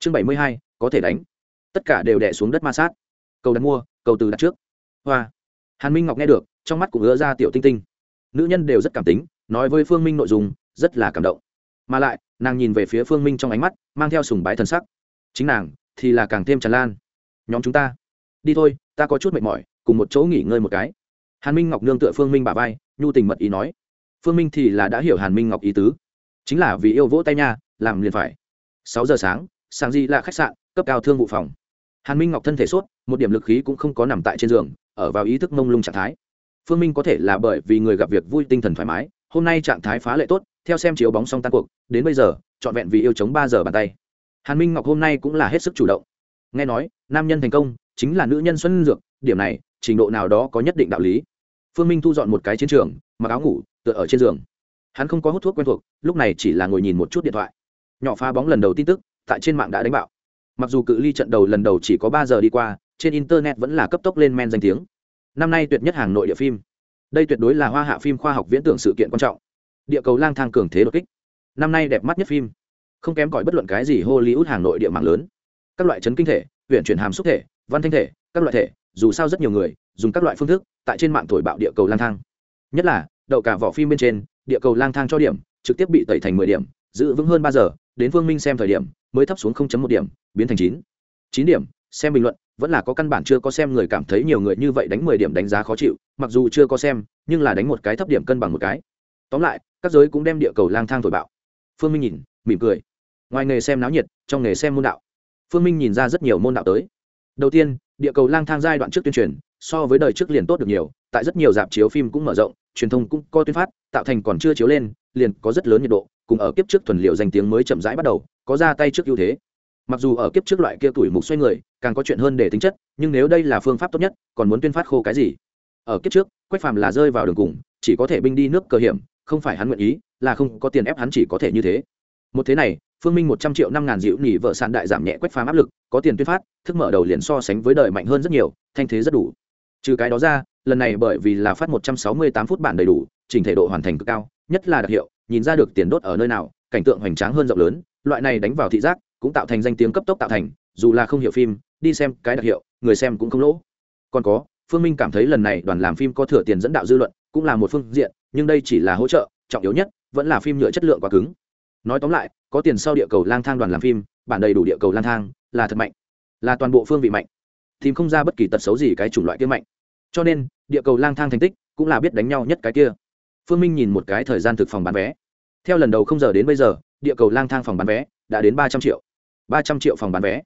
chương bảy mươi hai, có thể đánh. Tất cả đều đẻ xuống đất ma sát. Cầu đặt mua, cầu từ đặt trước. Hoa. Hàn minh ngọc nghe được, trong mắt cũng ứa ra tiểu tinh tinh. Nữ nhân đều rất cảm tính, nói với phương minh nội dung, rất là cảm động. Mà lại, nàng nhìn về phía phương minh trong ánh mắt, mang theo sùng bái thần sắc. Chính nàng, thì là càng thêm tràn lan. Nhóm chúng ta. Đi thôi, ta có chút mệt mỏi, cùng một chỗ nghỉ ngơi một cái. Hàn minh ngọc nương tựa phương minh bà vai, nhu tình mật ý nói. Phương minh thì là đã hiểu hàn minh ngọc ý tứ. Chính là vì yêu vỗ tay nha, làm liền phải. Sáu giờ sáng sáng di là khách sạn, cấp cao thương vụ phòng. Hàn minh ngọc thân thể sốt, một điểm lực khí cũng không có nằm tại trên giường, ở vào ý thức mông lung trạng thái. Phương minh có thể là bởi vì người gặp việc vui tinh thần thoải mái, hôm nay trạng thái phá lệ tốt, theo xem chiếu bóng xong tan cuộc, đến bây giờ, trọn vẹn vì yêu chống ba giờ bàn tay. Hàn minh ngọc hôm nay cũng là hết sức chủ động. Nghe nói, nam nhân thành công, chính là nữ nhân xuân dược, điểm này, trình độ nào đó có nhất định đạo lý. Phương minh thu dọn một cái chiến trường, mặc áo ngủ, tựa ở trên giường. Hắn không có hút thuốc quen thuộc, lúc này chỉ là ngồi nhìn một chút điện thoại. Nhỏ pha bóng lần đầu tin tức tại trên mạng đã đánh bạo. Mặc dù cự ly trận đầu lần đầu chỉ có ba giờ đi qua, trên internet vẫn là cấp tốc lên men danh tiếng. Năm nay tuyệt nhất hàng nội địa phim. Đây tuyệt đối là hoa hạ phim khoa học viễn tưởng sự kiện quan trọng. Địa cầu lang thang cường thế đột kích. Năm nay đẹp mắt nhất phim. Không kém cỏi bất luận cái gì hollywood hàng nội địa mạng lớn. Các loại chấn kinh thể huyện chuyển hàm xúc thể, văn thanh thể, các loại thể, dù sao rất nhiều người dùng các loại phương thức tại trên mạng thổi bạo địa cầu lang thang. Nhất là, đậu cả vỏ phim bên trên, địa cầu lang thang cho điểm, trực tiếp bị tẩy thành mười điểm, giữ vững hơn ba giờ, đến phương minh xem thời điểm mới thấp xuống một điểm, biến thành chín. Chín điểm, xem bình luận, vẫn là có căn bản chưa có xem người cảm thấy nhiều người như vậy đánh mười điểm đánh giá khó chịu, mặc dù chưa có xem, nhưng là đánh một cái thấp điểm cân bằng một cái. Tóm lại, các giới cũng đem địa cầu lang thang thổi bạo. Phương minh nhìn, mỉm cười. Ngoài nghề xem náo nhiệt, trong nghề xem môn đạo. Phương minh nhìn ra rất nhiều môn đạo tới. Đầu tiên, địa cầu lang thang giai đoạn trước tuyên truyền, so với đời trước liền tốt được nhiều, tại rất nhiều dạp chiếu phim cũng mở rộng, truyền thông cũng có tuyên phát, tạo thành còn chưa chiếu lên, liền có rất lớn nhiệt độ, cùng ở kiếp trước thuần liệu danh tiếng mới chậm rãi bắt đầu có ra tay trước ưu thế. Mặc dù ở kiếp trước loại kia tuổi mục xoay người, càng có chuyện hơn để tính chất, nhưng nếu đây là phương pháp tốt nhất, còn muốn tuyên phát khô cái gì? Ở kiếp trước, quách phàm là rơi vào đường cùng, chỉ có thể binh đi nước cơ hiểm, không phải hắn nguyện ý, là không có tiền ép hắn chỉ có thể như thế. Một thế này, phương minh một trăm triệu năm ngàn dịu nỉ vợ sàn đại giảm nhẹ quách phàm áp lực, có tiền tuyên phát, thức mở đầu liền so sánh với đời mạnh hơn rất nhiều, thanh thế rất đủ. Trừ cái đó ra, lần này bởi vì là phát một trăm sáu mươi tám phút bản đầy đủ, trình thể độ hoàn thành cực cao, nhất là đặc hiệu, nhìn ra được tiền đốt ở nơi nào, cảnh tượng hoành tráng hơn rộng lớn loại này đánh vào thị giác, cũng tạo thành danh tiếng cấp tốc tạo thành, dù là không hiểu phim, đi xem cái đặc hiệu, người xem cũng không lỗ. Còn có, phương minh cảm thấy lần này đoàn làm phim có thừa tiền dẫn đạo dư luận, cũng là một phương diện, nhưng đây chỉ là hỗ trợ, trọng yếu nhất, vẫn là phim nhựa chất lượng quá cứng. Nói tóm lại, có tiền sau địa cầu lang thang đoàn làm phim, bản đầy đủ địa cầu lang thang, là thật mạnh, là toàn bộ phương vị mạnh. Tìm không ra bất kỳ tật xấu gì cái chủng loại kia mạnh. Cho nên, địa cầu lang thang thành tích, cũng là biết đánh nhau nhất cái kia. Phương minh nhìn một cái thời gian thực phòng bán vé. Theo lần đầu không giờ đến bây giờ địa cầu lang thang phòng bán vé đã đến ba trăm triệu. Ba trăm triệu phòng bán vé.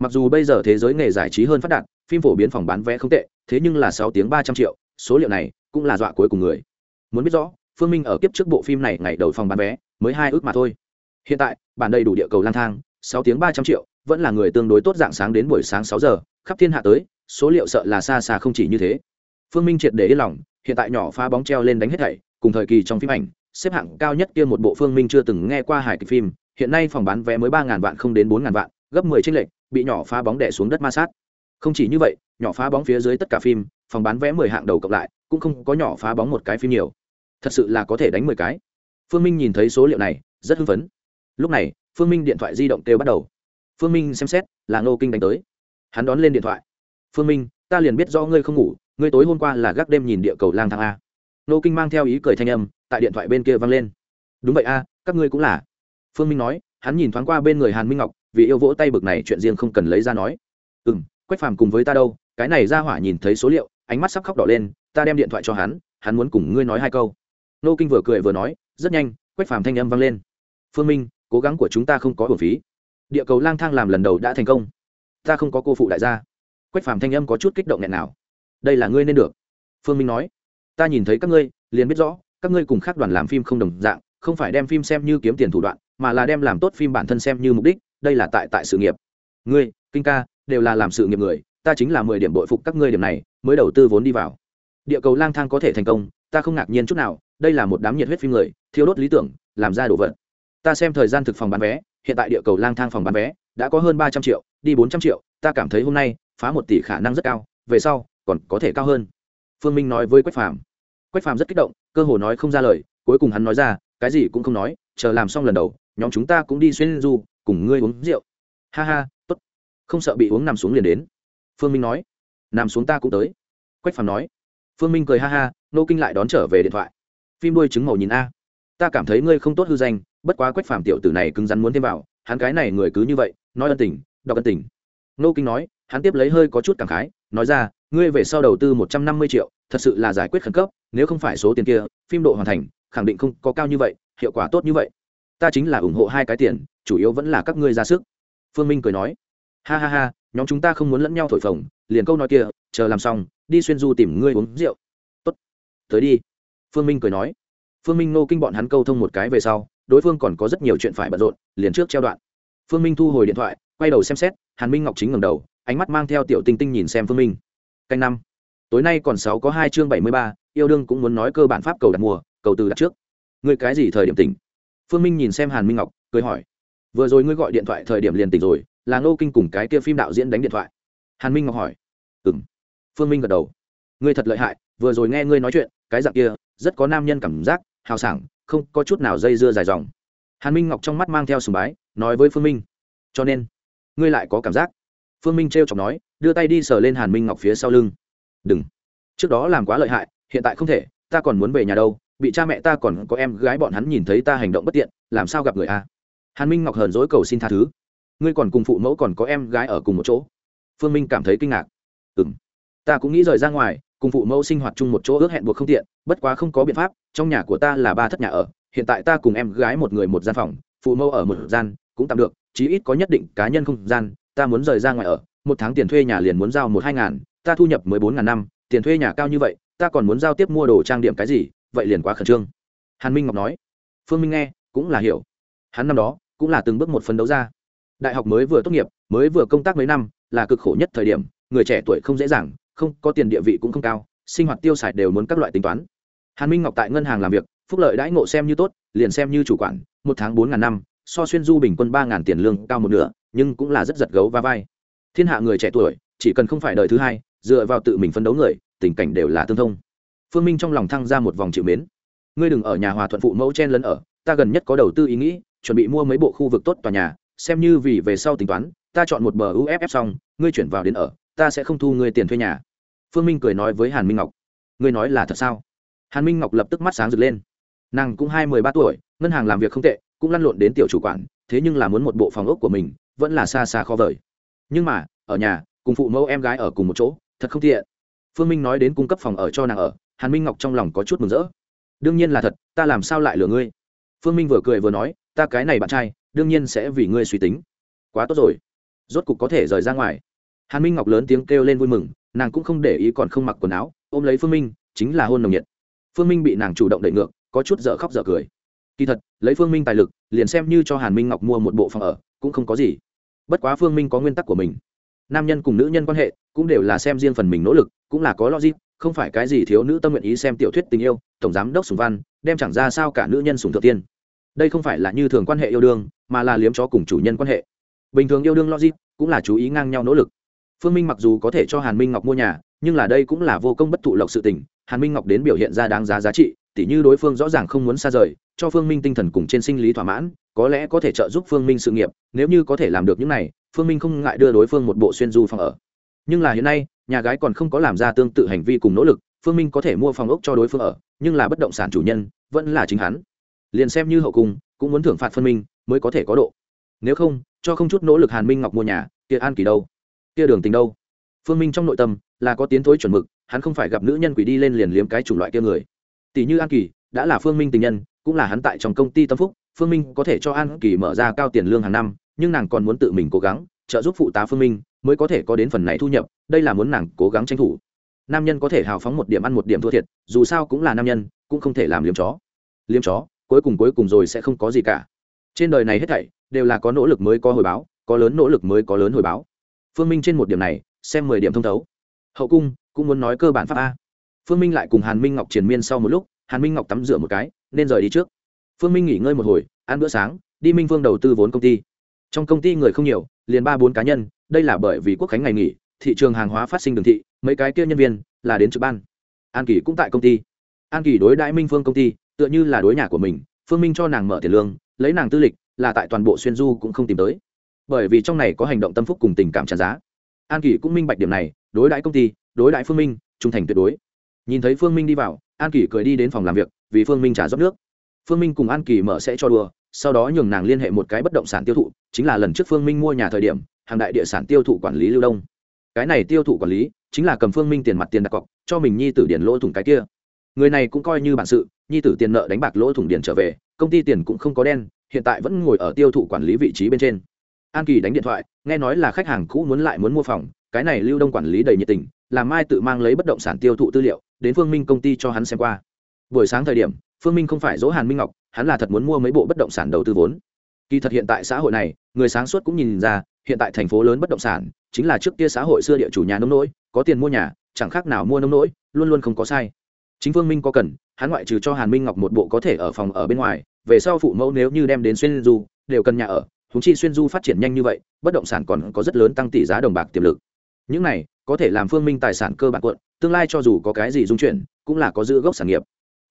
Mặc dù bây giờ thế giới nghề giải trí hơn phát đạt, phim phổ biến phòng bán vé không tệ, thế nhưng là sáu tiếng ba trăm triệu, số liệu này cũng là dọa cuối cùng người. Muốn biết rõ, phương minh ở kiếp trước bộ phim này ngày đầu phòng bán vé, mới hai ước mà thôi. Hiện tại, bản đầy đủ địa cầu lang thang, sáu tiếng ba trăm triệu, vẫn là người tương đối tốt dạng sáng đến buổi sáng sáu giờ, khắp thiên hạ tới, số liệu sợ là xa xa không chỉ như thế. Phương minh triệt để yên lòng, hiện tại nhỏ phá bóng treo lên đánh hết thảy, cùng thời kỳ trong phim ảnh xếp hạng cao nhất kia một bộ phương minh chưa từng nghe qua hài kịch phim, hiện nay phòng bán vé mới ba ngàn vạn không đến bốn ngàn vạn, gấp mười tranh lệch, bị nhỏ phá bóng đẻ xuống đất ma sát. Không chỉ như vậy, nhỏ phá bóng phía dưới tất cả phim, phòng bán vé mười hạng đầu cộng lại, cũng không có nhỏ phá bóng một cái phim nhiều. Thật sự là có thể đánh mười cái. Phương minh nhìn thấy số liệu này, rất hưng phấn. Lúc này, phương minh điện thoại di động kêu bắt đầu. Phương minh xem xét, là ngô kinh đánh tới. Hắn đón lên điện thoại. Phương minh, ta liền biết do ngươi không ngủ, ngươi tối hôm qua là gác đêm nhìn địa cầu lang thang a. Nô kinh mang theo ý cười thanh âm, tại điện thoại bên kia vang lên. Đúng vậy a, các ngươi cũng là. Phương minh nói, hắn nhìn thoáng qua bên người hàn minh ngọc, vì yêu vỗ tay bực này chuyện riêng không cần lấy ra nói. Ừ m quách phàm cùng với ta đâu, cái này ra hỏa nhìn thấy số liệu, ánh mắt sắp khóc đỏ lên, ta đem điện thoại cho hắn hắn muốn cùng ngươi nói hai câu. Nô kinh vừa cười vừa nói, rất nhanh, quách phàm thanh âm vang lên. Phương minh, cố gắng của chúng ta không có hồn phí. Địa cầu lang thang làm lần đầu đã thành công. Ta không có cô phụ đại gia. Quách phàm thanh âm có chút kích động nghẹn nào. Đây là ngươi nên được. Phương minh nói ta nhìn thấy các ngươi, liền biết rõ, các ngươi cùng khác đoàn làm phim không đồng dạng, không phải đem phim xem như kiếm tiền thủ đoạn, mà là đem làm tốt phim bản thân xem như mục đích, đây là tại tại sự nghiệp. Ngươi, kinh ca, đều là làm sự nghiệp người, ta chính là mười điểm bội phục các ngươi điểm này, mới đầu tư vốn đi vào. Địa cầu lang thang có thể thành công, ta không ngạc nhiên chút nào, đây là một đám nhiệt huyết phim người, thiếu đốt lý tưởng, làm ra đồ vật. Ta xem thời gian thực phòng bán vé, hiện tại địa cầu lang thang phòng bán vé đã có hơn ba trăm triệu, đi bốn trăm triệu, ta cảm thấy hôm nay, phá một tỷ khả năng rất cao, về sau, còn có thể cao hơn. Phương minh nói với quách phàm quách phàm rất kích động, cơ hồ nói không ra lời, cuối cùng hắn nói ra, cái gì cũng không nói, chờ làm xong lần đầu, nhóm chúng ta cũng đi xuyên du, cùng ngươi uống rượu. Ha ha, tốt. Không sợ bị uống nằm xuống liền đến. Phương minh nói, nằm xuống ta cũng tới. Quách phàm nói, phương minh cười ha ha, nô kinh lại đón trở về điện thoại. Phim đuôi trứng màu nhìn a. Ta cảm thấy ngươi không tốt hư danh, bất quá quách phàm tiểu tử này cứng rắn muốn thêm vào, hắn cái này người cứ như vậy, nói ân tình, đọc ân tình. Nô kinh nói, hắn tiếp lấy hơi có chút cảm khái, nói ra, ngươi về sau đầu tư một trăm năm mươi triệu, thật sự là giải quyết khẩn cấp nếu không phải số tiền kia, phim độ hoàn thành, khẳng định không có cao như vậy, hiệu quả tốt như vậy. Ta chính là ủng hộ hai cái tiền, chủ yếu vẫn là các ngươi ra sức. Phương minh cười nói. Ha ha ha, nhóm chúng ta không muốn lẫn nhau thổi phồng, liền câu nói kia, chờ làm xong, đi xuyên du tìm ngươi uống rượu. Tốt, tới đi. Phương minh cười nói. Phương minh nô kinh bọn hắn câu thông một cái về sau, đối phương còn có rất nhiều chuyện phải bận rộn, liền trước treo đoạn. Phương minh thu hồi điện thoại, quay đầu xem xét, hàn minh ngọc chính ngầm đầu, ánh mắt mang theo tiểu tinh tinh nhìn xem phương minh. Canh năm tối nay còn sáu có hai chương bảy mươi ba, yêu đương cũng muốn nói cơ bản pháp cầu đặt mùa, cầu từ đặt trước. Ngươi cái gì thời điểm tỉnh? Phương minh nhìn xem hàn minh ngọc, cười hỏi. Vừa rồi ngươi gọi điện thoại thời điểm liền tỉnh rồi, là ngô kinh cùng cái kia phim đạo diễn đánh điện thoại. Hàn minh ngọc hỏi. Ừ m phương minh gật đầu. Ngươi thật lợi hại, vừa rồi nghe ngươi nói chuyện, cái dạng kia, rất có nam nhân cảm giác, hào sảng, không có chút nào dây dưa dài dòng. Hàn minh ngọc trong mắt mang theo sùng bái, nói với phương minh. Cho nên, ngươi lại có cảm giác. Phương minh t r e o chọc nói, đưa tay đi sờ lên hàn minh ngọc phía sau lưng đừng. Trước đó làm quá lợi hại, hiện tại không thể, ta còn muốn về nhà đâu, bị cha mẹ ta còn có em gái bọn hắn nhìn thấy ta hành động bất tiện, làm sao gặp người a? Hàn minh ngọc hờn dỗi cầu xin tha thứ. Ngươi còn cùng phụ mẫu còn có em gái ở cùng một chỗ. Phương minh cảm thấy kinh ngạc. Ừ m ta cũng nghĩ rời ra ngoài, cùng phụ mẫu sinh hoạt chung một chỗ ước hẹn buộc không tiện, bất quá không có biện pháp, trong nhà của ta là ba thất nhà ở, hiện tại ta cùng em gái một người một gian phòng, phụ mẫu ở một gian, cũng tạm được, chí ít có nhất định cá nhân không gian, ta muốn rời ra ngoài ở, một tháng tiền thuê nhà liền muốn giao một hai ngàn ta thu nhập mười bốn ngàn năm, tiền thuê nhà cao như vậy, ta còn muốn giao tiếp mua đồ trang điểm cái gì, vậy liền quá khẩn trương. Hàn minh ngọc nói. Phương minh nghe, cũng là hiểu. Hắn năm đó, cũng là từng bước một phấn đấu ra. Đại học mới vừa tốt nghiệp, mới vừa công tác mấy năm, là cực khổ nhất thời điểm, người trẻ tuổi không dễ dàng, không có tiền địa vị cũng không cao, sinh hoạt tiêu xài đều muốn các loại tính toán. Hàn minh ngọc tại ngân hàng làm việc, phúc lợi đãi ngộ xem như tốt, liền xem như chủ quản, một tháng bốn ngàn năm, so xuyên du bình quân ba ngàn tiền lương cao một nửa, nhưng cũng là rất giật gấu và vai. Thiên hạ người trẻ tuổi, chỉ cần không phải đời thứ hai dựa vào tự mình phấn đấu người, tình cảnh đều là tương thông. Phương minh trong lòng thăng ra một vòng chịu mến. Ngươi đừng ở nhà hòa thuận phụ mẫu chen lấn ở, ta gần nhất có đầu tư ý nghĩ, chuẩn bị mua mấy bộ khu vực tốt tòa nhà, xem như vì về sau tính toán, ta chọn một bờ uff xong, ngươi chuyển vào đến ở, ta sẽ không thu ngươi tiền thuê nhà. Phương minh cười nói với hàn minh ngọc. Ngươi nói là thật sao? Hàn minh ngọc lập tức mắt sáng rực lên. Nàng cũng hai mười ba tuổi, ngân hàng làm việc không tệ, cũng lăn lộn đến tiểu chủ quản, thế nhưng là muốn một bộ phòng ốc của mình, vẫn là xa xa khó vời. Nhưng mà, ở nhà, cùng phụ mẫu em gái ở cùng một chỗ thật không tiện. Phương minh nói đến cung cấp phòng ở cho nàng ở, hàn minh ngọc trong lòng có chút mừng rỡ. Đương nhiên là thật, ta làm sao lại lừa ngươi? Phương minh vừa cười vừa nói, ta cái này bạn trai, đương nhiên sẽ vì ngươi suy tính. Quá tốt rồi. Rốt cục có thể rời ra ngoài. Hàn minh ngọc lớn tiếng kêu lên vui mừng, nàng cũng không để ý còn không mặc quần áo, ôm lấy phương minh, chính là hôn nồng nhiệt. Phương minh bị nàng chủ động đẩy ngược, có chút dở khóc dở cười. Kỳ thật, lấy phương minh tài lực, liền xem như cho hàn minh ngọc mua một bộ phòng ở, cũng không có gì. Bất quá phương minh có nguyên tắc của mình. Nam nhân cùng nữ nhân quan hệ cũng đều là xem riêng phần mình nỗ lực, cũng là có logic, không phải cái gì thiếu nữ tâm nguyện ý xem tiểu thuyết tình yêu, tổng giám đốc sùng văn, đem chẳng ra sao cả nữ nhân sùng thượng tiên. Đây không phải là như thường quan hệ yêu đương, mà là liếm chó cùng chủ nhân quan hệ. Bình thường yêu đương logic cũng là chú ý ngang nhau nỗ lực. Phương minh mặc dù có thể cho hàn minh ngọc mua nhà, nhưng là đây cũng là vô công bất thụ lộc sự tình, hàn minh ngọc đến biểu hiện ra đáng giá giá trị, tỉ như đối phương rõ ràng không muốn xa rời, cho phương minh tinh thần cùng trên sinh lý thỏa mãn, có lẽ có thể trợ giúp phương minh sự nghiệp, nếu như có thể làm được những này, phương minh không ngại đưa đối phương một bộ xuyên du phòng ở nhưng là hiện nay, nhà gái còn không có làm ra tương tự hành vi cùng nỗ lực, phương minh có thể mua phòng ốc cho đối phương ở, nhưng là bất động sản chủ nhân, vẫn là chính hắn. Liền xem như hậu cung, cũng muốn thưởng phạt phân minh, mới có thể có độ. Nếu không, cho không chút nỗ lực hàn minh ngọc mua nhà, kia an kỳ đâu? Kia đường tình đâu? Phương minh trong nội tâm, là có tiến thối chuẩn mực, hắn không phải gặp nữ nhân quỷ đi lên liền liếm cái chủng loại kia người. Tỷ như an kỳ, đã là phương minh tình nhân, cũng là hắn tại trong công ty tâm phúc, phương minh có thể cho an kỳ mở ra cao tiền lương hàng năm, nhưng nàng còn muốn tự mình cố gắng, trợ giúp phụ tá phương minh mới có thể có đến phần này thu nhập, đây là muốn nàng cố gắng tranh thủ. Nam nhân có thể hào phóng một điểm ăn một điểm thua thiệt, dù sao cũng là nam nhân, cũng không thể làm liếm chó. Liếm chó, cuối cùng cuối cùng rồi sẽ không có gì cả. Trên đời này hết thảy, đều là có nỗ lực mới có hồi báo, có lớn nỗ lực mới có lớn hồi báo. Phương minh trên một điểm này, xem mười điểm thông thấu. Hậu cung, cũng muốn nói cơ bản pháp a. Phương minh lại cùng hàn minh ngọc triền miên sau một lúc, hàn minh ngọc tắm rửa một cái, nên rời đi trước. Phương minh nghỉ ngơi một hồi, ăn bữa sáng, đi minh phương đầu tư vốn công ty trong công ty người không nhiều, liền ba bốn cá nhân, đây là bởi vì quốc khánh ngày nghỉ, thị trường hàng hóa phát sinh đường thị, mấy cái kia nhân viên là đến trực ban. An kỳ cũng tại công ty. An kỳ đối đãi minh phương công ty, tựa như là đối nhà của mình, phương minh cho nàng mở tiền lương, lấy nàng tư lịch, là tại toàn bộ xuyên du cũng không tìm tới. Bởi vì trong này có hành động tâm phúc cùng tình cảm trả giá. An kỳ cũng minh bạch điểm này, đối đãi công ty, đối đãi phương minh, trung thành tuyệt đối. Nhìn thấy phương minh đi vào, an kỳ cười đi đến phòng làm việc, vì phương minh trả rót nước. Phương minh cùng an kỳ mở sẽ cho đùa sau đó nhường nàng liên hệ một cái bất động sản tiêu thụ, chính là lần trước phương minh mua nhà thời điểm, hàng đại địa sản tiêu thụ quản lý lưu đông. Cái này tiêu thụ quản lý, chính là cầm phương minh tiền mặt tiền đặt cọc, cho mình nhi tử Điền lỗ thủng cái kia. Người này cũng coi như bản sự, nhi tử tiền nợ đánh bạc lỗ thủng Điền trở về, công ty tiền cũng không có đen, hiện tại vẫn ngồi ở tiêu thụ quản lý vị trí bên trên. An kỳ đánh điện thoại, nghe nói là khách hàng cũ muốn lại muốn mua phòng, cái này lưu đông quản lý đầy nhiệt tình, làm mai tự mang lấy bất động sản tiêu thụ tư liệu, đến phương minh công ty cho hắn xem qua. Buổi sáng thời điểm, phương minh không phải dỗ hàn minh ngọc hắn là thật muốn mua mấy bộ bất động sản đầu tư vốn. Kỳ thật hiện tại xã hội này, người sáng suốt cũng nhìn ra, hiện tại thành phố lớn bất động sản, chính là trước kia xã hội xưa địa chủ nhà nông nỗi, có tiền mua nhà, chẳng khác nào mua nông nỗi, luôn luôn không có sai. Chính phương minh có cần, hắn ngoại trừ cho hàn minh ngọc một bộ có thể ở phòng ở bên ngoài, về sau phụ mẫu nếu như đem đến xuyên du, đều cần nhà ở húng chi xuyên du phát triển nhanh như vậy, bất động sản còn có rất lớn tăng tỷ giá đồng bạc tiềm lực. Những này, có thể làm phương minh tài sản cơ bản quận tương lai cho dù có cái gì dung chuyển, cũng là có giữ gốc sản nghiệp.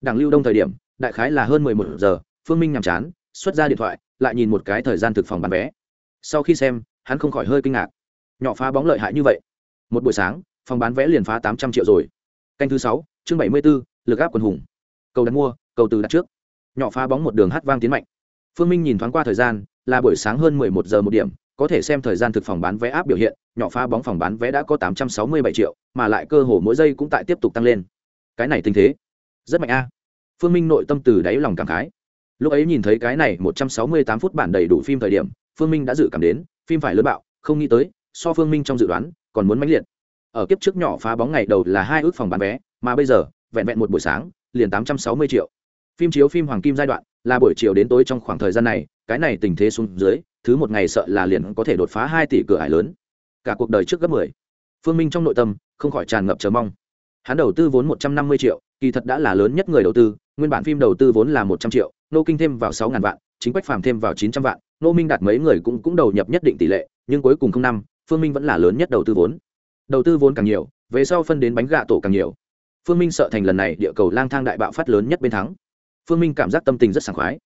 Đảng lưu đông thời điểm đại khái là hơn mười một giờ, phương minh nhàm chán, xuất ra điện thoại, lại nhìn một cái thời gian thực phòng bán vé. Sau khi xem, hắn không khỏi hơi kinh ngạc. Nhỏ phá bóng lợi hại như vậy. Một buổi sáng, phòng bán vé liền phá tám trăm triệu rồi. Canh thứ sáu, chương bảy mươi b ố lực áp quần hùng. Cầu đặt mua, cầu từ đặt trước. Nhỏ phá bóng một đường hát vang tiến mạnh. Phương minh nhìn thoáng qua thời gian, là buổi sáng hơn mười một giờ một điểm, có thể xem thời gian thực phòng bán vé áp biểu hiện, nhỏ phá bóng phòng bán vé đã có tám trăm sáu mươi bảy triệu, mà lại cơ hồ mỗi giây cũng tại tiếp tục tăng lên. Cái này tình thế, rất mạnh a phương minh nội tâm từ đáy lòng cảm khái. Lúc ấy nhìn thấy cái này một trăm sáu mươi tám phút bản đầy đủ phim thời điểm, phương minh đã dự cảm đến, phim phải lớn bạo, không nghĩ tới, so phương minh trong dự đoán, còn muốn mãnh liệt. Ở kiếp trước nhỏ phá bóng ngày đầu là hai ước phòng bán vé, mà bây giờ, vẹn vẹn một buổi sáng, liền tám trăm sáu mươi triệu. Phim chiếu phim hoàng kim giai đoạn, là buổi chiều đến tối trong khoảng thời gian này, cái này tình thế xuống dưới, thứ một ngày sợ là liền có thể đột phá hai tỷ cửa ải lớn. Cả cuộc đời trước gấp mười. Phương minh trong nội tâm, không khỏi tràn ngập chờ mong. Hắn đầu tư vốn một trăm năm mươi triệu, kỳ thật đã là lớn nhất người đầu tư nguyên bản phim đầu tư vốn là một trăm triệu nô kinh thêm vào sáu ngàn vạn, chính quách phàm thêm vào chín trăm vạn nô minh đạt mấy người cũng cũng đầu nhập nhất định tỷ lệ, nhưng cuối cùng không năm, phương minh vẫn là lớn nhất đầu tư vốn. Đầu tư vốn càng nhiều, về sau phân đến bánh gạ tổ càng nhiều. Phương minh sợ thành lần này địa cầu lang thang đại bạo phát lớn nhất bên thắng. Phương minh cảm giác tâm tình rất sảng khoái.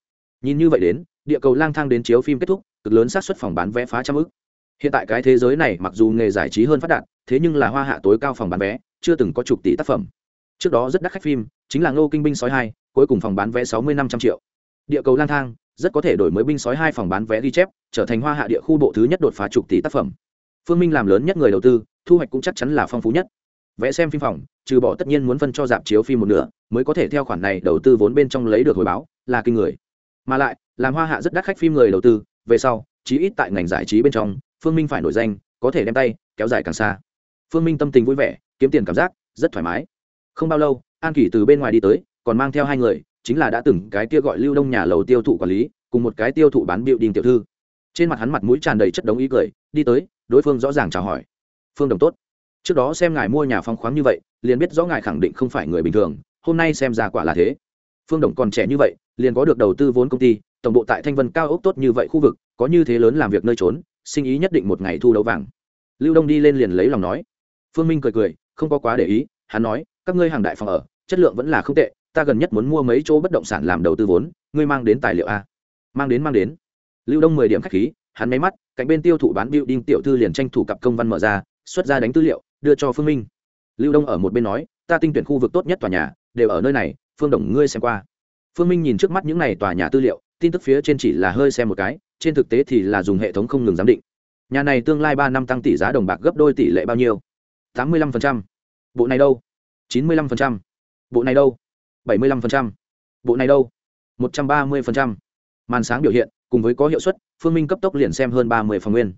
Nhìn như vậy đến, địa cầu lang thang đến chiếu phim kết thúc, cực lớn xác suất phòng bán vé phá trăm ức. Hiện tại cái thế giới này mặc dù nghề giải trí hơn phát đạt, thế nhưng là hoa hạ tối cao phòng bán vé, chưa từng có chục tỷ tác phẩm. Trước đó rất đắt khách phim, chính là ngô kinh binh sói hai cuối cùng phòng bán vé sáu mươi năm trăm triệu. Địa cầu lang thang, rất có thể đổi mới binh sói hai phòng bán vé ghi chép, trở thành hoa hạ địa khu bộ thứ nhất đột phá chục tỷ tác phẩm. Phương minh làm lớn nhất người đầu tư, thu hoạch cũng chắc chắn là phong phú nhất. Vẽ xem phim phòng, trừ bỏ tất nhiên muốn phân cho dạp chiếu phim một nửa, mới có thể theo khoản này đầu tư vốn bên trong lấy được hồi báo, là kinh người. Mà lại, làm hoa hạ rất đắt khách phim người đầu tư, về sau, chí ít tại ngành giải trí bên trong, phương minh phải nổi danh, có thể đem tay, kéo dài càng xa. Phương minh tâm tình vui vẻ, kiếm tiền cảm giác, rất thoải mái. Không bao lâu, an kỷ từ bên ngoài đi tới còn mang theo hai người, chính là đã từng cái kia gọi lưu đông nhà lầu tiêu thụ quản lý, cùng một cái tiêu thụ bán biểu đình tiểu thư. Trên mặt hắn mặt mũi tràn đầy chất đống ý cười, đi tới, đối phương rõ ràng chào hỏi. Phương đồng tốt. Trước đó xem ngài mua nhà phong khoáng như vậy, liền biết rõ ngài khẳng định không phải người bình thường, hôm nay xem ra quả là thế. Phương đồng còn trẻ như vậy, liền có được đầu tư vốn công ty, tổng bộ tại thanh vân cao ốc tốt như vậy khu vực, có như thế lớn làm việc nơi trốn, sinh ý nhất định một ngày thu đấu vàng. Lưu đông đi lên liền lấy lòng nói. Phương minh cười cười, không có quá để ý, hắn nói, các ngươi hàng đại phòng ở, chất lượng vẫn là không tệ ta gần nhất muốn mua mấy chỗ bất động sản làm đầu tư vốn, ngươi mang đến tài liệu a mang đến mang đến. Lưu đông mười điểm khách khí, hắn máy mắt, cạnh bên tiêu thụ bán đinh tiểu thư liền tranh thủ cặp công văn mở ra, xuất ra đánh tư liệu, đưa cho phương minh. Lưu đông ở một bên nói, ta tinh tuyển khu vực tốt nhất tòa nhà, đều ở nơi này, phương đồng ngươi xem qua. Phương minh nhìn trước mắt những này tòa nhà tư liệu, tin tức phía trên chỉ là hơi xem một cái, trên thực tế thì là dùng hệ thống không ngừng giám định. Nhà này tương lai ba năm tăng tỷ giá đồng bạc gấp đôi tỷ lệ bao nhiêu? Tám mươi lăm phần trăm. bộ này đâu? Chín mươi lăm phần trăm. bộ này đâu? Bảy mươi lăm bộ này đâu? một trăm ba mươi màn sáng biểu hiện, cùng với có hiệu suất, phương minh cấp tốc liền xem hơn ba mươi phòng nguyên.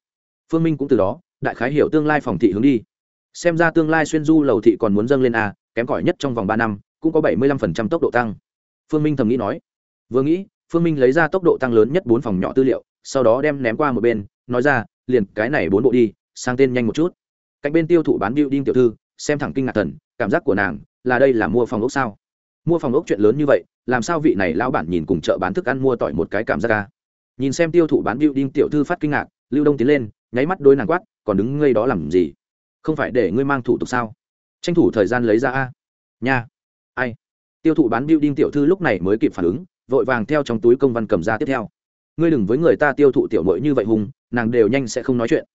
Phương minh cũng từ đó, đại khái hiểu tương lai phòng thị hướng đi. Xem ra tương lai xuyên du lầu thị còn muốn dâng lên a kém cỏi nhất trong vòng ba năm, cũng có bảy mươi lăm tốc độ tăng. Phương minh thầm nghĩ nói. Vừa nghĩ, phương minh lấy ra tốc độ tăng lớn nhất bốn phòng nhỏ tư liệu, sau đó đem ném qua một bên, nói ra, liền cái này bốn bộ đi, sang tên nhanh một chút. Cạnh bên tiêu thụ bán điệu đinh tiểu thư, xem thẳng kinh ngạc thần, cảm giác của nàng, là đây là mua phòng ốc sao? Mua phòng ốc chuyện lớn như vậy, làm sao vị này lão bản nhìn cùng chợ bán thức ăn mua tỏi một cái cảm giác ca nhìn xem tiêu thụ bán điệu đinh tiểu thư phát kinh ngạc, lưu đông tiến lên, nháy mắt đôi nàng quát, còn đứng ngây đó làm gì? Không phải để ngươi mang thủ tục sao? Tranh thủ thời gian lấy ra a. Nha. Ai? Tiêu thụ bán điệu đinh tiểu thư lúc này mới kịp phản ứng, vội vàng theo trong túi công văn cầm ra tiếp theo. Ngươi đừng với người ta tiêu thụ tiểu mội như vậy hùng, nàng đều nhanh sẽ không nói chuyện.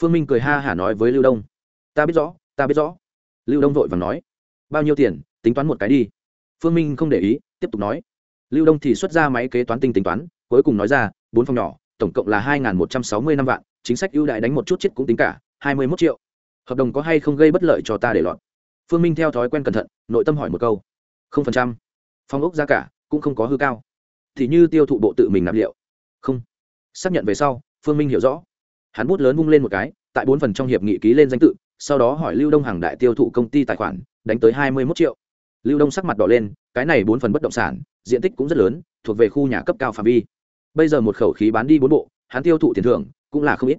Phương minh cười ha hả nói với lưu đông. Ta biết rõ, ta biết rõ. Lưu đông vội vàng nói. Bao nhiêu tiền, tính toán một cái đi phương minh không để ý, tiếp tục nói. Lưu đông thì xuất ra máy kế toán tinh tính toán, cuối cùng nói ra, bốn phòng nhỏ, tổng cộng là hai một trăm sáu mươi năm vạn, chính sách ưu đại đánh một chút chết cũng tính cả, hai mươi mốt triệu. Hợp đồng có hay không gây bất lợi cho ta để lọt? Phương minh theo thói quen cẩn thận, nội tâm hỏi một câu. không phần trăm. Phong ốc giá cả cũng không có hư cao. Thì như tiêu thụ bộ tự mình nạp liệu. Không. Xác nhận về sau, phương minh hiểu rõ. Hắn bút lớn vung lên một cái, tại bốn phần trong hiệp nghị ký lên danh tự, sau đó hỏi lưu đông hàng đại tiêu thụ công ty tài khoản, đánh tới hai mươi mốt triệu lưu đông sắc mặt đỏ lên, cái này bốn phần bất động sản, diện tích cũng rất lớn, thuộc về khu nhà cấp cao phạm vi. Bây giờ một khẩu khí bán đi bốn bộ, hắn tiêu thụ tiền thưởng cũng là không ít.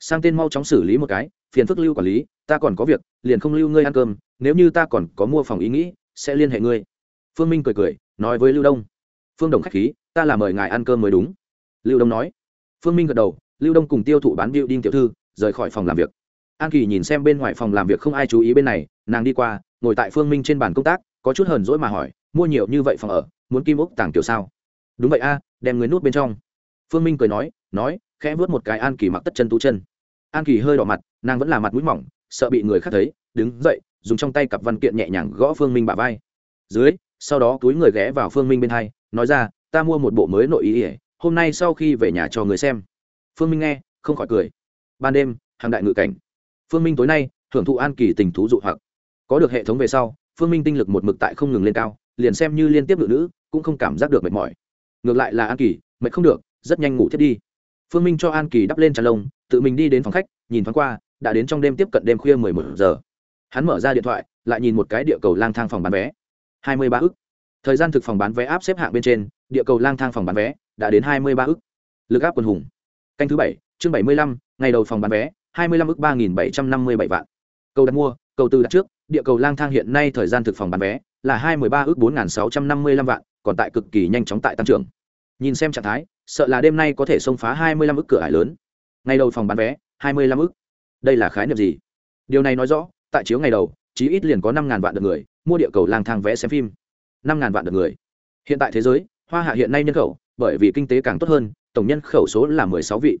Sang tên mau chóng xử lý một cái, phiền phức lưu quản lý, ta còn có việc, liền không lưu ngươi ăn cơm, nếu như ta còn có mua phòng ý nghĩ, sẽ liên hệ ngươi. Phương minh cười cười, nói với lưu đông. Phương đồng k h á c h khí, ta là mời ngài ăn cơm mới đúng. Lưu đông nói. Phương minh gật đầu, lưu đông cùng tiêu thụ bán điệu đinh tiểu thư, rời khỏi phòng làm việc. An kỳ nhìn xem bên ngoài phòng làm việc không ai chú ý bên này, nàng đi qua, ngồi tại phương minh trên bàn công tác có chút hờn dỗi mà hỏi, mua nhiều như vậy phòng ở, muốn kim ốc tàng kiểu sao? Đúng vậy a, đem người nút bên trong. Phương minh cười nói nói, khẽ vớt một cái an kỳ mặc tất chân tú chân. An kỳ hơi đỏ mặt, nàng vẫn là mặt mũi mỏng, sợ bị người khác thấy, đứng dậy, dùng trong tay cặp văn kiện nhẹ nhàng gõ phương minh bả vai. Dưới, sau đó túi người ghé vào phương minh bên hai, nói ra, ta mua một bộ mới nội ý ỉa hôm nay sau khi về nhà cho người xem. Phương minh nghe, không khỏi cười. Ban đêm, hàng đại ngự cảnh. Phương minh tối nay, hưởng thụ an kỳ tình thú dụ hoặc. Có được hệ thống về sau phương minh tinh lực một mực tại không ngừng lên cao, liền xem như liên tiếp ngự nữ cũng không cảm giác được mệt mỏi. Ngược lại là an kỳ, mệt không được, rất nhanh ngủ thiết đi. Phương minh cho an kỳ đắp lên trà lông, tự mình đi đến phòng khách, nhìn thoáng qua, đã đến trong đêm tiếp cận đêm khuya mười một giờ. Hắn mở ra điện thoại, lại nhìn một cái địa cầu lang thang phòng bán vé. Hai mươi ba ức. Thời gian thực phòng bán vé áp xếp hạng bên trên, địa cầu lang thang phòng bán vé đã đến hai mươi ba ức. Lực áp quần hùng. Canh thứ bảy, chương bảy mươi lăm, ngày đầu phòng bán vé, hai mươi lăm ức ba nghìn bảy trăm năm mươi bảy vạn. Cầu đặt mua, cầu từ đặt trước địa cầu lang thang hiện nay thời gian thực phòng bán vé là hai mươi ba ước bốn nghìn sáu trăm năm mươi lăm vạn, còn tại cực kỳ nhanh chóng tại tăng trưởng. Nhìn xem trạng thái, sợ là đêm nay có thể xông phá hai mươi lăm ước cửa hải lớn. Ngày đầu phòng bán vé, hai mươi lăm ước. Đây là khái niệm gì? Điều này nói rõ, tại chiếu ngày đầu, chí ít liền có năm ngàn vạn lượt người mua địa cầu lang thang vé xem phim. Năm ngàn vạn lượt người. Hiện tại thế giới, hoa hạ hiện nay nhân khẩu, bởi vì kinh tế càng tốt hơn, tổng nhân khẩu số là mười sáu vị.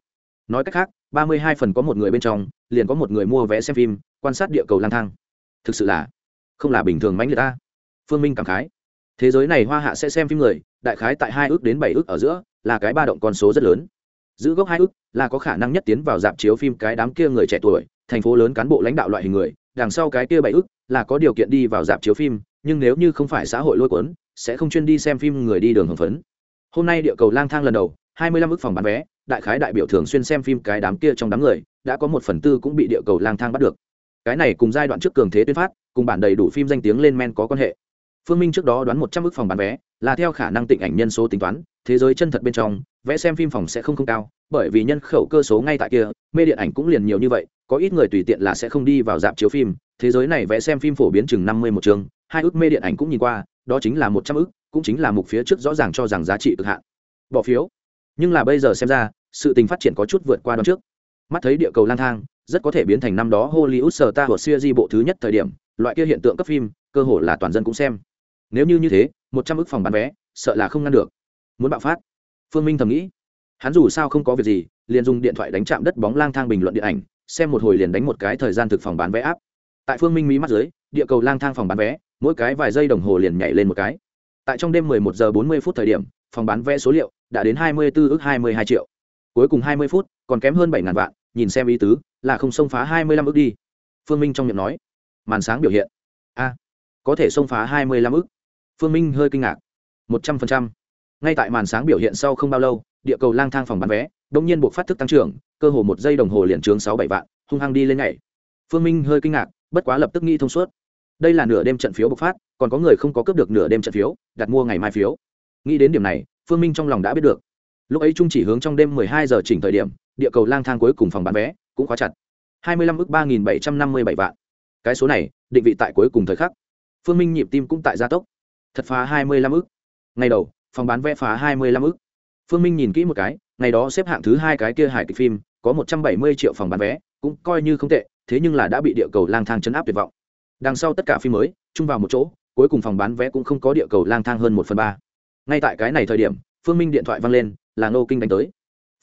Nói cách khác, ba mươi hai phần có một người bên trong, liền có một người mua vé xem phim, quan sát địa cầu lang thang thực sự là không là bình thường mãnh liệt ta. Phương minh cảm khái. Thế giới này hoa hạ sẽ xem phim người, đại khái tại hai ước đến bảy ước ở giữa, là cái ba động con số rất lớn. Giữ gốc hai ước là có khả năng nhất tiến vào dạp chiếu phim cái đám kia người trẻ tuổi, thành phố lớn cán bộ lãnh đạo loại hình người, đằng sau cái kia bảy ước là có điều kiện đi vào dạp chiếu phim, nhưng nếu như không phải xã hội lôi cuốn, sẽ không chuyên đi xem phim người đi đường hồng phấn. Hôm nay địa cầu lang thang lần đầu, hai mươi lăm ước phòng bán vé, đại khái đại biểu thường xuyên xem phim cái đám kia trong đám người, đã có một phần tư cũng bị địa cầu lang thang bắt được cái này cùng giai đoạn trước cường thế tuyên phát, cùng bản đầy đủ phim danh tiếng lên men có quan hệ. Phương minh trước đó đoán một trăm ước phòng bán vé, là theo khả năng tịnh ảnh nhân số tính toán, thế giới chân thật bên trong vẽ xem phim phòng sẽ không không cao, bởi vì nhân khẩu cơ số ngay tại kia, mê điện ảnh cũng liền nhiều như vậy, có ít người tùy tiện là sẽ không đi vào dạp chiếu phim, thế giới này vẽ xem phim phổ biến chừng năm mươi một chương, hai ước mê điện ảnh cũng nhìn qua, đó chính là một trăm ước, cũng chính là mục phía trước rõ ràng cho rằng giá trị cực hạn. Bỏ phiếu. Nhưng là bây giờ xem ra, sự tình phát triển có chút vượt qua đón trước. Mắt thấy địa cầu lang thang rất có thể biến thành năm đó hollywood star ta của series di bộ thứ nhất thời điểm, loại kia hiện tượng cấp phim, cơ hội là toàn dân cũng xem. Nếu như như thế, một trăm ức phòng bán vé, sợ là không ngăn được. Muốn bạo phát. Phương minh thầm nghĩ. Hắn dù sao không có việc gì, liền dùng điện thoại đánh chạm đất bóng lang thang bình luận điện ảnh, xem một hồi liền đánh một cái thời gian thực phòng bán vé áp tại phương minh mí mắt dưới, địa cầu lang thang phòng bán vé, mỗi cái vài giây đồng hồ liền nhảy lên một cái. Tại trong đêm 11 giờ 40 phút thời điểm, phòng bán vé số liệu đã đến 24 ước 22 triệu. Cuối cùng 20 phút, còn kém hơn 7 ngàn vạn, nhìn xem ý tứ là không xông phá 25 ước đi. Phương minh trong miệng nói. Màn sáng biểu hiện. A, có thể xông phá 25 ước. Phương minh hơi kinh ngạc. 100%. ngay tại màn sáng biểu hiện sau không bao lâu, địa cầu lang thang phòng bán vé, đột nhiên buộc phát thức tăng trưởng, cơ hồ một giây đồng hồ liền trướng sáu bảy vạn, hung hăng đi lên ngày phương minh hơi kinh ngạc, bất quá lập tức nghĩ thông suốt. Đây là nửa đêm trận phiếu bộc phát, còn có người không có cướp được nửa đêm trận phiếu, đặt mua ngày mai phiếu. Nghĩ đến điểm này, phương minh trong lòng đã biết được. Lúc ấy trung chỉ hướng trong đêm mười hai giờ chỉnh thời điểm, địa cầu lang thang cuối cùng phòng bán vé cũng khóa chặt. Hai mươi lăm ước ba nghìn bảy trăm năm mươi bảy vạn. Cái số này, định vị tại cuối cùng thời khắc. Phương minh nhịp tim cũng tại gia tốc. Thật phá hai mươi lăm ước ngày đầu, phòng bán vé phá hai mươi lăm ước phương minh nhìn kỹ một cái, ngày đó xếp hạng thứ hai cái kia hải kịch phim, có một trăm bảy mươi triệu phòng bán vé, cũng coi như không tệ, thế nhưng là đã bị địa cầu lang thang chấn áp tuyệt vọng. Đằng sau tất cả phim mới, chung vào một chỗ, cuối cùng phòng bán vé cũng không có địa cầu lang thang hơn một phần ba. Ngay tại cái này thời điểm, phương minh điện thoại văng lên, là ngô kinh đánh tới.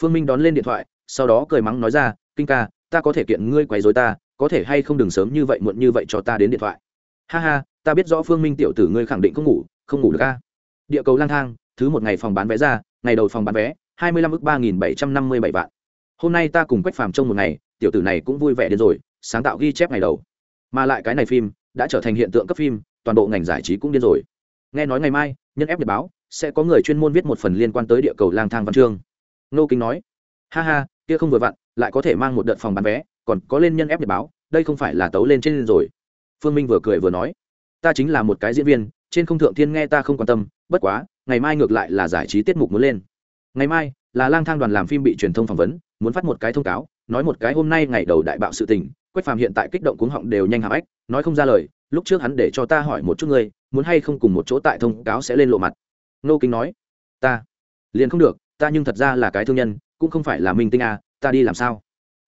Phương minh đón lên điện thoại, sau đó cười mắng nói ra kinh ca, ta có thể kiện ngươi quấy dối ta, có thể hay không đừng sớm như vậy muộn như vậy cho ta đến điện thoại? Ha ha, ta biết rõ phương minh tiểu tử ngươi khẳng định không ngủ không ngủ được ca địa cầu lang thang, thứ một ngày phòng bán vé ra, ngày đầu phòng bán vé, hai mươi lăm ước ba nghìn bảy trăm năm mươi bảy vạn. Hôm nay ta cùng quách phàm trong một ngày, tiểu tử này cũng vui vẻ đến rồi, sáng tạo ghi chép ngày đầu. Mà lại cái này phim đã trở thành hiện tượng cấp phim, toàn bộ ngành giải trí cũng điên rồi. Nghe nói ngày mai, nhân ép nhật báo, sẽ có người chuyên môn viết một phần liên quan tới địa cầu lang thang văn chương. Nô kính nói, ha ha, kia không vừa vặn lại có thể mang một đợt phòng bán vé, còn có lên nhân ép nhật báo, đây không phải là tấu lên trên rồi. Phương minh vừa cười vừa nói. Ta chính là một cái diễn viên, trên không thượng thiên nghe ta không quan tâm, bất quá, ngày mai ngược lại là giải trí tiết mục muốn lên. Ngày mai, là lang thang đoàn làm phim bị truyền thông phỏng vấn, muốn phát một cái thông cáo, nói một cái hôm nay ngày đầu đại bạo sự tình, quách phàm hiện tại kích động cuống họng đều nhanh hàm ếch, nói không ra lời, lúc trước hắn để cho ta hỏi một chút ngươi, muốn hay không cùng một chỗ tại thông cáo sẽ lên lộ mặt. Nô kính nói. Ta, liền không được, ta nhưng thật ra là cái thương nhân, cũng không phải là minh tinh à ta đi làm sao?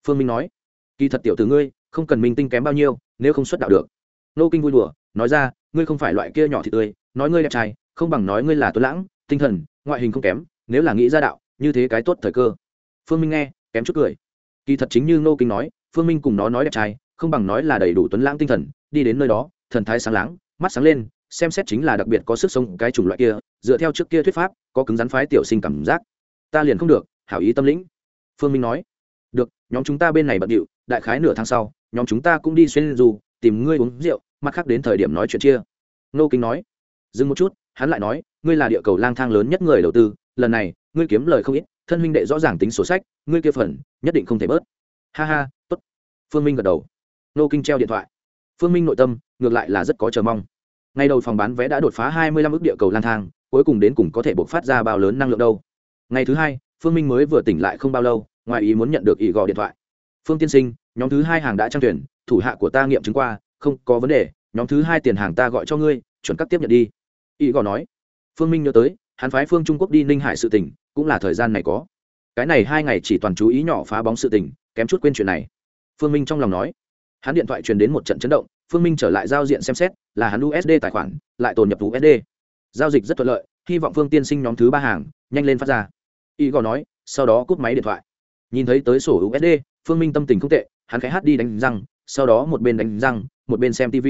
Phương minh nói. Kỳ thật tiểu từ ngươi, không cần minh tinh kém bao nhiêu, nếu không xuất đạo được. Nô kinh vui đùa, nói ra, ngươi không phải loại kia nhỏ thì tươi, nói ngươi đẹp trai, không bằng nói ngươi là tuấn lãng, tinh thần, ngoại hình không kém, nếu là nghĩ ra đạo, như thế cái tốt thời cơ. Phương minh nghe, kém chút cười. Kỳ thật chính như nô kinh nói, phương minh cùng nó nói đẹp trai, không bằng nói là đầy đủ tuấn lãng tinh thần, đi đến nơi đó, thần thái sáng láng, mắt sáng lên, xem xét chính là đặc biệt có sức sống cái chủng loại kia, dựa theo trước kia thuyết pháp, có cứng rắn phái tiểu sinh cảm giác. Ta liền không được, hảo ý tâm lĩnh phương minh nói, được, nhóm chúng ta bên này bận điệu, đại khái nửa tháng sau, nhóm chúng ta cũng đi xuyên dù, tìm ngươi uống rượu, mặt khác đến thời điểm nói chuyện chia. Nô kính nói, dừng một chút, hắn lại nói, ngươi là địa cầu lang thang lớn nhất người đầu tư, lần này, ngươi kiếm lời không ít, thân huynh đệ rõ ràng tính sổ sách, ngươi kia phần, nhất định không thể bớt. Ha ha, tốt. Phương minh gật đầu. Nô kinh treo điện thoại. Phương minh nội tâm, ngược lại là rất có chờ mong. Ngay đầu phòng bán vé đã đột phá hai mươi lăm ước địa cầu lang thang, cuối cùng đến cùng có thể buộc phát ra bao lớn năng lượng đâu. Ngày thứ hai phương minh mới vừa tỉnh lại không bao lâu, ngoài ý muốn nhận được ý gò điện thoại. Phương tiên sinh, nhóm thứ hai hàng đã trang tuyển, thủ hạ của ta nghiệm chứng qua, không có vấn đề, nhóm thứ hai tiền hàng ta gọi cho ngươi, chuẩn cắt tiếp nhận đi. Ý gò nói. Phương minh nhớ tới, hắn phái phương trung quốc đi ninh hải sự tỉnh, cũng là thời gian này có. Cái này hai ngày chỉ toàn chú ý nhỏ phá bóng sự tình kém chút quên chuyện này. Phương minh trong lòng nói. Hắn điện thoại truyền đến một trận chấn động, phương minh trở lại giao diện xem xét, là hắn usd tài khoản, lại tồn nhập usd giao dịch rất thuận lợi, hy vọng phương tiên sinh nhóm thứ ba hàng, nhanh lên phát ra y gò nói, sau đó cúp máy điện thoại. Nhìn thấy tới sổ usd phương minh tâm tình không tệ, hắn khẽ hát đi đánh răng, sau đó một bên đánh răng, một bên xem tv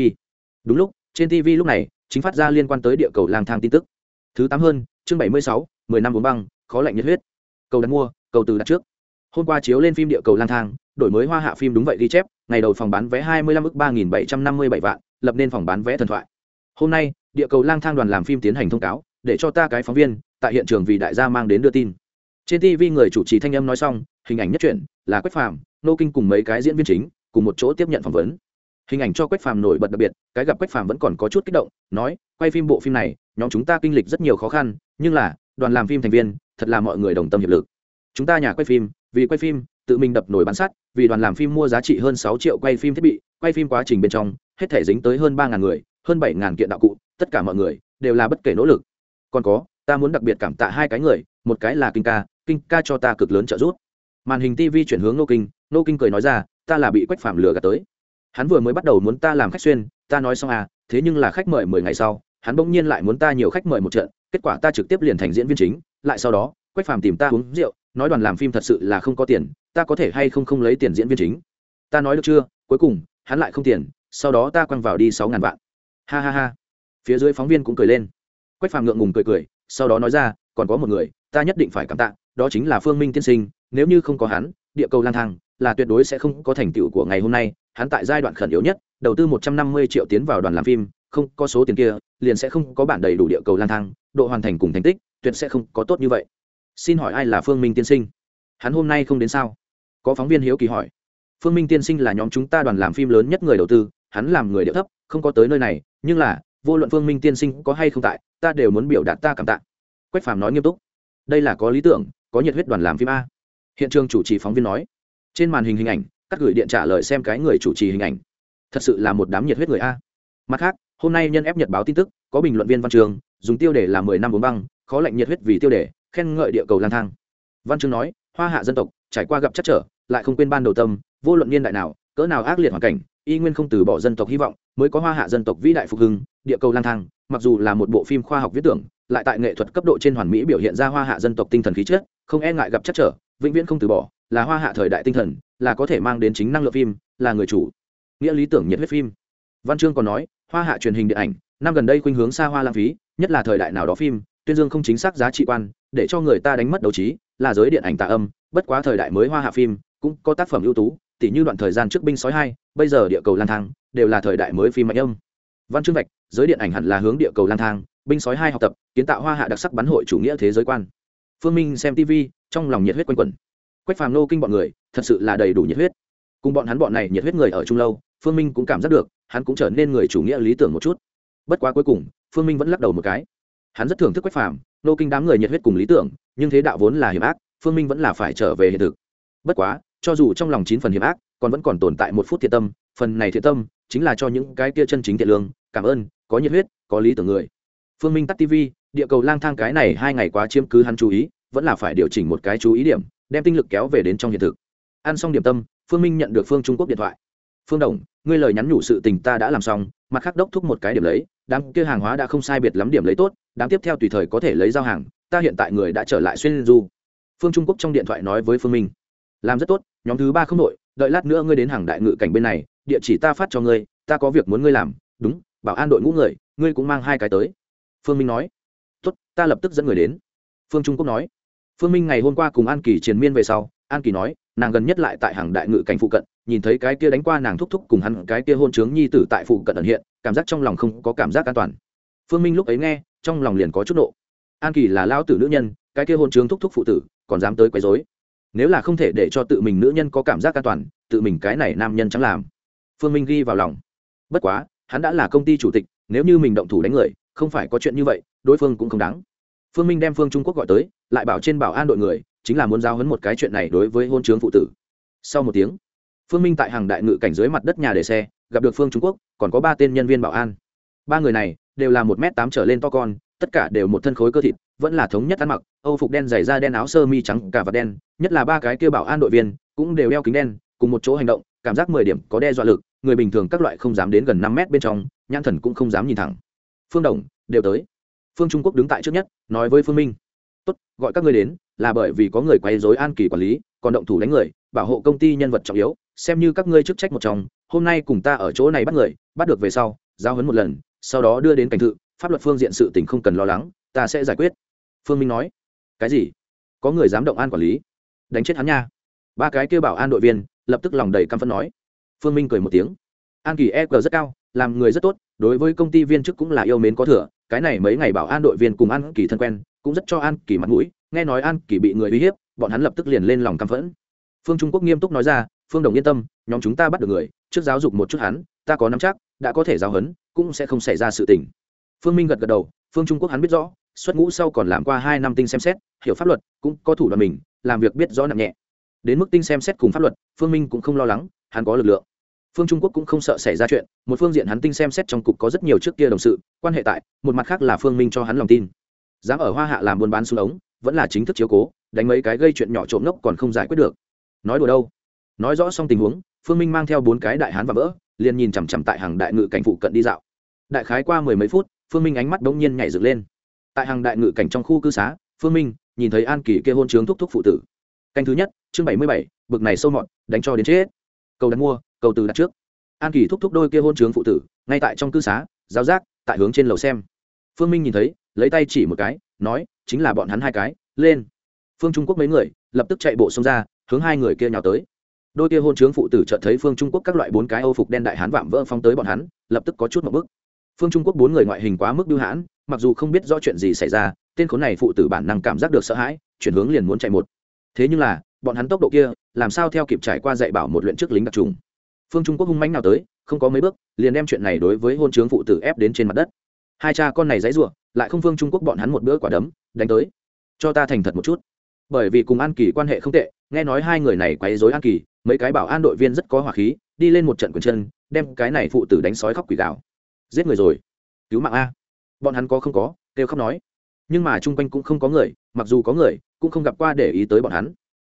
đúng lúc, trên tv lúc này, chính phát ra liên quan tới địa cầu lang thang tin tức. Thứ tám hơn, chương bảy mươi sáu, mười năm bốn băng, khó lạnh nhiệt huyết. Cầu đặt mua, cầu từ đặt trước. Hôm qua chiếu lên phim địa cầu lang thang, đổi mới hoa hạ phim đúng vậy ghi chép, ngày đầu phòng bán vé hai mươi lăm ước ba nghìn bảy trăm năm mươi bảy vạn, lập nên phòng bán vé thần thoại. Hôm nay, địa cầu lang thang đoàn làm phim tiến hành thông cáo, để cho ta cái phóng viên, tại hiện trường vì đại gia mang đến đưa tin trên tv người chủ trì thanh âm nói xong, hình ảnh nhất truyện là quách phàm, nô kinh cùng mấy cái diễn viên chính cùng một chỗ tiếp nhận phỏng vấn. Hình ảnh cho quách phàm nổi bật đặc biệt, cái gặp quách phàm vẫn còn có chút kích động, nói, quay phim bộ phim này, nhóm chúng ta kinh lịch rất nhiều khó khăn, nhưng là, đoàn làm phim thành viên, thật là mọi người đồng tâm hiệp lực. Chúng ta nhà quay phim, vì quay phim, tự mình đập nổi bán sắt, vì đoàn làm phim mua giá trị hơn sáu triệu quay phim thiết bị, quay phim quá trình bên trong, hết thể dính tới hơn ba ngàn người, hơn bảy ngàn kiện đạo cụ, tất cả mọi người đều là bất kể nỗ lực. Còn có, ta muốn đặc biệt cảm tạ hai cái người, một cái là kinh ca kinh ca cho ta cực lớn trợ giúp. Màn hình tv chuyển hướng nô kinh nô kinh cười nói ra, ta là bị quách phạm lừa gạt tới. Hắn vừa mới bắt đầu muốn ta làm khách xuyên, ta nói xong à thế nhưng là khách mời mười ngày sau, hắn bỗng nhiên lại muốn ta nhiều khách mời một trận, kết quả ta trực tiếp liền thành diễn viên chính, lại sau đó, quách Phạm tìm ta uống rượu, nói đoàn làm phim thật sự là không có tiền, ta có thể hay không không lấy tiền diễn viên chính? Ta nói được chưa? Cuối cùng, hắn lại không tiền, sau đó ta quăng vào đi sáu ngàn vạn. Ha ha ha. Phía dưới phóng viên cũng cười lên. Quách Phạm ngượng ngùng cười cười, sau đó nói ra, còn có một người, ta nhất định phải cảm tạ đó chính là phương minh tiên sinh, nếu như không có hắn, địa cầu lang thang là tuyệt đối sẽ không có thành tựu của ngày hôm nay, hắn tại giai đoạn khẩn yếu nhất, đầu tư một trăm năm mươi triệu tiến vào đoàn làm phim, không có số tiền kia, liền sẽ không có bản đầy đủ địa cầu lang thang, độ hoàn thành cùng thành tích, tuyệt sẽ không có tốt như vậy. Xin hỏi ai là phương minh tiên sinh? Hắn hôm nay không đến sao? Có phóng viên hiếu kỳ hỏi. Phương minh tiên sinh là nhóm chúng ta đoàn làm phim lớn nhất người đầu tư, hắn làm người điệu thấp, không có tới nơi này, nhưng là, vô luận phương minh tiên sinh có hay không tại, ta đều muốn biểu đạt ta cảm tạ. Quách phàm nói nghiêm túc. Đây là có lý tưởng có nhiệt huyết đoàn làm phim a. Hiện trường chủ trì phóng viên nói, trên màn hình hình ảnh, cắt gửi điện trả lời xem cái người chủ trì hình ảnh. Thật sự là một đám nhiệt huyết người a. Mặt khác, hôm nay nhân ép nhật báo tin tức, có bình luận viên văn trường, dùng tiêu đề là mười năm bốn băng, khó lạnh nhiệt huyết vì tiêu đề, khen ngợi địa cầu lang thang. Văn chương nói, hoa hạ dân tộc, trải qua gặp chắc trở, lại không quên ban đầu tâm, vô luận niên đại nào, cỡ nào ác liệt hoàn cảnh, y nguyên không từ bỏ dân tộc hy vọng, mới có hoa hạ dân tộc vĩ đại phục hưng, địa cầu lang thang, mặc dù là một bộ phim khoa học viết tưởng, lại tại nghệ thuật cấp độ trên hoàn mỹ biểu hiện ra hoa hạ dân tộc tinh thần khí chất không e ngại gặp chắc trở, vĩnh viễn không từ bỏ, là hoa hạ thời đại tinh thần, là có thể mang đến chính năng lượng phim, là người chủ. Nghĩa lý tưởng nhiệt huyết phim. Văn chương còn nói, hoa hạ truyền hình điện ảnh, năm gần đây khuynh hướng xa hoa lãng phí, nhất là thời đại nào đó phim, tuyên dương không chính xác giá trị quan, để cho người ta đánh mất đấu trí, là giới điện ảnh tạ âm, bất quá thời đại mới hoa hạ phim, cũng có tác phẩm ưu tú, tỉ như đoạn thời gian trước binh sói hai, bây giờ địa cầu lang thang, đều là thời đại mới phim mạnh âm. Văn chương vạch, giới điện ảnh hẳn là hướng địa cầu lang thang, binh sói hai học tập, kiến tạo hoa hạ đặc sắc bắn hội chủ nghĩa thế giới quan phương minh xem tv trong lòng nhiệt huyết quanh quẩn. Quách phàm nô kinh bọn người, thật sự là đầy đủ nhiệt huyết. Cùng bọn hắn bọn này nhiệt huyết người ở chung lâu, phương minh cũng cảm giác được, hắn cũng trở nên người chủ nghĩa lý tưởng một chút. Bất quá cuối cùng, phương minh vẫn lắc đầu một cái. Hắn rất thưởng thức quách phàm, nô kinh đám người nhiệt huyết cùng lý tưởng, nhưng thế đạo vốn là hiểm ác, phương minh vẫn là phải trở về hiện thực. Bất quá, cho dù trong lòng chín phần hiểm ác, còn vẫn còn tồn tại một phút thiện tâm, phần này thiện tâm chính là cho những cái kia chân chính thiện lương, cảm ơn, có nhiệt huyết, có lý tưởng người. Phương minh tắt tv địa cầu lang thang cái này hai ngày quá chiếm cứ hắn chú ý, vẫn là phải điều chỉnh một cái chú ý điểm, đem tinh lực kéo về đến trong hiện thực. Ăn xong điểm tâm, phương minh nhận được phương trung quốc điện thoại. Phương đồng, ngươi lời nhắn nhủ sự tình ta đã làm xong, mặt khác đốc thúc một cái điểm lấy, đám kia hàng hóa đã không sai biệt lắm điểm lấy tốt, đám tiếp theo tùy thời có thể lấy giao hàng, ta hiện tại người đã trở lại xuyên du. Phương trung quốc trong điện thoại nói với phương minh. Làm rất tốt, nhóm thứ ba không đội, đợi lát nữa ngươi đến hàng đại ngự cảnh bên này, địa chỉ ta phát cho ngươi, ta có việc muốn ngươi làm, đúng, bảo an đội ngũ người, ngươi cũng mang hai cái tới. Phương minh nói tốt, ta lập tức dẫn người đến. Phương trung quốc nói. Phương minh ngày hôm qua cùng an kỳ triền miên về sau, an kỳ nói, nàng gần nhất lại tại hàng đại ngự cảnh phụ cận, nhìn thấy cái kia đánh qua nàng thúc thúc cùng hắn cái kia hôn trướng nhi tử tại phụ cận ẩn hiện, cảm giác trong lòng không có cảm giác an toàn. Phương minh lúc ấy nghe, trong lòng liền có chút nộ. An kỳ là lao tử nữ nhân, cái kia hôn trướng thúc thúc phụ tử, còn dám tới quấy dối nếu là không thể để cho tự mình nữ nhân có cảm giác an toàn, tự mình cái này nam nhân chẳng làm. Phương minh ghi vào lòng. Bất quá, hắn đã là công ty chủ tịch, nếu như mình động thủ đánh người, không phải có chuyện như vậy đối phương cũng không đáng. Phương minh đem phương trung quốc gọi tới, lại bảo trên bảo an đội người, chính là muốn giao hấn một cái chuyện này đối với hôn chướng phụ tử. Sau một tiếng, phương minh tại hàng đại ngự cảnh dưới mặt đất nhà để xe, gặp được phương trung quốc, còn có ba tên nhân viên bảo an. Ba người này đều là một m tám trở lên to con, tất cả đều một thân khối cơ thịt, vẫn là thống nhất ăn mặc, âu phục đen dày da đen áo sơ mi trắng, cả vạt đen, nhất là ba cái kia bảo an đội viên, cũng đều đeo kính đen, cùng một chỗ hành động, cảm giác mười điểm có đe dọa lực, người bình thường các loại không dám đến gần năm mét bên trong, nhãn thần cũng không dám nhìn thẳng. Phương đồng, đều tới phương trung quốc đứng tại trước nhất, nói với phương minh, tốt, gọi các ngươi đến, là bởi vì có người quay dối an kỳ quản lý, còn động thủ đánh người, bảo hộ công ty nhân vật trọng yếu, xem như các ngươi chức trách một trong, hôm nay cùng ta ở chỗ này bắt người, bắt được về sau, giao hấn một lần, sau đó đưa đến cảnh thự, pháp luật phương diện sự tình không cần lo lắng, ta sẽ giải quyết. Phương minh nói, cái gì? Có người dám động an quản lý? Đánh chết hắn nha. Ba cái kêu bảo an đội viên lập tức lòng đầy căm phẫn nói. Phương minh cười một tiếng, an kỳ e g rất cao làm người rất tốt, đối với công ty viên chức cũng là yêu mến có thừa, cái này mấy ngày bảo an đội viên cùng an kỳ thân quen, cũng rất cho an kỳ mặt mũi, nghe nói an kỳ bị người uy hiếp, bọn hắn lập tức liền lên lòng căm phẫn. Phương trung quốc nghiêm túc nói ra, phương đồng yên tâm, nhóm chúng ta bắt được người, trước giáo dục một chút hắn, ta có nắm chắc, đã có thể giáo huấn, cũng sẽ không xảy ra sự tình. Phương minh gật gật đầu, phương trung quốc hắn biết rõ, xuất ngũ sau còn làm qua hai năm tinh xem xét, hiểu pháp luật, cũng có thủ đoạn mình, làm việc biết rõ nặng nhẹ. Đến mức tinh xem xét cùng pháp luật, phương minh cũng không lo lắng, hắn có lực lượng phương trung quốc cũng không sợ xảy ra chuyện, một phương diện hắn tinh xem xét trong cục có rất nhiều trước kia đồng sự, quan hệ tại, một mặt khác là phương minh cho hắn lòng tin. Dám ở hoa hạ làm buôn bán xuống ống, vẫn là chính thức chiếu cố, đánh mấy cái gây chuyện nhỏ trộm ngốc còn không giải quyết được. Nói đùa đâu? Nói rõ xong tình huống, phương minh mang theo bốn cái đại hán và vỡ, liền nhìn chằm chằm tại hàng đại ngự cảnh phụ cận đi dạo. Đại khái qua mười mấy phút, phương minh ánh mắt bỗng nhiên nhảy dựng lên. Tại hàng đại ngự cảnh trong khu cư xá, phương minh nhìn thấy an kỳ kia hôn trướng thúc thúc phụ tử. Canh thứ nhất, chương bảy mươi bảy, bực này sâu mọt, đánh cho đến chết. Cầu đặt mua cầu từ đặt trước. An kỳ thúc thúc đôi kia hôn trướng phụ tử, ngay tại trong cư xá giáo giác, tại hướng trên lầu xem. Phương minh nhìn thấy, lấy tay chỉ một cái, nói, chính là bọn hắn hai cái, lên. Phương trung quốc mấy người, lập tức chạy bộ xông ra, hướng hai người kia nhào tới. Đôi kia hôn trướng phụ tử chợt thấy phương trung quốc các loại bốn cái âu phục đen đại hán vạm vỡ phong tới bọn hắn, lập tức có chút một bức phương trung quốc bốn người ngoại hình quá mức biêu hãn, mặc dù không biết rõ chuyện gì xảy ra, tên khốn này phụ tử bản năng cảm giác được sợ hãi, chuyển hướng liền muốn chạy một. Thế nhưng là, bọn hắn tốc độ kia, làm sao theo kịp trải qua dạy bảo một luyện trước lính đặc trùng? Phương trung quốc hung mánh nào tới, không có mấy bước, liền đem chuyện này đối với hôn trướng phụ tử ép đến trên mặt đất. Hai cha con này dãy ruộng lại không phương trung quốc bọn hắn một bữa quả đấm, đánh tới. Cho ta thành thật một chút. Bởi vì cùng an kỳ quan hệ không tệ, nghe nói hai người này quấy dối an kỳ, mấy cái bảo an đội viên rất có hỏa khí, đi lên một trận quyền chân, đem cái này phụ tử đánh sói khóc quỷ gạo giết người rồi. Cứu mạng a. Bọn hắn có không có, kêu khóc nói. Nhưng mà chung quanh cũng không có người, mặc dù có người, cũng không gặp qua để ý tới bọn hắn.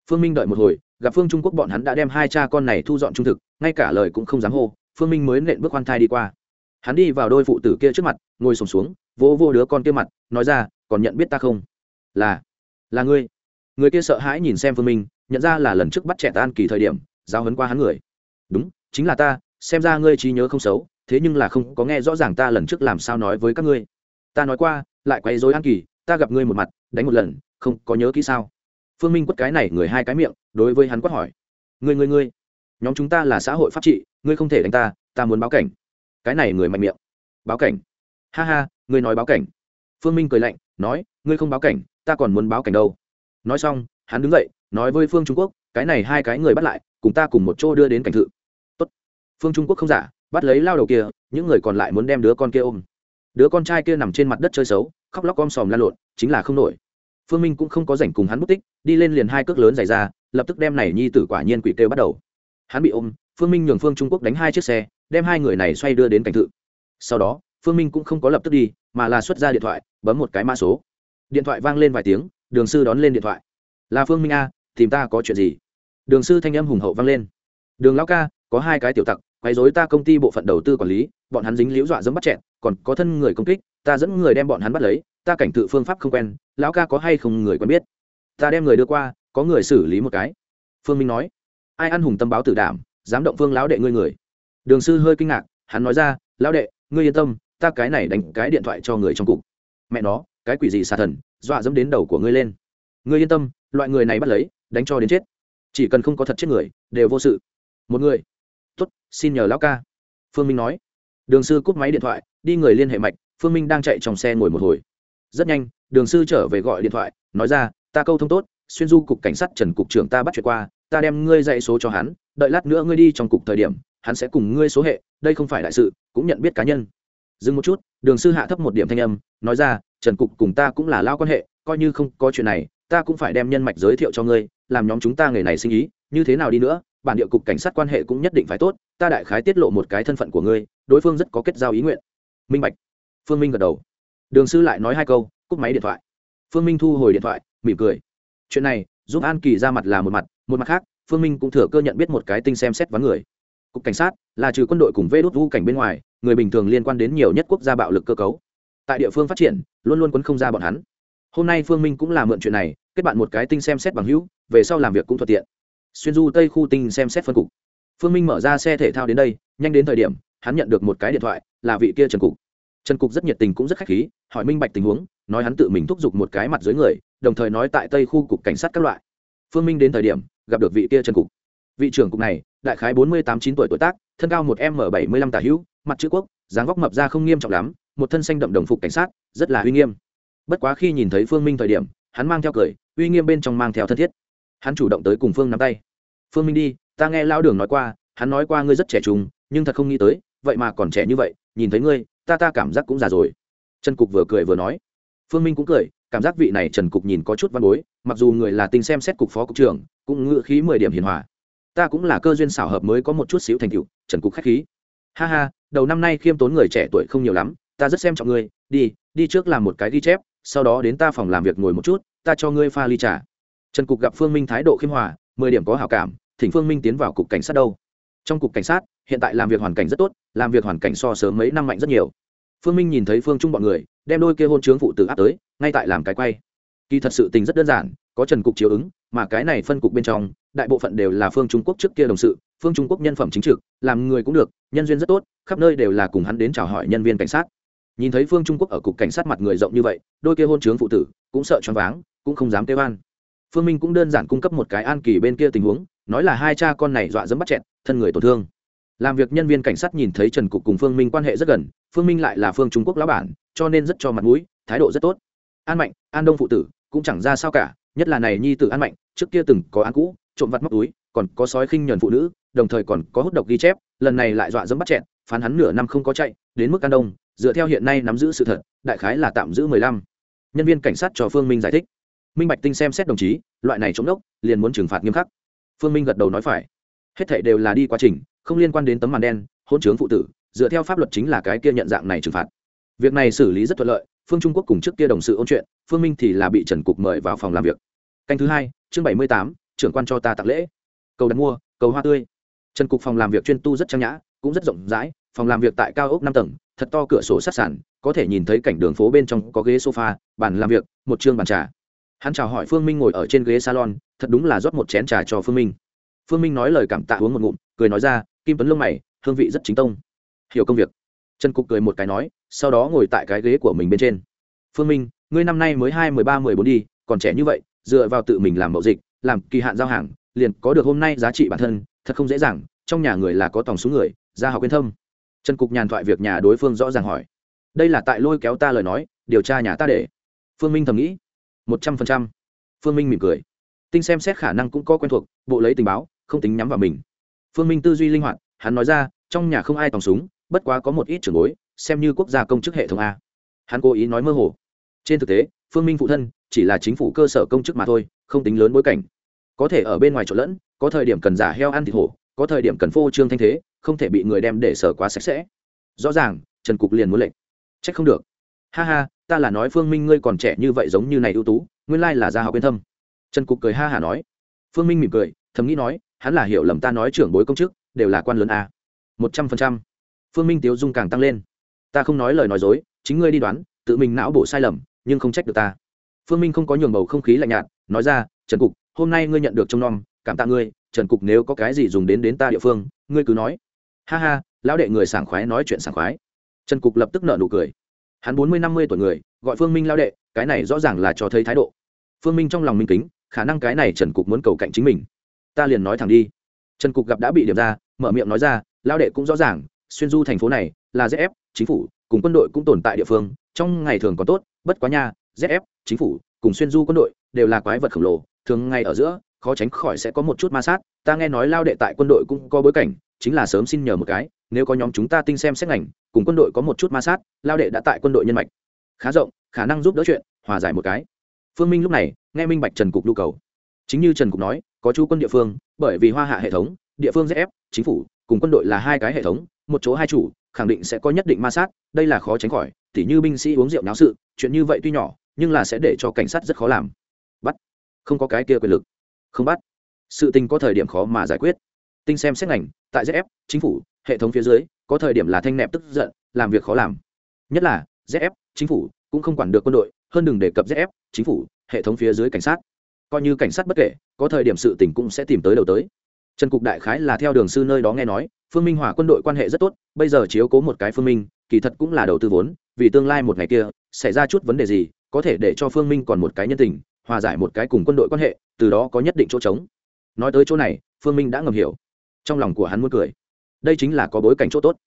Phương minh đợi một hồi, gặp phương trung quốc bọn hắn đã đem hai cha con này thu dọn trung thực ngay cả lời cũng không dám hô phương minh mới nện bước khoan thai đi qua. Hắn đi vào đôi phụ tử kia trước mặt ngồi sùng xuống, xuống vỗ vô đứa con kia mặt nói ra còn nhận biết ta không? Là là ngươi. Người kia sợ hãi nhìn xem phương minh nhận ra là lần trước bắt trẻ tan kỳ thời điểm giao hấn qua hắn người. Đúng chính là ta xem ra ngươi trí nhớ không xấu thế nhưng là không có nghe rõ ràng ta lần trước làm sao nói với các ngươi. Ta nói qua lại quay dối an kỳ ta gặp ngươi một mặt đánh một lần không có nhớ kỹ sao? Phương minh quất cái này người hai cái miệng đối với hắn quát hỏi. Ngươi ngươi ngươi nhóm chúng ta là xã hội pháp trị, ngươi không thể đánh ta ta muốn báo cảnh. Cái này người mạnh miệng. Báo cảnh. Ha ha, ngươi nói báo cảnh. Phương minh cười lạnh, nói, ngươi không báo cảnh, ta còn muốn báo cảnh đâu. Nói xong, hắn đứng dậy, nói với phương trung quốc, cái này hai cái người bắt lại, cùng ta cùng một chỗ đưa đến cảnh thự. Tốt. phương trung quốc không giả, bắt lấy lao đầu kia, những người còn lại muốn đem đứa con kia ôm. Đứa con trai kia nằm trên mặt đất chơi xấu, khóc lóc om sòm lan lộn, chính là không nổi. Phương minh cũng không có rảnh cùng hắn mất tích, đi lên liền hai cước lớn dày ra, lập tức đem này nhi tử quả nhiên quỷ kêu bắt đầu hắn bị ôm, phương minh nhường phương trung quốc đánh hai chiếc xe, đem hai người này xoay đưa đến cảnh thự. Sau đó, phương minh cũng không có lập tức đi, mà là xuất ra điện thoại, bấm một cái mã số. Điện thoại vang lên vài tiếng, đường sư đón lên điện thoại. Là phương minh a, tìm ta có chuyện gì? Đường sư thanh âm hùng hậu vang lên. Đường lão ca, có hai cái tiểu tặc, quấy dối ta công ty bộ phận đầu tư quản lý, bọn hắn dính liễu dọa dẫm bắt chẹn còn có thân người công kích, ta dẫn người đem bọn hắn bắt lấy, ta cảnh tự phương pháp không quen, lão ca có hay không người quen biết? Ta đem người đưa qua, có người xử lý một cái. Phương minh nói ai ăn hùng tâm báo tử đảm, dám động phương lão đệ ngươi người. Đường sư hơi kinh ngạc, hắn nói ra, lão đệ, ngươi yên tâm, ta cái này đánh cái điện thoại cho người trong cục. Mẹ nó, cái quỷ gì xà thần, dọa dẫm đến đầu của ngươi lên. Ngươi yên tâm, loại người này bắt lấy, đánh cho đến chết. Chỉ cần không có thật chết người, đều vô sự. Một người. Tốt, xin nhờ lão ca. Phương minh nói. Đường sư cúp máy điện thoại, đi người liên hệ mạch, phương minh đang chạy trong xe ngồi một hồi. Rất nhanh, đường sư trở về gọi điện thoại, nói ra, ta câu thông tốt xuyên du cục cảnh sát trần cục trưởng ta bắt chuyện qua, ta đem ngươi dạy số cho hắn, đợi lát nữa ngươi đi trong cục thời điểm, hắn sẽ cùng ngươi số hệ, đây không phải đại sự, cũng nhận biết cá nhân. Dừng một chút, đường sư hạ thấp một điểm thanh âm, nói ra, trần cục cùng ta cũng là lao quan hệ, coi như không có chuyện này, ta cũng phải đem nhân mạch giới thiệu cho ngươi, làm nhóm chúng ta nghề này sinh ý, như thế nào đi nữa, bản địa cục cảnh sát quan hệ cũng nhất định phải tốt, ta đại khái tiết lộ một cái thân phận của ngươi, đối phương rất có kết giao ý nguyện. Minh bạch. Phương minh gật đầu. Đường sư lại nói hai câu, cúp máy điện thoại. Phương minh thu hồi điện thoại, mỉm cười chuyện này, giúp an kỳ ra mặt là một mặt một mặt khác, phương minh cũng thừa cơ nhận biết một cái tinh xem xét vắng người. Cục cảnh sát là trừ quân đội cùng vê đốt vũ cảnh bên ngoài, người bình thường liên quan đến nhiều nhất quốc gia bạo lực cơ cấu. Tại địa phương phát triển, luôn luôn quấn không ra bọn hắn. Hôm nay phương minh cũng là mượn chuyện này, kết bạn một cái tinh xem xét bằng hữu, về sau làm việc cũng thuận tiện. Xuyên du tây khu tinh xem xét phân cục. Phương minh mở ra xe thể thao đến đây, nhanh đến thời điểm, hắn nhận được một cái điện thoại, là vị kia trần cục. Trần cục rất nhiệt tình cũng rất khách khí, hỏi minh bạch tình huống, nói hắn tự mình thúc giục một cái mặt dưới người đồng thời nói tại tây khu cục cảnh sát các loại. Phương minh đến thời điểm, gặp được vị kia trần cục. Vị trưởng cục này, đại khái bốn mươi tám chín tuổi tuổi tác, thân cao một m bảy mươi lăm tả hữu, mặt chữ quốc, dáng vóc mập ra không nghiêm trọng lắm, một thân xanh đậm đồng phục cảnh sát, rất là uy nghiêm. Bất quá khi nhìn thấy phương minh thời điểm, hắn mang theo cười, uy nghiêm bên trong mang theo thân thiết. Hắn chủ động tới cùng phương nắm tay. Phương minh đi, ta nghe lao đường nói qua, hắn nói qua ngươi rất trẻ trung, nhưng thật không nghĩ tới, vậy mà còn trẻ như vậy, nhìn thấy ngươi, ta ta cảm giác cũng già rồi. Trần cục vừa cười vừa nói. Phương minh cũng cười cảm giác vị này trần cục nhìn có chút văn bối, mặc dù người là tinh xem xét cục phó cục trưởng, cũng ngự khí mười điểm hiền hòa. Ta cũng là cơ duyên xảo hợp mới có một chút xíu thành tựu, trần cục k h á c h khí. Ha ha, đầu năm nay khiêm tốn người trẻ tuổi không nhiều lắm, ta rất xem trọng ngươi, đi đi trước làm một cái ghi chép, sau đó đến ta phòng làm việc ngồi một chút, ta cho ngươi pha ly trà. Trần cục gặp phương minh thái độ khiêm hòa, mười điểm có hảo cảm, thỉnh phương minh tiến vào cục cảnh sát đâu. Trong cục cảnh sát, hiện tại làm việc hoàn cảnh rất tốt, làm việc hoàn cảnh so sớm mấy năm mạnh rất nhiều phương minh nhìn thấy phương trung bọn người, đem đôi kia hôn chướng phụ tử áp tới, ngay tại làm cái quay. Kỳ thật sự tình rất đơn giản, có trần cục chiếu ứng, mà cái này phân cục bên trong, đại bộ phận đều là phương trung quốc trước kia đồng sự, phương trung quốc nhân phẩm chính trực, làm người cũng được, nhân duyên rất tốt, khắp nơi đều là cùng hắn đến chào hỏi nhân viên cảnh sát. Nhìn thấy phương trung quốc ở cục cảnh sát mặt người rộng như vậy, đôi kia hôn chướng phụ tử, cũng sợ choáng váng, cũng không dám kêu an. Phương minh cũng đơn giản cung cấp một cái an kỳ bên kia tình huống, nói là hai cha con này dọa dẫm bắt chẹn thân người tổn thương làm việc nhân viên cảnh sát nhìn thấy trần cục cùng phương minh quan hệ rất gần, phương minh lại là phương trung quốc lão bản, cho nên rất cho mặt mũi, thái độ rất tốt. An mạnh, an đông phụ tử, cũng chẳng ra sao cả, nhất là này nhi tử an mạnh, trước kia từng có án cũ, trộm vặt móc túi, còn có sói khinh nhuần phụ nữ, đồng thời còn có hút độc ghi chép, lần này lại dọa dẫm bắt chẹn phán hắn nửa năm không có chạy, đến mức an đông, dựa theo hiện nay nắm giữ sự thật, đại khái là tạm giữ mười lăm. Nhân viên cảnh sát cho phương minh giải thích. Minh bạch tinh xem xét đồng chí, loại này chống đốc, liền muốn trừng phạt nghiêm khắc. Phương minh gật đầu nói phải hết thảy đều là đi quá trình, không liên quan đến tấm màn đen hôn chướng phụ tử, dựa theo pháp luật chính là cái kia nhận dạng này trừng phạt. Việc này xử lý rất thuận lợi, phương trung quốc cùng trước kia đồng sự ôn chuyện, phương minh thì là bị trần cục mời vào phòng làm việc. Canh thứ hai, chương bảy mươi tám, trưởng quan cho ta tặng lễ. Cầu đặt mua, cầu hoa tươi. Trần cục phòng làm việc chuyên tu rất trang nhã, cũng rất rộng rãi, phòng làm việc tại cao ốc năm tầng, thật to cửa sổ sát sản có thể nhìn thấy cảnh đường phố bên trong có ghế sofa, bàn làm việc, một chương bàn trà. Hắn chào hỏi phương minh ngồi ở trên ghế salon, thật đúng là rót một chén trà cho phương minh phương minh nói lời cảm tạ uống một ngụm, cười nói ra, kim tuấn lông mày, hương vị rất chính tông. Hiểu công việc. Trần cục cười một cái nói, sau đó ngồi tại cái ghế của mình bên trên. Phương minh, ngươi năm nay mới hai, mười ba, mười bốn đi, còn trẻ như vậy, dựa vào tự mình làm mậu dịch, làm kỳ hạn giao hàng, liền có được hôm nay giá trị bản thân, thật không dễ dàng, trong nhà người là có tòng số người ra học yên thâm. Trần cục nhàn thoại việc nhà đối phương rõ ràng hỏi. Đây là tại lôi kéo ta lời nói, điều tra nhà ta để. Phương minh thầm nghĩ. Một trăm phần trăm. Phương minh mỉm cười. Tinh xem xét khả năng cũng có quen thuộc, bộ lấy tình báo không tính nhắm vào mình. Phương minh tư duy linh hoạt, hắn nói ra, trong nhà không ai tòng súng, bất quá có một ít trưởng bối, xem như quốc gia công chức hệ thống a. Hắn cố ý nói mơ hồ. Trên thực tế, phương minh phụ thân chỉ là chính phủ cơ sở công chức mà thôi, không tính lớn bối cảnh. Có thể ở bên ngoài trộn lẫn, có thời điểm cần giả heo ăn thịt hổ, có thời điểm cần phô trương thanh thế, không thể bị người đem để sở quá sạch sẽ. Rõ ràng, trần cục liền muốn lệnh. Trách không được. Ha ha, ta là nói phương minh ngươi còn trẻ như vậy giống như này ưu tú, nguyên lai là gia học yên thâm. Trần cục cười ha hả nói. Phương minh mỉm cười, thầm nghĩ nói hắn là hiểu lầm ta nói trưởng bối công chức, đều là quan lớn a. Một trăm phần trăm. Phương minh tiếu dung càng tăng lên. Ta không nói lời nói dối, chính ngươi đi đoán, tự mình não bổ sai lầm, nhưng không trách được ta. Phương minh không có nhường bầu không khí lạnh nhạt, nói ra, trần cục, hôm nay ngươi nhận được trông nom, cảm tạ ngươi, trần cục nếu có cái gì dùng đến đến ta địa phương, ngươi cứ nói. Ha ha, lão đệ người sảng khoái nói chuyện sảng khoái. Trần cục lập tức nợ nụ cười. Hắn bốn mươi năm mươi tuổi người, gọi phương minh lao đệ, cái này rõ ràng là cho thấy thái độ. Phương minh trong lòng minh kính, khả năng cái này trần cục muốn cầu cạnh chính mình ta liền nói thẳng đi. Trần cục gặp đã bị điểm ra, mở miệng nói ra lao đệ cũng rõ ràng, xuyên du thành phố này là df chính phủ, cùng quân đội cũng tồn tại địa phương, trong ngày thường còn tốt, bất quá nha zf chính phủ, cùng xuyên du quân đội đều là quái vật khổng lồ, thường ngày ở giữa, khó tránh khỏi sẽ có một chút ma sát, ta nghe nói lao đệ tại quân đội cũng có bối cảnh, chính là sớm xin nhờ một cái, nếu có nhóm chúng ta tinh xem xét ngành, cùng quân đội có một chút ma sát lao đệ đã tại quân đội nhân mạch. Khá rộng, khả năng giúp đỡ chuyện, hòa giải một cái. Phương minh lúc này nghe minh bạch trần cục nhu cầu. Chính như trần cục nói có chú quân địa phương, bởi vì hoa hạ hệ thống, địa phương zf chính phủ cùng quân đội là hai cái hệ thống, một chỗ hai chủ, khẳng định sẽ có nhất định ma sát, đây là khó tránh khỏi, tỉ như binh sĩ uống rượu náo sự, chuyện như vậy tuy nhỏ, nhưng là sẽ để cho cảnh sát rất khó làm. Bắt. Không có cái kia quyền lực. Không bắt. Sự tình có thời điểm khó mà giải quyết. Tinh xem xét ngành, tại zf chính phủ, hệ thống phía dưới, có thời điểm là thanh nẹp tức giận, làm việc khó làm. Nhất là zf chính phủ cũng không quản được quân đội, hơn đừng đề cập zf chính phủ, hệ thống phía dưới cảnh sát coi như cảnh sát bất kể, có thời điểm sự tình cũng sẽ tìm tới đầu tới. Trần cục đại khái là theo đường sư nơi đó nghe nói, phương minh hòa quân đội quan hệ rất tốt, bây giờ chiếu cố một cái phương minh, kỳ thật cũng là đầu tư vốn, vì tương lai một ngày kia, xảy ra chút vấn đề gì, có thể để cho phương minh còn một cái nhân tình, hòa giải một cái cùng quân đội quan hệ, từ đó có nhất định chỗ trống. Nói tới chỗ này, phương minh đã ngầm hiểu. Trong lòng của hắn muốn cười. Đây chính là có bối cảnh chỗ tốt.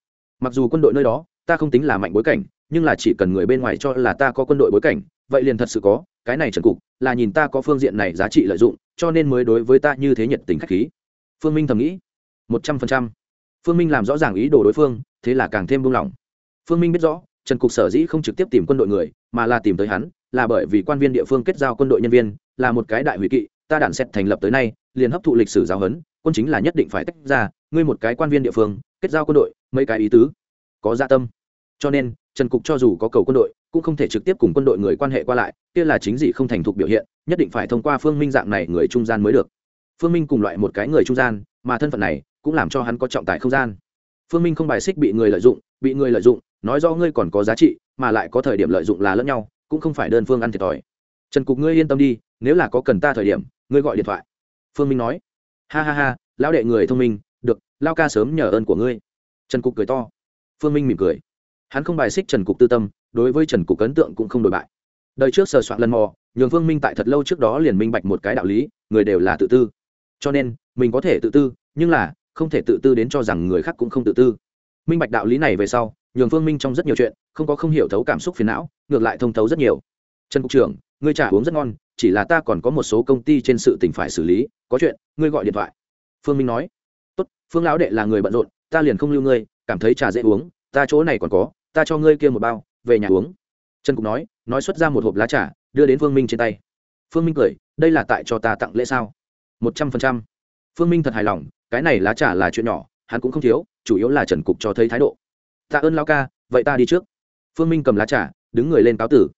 Mặc dù quân đội nơi đó ta không tính là mạnh bối cảnh, nhưng là chỉ cần người bên ngoài cho là ta có quân đội bối cảnh, vậy liền thật sự có, cái này trần cục, là nhìn ta có phương diện này giá trị lợi dụng, cho nên mới đối với ta như thế nhiệt tình khách khí. Phương minh thầm nghĩ. Một trăm phần trăm. Phương minh làm rõ ràng ý đồ đối phương, thế là càng thêm buông lỏng. Phương minh biết rõ, trần cục sở dĩ không trực tiếp tìm quân đội người, mà là tìm tới hắn, là bởi vì quan viên địa phương kết giao quân đội nhân viên, là một cái đại hủy kỵ, ta đạn xét thành lập tới nay, liền hấp thụ lịch sử giáo huấn, quân chính là nhất định phải tách ra, ngươi một cái quan viên địa phương, kết giao quân đội, mấy cái ý tứ. Có dạ tâm cho nên, trần cục cho dù có cầu quân đội, cũng không thể trực tiếp cùng quân đội người quan hệ qua lại, kia là chính gì không thành thục biểu hiện, nhất định phải thông qua phương minh dạng này người trung gian mới được. Phương minh cùng loại một cái người trung gian, mà thân phận này, cũng làm cho hắn có trọng tài không gian. Phương minh không bài xích bị người lợi dụng, bị người lợi dụng, nói do ngươi còn có giá trị, mà lại có thời điểm lợi dụng là lẫn nhau, cũng không phải đơn phương ăn thiệt thòi. Trần cục ngươi yên tâm đi, nếu là có cần ta thời điểm, ngươi gọi điện thoại. Phương minh nói. Ha ha ha, lão đệ người thông minh, được, lao ca sớm nhờ ơn của ngươi. Trần cục cười to. Phương minh mỉm cười hắn không bài xích trần cục tư tâm, đối với trần cục ấn tượng cũng không đổi bại. Đời trước sờ soạn lần mò, nhường vương minh tại thật lâu trước đó liền minh bạch một cái đạo lý, người đều là tự tư. Cho nên, mình có thể tự tư, nhưng là, không thể tự tư đến cho rằng người khác cũng không tự tư. Minh bạch đạo lý này về sau, nhường vương minh trong rất nhiều chuyện, không có không hiểu thấu cảm xúc phiền não, ngược lại thông thấu rất nhiều. Trần cục trưởng, ngươi trả uống rất ngon, chỉ là ta còn có một số công ty trên sự tình phải xử lý, có chuyện, ngươi gọi điện thoại. Phương minh nói, tốt, phương lão đệ là người bận rộn, ta liền không lưu ngươi, cảm thấy trà dễ uống, ta chỗ này còn có ta cho ngươi kia một bao, về nhà uống. Trần cục nói nói xuất ra một hộp lá trà, đưa đến phương minh trên tay. Phương minh cười, đây là tại cho ta tặng lễ sao? Một trăm phần trăm. Phương minh thật hài lòng, cái này lá trà là chuyện nhỏ, hắn cũng không thiếu, chủ yếu là trần cục cho thấy thái độ. Tạ ơn lao ca, vậy ta đi trước. Phương minh cầm lá trà, đứng người lên cáo tử.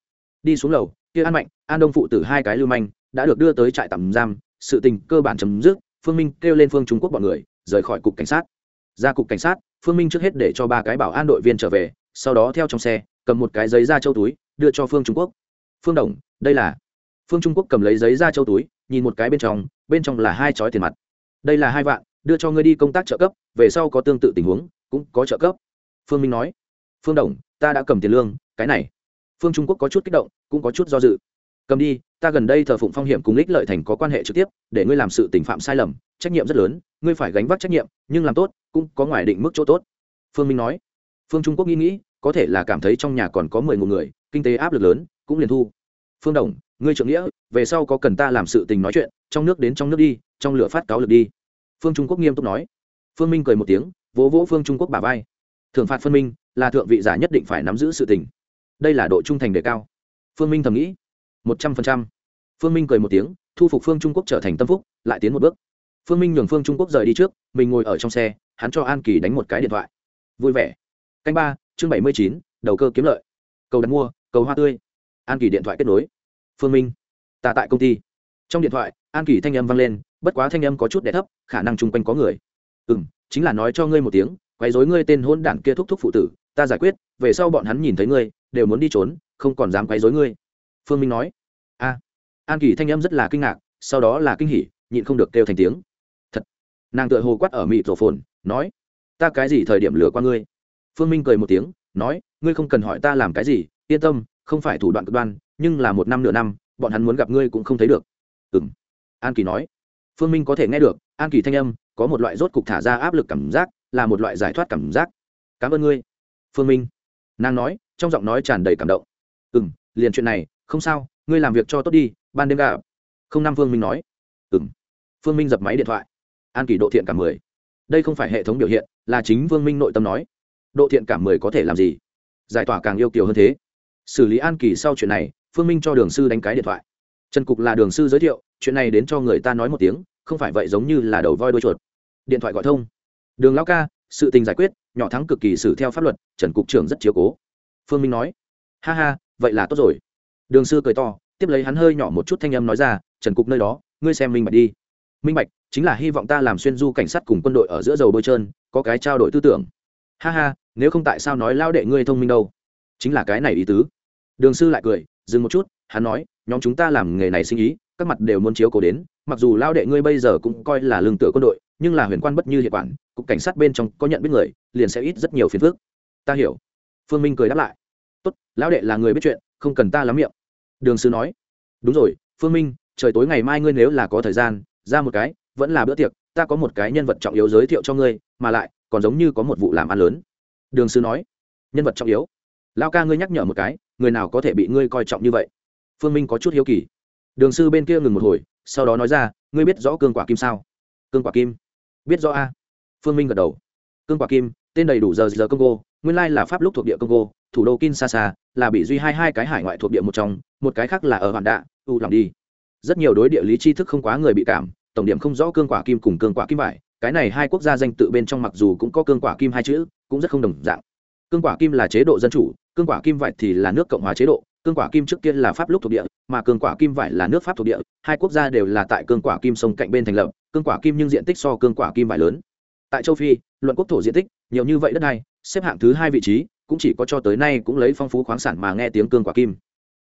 Đi xuống lầu, kia an mạnh, an đông phụ tử hai cái lưu manh, đã được đưa tới trại tạm giam, sự tình cơ bản chấm dứt, phương minh kêu lên phương trung quốc bọn người, rời khỏi cục cảnh sát. Ra cục cảnh sát, phương minh trước hết để cho ba cái bảo an đội viên trở về sau đó theo trong xe, cầm một cái giấy ra châu túi, đưa cho phương trung quốc. Phương đồng, đây là phương trung quốc cầm lấy giấy ra châu túi, nhìn một cái bên trong bên trong là hai chói tiền mặt. Đây là hai vạn, đưa cho ngươi đi công tác trợ cấp, về sau có tương tự tình huống, cũng có trợ cấp. Phương minh nói. Phương đồng, ta đã cầm tiền lương, cái này. Phương trung quốc có chút kích động, cũng có chút do dự. Cầm đi, ta gần đây thờ phụng phong hiểm cùng ích lợi thành có quan hệ trực tiếp, để ngươi làm sự tình phạm sai lầm, trách nhiệm rất lớn, ngươi phải gánh vác trách nhiệm, nhưng làm tốt, cũng có ngoài định mức chỗ tốt. Phương minh nói phương trung quốc nghĩ nghĩ, có thể là cảm thấy trong nhà còn có mười một người, kinh tế áp lực lớn, cũng liền thu. Phương đồng, ngươi trưởng nghĩa, về sau có cần ta làm sự tình nói chuyện, trong nước đến trong nước đi, trong lửa phát cáo lực đi. Phương trung quốc nghiêm túc nói. Phương minh cười một tiếng, vỗ vỗ phương trung quốc bà vai. Thưởng phạt phân minh, là thượng vị giả nhất định phải nắm giữ sự tình. Đây là độ trung thành đề cao. Phương minh thầm nghĩ. Một trăm phần trăm. Phương minh cười một tiếng, thu phục phương trung quốc trở thành tâm phúc, lại tiến một bước. Phương minh nhường phương trung quốc rời đi trước, mình ngồi ở trong xe, hắn cho an kỳ đánh một cái điện thoại. Vui vẻ canh ba, chương bảy mươi chín, đầu cơ kiếm lợi. Cầu đặt mua, cầu hoa tươi. An kỳ điện thoại kết nối. Phương minh, ta tại công ty. Trong điện thoại, an kỳ thanh âm vang lên, bất quá thanh âm có chút đẻ thấp, khả năng chung quanh có người. Ừ m chính là nói cho ngươi một tiếng, quấy dối ngươi tên hôn đảng kia thúc thúc phụ tử, ta giải quyết, về sau bọn hắn nhìn thấy ngươi, đều muốn đi trốn, không còn dám quấy dối ngươi. Phương minh nói. A. An kỳ thanh âm rất là kinh ngạc, sau đó là kinh hỉ, nhịn không được kêu thành tiếng. Thật. Nàng tựa hồ quát ở mịt rổ phồn, nói. Ta cái gì thời điểm lừa qua ngươi? Phương minh cười một tiếng, nói, ngươi không cần hỏi ta làm cái gì, yên tâm, không phải thủ đoạn cực đoan, nhưng là một năm nửa năm, bọn hắn muốn gặp ngươi cũng không thấy được. Ừm. an kỳ nói. Phương minh có thể nghe được, an kỳ thanh âm, có một loại rốt cục thả ra áp lực cảm giác, là một loại giải thoát cảm giác. Cảm ơn ngươi. Phương minh. Nàng nói, trong giọng nói tràn đầy cảm động. Ừ m liền chuyện này, không sao, ngươi làm việc cho tốt đi, ban đêm gặp. không năm phương minh nói. Ừ m phương minh dập máy điện thoại. An kỳ độ thiện cả mười. Đây không phải hệ thống biểu hiện, là chính phương minh nội tâm nói độ thiện cảm mười có thể làm gì? Giải tỏa càng yêu kiều hơn thế. Xử lý an kỳ sau chuyện này, phương minh cho đường sư đánh cái điện thoại. Trần cục là đường sư giới thiệu, chuyện này đến cho người ta nói một tiếng, không phải vậy giống như là đầu voi đuôi chuột. Điện thoại gọi thông. Đường lão ca, sự tình giải quyết, nhỏ thắng cực kỳ xử theo pháp luật, trần cục trưởng rất chiếu cố. Phương minh nói. Ha ha, vậy là tốt rồi. Đường sư cười to, tiếp lấy hắn hơi nhỏ một chút thanh âm nói ra, trần cục nơi đó, ngươi xem minh bạch đi. Minh bạch, chính là hy vọng ta làm xuyên du cảnh sát cùng quân đội ở giữa dầu bôi trơn, có cái trao đổi tư tưởng. Ha ha nếu không tại sao nói lao đệ ngươi thông minh đâu? Chính là cái này ý tứ. Đường sư lại cười, dừng một chút, hắn nói, nhóm chúng ta làm nghề này sinh ý, các mặt đều muốn chiếu cố đến, mặc dù lao đệ ngươi bây giờ cũng coi là lương tựa quân đội, nhưng là huyền quan bất như hiệp quản, cục cảnh sát bên trong có nhận biết người, liền sẽ ít rất nhiều phiền phức. Ta hiểu. Phương minh cười đáp lại, tốt lão đệ là người biết chuyện, không cần ta lắm miệng. Đường sư nói, đúng rồi, phương minh, trời tối ngày mai ngươi nếu là có thời gian, ra một cái, vẫn là bữa tiệc, ta có một cái nhân vật trọng yếu giới thiệu cho ngươi, mà lại, còn giống như có một vụ làm ăn lớn đường sư nói, nhân vật trọng yếu. Lao ca ngươi nhắc nhở một cái, người nào có thể bị ngươi coi trọng như vậy? Phương minh có chút hiếu kỳ. Đường sư bên kia ngừng một hồi, sau đó nói ra, ngươi biết rõ cương quả kim sao? Cương quả kim? Biết rõ a. Phương minh gật đầu. Cương quả kim, tên đầy đủ giờ giờ congo, nguyên lai là pháp lúc thuộc địa congo, thủ đô kinshasa, là bị duy hai hai cái hải ngoại thuộc địa một trong, một cái khác là ở hoàn đạ, u lòng đi. Rất nhiều đối địa lý tri thức không quá người bị cảm, tổng điểm không rõ cương quả kim cùng cương quả kim vải cái này hai quốc gia danh tự bên trong mặc dù cũng có cương quả kim hai chữ, cũng rất không đồng dạng. Cương quả kim là chế độ dân chủ, cương quả kim vải thì là nước cộng hòa chế độ, cương quả kim trước kia là pháp lúc thuộc địa, mà cương quả kim vải là nước pháp thuộc địa, hai quốc gia đều là tại cương quả kim sông cạnh bên thành lập, cương quả kim nhưng diện tích so cương quả kim vải lớn. Tại châu phi, luận quốc thổ diện tích, nhiều như vậy đất này, xếp hạng thứ hai vị trí, cũng chỉ có cho tới nay cũng lấy phong phú khoáng sản mà nghe tiếng cương quả kim.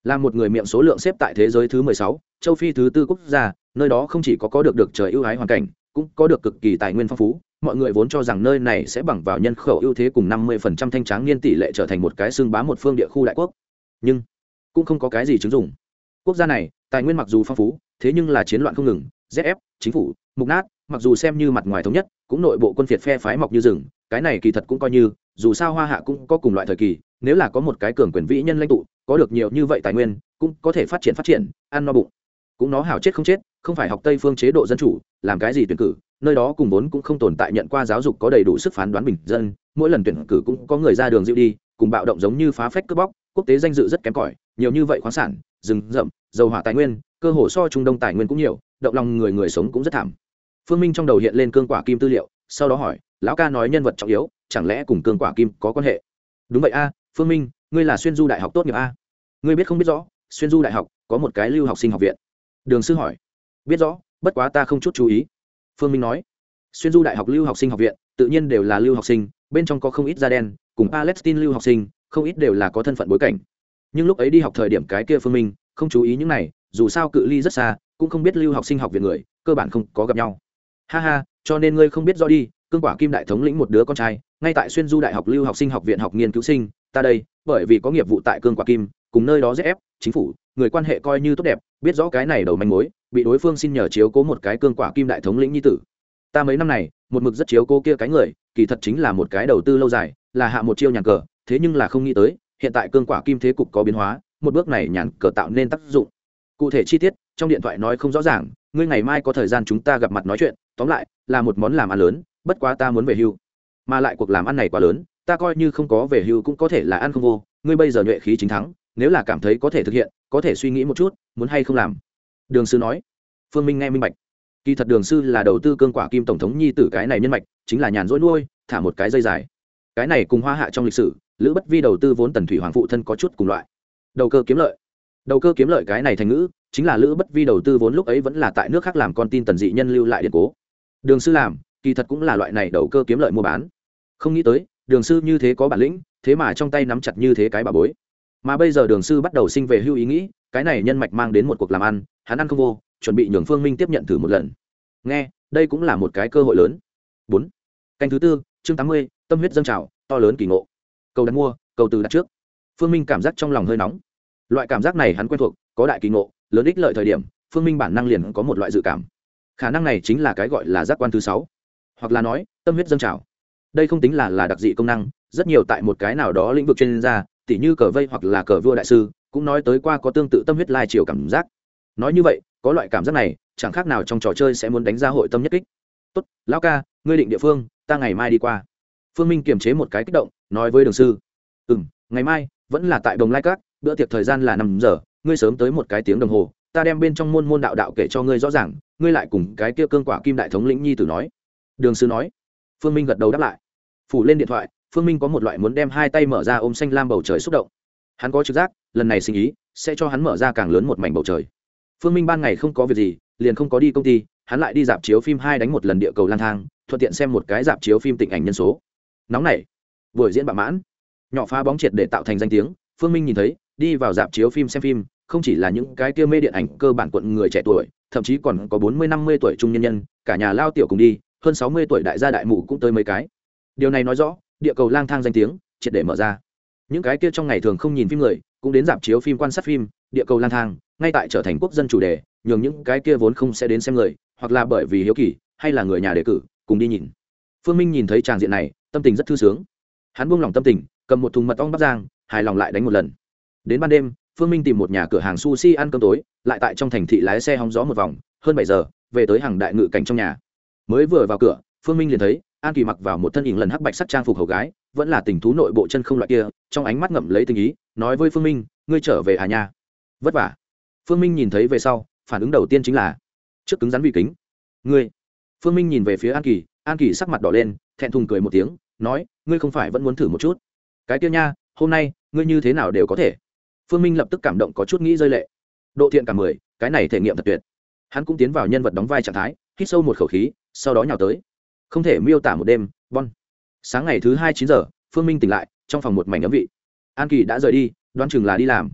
Là một người miệng số lượng xếp tại thế giới thứ mười sáu, châu phi thứ tư quốc gia, nơi đó không chỉ có có được được trời ưu ái hoàn cảnh cũng có được cực kỳ tài nguyên phong phú. Mọi người vốn cho rằng nơi này sẽ bằng vào nhân khẩu ưu thế cùng năm mươi phần trăm thanh tráng niên tỷ lệ trở thành một cái xương bá một phương địa khu đại quốc. Nhưng, cũng không có cái gì chứng dụng. Quốc gia này, tài nguyên mặc dù phong phú, thế nhưng là chiến loạn không ngừng. Zf chính phủ, mục nát, mặc dù xem như mặt ngoài thống nhất, cũng nội bộ quân phiệt phe phái mọc như rừng. Cái này kỳ thật cũng coi như, dù sao hoa hạ cũng có cùng loại thời kỳ, nếu là có một cái cường quyền vĩ nhân lãnh tụ, có được nhiều như vậy tài nguyên, cũng có thể phát triển phát triển, ăn no bụng cũng nó hảo chết không chết, không phải học tây phương chế độ dân chủ, làm cái gì tuyển cử, nơi đó cùng vốn cũng không tồn tại nhận qua giáo dục có đầy đủ sức phán đoán bình dân, mỗi lần tuyển cử cũng có người ra đường dịu đi, cùng bạo động giống như phá phách cướp bóc, quốc tế danh dự rất kém cỏi, nhiều như vậy khoáng sản, rừng rậm, dầu hỏa tài nguyên, cơ hồ so trung đông tài nguyên cũng nhiều, động lòng người người sống cũng rất thảm. Phương minh trong đầu hiện lên cương quả kim tư liệu, sau đó hỏi, lão ca nói nhân vật trọng yếu, chẳng lẽ cùng cương quả kim có quan hệ? Đúng vậy a, phương minh, ngươi là xuyên du đại học tốt nghiệp a. Ngươi biết không biết rõ, xuyên du đại học có một cái lưu học sinh học viện đường sư hỏi. Biết rõ, bất quá ta không chút chú ý. Phương minh nói. Xuyên du đại học lưu học sinh học viện, tự nhiên đều là lưu học sinh, bên trong có không ít da đen, cùng palestine lưu học sinh, không ít đều là có thân phận bối cảnh. Nhưng lúc ấy đi học thời điểm cái kia phương minh, không chú ý những này, dù sao cự ly rất xa, cũng không biết lưu học sinh học viện người, cơ bản không có gặp nhau. Ha ha, cho nên ngươi không biết rõ đi, cương quả kim đại thống lĩnh một đứa con trai, ngay tại xuyên du đại học lưu học sinh học viện học nghiên cứu sinh, ta đây, bởi vì có nghiệp vụ tại cương quả kim, cùng nơi đó ép chính phủ, người quan hệ coi như tốt đẹp, biết rõ cái này đầu manh mối, bị đối phương xin nhờ chiếu cố một cái cương quả kim đại thống lĩnh nhi tử. Ta mấy năm này, một mực rất chiếu cố kia cái người, kỳ thật chính là một cái đầu tư lâu dài, là hạ một chiêu nhàn cờ, thế nhưng là không nghĩ tới, hiện tại cương quả kim thế cục có biến hóa, một bước này nhàn cờ tạo nên tác dụng. Cụ thể chi tiết, trong điện thoại nói không rõ ràng, ngươi ngày mai có thời gian chúng ta gặp mặt nói chuyện, tóm lại, là một món làm ăn lớn, bất quá ta muốn về hưu. Mà lại cuộc làm ăn này quá lớn, ta coi như không có về hưu cũng có thể là ăn không vô, ngươi bây giờ nhuệ khí chính thắng nếu là cảm thấy có thể thực hiện, có thể suy nghĩ một chút, muốn hay không làm. Đường sư nói. Phương minh nghe minh bạch. Kỳ thật đường sư là đầu tư cương quả kim tổng thống nhi tử cái này nhân mạch, chính là nhàn rỗi nuôi, thả một cái dây dài. Cái này cùng hoa hạ trong lịch sử, lữ bất vi đầu tư vốn tần thủy hoàng phụ thân có chút cùng loại. Đầu cơ kiếm lợi. Đầu cơ kiếm lợi cái này thành ngữ, chính là lữ bất vi đầu tư vốn lúc ấy vẫn là tại nước khác làm con tin tần dị nhân lưu lại điện cố. Đường sư làm, kỳ thật cũng là loại này đầu cơ kiếm lợi mua bán. Không nghĩ tới, đường sư như thế có bản lĩnh, thế mà trong tay nắm chặt như thế cái bà bối mà bây giờ đường sư bắt đầu sinh về hưu ý nghĩ, cái này nhân mạch mang đến một cuộc làm ăn, hắn ăn không vô, chuẩn bị nhường phương minh tiếp nhận thử một lần. Nghe, đây cũng là một cái cơ hội lớn. Bốn. Canh thứ tư, chương tám mươi, tâm huyết dâng trào, to lớn kỳ ngộ. Cầu đặt mua, cầu từ đặt trước. Phương minh cảm giác trong lòng hơi nóng. Loại cảm giác này hắn quen thuộc, có đại kỳ ngộ, lớn ích lợi thời điểm, phương minh bản năng liền có một loại dự cảm. Khả năng này chính là cái gọi là giác quan thứ sáu. Hoặc là nói, tâm huyết dâng trào. Đây không tính là là đặc dị công năng, rất nhiều tại một cái nào đó lĩnh vực chuyên gia tỉ như cờ vây hoặc là cờ vua đại sư, cũng nói tới qua có tương tự tâm huyết lai chiều cảm giác. Nói như vậy, có loại cảm giác này, chẳng khác nào trong trò chơi sẽ muốn đánh ra hội tâm nhất kích. Tốt, lão ca, ngươi định địa phương, ta ngày mai đi qua. Phương minh kiềm chế một cái kích động, nói với đường sư. Ừ m ngày mai, vẫn là tại đồng lai cát bữa tiệc thời gian là năm giờ, ngươi sớm tới một cái tiếng đồng hồ, ta đem bên trong môn môn đạo đạo kể cho ngươi rõ ràng, ngươi lại cùng cái kia cương quả kim đại thống lĩnh nhi tử nói. Đường sư nói. Phương minh gật đầu đáp lại. Phủ lên điện thoại phương minh có một loại muốn đem hai tay mở ra ôm xanh lam bầu trời xúc động. Hắn có trực giác, lần này sinh ý sẽ cho hắn mở ra càng lớn một mảnh bầu trời. Phương minh ban ngày không có việc gì, liền không có đi công ty, hắn lại đi dạp chiếu phim hai đánh một lần địa cầu lang thang, thuận tiện xem một cái dạp chiếu phim tịnh ảnh nhân số. Nóng này buổi diễn bạo mãn. Nhỏ phá bóng triệt để tạo thành danh tiếng, phương minh nhìn thấy, đi vào dạp chiếu phim xem phim, không chỉ là những cái kia mê điện ảnh cơ bản quận người trẻ tuổi, thậm chí còn có bốn mươi, năm mươi tuổi trung nhân nhân, cả nhà lao tiểu cùng đi, hơn sáu mươi tuổi đại gia đại mụ cũng tới mấy cái. Điều này nói rõ địa cầu lang thang danh tiếng, triệt để mở ra. Những cái kia trong ngày thường không nhìn phim người, cũng đến dạp chiếu phim quan sát phim, địa cầu lang thang, ngay tại trở thành quốc dân chủ đề, nhường những cái kia vốn không sẽ đến xem người, hoặc là bởi vì hiếu kỳ, hay là người nhà đề cử, cùng đi nhìn. Phương minh nhìn thấy tràng diện này, tâm tình rất thư sướng. Hắn buông lỏng tâm tình, cầm một thùng mật ong bắc giang hài lòng lại đánh một lần. Đến ban đêm, phương minh tìm một nhà cửa hàng sushi ăn cơm tối, lại tại trong thành thị lái xe hóng gió một vòng, hơn bảy giờ, về tới hàng đại ngự cảnh trong nhà. Mới vừa vào cửa phương minh liền thấy, an kỳ mặc vào một thân hình lần hắc bạch sắc trang phục hầu gái, vẫn là tình thú nội bộ chân không loại kia, trong ánh mắt ngậm lấy tình ý, nói với phương minh, ngươi trở về hà nha? Vất vả. Phương minh nhìn thấy về sau, phản ứng đầu tiên chính là, trước cứng rắn vị kính. Ngươi? Phương minh nhìn về phía an kỳ an kỳ sắc mặt đỏ lên, thẹn thùng cười một tiếng, nói, ngươi không phải vẫn muốn thử một chút? Cái kia nha, hôm nay, ngươi như thế nào đều có thể. Phương minh lập tức cảm động có chút nghĩ rơi lệ. Độ thiện cả mười, cái này thể nghiệm thật tuyệt. Hắn cũng tiến vào nhân vật đóng vai trạng thái, hít sâu một khẩu khí, sau đó nhào tới không thể miêu tả một đêm, bon. Sáng ngày thứ hai chín giờ, phương minh tỉnh lại, trong phòng một mảnh ấm vị. An kỳ đã rời đi, đoán chừng là đi làm.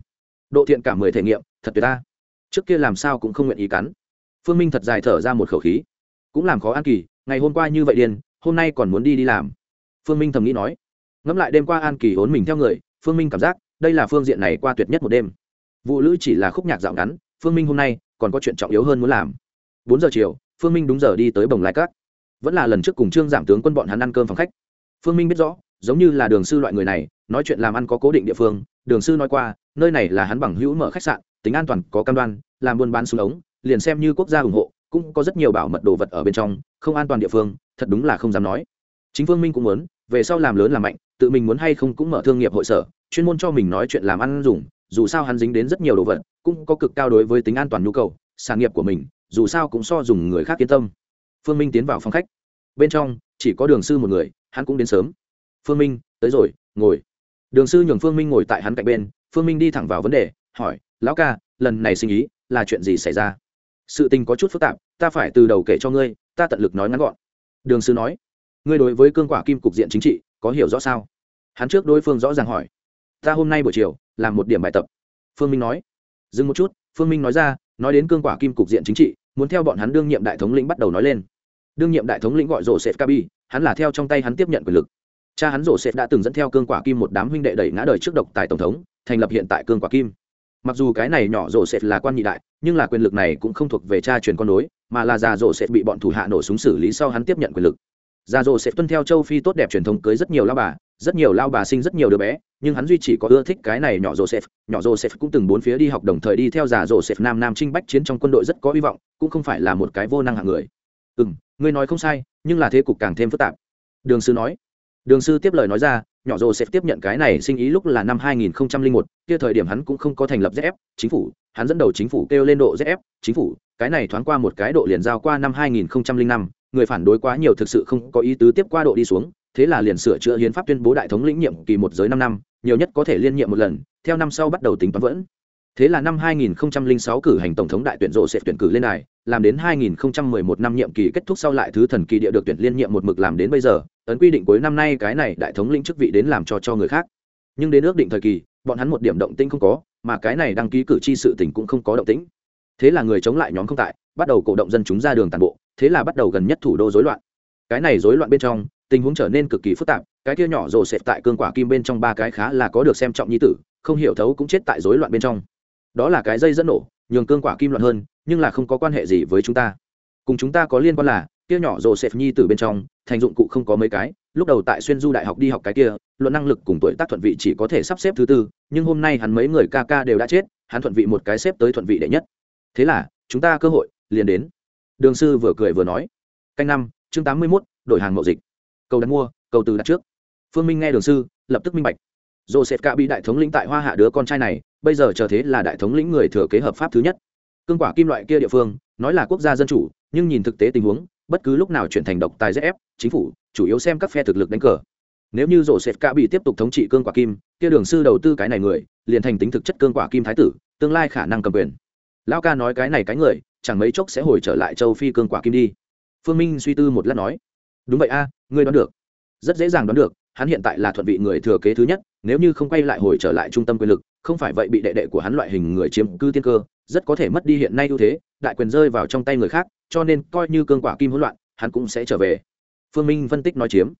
Độ thiện cả mười thể nghiệm, thật tuyệt ta. Trước kia làm sao cũng không nguyện ý cắn. Phương minh thật dài thở ra một khẩu khí. Cũng làm khó an kỳ, ngày hôm qua như vậy điên, hôm nay còn muốn đi đi làm. Phương minh thầm nghĩ nói. Ngẫm lại đêm qua an kỳ hốn mình theo người, phương minh cảm giác, đây là phương diện này qua tuyệt nhất một đêm. Vụ lữ chỉ là khúc nhạc dạo ngắn, phương minh hôm nay, còn có chuyện trọng yếu hơn muốn làm. Bốn giờ chiều, phương minh đúng giờ đi tới bồng lai cát vẫn là lần trước cùng trương giảm tướng quân bọn hắn ăn cơm phòng khách. Phương minh biết rõ, giống như là đường sư loại người này, nói chuyện làm ăn có cố định địa phương, đường sư nói qua, nơi này là hắn bằng hữu mở khách sạn, tính an toàn, có cam đoan, làm buôn bán xuống ống, liền xem như quốc gia ủng hộ, cũng có rất nhiều bảo mật đồ vật ở bên trong, không an toàn địa phương, thật đúng là không dám nói. Chính phương minh cũng muốn, về sau làm lớn làm mạnh, tự mình muốn hay không cũng mở thương nghiệp hội sở, chuyên môn cho mình nói chuyện làm ăn dùng, dù sao hắn dính đến rất nhiều đồ vật, cũng có cực cao đối với tính an toàn nhu cầu, sản nghiệp của mình, dù sao cũng so dùng người khác yên tâm phương minh tiến vào phòng khách. Bên trong, chỉ có đường sư một người, hắn cũng đến sớm. Phương minh, tới rồi, ngồi. Đường sư nhường phương minh ngồi tại hắn cạnh bên, phương minh đi thẳng vào vấn đề, hỏi, lão ca, lần này sinh ý là chuyện gì xảy ra? Sự tình có chút phức tạp, ta phải từ đầu kể cho ngươi, ta tận lực nói ngắn gọn. Đường sư nói, ngươi đối với cương quả kim cục diện chính trị, có hiểu rõ sao? Hắn trước đối phương rõ ràng hỏi, ta hôm nay buổi chiều, làm một điểm bài tập. Phương minh nói, dừng một chút. Phương minh nói ra, nói đến cương quả kim cục diện chính trị, muốn theo bọn hắn đương nhiệm đại thống lĩnh bắt đầu nói lên đương nhiệm đại thống lĩnh gọi rổ sệt kabi, hắn là theo trong tay hắn tiếp nhận quyền lực. Cha hắn rổ sệt đã từng dẫn theo cương quả kim một đám huynh đệ đẩy ngã đời trước độc tài tổng thống, thành lập hiện tại cương quả kim. Mặc dù cái này nhỏ rổ sệt là quan nhị đại, nhưng là quyền lực này cũng không thuộc về cha truyền con nối, mà là già rổ sệt bị bọn thủ hạ nổ súng xử lý sau hắn tiếp nhận quyền lực. Già rổ sệt tuân theo châu phi tốt đẹp truyền thống cưới rất nhiều lao bà, rất nhiều lao bà sinh rất nhiều đứa bé, nhưng hắn duy chỉ có ưa thích cái này nhỏ joseph. Nhỏ joseph cũng từng bốn phía đi học đồng thời đi theo già joseph nam nam trinh bách chiến trong quân đội rất có hy vọng, cũng không phải là một cái vô năng hạng người. Ừ m ngươi nói không sai nhưng là thế cục càng thêm phức tạp. Đường sư nói. Đường sư tiếp lời nói ra nhỏ joseph tiếp nhận cái này sinh ý lúc là năm 2001, kia thời điểm hắn cũng không có thành lập zf chính phủ hắn dẫn đầu chính phủ kêu lên độ zf chính phủ cái này thoáng qua một cái độ liền giao qua năm 2005, người phản đối quá nhiều thực sự không có ý tứ tiếp qua độ đi xuống thế là liền sửa chữa hiến pháp tuyên bố đại thống lĩnh nhiệm kỳ một giới năm năm nhiều nhất có thể liên nhiệm một lần theo năm sau bắt đầu tính toán vẫn thế là năm 2006 cử hành tổng thống đại tuyển rộ sẽ tuyển cử lên này làm đến 2011 năm nhiệm kỳ kết thúc sau lại thứ thần kỳ địa được tuyển liên nhiệm một mực làm đến bây giờ, ấn quy định cuối năm nay cái này đại thống lĩnh chức vị đến làm cho cho người khác. Nhưng đến ước định thời kỳ, bọn hắn một điểm động tĩnh không có, mà cái này đăng ký cử tri sự tình cũng không có động tĩnh. Thế là người chống lại nhóm không tại, bắt đầu cổ động dân chúng ra đường tàn bộ, thế là bắt đầu gần nhất thủ đô rối loạn. Cái này rối loạn bên trong, tình huống trở nên cực kỳ phức tạp, cái kia nhỏ rồ xẹp tại cương quả kim bên trong ba cái khá là có được xem trọng nhi tử, không hiểu thấu cũng chết tại rối loạn bên trong đó là cái dây dẫn nổ, nhường cương quả kim loạn hơn, nhưng là không có quan hệ gì với chúng ta. Cùng chúng ta có liên quan là, kia nhỏ rồ sệt nhi từ bên trong, thành dụng cụ không có mấy cái, lúc đầu tại xuyên du đại học đi học cái kia, luận năng lực cùng tuổi tác thuận vị chỉ có thể sắp xếp thứ tư, nhưng hôm nay hắn mấy người ca ca đều đã chết, hắn thuận vị một cái xếp tới thuận vị đệ nhất. Thế là, chúng ta cơ hội, liền đến. Đường sư vừa cười vừa nói. Canh năm, chương tám mươi mốt, đổi hàng mậu dịch. Cầu đặt mua, cầu từ đặt trước. Phương minh nghe đường sư, lập tức minh bạch joseph cả bị đại thống lĩnh tại hoa hạ đứa con trai này, bây giờ chờ thế là đại thống lĩnh người thừa kế hợp pháp thứ nhất. Cương quả kim loại kia địa phương, nói là quốc gia dân chủ, nhưng nhìn thực tế tình huống, bất cứ lúc nào chuyển thành độc tài ép chính phủ, chủ yếu xem các phe thực lực đánh cờ. Nếu như Joseph sệt bị tiếp tục thống trị cương quả kim, kia đường sư đầu tư cái này người, liền thành tính thực chất cương quả kim thái tử, tương lai khả năng cầm quyền. Lão ca nói cái này cái người, chẳng mấy chốc sẽ hồi trở lại châu phi cương quả kim đi. Phương minh suy tư một lát nói, đúng vậy a, ngươi đoán được. Rất dễ dàng đoán được, hắn hiện tại là thuận vị người thừa kế thứ nhất nếu như không quay lại hồi trở lại trung tâm quyền lực, không phải vậy bị đệ đệ của hắn loại hình người chiếm cư tiên cơ, rất có thể mất đi hiện nay ưu thế, đại quyền rơi vào trong tay người khác, cho nên coi như cương quả kim hỗn loạn, hắn cũng sẽ trở về. Phương minh phân tích nói chiếm.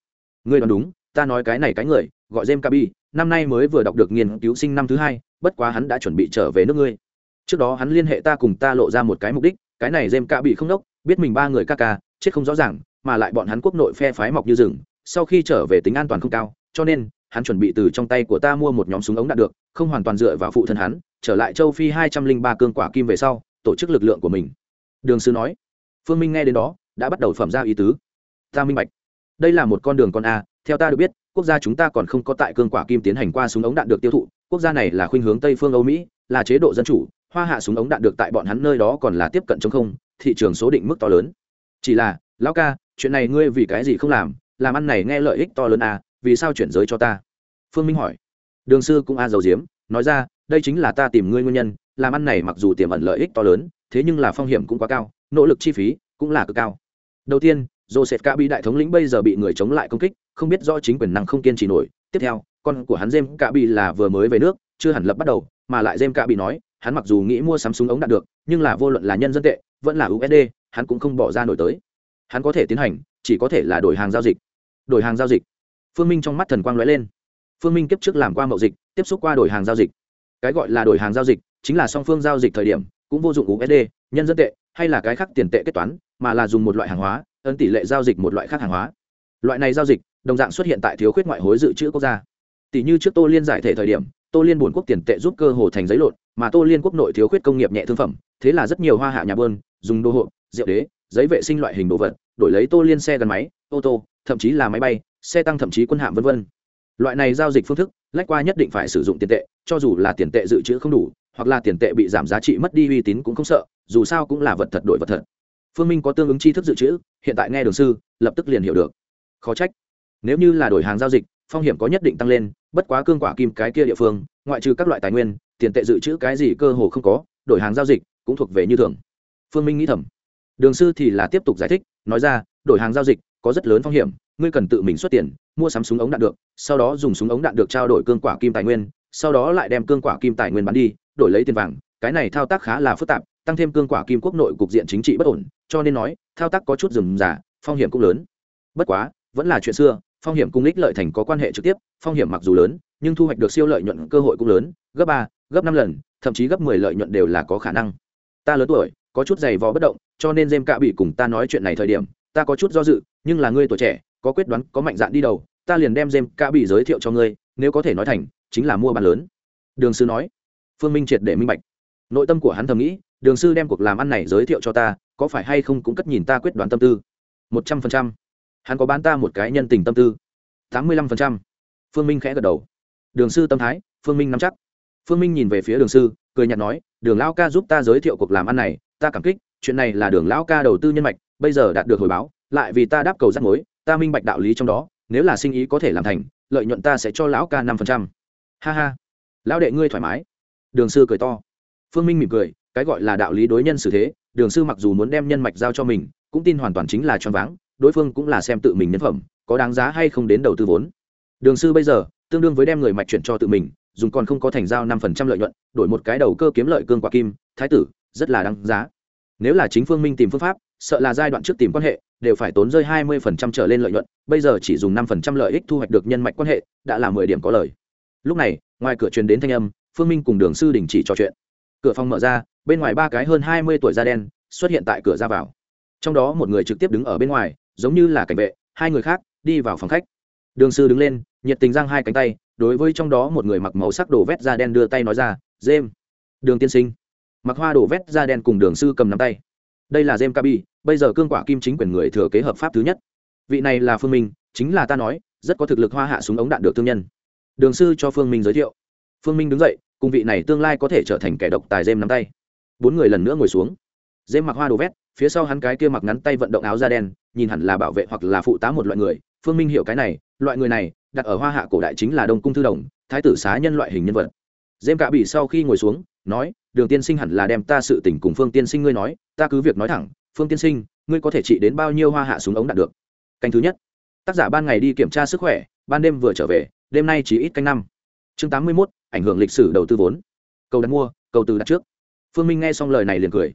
Ngươi đoán đúng, ta nói cái này cái người, gọi jem kabi, năm nay mới vừa đọc được nghiên cứu sinh năm thứ hai, bất quá hắn đã chuẩn bị trở về nước ngươi. Trước đó hắn liên hệ ta cùng ta lộ ra một cái mục đích, cái này jem kabi không đốc, biết mình ba người ca ca, chết không rõ ràng, mà lại bọn hắn quốc nội phe phái mọc như rừng, sau khi trở về tính an toàn không cao, cho nên hắn chuẩn bị từ trong tay của ta mua một nhóm súng ống đạn được, không hoàn toàn dựa vào phụ thân hắn, trở lại châu phi hai trăm linh ba cương quả kim về sau, tổ chức lực lượng của mình. Đường sư nói. Phương minh nghe đến đó, đã bắt đầu phẩm ra ý tứ. Ta minh bạch. Đây là một con đường con a, theo ta được biết, quốc gia chúng ta còn không có tại cương quả kim tiến hành qua súng ống đạn được tiêu thụ, quốc gia này là khuynh hướng tây phương âu mỹ, là chế độ dân chủ, hoa hạ súng ống đạn được tại bọn hắn nơi đó còn là tiếp cận chống không, thị trường số định mức to lớn. Chỉ là, lão ca, chuyện này ngươi vì cái gì không làm làm ăn này nghe lợi ích to lớn à vì sao chuyển giới cho ta? Phương minh hỏi. Đường sư cũng a à dầu diếm, nói ra, đây chính là ta tìm ngươi nguyên nhân, làm ăn này mặc dù tiềm ẩn lợi ích to lớn, thế nhưng là phong hiểm cũng quá cao, nỗ lực chi phí cũng là cực cao. Đầu tiên, joseph ca bị đại thống lĩnh bây giờ bị người chống lại công kích, không biết do chính quyền năng không kiên trì nổi. Tiếp theo, con của hắn jem ca bị là vừa mới về nước, chưa hẳn lập bắt đầu, mà lại jem ca bị nói, hắn mặc dù nghĩ mua sắm súng ống đạt được, nhưng là vô luận là nhân dân tệ, vẫn là usd hắn cũng không bỏ ra nổi tới. Hắn có thể tiến hành, chỉ có thể là đổi hàng giao dịch. Đổi hàng giao dịch phương minh trong mắt thần quang lóe lên. Phương minh kiếp trước làm qua mậu dịch tiếp xúc qua đổi hàng giao dịch. Cái gọi là đổi hàng giao dịch chính là song phương giao dịch thời điểm cũng vô dụng usd nhân dân tệ hay là cái khác tiền tệ kết toán mà là dùng một loại hàng hóa ấn tỷ lệ giao dịch một loại khác hàng hóa. Loại này giao dịch đồng dạng xuất hiện tại thiếu khuyết ngoại hối dự trữ quốc gia. Tỷ như trước tô liên giải thể thời điểm tô liên bổn quốc tiền tệ giúp cơ hồ thành giấy lộn mà tô liên quốc nội thiếu khuyết công nghiệp nhẹ thương phẩm thế là rất nhiều hoa hạ nhà bơn dùng đô hộ, rượu đế giấy vệ sinh loại hình đồ vật đổi lấy tô liên xe gắn máy ô tô thậm chí là máy bay xe tăng thậm chí quân hạm v v loại này giao dịch phương thức, lách qua nhất định phải sử dụng tiền tệ, cho dù là tiền tệ dự trữ không đủ, hoặc là tiền tệ bị giảm giá trị mất đi uy tín cũng không sợ, dù sao cũng là vật thật đổi vật thật. Phương minh có tương ứng tri thức dự trữ, hiện tại nghe đường sư, lập tức liền hiểu được. Khó trách. Nếu như là đổi hàng giao dịch, phong hiểm có nhất định tăng lên, bất quá cương quả kim cái kia địa phương, ngoại trừ các loại tài nguyên, tiền tệ dự trữ cái gì cơ hồ không có, đổi hàng giao dịch cũng thuộc về như thường. Phương minh nghĩ thầm. Đường sư thì là tiếp tục giải thích, nói ra, đổi hàng giao dịch có rất lớn phong hiểm ngươi cần tự mình xuất tiền, mua sắm súng ống đạn được, sau đó dùng súng ống đạn được trao đổi cương quả kim tài nguyên, sau đó lại đem cương quả kim tài nguyên bán đi, đổi lấy tiền vàng. Cái này thao tác khá là phức tạp, tăng thêm cương quả kim quốc nội cục diện chính trị bất ổn, cho nên nói, thao tác có chút rườm rà, phong hiểm cũng lớn. Bất quá, vẫn là chuyện xưa, phong hiểm cung ích lợi thành có quan hệ trực tiếp, phong hiểm mặc dù lớn, nhưng thu hoạch được siêu lợi nhuận cơ hội cũng lớn, gấp ba, gấp năm lần, thậm chí gấp mười lợi nhuận đều là có khả năng. Ta lớn tuổi, có chút giày vò bất động, cho nên dêm cạ bị cùng ta nói chuyện này thời điểm, ta có chút do dự, nhưng là ngươi tuổi trẻ có quyết đoán có mạnh dạn đi đầu ta liền đem dêm, cạ bị giới thiệu cho ngươi nếu có thể nói thành chính là mua bán lớn. Đường sư nói. Phương minh triệt để minh bạch. Nội tâm của hắn thầm nghĩ đường sư đem cuộc làm ăn này giới thiệu cho ta có phải hay không cũng cất nhìn ta quyết đoán tâm tư? Một trăm phần trăm. Hắn có bán ta một cái nhân tình tâm tư. Tám mươi lăm phần trăm. Phương minh khẽ gật đầu. Đường sư tâm thái phương minh nắm chắc. Phương minh nhìn về phía đường sư cười nhạt nói đường lão ca giúp ta giới thiệu cuộc làm ăn này ta cảm kích chuyện này là đường lão ca đầu tư nhân mạch bây giờ đạt được hồi báo lại vì ta đáp cầu rắc mối ta minh bạch đạo lý trong đó, nếu là sinh ý có thể làm thành, lợi nhuận ta sẽ cho lão ca năm phần trăm. Ha ha. Lão đệ ngươi thoải mái. Đường sư cười to. Phương minh mỉm cười, cái gọi là đạo lý đối nhân xử thế, đường sư mặc dù muốn đem nhân mạch giao cho mình, cũng tin hoàn toàn chính là choáng váng, đối phương cũng là xem tự mình nhân phẩm, có đáng giá hay không đến đầu tư vốn. Đường sư bây giờ, tương đương với đem người mạch chuyển cho tự mình, dùng còn không có thành giao năm phần trăm lợi nhuận, đổi một cái đầu cơ kiếm lợi cương quả kim, thái tử, rất là đáng giá. Nếu là chính phương minh tìm phương pháp sợ là giai đoạn trước tìm quan hệ, đều phải tốn rơi hai mươi phần trăm trở lên lợi nhuận, bây giờ chỉ dùng năm phần trăm lợi ích thu hoạch được nhân mạch quan hệ, đã là mười điểm có lời. Lúc này, ngoài cửa truyền đến thanh âm, phương minh cùng đường sư đình chỉ trò chuyện. Cửa phòng mở ra, bên ngoài ba cái hơn hai mươi tuổi da đen xuất hiện tại cửa ra vào. Trong đó một người trực tiếp đứng ở bên ngoài, giống như là cảnh vệ, hai người khác đi vào phòng khách. Đường sư đứng lên, nhiệt tình giang hai cánh tay, đối với trong đó một người mặc màu sắc đồ vét da đen đưa tay nói ra dêm đường tiên sinh. Mặc hoa đồ vét da đen cùng đường sư cầm nắm tay đây là dêm kabi, bây giờ cương quả kim chính quyền người thừa kế hợp pháp thứ nhất. Vị này là phương minh, chính là ta nói, rất có thực lực hoa hạ súng ống đạn được thương nhân. Đường sư cho phương minh giới thiệu. Phương minh đứng dậy, cùng vị này tương lai có thể trở thành kẻ độc tài dêm nắm tay. Bốn người lần nữa ngồi xuống. Dêm mặc hoa đồ vét, phía sau hắn cái kia mặc ngắn tay vận động áo da đen, nhìn hẳn là bảo vệ hoặc là phụ tá một loại người. Phương minh hiểu cái này, loại người này, đặt ở hoa hạ cổ đại chính là đông cung thư đồng, thái tử xá nhân loại hình nhân vật dêm cạ bị sau khi ngồi xuống, nói, đường tiên sinh hẳn là đem ta sự tình cùng phương tiên sinh ngươi nói, ta cứ việc nói thẳng, phương tiên sinh, ngươi có thể trị đến bao nhiêu hoa hạ súng ống đạt được? Canh thứ nhất. Tác giả ban ngày đi kiểm tra sức khỏe, ban đêm vừa trở về, đêm nay chỉ ít canh năm. Chương tám mươi mốt, ảnh hưởng lịch sử đầu tư vốn. Cầu đặt mua, cầu từ đặt trước. Phương minh nghe xong lời này liền cười.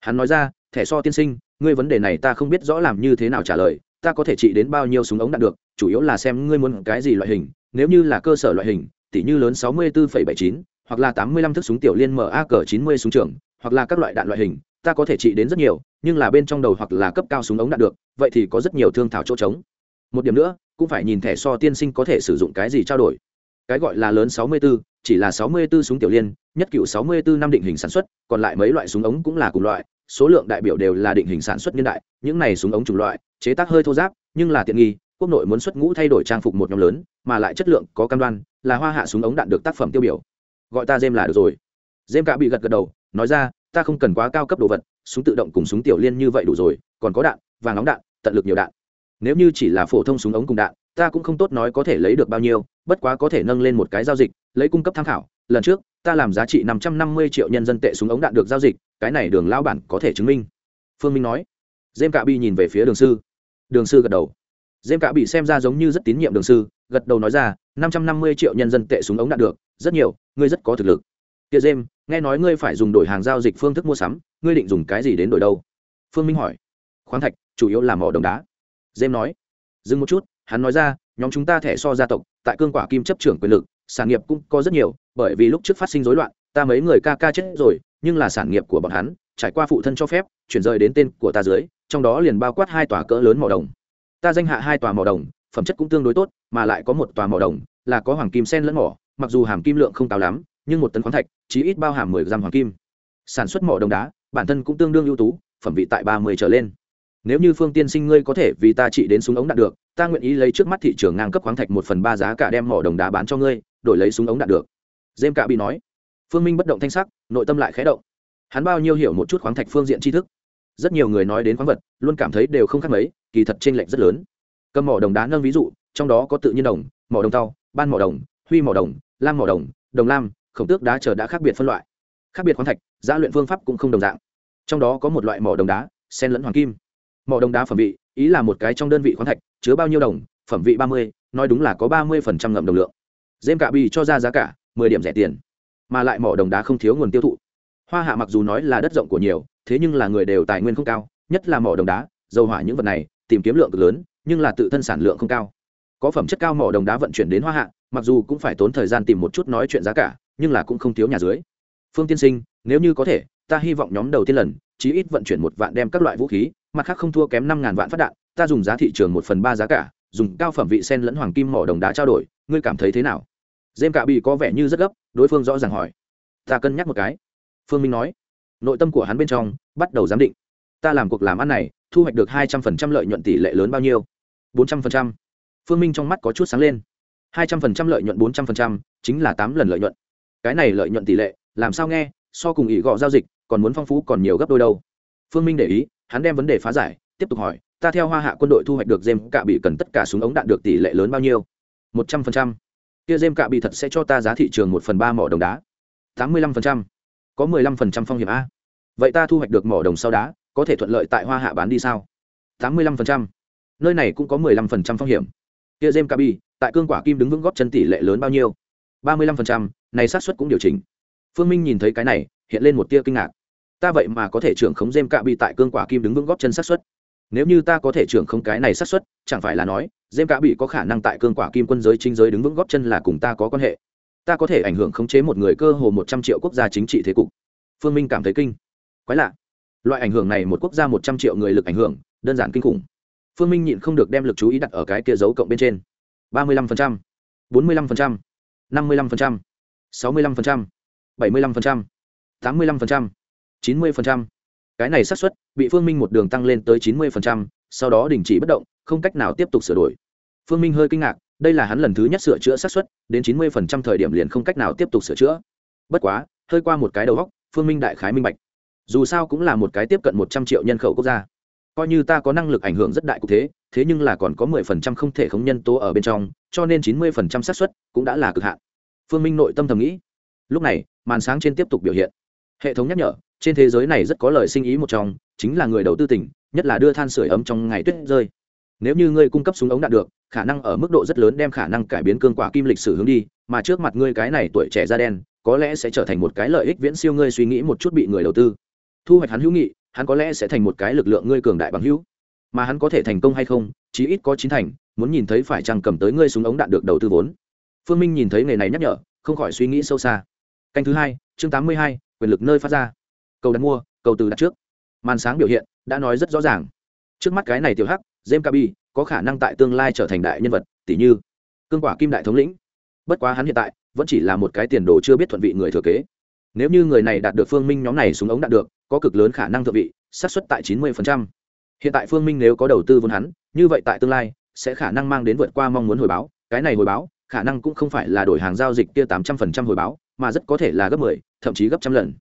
Hắn nói ra, thẻ so tiên sinh, ngươi vấn đề này ta không biết rõ làm như thế nào trả lời, ta có thể trị đến bao nhiêu súng ống đạt được, chủ yếu là xem ngươi muốn cái gì loại hình, nếu như là cơ sở loại hình tỷ như lớn 64,79 hoặc là tám mươi lăm thước súng tiểu liên MAC mươi súng trường hoặc là các loại đạn loại hình ta có thể trị đến rất nhiều nhưng là bên trong đầu hoặc là cấp cao súng ống đạn được vậy thì có rất nhiều thương thảo chỗ trống. Một điểm nữa cũng phải nhìn thẻ so tiên sinh có thể sử dụng cái gì trao đổi. Cái gọi là lớn 64, chỉ là 64 súng tiểu liên, nhất cựu 64 năm định hình sản xuất, còn lại mấy loại súng ống cũng là cùng loại, số lượng đại biểu đều là định hình sản xuất nhân đại, những này súng ống chủng loại, chế tác hơi thô ráp, nhưng là tiện nghi, quốc nội muốn xuất ngũ thay đổi trang phục một nhóm lớn, mà lại chất lượng có cam đoan, là hoa hạ súng ống đạn được tác phẩm tiêu biểu. Gọi ta dêm là được rồi. dêm cả bị gật gật đầu, nói ra, ta không cần quá cao cấp đồ vật, súng tự động cùng súng tiểu liên như vậy đủ rồi, còn có đạn, vàng nóng đạn, tận lực nhiều đạn. Nếu như chỉ là phổ thông súng ống cùng đạn, ta cũng không tốt nói có thể lấy được bao nhiêu, bất quá có thể nâng lên một cái giao dịch lấy cung cấp tham khảo lần trước ta làm giá trị năm trăm năm mươi triệu nhân dân tệ súng ống đạn được giao dịch cái này đường lao bản có thể chứng minh phương minh nói dêm cạ bị nhìn về phía đường sư đường sư gật đầu dêm cả bị xem ra giống như rất tín nhiệm đường sư, gật đầu nói ra, năm trăm năm mươi triệu nhân dân tệ súng ống đạt được, rất nhiều, ngươi rất có thực lực. Kia dêm nghe nói ngươi phải dùng đổi hàng giao dịch phương thức mua sắm, ngươi định dùng cái gì đến đổi đâu? Phương minh hỏi. Khoáng thạch, chủ yếu là mỏ đồng đá. Dêm nói. Dừng một chút, hắn nói ra, nhóm chúng ta thẻ so gia tộc, tại cương quả kim chấp trưởng quyền lực, sản nghiệp cũng có rất nhiều, bởi vì lúc trước phát sinh rối loạn, ta mấy người ca ca chết rồi, nhưng là sản nghiệp của bọn hắn, trải qua phụ thân cho phép, chuyển rời đến tên của ta dưới, trong đó liền bao quát hai tòa cỡ lớn mỏ đồng ta danh hạ hai tòa mỏ đồng, phẩm chất cũng tương đối tốt, mà lại có một tòa mỏ đồng là có hoàng kim sen lẫn mỏ, mặc dù hàm kim lượng không cao lắm, nhưng một tấn khoáng thạch chỉ ít bao hàm mười gram hoàng kim. Sản xuất mỏ đồng đá, bản thân cũng tương đương ưu tú, phẩm vị tại ba mươi trở lên. Nếu như phương tiên sinh ngươi có thể vì ta trị đến súng ống đạn được, ta nguyện ý lấy trước mắt thị trường ngang cấp khoáng thạch một phần ba giá cả đem mỏ đồng đá bán cho ngươi, đổi lấy súng ống đạn được. Dêm cả bị nói. Phương minh bất động thanh sắc, nội tâm lại khé động. Hắn bao nhiêu hiểu một chút khoáng thạch phương diện tri thức rất nhiều người nói đến khoáng vật, luôn cảm thấy đều không khác mấy, kỳ thật t r ê n lệch rất lớn. Cầm mỏ đồng đá nâng ví dụ, trong đó có tự nhiên đồng, mỏ đồng tàu ban mỏ đồng, huy mỏ đồng, lam mỏ đồng đồng lam, khổng tước đá chờ đã khác biệt phân loại. Khác biệt khoáng thạch, giá luyện phương pháp cũng không đồng dạng. Trong đó có một loại mỏ đồng đá, sen lẫn hoàng kim. Mỏ đồng đá phẩm vị, ý là một cái trong đơn vị khoáng thạch, chứa bao nhiêu đồng, phẩm vị ba mươi, nói đúng là có ba mươi phần trăm ngậm đồng lượng. Dêm cạ bì cho ra giá cả, mười điểm rẻ tiền. Mà lại mỏ đồng đá không thiếu nguồn tiêu thụ hoa hạ mặc dù nói là đất rộng của nhiều, thế nhưng là người đều tài nguyên không cao, nhất là mỏ đồng đá, dầu hỏa những vật này, tìm kiếm lượng cực lớn, nhưng là tự thân sản lượng không cao. Có phẩm chất cao mỏ đồng đá vận chuyển đến hoa hạ, mặc dù cũng phải tốn thời gian tìm một chút nói chuyện giá cả, nhưng là cũng không thiếu nhà dưới. Phương tiên sinh, nếu như có thể, ta hy vọng nhóm đầu tiên lần, chí ít vận chuyển một vạn đem các loại vũ khí, mặt khác không thua kém năm ngàn vạn phát đạn, ta dùng giá thị trường một phần ba giá cả, dùng cao phẩm vị sen lẫn hoàng kim mỏ đồng đá trao đổi, ngươi cảm thấy thế nào? Dêm cạ bị có vẻ như rất gấp, đối phương rõ ràng hỏi. Ta cân nhắc một cái phương minh nói. Nội tâm của hắn bên trong bắt đầu giám định. Ta làm cuộc làm ăn này, thu hoạch được hai trăm phần trăm lợi nhuận tỷ lệ lớn bao nhiêu? bốn trăm phần trăm. Phương minh trong mắt có chút sáng lên. hai trăm phần trăm lợi nhuận, bốn trăm phần trăm chính là tám lần lợi nhuận. Cái này lợi nhuận tỷ lệ, làm sao nghe, so cùng ý gọ giao dịch, còn muốn phong phú, còn nhiều gấp đôi đâu. Phương minh để ý, hắn đem vấn đề phá giải, tiếp tục hỏi, ta theo hoa hạ quân đội thu hoạch được dêm cạ bị cần tất cả súng ống đạn được tỷ lệ lớn bao nhiêu? một trăm phần trăm. Kia dêm cạ bị thật sẽ cho ta giá thị trường một phần ba mỏ đồng đá. tám mươi lăm phần trăm có mười lăm phần trăm phong hiểm a. Vậy ta thu hoạch được mỏ đồng sau đá, có thể thuận lợi tại hoa hạ bán đi sao? Tám mươi lăm phần trăm. Nơi này cũng có mười lăm phần trăm phong hiểm. Kia jem kabi, tại cương quả kim đứng vững góp chân tỷ lệ lớn bao nhiêu? Ba mươi lăm phần trăm, này xác suất cũng điều chỉnh. Phương minh nhìn thấy cái này, hiện lên một tia kinh ngạc. Ta vậy mà có thể trưởng khống jem kabi tại cương quả kim đứng vững góp chân xác suất. Nếu như ta có thể trưởng khống cái này xác suất, chẳng phải là nói jem kabi có khả năng tại cương quả kim quân giới chính giới đứng vững góp chân là cùng ta có quan hệ ta có thể ảnh hưởng khống chế một người cơ hồ một trăm triệu quốc gia chính trị thế cục. Phương minh cảm thấy kinh. Quái lạ. Loại ảnh hưởng này một quốc gia một trăm triệu người lực ảnh hưởng, đơn giản kinh khủng. Phương minh nhịn không được đem lực chú ý đặt ở cái kia dấu cộng bên trên. ba mươi lăm phần trăm, bốn mươi lăm phần trăm, năm mươi lăm phần trăm, sáu mươi lăm phần trăm, bảy mươi lăm phần trăm, tám mươi lăm phần trăm, chín mươi phần trăm. Cái này xác suất bị phương minh một đường tăng lên tới chín mươi phần trăm, sau đó đình chỉ bất động, không cách nào tiếp tục sửa đổi. Phương minh hơi kinh ngạc đây là hắn lần thứ nhất sửa chữa xác suất, đến chín mươi phần trăm thời điểm liền không cách nào tiếp tục sửa chữa. Bất quá, hơi qua một cái đầu góc phương minh đại khái minh bạch. Dù sao cũng là một cái tiếp cận một trăm triệu nhân khẩu quốc gia. Coi như ta có năng lực ảnh hưởng rất đại cục thế thế nhưng là còn có mười phần trăm không thể khống nhân tố ở bên trong, cho nên chín mươi phần trăm xác suất cũng đã là cực hạn. Phương minh nội tâm thầm nghĩ. Lúc này, màn sáng trên tiếp tục biểu hiện. Hệ thống nhắc nhở, trên thế giới này rất có lời sinh ý một trong, chính là người đầu tư tỉnh, nhất là đưa than sửa ấm trong ngày tuyết rơi nếu như ngươi cung cấp súng ống đạt được, khả năng ở mức độ rất lớn đem khả năng cải biến cương quả kim lịch sử hướng đi, mà trước mặt ngươi cái này tuổi trẻ da đen, có lẽ sẽ trở thành một cái lợi ích viễn siêu ngươi suy nghĩ một chút bị người đầu tư. Thu hoạch hắn hữu nghị, hắn có lẽ sẽ thành một cái lực lượng ngươi cường đại bằng hữu. Mà hắn có thể thành công hay không, chí ít có chín thành, muốn nhìn thấy phải chăng cầm tới ngươi súng ống đạn được đầu tư vốn. Phương minh nhìn thấy nghề này nhắc nhở, không khỏi suy nghĩ sâu xa. Canh thứ hai, chương tám mươi hai, quyền lực nơi phát ra. Cầu đặt mua, cầu từ đặt trước. Màn sáng biểu hiện, đã nói rất rõ ràng. Trước mắt cái này tiểu hắc James Cabi có khả năng tại tương lai trở thành đại nhân vật tỷ như cương quả kim đại thống lĩnh. Bất quá hắn hiện tại vẫn chỉ là một cái tiền đồ chưa biết thuận vị người thừa kế. Nếu như người này đạt được phương minh nhóm này súng ống đạt được, có cực lớn khả năng thượng vị, xác suất tại chín mươi hiện tại phương minh nếu có đầu tư vốn hắn, như vậy tại tương lai sẽ khả năng mang đến vượt qua mong muốn hồi báo. Cái này hồi báo khả năng cũng không phải là đổi hàng giao dịch kia tám trăm phần trăm hồi báo, mà rất có thể là gấp mười, thậm chí gấp trăm lần.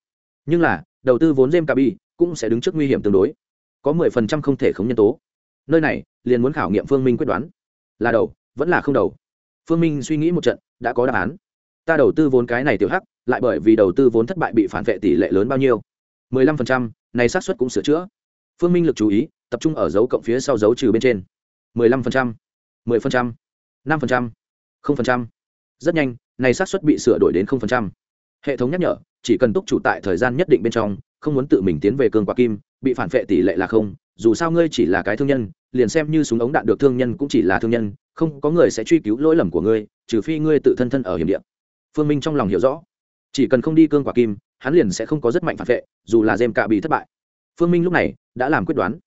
Nhưng là, đầu tư vốn James Cabi cũng sẽ đứng trước nguy hiểm tương đối. Có mười phần trăm không thể khống nhân tố nơi này, liền muốn khảo nghiệm phương minh quyết đoán. Là đầu, vẫn là không đầu? Phương minh suy nghĩ một trận, đã có đáp án. Ta đầu tư vốn cái này tiểu hắc, lại bởi vì đầu tư vốn thất bại bị phản vệ tỷ lệ lớn bao nhiêu? mười lăm phần trăm, này xác suất cũng sửa chữa. Phương minh lực chú ý, tập trung ở dấu cộng phía sau dấu trừ bên trên. mười lăm phần trăm, mười phần trăm, năm phần trăm, không phần trăm. Rất nhanh, này xác suất bị sửa đổi đến không phần trăm. Hệ thống nhắc nhở, chỉ cần túc chủ tại thời gian nhất định bên trong, không muốn tự mình tiến về cương quả kim, bị phản vệ tỷ lệ là không dù sao ngươi chỉ là cái thương nhân, liền xem như súng ống đạn được thương nhân cũng chỉ là thương nhân, không có người sẽ truy cứu lỗi lầm của ngươi, trừ phi ngươi tự thân thân ở hiểm địa. Phương minh trong lòng hiểu rõ. Chỉ cần không đi cương quả kim, hắn liền sẽ không có rất mạnh phản vệ, dù là dêm cạ bị thất bại. Phương minh lúc này đã làm quyết đoán.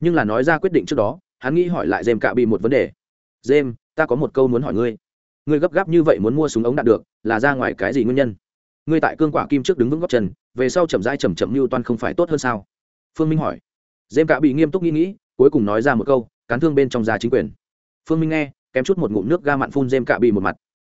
Nhưng là nói ra quyết định trước đó, hắn nghĩ hỏi lại dêm cạ bị một vấn đề. Dêm ta có một câu muốn hỏi ngươi. Ngươi gấp gáp như vậy muốn mua súng ống đạn được, là ra ngoài cái gì nguyên nhân? Ngươi tại cương quả kim trước đứng vững góc chân, về sau chậm rãi chầm chậm mưu toan không phải tốt hơn sao? Phương minh hỏi dêm cạ bị nghiêm túc nghĩ nghĩ, cuối cùng nói ra một câu, cán thương bên trong gia chính quyền. Phương minh nghe, kém chút một ngụm nước ga mặn phun dêm cạ bị một mặt.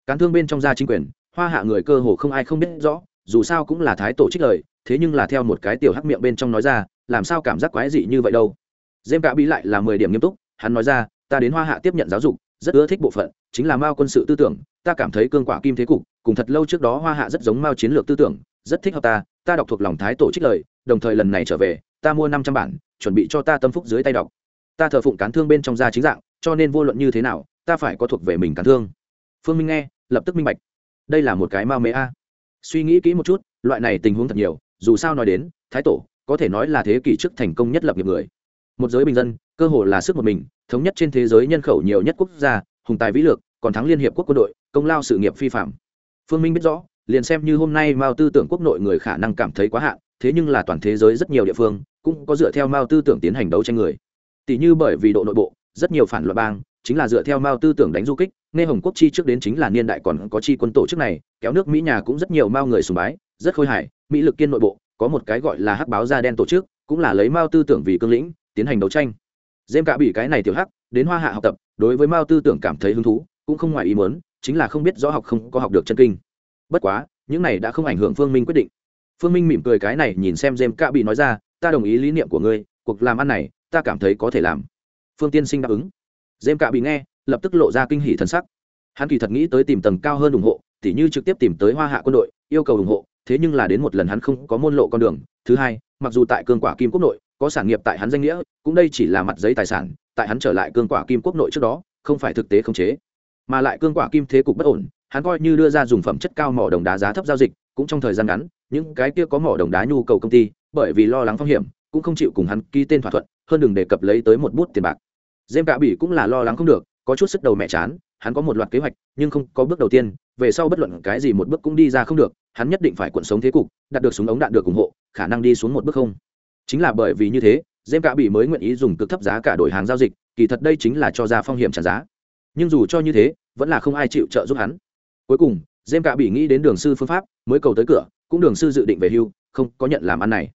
Cán thương bên trong gia chính quyền, hoa hạ người cơ hồ không ai không biết rõ, dù sao cũng là thái tổ trích lời, thế nhưng là theo một cái tiểu hắc miệng bên trong nói ra, làm sao cảm giác quái dị như vậy đâu. Dêm cạ bị lại là mười điểm nghiêm túc, hắn nói ra, ta đến hoa hạ tiếp nhận giáo dục, rất ưa thích bộ phận, chính là mao quân sự tư tưởng, ta cảm thấy cương quả kim thế cục, cùng thật lâu trước đó hoa hạ rất giống mao chiến lược tư tưởng, rất thích hợp ta ta đọc thuộc lòng thái tổ trích lời, đồng thời lần này trở về, ta mua năm trăm bản chuẩn bị cho ta tâm phúc dưới tay đọc. Ta thờ phụng cán thương bên trong da chính dạng, cho nên vô luận như thế nào, ta phải có thuộc về mình cán thương. Phương minh nghe, lập tức minh bạch. Đây là một cái mau mê a. Suy nghĩ kỹ một chút, loại này tình huống thật nhiều, dù sao nói đến, thái tổ, có thể nói là thế kỷ trước thành công nhất lập nghiệp người. Một giới bình dân, cơ hồ là sức một mình, thống nhất trên thế giới nhân khẩu nhiều nhất quốc gia, hùng tài vĩ lược, còn thắng liên hiệp quốc quân đội, công lao sự nghiệp phi phạm. Phương minh biết rõ, liền xem như hôm nay mao tư tưởng quốc nội người khả năng cảm thấy quá hạn, thế nhưng là toàn thế giới rất nhiều địa phương cũng có dựa theo mao tư tưởng tiến hành đấu tranh người. Tỷ như bởi vì độ nội bộ, rất nhiều phản loạn bang chính là dựa theo mao tư tưởng đánh du kích, nghe hồng quốc chi trước đến chính là niên đại còn có chi quân tổ chức này, kéo nước mỹ nhà cũng rất nhiều mao người sùng bái, rất khôi hài, mỹ lực kiên nội bộ, có một cái gọi là hắc báo da đen tổ chức, cũng là lấy mao tư tưởng vì cương lĩnh, tiến hành đấu tranh. Dêm cả bị cái này tiểu hắc, đến hoa hạ học tập, đối với mao tư tưởng cảm thấy hứng thú, cũng không ngoài ý muốn, chính là không biết rõ học không có học được chân kinh. Bất quá, những này đã không ảnh hưởng phương minh quyết định. Phương minh mỉm cười cái này nhìn xem dêm cả bị nói ra ta đồng ý lý niệm của ngươi, cuộc làm ăn này, ta cảm thấy có thể làm. Phương tiên sinh đáp ứng. Dêm cả bị nghe, lập tức lộ ra kinh hỷ thần sắc. Hắn kỳ thật nghĩ tới tìm tầng cao hơn ủng hộ, tỉ như trực tiếp tìm tới hoa hạ quân đội, yêu cầu ủng hộ, thế nhưng là đến một lần hắn không có môn lộ con đường. Thứ hai, mặc dù tại cương quả kim quốc nội, có sản nghiệp tại hắn danh nghĩa, cũng đây chỉ là mặt giấy tài sản, tại hắn trở lại cương quả kim quốc nội trước đó, không phải thực tế khống chế. Mà lại cương quả kim thế cục bất ổn, hắn coi như đưa ra dùng phẩm chất cao mỏ đồng đá giá thấp giao dịch, cũng trong thời gian ngắn, những cái kia có mỏ đồng đá nhu cầu công ty bởi vì lo lắng phong hiểm, cũng không chịu cùng hắn ký tên thỏa thuận, hơn đừng đề cập lấy tới một bút tiền bạc. Dêm cả bỉ cũng là lo lắng không được, có chút sức đầu mẹ chán, hắn có một loạt kế hoạch, nhưng không có bước đầu tiên, về sau bất luận cái gì một bước cũng đi ra không được, hắn nhất định phải cuộn sống thế cục, đạt được súng ống đạn được ủng hộ, khả năng đi xuống một bước không. Chính là bởi vì như thế dêm cả bị mới nguyện ý dùng cực thấp giá cả đổi hàng giao dịch, kỳ thật đây chính là cho ra phong hiểm trả giá. Nhưng dù cho như thế, vẫn là không ai chịu trợ giúp hắn. Cuối cùng dêm cả bị nghĩ đến đường sư phương pháp, mới cầu tới cửa, cũng đường sư dự định về hưu, không có nhận làm ăn này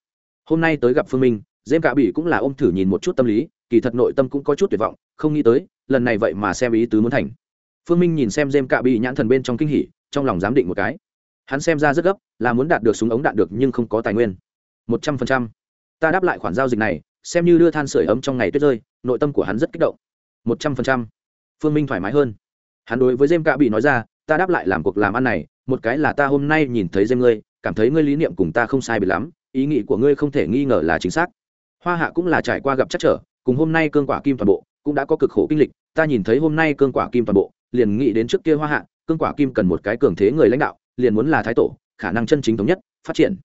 hôm nay tới gặp phương minh, dêm cả bị cũng là ôm thử nhìn một chút tâm lý, kỳ thật nội tâm cũng có chút tuyệt vọng, không nghĩ tới, lần này vậy mà xem ý tứ muốn thành. Phương minh nhìn xem dêm Cả bị nhãn thần bên trong kinh hỉ, trong lòng giám định một cái. Hắn xem ra rất gấp, là muốn đạt được súng ống đạn được nhưng không có tài nguyên. Một trăm phần trăm. Ta đáp lại khoản giao dịch này, xem như đưa than sửa ấm trong ngày tuyết rơi, nội tâm của hắn rất kích động. Một trăm phần trăm. Phương minh thoải mái hơn. Hắn đối với dêm cạ bị nói ra, ta đáp lại làm cuộc làm ăn này, một cái là ta hôm nay nhìn thấy dêm ngươi, cảm thấy ngươi lý niệm cùng ta không sai biệt lắm ý nghĩ của ngươi không thể nghi ngờ là chính xác. Hoa hạ cũng là trải qua gặp chắc trở, cùng hôm nay cương quả kim toàn bộ cũng đã có cực khổ kinh lịch. Ta nhìn thấy hôm nay cương quả kim toàn bộ, liền nghĩ đến trước kia hoa hạ, cương quả kim cần một cái cường thế người lãnh đạo, liền muốn là thái tổ, khả năng chân chính thống nhất, phát triển.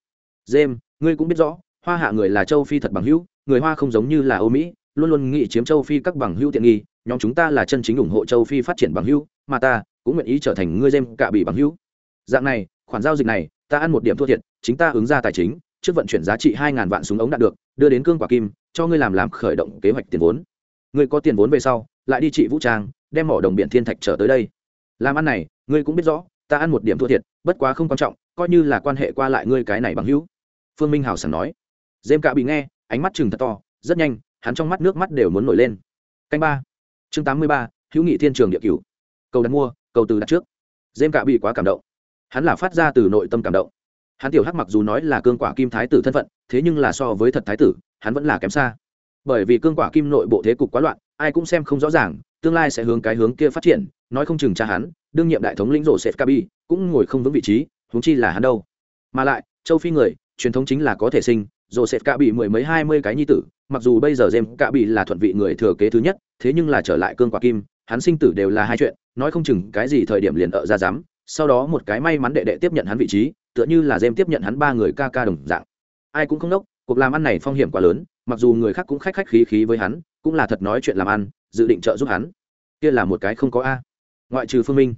Jem ngươi cũng biết rõ, hoa hạ người là châu phi thật bằng hữu, người hoa không giống như là âu mỹ, luôn luôn nghĩ chiếm châu phi các bằng hữu tiện nghi, nhóm chúng ta là chân chính ủng hộ châu phi phát triển bằng hữu, mà ta cũng nguyện ý trở thành ngươi jem cả bị bằng hữu. Dạng này, khoản giao dịch này, ta ăn một điểm thua thiệt, chính ta ứng ra tài chính trước vận chuyển giá trị hai ngàn vạn súng ống đạt được, đưa đến cương quả kim, cho ngươi làm làm khởi động kế hoạch tiền vốn. Ngươi có tiền vốn về sau, lại đi trị vũ trang, đem mỏ đồng biển thiên thạch trở tới đây. Làm ăn này, ngươi cũng biết rõ, ta ăn một điểm thua thiệt, bất quá không quan trọng, coi như là quan hệ qua lại ngươi cái này bằng hữu. Phương minh hào sảng nói. Dêm cạ bị nghe, ánh mắt chừng thật to, rất nhanh, hắn trong mắt nước mắt đều muốn nổi lên. Canh ba. Chương tám mươi ba, hữu nghị thiên trường địa cửu. Cầu đặt mua, cầu từ đặt trước. Dêm cạ bị quá cảm động. Hắn là phát ra từ nội tâm cảm động hắn tiểu hắc mặc dù nói là cương quả kim thái tử thân phận, thế nhưng là so với thật thái tử, hắn vẫn là kém xa. Bởi vì cương quả kim nội bộ thế cục quá loạn, ai cũng xem không rõ ràng, tương lai sẽ hướng cái hướng kia phát triển, nói không chừng cha hắn, đương nhiệm đại thống lĩnh rổ sệt kabi, cũng ngồi không vững vị trí, huống chi là hắn đâu. Mà lại, châu phi người, truyền thống chính là có thể sinh rổ sệt kabi mười mấy hai mươi cái nhi tử, mặc dù bây giờ jem kabi là thuận vị người thừa kế thứ nhất, thế nhưng là trở lại cương quả kim, hắn sinh tử đều là hai chuyện, nói không chừng cái gì thời điểm liền ở ra dám, sau đó một cái may mắn đệ đệ tiếp nhận hắn vị trí tựa như là dêm tiếp nhận hắn ba người ca ca đồng dạng. Ai cũng không đốc cuộc làm ăn này phong hiểm quá lớn, mặc dù người khác cũng khách khách khí khí với hắn, cũng là thật nói chuyện làm ăn, dự định trợ giúp hắn. Kia là một cái không có a. Ngoại trừ phương minh.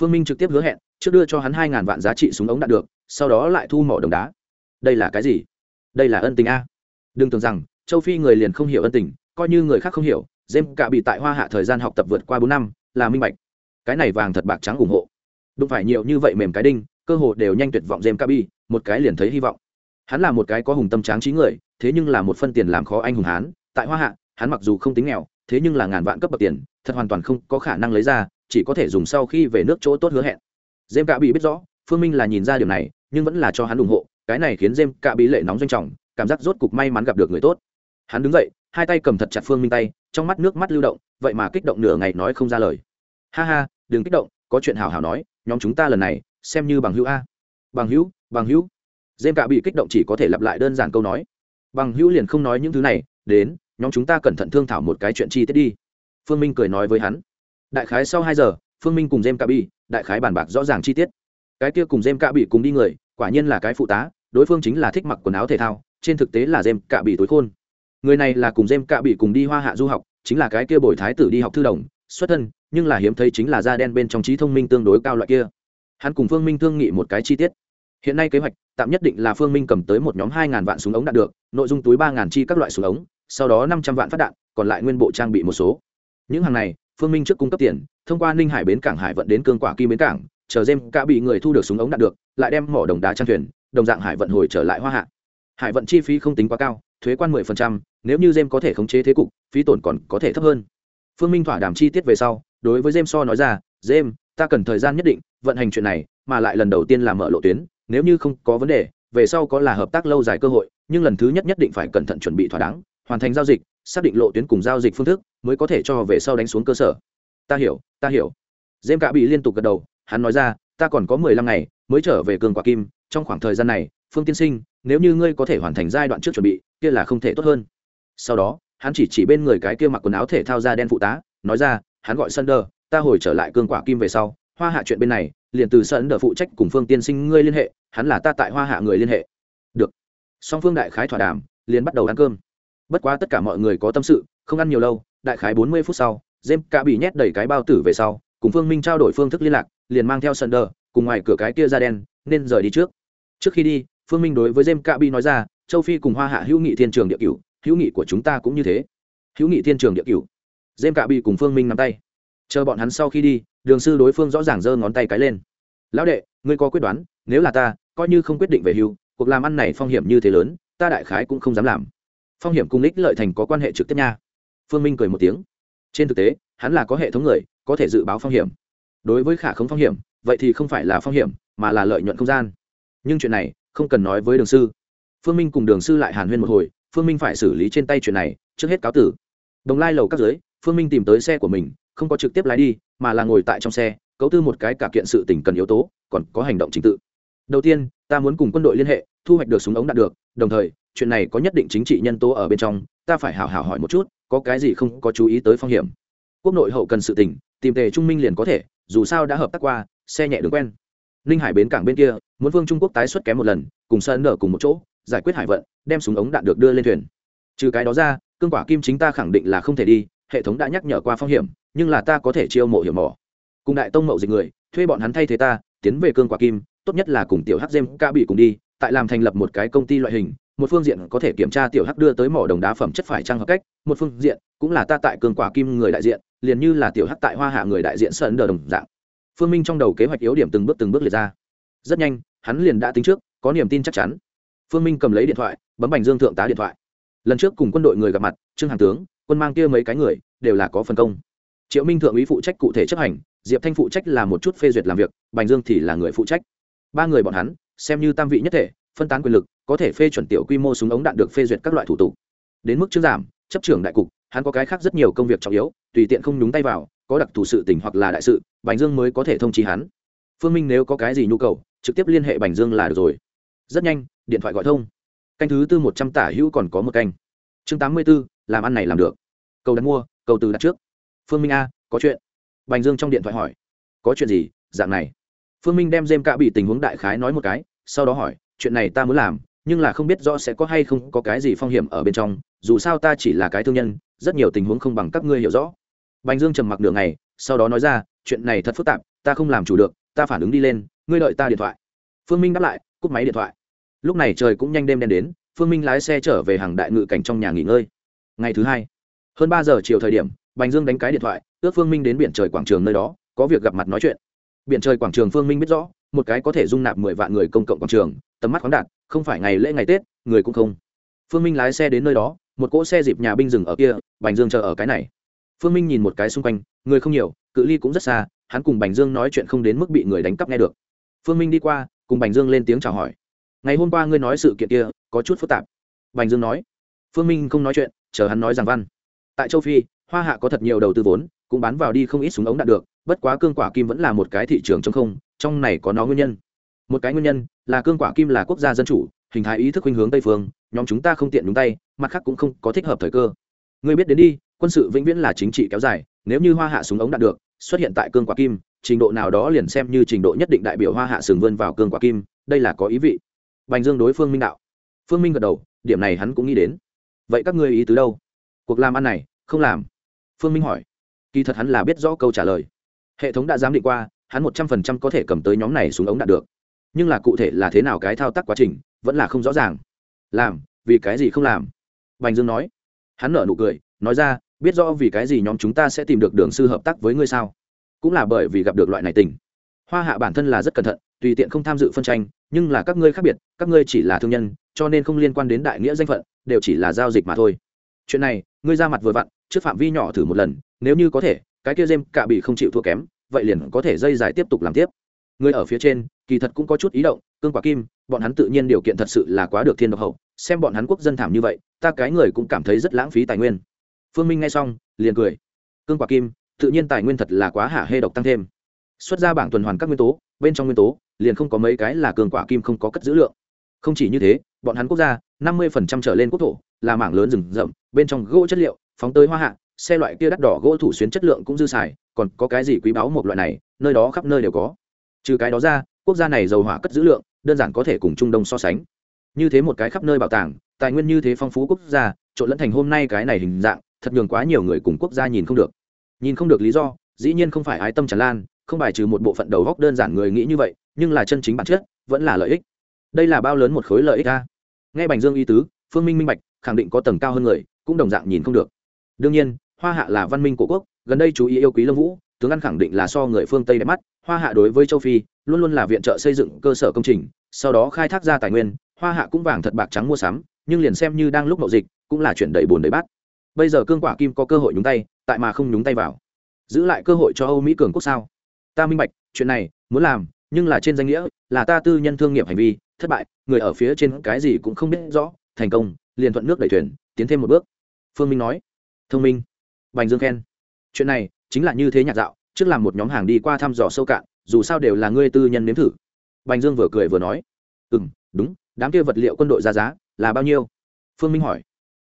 Phương minh trực tiếp hứa hẹn, trước đưa cho hắn hai ngàn vạn giá trị súng ống đạt được, sau đó lại thu mỏ đồng đá. Đây là cái gì? Đây là ân tình a. Đừng tưởng rằng, châu phi người liền không hiểu ân tình, coi như người khác không hiểu dêm cả bị tại hoa hạ thời gian học tập vượt qua bốn năm, là minh bạch. Cái này vàng thật bạc trắng ủng hộ. Đụng phải nhiều như vậy mềm cái đinh cơ hồ đều nhanh tuyệt vọng jem cả một cái liền thấy hy vọng. Hắn là một cái có hùng tâm tráng trí người, thế nhưng là một phân tiền làm khó anh hùng hán. Tại hoa hạ, hắn mặc dù không tính nghèo, thế nhưng là ngàn vạn cấp bậc tiền, thật hoàn toàn không có khả năng lấy ra, chỉ có thể dùng sau khi về nước chỗ tốt hứa hẹn. Jem cạ biết rõ, phương minh là nhìn ra điều này, nhưng vẫn là cho hắn ủng hộ, cái này khiến jem cạ lệ nóng doanh trọng, cảm giác rốt cục may mắn gặp được người tốt. Hắn đứng dậy, hai tay cầm thật chặt phương minh tay, trong mắt nước mắt lưu động, vậy mà kích động nửa ngày nói không ra lời. Ha ha, đừng kích động, có chuyện hào hào nói, nhóm chúng ta lần này xem như bằng hữu a. Bằng hữu bằng hữu. Dêm cạ bị kích động chỉ có thể lặp lại đơn giản câu nói. Bằng hữu liền không nói những thứ này, đến, nhóm chúng ta cẩn thận thương thảo một cái chuyện chi tiết đi. Phương minh cười nói với hắn. Đại khái sau hai giờ, phương minh cùng dêm cạ bị, đại khái bàn bạc rõ ràng chi tiết. Cái kia cùng dêm cạ bị cùng đi người, quả nhiên là cái phụ tá, đối phương chính là thích mặc quần áo thể thao, trên thực tế là dêm cạ bị tối khôn. Người này là cùng dêm cạ bị cùng đi hoa hạ du học, chính là cái kia bồi thái tử đi học thư đồng, xuất thân, nhưng là hiếm thấy chính là da đen bên trong trí thông minh tương đối cao loại kia hắn cùng phương minh thương nghị một cái chi tiết. Hiện nay kế hoạch, tạm nhất định là phương minh cầm tới một nhóm hai ngàn vạn súng ống đạn được, nội dung túi ba ngàn chi các loại súng ống, sau đó năm trăm vạn phát đạn, còn lại nguyên bộ trang bị một số. Những hàng này, phương minh trước cung cấp tiền, thông qua ninh hải bến cảng hải vận đến cương quả kim bến cảng, chờ dêm cả bị người thu được súng ống đạn được, lại đem mỏ đồng đá trang thuyền, đồng dạng hải vận hồi trở lại hoa hạ. Hải vận chi phí không tính quá cao, thuế quan mười phần trăm, nếu như dêm có thể khống chế thế cục, phí tổn còn có thể thấp hơn. Phương minh thỏa đàm chi tiết về sau, đối với dêm so nói ra dêm ta cần thời gian nhất định vận hành chuyện này mà lại lần đầu tiên là mở lộ tuyến nếu như không có vấn đề về sau có là hợp tác lâu dài cơ hội nhưng lần thứ nhất nhất định phải cẩn thận chuẩn bị thỏa đáng hoàn thành giao dịch xác định lộ tuyến cùng giao dịch phương thức mới có thể cho về sau đánh xuống cơ sở. Ta hiểu ta hiểu. Dêm cả bị liên tục gật đầu hắn nói ra ta còn có mười lăm ngày mới trở về cường quả kim trong khoảng thời gian này phương tiên sinh nếu như ngươi có thể hoàn thành giai đoạn trước chuẩn bị kia là không thể tốt hơn. Sau đó hắn chỉ chỉ bên người cái kia mặc quần áo thể thao da đen phụ tá nói ra hắn gọi Sander, ta hồi trở lại cương quả kim về sau hoa hạ chuyện bên này liền từ Sunder phụ trách cùng phương tiên sinh ngươi liên hệ hắn là ta tại hoa hạ người liên hệ. Được. Song phương đại khái thỏa đàm liền bắt đầu ăn cơm. Bất quá tất cả mọi người có tâm sự không ăn nhiều lâu đại khái bốn mươi phút sau jem cả bị nhét đầy cái bao tử về sau cùng phương minh trao đổi phương thức liên lạc liền mang theo Sunder, cùng ngoài cửa cái kia ra đen nên rời đi trước. Trước khi đi phương minh đối với jem cả bị nói ra châu phi cùng hoa hạ hữu nghị thiên trường địa cửu hữu nghị của chúng ta cũng như thế. Hữu nghị thiên trường địa cửu? Jem cả bị cùng phương minh nắm tay chờ bọn hắn sau khi đi, đường sư đối phương rõ ràng giơ ngón tay cái lên. Lão đệ, ngươi có quyết đoán, nếu là ta, coi như không quyết định về hưu, cuộc làm ăn này phong hiểm như thế lớn, ta đại khái cũng không dám làm. Phong hiểm cùng ích lợi thành có quan hệ trực tiếp nha. Phương minh cười một tiếng. Trên thực tế, hắn là có hệ thống người, có thể dự báo phong hiểm. Đối với khả không phong hiểm, vậy thì không phải là phong hiểm, mà là lợi nhuận không gian. Nhưng chuyện này, không cần nói với đường sư. Phương minh cùng đường sư lại hàn huyên một hồi, phương minh phải xử lý trên tay chuyện này, trước hết cáo tử. Đồng lai lầu các giới phương minh tìm tới xe của mình không có trực tiếp lái đi mà là ngồi tại trong xe cấu tư một cái cả kiện sự tình cần yếu tố còn có hành động chính tự. Đầu tiên ta muốn cùng quân đội liên hệ thu hoạch được súng ống đạt được đồng thời chuyện này có nhất định chính trị nhân tố ở bên trong ta phải hào hào hỏi một chút có cái gì không có chú ý tới phong hiểm. Quốc nội hậu cần sự tỉnh, tìm tề trung minh liền có thể dù sao đã hợp tác qua xe nhẹ đường quen. Ninh hải bến cảng bên kia muốn vương trung quốc tái xuất kém một lần cùng sơn nở cùng một chỗ giải quyết hải vận đem súng ống đạn được đưa lên thuyền. Trừ cái đó ra cương quả kim chính ta khẳng định là không thể đi hệ thống đã nhắc nhở qua phong hiểm nhưng là ta có thể chiêu mộ hiểm mỏ. Cùng đại tông mậu dịch người, thuê bọn hắn thay thế ta, tiến về cương quả kim, tốt nhất là cùng tiểu hắc dêm ca bị cùng đi, tại làm thành lập một cái công ty loại hình, một phương diện có thể kiểm tra tiểu hắc đưa tới mỏ đồng đá phẩm chất phải trăng hợp cách, một phương diện cũng là ta tại cương quả kim người đại diện, liền như là tiểu hắc tại hoa hạ người đại diện sơn đờ đồng dạng. Phương minh trong đầu kế hoạch yếu điểm từng bước từng bước liệt ra. Rất nhanh, hắn liền đã tính trước, có niềm tin chắc chắn. Phương minh cầm lấy điện thoại, bấm bành dương thượng tá điện thoại. Lần trước cùng quân đội người gặp mặt, trương hàng tướng, quân mang kia mấy cái người, đều là có phân công triệu minh thượng úy phụ trách cụ thể chấp hành, diệp thanh phụ trách là một chút phê duyệt làm việc, bành dương thì là người phụ trách. Ba người bọn hắn, xem như tam vị nhất thể, phân tán quyền lực, có thể phê chuẩn tiểu quy mô súng ống đạn được phê duyệt các loại thủ tục. Đến mức chương giảm, chấp trưởng đại cục, hắn có cái khác rất nhiều công việc trọng yếu, tùy tiện không nhúng tay vào, có đặc thù sự tỉnh hoặc là đại sự, bành dương mới có thể thông trí hắn. Phương minh nếu có cái gì nhu cầu, trực tiếp liên hệ bành dương là được rồi. Rất nhanh, điện thoại gọi thông. Canh thứ tư một trăm tả hữu còn có một canh. Chương tám mươi b ố làm ăn này làm được. Cầu đặt mua, cầu từ đặt trước phương minh a, có chuyện. Bành dương trong điện thoại hỏi. Có chuyện gì? Dạng này. Phương minh đem dêm cạ bị tình huống đại khái nói một cái, sau đó hỏi, chuyện này ta muốn làm, nhưng là không biết rõ sẽ có hay không có cái gì phong hiểm ở bên trong, dù sao ta chỉ là cái thương nhân, rất nhiều tình huống không bằng các ngươi hiểu rõ. Bành dương trầm mặc đường này sau đó nói ra, chuyện này thật phức tạp, ta không làm chủ được, ta phản ứng đi lên, ngươi đợi ta điện thoại. Phương minh đáp lại, cúp máy điện thoại. Lúc này trời cũng nhanh đêm đen đến, phương minh lái xe trở về hàng đại ngự cảnh trong nhà nghỉ ngơi. Ngày thứ hai, hơn ba giờ chiều thời điểm bành dương đánh cái điện thoại, ước phương minh đến biển trời quảng trường nơi đó, có việc gặp mặt nói chuyện. Biển trời quảng trường phương minh biết rõ, một cái có thể dung nạp mười vạn người công cộng quảng trường, tầm mắt khoáng đạt, không phải ngày lễ ngày tết, người cũng không. Phương minh lái xe đến nơi đó, một cỗ xe dịp nhà binh dừng ở kia, bành dương chờ ở cái này. Phương minh nhìn một cái xung quanh, người không nhiều, cự ly cũng rất xa, hắn cùng bành dương nói chuyện không đến mức bị người đánh cắp nghe được. Phương minh đi qua, cùng bành dương lên tiếng chào hỏi. Ngày hôm qua ngươi nói sự kiện kia, có chút phức tạp. Bành dương nói. Phương minh không nói chuyện, chờ hắn nói rằng văn. Tại châu phi hoa hạ có thật nhiều đầu tư vốn, cũng bán vào đi không ít súng ống đạt được, bất quá cương quả kim vẫn là một cái thị trường trong không, trong này có nó nguyên nhân. Một cái nguyên nhân là cương quả kim là quốc gia dân chủ, hình thái ý thức khuynh hướng tây phương, nhóm chúng ta không tiện đúng tay, mặt khác cũng không có thích hợp thời cơ. Ngươi biết đến đi, quân sự vĩnh viễn là chính trị kéo dài, nếu như hoa hạ súng ống đạt được, xuất hiện tại cương quả kim, trình độ nào đó liền xem như trình độ nhất định đại biểu hoa hạ sừng vươn vào cương quả kim, đây là có ý vị. Bành dương đối phương minh đạo. Phương minh gật đầu, điểm này hắn cũng nghĩ đến. Vậy các ngươi ý tứ đâu? Cuộc làm ăn này, không làm phương minh hỏi. Kỳ thật hắn là biết rõ câu trả lời. Hệ thống đã giám định qua, hắn một trăm phần trăm có thể cầm tới nhóm này xuống ống đạt được. Nhưng là cụ thể là thế nào cái thao tác quá trình, vẫn là không rõ ràng. Làm, vì cái gì không làm? Bành dương nói. Hắn nở nụ cười, nói ra, biết rõ vì cái gì nhóm chúng ta sẽ tìm được đường sư hợp tác với ngươi sao? Cũng là bởi vì gặp được loại này tình. Hoa hạ bản thân là rất cẩn thận, tùy tiện không tham dự phân tranh, nhưng là các ngươi khác biệt, các ngươi chỉ là thương nhân, cho nên không liên quan đến đại nghĩa danh phận, đều chỉ là giao dịch mà thôi. Chuyện này, ngươi ra mặt vừa vặn trước phạm vi nhỏ thử một lần, nếu như có thể, cái kia dêm cạ bị không chịu thua kém, vậy liền có thể dây dài tiếp tục làm tiếp. Người ở phía trên, kỳ thật cũng có chút ý động, cương quả kim, bọn hắn tự nhiên điều kiện thật sự là quá được thiên độc hậu, xem bọn hắn quốc dân thảm như vậy, ta cái người cũng cảm thấy rất lãng phí tài nguyên. Phương minh nghe xong, liền cười. Cương quả kim, tự nhiên tài nguyên thật là quá hạ hê độc tăng thêm. Xuất ra bảng tuần hoàn các nguyên tố, bên trong nguyên tố, liền không có mấy cái là cường quả kim không có cất giữ lượng. Không chỉ như thế, bọn hắn quốc gia, năm mươi phần trăm trở lên quốc thổ, là mảng lớn rừng rậm, bên trong gỗ chất liệu phóng tới hoa hạ, xe loại kia đắt đỏ gỗ thủ xuyến chất lượng cũng dư xài, còn có cái gì quý báu một loại này, nơi đó khắp nơi đều có. Trừ cái đó ra, quốc gia này dầu hỏa cất giữ lượng, đơn giản có thể cùng trung đông so sánh. Như thế một cái khắp nơi bảo tàng, tài nguyên như thế phong phú quốc gia, trộn lẫn thành hôm nay cái này hình dạng, thật nhường quá nhiều người cùng quốc gia nhìn không được. Nhìn không được lý do, dĩ nhiên không phải ái tâm tràn lan, không bài trừ một bộ phận đầu góc đơn giản người nghĩ như vậy, nhưng là chân chính bản chất, vẫn là lợi ích. Đây là bao lớn một khối lợi ích ta nghe bành dương y tứ, phương minh minh bạch, khẳng định có tầng cao hơn người, cũng đồng dạng nhìn không được đương nhiên, hoa hạ là văn minh của quốc, gần đây chú ý yêu quý Lâm vũ, tướng ăn khẳng định là so người phương tây đẹp mắt. Hoa hạ đối với châu phi, luôn luôn là viện trợ xây dựng cơ sở công trình, sau đó khai thác ra tài nguyên, hoa hạ cũng vàng thật bạc trắng mua sắm, nhưng liền xem như đang lúc mậu dịch, cũng là chuyển đầy bồn đầy bát. Bây giờ cương quả kim có cơ hội nhúng tay, tại mà không nhúng tay vào. Giữ lại cơ hội cho âu mỹ cường quốc sao? Ta minh bạch, chuyện này, muốn làm, nhưng là trên danh nghĩa, là ta tư nhân thương nghiệp hành vi, thất bại, người ở phía trên cái gì cũng không biết rõ, thành công, liền thuận nước đẩy thuyền, tiến thêm một bước. Phương minh nói thông minh. Bành dương khen. Chuyện này chính là như thế nhạc dạo, trước làm một nhóm hàng đi qua thăm dò sâu cạn, dù sao đều là ngươi tư nhân nếm thử. Bành dương vừa cười vừa nói. Ừ m đúng, đám kia vật liệu quân đội ra giá là bao nhiêu? Phương minh hỏi.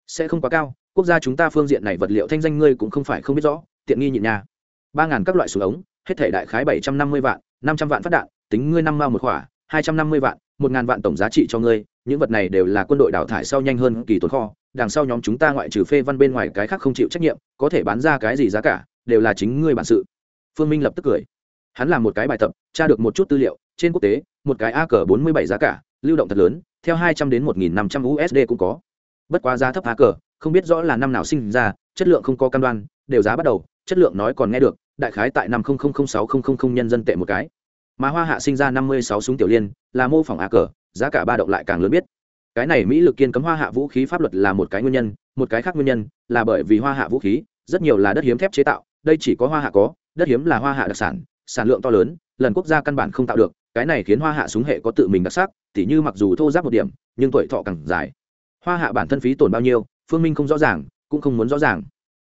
Sẽ không quá cao, quốc gia chúng ta phương diện này vật liệu thanh danh ngươi cũng không phải không biết rõ, tiện nghi nhịn nhà. Ba ngàn các loại súng ống, hết thể đại khái bảy trăm năm mươi vạn, năm trăm vạn phát đạn, tính ngươi năm mao một khỏa, hai trăm năm mươi vạn, một ngàn vạn tổng giá trị cho ngươi, những vật này đều là quân đội đào thải sau nhanh hơn kỳ tồn kho đằng sau nhóm chúng ta ngoại trừ phê văn bên ngoài cái khác không chịu trách nhiệm, có thể bán ra cái gì giá cả, đều là chính ngươi bản sự. Phương minh lập tức cười. Hắn làm một cái bài tập, tra được một chút tư liệu, trên quốc tế, một cái a cờ bốn mươi bảy giá cả, lưu động thật lớn, theo hai trăm đến một nghìn năm trăm usd cũng có. Bất quá giá thấp a cờ không biết rõ là năm nào sinh ra, chất lượng không có cam đoan, đều giá bắt đầu, chất lượng nói còn nghe được, đại khái tại năm sáu nhân dân tệ một cái. Mà hoa hạ sinh ra năm mươi sáu súng tiểu liên, là mô phỏng a cờ giá cả ba động lại càng lớn biết cái này mỹ lực kiên cấm hoa hạ vũ khí pháp luật là một cái nguyên nhân, một cái khác nguyên nhân là bởi vì hoa hạ vũ khí, rất nhiều là đất hiếm thép chế tạo, đây chỉ có hoa hạ có, đất hiếm là hoa hạ đặc sản sản lượng to lớn, lần quốc gia căn bản không tạo được, cái này khiến hoa hạ súng hệ có tự mình đặc sắc, tỉ như mặc dù thô giáp một điểm, nhưng tuổi thọ càng dài. Hoa hạ bản thân phí tổn bao nhiêu, phương minh không rõ ràng, cũng không muốn rõ ràng.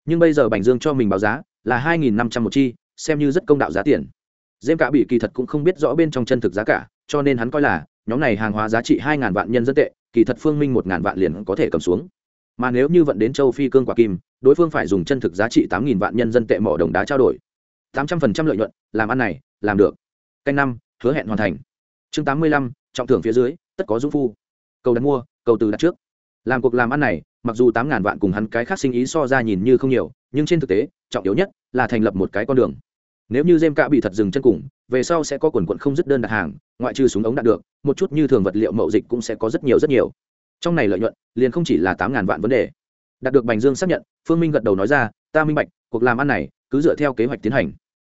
Nhưng bây giờ bành dương cho mình báo giá là hai nghìn năm trăm một chi, xem như rất công đạo giá tiền. Dêm cả bị kỳ thật cũng không biết rõ bên trong chân thực giá cả, cho nên hắn coi là nhóm này hàng hóa giá trị hai ngàn vạn nhân dân tệ, kỳ thật phương minh một ngàn vạn liền có thể cầm xuống. Mà nếu như vận đến châu phi cương quả kim, đối phương phải dùng chân thực giá trị tám nghìn vạn nhân dân tệ mỏ đồng đá trao đổi. Tám trăm phần trăm lợi nhuận, làm ăn này, làm được. Canh năm, hứa hẹn hoàn thành. Chương tám mươi lăm, trọng thưởng phía dưới, tất có dũng phu. Cầu đặt mua, cầu từ đặt trước. Làm cuộc làm ăn này, mặc dù tám ngàn vạn cùng hắn cái khác sinh ý so ra nhìn như không nhiều, nhưng trên thực tế, trọng yếu nhất là thành lập một cái con đường nếu như dêm cạ bị thật dừng chân cùng, về sau sẽ có quần quận không dứt đơn đặt hàng, ngoại trừ súng ống đạt được, một chút như thường vật liệu mậu dịch cũng sẽ có rất nhiều rất nhiều. Trong này lợi nhuận, liền không chỉ là tám ngàn vạn vấn đề. Đạt được bành dương xác nhận, phương minh gật đầu nói ra, ta minh bạch, cuộc làm ăn này, cứ dựa theo kế hoạch tiến hành.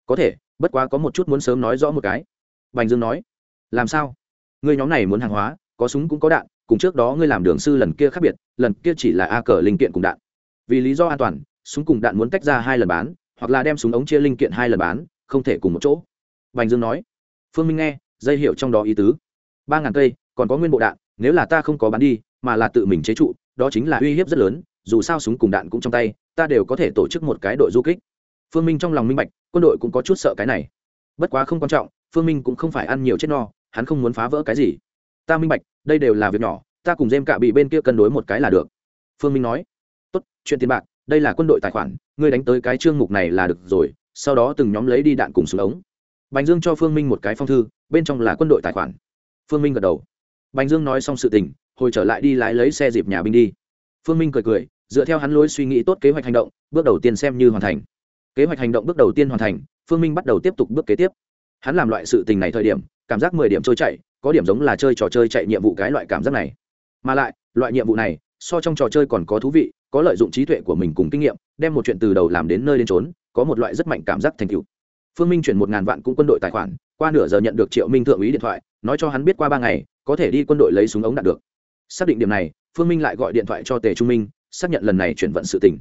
Có thể, bất quá có một chút muốn sớm nói rõ một cái. Bành dương nói, làm sao? Ngươi nhóm này muốn hàng hóa, có súng cũng có đạn, cùng trước đó ngươi làm đường sư lần kia khác biệt, lần kia chỉ là a cờ linh kiện cùng đạn. Vì lý do an toàn, súng cùng đạn muốn tách ra hai lần bán hoặc là đem súng ống chia linh kiện hai lần bán, không thể cùng một chỗ. Bành dương nói. Phương minh nghe, dây hiệu trong đó ý tứ. Ba ngàn cây, còn có nguyên bộ đạn, nếu là ta không có bán đi, mà là tự mình chế trụ, đó chính là uy hiếp rất lớn, dù sao súng cùng đạn cũng trong tay, ta đều có thể tổ chức một cái đội du kích. Phương minh trong lòng minh bạch, quân đội cũng có chút sợ cái này. Bất quá không quan trọng, phương minh cũng không phải ăn nhiều chết no, hắn không muốn phá vỡ cái gì. Ta minh bạch, đây đều là việc nhỏ, ta cùng dêm cạ bị bên kia cân đối một cái là được. Phương minh nói. Tốt, chuyện tiền bạc, đây là quân đội tài khoản ngươi đánh tới cái chương mục này là được rồi, sau đó từng nhóm lấy đi đạn cùng súng ống. Bành dương cho phương minh một cái phong thư, bên trong là quân đội tài khoản. Phương minh gật đầu. Bành dương nói xong sự tình, hồi trở lại đi lái lấy xe dịp nhà binh đi. Phương minh cười cười, dựa theo hắn lối suy nghĩ tốt kế hoạch hành động, bước đầu tiên xem như hoàn thành. Kế hoạch hành động bước đầu tiên hoàn thành, phương minh bắt đầu tiếp tục bước kế tiếp. Hắn làm loại sự tình này thời điểm, cảm giác mười điểm trôi chạy có điểm giống là chơi trò chơi chạy nhiệm vụ cái loại cảm giác này. Mà lại, loại nhiệm vụ này, so trong trò chơi còn có thú vị có lợi dụng trí tuệ của mình cùng kinh nghiệm, đem một chuyện từ đầu làm đến nơi đến trốn có một loại rất mạnh cảm giác thành tựu. Phương minh chuyển một ngàn vạn cũng quân đội tài khoản, qua nửa giờ nhận được triệu minh thượng úy điện thoại, nói cho hắn biết qua ba ngày, có thể đi quân đội lấy súng ống đạt được. Xác định điểm này, phương minh lại gọi điện thoại cho tề trung minh, xác nhận lần này chuyển vận sự tỉnh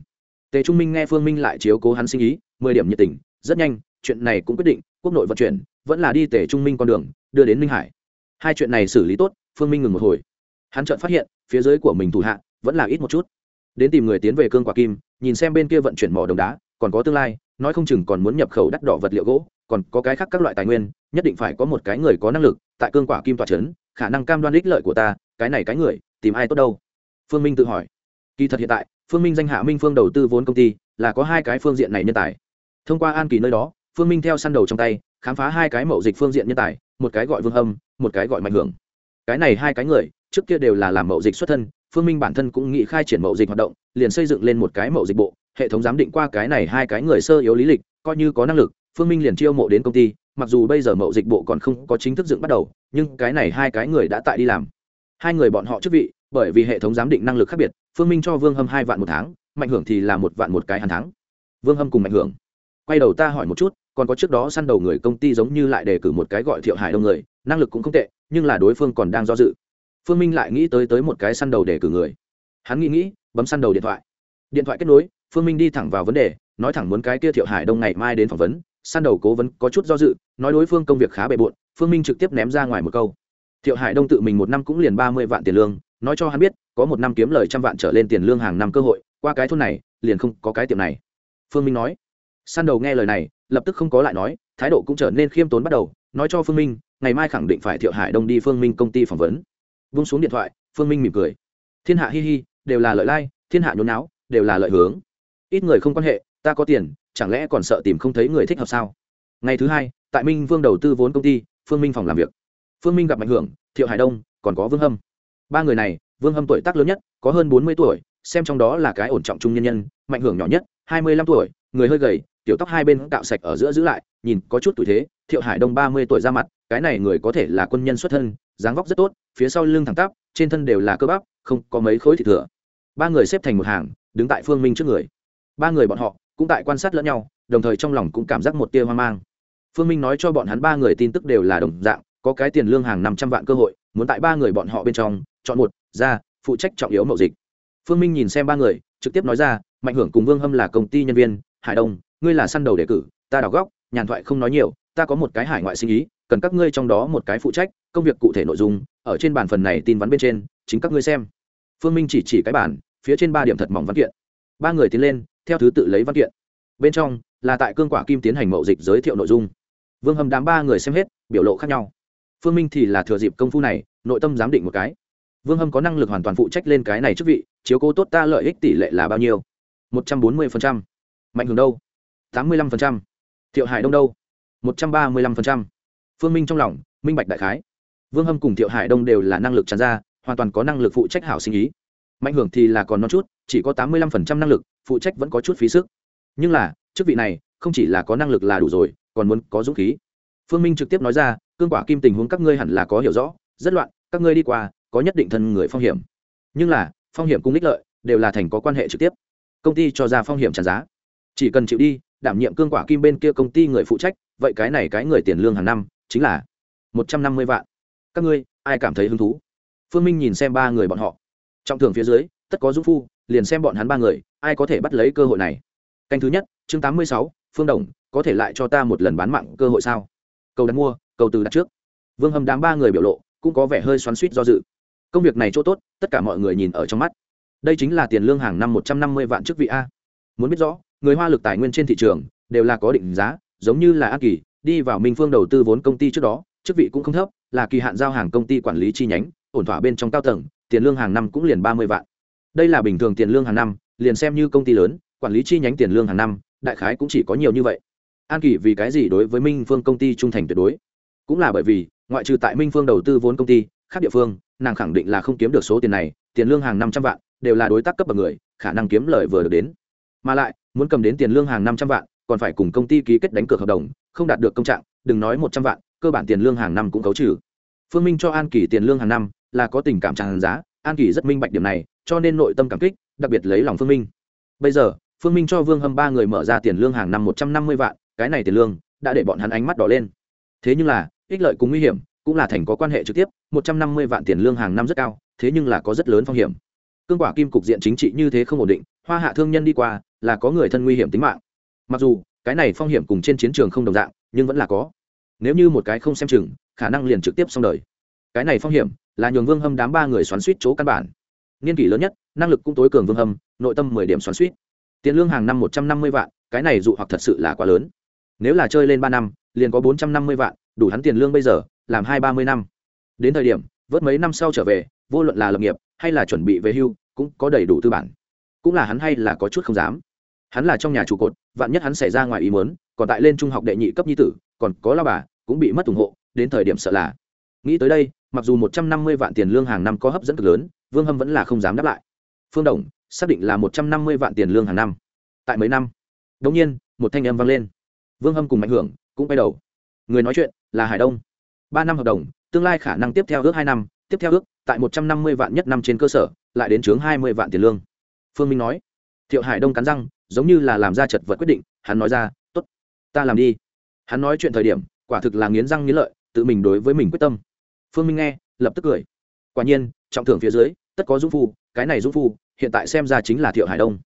tề trung minh nghe phương minh lại chiếu cố hắn sinh ý, mười điểm nhiệt tình, rất nhanh, chuyện này cũng quyết định, quốc nội vận chuyển, vẫn là đi tề trung minh con đường, đưa đến minh hải. Hai chuyện này xử lý tốt, phương minh ngừng một hồi. Hắn chợt phát hiện, phía dưới của mình thủ hạ, vẫn là ít một chút đến tìm người tiến về cương quả kim, nhìn xem bên kia vận chuyển mỏ đồng đá, còn có tương lai, nói không chừng còn muốn nhập khẩu đắt đỏ vật liệu gỗ, còn có cái khác các loại tài nguyên, nhất định phải có một cái người có năng lực, tại cương quả kim tòa trấn khả năng cam đoan ích lợi của ta, cái này cái người, tìm ai tốt đâu? Phương minh tự hỏi. Kỳ thật hiện tại, phương minh danh hạ minh phương đầu tư vốn công ty, là có hai cái phương diện này nhân tài. Thông qua an kỳ nơi đó, phương minh theo săn đầu trong tay, khám phá hai cái mậu dịch phương diện nhân tài, một cái gọi vương âm một cái gọi mạnh hưởng cái này hai cái người, trước kia đều là làm mậu dịch xuất thân, phương minh bản thân cũng nghĩ khai triển mậu dịch hoạt động, liền xây dựng lên một cái mậu dịch bộ, hệ thống giám định qua cái này hai cái người sơ yếu lý lịch, coi như có năng lực, phương minh liền chiêu mộ đến công ty, mặc dù bây giờ mậu dịch bộ còn không có chính thức dựng bắt đầu, nhưng cái này hai cái người đã tại đi làm. Hai người bọn họ chức vị, bởi vì hệ thống giám định năng lực khác biệt, phương minh cho vương hâm hai vạn một tháng, mạnh hưởng thì là một vạn một cái hàng tháng. Vương hâm cùng mạnh hưởng. Quay đầu ta hỏi một chút, còn có trước đó săn đầu người công ty giống như lại đề cử một cái gọi thiệu hải đông người, năng lực cũng không tệ nhưng là đối phương còn đang do dự. Phương minh lại nghĩ tới tới một cái săn đầu để cử người. Hắn nghĩ nghĩ, bấm săn đầu điện thoại. Điện thoại kết nối, phương minh đi thẳng vào vấn đề, nói thẳng muốn cái kia thiệu hải đông ngày mai đến phỏng vấn, săn đầu cố vấn có chút do dự, nói đối phương công việc khá bề bộn, phương minh trực tiếp ném ra ngoài một câu. Thiệu hải đông tự mình một năm cũng liền ba mươi vạn tiền lương, nói cho hắn biết, có một năm kiếm lời trăm vạn trở lên tiền lương hàng năm cơ hội, qua cái thôn này, liền không có cái tiệm này. Phương minh nói. Săn đầu nghe lời này, lập tức không có lại nói, thái độ cũng trở nên khiêm tốn bắt đầu, nói cho phương minh ngày mai khẳng định phải thiệu hải đông đi phương minh công ty phỏng vấn. Vung xuống điện thoại, phương minh mỉm cười. Thiên hạ hi hi, đều là lợi lai, thiên hạ nhốn não đều là lợi hướng. Ít người không quan hệ, ta có tiền, chẳng lẽ còn sợ tìm không thấy người thích hợp sao? Ngày thứ hai, tại minh vương đầu tư vốn công ty, phương minh phòng làm việc. Phương minh gặp mạnh hưởng, thiệu hải đông, còn có vương hâm. Ba người này, vương hâm tuổi tác lớn nhất, có hơn bốn mươi tuổi, xem trong đó là cái ổn trọng trung nhân nhân, mạnh hưởng nhỏ nhất, hai mươi lăm tuổi, người hơi gầy, tiểu tóc hai bên cạo sạch ở giữa giữ lại nhìn có chút tuổi thế, thiệu hải đông ba mươi tuổi ra mặt, cái này người có thể là quân nhân xuất thân, dáng vóc rất tốt, phía sau lưng thẳng tắp, trên thân đều là cơ bắp, không có mấy khối thịt thừa. Ba người xếp thành một hàng, đứng tại phương minh trước người. Ba người bọn họ cũng tại quan sát lẫn nhau, đồng thời trong lòng cũng cảm giác một tia hoang mang. Phương minh nói cho bọn hắn ba người tin tức đều là đồng dạng, có cái tiền lương hàng năm trăm vạn cơ hội, muốn tại ba người bọn họ bên trong, chọn một, ra, phụ trách trọng yếu mậu dịch. Phương minh nhìn xem ba người, trực tiếp nói ra, mạnh hưởng cùng vương hâm là công ty nhân viên, hải đông, ngươi là săn đầu đề cử, ta đào góc nhàn thoại không nói nhiều, ta có một cái hải ngoại sinh ý, cần các ngươi trong đó một cái phụ trách, công việc cụ thể nội dung, ở trên bàn phần này tin vắn bên trên, chính các ngươi xem. Phương minh chỉ chỉ cái bản phía trên ba điểm thật mỏng văn kiện. Ba người tiến lên, theo thứ tự lấy văn kiện. Bên trong, là tại cương quả kim tiến hành mậu dịch giới thiệu nội dung. Vương hầm đám ba người xem hết, biểu lộ khác nhau. Phương minh thì là thừa dịp công phu này, nội tâm giám định một cái. Vương hâm có năng lực hoàn toàn phụ trách lên cái này chức vị, chiếu cố tốt ta lợi ích tỷ lệ là bao nhiêu? Một trăm bốn mươi mạnh hưởng đâu? Tám mươi năm thiệu hải đông đâu? Một trăm ba mươi năm phương minh trong lòng, minh bạch đại khái. Vương hâm cùng thiệu hải đông đều là năng lực tràn ra, hoàn toàn có năng lực phụ trách hảo sinh ý. Mạnh hưởng thì là còn non chút, chỉ có tám mươi năm năng lực, phụ trách vẫn có chút phí sức. Nhưng là, chức vị này, không chỉ là có năng lực là đủ rồi, còn muốn có dũng khí. Phương minh trực tiếp nói ra, cương quả kim tình huống các ngươi hẳn là có hiểu rõ, rất loạn, các ngươi đi qua, có nhất định thân người phong hiểm. Nhưng là, phong hiểm cung ích lợi đều là thành có quan hệ trực tiếp. Công ty cho ra phong hiểm trả giá. Chỉ cần chịu đi đảm nhiệm cương quả kim bên kia công ty người phụ trách, vậy cái này cái người tiền lương hàng năm chính là một trăm năm mươi vạn. Các ngươi, ai cảm thấy hứng thú? Phương minh nhìn xem ba người bọn họ. Trong thường phía dưới, tất có dũng phu, liền xem bọn hắn ba người, ai có thể bắt lấy cơ hội này? Canh thứ nhất, chương tám mươi sáu, phương đồng, có thể lại cho ta một lần bán mạng cơ hội sao? Cầu đặt mua, cầu từ đặt trước. Vương hầm đám ba người biểu lộ, cũng có vẻ hơi xoắn suýt do dự. Công việc này chỗ tốt, tất cả mọi người nhìn ở trong mắt. Đây chính là tiền lương hàng năm một trăm năm mươi vạn chức vị a. Muốn biết rõ người hoa lực tài nguyên trên thị trường đều là có định giá, giống như là an kỳ, đi vào minh phương đầu tư vốn công ty trước đó, chức vị cũng không thấp, là kỳ hạn giao hàng công ty quản lý chi nhánh, ổn thỏa bên trong cao tầng, tiền lương hàng năm cũng liền ba mươi vạn. Đây là bình thường tiền lương hàng năm, liền xem như công ty lớn, quản lý chi nhánh tiền lương hàng năm, đại khái cũng chỉ có nhiều như vậy. An kỳ vì cái gì đối với minh phương công ty trung thành tuyệt đối? Cũng là bởi vì, ngoại trừ tại minh phương đầu tư vốn công ty, khác địa phương, nàng khẳng định là không kiếm được số tiền này, tiền lương hàng năm trăm vạn, đều là đối tác cấp bậc người, khả năng kiếm lời vừa được đến. Mà lại muốn cầm đến tiền lương hàng năm trăm vạn, còn phải cùng công ty ký kết đánh cược hợp đồng, không đạt được công trạng, đừng nói một trăm vạn, cơ bản tiền lương hàng năm cũng cấu trừ. Phương minh cho an kỳ tiền lương hàng năm là có tình cảm tràn giá, an kỳ rất minh bạch điểm này, cho nên nội tâm cảm kích, đặc biệt lấy lòng phương minh. Bây giờ, phương minh cho vương hâm ba người mở ra tiền lương hàng năm một trăm năm mươi vạn, cái này tiền lương đã để bọn hắn ánh mắt đỏ lên. Thế nhưng là, ích lợi cùng nguy hiểm cũng là thành có quan hệ trực tiếp, một trăm năm mươi vạn tiền lương hàng năm rất cao, thế nhưng là có rất lớn phong hiểm. Cương quả kim cục diện chính trị như thế không ổn định hoa hạ thương nhân đi qua, là có người thân nguy hiểm tính mạng. Mặc dù, cái này phong hiểm cùng trên chiến trường không đồng dạng, nhưng vẫn là có. Nếu như một cái không xem chừng, khả năng liền trực tiếp xong đời. Cái này phong hiểm, là nhường vương hâm đám ba người xoắn suýt chỗ căn bản. Niên kỷ lớn nhất, năng lực cũng tối cường vương hâm, nội tâm mười điểm xoắn suýt. Tiền lương hàng năm một trăm năm mươi vạn, cái này dụ hoặc thật sự là quá lớn. Nếu là chơi lên ba năm, liền có bốn trăm năm mươi vạn, đủ hắn tiền lương bây giờ, làm hai ba mươi năm. Đến thời điểm, vớt mấy năm sau trở về, vô luận là lập nghiệp, hay là chuẩn bị về hưu, cũng có đầy đủ tư bản cũng là hắn hay là có chút không dám. Hắn là trong nhà trụ cột, vạn nhất hắn xảy ra ngoài ý muốn, còn tại lên trung học đệ nhị cấp nhi tử, còn có la bà, cũng bị mất ủng hộ, đến thời điểm sợ là. Nghĩ tới đây, mặc dù một trăm năm mươi vạn tiền lương hàng năm có hấp dẫn cực lớn, vương hâm vẫn là không dám đáp lại. Phương đồng, xác định là một trăm năm mươi vạn tiền lương hàng năm. Tại mấy năm? Đ ỗ n g nhiên, một thanh âm vang lên. Vương hâm cùng mạnh hưởng cũng bay đầu. Người nói chuyện là hải đông. Ba năm hợp đồng, tương lai khả năng tiếp theo ước hai năm, tiếp theo ước, tại một trăm năm mươi vạn nhất năm trên cơ sở, lại đến chướng hai mươi vạn tiền lương phương minh nói. Thiệu hải đông cắn răng, giống như là làm ra chật vật quyết định, hắn nói ra t ố t ta làm đi. Hắn nói chuyện thời điểm, quả thực là nghiến răng nghiến lợi, tự mình đối với mình quyết tâm. Phương minh nghe, lập tức cười. Quả nhiên, trọng thưởng phía dưới, tất có dũng phu, cái này dũng phu, hiện tại xem ra chính là thiệu hải đông.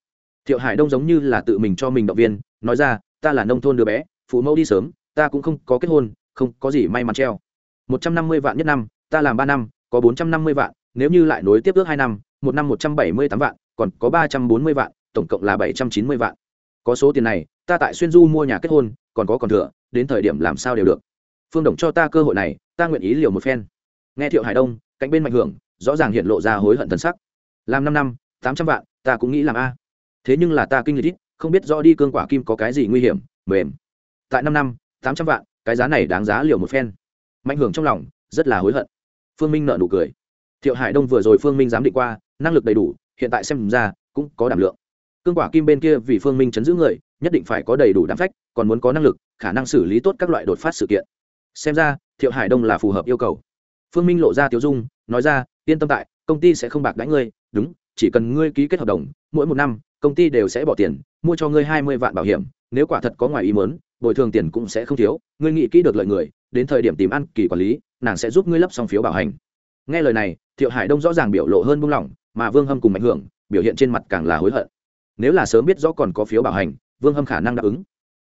Thiệu hải đông giống như là tự mình cho mình động viên, nói ra, ta là nông thôn đứa bé, phụ mẫu đi sớm, ta cũng không có kết hôn, không có gì may mắn treo. Một trăm năm mươi vạn nhất năm, ta làm ba năm, có bốn trăm năm mươi vạn, nếu như lại nối tiếp ước hai năm, một năm một trăm bảy mươi tám vạn còn có ba trăm bốn mươi vạn, tổng cộng là bảy trăm chín mươi vạn. Có số tiền này, ta tại xuyên du mua nhà kết hôn, còn có còn thừa, đến thời điểm làm sao đều được. Phương đồng cho ta cơ hội này, ta nguyện ý liều một phen. Nghe thiệu hải đông, cạnh bên mạnh hưởng, rõ ràng hiện lộ ra hối hận thân sắc. Làm năm năm, tám trăm vạn, ta cũng nghĩ làm a. Thế nhưng là ta kinh lịch ít, không biết rõ đi cương quả kim có cái gì nguy hiểm, mềm. Tại năm năm, tám trăm vạn, cái giá này đáng giá liều một phen. Mạnh hưởng trong lòng, rất là hối hận. Phương minh nợ nụ cười. Thiệu hải đông vừa rồi phương minh dám định qua, năng lực đầy đủ hiện tại xem ra cũng có đảm lượng. Cương quả kim bên kia vì phương minh chấn giữ người, nhất định phải có đầy đủ đảm phách, còn muốn có năng lực, khả năng xử lý tốt các loại đột phát sự kiện. Xem ra, thiệu hải đông là phù hợp yêu cầu. Phương minh lộ ra tiêu dung, nói ra, yên tâm tại, công ty sẽ không bạc đãi ngươi, đúng, chỉ cần ngươi ký kết hợp đồng, mỗi một năm, công ty đều sẽ bỏ tiền, mua cho ngươi hai mươi vạn bảo hiểm, nếu quả thật có ngoài ý mớn bồi thường tiền cũng sẽ không thiếu, ngươi nghĩ kỹ được lợi người, đến thời điểm tìm ăn kỳ quản lý, nàng sẽ giúp ngươi lấp xong phiếu bảo hành. Nghe lời này, thiệu hải đông rõ ràng biểu lộ hơn buông lỏng mà vương hâm cùng mạnh hưởng biểu hiện trên mặt càng là hối hận. Nếu là sớm biết rõ còn có phiếu bảo hành, vương hâm khả năng đáp ứng.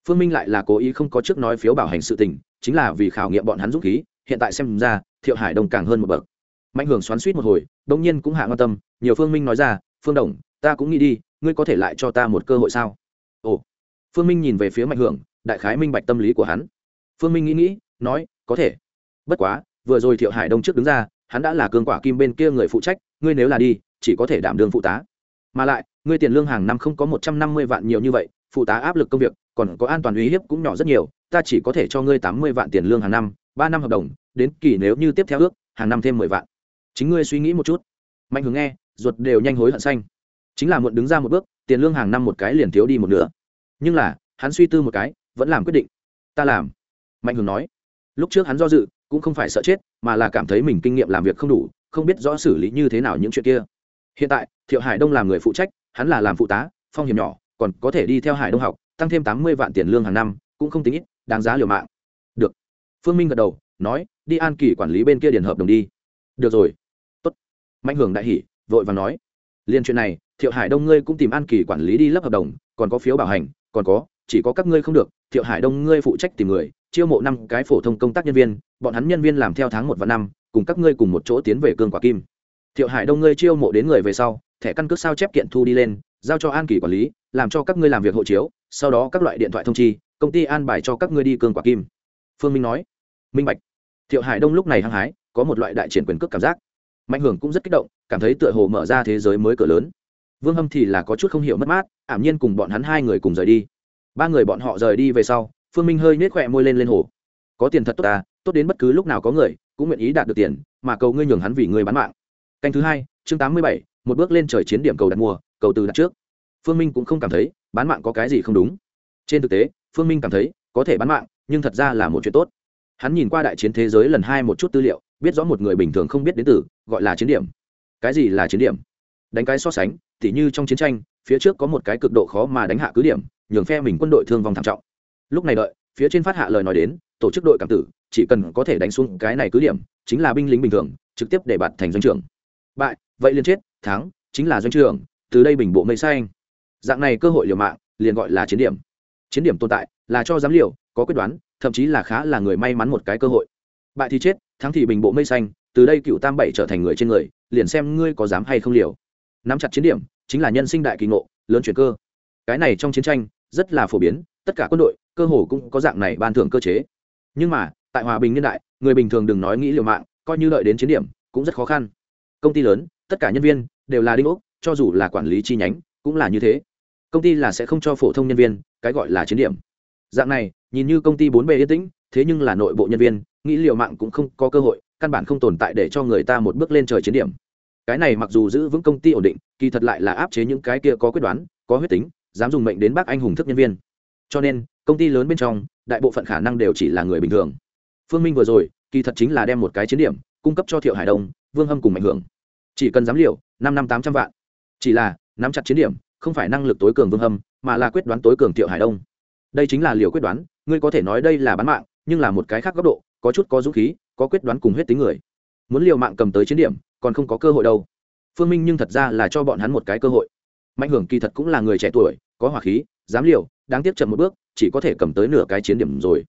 Phương minh lại là cố ý không có trước nói phiếu bảo hành sự tình, chính là vì khảo nghiệm bọn hắn dũng khí, hiện tại xem ra, thiệu hải đông càng hơn một bậc. Mạnh hưởng xoắn suýt một hồi đông nhiên cũng hạ ngon tâm, nhiều phương minh nói ra, phương đồng, ta cũng nghĩ đi, ngươi có thể lại cho ta một cơ hội sao? Ồ. Phương minh nhìn về phía mạnh hưởng, đại khái minh bạch tâm lý của hắn. Phương minh nghĩ nghĩ, nói, có thể. Bất quá, vừa rồi thiệu hải đông trước đứng ra, hắn đã là cương quả kim bên kia người phụ trách, ngươi nếu là đi chỉ có thể đảm đương phụ tá. Mà lại, ngươi tiền lương hàng năm không có một trăm năm mươi vạn nhiều như vậy, phụ tá áp lực công việc, còn có an toàn uy hiếp cũng nhỏ rất nhiều, ta chỉ có thể cho ngươi tám mươi vạn tiền lương hàng năm, ba năm hợp đồng, đến kỳ nếu như tiếp theo ước, hàng năm thêm mười vạn. Chính ngươi suy nghĩ một chút. Mạnh hướng nghe, ruột đều nhanh hối hận xanh. Chính là muộn đứng ra một bước, tiền lương hàng năm một cái liền thiếu đi một nửa. Nhưng là, hắn suy tư một cái, vẫn làm quyết định. Ta làm. Mạnh hướng nói. Lúc trước hắn do dự, cũng không phải sợ chết, mà là cảm thấy mình kinh nghiệm làm việc không đủ, không biết rõ xử lý như thế nào những chuyện kia hiện tại, thiệu hải đông làm người phụ trách, hắn là làm phụ tá, phong hiểm nhỏ, còn có thể đi theo hải đông học, tăng thêm tám mươi vạn tiền lương hàng năm, cũng không tính ít, đáng giá liều mạng. Được. Phương minh gật đầu, nói, đi an kỳ quản lý bên kia điền hợp đồng đi. Được rồi. Tốt. Mạnh hưởng đại hỷ vội và nói. Liên chuyện này, thiệu hải đông ngươi cũng tìm an kỳ quản lý đi lấp hợp đồng, còn có phiếu bảo hành, còn có, chỉ có các ngươi không được, thiệu hải đông ngươi phụ trách tìm người, chiêu mộ năm cái phổ thông công tác nhân viên, bọn hắn nhân viên làm theo tháng một và năm, cùng các ngươi cùng một chỗ tiến về cương quả kim thiệu hải đông ngươi chiêu mộ đến người về sau, thẻ căn cước sao chép kiện thu đi lên, giao cho an kỳ quản lý, làm cho các ngươi làm việc hộ chiếu, sau đó các loại điện thoại thông chi, công ty an bài cho các ngươi đi cương quả kim. Phương minh nói. Minh bạch. Thiệu hải đông lúc này hăng hái, có một loại đại triển quyền cước cảm giác. Mạnh hưởng cũng rất kích động, cảm thấy tựa hồ mở ra thế giới mới cửa lớn. Vương hâm thì là có chút không hiểu mất mát, ảm nhiên cùng bọn hắn hai người cùng rời đi. Ba người bọn họ rời đi về sau, phương minh hơi nết khỏe môi lên lên hồ. Có tiền thật tốt ta tốt đến bất cứ lúc nào có người, cũng nguyện ý đạt được tiền, mà cầu ngươi nhường hắn vì ngươi bán mạng canh thứ hai, chương tám mươi bảy, một bước lên trời chiến điểm cầu đặt mua cầu từ đặt trước. Phương minh cũng không cảm thấy, bán mạng có cái gì không đúng. Trên thực tế, phương minh cảm thấy, có thể bán mạng, nhưng thật ra là một chuyện tốt. Hắn nhìn qua đại chiến thế giới lần hai một chút tư liệu, biết rõ một người bình thường không biết đến từ, gọi là chiến điểm. Cái gì là chiến điểm? Đánh cái so sánh t h như trong chiến tranh, phía trước có một cái cực độ khó mà đánh hạ cứ điểm, nhường phe mình quân đội thương vong thảm trọng. Lúc này đợi, phía trên phát hạ lời nói đến, tổ chức đội cảm tử, chỉ cần có thể đánh xuống cái này cứ điểm, chính là binh lính bình thường, trực tiếp để bạt thành doanh trưởng bại, vậy liền chết, thắng, chính là doanh trưởng, từ đây bình bộ mây xanh. Dạng này cơ hội liều mạng, liền gọi là chiến điểm. Chiến điểm tồn tại, là cho giám liều, có quyết đoán, thậm chí là khá là người may mắn một cái cơ hội. Bại thì chết, thắng thì bình bộ mây xanh, từ đây cựu tam bảy trở thành người trên người, liền xem ngươi có dám hay không liều. Nắm chặt chiến điểm, chính là nhân sinh đại kỳ ngộ, lớn chuyển cơ. Cái này trong chiến tranh, rất là phổ biến, tất cả quân đội, cơ hồ cũng có dạng này ban thưởng cơ chế. Nhưng mà, tại hòa bình niên đại, người bình thường đừng nói nghĩ liều mạng, coi như đợi đến chiến điểm, cũng rất khó khăn công ty lớn, tất cả nhân viên đều là đinh ốc, cho dù là quản lý chi nhánh cũng là như thế. Công ty là sẽ không cho phổ thông nhân viên, cái gọi là chiến điểm. Dạng này, nhìn như công ty bốn bề yên tĩnh, thế nhưng là nội bộ nhân viên, nghĩ liệu mạng cũng không có cơ hội, căn bản không tồn tại để cho người ta một bước lên trời chiến điểm. Cái này mặc dù giữ vững công ty ổn định, kỳ thật lại là áp chế những cái kia có quyết đoán, có huyết tính, dám dùng mệnh đến bác anh hùng thức nhân viên. Cho nên, công ty lớn bên trong, đại bộ phận khả năng đều chỉ là người bình thường. Phương minh vừa rồi, kỳ thật chính là đem một cái chiến điểm, cung cấp cho thiệu hải đông vương hâm cùng Mạnh hưởng. Chỉ cần dám liều, năm năm tám trăm vạn. Chỉ là, nắm chặt chiến điểm, không phải năng lực tối cường vương hâm, mà là quyết đoán tối cường thiệu hải đông. Đây chính là liều quyết đoán, ngươi có thể nói đây là bán mạng, nhưng là một cái khác góc độ, có chút có dũng khí, có quyết đoán cùng huyết tính người. Muốn liều mạng cầm tới chiến điểm, còn không có cơ hội đâu. Phương minh nhưng thật ra là cho bọn hắn một cái cơ hội. Mạnh hưởng kỳ thật cũng là người trẻ tuổi, có hỏa khí, dám liều, đáng tiếp chậm một bước, chỉ có thể cầm tới nửa cái chiến điểm rồi.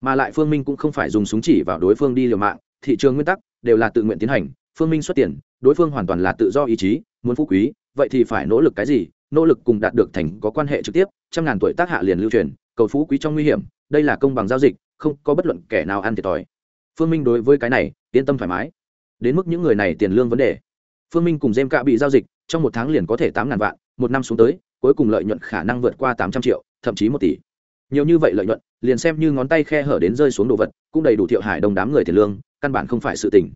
Mà lại phương minh cũng không phải dùng súng chỉ vào đối phương đi liều mạng, thị trường nguyên tắc đều là tự nguyện tiến hành phương minh xuất tiền, đối phương hoàn toàn là tự do ý chí, muốn phú quý, vậy thì phải nỗ lực cái gì? Nỗ lực cùng đạt được thành có quan hệ trực tiếp, trăm ngàn tuổi tác hạ liền lưu truyền, cầu phú quý trong nguy hiểm, đây là công bằng giao dịch, không có bất luận kẻ nào ăn thiệt thòi. Phương minh đối với cái này, yên tâm thoải mái. Đến mức những người này tiền lương vấn đề. Phương minh cùng jem cạ bị giao dịch, trong một tháng liền có thể tám ngàn vạn, một năm xuống tới, cuối cùng lợi nhuận khả năng vượt qua tám trăm triệu, thậm chí một tỷ. Nhiều như vậy lợi nhuận, liền xem như ngón tay khe hở đến rơi xuống đồ vật, cũng đầy đủ thiệu hải đồng đám người tiền lương, căn bản không phải sự tình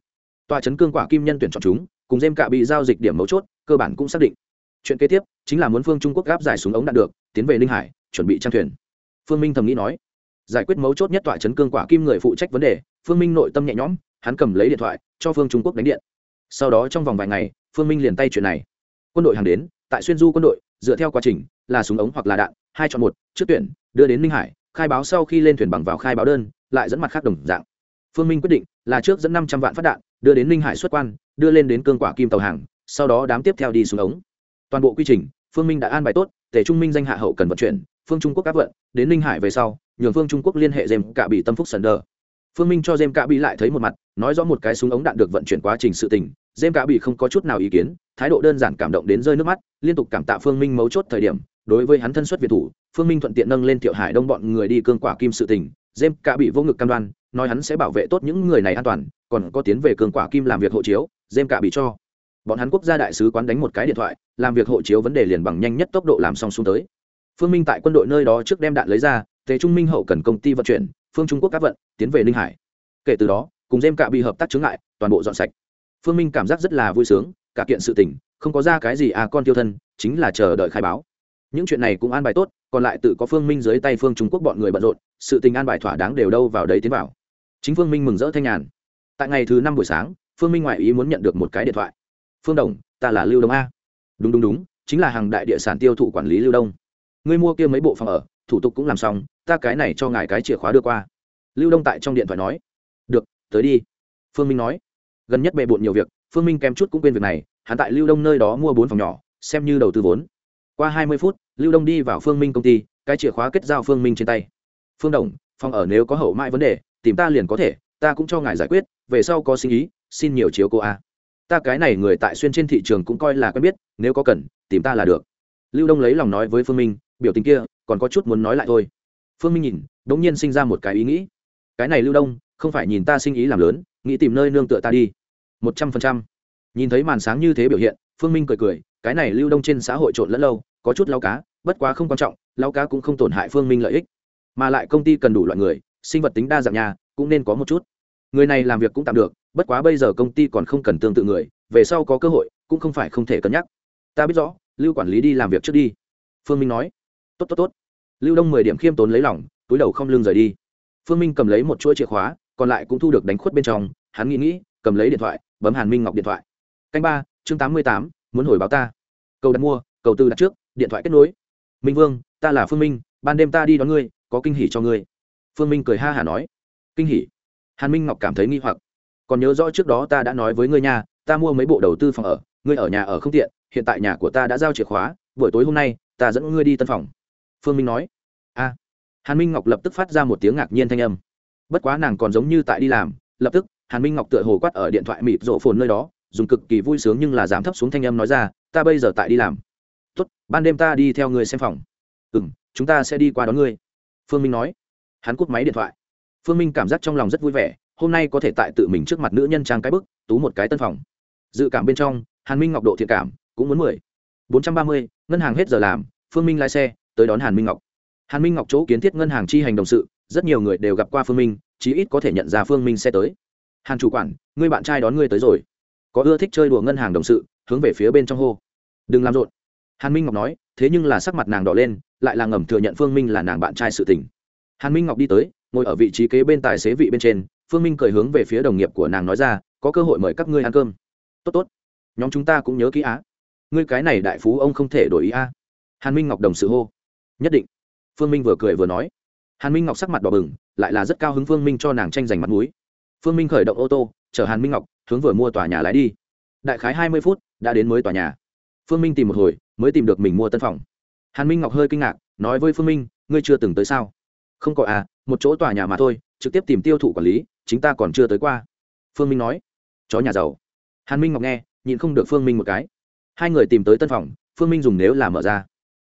tòa chấn cương quả kim nhân tuyển chọn chúng, cùng dêm cạ bị giao dịch điểm mấu chốt, cơ bản cũng xác định. Chuyện kế tiếp chính là muốn phương trung quốc gáp giải xuống ống đạn được, tiến về ninh hải, chuẩn bị trang thuyền. Phương minh thầm nghĩ nói. Giải quyết mấu chốt nhất tòa chấn cương quả kim người phụ trách vấn đề, phương minh nội tâm nhẹ nhõm, hắn cầm lấy điện thoại, cho phương trung quốc đánh điện. Sau đó trong vòng vài ngày, phương minh liền tay chuyện này. Quân đội hàng đến, tại xuyên du quân đội, dựa theo quá trình, là súng ống hoặc là đạn, hai chọn một, trước tuyển, đưa đến ninh hải, khai báo sau khi lên thuyền bằng vào khai báo đơn, lại dẫn mặt khác đồng dạng. Phương minh quyết định là trước dẫn năm trăm vạn phát đạn đưa đến ninh hải xuất quan, đưa lên đến cương quả kim tàu hàng, sau đó đám tiếp theo đi xuống ống. Toàn bộ quy trình, phương minh đã an bài tốt tể trung minh danh hạ hậu cần vận chuyển, phương trung quốc áp vận, đến ninh hải về sau, nhường phương trung quốc liên hệ dêm cả bị tâm phúc sần đờ. Phương minh cho dêm cả bị lại thấy một mặt, nói rõ một cái súng ống đạn được vận chuyển quá trình sự tình, dêm cả bị không có chút nào ý kiến, thái độ đơn giản cảm động đến rơi nước mắt, liên tục cảm tạ phương minh mấu chốt thời điểm, đối với hắn thân xuất việt thủ, phương minh thuận tiện nâng lên thiệu hải đông bọn người đi cương quả kim sự tình dêm cả bị vô ngực cam đoan nói hắn sẽ bảo vệ tốt những người này an toàn còn có tiến về cường quả kim làm việc hộ chiếu dêm cả bị cho. Bọn hắn quốc gia đại sứ quán đánh một cái điện thoại làm việc hộ chiếu vấn đề liền bằng nhanh nhất tốc độ làm xong xuống tới. Phương minh tại quân đội nơi đó trước đem đạn lấy ra tề trung minh hậu cần công ty vận chuyển phương trung quốc các vận tiến về ninh hải. Kể từ đó cùng dêm Cả bị hợp tác chứng ngại, toàn bộ dọn sạch. Phương minh cảm giác rất là vui sướng cả kiện sự tình không có ra cái gì à con tiêu thân chính là chờ đợi khai báo. Những chuyện này cũng an bài tốt còn lại tự có phương minh dưới tay phương trung quốc bọn người bận rộn, sự tình an bài thỏa đáng đều đâu vào đấy tiến vào. Chính phương minh mừng rỡ thanh nhàn. Tại ngày thứ năm buổi sáng, phương minh ngoại ý muốn nhận được một cái điện thoại. Phương đồng, ta là lưu đông a. Đúng đúng đúng, chính là hàng đại địa sản tiêu thụ quản lý lưu đông. Ngươi mua kia mấy bộ phòng ở, thủ tục cũng làm xong, ta cái này cho ngài cái chìa khóa đưa qua. Lưu đông tại trong điện thoại nói. Được, tới đi. Phương minh nói. Gần nhất bề bộn nhiều việc, phương minh kém chút cũng quên việc này, hắn tại lưu đông nơi đó mua bốn phòng nhỏ, xem như đầu tư vốn qua hai mươi phút, lưu đông đi vào phương minh công ty, cái chìa khóa kết giao phương minh trên tay. Phương đồng, phòng ở nếu có hậu mãi vấn đề, tìm ta liền có thể, ta cũng cho ngài giải quyết, về sau có sinh ý, xin nhiều chiếu cô a. Ta cái này người tại xuyên trên thị trường cũng coi là quen biết, nếu có cần, tìm ta là được. Lưu đông lấy lòng nói với phương minh, biểu tình kia, còn có chút muốn nói lại thôi. Phương minh nhìn đ ỗ n g nhiên sinh ra một cái ý nghĩ. Cái này lưu đông, không phải nhìn ta sinh ý làm lớn, nghĩ tìm nơi nương tựa ta đi. Một trăm phần trăm. Nhìn thấy màn sáng như thế biểu hiện, phương minh cười cười, cái này lưu đông trên xã hội trộn lẫn lâu có chút lao cá, bất quá không quan trọng, lao cá cũng không tổn hại phương minh lợi ích. Mà lại công ty cần đủ loại người, sinh vật tính đa dạng nhà, cũng nên có một chút. Người này làm việc cũng tạm được, bất quá bây giờ công ty còn không cần tương tự người, về sau có cơ hội, cũng không phải không thể cân nhắc. Ta biết rõ, lưu quản lý đi làm việc trước đi. Phương minh nói. Tốt tốt tốt. Lưu đông mười điểm khiêm tốn lấy lòng, túi đầu không lưng rời đi. Phương minh cầm lấy một chuỗi chìa khóa, còn lại cũng thu được đánh khuất bên trong. Hắn nghĩ nghĩ, cầm lấy điện thoại, bấm hàn minh ngọc điện thoại. Canh ba, chương tám mươi tám, muốn hồi báo ta. Cầu đặt mua, cầu tư đặt trước điện thoại kết nối. Minh vương, ta là phương minh, ban đêm ta đi đón ngươi, có kinh hỉ cho ngươi. Phương minh cười ha hả nói. Kinh hỉ? Hàn minh ngọc cảm thấy nghi hoặc. Còn nhớ rõ trước đó ta đã nói với ngươi nhà ta mua mấy bộ đầu tư phòng ở, ngươi ở nhà ở không tiện, hiện tại nhà của ta đã giao chìa khóa, buổi tối hôm nay, ta dẫn ngươi đi tân phòng. Phương minh nói. A. Hàn minh ngọc lập tức phát ra một tiếng ngạc nhiên thanh âm. Bất quá nàng còn giống như tại đi làm, lập tức, hàn minh ngọc tựa hồ quát ở điện thoại mịt rộ phồn nơi đó, dùng cực kỳ vui sướng nhưng là giảm thấp xuống thanh âm nói ra, ta bây giờ tại đi làm tốt, ban đêm ta đi theo người xem phòng. Ừ m chúng ta sẽ đi qua đón ngươi. Phương minh nói. Hắn cúp máy điện thoại. Phương minh cảm giác trong lòng rất vui vẻ, hôm nay có thể tại tự mình trước mặt nữ nhân trang cái bức, tú một cái tân phòng. Dự cảm bên trong, hàn minh ngọc độ thiện cảm, cũng muốn mười. bốn trăm ba mươi, ngân hàng hết giờ làm, phương minh lái xe, tới đón hàn minh ngọc. Hàn minh ngọc chỗ kiến thiết ngân hàng chi hành đồng sự, rất nhiều người đều gặp qua phương minh, chí ít có thể nhận ra phương minh sẽ tới. Hàn chủ quản người bạn trai đón ngươi tới rồi. Có ưa thích chơi đùa ngân hàng đồng sự, hướng về phía bên trong hô. Đừng làm rộn hàn minh ngọc nói, thế nhưng là sắc mặt nàng đỏ lên, lại là ngầm thừa nhận phương minh là nàng bạn trai sự tình. Hàn minh ngọc đi tới, ngồi ở vị trí kế bên tài xế vị bên trên, phương minh cười hướng về phía đồng nghiệp của nàng nói ra, có cơ hội mời các ngươi ăn cơm. Tốt tốt. Nhóm chúng ta cũng nhớ kỹ á. Ngươi cái này đại phú ông không thể đổi ý a hàn minh ngọc đồng sự hô. Nhất định. Phương minh vừa cười vừa nói. Hàn minh ngọc sắc mặt đỏ bừng, lại là rất cao hứng phương minh cho nàng tranh giành mặt m ũ i phương minh khởi động ô tô, chở hàn minh ngọc hướng vừa mua tòa nhà lái đi. Đại khái hai mươi phút, đã đến mới tòa nhà. Phương minh tìm một hồi mới tìm được mình mua tân phòng. Hàn minh ngọc hơi kinh ngạc, nói với phương minh, ngươi chưa từng tới sao? Không có à một chỗ tòa nhà mà thôi, trực tiếp tìm tiêu thụ quản lý, chính ta còn chưa tới qua. Phương minh nói, chó nhà giàu. Hàn minh ngọc nghe, nhịn không được phương minh một cái. Hai người tìm tới tân phòng, phương minh dùng nếu là mở ra.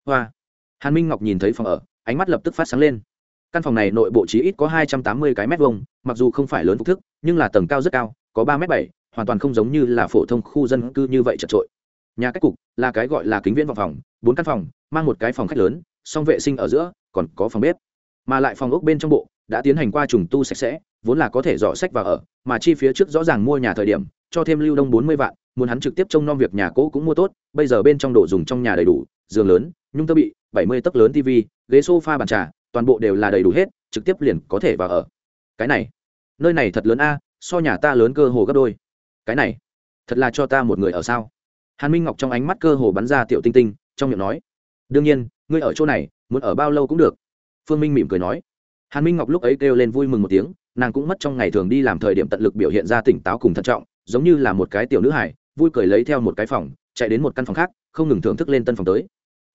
Hoa! Hàn minh ngọc nhìn thấy phòng ở, ánh mắt lập tức phát sáng lên. Căn phòng này nội bộ trí ít có hai trăm tám mươi cái mét vuông, mặc dù không phải lớn phục thức, nhưng là tầng cao rất cao, có ba m bảy, hoàn toàn không giống như là phổ thông khu dân cư như vậy chật trội nhà cách cục là cái gọi là kính viễn vọng phòng, bốn căn phòng, mang một cái phòng khách lớn, song vệ sinh ở giữa, còn có phòng bếp. Mà lại phòng ốc bên trong bộ đã tiến hành qua trùng tu sạch sẽ, vốn là có thể dọ sách và ở, mà chi phía trước rõ ràng mua nhà thời điểm, cho thêm lưu đông bốn mươi vạn, muốn hắn trực tiếp trông nom việc nhà cũ cũng mua tốt, bây giờ bên trong đồ dùng trong nhà đầy đủ, giường lớn, nhung tơ bị, bảy mươi tấc lớn tv ghế sofa bàn trà, toàn bộ đều là đầy đủ hết, trực tiếp liền có thể vào ở. Cái này, nơi này thật lớn a, so nhà ta lớn cơ hồ gấp đôi. Cái này, thật là cho ta một người ở sao? Hàn minh ngọc trong ánh mắt cơ hồ bắn ra tiểu tinh tinh, trong miệng nói, đương nhiên, ngươi ở chỗ này, muốn ở bao lâu cũng được. Phương minh mỉm cười nói. Hàn minh ngọc lúc ấy kêu lên vui mừng một tiếng, nàng cũng mất trong ngày thường đi làm thời điểm tận lực biểu hiện ra tỉnh táo cùng thận trọng, giống như là một cái tiểu nữ hải vui cười lấy theo một cái phòng, chạy đến một căn phòng khác, không ngừng thưởng thức lên tân phòng tới.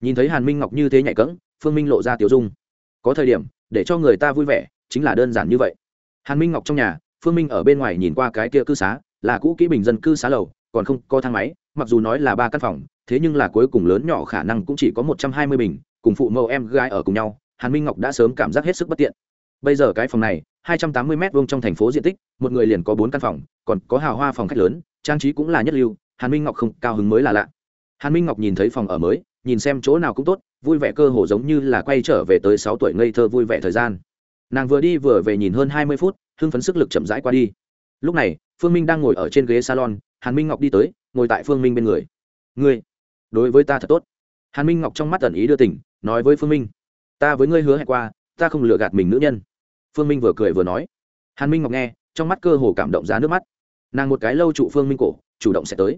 Nhìn thấy hàn minh ngọc như thế nhạy cẫng, phương minh lộ ra tiểu dung. Có thời điểm, để cho người ta vui vẻ, chính là đơn giản như vậy. Hàn minh ngọc trong nhà, phương minh ở bên ngoài nhìn qua cái kia cư xá, là cũ kỹ bình dân cư xá lầu, còn không có thang máy mặc dù nói là ba căn phòng, thế nhưng là cuối cùng lớn nhỏ khả năng cũng chỉ có một trăm hai mươi bình, cùng phụ mẫu em gái ở cùng nhau, hàn minh ngọc đã sớm cảm giác hết sức bất tiện. Bây giờ cái phòng này, hai trăm tám mươi m hai trong thành phố diện tích, một người liền có bốn căn phòng, còn có hào hoa phòng khách lớn, trang trí cũng là nhất lưu, hàn minh ngọc không, cao hứng mới là lạ. Hàn minh ngọc nhìn thấy phòng ở mới, nhìn xem chỗ nào cũng tốt, vui vẻ cơ hồ giống như là quay trở về tới sáu tuổi ngây thơ vui vẻ thời gian. Nàng vừa đi vừa về nhìn hơn hai mươi phút, hưng phấn sức lực chậm rãi qua đi. Lúc này, phương minh đang ngồi ở trên ghế salon hàn minh ngọc đi tới, ngồi tại phương minh bên người. Ngươi, đối với ta thật tốt. Hàn minh ngọc trong mắt tần ý đưa tỉnh, nói với phương minh, ta với ngươi hứa hẹn qua, ta không lừa gạt mình nữ nhân. Phương minh vừa cười vừa nói. Hàn minh ngọc nghe, trong mắt cơ hồ cảm động ra nước mắt. Nàng một cái lâu trụ phương minh cổ, chủ động sẽ tới.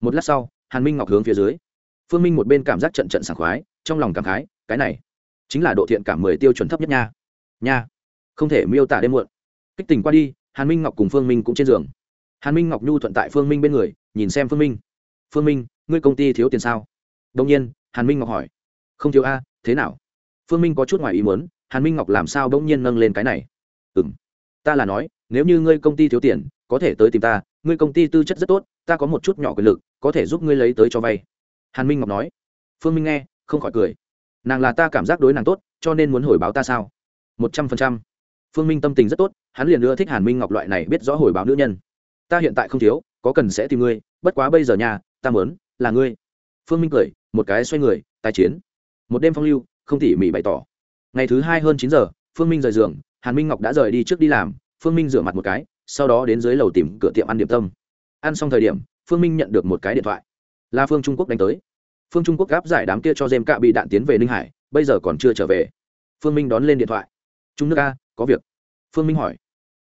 Một lát sau, hàn minh ngọc hướng phía dưới. Phương minh một bên cảm giác trận trận sảng khoái, trong lòng cảm khái, cái này, chính là độ thiện cảm mười tiêu chuẩn thấp nhất nha. Nha, không thể miêu tả đêm muộn. Kích tình qua đi, hàn minh ngọc cùng phương minh cũng trên giường hàn minh ngọc nhu thuận tại phương minh bên người, nhìn xem phương minh. Phương minh, ngươi công ty thiếu tiền sao? Đông nhiên, hàn minh ngọc hỏi. Không thiếu a, thế nào? Phương minh có chút ngoài ý muốn, hàn minh ngọc làm sao bỗng nhiên nâng lên cái này? Ừ m ta là nói, nếu như ngươi công ty thiếu tiền, có thể tới tìm ta, ngươi công ty tư chất rất tốt, ta có một chút nhỏ quyền lực, có thể giúp ngươi lấy tới cho vay. Hàn minh ngọc nói. Phương minh nghe, không khỏi cười. Nàng là ta cảm giác đối nàng tốt, cho nên muốn hồi báo ta sao? Một trăm phần trăm. Phương minh tâm tình rất tốt, hắn liền ưa thích hàn minh ngọc loại này biết rõ hồi báo nữ nhân ta hiện tại không thiếu, có cần sẽ tìm ngươi, bất quá bây giờ nhà ta mớn là ngươi. Phương minh cười, một cái xoay người tài chiến. Một đêm phong lưu, không tỉ mỉ bày tỏ. Ngày thứ hai hơn chín giờ, phương minh rời giường, hàn minh ngọc đã rời đi trước đi làm, phương minh rửa mặt một cái, sau đó đến dưới lầu tìm cửa tiệm ăn điểm tâm. Ăn xong thời điểm, phương minh nhận được một cái điện thoại. Là phương trung quốc đánh tới. Phương trung quốc gáp giải đám kia cho dêm cạ bị đạn tiến về ninh hải, bây giờ còn chưa trở về. Phương minh đón lên điện thoại. Trung nước a, có việc. Phương minh hỏi.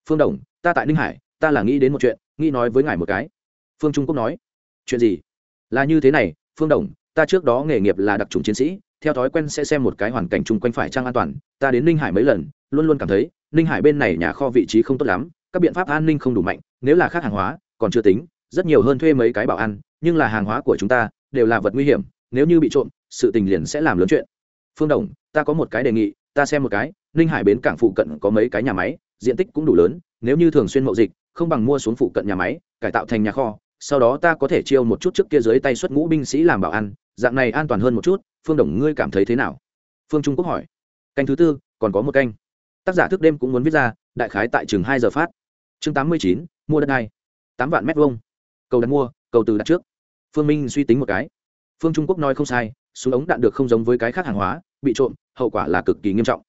Phương đồng, ta tại ninh hải, ta là nghĩ đến một chuyện nghĩ nói với ngài một cái. Phương trung quốc nói, chuyện gì? Là như thế này, phương đồng, ta trước đó nghề nghiệp là đặc trùng chiến sĩ, theo thói quen sẽ xem một cái hoàn cảnh chung quanh phải trang an toàn, ta đến ninh hải mấy lần, luôn luôn cảm thấy, ninh hải bên này nhà kho vị trí không tốt lắm, các biện pháp an ninh không đủ mạnh, nếu là khác hàng hóa, còn chưa tính, rất nhiều hơn thuê mấy cái bảo ăn, nhưng là hàng hóa của chúng ta đều là vật nguy hiểm, nếu như bị trộm, sự tình liền sẽ làm lớn chuyện. Phương đồng, ta có một cái đề nghị, ta xem một cái, ninh hải bến cảng phụ cận có mấy cái nhà máy, diện tích cũng đủ lớn, nếu như thường xuyên mậu dịch không bằng mua xuống phụ cận nhà máy, cải tạo thành nhà kho, sau đó ta có thể chiêu một chút trước kia dưới tay xuất ngũ binh sĩ làm bảo ăn dạng này an toàn hơn một chút, phương đồng, ngươi cảm thấy thế nào? Phương trung quốc hỏi. Canh thứ tư, còn có một canh. Tác giả thức đêm cũng muốn viết ra, đại khái tại chừng hai giờ phát. Chương tám mươi chín, mua đất hai tám vạn mét vuông. Cầu đặt mua, cầu từ đặt trước. Phương minh suy tính một cái. Phương trung quốc nói không sai, súng ống đạn được không giống với cái khác hàng hóa, bị trộm, hậu quả là cực kỳ nghiêm trọng.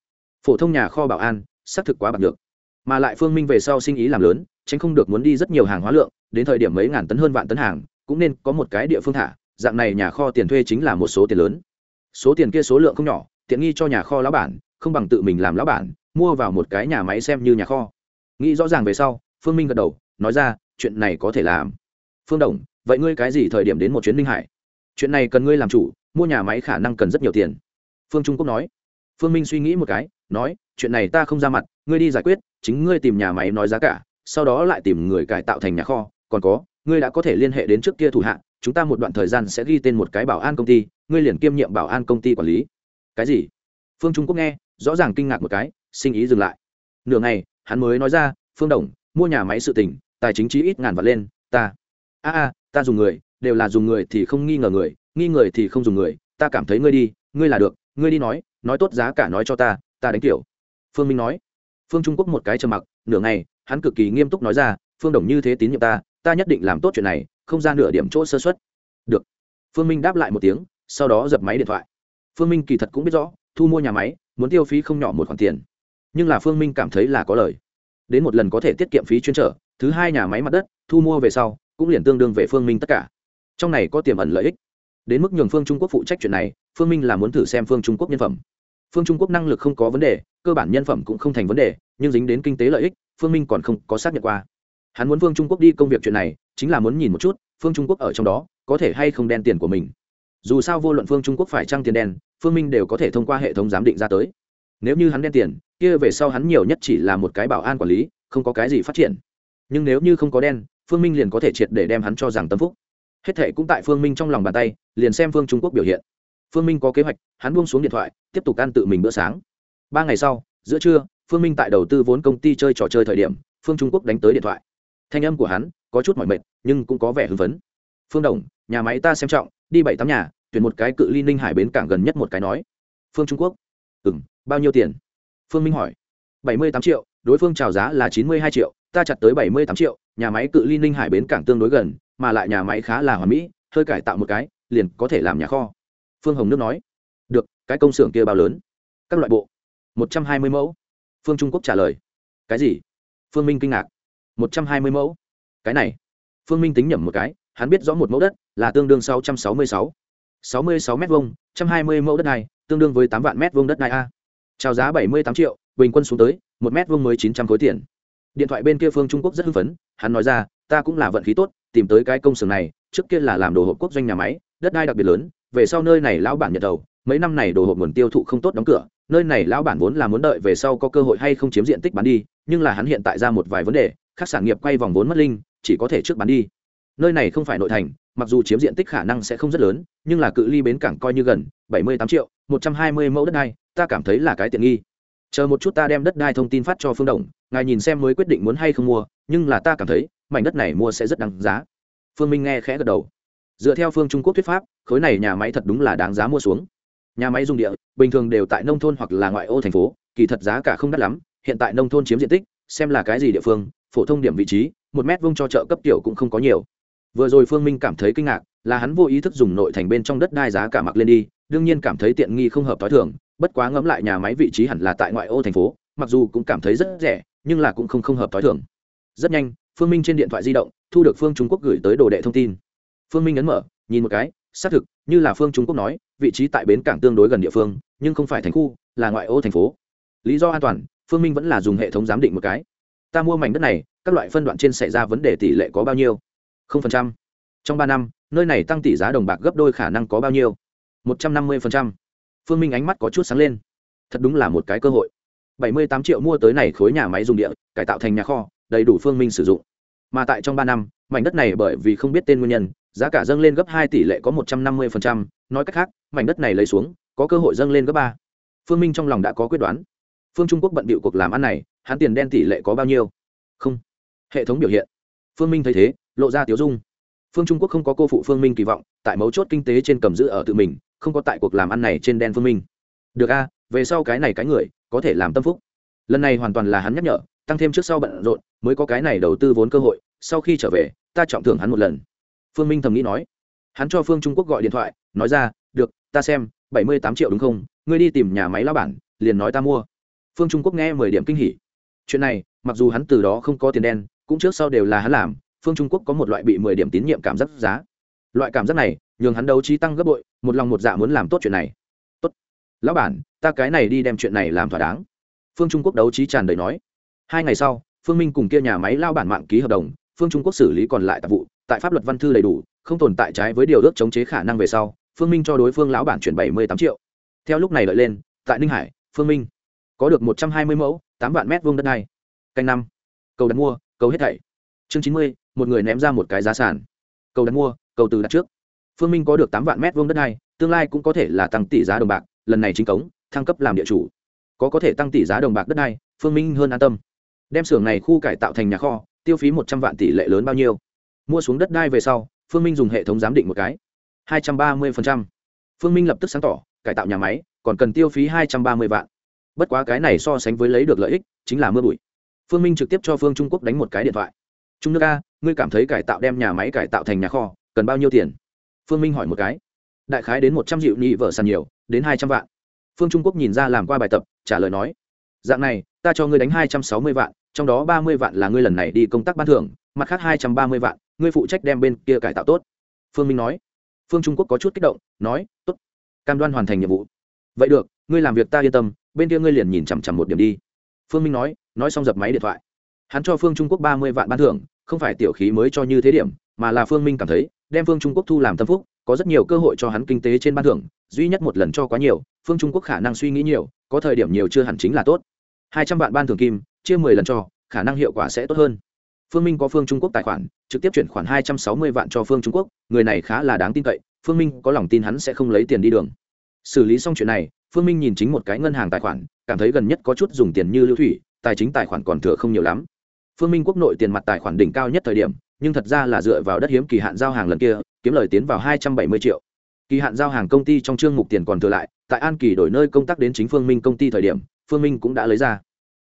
Phổ thông nhà kho bảo an, xác thực quá bằng được mà lại phương minh về sau sinh ý làm lớn tránh không được muốn đi rất nhiều hàng hóa lượng, đến thời điểm mấy ngàn tấn hơn vạn tấn hàng, cũng nên có một cái địa phương thả, dạng này nhà kho tiền thuê chính là một số tiền lớn. Số tiền kia số lượng không nhỏ, tiện nghi cho nhà kho lão bản, không bằng tự mình làm lão bản, mua vào một cái nhà máy xem như nhà kho. Nghĩ rõ ràng về sau, phương minh gật đầu, nói ra, chuyện này có thể làm. Phương đồng, vậy ngươi cái gì thời điểm đến một chuyến minh hải? Chuyện này cần ngươi làm chủ, mua nhà máy khả năng cần rất nhiều tiền. Phương trung quốc nói. Phương minh suy nghĩ một cái, nói, chuyện này ta không ra mặt, ngươi đi giải quyết, chính ngươi tìm nhà máy nói giá cả sau đó lại tìm người cải tạo thành nhà kho. Còn có, ngươi đã có thể liên hệ đến trước kia thủ hạ, chúng ta một đoạn thời gian sẽ ghi tên một cái bảo an công ty, ngươi liền kiêm nhiệm bảo an công ty quản lý. Cái gì? Phương trung quốc nghe, rõ ràng kinh ngạc một cái, sinh ý dừng lại. Nửa ngày, hắn mới nói ra, phương đồng, mua nhà máy sự tỉnh tài chính chí ít ngàn vật lên, ta. A a, ta dùng người, đều là dùng người thì không nghi ngờ người, nghi người thì không dùng người, ta cảm thấy ngươi đi, ngươi là được, ngươi đi nói nói tốt giá cả nói cho ta ta đánh kiểu phương minh nói phương trung quốc một cái trầm mặc, nửa ngày, hắn cực kỳ nghiêm túc nói ra, phương đồng như thế tín nhiệm ta ta nhất định làm tốt chuyện này, không ra nửa điểm chỗ sơ xuất được. Phương minh đáp lại một tiếng, sau đó dập máy điện thoại. Phương minh kỳ thật cũng biết rõ, thu mua nhà máy, muốn tiêu phí không nhỏ một khoản tiền. Nhưng là phương minh cảm thấy là có lời. Đến một lần có thể tiết kiệm phí chuyên trở, thứ hai nhà máy mặt đất, thu mua về sau, cũng liền tương đương về phương minh tất cả. Trong này có tiềm ẩn lợi ích. Đến mức nhường phương trung quốc phụ trách chuyện này, phương minh là muốn thử xem phương trung quốc nhân phẩm. Phương trung quốc năng lực không có vấn đề cơ bản nhân phẩm cũng không thành vấn đề, nhưng dính đến kinh tế lợi ích, phương minh còn không có xác nhận qua. Hắn muốn phương trung quốc đi công việc chuyện này, chính là muốn nhìn một chút, phương trung quốc ở trong đó, có thể hay không đen tiền của mình. Dù sao vô luận phương trung quốc phải trăng tiền đen, phương minh đều có thể thông qua hệ thống giám định ra tới. Nếu như hắn đen tiền, kia về sau hắn nhiều nhất chỉ là một cái bảo an quản lý, không có cái gì phát triển. Nhưng nếu như không có đen, phương minh liền có thể triệt để đem hắn cho rằng tâm phúc. Hết thệ cũng tại phương minh trong lòng bàn tay, liền xem phương trung quốc biểu hiện. Phương minh có kế hoạch, hắn buông xuống điện thoại, tiếp tục ăn tự mình bữa sáng ba ngày sau, giữa trưa, phương minh tại đầu tư vốn công ty chơi trò chơi thời điểm, phương trung quốc đánh tới điện thoại. Thanh âm của hắn có chút mỏi mệt, nhưng cũng có vẻ hưng phấn. Phương đồng, nhà máy ta xem trọng, đi bảy tám nhà, tuyển một cái cự ly ninh hải bến cảng gần nhất một cái nói. Phương trung quốc. Ừ m bao nhiêu tiền? Phương minh hỏi. Bảy mươi tám triệu, đối phương trào giá là chín mươi hai triệu, ta chặt tới bảy mươi tám triệu, nhà máy cự ly ninh hải bến cảng tương đối gần, mà lại nhà máy khá là hoàn mỹ, hơi cải tạo một cái, liền có thể làm nhà kho. Phương hồng nước nói. Được, cái công xưởng kia bao lớn? Các loại bộ một trăm hai mươi mẫu. Phương trung quốc trả lời. Cái gì? Phương minh kinh ngạc. một trăm hai mươi mẫu? Cái này. Phương minh tính nhẩm một cái, hắn biết rõ một mẫu đất là tương đương sáu trăm sáu mươi sáu. sáu mươi sáu m hai trăm hai mươi mẫu đất này, tương đương với tám vạn m hai đất này a. Trao giá bảy mươi tám triệu, bình quân xuống tới một m vuông mới chín trăm khối tiền. Điện thoại bên kia phương trung quốc rất hưng phấn, hắn nói ra, ta cũng là vận khí tốt, tìm tới cái công xưởng này, trước kia là làm đồ hộp quốc doanh nhà máy, đất đai đặc biệt lớn, về sau nơi này lão bản nhận đầu, mấy năm này đồ hộp nguồn tiêu thụ không tốt đóng cửa nơi này lão bản vốn là muốn đợi về sau có cơ hội hay không chiếm diện tích bán đi, nhưng là hắn hiện tại ra một vài vấn đề các sản nghiệp quay vòng vốn mất linh, chỉ có thể trước bán đi. Nơi này không phải nội thành, mặc dù chiếm diện tích khả năng sẽ không rất lớn, nhưng là cự ly bến cảng coi như gần, bảy mươi tám triệu, một trăm hai mươi mẫu đất đai, ta cảm thấy là cái tiện nghi. Chờ một chút ta đem đất đai thông tin phát cho phương đồng, ngài nhìn xem mới quyết định muốn hay không mua, nhưng là ta cảm thấy, mảnh đất này mua sẽ rất đáng giá. Phương minh nghe khẽ gật đầu. Dựa theo phương trung quốc thuyết pháp, khối này nhà máy thật đúng là đáng giá mua xuống nhà máy dùng địa, bình thường đều tại nông thôn hoặc là ngoại ô thành phố, kỳ thật giá cả không đắt lắm, hiện tại nông thôn chiếm diện tích, xem là cái gì địa phương, phổ thông điểm vị trí, một mét vuông cho chợ cấp tiểu cũng không có nhiều. Vừa rồi phương minh cảm thấy kinh ngạc, là hắn vô ý thức dùng nội thành bên trong đất đai giá cả mặc lên đi, đương nhiên cảm thấy tiện nghi không hợp t h o i thường, bất quá ngẫm lại nhà máy vị trí hẳn là tại ngoại ô thành phố, mặc dù cũng cảm thấy rất rẻ, nhưng là cũng không không hợp t h o i thường. Rất nhanh, phương minh trên điện thoại di động, thu được phương trung quốc gửi tới đồ đệ thông tin. Phương minh ấn mở, nhìn một cái, xác thực, như là phương trung quốc nói vị trí tại bến cảng tương đối gần địa phương, nhưng không phải thành khu, là ngoại ô thành phố. Lý do an toàn, phương minh vẫn là dùng hệ thống giám định một cái. Ta mua mảnh đất này, các loại phân đoạn trên xảy ra vấn đề tỷ lệ có bao nhiêu? không phần trăm. Trong ba năm, nơi này tăng tỷ giá đồng bạc gấp đôi khả năng có bao nhiêu? một trăm năm mươi phần trăm. Phương minh ánh mắt có chút sáng lên. Thật đúng là một cái cơ hội. bảy mươi tám triệu mua tới này khối nhà máy dùng địa, cải tạo thành nhà kho, đầy đủ phương minh sử dụng. Mà tại trong ba năm, mảnh đất này bởi vì không biết tên nguyên nhân giá cả dâng lên gấp hai tỷ lệ có một trăm năm mươi nói cách khác, mảnh đất này lấy xuống, có cơ hội dâng lên gấp ba. Phương minh trong lòng đã có quyết đoán. Phương trung quốc bận bịu cuộc làm ăn này, hắn tiền đen tỷ lệ có bao nhiêu? Không. Hệ thống biểu hiện. Phương minh thấy thế, lộ ra tiểu dung. Phương trung quốc không có cô phụ phương minh kỳ vọng, tại mấu chốt kinh tế trên cầm giữ ở tự mình, không có tại cuộc làm ăn này trên đen phương minh. Được a, về sau cái này cái người, có thể làm tâm phúc. Lần này hoàn toàn là hắn nhắc nhở, tăng thêm trước sau bận rộn, mới có cái này đầu tư vốn cơ hội, sau khi trở về, ta trọng thưởng hắn một lần phương minh thầm nghĩ nói. Hắn cho phương trung quốc gọi điện thoại, nói ra, được, ta xem, bảy mươi tám triệu đúng không? Ngươi đi tìm nhà máy lao bản, liền nói ta mua. Phương trung quốc nghe mười điểm kinh hỉ. Chuyện này, mặc dù hắn từ đó không có tiền đen, cũng trước sau đều là hắn làm, phương trung quốc có một loại bị mười điểm tín nhiệm cảm giác giá. Loại cảm giác này, nhường hắn đấu trí tăng gấp bội, một lòng một dạ muốn làm tốt chuyện này. Tốt, lão bản, ta cái này đi đem chuyện này làm thỏa đáng. Phương trung quốc đấu trí tràn đầy nói. Hai ngày sau, phương minh cùng kia nhà máy lao bản mạng ký hợp đồng, phương trung quốc xử lý còn lại tạp vụ tại pháp luật văn thư đầy đủ, không tồn tại trái với điều ước chống chế khả năng về sau, phương minh cho đối phương lão bản chuyển bảy mươi tám triệu. Theo lúc này lợi lên, tại ninh hải, phương minh có được một trăm hai mươi mẫu, tám vạn mét vuông đất này canh năm, cầu đặt mua, cầu hết thảy. Chương chín mươi, một người ném ra một cái giá sản cầu đặt mua, cầu từ đặt trước. Phương minh có được tám vạn mét vuông đất này tương lai cũng có thể là tăng tỷ giá đồng bạc, lần này chính cống, thăng cấp làm địa chủ. Có có thể tăng tỷ giá đồng bạc đất này phương minh hơn an tâm. Đem xưởng này khu cải tạo thành nhà kho, tiêu phí một trăm vạn tỷ lệ lớn bao nhiêu? Mua xuống đất đai về sau, phương minh dùng hệ thống giám định một cái. hai trăm ba mươi phương minh lập tức sáng tỏ, cải tạo nhà máy, còn cần tiêu phí hai trăm ba mươi vạn. Bất quá cái này so sánh với lấy được lợi ích, chính là mưa bụi. Phương minh trực tiếp cho phương trung quốc đánh một cái điện thoại. Trung nước a, ngươi cảm thấy cải tạo đem nhà máy cải tạo thành nhà kho, cần bao nhiêu tiền? Phương minh hỏi một cái. Đại khái đến một trăm triệu nhị vợ sàn nhiều, đến hai trăm vạn. Phương trung quốc nhìn ra làm qua bài tập, trả lời nói, dạng này, ta cho ngươi đánh hai trăm sáu mươi vạn, trong đó ba mươi vạn là ngươi lần này đi công tác ban thưởng, mặt khác hai trăm ba mươi vạn ngươi phụ trách đem bên kia cải tạo tốt. Phương minh nói. Phương trung quốc có chút kích động, nói, tốt, cam đoan hoàn thành nhiệm vụ. Vậy được, ngươi làm việc ta yên tâm, bên kia ngươi liền nhìn chằm chằm một điểm đi. Phương minh nói nói xong dập máy điện thoại. Hắn cho phương trung quốc ba mươi vạn ban thưởng, không phải tiểu khí mới cho như thế điểm, mà là phương minh cảm thấy, đem phương trung quốc thu làm tâm phúc, có rất nhiều cơ hội cho hắn kinh tế trên ban thưởng, duy nhất một lần cho quá nhiều, phương trung quốc khả năng suy nghĩ nhiều, có thời điểm nhiều chưa hẳn chính là tốt. Hai trăm vạn ban thưởng kim, chia mười lần cho, khả năng hiệu quả sẽ tốt hơn phương minh có phương trung quốc tài khoản, trực tiếp chuyển khoản hai trăm sáu mươi vạn cho phương trung quốc, người này khá là đáng tin cậy, phương minh có lòng tin hắn sẽ không lấy tiền đi đường. Xử lý xong chuyện này, phương minh nhìn chính một cái ngân hàng tài khoản, cảm thấy gần nhất có chút dùng tiền như lưu thủy, tài chính tài khoản còn thừa không nhiều lắm. Phương minh quốc nội tiền mặt tài khoản đỉnh cao nhất thời điểm, nhưng thật ra là dựa vào đất hiếm kỳ hạn giao hàng lần kia, kiếm lời tiến vào hai trăm bảy mươi triệu. Kỳ hạn giao hàng công ty trong chương mục tiền còn thừa lại, tại an kỳ đổi nơi công tác đến chính phương minh công ty thời điểm, phương minh cũng đã lấy ra.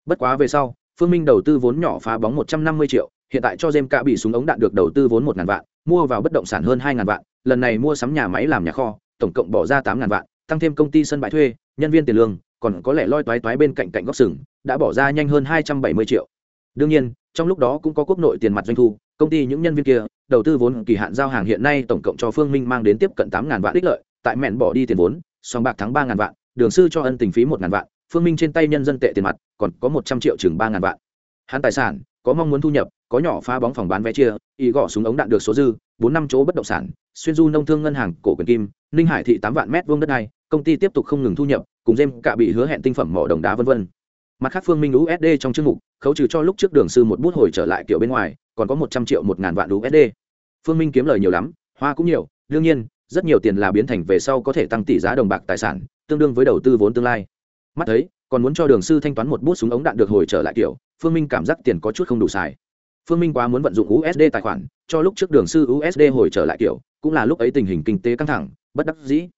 Bất quá về sau phương minh đầu tư vốn nhỏ phá bóng một trăm năm mươi triệu, hiện tại cho Gem cả bị súng ống đạn được đầu tư vốn một ngàn vạn, mua vào bất động sản hơn hai ngàn vạn, lần này mua sắm nhà máy làm nhà kho, tổng cộng bỏ ra tám ngàn vạn, tăng thêm công ty sân bãi thuê, nhân viên tiền lương, còn có lẽ loi toái toái bên cạnh cạnh góc sừng, đã bỏ ra nhanh hơn hai trăm bảy mươi triệu. Đương nhiên, trong lúc đó cũng có quốc nội tiền mặt doanh thu, công ty những nhân viên kia, đầu tư vốn kỳ hạn giao hàng hiện nay tổng cộng cho phương minh mang đến tiếp cận tám ngàn vạn ích lợi, tại mẹn bỏ đi tiền vốn, song bạc thắng ba ngàn vạn, đường sư cho ân tình phí một ngàn vạn phương minh trên tay nhân dân tệ tiền mặt, còn có một trăm triệu chừng ba ngàn vạn. Hắn tài sản, có mong muốn thu nhập, có nhỏ phá bóng phòng bán vé chia, ý gõ súng ống đạn được số dư, bốn năm chỗ bất động sản, xuyên du nông thương ngân hàng, cổ quyền kim, ninh hải thị tám vạn mét vuông đất này công ty tiếp tục không ngừng thu nhập, cùng dêm cả bị hứa hẹn tinh phẩm mỏ đồng đá vân vân. Mặt khác phương minh usd trong chương mục, khấu trừ cho lúc trước đường sư một bút hồi trở lại kiểu bên ngoài, còn có một trăm triệu một ngàn vạn usd phương minh kiếm lời nhiều lắm, hoa cũng nhiều, đương nhiên, rất nhiều tiền là biến thành về sau có thể tăng tỷ giá đồng bạc tài sản, tương đương với đầu tư vốn tương lai mắt thấy, còn muốn cho đường sư thanh toán một bút súng ống đạn được hồi trở lại kiểu, phương minh cảm giác tiền có chút không đủ xài. Phương minh quá muốn vận dụng usd tài khoản, cho lúc trước đường sư usd hồi trở lại kiểu, cũng là lúc ấy tình hình kinh tế căng thẳng, bất đắc dĩ.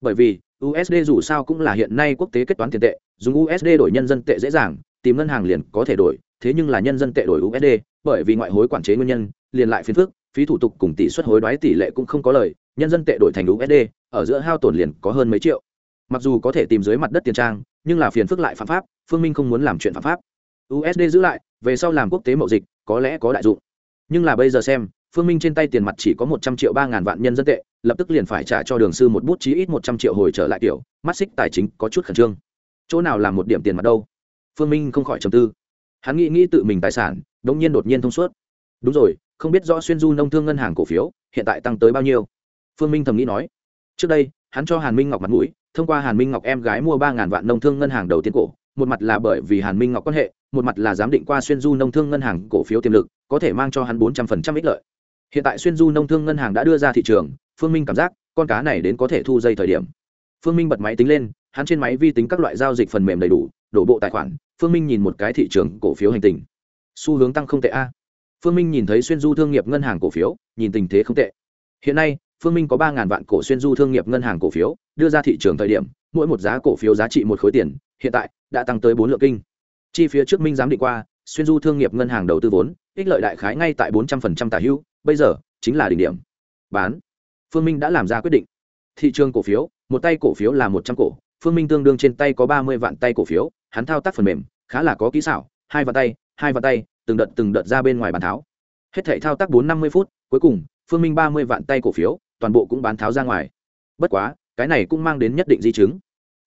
Bởi vì usd dù sao cũng là hiện nay quốc tế kết toán tiền tệ, dùng usd đổi nhân dân tệ dễ dàng, tìm ngân hàng liền có thể đổi, thế nhưng là nhân dân tệ đổi usd bởi vì ngoại hối quản chế nguyên nhân, liền lại phiền phức, phí thủ tục cùng tỷ suất hối đoái tỷ lệ cũng không có lời, nhân dân tệ đổi thành usd ở giữa hao tổn liền có hơn mấy triệu. Mặc dù có thể tìm dưới mặt đất tiền trang nhưng là phiền phức lại phạm pháp, phương minh không muốn làm chuyện phạm pháp. Usd giữ lại, về sau làm quốc tế mậu dịch, có lẽ có đại dụng. Nhưng là bây giờ xem, phương minh trên tay tiền mặt chỉ có một trăm triệu ba ngàn vạn nhân dân tệ, lập tức liền phải trả cho đường sư một bút chí ít một trăm triệu hồi trở lại kiểu mắt xích tài chính có chút khẩn trương. Chỗ nào làm một điểm tiền mặt đâu? Phương minh không khỏi trầm tư. Hắn nghĩ nghĩ tự mình tài sản đ ỗ n g nhiên đột nhiên thông suốt. Đúng rồi, không biết rõ xuyên du nông thương ngân hàng cổ phiếu, hiện tại tăng tới bao nhiêu? Phương minh thầm nghĩ nói. Trước đây hắn cho hàn minh ngọc mặt mũi, thông qua hàn minh ngọc em gái mua ba ngàn vạn nông thương ngân hàng đầu tiên cổ, một mặt là bởi vì hàn minh ngọc quan hệ, một mặt là giám định qua xuyên du nông thương ngân hàng cổ phiếu tiềm lực, có thể mang cho hắn bốn trăm phần trăm ích lợi. Hiện tại xuyên du nông thương ngân hàng đã đưa ra thị trường, phương minh cảm giác, con cá này đến có thể thu dây thời điểm. Phương minh bật máy tính lên, hắn trên máy vi tính các loại giao dịch phần mềm đầy đủ, đổ bộ tài khoản, phương minh nhìn một cái thị trường cổ phiếu hành tình. Xu hướng tăng không tệ a. Phương minh nhìn thấy xuyên du thương nghiệp ngân hàng cổ phiếu, nhìn tình thế không tệ. Hiện nay phương minh có ba vạn cổ xuyên du thương nghiệp ngân hàng cổ phiếu, đưa ra thị trường thời điểm, mỗi một giá cổ phiếu giá trị một khối tiền, hiện tại, đã tăng tới bốn lượng kinh. Chi phía trước minh giám định qua, xuyên du thương nghiệp ngân hàng đầu tư vốn, ích lợi đại khái ngay tại bốn trăm linh tả hữu bây giờ, chính là đỉnh điểm. Bán. Phương minh đã làm ra quyết định. Thị trường cổ phiếu, một tay cổ phiếu là một trăm cổ, phương minh tương đương trên tay có ba mươi vạn tay cổ phiếu, hắn thao tác phần mềm, khá là có kỹ xảo, hai vạn tay, hai vạn tay, từng đợt từng đợt ra bên ngoài bàn tháo. Hết thể thao tác bốn năm mươi phút, cuối cùng, phương minh ba mươi vạn tay cổ phiếu toàn bộ cũng bán tháo ra ngoài. Bất quá, cái này cũng mang đến nhất định di chứng.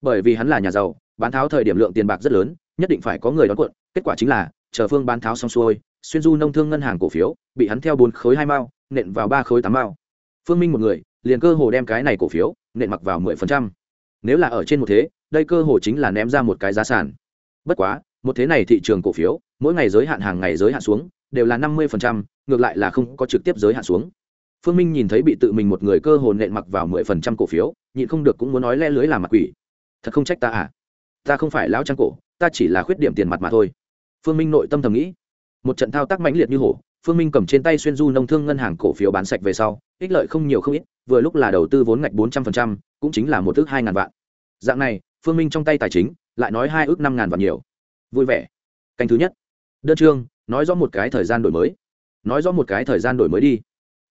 Bởi vì hắn là nhà giàu, bán tháo thời điểm lượng tiền bạc rất lớn, nhất định phải có người đón cuộn. Kết quả chính là, chờ phương bán tháo xong xuôi, xuyên du nông thương ngân hàng cổ phiếu, bị hắn theo bốn khối hai mao, nện vào ba khối tám mao. Phương minh một người, liền cơ hồ đem cái này cổ phiếu, nện mặc vào mười phần trăm. Nếu là ở trên một thế, đây cơ hồ chính là ném ra một cái giá sản bất quá, một thế này thị trường cổ phiếu, mỗi ngày giới hạn hàng ngày giới hạn xuống, đều là năm mươi ngược lại là không có trực tiếp giới hạn xuống phương minh nhìn thấy bị tự mình một người cơ hồ nện mặc vào mười phần trăm cổ phiếu, nhịn không được cũng muốn nói le lưới làm mặt quỷ. Thật không trách ta à? Ta không phải lão trang cổ, ta chỉ là khuyết điểm tiền mặt mà thôi. Phương minh nội tâm thầm nghĩ. Một trận thao tác mãnh liệt như hổ, phương minh cầm trên tay xuyên du nông thương ngân hàng cổ phiếu bán sạch về sau, ích lợi không nhiều không ít, vừa lúc là đầu tư vốn ngạch bốn trăm phần trăm, cũng chính là một ước hai ngàn vạn. Dạng này, phương minh trong tay tài chính, lại nói hai ước năm ngàn vạn nhiều. Vui vẻ. Canh thứ nhất. Đơn chương, nói rõ một cái thời gian đổi mới. Nói rõ một cái thời gian đổi mới đi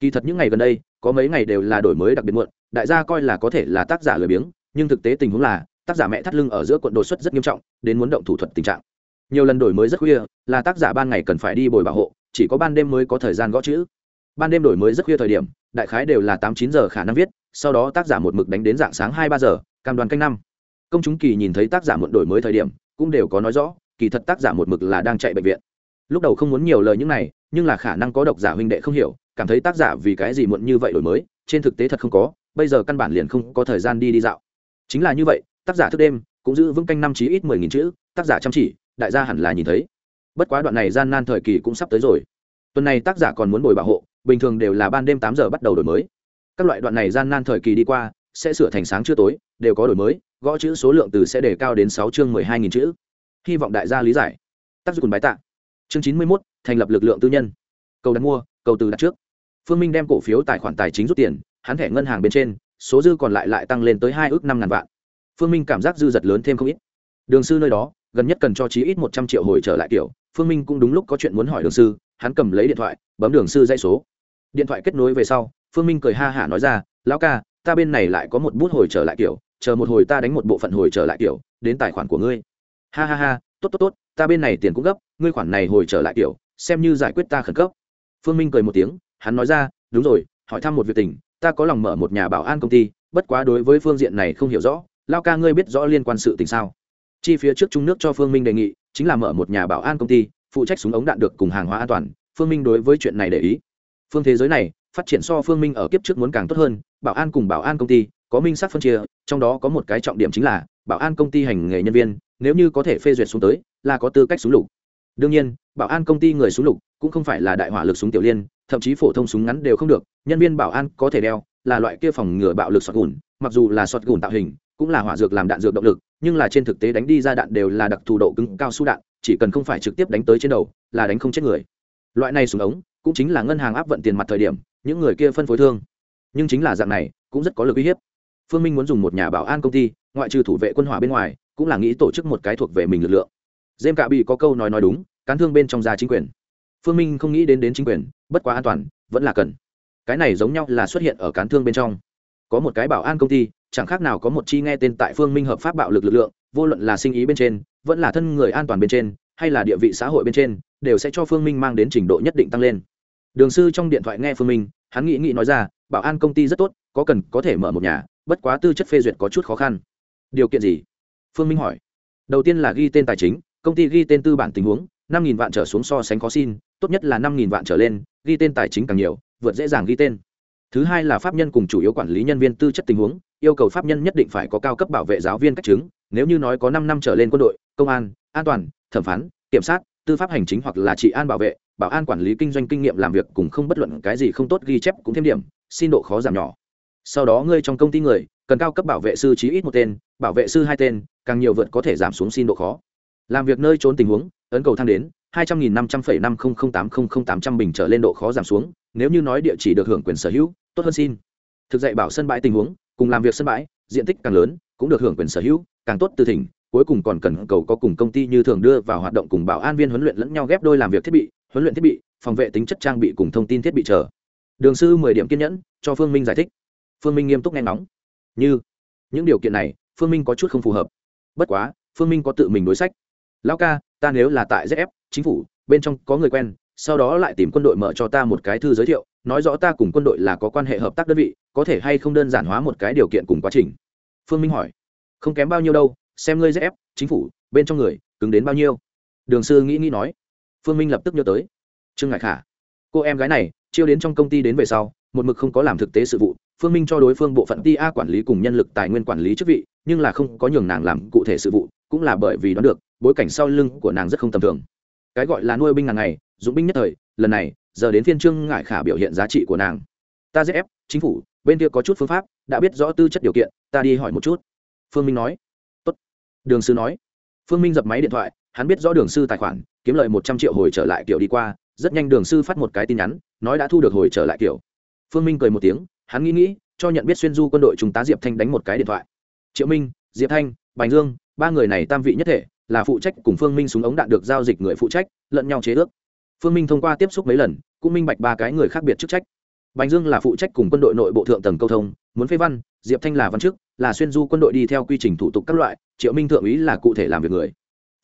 kỳ thật những ngày gần đây, có mấy ngày đều là đổi mới đặc biệt muộn, đại gia coi là có thể là tác giả lười biếng, nhưng thực tế tình huống là, tác giả mẹ thắt lưng ở giữa quận đột xuất rất nghiêm trọng, đến muốn động thủ thuật tình trạng. Nhiều lần đổi mới rất khuya, là tác giả ban ngày cần phải đi bồi bảo hộ, chỉ có ban đêm mới có thời gian gõ chữ. Ban đêm đổi mới rất khuya thời điểm, đại khái đều là tám chín giờ khả năng viết, sau đó tác giả một mực đánh đến dạng sáng hai ba giờ, cam đoàn canh năm. Công chúng kỳ nhìn thấy tác giả muộn đổi mới thời điểm, cũng đều có nói rõ, kỳ thật tác giả một mực là đang chạy bệnh viện. Lúc đầu không muốn nhiều lời những này, nhưng là khả năng có độc giả huynh đệ không hiểu cảm thấy tác giả vì cái gì muộn như vậy đổi mới, trên thực tế thật không có, bây giờ căn bản liền không có thời gian đi đi dạo. Chính là như vậy, tác giả thức đêm cũng giữ vững canh năm chí ít mười nghìn chữ, tác giả chăm chỉ, đại gia hẳn là nhìn thấy. Bất quá đoạn này gian nan thời kỳ cũng sắp tới rồi. Tuần này tác giả còn muốn bồi bảo hộ, bình thường đều là ban đêm tám giờ bắt đầu đổi mới. Các loại đoạn này gian nan thời kỳ đi qua, sẽ sửa thành sáng trưa tối, đều có đổi mới, gõ chữ số lượng từ sẽ đề cao đến sáu chương mười hai nghìn chữ. Hy vọng đại gia lý giải. Tác dụng bái tạ. Chương chín mươi mốt, thành lập lực lượng tư nhân. Cầu đặt mua, cầu từ đặt trước phương minh đem cổ phiếu tài khoản tài chính rút tiền, hắn thẻ ngân hàng bên trên, số dư còn lại lại tăng lên tới hai ước năm ngàn vạn. Phương minh cảm giác dư giật lớn thêm không ít. Đường sư nơi đó, gần nhất cần cho chí ít một trăm triệu hồi trở lại kiểu, phương minh cũng đúng lúc có chuyện muốn hỏi đường sư, hắn cầm lấy điện thoại, bấm đường sư dây số. Điện thoại kết nối về sau, phương minh cười ha hả nói ra, lão ca, ta bên này lại có một bút hồi trở lại kiểu, chờ một hồi ta đánh một bộ phận hồi trở lại kiểu, đến tài khoản của ngươi. Ha ha ha, tốt tốt tốt, ta bên này tiền cũng gấp, ngươi khoản này hồi trở lại kiểu, xem như giải quyết ta khẩn cấp. Phương minh cười một tiếng hắn nói ra, đúng rồi, hỏi thăm một việc tình, ta có lòng mở một nhà bảo an công ty, bất quá đối với phương diện này không hiểu rõ lao ca ngươi biết rõ liên quan sự tình sao? Chi phía trước trung nước cho phương minh đề nghị, chính là mở một nhà bảo an công ty, phụ trách súng ống đạn được cùng hàng hóa an toàn, phương minh đối với chuyện này để ý. Phương thế giới này, phát triển so phương minh ở kiếp trước muốn càng tốt hơn, bảo an cùng bảo an công ty, có minh sắc phân chia, trong đó có một cái trọng điểm chính là, bảo an công ty hành nghề nhân viên, nếu như có thể phê duyệt xuống tới, là có tư cách súng lục. Đương nhiên, bảo an công ty người súng lục cũng không phải là đại hỏa lực súng tiểu liên thậm chí phổ thông súng ngắn đều không được, nhân viên bảo an có thể đeo, là loại kia phòng ngừa bạo lực sọt gùn, mặc dù là sọt gùn tạo hình, cũng là hỏa dược làm đạn dược động lực, nhưng là trên thực tế đánh đi ra đạn đều là đặc thù độ cứng cao su đạn, chỉ cần không phải trực tiếp đánh tới trên đầu, là đánh không chết người. Loại này súng ống cũng chính là ngân hàng áp vận tiền mặt thời điểm, những người kia phân phối thương. Nhưng chính là dạng này, cũng rất có lực uy hiếp. Phương minh muốn dùng một nhà bảo an công ty, ngoại trừ thủ vệ quân hỏa bên ngoài, cũng là nghĩ tổ chức một cái thuộc về mình lực lượng. Dêm cạ bị có câu nói nói đúng, cán thương bên trong gia chính quyền phương minh không nghĩ đến đến chính quyền, bất quá an toàn, vẫn là cần. Cái này giống nhau là xuất hiện ở cán thương bên trong. Có một cái bảo an công ty, chẳng khác nào có một chi nghe tên tại phương minh hợp pháp bạo lực lực lượng, vô luận là sinh ý bên trên, vẫn là thân người an toàn bên trên, hay là địa vị xã hội bên trên, đều sẽ cho phương minh mang đến trình độ nhất định tăng lên. Đường sư trong điện thoại nghe phương minh, hắn nghĩ nghĩ nói ra, bảo an công ty rất tốt, có cần, có thể mở một nhà, bất quá tư chất phê duyệt có chút khó khăn. Điều kiện gì? Phương minh hỏi. Đầu tiên là ghi tên tài chính, công ty ghi tên tư bản tình huống năm nghìn vạn trở xuống so sánh khó xin, tốt nhất là năm nghìn vạn trở lên, ghi tên tài chính càng nhiều, vượt dễ dàng ghi tên. Thứ hai là pháp nhân cùng chủ yếu quản lý nhân viên tư chất tình huống, yêu cầu pháp nhân nhất định phải có cao cấp bảo vệ giáo viên cách chứng, nếu như nói có năm năm trở lên quân đội, công an an toàn, thẩm phán, kiểm sát, tư pháp hành chính hoặc là trị an bảo vệ, bảo an quản lý kinh doanh kinh nghiệm làm việc cùng không bất luận cái gì không tốt ghi chép cũng thêm điểm, xin độ khó giảm nhỏ. Sau đó ngươi trong công ty người, cần cao cấp bảo vệ sư chí ít một tên, bảo vệ sư hai tên, càng nhiều vượt có thể giảm xuống xin độ khó. Làm việc nơi trốn tình huống ấn cầu thang đến, hai trăm nghìn năm trăm phẩy năm không không tám không không tám trăm bình trở lên độ khó giảm xuống, nếu như nói địa chỉ được hưởng quyền sở hữu, tốt hơn xin. Thực dạy bảo sân bãi tình huống, cùng làm việc sân bãi, diện tích càng lớn, cũng được hưởng quyền sở hữu, càng tốt từ thỉnh, cuối cùng còn cần cầu có cùng công ty như thường đưa vào hoạt động cùng bảo an viên huấn luyện lẫn nhau ghép đôi làm việc thiết bị, huấn luyện thiết bị, phòng vệ tính chất trang bị cùng thông tin thiết bị chờ. Đường sư mười điểm kiên nhẫn, cho phương minh giải thích. Phương minh nghiêm túc nghe ngóng. Như, những điều kiện này, phương minh có chút không phù hợp. Bất quá, phương minh có tự mình đối sách. Lão ca ta nếu là tại zf chính phủ, bên trong có người quen, sau đó lại tìm quân đội mở cho ta một cái thư giới thiệu, nói rõ ta cùng quân đội là có quan hệ hợp tác đơn vị, có thể hay không đơn giản hóa một cái điều kiện cùng quá trình. Phương minh hỏi, không kém bao nhiêu đâu, xem ngươi zf chính phủ, bên trong người, cứng đến bao nhiêu? Đường sư nghĩ nghĩ nói. Phương minh lập tức nhớ tới. Trương ngải khả, cô em gái này, chiêu đến trong công ty đến về sau, một mực không có làm thực tế sự vụ, phương minh cho đối phương bộ phận ti quản lý cùng nhân lực tài nguyên quản lý chức vị, nhưng là không có nhường nàng làm cụ thể sự vụ, cũng là bởi vì đoán được bối cảnh sau lưng của nàng rất không tầm thường. Cái gọi là nuôi binh ngàn ngày dũng binh nhất thời, lần này, giờ đến phiên trương ngại khả biểu hiện giá trị của nàng. Ta dễ ép, chính phủ, bên kia có chút phương pháp, đã biết rõ tư chất điều kiện, ta đi hỏi một chút. Phương minh nói. Tốt. đường sư nói. Phương minh dập máy điện thoại, hắn biết rõ đường sư tài khoản, kiếm lợi một trăm triệu hồi trở lại kiểu đi qua, rất nhanh đường sư phát một cái tin nhắn, nói đã thu được hồi trở lại kiểu. Phương minh cười một tiếng, hắn nghĩ nghĩ, cho nhận biết xuyên du quân đội chúng tá diệp thanh đánh một cái điện thoại. Triệu minh, diệp thanh, bành dương, ba người này tam vị nhất thể là phụ trách cùng phương minh súng ống đạn được giao dịch người phụ trách, lẫn nhau chế ước. Phương minh thông qua tiếp xúc mấy lần, cũng minh bạch ba cái người khác biệt chức trách. Bành dương là phụ trách cùng quân đội nội bộ thượng tầng câu thông, muốn phê văn, diệp thanh là văn chức, là xuyên du quân đội đi theo quy trình thủ tục các loại, triệu minh thượng úy là cụ thể làm việc người.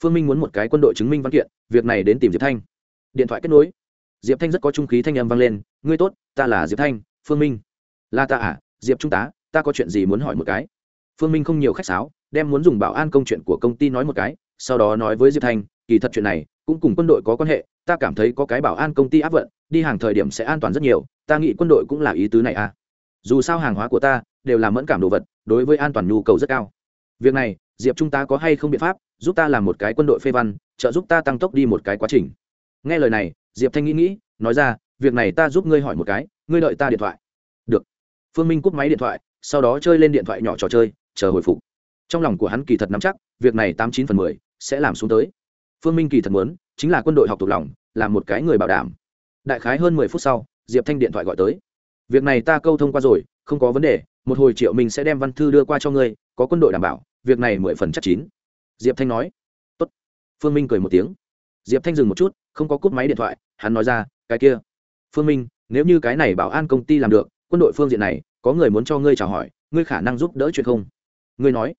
Phương minh muốn một cái quân đội chứng minh văn kiện, việc này đến tìm diệp thanh. Điện thoại kết nối. Diệp thanh rất có trung khí thanh âm vang lên, ngươi tốt, ta là diệp thanh, phương minh. Là ta à? Diệp trung tá, ta có chuyện gì muốn hỏi một cái? Phương minh không nhiều khách sáo, đem muốn dùng bảo an công chuyện của công ty nói một cái sau đó nói với diệp thanh, kỳ thật chuyện này, cũng cùng quân đội có quan hệ, ta cảm thấy có cái bảo an công ty áp vận, đi hàng thời điểm sẽ an toàn rất nhiều, ta nghĩ quân đội cũng là ý tứ này à. Dù sao hàng hóa của ta đều là mẫn cảm đồ vật, đối với an toàn nhu cầu rất cao. Việc này, diệp trung ta có hay không biện pháp, giúp ta làm một cái quân đội phê văn, trợ giúp ta tăng tốc đi một cái quá trình. Nghe lời này, diệp thanh nghĩ nghĩ, nói ra, việc này ta giúp ngươi hỏi một cái, ngươi đợi ta điện thoại. Được. Phương minh cúp máy điện thoại, sau đó chơi lên điện thoại nhỏ trò chơi, chờ hồi phục trong lòng của hắn kỳ thật nắm chắc, việc này tám chín phần mười sẽ làm xuống tới. Phương minh kỳ thật muốn, chính là quân đội học thuộc lòng, là một cái người bảo đảm. Đại khái hơn mười phút sau, diệp thanh điện thoại gọi tới. Việc này ta câu thông qua rồi, không có vấn đề, một hồi triệu mình sẽ đem văn thư đưa qua cho ngươi, có quân đội đảm bảo, việc này mười phần chắc chín. Diệp thanh nói. Tốt. phương minh cười một tiếng. Diệp thanh dừng một chút, không có cúp máy điện thoại, hắn nói ra, cái kia, phương minh, nếu như cái này bảo an công ty làm được, quân đội phương diện này, có người muốn cho ngươi chào hỏi, ngươi khả năng giúp đỡ chuyện không? Ngươi nói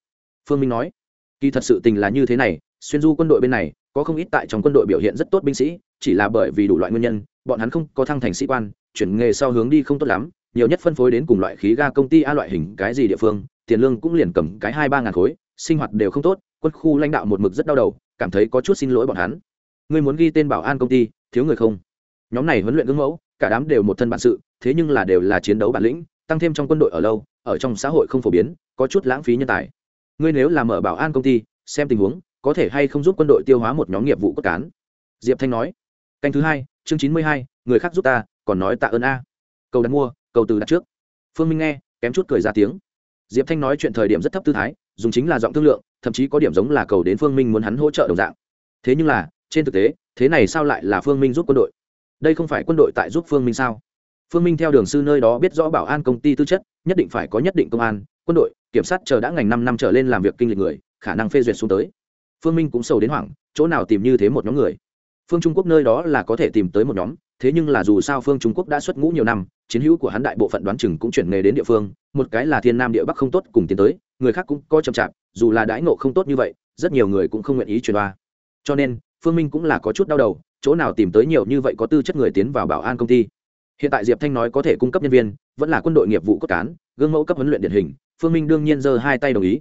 phương minh nói, kỳ thật sự tình là như thế này, xuyên du quân đội bên này, có không ít tại trong quân đội biểu hiện rất tốt binh sĩ, chỉ là bởi vì đủ loại nguyên nhân, bọn hắn không có thăng thành sĩ quan, chuyển nghề sau hướng đi không tốt lắm, nhiều nhất phân phối đến cùng loại khí ga công ty a loại hình cái gì địa phương, tiền lương cũng liền cầm cái hai ba ngàn khối, sinh hoạt đều không tốt, quân khu lãnh đạo một mực rất đau đầu, cảm thấy có chút xin lỗi bọn hắn. Ngươi muốn ghi tên bảo an công ty, thiếu người không? Nhóm này huấn luyện gương mẫu, cả đám đều một thân bản sự, thế nhưng là đều là chiến đấu bản lĩnh, tăng thêm trong quân đội ở lâu, ở trong xã hội không phổ biến, có chút lãng phí nhân tài ngươi nếu làm mở bảo an công ty, xem tình huống, có thể hay không giúp quân đội tiêu hóa một nhóm nghiệp vụ cốt cán. Diệp thanh nói. Canh thứ hai, chương chín mươi hai, người khác giúp ta, còn nói tạ ơn a. Cầu đặt mua, cầu từ đặt trước. Phương minh nghe, kém chút cười ra tiếng. Diệp thanh nói chuyện thời điểm rất thấp tư thái, dùng chính là giọng thương lượng, thậm chí có điểm giống là cầu đến phương minh muốn hắn hỗ trợ đồng dạng. Thế nhưng là, trên thực tế, thế này sao lại là phương minh giúp quân đội? Đây không phải quân đội tại giúp phương minh sao? Phương minh theo đường sư nơi đó biết rõ bảo an công ty tư chất, nhất định phải có nhất định công an, quân đội kiểm sát chờ đã ngành năm năm trở lên làm việc kinh lịch người, khả năng phê duyệt xuống tới. Phương minh cũng sầu đến hoảng, chỗ nào tìm như thế một nhóm người. Phương trung quốc nơi đó là có thể tìm tới một nhóm, thế nhưng là dù sao phương trung quốc đã xuất ngũ nhiều năm, chiến hữu của hắn đại bộ phận đoán chừng cũng chuyển nghề đến địa phương, một cái là thiên nam địa bắc không tốt cùng tiến tới, người khác cũng có chậm chạp, dù là đãi ngộ không tốt như vậy, rất nhiều người cũng không nguyện ý truyền qua. cho nên, phương minh cũng là có chút đau đầu, chỗ nào tìm tới nhiều như vậy có tư chất người tiến vào bảo an công ty. Hiện tại diệp thanh nói có thể cung cấp nhân viên, vẫn là quân đội nghiệp vụ cốt cán, gương mẫu cấp huấn luyện điển hình phương minh đương nhiên giơ hai tay đồng ý.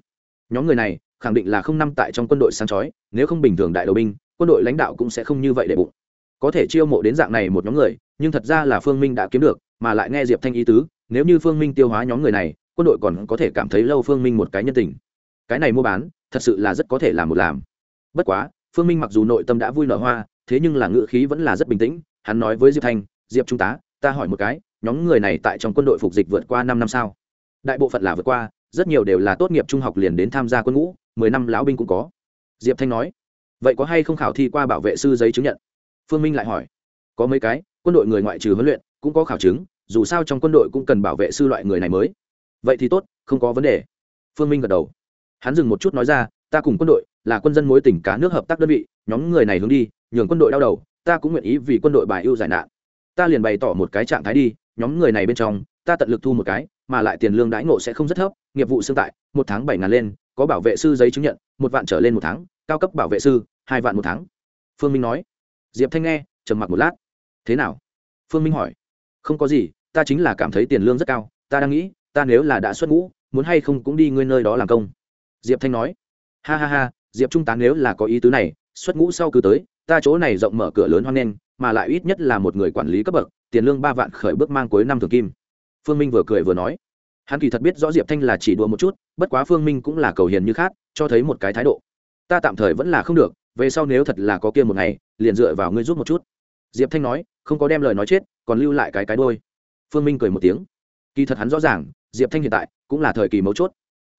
Nhóm người này, khẳng định là không năm tại trong quân đội sáng chói, nếu không bình thường đại đầu binh, quân đội lãnh đạo cũng sẽ không như vậy để bụng. Có thể chiêu mộ đến dạng này một nhóm người, nhưng thật ra là phương minh đã kiếm được, mà lại nghe diệp thanh ý tứ, nếu như phương minh tiêu hóa nhóm người này, quân đội còn có thể cảm thấy lâu phương minh một cái nhân tình. Cái này mua bán, thật sự là rất có thể làm một làm. Bất quá, phương minh mặc dù nội tâm đã vui nở hoa, thế nhưng là ngữ khí vẫn là rất bình tĩnh, hắn nói với diệp thanh, diệp trung tá, ta hỏi một cái, nhóm người này tại trong quân đội phục dịch vượt qua năm năm sao? Đại bộ phận là vượt qua, rất nhiều đều là tốt nghiệp trung học liền đến tham gia quân ngũ, mười năm lão binh cũng có. Diệp thanh nói, vậy có hay không khảo thi qua bảo vệ sư giấy chứng nhận? Phương minh lại hỏi, có mấy cái, quân đội người ngoại trừ huấn luyện cũng có khảo chứng, dù sao trong quân đội cũng cần bảo vệ sư loại người này mới. Vậy thì tốt, không có vấn đề. Phương minh gật đầu. Hắn dừng một chút nói ra, ta cùng quân đội là quân dân mối tình cá nước hợp tác đơn vị, nhóm người này hướng đi, nhường quân đội đau đầu, ta cũng nguyện ý vì quân đội bài ưu giải nạn. Ta liền bày tỏ một cái trạng thái đi, nhóm người này bên trong, ta tận lực thu một cái mà lại tiền lương đãi ngộ sẽ không rất thấp, nghiệp vụ xương tại, một tháng bảy ngàn lên, có bảo vệ sư giấy chứng nhận, một vạn trở lên một tháng, cao cấp bảo vệ sư, hai vạn một tháng. Phương minh nói. Diệp thanh nghe, trầm mặc một lát. Thế nào? Phương minh hỏi. Không có gì, ta chính là cảm thấy tiền lương rất cao, ta đang nghĩ, ta nếu là đã xuất ngũ, muốn hay không cũng đi ngươi nơi đó làm công. Diệp thanh nói. Ha ha ha, diệp trung tán nếu là có ý tứ này, xuất ngũ sau cứ tới, ta chỗ này rộng mở cửa lớn hoang nghênh mà lại ít nhất là một người quản lý cấp bậc, tiền lương ba vạn khởi bước mang cuối năm thường kim phương minh vừa cười vừa nói. Hắn kỳ thật biết rõ diệp thanh là chỉ đùa một chút, bất quá phương minh cũng là cầu hiền như khác, cho thấy một cái thái độ. Ta tạm thời vẫn là không được, về sau nếu thật là có kia một ngày, liền dựa vào ngươi giúp một chút. Diệp thanh nói, không có đem lời nói chết, còn lưu lại cái cái đôi phương minh cười một tiếng. Kỳ thật hắn rõ ràng, diệp thanh hiện tại cũng là thời kỳ mấu chốt.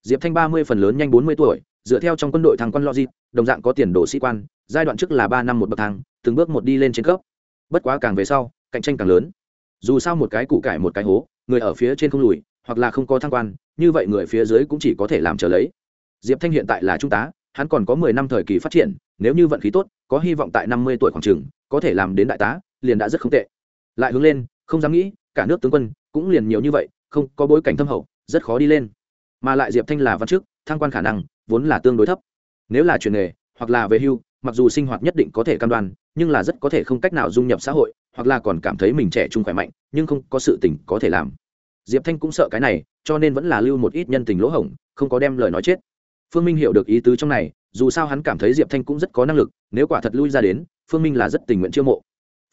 Diệp thanh ba mươi phần lớn nhanh bốn mươi tuổi, dựa theo trong quân đội thằng quân logic, đồng dạng có tiền đồ sĩ quan, giai đoạn trước là ba năm một bậc thang, từng bước một đi lên trên cấp. Bất quá càng về sau, cạnh tranh càng lớn dù sao một cái củ cải một cái hố, người ở phía trên không lùi, hoặc là không có thăng quan, như vậy người phía dưới cũng chỉ có thể làm trở lấy. Diệp thanh hiện tại là trung tá, hắn còn có mười năm thời kỳ phát triển, nếu như vận khí tốt, có hy vọng tại năm mươi tuổi khoảng trường có thể làm đến đại tá, liền đã rất không tệ. Lại hướng lên, không dám nghĩ, cả nước tướng quân cũng liền nhiều như vậy, không có bối cảnh thâm hậu, rất khó đi lên. Mà lại diệp thanh là văn chức, thăng quan khả năng vốn là tương đối thấp. Nếu là truyền nghề, hoặc là về hưu, mặc dù sinh hoạt nhất định có thể cam đoan nhưng là rất có thể không cách nào dung nhập xã hội, hoặc là còn cảm thấy mình trẻ trung khỏe mạnh, nhưng không có sự tình có thể làm. Diệp thanh cũng sợ cái này, cho nên vẫn là lưu một ít nhân tình lỗ hổng, không có đem lời nói chết. Phương minh hiểu được ý tứ trong này, dù sao hắn cảm thấy diệp thanh cũng rất có năng lực, nếu quả thật lui ra đến, phương minh là rất tình nguyện chiêu mộ.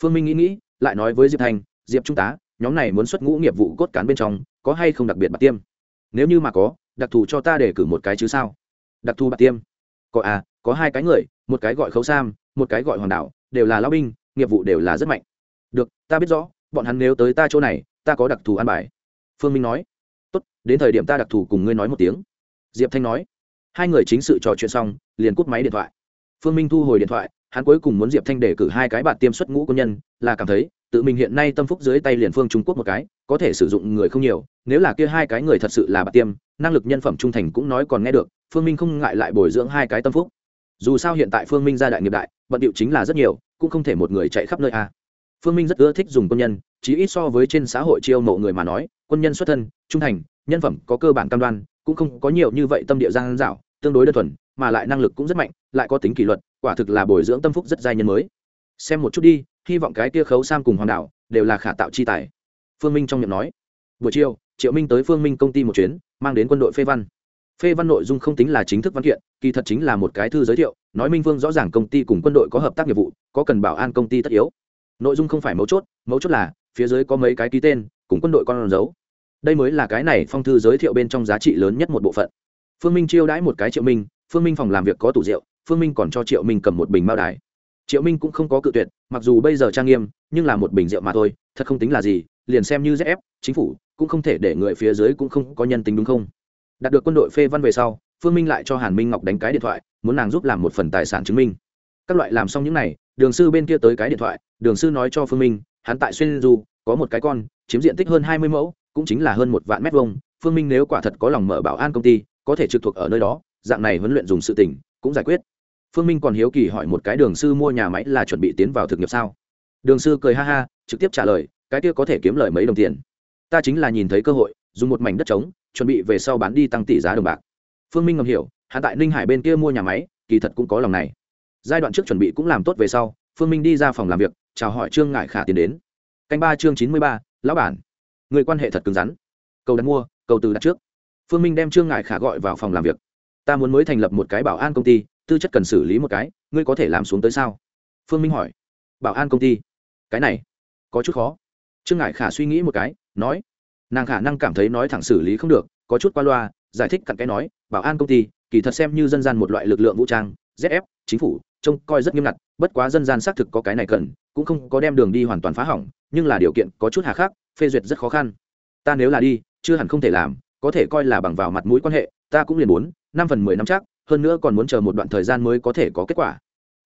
Phương minh nghĩ nghĩ, lại nói với diệp thanh, diệp trung tá, nhóm này muốn xuất ngũ nghiệp vụ cốt cán bên trong, có hay không đặc biệt bạc tiêm? Nếu như mà có, đặc thù cho ta để cử một cái chứ sao? Đặc thù bạc tiêm? Có à có hai cái người, một cái gọi khấu sam, một cái gọi hoàng đạo đều là lao binh, nghiệp vụ đều là rất mạnh. Được, ta biết rõ, bọn hắn nếu tới ta chỗ này, ta có đặc thù an bài. Phương minh nói. Tốt, đến thời điểm ta đặc thù cùng ngươi nói một tiếng. Diệp thanh nói. Hai người chính sự trò chuyện xong, liền cúp máy điện thoại. Phương minh thu hồi điện thoại, hắn cuối cùng muốn diệp thanh để cử hai cái bạn tiêm xuất ngũ quân nhân, là cảm thấy, tự mình hiện nay tâm phúc dưới tay liền phương trung quốc một cái, có thể sử dụng người không nhiều, nếu là kia hai cái người thật sự là bạn tiêm, năng lực nhân phẩm trung thành cũng nói còn nghe được, phương minh không ngại lại bồi dưỡng hai cái tâm phúc dù sao hiện tại phương minh gia đại nghiệp đại, bận điệu chính là rất nhiều, cũng không thể một người chạy khắp nơi a phương minh rất ưa thích dùng quân nhân, chí ít so với trên xã hội chiêu mộ người mà nói, quân nhân xuất thân, trung thành, nhân phẩm có cơ bản cam đoan, cũng không có nhiều như vậy tâm địa giang dạo tương đối đơn thuần, mà lại năng lực cũng rất mạnh, lại có tính kỷ luật, quả thực là bồi dưỡng tâm phúc rất giai nhân mới. Xem một chút đi, hy vọng cái kia khấu sam cùng hoàng Đảo đều là khả tạo chi tài. Phương minh trong miệng nói. Buổi chiều, triệu minh tới phương minh công ty một chuyến, mang đến quân đội phê văn phê văn nội dung không tính là chính thức văn kiện, kỳ thật chính là một cái thư giới thiệu, nói minh vương rõ ràng công ty cùng quân đội có hợp tác nghiệp vụ, có cần bảo an công ty tất yếu. Nội dung không phải mấu chốt mấu chốt là, phía dưới có mấy cái ký tên, cùng quân đội con dấu. Đây mới là cái này phong thư giới thiệu bên trong giá trị lớn nhất một bộ phận. Phương minh chiêu đãi một cái triệu minh, phương minh phòng làm việc có tủ rượu, phương minh còn cho triệu minh cầm một bình mao đài. Triệu minh cũng không có cự tuyệt, mặc dù bây giờ trang nghiêm, nhưng là một bình rượu mà thôi, thật không tính là gì, liền xem như ép chính phủ, cũng không thể để người phía dưới cũng không có nhân tính đúng không? Đạt được quân đội phê văn về sau, phương minh lại cho hàn minh ngọc đánh cái điện thoại, muốn nàng giúp làm một phần tài sản chứng minh. Các loại làm xong những n à y đường sư bên kia tới cái điện thoại, đường sư nói cho phương minh, hắn tại xuyên du, có một cái con, chiếm diện tích hơn hai mươi mẫu, cũng chính là hơn một vạn mét vuông. Phương minh nếu quả thật có lòng mở bảo an công ty, có thể trực thuộc ở nơi đó, dạng này huấn luyện dùng sự tỉnh cũng giải quyết. Phương minh còn hiếu kỳ hỏi một cái đường sư mua nhà máy là chuẩn bị tiến vào thực nghiệp sao? Đường sư cười ha ha, trực tiếp trả lời, cái kia có thể kiếm lời mấy đồng tiền. Ta chính là nhìn thấy cơ hội, dùng một mảnh đất trống chuẩn bị về sau bán đi tăng tỷ giá đồng bạc. Phương minh ngầm hiểu, hạ tại ninh hải bên kia mua nhà máy, kỳ thật cũng có lòng này. Giai đoạn trước chuẩn bị cũng làm tốt về sau, phương minh đi ra phòng làm việc, chào hỏi trương ngải khả tiến đến. Canh ba chương chín mươi ba, lão bản. Người quan hệ thật cứng rắn. Cầu đặt mua, cầu từ đặt trước. Phương minh đem trương ngải khả gọi vào phòng làm việc. Ta muốn mới thành lập một cái bảo an công ty, tư chất cần xử lý một cái, ngươi có thể làm xuống tới sao? Phương minh hỏi. Bảo an công ty? Cái này, có chút khó. Trương ngải khả suy nghĩ một cái, nói nàng khả năng cảm thấy nói thẳng xử lý không được, có chút qua loa, giải thích cặn cái nói, bảo an công ty, kỳ thật xem như dân gian một loại lực lượng vũ trang zf chính phủ, trông coi rất nghiêm ngặt, bất quá dân gian xác thực có cái này cần, cũng không có đem đường đi hoàn toàn phá hỏng, nhưng là điều kiện có chút hà khắc, phê duyệt rất khó khăn. Ta nếu là đi, chưa hẳn không thể làm, có thể coi là bằng vào mặt mũi quan hệ, ta cũng liền muốn, năm phần mười năm chắc, hơn nữa còn muốn chờ một đoạn thời gian mới có thể có kết quả.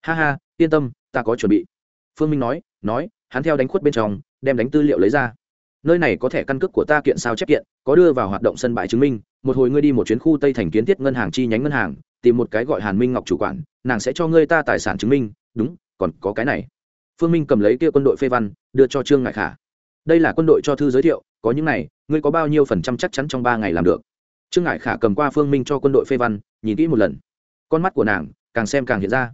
Ha ha, yên tâm, ta có chuẩn bị. Phương minh nói nói, hắn theo đánh khuất bên trong, đem đánh tư liệu lấy ra nơi này có thẻ căn cước của ta kiện sao chép kiện, có đưa vào hoạt động sân bãi chứng minh, một hồi ngươi đi một chuyến khu tây thành kiến thiết ngân hàng chi nhánh ngân hàng, tìm một cái gọi hàn minh ngọc chủ quản, nàng sẽ cho ngươi ta tài sản chứng minh, đúng, còn có cái này. Phương minh cầm lấy kia quân đội phê văn, đưa cho trương ngại khả. Đây là quân đội cho thư giới thiệu, có những này, ngươi có bao nhiêu phần trăm chắc chắn trong ba ngày làm được. Trương ngại khả cầm qua phương minh cho quân đội phê văn, nhìn kỹ một lần. Con mắt của nàng càng xem càng hiện ra.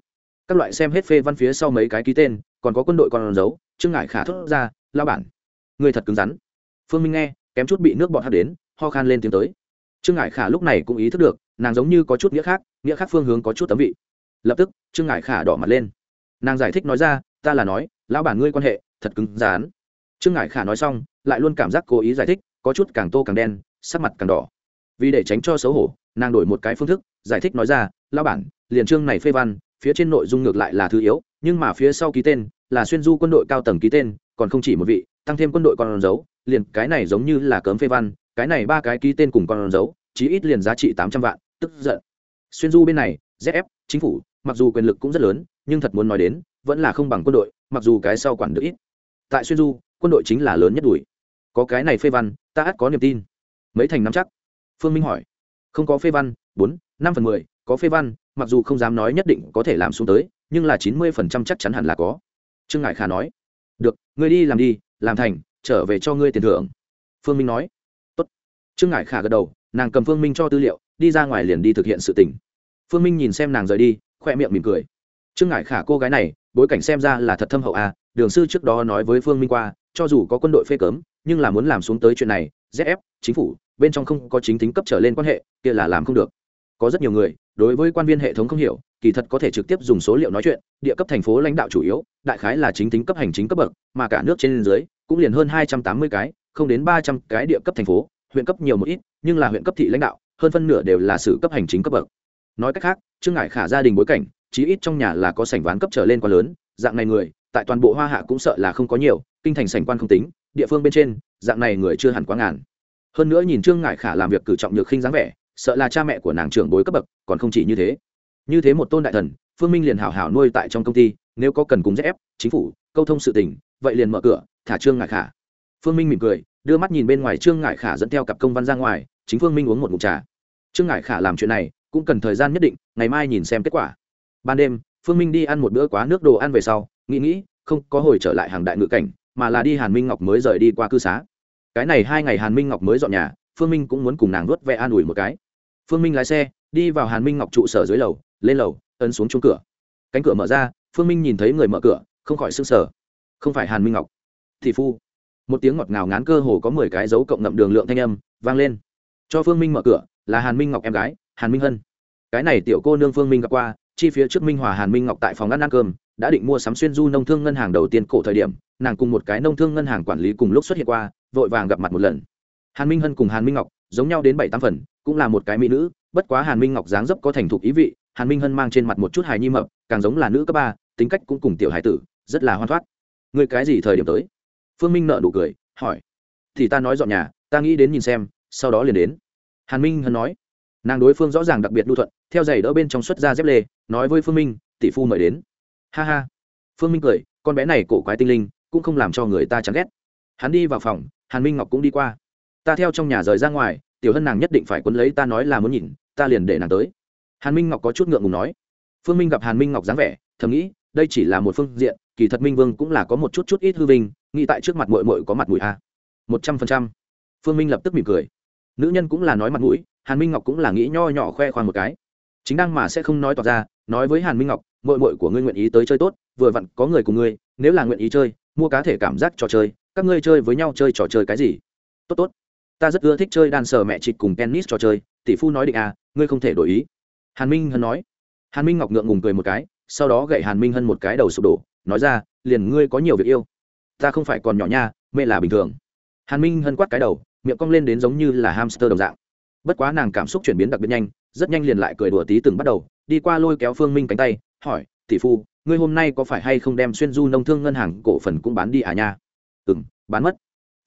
Các loại xem hết phê văn phía sau mấy cái ký tên, còn có quân đội còn giấu, trương ngại khả thốt ra lao bản Ngươi thật cứng rắn. Phương minh nghe, kém chút bị nước bọt hát đến, ho khan lên tiếng tới. Trương Ngải khả lúc này cũng ý thức được, nàng giống như có chút nghĩa khác nghĩa khác phương hướng có chút tấm vị. Lập tức, trương Ngải khả đỏ mặt lên. Nàng giải thích nói ra, ta là nói, lão bản ngươi quan hệ, thật cứng rán trương Ngải khả nói xong, lại luôn cảm giác cố ý giải thích, có chút càng tô càng đen, sắc mặt càng đỏ. Vì để tránh cho xấu hổ, nàng đổi một cái phương thức, giải thích nói ra, lão bản, liền trương này phê văn, phía trên nội dung ngược lại là thứ yếu, nhưng mà phía sau ký tên là xuyên du quân đội cao tầng ký tên, còn không chỉ một vị tăng thêm quân đội còn dấu liền cái này giống như là cấm phê văn, cái này ba cái ký tên cùng con dấu chí ít liền giá trị tám trăm vạn, tức giận. Xuyên du bên này zf chính phủ, mặc dù quyền lực cũng rất lớn, nhưng thật muốn nói đến, vẫn là không bằng quân đội, mặc dù cái sau quản được ít. Tại xuyên du, quân đội chính là lớn nhất đuổi. Có cái này phê văn, ta ắt có niềm tin. Mấy thành nắm chắc? Phương minh hỏi. Không có phê văn, bốn, năm phần mười, có phê văn, mặc dù không dám nói nhất định có thể làm xuống tới, nhưng là chín mươi phần trăm chắc chắn hẳn là có. Trương ngại khả nói. Được, ngươi đi làm đi làm thành, trở về cho ngươi tiền thưởng phương minh nói Tốt. trương Ngải khả gật đầu, nàng cầm phương minh cho tư liệu, đi ra ngoài liền đi thực hiện sự tình. phương minh nhìn xem nàng rời đi, khoe miệng mỉm cười trương Ngải khả, cô gái này, bối cảnh xem ra là thật thâm hậu à đường sư trước đó nói với phương minh qua, cho dù có quân đội phê cấm, nhưng là muốn làm xuống tới chuyện này zf chính phủ, bên trong không có chính tính cấp trở lên quan hệ, kia là làm không được có rất nhiều người, đối với quan viên hệ thống không hiểu kỳ thật có thể trực tiếp dùng số liệu nói chuyện, địa cấp thành phố lãnh đạo chủ yếu, đại khái là chính tính cấp hành chính cấp bậc, mà cả nước trên dưới, cũng liền hơn hai trăm tám mươi cái, không đến ba trăm cái địa cấp thành phố, huyện cấp nhiều một ít, nhưng là huyện cấp thị lãnh đạo, hơn phân nửa đều là sự cấp hành chính cấp bậc. Nói cách khác, trương ngại khả gia đình bối cảnh, chí ít trong nhà là có sảnh ván cấp trở lên quá lớn, dạng này người, tại toàn bộ hoa hạ cũng sợ là không có nhiều, kinh thành sảnh quan không tính, địa phương bên trên, dạng này người chưa hẳn quá ngàn. Hơn nữa nhìn trương ngại khả làm việc cử trọng nhược khinh dáng vẻ, sợ là cha mẹ của nàng trưởng bối cấp bậc, còn không chỉ như thế như thế một tôn đại thần, phương minh liền hảo hảo nuôi tại trong công ty, nếu có cần cùng ép, chính phủ, câu thông sự tình, vậy liền mở cửa, thả trương ngại khả. Phương minh mỉm cười, đưa mắt nhìn bên ngoài trương ngại khả dẫn theo cặp công văn ra ngoài, chính phương minh uống một mục trà. Trương ngại khả làm chuyện này, cũng cần thời gian nhất định, ngày mai nhìn xem kết quả. Ban đêm, phương minh đi ăn một bữa quá nước đồ ăn về sau, nghĩ nghĩ, không có hồi trở lại hàng đại ngự cảnh, mà là đi hàn minh ngọc mới rời đi qua cư xá. Cái này hai ngày hàn minh ngọc mới dọn nhà, phương minh cũng muốn cùng nàng nuốt vẽ an ủi một cái. Phương minh lái xe, đi vào hàn minh ngọc trụ sở dưới lầu lên lầu, ấn xuống chung cửa. Cánh cửa mở ra, phương minh nhìn thấy người mở cửa, không khỏi s ư n g sở không phải hàn minh ngọc. Thị phu. Một tiếng ngọt ngào ngán cơ hồ có mười cái dấu cộng ngậm đường lượng thanh âm vang lên. Cho phương minh mở cửa, là hàn minh ngọc em gái, hàn minh hân. Cái này tiểu cô nương phương minh gặp qua, chi phía trước minh hòa hàn minh ngọc tại phòng ăn ăn cơm, đã định mua sắm xuyên du nông thương ngân hàng đầu tiên cổ thời điểm, nàng cùng một cái nông thương ngân hàng quản lý cùng lúc xuất hiện qua, vội vàng gặp mặt một lần. Hàn minh hân cùng hàn minh ngọc giống nhau đến bảy tám phần, cũng là một cái mỹ nữ, bất quá hàn minh ngọc dáng dấp có thành thục ý vị hàn minh hân mang trên mặt một chút hài nhi mập, càng giống là nữ cấp ba, tính cách cũng cùng tiểu hải tử, rất là hoan thoát. Người cái gì thời điểm tới? Phương minh nợ nụ cười, hỏi. Thì ta nói dọn nhà, ta nghĩ đến nhìn xem, sau đó liền đến. Hàn minh hân nói. Nàng đối phương rõ ràng đặc biệt lưu thuận, theo giày đỡ bên trong xuất ra dép lê, nói với phương minh, tỷ phu mời đến. Ha ha. Phương minh cười, con bé này cổ quái tinh linh, cũng không làm cho người ta chán ghét. Hắn đi vào phòng, hàn minh ngọc cũng đi qua. Ta theo trong nhà rời ra ngoài, tiểu hân nàng nhất định phải quấn lấy ta nói là muốn nhìn, ta liền để nàng tới hàn minh ngọc có chút ngượng ngùng nói. Phương minh gặp hàn minh ngọc dáng vẻ, thầm nghĩ, đây chỉ là một phương diện, kỳ thật minh vương cũng là có một chút chút ít hư vinh, nghĩ tại trước mặt mội mội có mặt mũi a. Một trăm phần trăm. Phương minh lập tức mỉm cười. Nữ nhân cũng là nói mặt mũi, hàn minh ngọc cũng là nghĩ nho nhỏ khoe khoang một cái. Chính đang mà sẽ không nói tỏ ra, nói với hàn minh ngọc mội mội của ngươi nguyện ý tới chơi tốt, vừa vặn có người cùng ngươi, nếu là nguyện ý chơi, mua cá thể cảm giác trò chơi, các ngươi chơi với nhau chơi trò chơi cái gì? Tốt tốt, ta rất ưa thích chơi đàn sở mẹ trịch cùng tennis trò chơi, tỷ phu nói định à ngươi không thể đổi ý hàn minh hân nói. Hàn minh ngọc ngượng ngùng cười một cái, sau đó gậy hàn minh hân một cái đầu sụp đổ, nói ra, liền ngươi có nhiều việc yêu, ta không phải còn nhỏ nha mê là bình thường. Hàn minh hân quát cái đầu, miệng cong lên đến giống như là hamster đồng dạng. Bất quá nàng cảm xúc chuyển biến đặc biệt nhanh, rất nhanh liền lại cười đùa tí từng bắt đầu, đi qua lôi kéo phương minh cánh tay, hỏi, tỷ phu, ngươi hôm nay có phải hay không đem xuyên du nông thương ngân hàng cổ phần cũng bán đi à nha? Ừ m bán mất.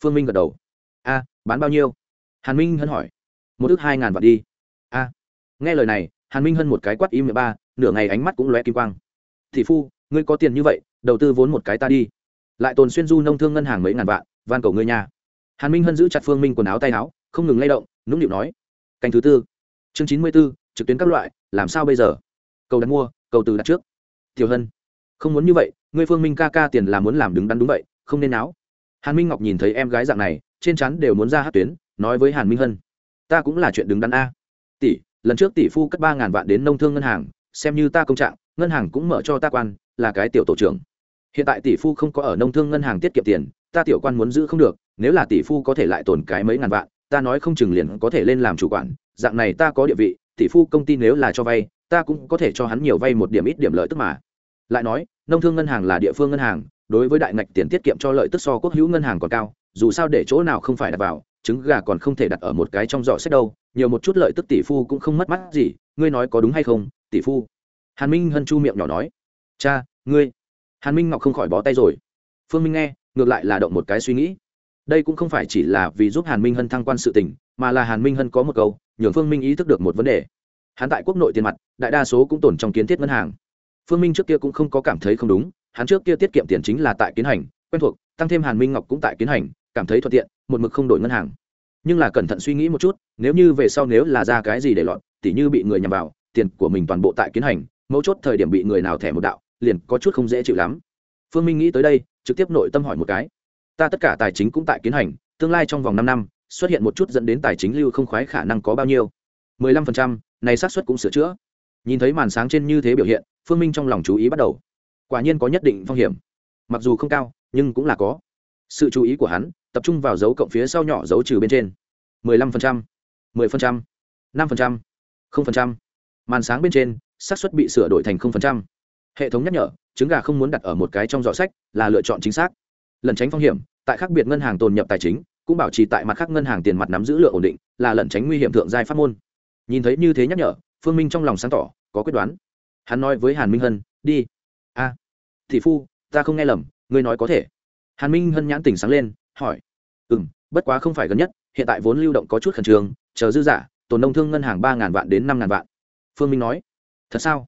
Phương minh gật đầu. A, bán bao nhiêu? Hàn minh hân hỏi. Một ước hai ngàn vạn đi. A. Nghe lời này hàn minh hân một cái quát im mười ba, nửa ngày ánh mắt cũng lóe kim quang. Thị phu, ngươi có tiền như vậy, đầu tư vốn một cái ta đi. Lại tồn xuyên du nông thương ngân hàng mấy ngàn vạn, van cầu ngươi nha. Hàn minh hân giữ chặt phương minh quần áo tay áo, không ngừng lay động, nũng nịu nói, canh thứ tư, chương chín mươi b ố trực tuyến các loại, làm sao bây giờ? Cầu đặt mua, cầu từ đặt trước. Tiểu hân, không muốn như vậy, ngươi phương minh ca ca tiền là muốn làm đứng đắn đúng vậy, không nên áo hàn minh ngọc nhìn thấy em gái dạng này, trên chắn đều muốn ra hát tuyến, nói với hàn minh hân, ta cũng là chuyện đứng đắn a. Tỷ lần trước tỷ phu cất ba ngàn vạn đến nông thương ngân hàng, xem như ta công trạng, ngân hàng cũng mở cho ta quan, là cái tiểu tổ trưởng. Hiện tại tỷ phu không có ở nông thương ngân hàng tiết kiệm tiền, ta tiểu quan muốn giữ không được, nếu là tỷ phu có thể lại tồn cái mấy ngàn vạn, ta nói không chừng liền có thể lên làm chủ quản, dạng này ta có địa vị, tỷ phu công ty nếu là cho vay, ta cũng có thể cho hắn nhiều vay một điểm ít điểm lợi tức mà. Lại nói, nông thương ngân hàng là địa phương ngân hàng, đối với đại ngạch tiền tiết kiệm cho lợi tức so quốc hữu ngân hàng còn cao, dù sao để chỗ nào không phải đặt vào trứng gà còn không thể đặt ở một cái trong giỏ sách đâu, nhiều một chút lợi tức tỷ phu cũng không mất mắt gì, ngươi nói có đúng hay không, tỷ phu? Hàn minh hân chu miệng nhỏ nói. Cha, ngươi. Hàn minh ngọc không khỏi bó tay rồi. Phương minh nghe, ngược lại là động một cái suy nghĩ. Đây cũng không phải chỉ là vì giúp hàn minh hân thăng quan sự tình, mà là hàn minh hân có một câu, nhường phương minh ý thức được một vấn đề. Hắn tại quốc nội tiền mặt, đại đa số cũng tồn trong kiến thiết ngân hàng. Phương minh trước kia cũng không có cảm thấy không đúng, hắn trước kia tiết kiệm tiền chính là tại kiến hành, quen thuộc, tăng thêm hàn minh ngọc cũng tại kiến hành, cảm thấy thuận tiện một mực không đổi ngân hàng. Nhưng là cẩn thận suy nghĩ một chút, nếu như về sau nếu là ra cái gì để lọt, tỉ như bị người nhằm vào, tiền của mình toàn bộ tại kiến hành, mấu chốt thời điểm bị người nào thẻ một đạo, liền có chút không dễ chịu lắm. Phương minh nghĩ tới đây, trực tiếp nội tâm hỏi một cái. Ta tất cả tài chính cũng tại kiến hành, tương lai trong vòng năm năm, xuất hiện một chút dẫn đến tài chính lưu không khoái khả năng có bao nhiêu? mười lăm phần trăm, này xác suất cũng sửa chữa. Nhìn thấy màn sáng trên như thế biểu hiện, phương minh trong lòng chú ý bắt đầu. Quả nhiên có nhất định phong hiểm. Mặc dù không cao, nhưng cũng là có. Sự chú ý của hắn tập trung vào dấu cộng phía sau nhỏ dấu trừ bên trên. mười lăm phần trăm, mười phần trăm, năm phần trăm, không phần trăm. Màn sáng bên trên, xác suất bị sửa đổi thành không phần trăm. Hệ thống nhắc nhở, trứng gà không muốn đặt ở một cái trong giỏ sách là lựa chọn chính xác. Lần tránh phong hiểm, tại khác biệt ngân hàng tồn nhập tài chính, cũng bảo trì tại mặt khác ngân hàng tiền mặt nắm giữ lượng ổn định, là lẩn tránh nguy hiểm thượng giai pháp môn. Nhìn thấy như thế nhắc nhở, phương minh trong lòng sáng tỏ, có quyết đoán. Hắn nói với hàn minh hân, đi. A, thị phu, ta không nghe lầm, ngươi nói có thể. Hàn minh hân nhãn tỉnh sáng lên hỏi. Ừ m bất quá không phải gần nhất hiện tại vốn lưu động có chút khẩn trương chờ dư giả tồn nông thương ngân hàng ba ngàn vạn đến năm ngàn vạn. Phương minh nói. Thật sao?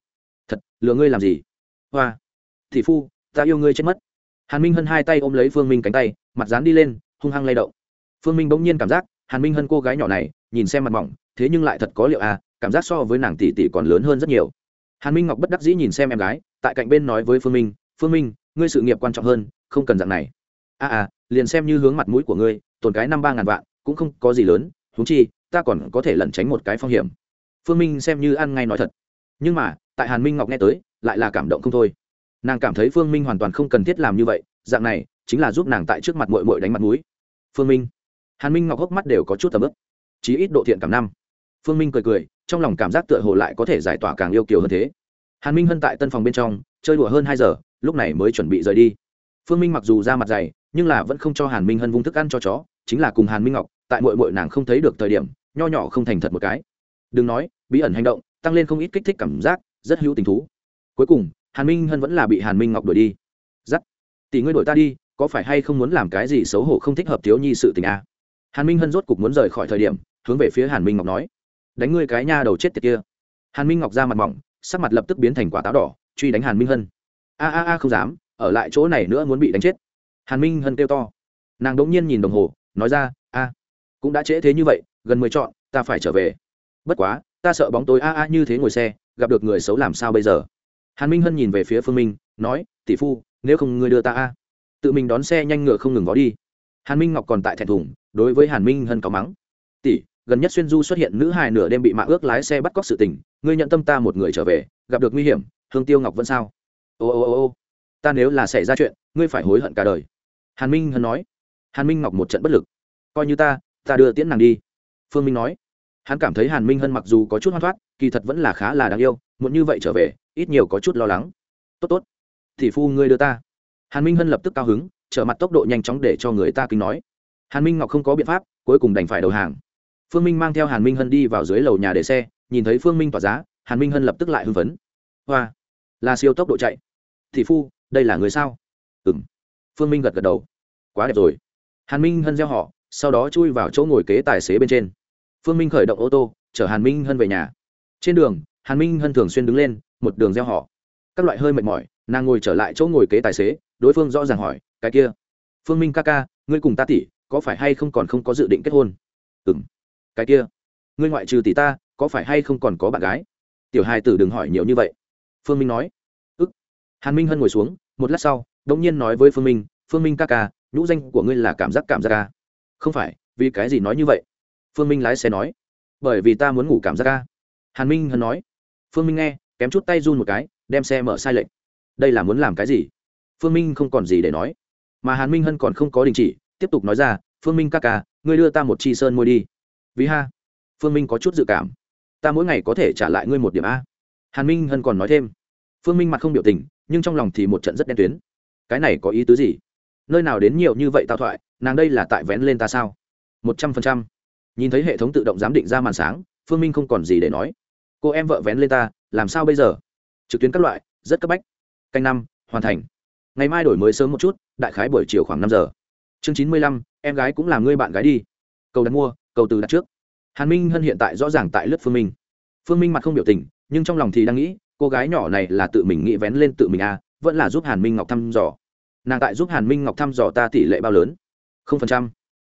Thật lừa ngươi làm gì? Hoa. Thị phu ta yêu ngươi chết mất. Hàn minh hân hai tay ôm lấy phương minh cánh tay mặt dán đi lên hung hăng lay động. Phương minh bỗng nhiên cảm giác hàn minh hân cô gái nhỏ này nhìn xem mặt mỏng thế nhưng lại thật có liệu à cảm giác so với nàng tỷ tỷ còn lớn hơn rất nhiều. Hàn minh ngọc bất đắc dĩ nhìn xem em gái tại cạnh bên nói với phương minh phương minh ngươi sự nghiệp quan trọng hơn không cần dạng này. A à, à liền xem như hướng mặt mũi của ngươi, tồn cái năm ba ngàn vạn, cũng không có gì lớn húng chi, ta còn có thể lẩn tránh một cái phong hiểm. Phương minh xem như ăn ngay nói thật. Nhưng mà, tại hàn minh ngọc nghe tới, lại là cảm động không thôi. Nàng cảm thấy phương minh hoàn toàn không cần thiết làm như vậy, dạng này, chính là giúp nàng tại trước mặt mội mội đánh mặt mũi. Phương minh. Hàn minh ngọc hốc mắt đều có chút tầm ức chí ít độ thiện cảm năm. Phương minh cười cười, trong lòng cảm giác tựa hồ lại có thể giải tỏa càng yêu kiều hơn thế. Hàn minh hân tại tân phòng bên trong, chơi đùa hơn hai giờ, lúc này mới chuẩn bị rời đi. Phương minh mặc dù ra mặt dày nhưng là vẫn không cho hàn minh hân vung thức ăn cho chó, chính là cùng hàn minh ngọc, tại mội mội nàng không thấy được thời điểm, nho nhỏ không thành thật một cái. Đừng nói, bí ẩn hành động, tăng lên không ít kích thích cảm giác, rất hữu tình thú. Cuối cùng, hàn minh hân vẫn là bị hàn minh ngọc đuổi đi. Giắt. Tỷ ngươi đuổi ta đi, có phải hay không muốn làm cái gì xấu hổ không thích hợp thiếu nhi sự tình à? hàn minh hân rốt cục muốn rời khỏi thời điểm, hướng về phía hàn minh ngọc nói. Đánh ngươi cái nha đầu chết tiệt kia. Hàn minh ngọc ra mặt mỏng, sắc mặt lập tức biến thành quả táo đỏ, truy đánh hàn minh hân. A a a không dám, ở lại chỗ này nữa muốn bị đánh chết hàn minh hân kêu to. Nàng đ ỗ n g nhiên nhìn đồng hồ, nói ra, a, cũng đã trễ thế như vậy, gần mười chọn ta phải trở về. Bất quá, ta sợ bóng tối a a như thế ngồi xe, gặp được người xấu làm sao bây giờ? Hàn minh hân nhìn về phía phương minh, nói, tỷ phu, nếu không ngươi đưa ta a, tự mình đón xe nhanh ngựa không ngừng vó đi. Hàn minh ngọc còn tại thẹn thùng, đối với hàn minh hân có mắng, tỷ, gần nhất xuyên du xuất hiện nữ hài nửa đêm bị mạng ước lái xe bắt cóc sự tình, ngươi nhận tâm ta một người trở về, gặp được nguy hiểm, hương tiêu ngọc vẫn sao? Ô ô ô ô, ta nếu là xảy ra chuyện, ngươi phải hối hận cả đời hàn minh hân nói. Hàn minh ngọc một trận bất lực. Coi như ta ta đưa tiễn nàng đi. Phương minh nói. Hắn cảm thấy hàn minh hân mặc dù có chút hoang thoát, kỳ thật vẫn là khá là đáng yêu muốn như vậy trở về, ít nhiều có chút lo lắng. Tốt tốt. Thì phu ngươi đưa ta. Hàn minh hân lập tức cao hứng, trở mặt tốc độ nhanh chóng để cho người ta kính nói. Hàn minh ngọc không có biện pháp, cuối cùng đành phải đầu hàng. Phương minh mang theo hàn minh hân đi vào dưới lầu nhà để xe, nhìn thấy phương minh tỏa giá, hàn minh hân lập tức lại hưng phấn. Hoa, là siêu tốc độ chạy. Thì phu, đây là người sao? Ừ m phương minh gật gật đầu. Quá đẹp rồi. Hàn minh hân gieo họ, sau đó chui vào chỗ ngồi kế tài xế bên trên. Phương minh khởi động ô tô, chở hàn minh hân về nhà. Trên đường, hàn minh hân thường xuyên đứng lên, một đường gieo họ. Các loại hơi mệt mỏi, nàng ngồi trở lại chỗ ngồi kế tài xế, đối phương rõ ràng hỏi, cái kia, phương minh ca ca, ngươi cùng ta tỷ, có phải hay không còn không có dự định kết hôn? Ừ m cái kia, ngươi ngoại trừ tỷ ta, có phải hay không còn có bạn gái? Tiểu hai tử đừng hỏi nhiều như vậy. Phương minh nói. Ức. Hàn minh hân ngồi xuống, một lát sau đ nhiên nói với phương minh phương minh ca ca, nhũ danh của ngươi là cảm giác cảm giác ca. Không phải, vì cái gì nói như vậy? Phương minh lái xe nói. Bởi vì ta muốn ngủ cảm giác ca. Hàn minh hân nói. Phương minh nghe, kém chút tay run một cái, đem xe mở sai lệch. Đây là muốn làm cái gì? Phương minh không còn gì để nói. Mà hàn minh hân còn không có đình chỉ, tiếp tục nói ra, phương minh ca ca, ngươi đưa ta một chi sơn môi đi. Vì ha? Phương minh có chút dự cảm. Ta mỗi ngày có thể trả lại ngươi một điểm a. Hàn minh hân còn nói thêm. Phương minh mặt không biểu tình, nhưng trong lòng thì một trận rất đen tuyến cái này có ý tứ gì? Nơi nào đến nhiều như vậy tao thoại, nàng đây là tại vén lên ta sao? Một trăm phần trăm. Nhìn thấy hệ thống tự động giám định ra màn sáng, phương minh không còn gì để nói. Cô em vợ vén lên ta, làm sao bây giờ? Trực tuyến các loại, rất cấp bách. Canh năm, hoàn thành. Ngày mai đổi mới sớm một chút, đại khái buổi chiều khoảng năm giờ. Chương chín mươi lăm, em gái cũng là ngươi bạn gái đi. Cầu đặt mua, cầu từ đặt trước. Hàn minh hân hiện tại rõ ràng tại lướt phương minh. Phương minh mặt không biểu tình, nhưng trong lòng thì đang nghĩ, cô gái nhỏ này là tự mình nghĩ vén lên tự mình à vẫn là giúp hàn minh ngọc thăm dò. Nàng tại giúp hàn minh ngọc thăm dò ta tỷ lệ bao lớn? không phần trăm.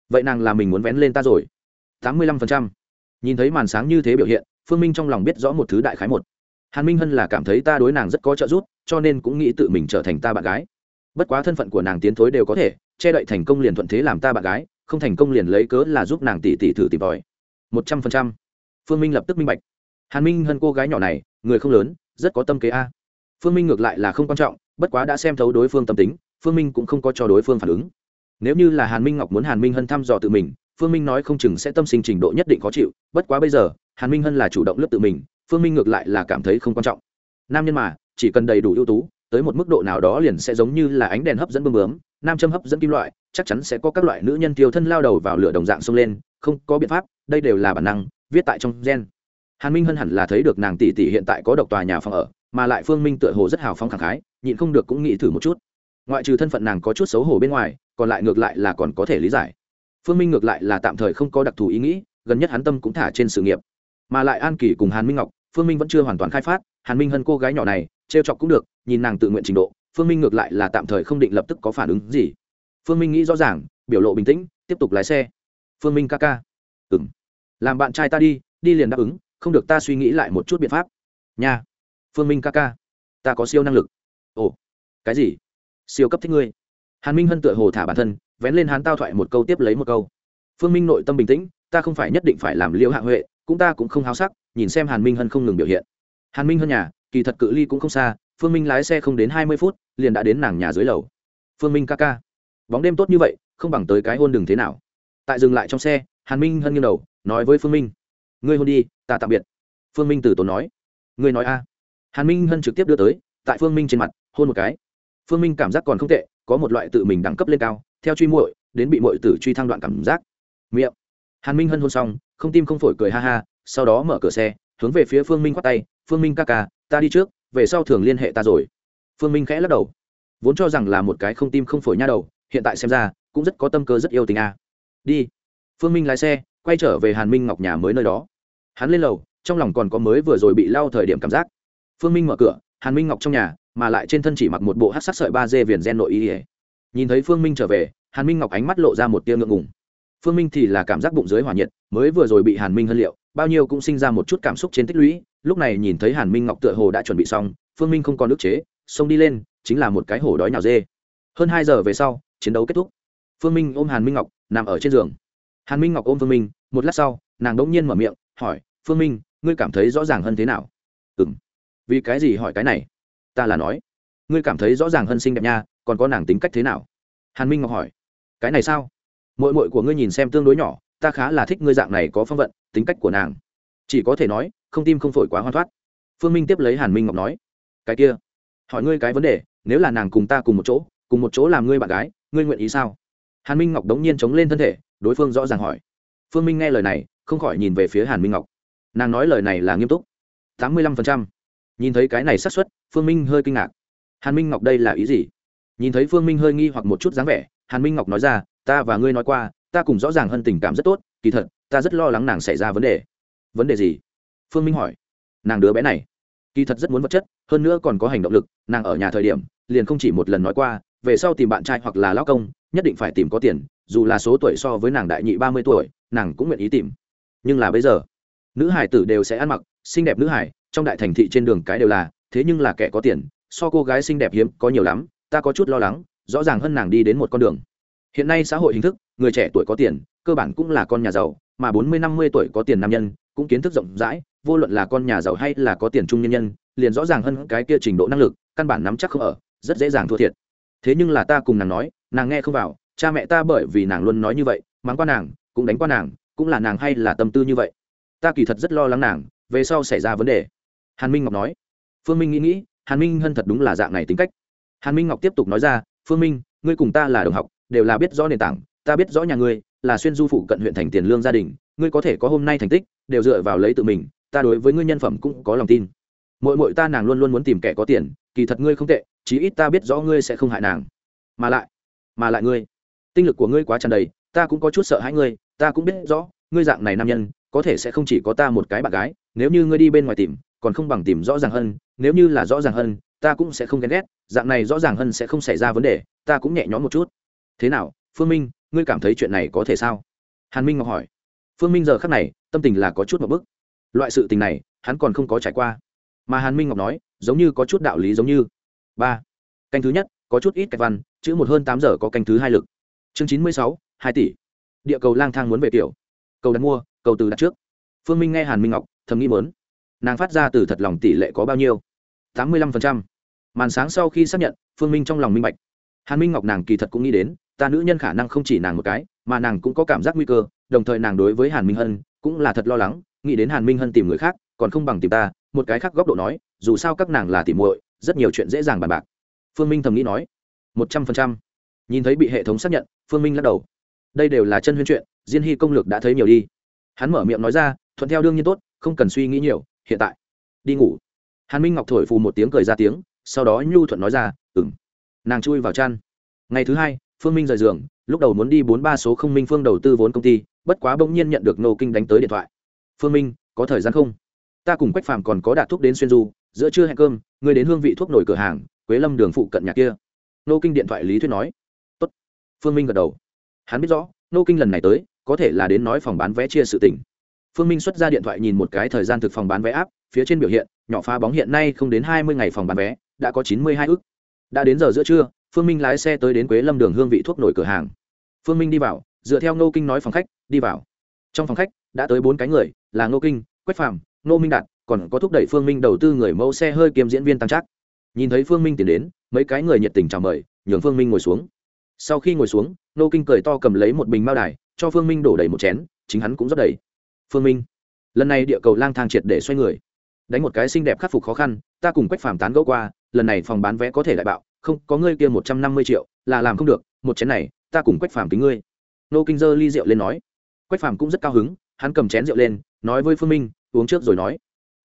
Vậy nàng là mình muốn vén lên ta rồi. tám mươi lăm phần trăm. Nhìn thấy màn sáng như thế biểu hiện, phương minh trong lòng biết rõ một thứ đại khái một. Hàn minh hân là cảm thấy ta đối nàng rất có trợ giúp, cho nên cũng nghĩ tự mình trở thành ta bạn gái. Bất quá thân phận của nàng tiến thối đều có thể, che đậy thành công liền thuận thế làm ta bạn gái, không thành công liền lấy cớ là giúp nàng tỷ tỷ thử tìm tòi. một trăm phần trăm. Phương minh lập tức minh bạch. Hàn minh Hân cô gái nhỏ này, người không lớn, rất có tâm kế a phương minh ngược lại là không quan trọng, bất quá đã xem thấu đối phương tâm tính, phương minh cũng không có cho đối phương phản ứng. Nếu như là hàn minh ngọc muốn hàn minh hân thăm dò tự mình, phương minh nói không chừng sẽ tâm sinh trình độ nhất định khó chịu, bất quá bây giờ, hàn minh hân là chủ động lớp tự mình, phương minh ngược lại là cảm thấy không quan trọng. Nam nhân mà, chỉ cần đầy đủ ưu tú, tới một mức độ nào đó liền sẽ giống như là ánh đèn hấp dẫn bơm bướm, nam châm hấp dẫn kim loại, chắc chắn sẽ có các loại nữ nhân tiêu thân lao đầu vào lửa đồng dạng xông lên, không có biện pháp, đây đều là bản năng, viết tại trong gen. Hàn minh hân hẳn là thấy được nàng tỷ tỷ hiện tại có độc tòa nhà phòng ở mà lại phương minh tựa hồ rất hào phóng khẳng khái, nhịn không được cũng nghĩ thử một chút. Ngoại trừ thân phận nàng có chút xấu hổ bên ngoài, còn lại ngược lại là còn có thể lý giải. Phương minh ngược lại là tạm thời không có đặc thù ý nghĩ, gần nhất hắn tâm cũng thả trên sự nghiệp. Mà lại an kỳ cùng hàn minh ngọc, phương minh vẫn chưa hoàn toàn khai phát, hàn minh hân cô gái nhỏ này, trêu chọc cũng được, nhìn nàng tự nguyện trình độ, phương minh ngược lại là tạm thời không định lập tức có phản ứng gì. Phương minh nghĩ rõ ràng, biểu lộ bình tĩnh, tiếp tục lái xe. Phương minh ca ca. Ừng làm bạn trai ta đi đi liền đáp ứng, không được ta suy nghĩ lại một chút biện pháp. Nha phương minh ca ca, ta có siêu năng lực. Ồ, cái gì? Siêu cấp thích ngươi. Hàn minh hân tựa hồ thả bản thân, vén lên hán tao thoại một câu tiếp lấy một câu. Phương minh nội tâm bình tĩnh, ta không phải nhất định phải làm liêu hạ huệ, cũng ta cũng không háo sắc, nhìn xem hàn minh hân không ngừng biểu hiện. Hàn minh hân nhà, kỳ thật cự ly cũng không xa, phương minh lái xe không đến hai mươi phút, liền đã đến nàng nhà dưới lầu. Phương minh ca ca, bóng đêm tốt như vậy, không bằng tới cái hôn đừng thế nào? Tại dừng lại trong xe, hàn minh hân nghiêng đầu, nói với phương minh, ngươi hôn đi, ta tạm biệt. Phương minh từ tốn nói, ngươi nói a hàn minh hân trực tiếp đưa tới, tại phương minh trên mặt, hôn một cái. Phương minh cảm giác còn không tệ, có một loại tự mình đẳng cấp lên cao, theo truy muội, đến bị muội tử truy thăng đoạn cảm giác. Miệng. Hàn minh hân hôn xong, không tim không phổi cười ha ha, sau đó mở cửa xe, hướng về phía phương minh khoát tay, phương minh ca ca, ta đi trước, về sau thường liên hệ ta rồi. Phương minh khẽ lắc đầu. Vốn cho rằng là một cái không tim không phổi nha đầu, hiện tại xem ra, cũng rất có tâm cơ rất yêu tình a. Đi. Phương minh lái xe, quay trở về hàn minh ngọc nhà mới nơi đó. Hắn lên lầu, trong lòng còn có mới vừa rồi bị lau thời điểm cảm giác phương minh mở cửa, hàn minh ngọc trong nhà, mà lại trên thân chỉ mặc một bộ hát sắc sợi ba dê viền gen nội y ỉa nhìn thấy phương minh trở về, hàn minh ngọc ánh mắt lộ ra một tia ngượng ngùng. Phương minh thì là cảm giác bụng dưới hỏa nhiệt, mới vừa rồi bị hàn minh hân liệu, bao nhiêu cũng sinh ra một chút cảm xúc trên tích lũy. Lúc này nhìn thấy hàn minh ngọc tựa hồ đã chuẩn bị xong, phương minh không còn nước chế, xông đi lên, chính là một cái hổ đói nào dê. Hơn hai giờ về sau, chiến đấu kết thúc. Phương minh ôm hàn minh ngọc, nằm ở trên giường. Hàn minh ngọc ôm phương minh, một lát sau, nàng đỗng nhiên mở miệng, hỏi, phương minh, ngươi cảm thấy rõ ràng hơn thế nào? Ừ m vì cái gì hỏi cái này? Ta là nói, ngươi cảm thấy rõ ràng hơn xinh đẹp nha, còn có nàng tính cách thế nào? Hàn minh ngọc hỏi, cái này sao? Mội mội của ngươi nhìn xem tương đối nhỏ, ta khá là thích ngươi dạng này có phong vận, tính cách của nàng. Chỉ có thể nói, không tim không phổi quá hoan thoát. Phương minh tiếp lấy hàn minh ngọc nói, cái kia, hỏi ngươi cái vấn đề, nếu là nàng cùng ta cùng một chỗ, cùng một chỗ làm ngươi bạn gái, ngươi nguyện ý sao? Hàn minh ngọc đống nhiên chống lên thân thể, đối phương rõ ràng hỏi. Phương minh nghe lời này, không khỏi nhìn về phía hàn minh ngọc. Nàng nói lời này là nghiêm túc. Tám mươi lăm phần trăm nhìn thấy cái này xác suất, phương minh hơi kinh ngạc. Hàn minh ngọc đây là ý gì? Nhìn thấy phương minh hơi nghi hoặc một chút dáng vẻ, hàn minh ngọc nói ra, ta và ngươi nói qua, ta cùng rõ ràng hơn tình cảm rất tốt, kỳ thật, ta rất lo lắng nàng xảy ra vấn đề. Vấn đề gì? Phương minh hỏi. Nàng đứa bé này, kỳ thật rất muốn vật chất, hơn nữa còn có hành động lực, nàng ở nhà thời điểm, liền không chỉ một lần nói qua, về sau tìm bạn trai hoặc là lao công, nhất định phải tìm có tiền, dù là số tuổi so với nàng đại nhị ba mươi tuổi, nàng cũng nguyện ý tìm. Nhưng là bây giờ, nữ hải tử đều sẽ ăn mặc, xinh đẹp nữ hải trong đại thành thị trên đường cái đều là, thế nhưng là kẻ có tiền, so cô gái xinh đẹp hiếm, có nhiều lắm, ta có chút lo lắng, rõ ràng hơn nàng đi đến một con đường. Hiện nay xã hội hình thức, người trẻ tuổi có tiền, cơ bản cũng là con nhà giàu, mà bốn mươi năm mươi tuổi có tiền nam nhân, cũng kiến thức rộng rãi, vô luận là con nhà giàu hay là có tiền trung nhân nhân, liền rõ ràng hơn cái kia trình độ năng lực, căn bản nắm chắc không ở, rất dễ dàng thua thiệt. Thế nhưng là ta cùng nàng nói, nàng nghe không vào, cha mẹ ta bởi vì nàng luôn nói như vậy, mắng qua nàng, cũng đánh qua nàng, cũng là nàng hay là tâm tư như vậy. Ta kỳ thật rất lo lắng nàng, về sau xảy ra vấn đề hàn minh ngọc nói. Phương minh nghĩ nghĩ, hàn minh hân thật đúng là dạng này tính cách. Hàn minh ngọc tiếp tục nói ra, phương minh, ngươi cùng ta là đồng học, đều là biết rõ nền tảng, ta biết rõ nhà ngươi, là xuyên du phụ cận huyện thành tiền lương gia đình, ngươi có thể có hôm nay thành tích, đều dựa vào lấy tự mình, ta đối với ngươi nhân phẩm cũng có lòng tin. Mỗi mỗi ta nàng luôn luôn muốn tìm kẻ có tiền, kỳ thật ngươi không tệ, chí ít ta biết rõ ngươi sẽ không hại nàng. Mà lại mà lại ngươi, tinh lực của ngươi quá tràn đầy, ta cũng có chút sợ hãi ngươi, ta cũng biết rõ, ngươi dạng này nam nhân, có thể sẽ không chỉ có ta một cái bạn gái, nếu như ngươi đi bên ngoài tìm còn không bằng tìm rõ ràng hơn, nếu như là rõ ràng hơn, ta cũng sẽ không ghen ghét, dạng này rõ ràng hơn sẽ không xảy ra vấn đề, ta cũng nhẹ nhõm một chút. Thế nào, phương minh, ngươi cảm thấy chuyện này có thể sao? Hàn minh ngọc hỏi. Phương minh giờ khắc này, tâm tình là có chút một bức. Loại sự tình này, hắn còn không có trải qua. Mà hàn minh ngọc nói, giống như có chút đạo lý giống như. Ba. Canh thứ nhất, có chút ít cách văn, chữ một hơn tám giờ có canh thứ hai lực. Chương chín mươi sáu, hai tỷ. Địa cầu lang thang muốn về tiểu. Cầu đặt mua, cầu từ đặt trước. Phương minh nghe hàn minh ngọc, thầm nghĩ mớn nàng phát ra từ thật lòng tỷ lệ có bao nhiêu? tám mươi lăm phần trăm. Màn sáng sau khi xác nhận, phương minh trong lòng minh bạch. Hàn minh ngọc nàng kỳ thật cũng nghĩ đến, ta nữ nhân khả năng không chỉ nàng một cái, mà nàng cũng có cảm giác nguy cơ, đồng thời nàng đối với hàn minh hân cũng là thật lo lắng, nghĩ đến hàn minh hân tìm người khác, còn không bằng tìm ta, một cái khác góc độ nói, dù sao các nàng là tìm muội, rất nhiều chuyện dễ dàng bàn bạc. Phương minh thầm nghĩ nói, một trăm phần trăm. Nhìn thấy bị hệ thống xác nhận, phương minh lắc đầu. Đây đều là chân huyên chuyện, diên hy công lược đã thấy nhiều đi. Hắn mở miệng nói ra, thuận theo đương nhiên tốt, không cần suy nghĩ nhiều hiện tại. Đi ngủ. Hàn minh ngọc thổi phù một tiếng cười ra tiếng, sau đó nhu thuận nói ra ừng nàng chui vào chăn. Ngày thứ hai, phương minh rời giường, lúc đầu muốn đi bốn ba số không minh phương đầu tư vốn công ty, bất quá bỗng nhiên nhận được nô kinh đánh tới điện thoại. Phương minh, có thời gian không? Ta cùng quách phàm còn có đạt thuốc đến xuyên du, giữa trưa hẹn cơm người đến hương vị thuốc nổi cửa hàng, quế lâm đường phụ cận nhà kia. Nô kinh điện thoại lý thuyết nói. Tốt. phương minh gật đầu. Hắn biết rõ nô kinh lần này tới, có thể là đến nói phòng bán vé chia sự tình phương minh xuất ra điện thoại nhìn một cái thời gian thực phòng bán vé áp phía trên biểu hiện, nhỏ pha bóng hiện nay không đến hai mươi ngày phòng bán vé, đã có chín mươi hai ước đã đến giờ giữa trưa, phương minh lái xe tới đến quế lâm đường hương vị thuốc nổi cửa hàng. Phương minh đi vào, dựa theo nô kinh nói phòng khách, đi vào. Trong phòng khách, đã tới bốn cái người, là nô kinh, quách Phạm nô minh đạt, còn có thúc đẩy phương minh đầu tư người mẫu xe hơi kiêm diễn viên tăng trác. Nhìn thấy phương minh tiến đến, mấy cái người nhiệt tình chào mời, nhường phương minh ngồi xuống. Sau khi ngồi xuống nô kinh cười to cầm lấy một bình mao đài, cho phương minh đổ đầy một chén, chính hắn cũng rất đầy phương minh. Lần này địa cầu lang thang triệt để xoay người. Đánh một cái xinh đẹp khắc phục khó khăn, ta cùng quách phàm tán gẫu qua, lần này phòng bán vé có thể lại bạo, không, có ngươi kia một trăm năm mươi triệu, là làm không được, một chén này, ta cùng quách phàm kính ngươi. Nô kinh dơ ly rượu lên nói. Quách phàm cũng rất cao hứng, hắn cầm chén rượu lên, nói với phương minh, uống trước rồi nói.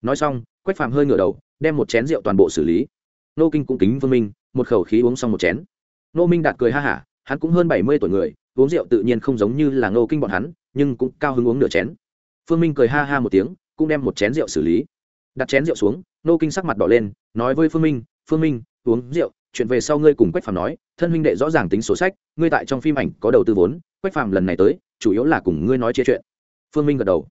Nói xong, quách phàm hơi ngửa đầu, đem một chén rượu toàn bộ xử lý. Nô kinh cũng kính phương minh, một khẩu khí uống xong một chén. Nô minh đạt cười ha hả, hắn cũng hơn bảy mươi tuổi người, uống rượu tự nhiên không giống như là nô kinh bọn hắn, nhưng cũng cao hứng uống nửa chén phương minh cười ha ha một tiếng, cũng đem một chén rượu xử lý. Đặt chén rượu xuống, nô kinh sắc mặt đỏ lên, nói với phương minh phương minh, uống rượu, chuyện về sau ngươi cùng quách phàm nói, thân huynh đệ rõ ràng tính số sách, ngươi tại trong phim ảnh có đầu tư vốn, quách phàm lần này tới, chủ yếu là cùng ngươi nói chia chuyện. Phương minh gật đầu.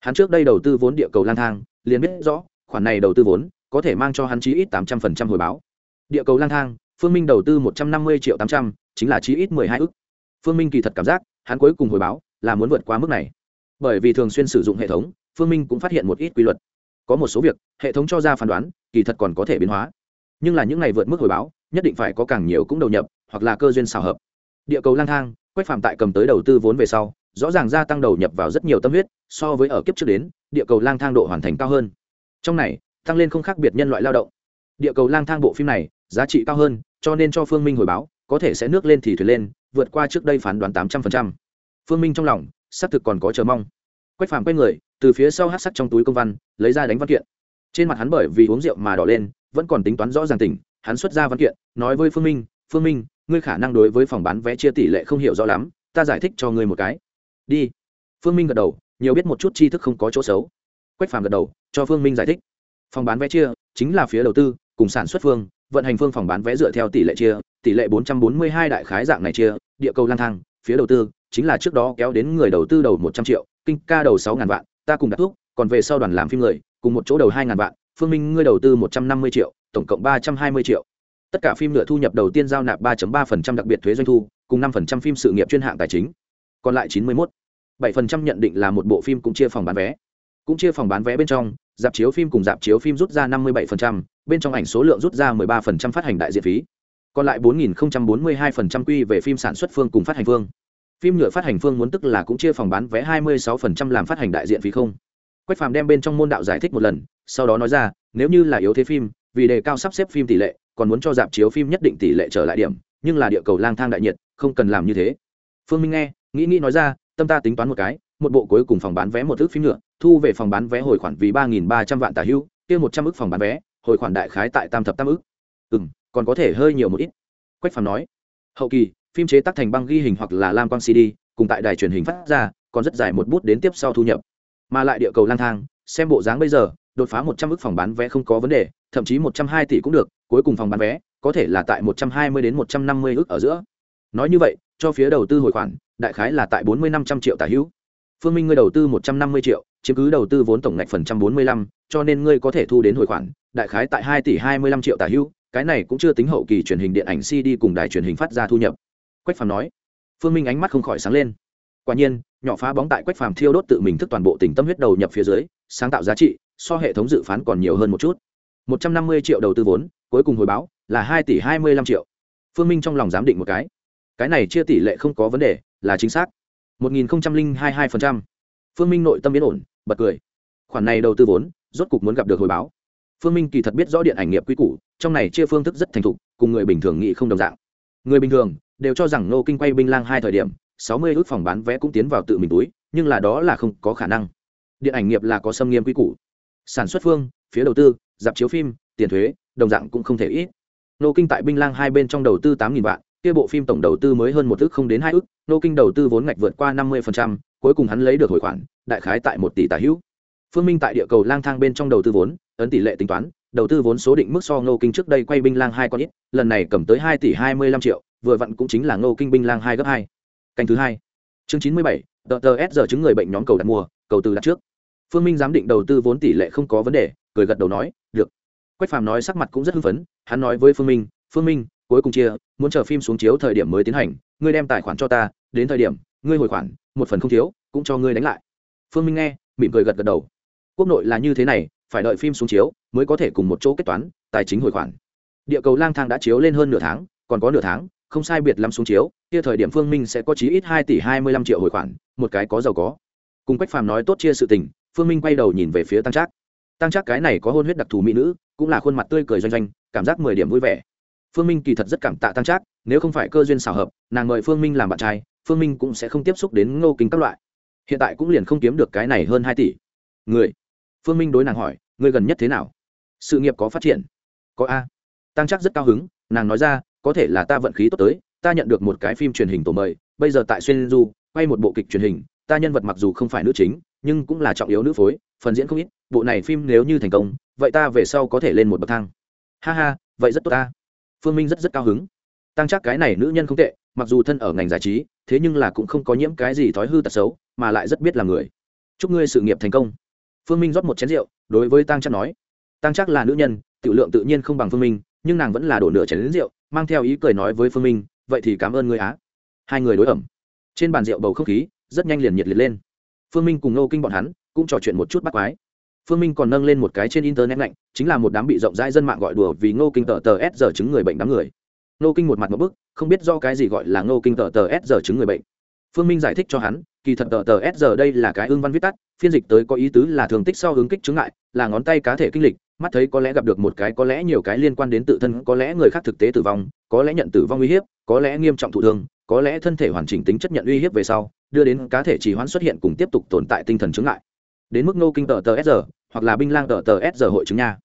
Hắn trước đây đầu tư vốn địa cầu lang thang, liền biết rõ, khoản này đầu tư vốn, có thể mang cho hắn chí ít tám trăm phần trăm hồi báo. Địa cầu lang thang, phương minh đầu tư một trăm năm mươi triệu tám trăm, chính là chí ít mười hai ức. Phương minh kỳ thật cảm giác, hắn cuối cùng hồi báo, là muốn vượt qua mức này bởi vì thường xuyên sử dụng hệ thống, phương minh cũng phát hiện một ít quy luật. Có một số việc, hệ thống cho ra phán đoán, kỳ thật còn có thể biến hóa. Nhưng là những ngày vượt mức hồi báo, nhất định phải có càng nhiều cũng đầu nhập, hoặc là cơ duyên xào hợp. Địa cầu lang thang, quách phạm tại cầm tới đầu tư vốn về sau, rõ ràng gia tăng đầu nhập vào rất nhiều tâm huyết, so với ở kiếp trước đến, địa cầu lang thang độ hoàn thành cao hơn. Trong này, tăng lên không khác biệt nhân loại lao động. Địa cầu lang thang bộ phim này, giá trị cao hơn, cho nên cho phương minh hồi báo, có thể sẽ nước lên thì thuyền lên, vượt qua trước đây phán đoán tám trăm linh phương minh trong lòng xác thực còn có chờ mong. Quách phàm quay người, từ phía sau hát sắc trong túi công văn, lấy ra đánh văn kiện. Trên mặt hắn bởi vì uống rượu mà đỏ lên, vẫn còn tính toán rõ ràng tỉnh, hắn xuất ra văn kiện, nói với phương minh phương minh, ngươi khả năng đối với phòng bán vé chia tỷ lệ không hiểu rõ lắm, ta giải thích cho ngươi một cái. Đi. Phương minh gật đầu, nhiều biết một chút tri thức không có chỗ xấu. Quách phàm gật đầu, cho phương minh giải thích. Phòng bán vé chia chính là phía đầu tư, cùng sản xuất phương, vận hành phương phòng bán vé dựa theo tỷ lệ chia, tỷ lệ 442 đại khái dạng này chia, địa cầu lang thang, phía đầu tư chính là trước đó kéo đến người đầu tư đầu 100 triệu kinh ca đầu sáu ngàn vạn ta cùng đặt thuốc còn về sau đoàn làm phim người cùng một chỗ đầu hai ngàn vạn phương minh ngươi đầu tư 150 triệu tổng cộng 320 triệu. Tất cả phim nửa thu nhập đầu tiên giao nạp 3.3% đặc biệt thuế doanh thu cùng 5% phim sự nghiệp chuyên hạng tài chính. Còn lại 91 7% nhận định là một bộ phim cũng chia phòng bán vé. Cũng chia phòng bán vé bên trong dạp chiếu phim cùng dạp chiếu phim rút ra 57%, bên trong ảnh số lượng rút ra 13% phát hành đại diện phí. Còn lại 4.042% quy về phim sản xuất phương cùng phát hành phương phim nhựa phát hành phương muốn tức là cũng chia phòng bán vé 26% làm phát hành đại diện phí không. Quách phàm đem bên trong môn đạo giải thích một lần, sau đó nói ra, nếu như là yếu thế phim, vì đề cao sắp xếp phim tỷ lệ, còn muốn cho dạp chiếu phim nhất định tỷ lệ trở lại điểm, nhưng là địa cầu lang thang đại nhiệt, không cần làm như thế. Phương minh nghe, nghĩ nghĩ nói ra, tâm ta tính toán một cái, một bộ cuối cùng phòng bán vé một ước phim nhựa, thu về phòng bán vé hồi khoản vì ba nghìn ba trăm vạn tả hưu, kia một trăm ước phòng bán vé, hồi khoản đại khái tại tam thập tam ước ừ còn có thể hơi nhiều một ít. Quách phàm nói, hậu kỳ phim chế tác thành băng ghi hình hoặc là lam quang cd, cùng tại đài truyền hình phát ra, còn rất dài một bút đến tiếp sau thu nhập. Mà lại địa cầu lang thang, xem bộ dáng bây giờ, đột phá một trăm ước phòng bán vé không có vấn đề, thậm chí một trăm hai tỷ cũng được, cuối cùng phòng bán vé, có thể là tại một trăm hai mươi đến một trăm năm mươi ước ở giữa. Nói như vậy, cho phía đầu tư hồi khoản, đại khái là tại bốn mươi năm trăm triệu tả hữu. Phương minh ngươi đầu tư một trăm năm mươi triệu, chiếm cứ đầu tư vốn tổng ngạch phần trăm bốn mươi lăm, cho nên ngươi có thể thu đến hồi khoản, đại khái tại hai tỷ hai mươi lăm triệu tả hữu, cái này cũng chưa tính hậu kỳ truyền hình điện ảnh cd cùng đài truyền hình phát ra thu nhập quách phàm nói. Phương minh ánh mắt không khỏi sáng lên. Quả nhiên, nhỏ phá bóng tại quách phàm thiêu đốt tự mình thức toàn bộ tình tâm huyết đầu nhập phía dưới, sáng tạo giá trị, so hệ thống dự phán còn nhiều hơn một chút. Một trăm năm mươi triệu đầu tư vốn, cuối cùng hồi báo là hai tỷ hai mươi lăm triệu. Phương minh trong lòng giám định một cái. Cái này chia tỷ lệ không có vấn đề, là chính xác. Một nghìn hai hai phương minh nội tâm biến ổn, bật cười. Khoản này đầu tư vốn, rốt cục muốn gặp được hồi báo. Phương minh kỳ thật biết rõ điện ảnh nghiệp quy củ, trong này chia phương thức rất thành thục, cùng người bình thường nghĩ không đồng dạng. Người bình thường đều cho rằng nô kinh quay binh lang hai thời điểm, sáu mươi ước phòng bán vé cũng tiến vào tự mình túi, nhưng là đó là không có khả năng. Điện ảnh nghiệp là có xâm nghiêm quy củ. Sản xuất phương, phía đầu tư, dạp chiếu phim, tiền thuế, đồng dạng cũng không thể ít. Nô kinh tại binh lang hai bên trong đầu tư tám vạn, kia bộ phim tổng đầu tư mới hơn một ước không đến hai ước nô kinh đầu tư vốn ngạch vượt qua năm mươi cuối cùng hắn lấy được hồi khoản, đại khái tại một tỷ tả hữu. Phương minh tại địa cầu lang thang bên trong đầu tư vốn, ấn tỷ lệ tính toán, đầu tư vốn số định mức so ngô kinh trước đây quay binh lang hai con ít, lần này cầm tới hai tỷ hai mươi lăm triệu vừa vặn cũng chính là ngô kinh binh lang hai gấp hai. Canh thứ hai. Chương chín mươi bảy, tờ tờ s giờ chứng người bệnh nhóm cầu đặt mua, cầu từ đặt trước. Phương minh giám định đầu tư vốn tỷ lệ không có vấn đề, cười gật đầu nói, được. Quách phàm nói sắc mặt cũng rất hưng phấn, hắn nói với phương minh phương minh, cuối cùng chia, muốn chờ phim xuống chiếu thời điểm mới tiến hành, ngươi đem tài khoản cho ta, đến thời điểm, ngươi hồi khoản, một phần không thiếu, cũng cho ngươi đánh lại. Phương minh nghe, mỉm cười gật gật đầu. Quốc nội là như thế này, phải đợi phim xuống chiếu, mới có thể cùng một chỗ kết toán, tài chính hồi khoản. Địa cầu lang thang đã chiếu lên hơn nửa tháng, còn có nửa tháng không sai biệt lắm xuống chiếu, kia thời điểm phương minh sẽ có chí ít hai tỷ hai mươi lăm triệu hồi khoản, một cái có giàu có. Cùng quách phàm nói tốt chia sự tình, phương minh quay đầu nhìn về phía tăng trác. Tăng trác cái này có hôn huyết đặc thù mỹ nữ, cũng là khuôn mặt tươi cười doanh doanh, cảm giác mười điểm vui vẻ. Phương minh kỳ thật rất cảm tạ tăng trác, nếu không phải cơ duyên xào hợp, nàng mời phương minh làm bạn trai, phương minh cũng sẽ không tiếp xúc đến ngô kính các loại. Hiện tại cũng liền không kiếm được cái này hơn hai tỷ. Người? Phương minh đối nàng hỏi, người gần nhất thế nào? Sự nghiệp có phát triển? Có a. Tăng chắc rất cao hứng, nàng nói ra có thể là ta vận khí tốt tới, ta nhận được một cái phim truyền hình tổ mời, bây giờ tại xuyên du, quay một bộ kịch truyền hình, ta nhân vật mặc dù không phải nữ chính, nhưng cũng là trọng yếu nữ phối, phần diễn không ít, bộ này phim nếu như thành công, vậy ta về sau có thể lên một bậc thang. Ha ha, vậy rất tốt ta. Phương minh rất rất cao hứng. Tăng chắc cái này nữ nhân không tệ, mặc dù thân ở ngành giải trí, thế nhưng là cũng không có nhiễm cái gì thói hư tật xấu, mà lại rất biết làm người. Chúc ngươi sự nghiệp thành công. Phương minh rót một chén rượu, đối với tăng chắc nói. Tăng chắc là nữ nhân, tiểu lượng tự nhiên không bằng phương minh, nhưng nàng vẫn là đổ nửa chén lính rượu mang theo ý cười nói với phương minh, vậy thì cảm ơn người á. Hai người đối ẩm. Trên bàn rượu bầu không khí rất nhanh liền nhiệt liệt lên. Phương minh cùng nô kinh bọn hắn cũng trò chuyện một chút bắt quái. Phương minh còn nâng lên một cái trên internet lạnh, chính là một đám bị rộng rãi dân mạng gọi đùa vì ngô kinh tờ tờ s giờ chứng người bệnh đám người. Ngô kinh một mặt một bức, không biết do cái gì gọi là ngô kinh tờ tờ s giờ chứng người bệnh. Phương minh giải thích cho hắn, kỳ thật tờ tờ s giờ đây là cái ương văn viết tắt, phiên dịch tới có ý tứ là thường tích sau hướng kích chứng ngại, là ngón tay cá thể kinh lịch mắt thấy có lẽ gặp được một cái, có lẽ nhiều cái liên quan đến tự thân, có lẽ người khác thực tế tử vong, có lẽ nhận tử vong uy hiếp, có lẽ nghiêm trọng thụ thương, có lẽ thân thể hoàn chỉnh tính chất nhận uy hiếp về sau, đưa đến cá thể trì hoãn xuất hiện cùng tiếp tục tồn tại tinh thần chứng lại đến mức nô kinh tờ tờ sr hoặc là binh lang tờ tờ sr hội chứng nha.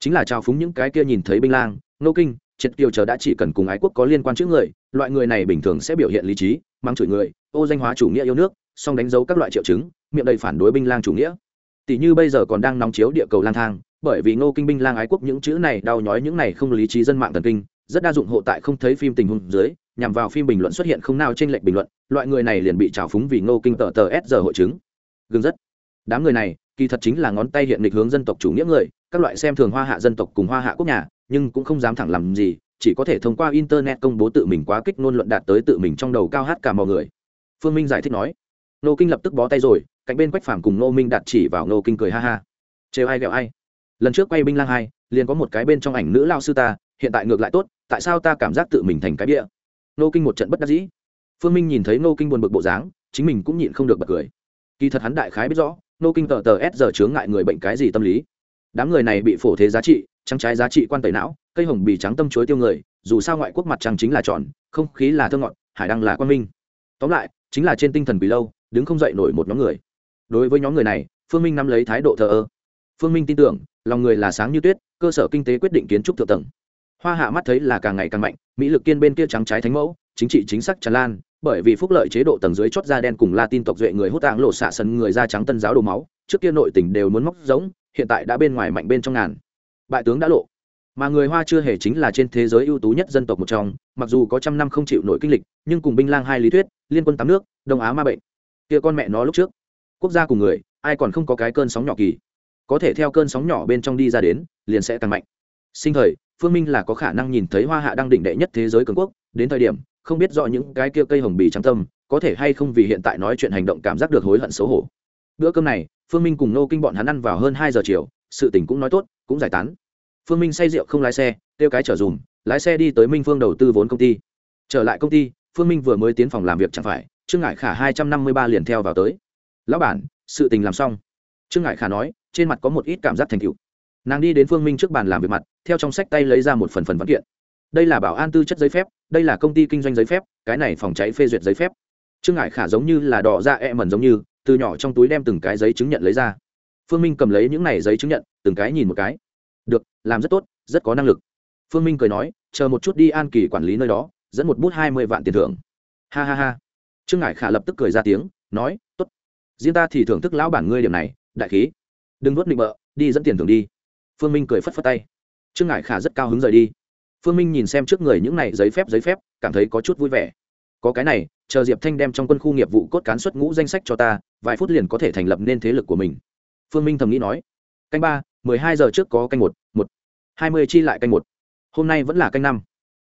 Chính là trao phúng những cái kia nhìn thấy binh lang nô kinh, triệt kiều chờ đã chỉ cần cùng ái quốc có liên quan chữ người, loại người này bình thường sẽ biểu hiện lý trí mang chửi người, ô danh hóa chủ nghĩa yêu nước, song đánh dấu các loại triệu chứng, miệng đầy phản đối binh lang chủ nghĩa. Tỷ như bây giờ còn đang nóng chiếu địa cầu lang thang bởi vì ngô kinh binh lang ái quốc những chữ này đau nhói những này không lý trí dân mạng thần kinh, rất đa dụng hộ tại không thấy phim tình huống dưới, nhằm vào phim bình luận xuất hiện không nào trên lệnh bình luận, loại người này liền bị trào phúng vì ngô kinh tờ tờ s giờ hội chứng. Gừng rất. Đám người này, kỳ thật chính là ngón tay hiện lịch hướng dân tộc chủ nghĩa người, các loại xem thường hoa hạ dân tộc cùng hoa hạ quốc nhà, nhưng cũng không dám thẳng làm gì, chỉ có thể thông qua internet công bố tự mình quá kích ngôn luận đạt tới tự mình trong đầu cao hát cả mọi người. Phương minh giải thích nói. Nô kinh lập tức bó tay rồi, cạnh bên quách phàm cùng nô minh đạt chỉ vào nô kinh cười ha ha. Trêu ai ghẹo ai? Lần trước quay binh lang hai, liền có một cái bên trong ảnh nữ lao sư ta, hiện tại ngược lại tốt, tại sao ta cảm giác tự mình thành cái bịa? Nô kinh một trận bất đắc dĩ. Phương minh nhìn thấy nô kinh buồn bực bộ dáng, chính mình cũng nhịn không được bật cười. Kỳ thật hắn đại khái biết rõ nô kinh tờ tờ s giờ chướng ngại người bệnh cái gì tâm lý. Đám người này bị phổ thế giá trị, trắng trái giá trị quan tẩy não, cây hồng bì trắng tâm chuối tiêu người, dù sao ngoại quốc mặt trăng chính là tròn, không khí là thơ ngọt, hải đăng là quan minh. Tóm lại, chính là trên tinh thần quỳ lâu, đứng không dậy nổi một nhóm người. Đối với nhóm người này, phương minh nắm lấy thái độ thờ ơ phương minh tin tưởng, lòng người là sáng như tuyết, cơ sở kinh tế quyết định kiến trúc thượng tầng. Hoa hạ mắt thấy là càng ngày càng mạnh, mỹ lực kiên bên kia trắng trái thánh mẫu, chính trị chính xác tràn lan, bởi vì phúc lợi chế độ tầng dưới chót da đen cùng latin tộc duệ người hút tạng lộ xạ sân người da trắng tân giáo đồ máu, trước kia nội tỉnh đều muốn móc giống, hiện tại đã bên ngoài mạnh bên trong ngàn. Bại tướng đã lộ. Mà người hoa chưa hề chính là trên thế giới ưu tú nhất dân tộc một trong, mặc dù có trăm năm không chịu nổi kinh lịch, nhưng cùng binh lang hai lý thuyết, liên quân tám nước, đông á ma bệnh. Kia con mẹ nó lúc trước. Quốc gia cùng người, ai còn không có cái cơn sóng nhỏ kỳ có thể theo cơn sóng nhỏ bên trong đi ra đến, liền sẽ càng mạnh. Sinh thời, phương minh là có khả năng nhìn thấy hoa hạ đang đỉnh đệ nhất thế giới cường quốc, đến thời điểm, không biết rõ những cái kia cây hồng bì trắng tâm, có thể hay không vì hiện tại nói chuyện hành động cảm giác được hối hận xấu hổ. Bữa cơm này, phương minh cùng nô kinh bọn hắn ăn vào hơn hai giờ chiều, sự tình cũng nói tốt, cũng giải tán. Phương minh say rượu không lái xe tiêu cái trở dùm, lái xe đi tới minh phương đầu tư vốn công ty. Trở lại công ty, phương minh vừa mới tiến phòng làm việc chẳng phải, trương ngải khả hai trăm năm mươi ba liền theo vào tới. Lão bản, sự tình làm xong trương ngải khả nói, trên mặt có một ít cảm giác thành cựu nàng đi đến phương minh trước bàn làm việc mặt, theo trong sách tay lấy ra một phần phần văn kiện. Đây là bảo an tư chất giấy phép, đây là công ty kinh doanh giấy phép, cái này phòng cháy phê duyệt giấy phép. Trương ngải khả giống như là đỏ ra e mẩn giống như, từ nhỏ trong túi đem từng cái giấy chứng nhận lấy ra. Phương minh cầm lấy những này giấy chứng nhận, từng cái nhìn một cái. Được, làm rất tốt, rất có năng lực. Phương minh cười nói, chờ một chút đi an kỳ quản lý nơi đó, dẫn một bút hai mươi vạn tiền thưởng. Ha ha ha. Trương ngải khả lập tức cười ra tiếng, nói t ố t riêng ta thì thưởng thức lão bản ngươi điểm này đại khí. Đừng nuốt định bợ, đi dẫn tiền thưởng đi. Phương minh cười phất phất tay. Trương ngải khả rất cao hứng rời đi. Phương minh nhìn xem trước người những này giấy phép giấy phép, cảm thấy có chút vui vẻ. Có cái này, chờ diệp thanh đem trong quân khu nghiệp vụ cốt cán xuất ngũ danh sách cho ta, vài phút liền có thể thành lập nên thế lực của mình. Phương minh thầm nghĩ nói. Canh ba, mười hai giờ trước có canh một một, hai mươi chi lại canh một. Hôm nay vẫn là canh năm.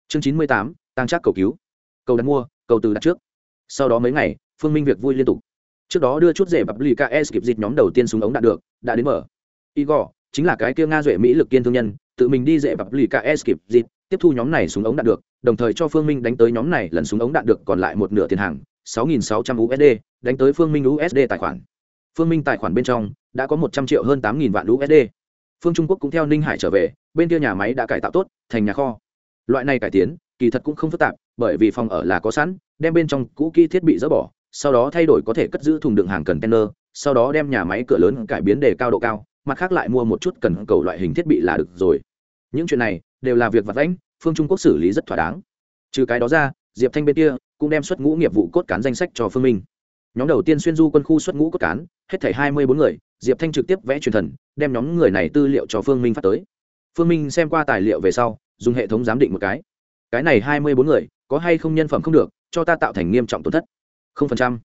Chương chín mươi tám tăng trác cầu cứu. Cầu đặt mua, cầu từ đặt trước. Sau đó mấy ngày, phương minh việc vui liên tục trước đó đưa chút rể bập lì e ks kịp dịch nhóm đầu tiên súng ống đạn được đã đến mở igor chính là cái kia nga duệ mỹ lực kiên thương nhân tự mình đi rể bập lì e ks kịp dịch tiếp thu nhóm này súng ống đạn được đồng thời cho phương minh đánh tới nhóm này lần súng ống đạn được còn lại một nửa tiền hàng 6.600 USD, đánh tới Phương Minh USD tài khoản. Phương Minh tài khoản bên trong đã có 100 triệu hơn 8.000 vạn USD. Phương Trung Quốc cũng theo Ninh Hải trở về, bên kia nhà máy đã cải tạo tốt, thành nhà kho. Loại này cải tiến, kỳ thật cũng không phức tạp, bởi vì phòng ở là có sẵn, đem bên trong cũ kỹ thiết bị dỡ bỏ, sau đó thay đổi có thể cất giữ thùng đựng hàng container, sau đó đem nhà máy cửa lớn cải biến để cao độ cao, mặt khác lại mua một chút cần cầu loại hình thiết bị là được rồi. Những chuyện này đều là việc vặt vãnh, Phương Trung Quốc xử lý rất thỏa đáng. Trừ cái đó ra, Diệp Thanh bên kia cũng đem xuất ngũ nghiệp vụ cốt cán danh sách cho Phương Minh. Nhóm đầu tiên xuyên du quân khu xuất ngũ cốt cán, hết thảy hai mươi bốn người, Diệp Thanh trực tiếp vẽ truyền thần, đem nhóm người này tư liệu cho Phương Minh phát tới. Phương Minh xem qua tài liệu về sau, dùng hệ thống giám định một cái. Cái này hai mươi bốn người, có hay không nhân phẩm không được, cho ta tạo thành nghiêm trọng tổn thất không phần trăm.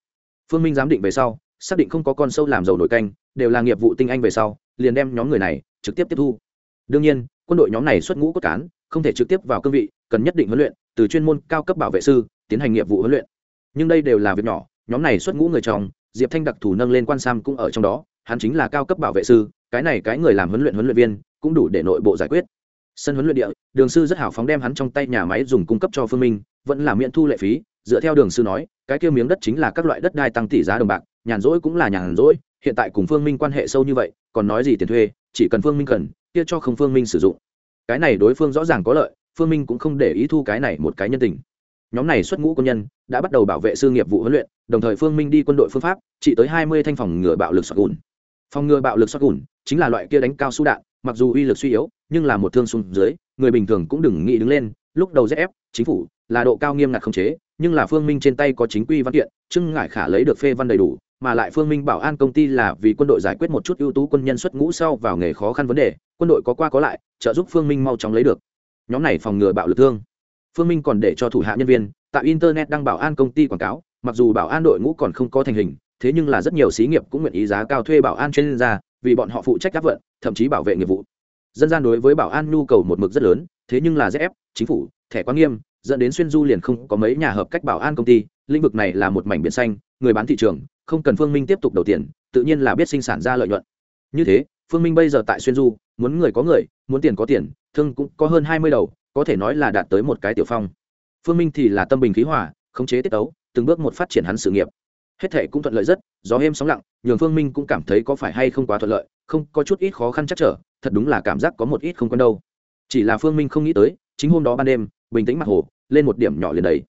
Phương minh giám định về sau, xác định không có con sâu làm dầu nổi canh, đều là nghiệp vụ tinh anh về sau, liền đem nhóm người này trực tiếp tiếp thu. Đương nhiên, quân đội nhóm này xuất ngũ cốt cán, không thể trực tiếp vào cương vị, cần nhất định huấn luyện, từ chuyên môn cao cấp bảo vệ sư, tiến hành nghiệp vụ huấn luyện. Nhưng đây đều là việc nhỏ, nhóm này xuất ngũ người chồng diệp thanh đặc thù nâng lên quan sam cũng ở trong đó, hắn chính là cao cấp bảo vệ sư, cái này cái người làm huấn luyện huấn luyện viên, cũng đủ để nội bộ giải quyết. Sân huấn luyện địa, đường sư rất hào phóng đem hắn trong tay nhà máy dùng cung cấp cho phương minh, vẫn là miễn thu lệ phí dựa theo đường sư nói, cái kia miếng đất chính là các loại đất đai tăng tỷ giá đồng bạc, nhàn rỗi cũng là nhàn rỗi, hiện tại cùng phương minh quan hệ sâu như vậy, còn nói gì tiền thuê, chỉ cần phương minh cần, kia cho không phương minh sử dụng. Cái này đối phương rõ ràng có lợi, phương minh cũng không để ý thu cái này một cái nhân tình. Nhóm này xuất ngũ quân nhân, đã bắt đầu bảo vệ sư nghiệp vụ huấn luyện, đồng thời phương minh đi quân đội phương pháp, chỉ tới hai mươi thanh phòng ngừa bạo lực sọt gùn. Phòng ngừa bạo lực sọt gùn, chính là loại kia đánh cao su đạn, mặc dù uy lực suy yếu, nhưng là một thương xuống dưới, người bình thường cũng đừng nghĩ đứng lên, lúc đầu dễ ép, chính phủ là độ cao nghiêm ngặt không chế nhưng là phương minh trên tay có chính quy văn kiện trưng ngải khả lấy được phê văn đầy đủ, mà lại phương minh bảo an công ty là vì quân đội giải quyết một chút ưu tú quân nhân xuất ngũ sau vào nghề khó khăn vấn đề, quân đội có qua có lại, trợ giúp phương minh mau chóng lấy được. Nhóm này phòng ngừa bạo lực thương. Phương minh còn để cho thủ hạ nhân viên tại internet đăng bảo an công ty quảng cáo, mặc dù bảo an đội ngũ còn không có thành hình, thế nhưng là rất nhiều xí nghiệp cũng nguyện ý giá cao thuê bảo an chuyên gia, vì bọn họ phụ trách các vận, thậm chí bảo vệ nghiệp vụ. Dân gian đối với bảo an nhu cầu một mực rất lớn, thế nhưng là ép, chính phủ thẻ quá nghiêm, dẫn đến xuyên du liền không có mấy nhà hợp cách bảo an công ty, lĩnh vực này là một mảnh biển xanh, người bán thị trường, không cần phương minh tiếp tục đầu tiền, tự nhiên là biết sinh sản ra lợi nhuận. Như thế, phương minh bây giờ tại xuyên du, muốn người có người, muốn tiền có tiền, thương cũng có hơn hai mươi đầu, có thể nói là đạt tới một cái tiểu phong. Phương minh thì là tâm bình khí hòa, khống chế tiết tấu, từng bước một phát triển hắn sự nghiệp. Hết thể cũng thuận lợi rất, gió êm sóng lặng, nhường phương minh cũng cảm thấy có phải hay không quá thuận lợi, không, có chút ít khó khăn chắc trở, thật đúng là cảm giác có một ít không quen đâu. Chỉ là phương minh không nghĩ tới, chính hôm đó ban đêm bình tĩnh mặt hồ, lên một điểm nhỏ liền đấy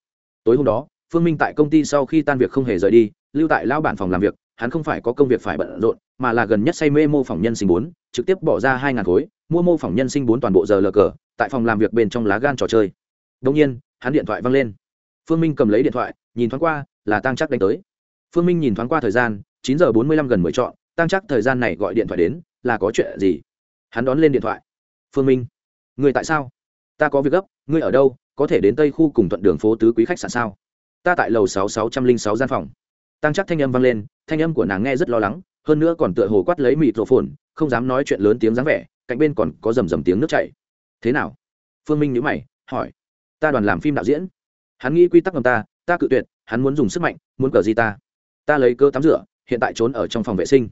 tối hôm đó, phương minh tại công ty sau khi tan việc không hề rời đi, lưu tại lao bản phòng làm việc, hắn không phải có công việc phải bận rộn, mà là gần nhất say mê mô phỏng nhân sinh bốn, trực tiếp bỏ ra hai ngàn khối, mua mô phỏng nhân sinh bốn toàn bộ giờ lờ cờ, tại phòng làm việc bên trong lá gan trò chơi. Đông nhiên, hắn điện thoại văng lên. Phương minh cầm lấy điện thoại, nhìn thoáng qua, là tăng chắc đánh tới. Phương minh nhìn thoáng qua thời gian, chín giờ bốn mươi lăm gần mười chọn tăng chắc thời gian này gọi điện thoại đến, là có chuyện gì? Hắn đón lên điện thoại. Phương minh, người tại sao? Ta có việc gấp ngươi ở đâu, có thể đến tây khu cùng thuận đường phố tứ quý khách sạn sao? Ta tại lầu sáu sáu trăm linh sáu gian phòng. Tăng chắc thanh âm vang lên, thanh âm của nàng nghe rất lo lắng, hơn nữa còn tựa hồ quát lấy mịt rổ phồn không dám nói chuyện lớn tiếng dáng vẻ, cạnh bên còn có rầm rầm tiếng nước chảy. Thế nào? Phương minh nhữ mày, hỏi. Ta đoàn làm phim đạo diễn. Hắn nghĩ quy tắc ngầm ta ta cự tuyệt, hắn muốn dùng sức mạnh, muốn cờ gì ta? Ta lấy cơ tắm rửa, hiện tại trốn ở trong phòng vệ sinh.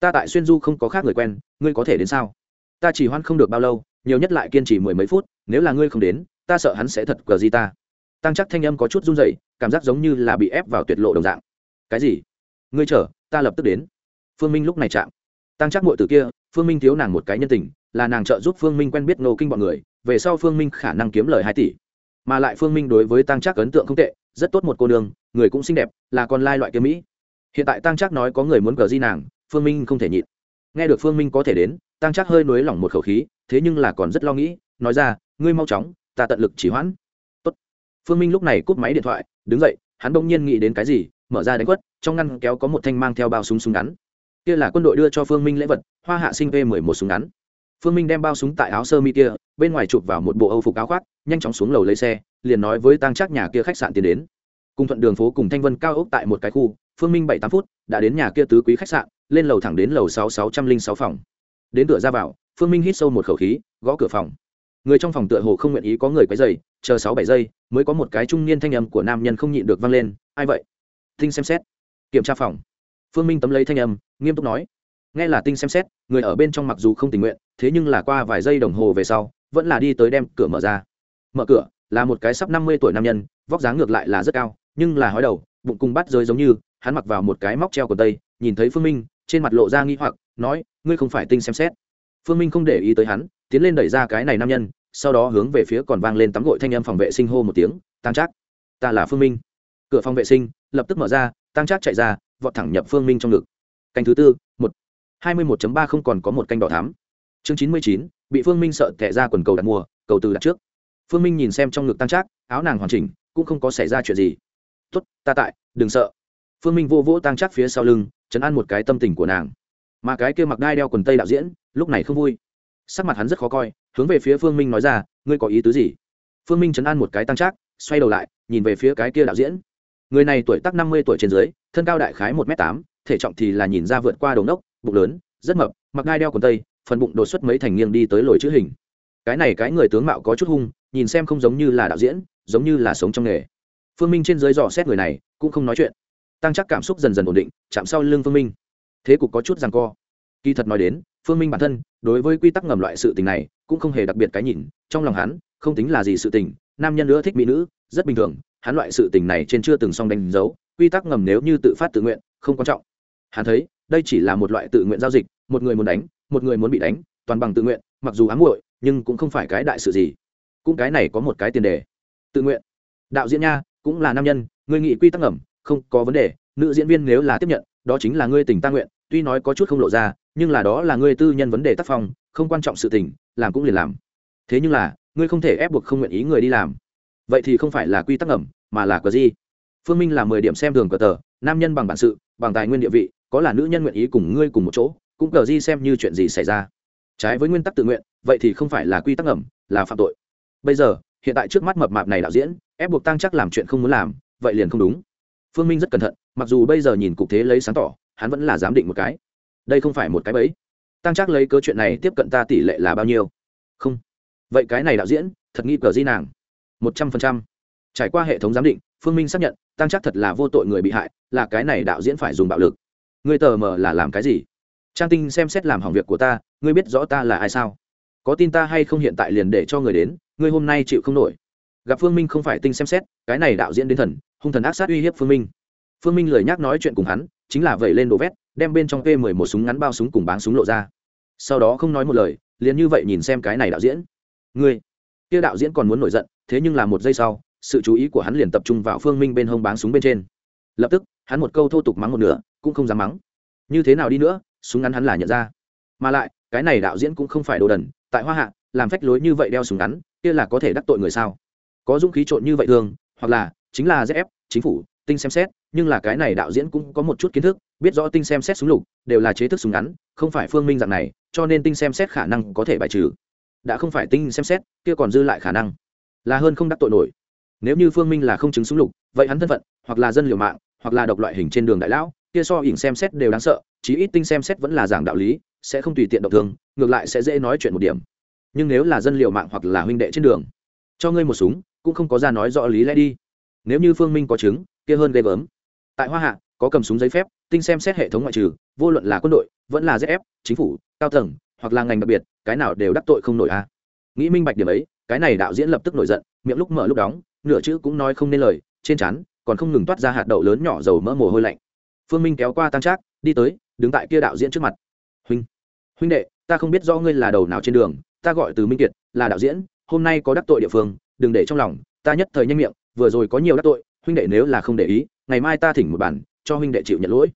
Ta tại xuyên du không có khác người quen, ngươi có thể đến sao? Ta chỉ hoan không được bao lâu, nhiều nhất lại kiên trì mười mấy phút, nếu là ngươi không đến ta sợ hắn sẽ thật cờ gì ta. Tăng chắc thanh âm có chút run rẩy, cảm giác giống như là bị ép vào tuyệt lộ đồng dạng. Cái gì? Ngươi chờ, ta lập tức đến. Phương minh lúc này chạm. Tăng chắc muội từ kia, phương minh thiếu nàng một cái nhân tình, là nàng trợ giúp phương minh quen biết nô kinh bọn người, về sau phương minh khả năng kiếm lời hai tỷ. Mà lại phương minh đối với tăng chắc ấn tượng không tệ, rất tốt một cô nương, người cũng xinh đẹp, là con lai loại kiếm mỹ. Hiện tại tăng chắc nói có người muốn cờ di nàng, phương minh không thể nhịn. Nghe được phương minh có thể đến tăng chắc hơi nối lỏng một khẩu khí, thế nhưng là còn rất lo nghĩ, nói ra, ngươi mau chóng ta tận lực chỉ hoãn. Tốt. phương minh lúc này cúp máy điện thoại, đứng dậy, hắn bỗng nhiên nghĩ đến cái gì, mở ra đánh quất, trong ngăn kéo có một thanh mang theo bao súng súng ngắn. Kia là quân đội đưa cho phương minh lễ vật, hoa hạ sinh v mười một súng ngắn. Phương minh đem bao súng tại áo sơ mi kia, bên ngoài chụp vào một bộ âu phục áo khoác, nhanh chóng xuống lầu lấy xe, liền nói với tăng chắc nhà kia khách sạn tiến đến. Cùng thuận đường phố cùng thanh vân cao ốc tại một cái khu, phương minh bảy tám phút, đã đến nhà kia tứ quý khách sạn, lên lầu thẳng đến lầu sáu sáu trăm linh sáu phòng. Đến cửa ra vào, phương minh hít sâu một khẩu khí, gõ cửa phòng người trong phòng tựa hồ không nguyện ý có người quấy dày chờ sáu bảy giây mới có một cái trung niên thanh âm của nam nhân không nhịn được vang lên, ai vậy? Tinh xem xét. Kiểm tra phòng. Phương minh tấm lấy thanh âm, nghiêm túc nói. Nghe là tinh xem xét, người ở bên trong mặc dù không tình nguyện, thế nhưng là qua vài giây đồng hồ về sau, vẫn là đi tới đem cửa mở ra. Mở cửa, là một cái sắp năm mươi tuổi nam nhân, vóc dáng ngược lại là rất cao, nhưng là hói đầu, bụng cùng bắt rơi giống như, hắn mặc vào một cái móc treo của tây, nhìn thấy phương minh, trên mặt lộ ra nghi hoặc, nói, ngươi không phải tinh xem xét. Phương minh không để ý tới hắn, tiến lên đẩy ra cái này nam nhân sau đó hướng về phía còn vang lên tắm gội thanh âm phòng vệ sinh hô một tiếng tăng trác, ta là phương minh. Cửa phòng vệ sinh lập tức mở ra tăng trác chạy ra vọt thẳng nhập phương minh trong ngực. Canh thứ tư một. hai mươi một ba không còn có một canh đỏ thám chương chín mươi chín bị phương minh sợ tệ ra quần cầu đặt mua cầu từ đặt trước. Phương minh nhìn xem trong ngực tăng trác áo nàng hoàn chỉnh cũng không có xảy ra chuyện gì. Tuất ta tại đừng sợ. Phương minh vô vỗ tăng trác phía sau lưng chấn an một cái tâm tình của nàng. Mà cái kia mặc đai đeo quần tây đạo diễn lúc này không vui. Sắc mặt hắn rất khó coi hướng về phía phương minh nói ra, ngươi có ý tứ gì? Phương minh chấn an một cái tăng trác, xoay đầu lại, nhìn về phía cái kia đạo diễn. Người này tuổi tác năm mươi tuổi trên dưới, thân cao đại khái một m tám, thể trọng thì là nhìn ra vượt qua đầu nốc bụng lớn, rất mập, mặc ngai đeo quần tây, phần bụng đột xuất mấy thành nghiêng đi tới lồi chữ hình. Cái này cái người tướng mạo có chút hung, nhìn xem không giống như là đạo diễn, giống như là sống trong nghề. Phương minh trên dưới dò xét người này, cũng không nói chuyện. Tăng chắc cảm xúc dần dần ổn định, chạm sau lưng phương minh. Thế cục có chút rằng co. Kỳ thật nói đến, phương minh bản thân, đối với quy tắc ngầm loại sự tình này cũng không hề đặc biệt cái nhìn, trong lòng hắn, không tính là gì sự tình, nam nhân nữa thích mỹ nữ, rất bình thường, hắn loại sự tình này trên chưa từng song đánh dấu, quy tắc ngầm nếu như tự phát tự nguyện, không quan trọng. Hắn thấy, đây chỉ là một loại tự nguyện giao dịch, một người muốn đánh, một người muốn bị đánh, toàn bằng tự nguyện, mặc dù ám muội, nhưng cũng không phải cái đại sự gì. Cũng cái này có một cái tiền đề. Tự nguyện. Đạo diễn nha, cũng là nam nhân, ngươi nghĩ quy tắc ngầm, không có vấn đề, nữ diễn viên nếu là tiếp nhận, đó chính là ngươi tình ta nguyện, tuy nói có chút không lộ ra, nhưng là đó là ngươi tư nhân vấn đề tác phong, không quan trọng sự tình làm cũng liền làm. Thế nhưng là ngươi không thể ép buộc không nguyện ý người đi làm. Vậy thì không phải là quy tắc ẩm, mà là cờ gì? Phương minh là mười điểm xem thường cờ tờ nam nhân bằng bản sự bằng tài nguyên địa vị có là nữ nhân nguyện ý cùng ngươi cùng một chỗ cũng cờ gì xem như chuyện gì xảy ra. Trái với nguyên tắc tự nguyện vậy thì không phải là quy tắc ẩm, là phạm tội. Bây giờ hiện tại trước mắt mập mạp này đạo diễn ép buộc tăng chắc làm chuyện không muốn làm vậy liền không đúng. Phương minh rất cẩn thận mặc dù bây giờ nhìn cục thế lấy sáng tỏ hắn vẫn là giám định một cái. Đây không phải một cái bẫy tăng chắc lấy cớ chuyện này tiếp cận ta tỷ lệ là bao nhiêu? Không. Vậy cái này đạo diễn, thật nghi cờ di nàng. Một trăm phần trăm. Trải qua hệ thống giám định, phương minh xác nhận tăng chắc thật là vô tội người bị hại, là cái này đạo diễn phải dùng bạo lực. Người tờ mờ là làm cái gì? Trang tinh xem xét làm hỏng việc của ta, ngươi biết rõ ta là ai sao? Có tin ta hay không hiện tại liền để cho người đến, ngươi hôm nay chịu không nổi. Gặp phương minh không phải tinh xem xét, cái này đạo diễn đến thần, hung thần ác sát uy hiếp phương minh. Phương minh lời nhắc nói chuyện cùng hắn, chính là vẩy lên đồ vét, đem bên trong p mười một súng ngắn bao súng cùng báng súng lộ ra sau đó không nói một lời, liền như vậy nhìn xem cái này đạo diễn. Ngươi, kia đạo diễn còn muốn nổi giận, thế nhưng là một giây sau, sự chú ý của hắn liền tập trung vào phương minh bên hông báng súng bên trên. Lập tức, hắn một câu thô tục mắng một nửa, cũng không dám mắng. Như thế nào đi nữa, súng ngắn hắn là nhận ra. Mà lại, cái này đạo diễn cũng không phải đồ đần, tại hoa hạ, làm phách lối như vậy đeo súng ngắn, kia là có thể đắc tội người sao? Có dũng khí trộn như vậy thường, hoặc là, chính là ép, chính phủ, tinh xem xét, nhưng là cái này đạo diễn cũng có một chút kiến thức, biết rõ tinh xem xét súng lục, đều là chế thức súng ngắn, không phải phương minh dạng này cho nên tinh xem xét khả năng có thể bài trừ. Đã không phải tinh xem xét, kia còn dư lại khả năng. Là hơn không đắc tội nổi. Nếu như phương minh là không chứng súng lục, vậy hắn thân phận, hoặc là dân liều mạng, hoặc là độc loại hình trên đường đại lão, kia so ỉn xem xét đều đáng sợ, chí ít tinh xem xét vẫn là giảng đạo lý, sẽ không tùy tiện độc thương, ngược lại sẽ dễ nói chuyện một điểm. Nhưng nếu là dân liều mạng hoặc là huynh đệ trên đường, cho ngươi một súng, cũng không có ra nói rõ lý lẽ đi. Nếu như phương minh có chứng, kia hơn ghê gớm. Tại hoa hạ có cầm súng giấy phép, tinh xem xét hệ thống ngoại trừ, vô luận là quân đội, vẫn là zf chính phủ, cao tầng, hoặc là ngành đặc biệt, cái nào đều đắc tội không nổi a. Nghĩ minh bạch điểm ấy, cái này đạo diễn lập tức nổi giận, miệng lúc mở lúc đóng, nửa chữ cũng nói không nên lời, trên chắn còn không ngừng toát ra hạt đậu lớn nhỏ dầu mỡ mồ hôi lạnh. Phương minh kéo qua tăng trác, đi tới, đứng tại kia đạo diễn trước mặt. Huynh huynh đệ, ta không biết do ngươi là đầu nào trên đường, ta gọi từ minh kiệt, là đạo diễn, hôm nay có đắc tội địa phương, đừng để trong lòng, ta nhất thời nhanh miệng, vừa rồi có nhiều đắc tội, huynh đệ nếu là không để ý, ngày mai ta thỉnh một bản cho huynh đệ chịu nhận lỗi.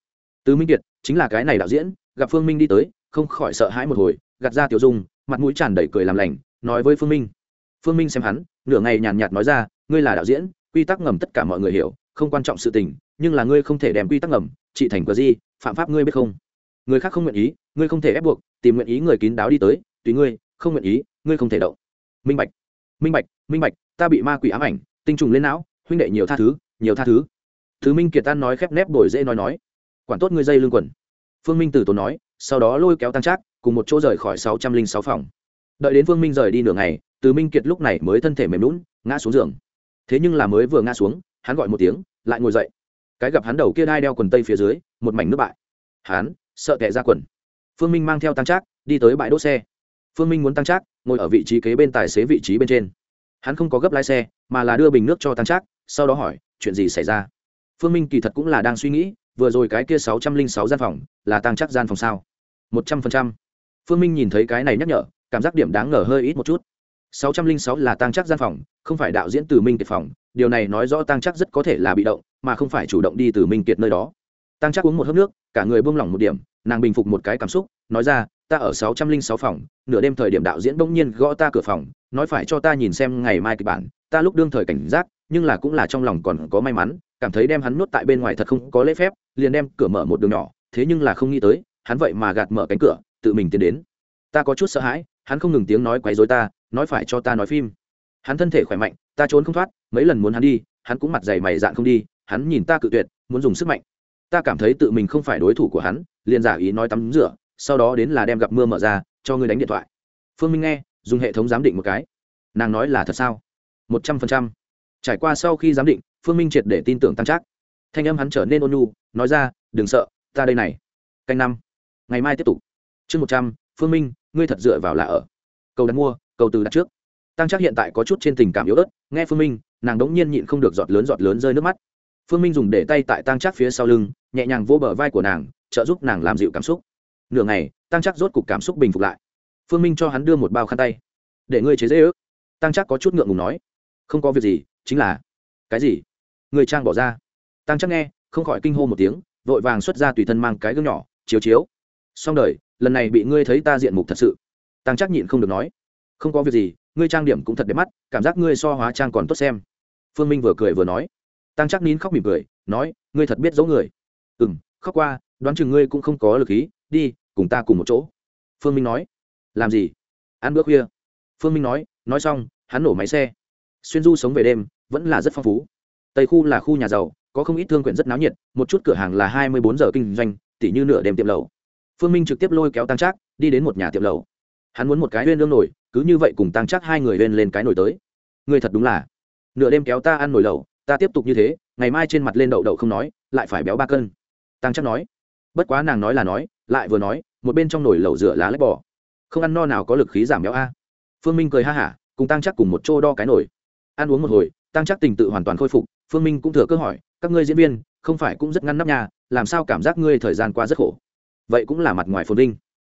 Từ minh kiệt, chính là cái này đạo diễn, gặp phương minh đi tới, không khỏi sợ hãi một hồi, gạt ra tiểu dung, mặt mũi tràn đầy cười làm lành, nói với phương minh. Phương minh xem hắn, nửa ngày nhàn nhạt nói ra, ngươi là đạo diễn, quy tắc ngầm tất cả mọi người hiểu, không quan trọng sự tình, nhưng là ngươi không thể đem quy tắc ngầm trị thành cờ gì phạm pháp ngươi biết không? Người khác không nguyện ý, ngươi không thể ép buộc, tìm nguyện ý người kín đáo đi tới, tùy ngươi, không nguyện ý, ngươi không thể động. Minh bạch minh bạch minh bạch, ta bị ma quỷ ám ảnh, tinh trùng lên não, huynh đệ nhiều tha thứ, nhiều tha thứ thứ minh kiệt tan nói khép nép đổi dễ nói nói. Quản tốt ngươi dây lương quần. Phương minh Tử tốn nói, sau đó lôi kéo tăng trác, cùng một chỗ rời khỏi sáu trăm linh sáu phòng. Đợi đến phương minh rời đi nửa ngày, từ minh kiệt lúc này mới thân thể mềm lún ngã xuống giường. Thế nhưng là mới vừa ngã xuống, hắn gọi một tiếng, lại ngồi dậy. Cái gặp hắn đầu kia đai đeo quần tây phía dưới, một mảnh nước bại. Hắn, sợ tệ ra quần. Phương minh mang theo tăng trác, đi tới bãi đỗ xe. Phương minh muốn tăng trác ngồi ở vị trí kế bên tài xế vị trí bên trên. Hắn không có gấp lái xe, mà là đưa bình nước cho tăng trác, sau đó hỏi, chuyện gì xảy ra? Phương minh kỳ thật cũng là đang suy nghĩ, vừa rồi cái kia sáu trăm linh sáu gian phòng là tăng trác gian phòng sao? Một trăm phần trăm. Phương minh nhìn thấy cái này nhắc nhở, cảm giác điểm đáng ngờ hơi ít một chút. Sáu trăm linh sáu là tăng trác gian phòng, không phải đạo diễn từ minh kiệt phòng. Điều này nói rõ tăng trác rất có thể là bị động, mà không phải chủ động đi từ minh kiệt nơi đó. Tăng trác uống một hớp nước, cả người buông lỏng một điểm, nàng bình phục một cái cảm xúc, nói ra, ta ở sáu trăm linh sáu phòng, nửa đêm thời điểm đạo diễn bỗng nhiên gõ ta cửa phòng, nói phải cho ta nhìn xem ngày mai kịch bản, ta lúc đương thời cảnh giác, nhưng là cũng là trong lòng còn có may mắn cảm thấy đem hắn nuốt tại bên ngoài thật không có lễ phép, liền đem cửa mở một đường nhỏ, thế nhưng là không nghĩ tới, hắn vậy mà gạt mở cánh cửa, tự mình tiến đến. Ta có chút sợ hãi, hắn không ngừng tiếng nói quấy rối ta, nói phải cho ta nói phim. Hắn thân thể khỏe mạnh, ta trốn không thoát, mấy lần muốn hắn đi, hắn cũng mặt dày mày dạn không đi, hắn nhìn ta cự tuyệt, muốn dùng sức mạnh. Ta cảm thấy tự mình không phải đối thủ của hắn, liền giả ý nói tắm rửa, sau đó đến là đem gặp mưa mở ra, cho ngươi đánh điện thoại. Phương minh nghe, dùng hệ thống giám định một cái. Nàng nói là thật sao? Một trăm phần trăm. Trải qua sau khi giám định phương minh triệt để tin tưởng tăng trác. Thanh âm hắn trở nên ôn nhu, nói ra, đừng sợ, ta đây này. Canh năm. Ngày mai tiếp tục. Chương một trăm, phương minh, ngươi thật dựa vào là ở. Cầu đặt mua, cầu từ đặt trước. Tăng Trác hiện tại có chút trên tình cảm yếu ớt, nghe phương minh, nàng đống nhiên nhịn không được giọt lớn giọt lớn rơi nước mắt. Phương minh dùng để tay tại tăng Trác phía sau lưng, nhẹ nhàng vô bờ vai của nàng, trợ giúp nàng làm dịu cảm xúc. Nửa ngày, tăng Trác rốt cục cảm xúc bình phục lại. Phương minh cho hắn đưa một bao khăn tay. Để ngươi chế dễ ước. Tăng Trác có chút ngượng ngùng nói. Không có việc gì, chính là. Cái gì? Người trang bỏ ra. Tăng chắc nghe, không khỏi kinh hô một tiếng, vội vàng xuất ra tùy thân mang cái gương nhỏ, chiếu chiếu. Xong đời, lần này bị ngươi thấy ta diện mục thật sự. Tăng chắc nhịn không được nói. Không có việc gì, ngươi trang điểm cũng thật đẹp mắt, cảm giác ngươi so hóa trang còn tốt xem. Phương minh vừa cười vừa nói. Tăng chắc nín khóc mỉm cười, nói, ngươi thật biết giấu người. Ừ m khóc qua, đoán chừng ngươi cũng không có lực khí đi, cùng ta cùng một chỗ. Phương minh nói. Làm gì? Ăn bữa khuya. Phương minh nói nói xong, hắn nổ máy xe. Xuyên du sống về đêm, vẫn là rất phong phú tây khu là khu nhà giàu, có không ít thương quyển rất náo nhiệt, một chút cửa hàng là hai mươi bốn giờ kinh doanh, tỉ như nửa đêm tiệm lầu phương minh trực tiếp lôi kéo tăng trác, đi đến một nhà tiệm lầu hắn muốn một cái huyên lương nổi, cứ như vậy cùng tăng trác hai người lên lên cái nổi tới. Người thật đúng là, nửa đêm kéo ta ăn nổi lầu ta tiếp tục như thế, ngày mai trên mặt lên đậu đậu không nói, lại phải béo ba cân. Tăng trác nói, bất quá nàng nói là nói, lại vừa nói, một bên trong nồi lẩu rửa lá lấy bỏ không ăn no nào có lực khí giảm béo a. Phương minh cười ha hả, cùng tăng chắc cùng một chỗ đo cái nồi. Ăn uống một hồi tăng chắc tình tự hoàn toàn khôi phục phương minh cũng thừa cơ hỏi, các ngươi diễn viên, không phải cũng rất ngăn nắp nhà, làm sao cảm giác ngươi thời gian qua rất khổ? Vậy cũng là mặt ngoài phồn vinh.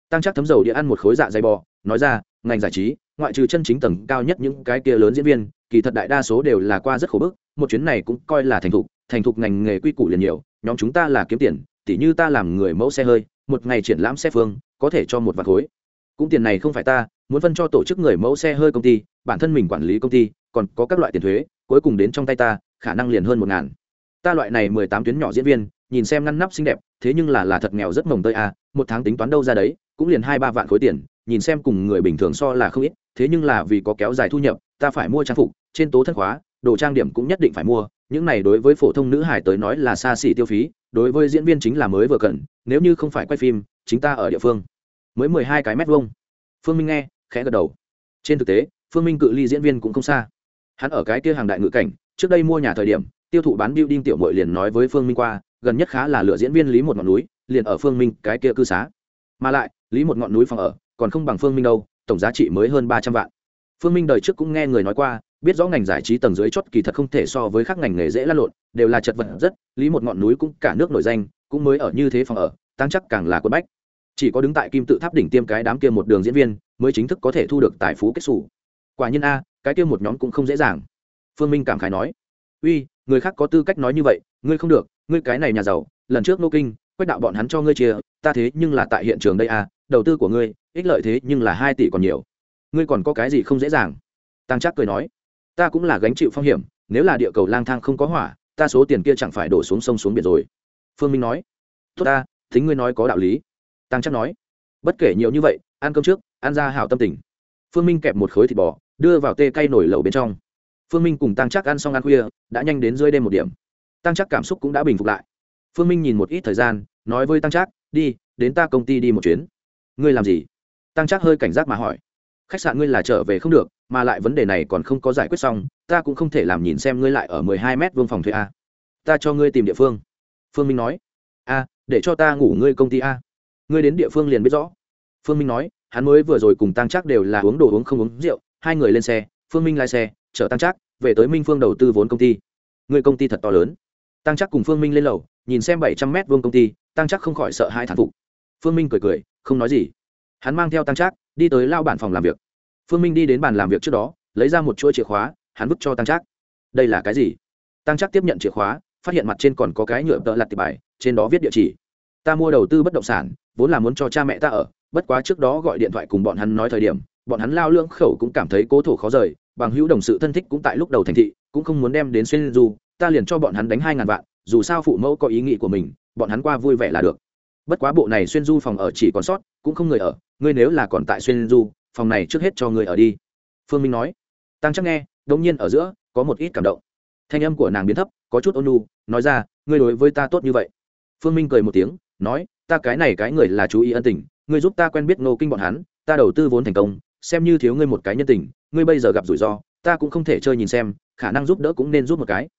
Tăng chắc thấm dầu địa ăn một khối dạ dày bò, nói ra, ngành giải trí, ngoại trừ chân chính tầng cao nhất những cái kia lớn diễn viên, kỳ thật đại đa số đều là qua rất khổ bức, một chuyến này cũng coi là thành thục thành thục ngành nghề quy củ liền nhiều, nhóm chúng ta là kiếm tiền, tỉ như ta làm người mẫu xe hơi, một ngày triển lãm xe phương, có thể cho một vạt khối. Cũng tiền này không phải ta, muốn phân cho tổ chức người mẫu xe hơi công ty, bản thân mình quản lý công ty, còn có các loại tiền thuế, cuối cùng đến trong tay ta khả năng liền hơn một ngàn. Ta loại này mười tám tuyến nhỏ diễn viên, nhìn xem ngăn nắp xinh đẹp, thế nhưng là là thật nghèo rất mồng tơi à một tháng tính toán đâu ra đấy, cũng liền hai ba vạn khối tiền, nhìn xem cùng người bình thường so là không ít, thế nhưng là vì có kéo dài thu nhập, ta phải mua trang phục, trên tố thân khóa, đồ trang điểm cũng nhất định phải mua, những này đối với phổ thông nữ hải tới nói là xa xỉ tiêu phí, đối với diễn viên chính là mới vừa cần, nếu như không phải quay phim, chính ta ở địa phương. Mới mười hai cái mét vuông. Phương minh nghe, khẽ gật đầu. Trên thực tế, phương minh cự ly diễn viên cũng không xa. Hắn ở cái kia hàng đại ngữ cảnh trước đây mua nhà thời điểm, tiêu thụ bán building tiểu mội liền nói với phương minh qua, gần nhất khá là lựa diễn viên lý một ngọn núi, liền ở phương minh cái kia cư xá. Mà lại, lý một ngọn núi phòng ở, còn không bằng phương minh đâu, tổng giá trị mới hơn ba trăm vạn. Phương minh đời trước cũng nghe người nói qua, biết rõ ngành giải trí tầng dưới chót kỳ thật không thể so với các ngành nghề dễ lăn lộn, đều là chật vật rất, lý một ngọn núi cũng cả nước nổi danh, cũng mới ở như thế phòng ở tăng chắc càng là quân bách. Chỉ có đứng tại kim tự tháp đỉnh tiêm cái đám kia một đường diễn viên, mới chính thức có thể thu được tài phú kết xù. Quả nhiên a, cái kia một nhóm cũng không dễ dàng phương minh cảm khái nói uy người khác có tư cách nói như vậy ngươi không được ngươi cái này nhà giàu lần trước nô kinh quách đạo bọn hắn cho ngươi chia ta thế nhưng là tại hiện trường đây à, đầu tư của ngươi ích lợi thế nhưng là hai tỷ còn nhiều. Ngươi còn có cái gì không dễ dàng? Tăng Trác cười nói ta cũng là gánh chịu phong hiểm nếu là địa cầu lang thang không có hỏa ta số tiền kia chẳng phải đổ xuống sông xuống biển rồi. Phương minh nói tốt ta thính ngươi nói có đạo lý. Tăng Trác nói bất kể nhiều như vậy ăn cơm trước ăn ra hào tâm tình. Phương minh kẹp một khối thịt bò đưa vào tê cây nổi lẩu bên trong phương minh cùng tăng chắc ăn xong ăn khuya, đã nhanh đến rơi đêm một điểm. Tăng chắc cảm xúc cũng đã bình phục lại. Phương minh nhìn một ít thời gian, nói với tăng chắc đi, đến ta công ty đi một chuyến. Ngươi làm gì? Tăng chắc hơi cảnh giác mà hỏi. Khách sạn ngươi là trở về không được, mà lại vấn đề này còn không có giải quyết xong, ta cũng không thể làm nhìn xem ngươi lại ở mười hai mét vương phòng thuê a. Ta cho ngươi tìm địa phương. Phương minh nói. A, để cho ta ngủ ngươi công ty a. Ngươi đến địa phương liền biết rõ. Phương minh nói, hắn mới vừa rồi cùng tăng chắc đều là uống đồ uống không uống rượu, hai người lên xe, phương minh lái xe, chở tăng chắc về tới minh phương đầu tư vốn công ty. Người công ty thật to lớn. Tăng chắc cùng phương minh lên lầu, nhìn xem bảy trăm mét vuông công ty, tăng chắc không khỏi sợ hai thản phục. Phương minh cười cười, không nói gì. Hắn mang theo tăng chắc đi tới lao bản phòng làm việc. Phương minh đi đến bàn làm việc trước đó, lấy ra một chuỗi chìa khóa, hắn vứt cho tăng chắc đây là cái gì? Tăng chắc tiếp nhận chìa khóa, phát hiện mặt trên còn có cái nhựa tợ lặt tịp bài, trên đó viết địa chỉ. Ta mua đầu tư bất động sản, vốn là muốn cho cha mẹ ta ở, bất quá trước đó gọi điện thoại cùng bọn hắn nói thời điểm, bọn hắn lao lương khẩu cũng cảm thấy cố thủ khó rời bằng hữu đồng sự thân thích cũng tại lúc đầu thành thị, cũng không muốn đem đến xuyên du, ta liền cho bọn hắn đánh hai ngàn vạn, dù sao phụ mẫu có ý nghĩ của mình, bọn hắn qua vui vẻ là được. Bất quá bộ này xuyên du phòng ở chỉ còn sót, cũng không người ở, ngươi nếu là còn tại xuyên du, phòng này trước hết cho người ở đi. Phương minh nói. Tăng chắc nghe đông nhiên ở giữa, có một ít cảm động. Thanh âm của nàng biến thấp, có chút ôn nu nói ra, ngươi đối với ta tốt như vậy. Phương minh cười một tiếng, nói, ta cái này cái người là chú ý ân tình, ngươi giúp ta quen biết ngô kinh bọn hắn, ta đầu tư vốn thành công xem như thiếu ngươi một cái nhân tình, ngươi bây giờ gặp rủi ro, ta cũng không thể chơi nhìn xem, khả năng giúp đỡ cũng nên giúp một cái.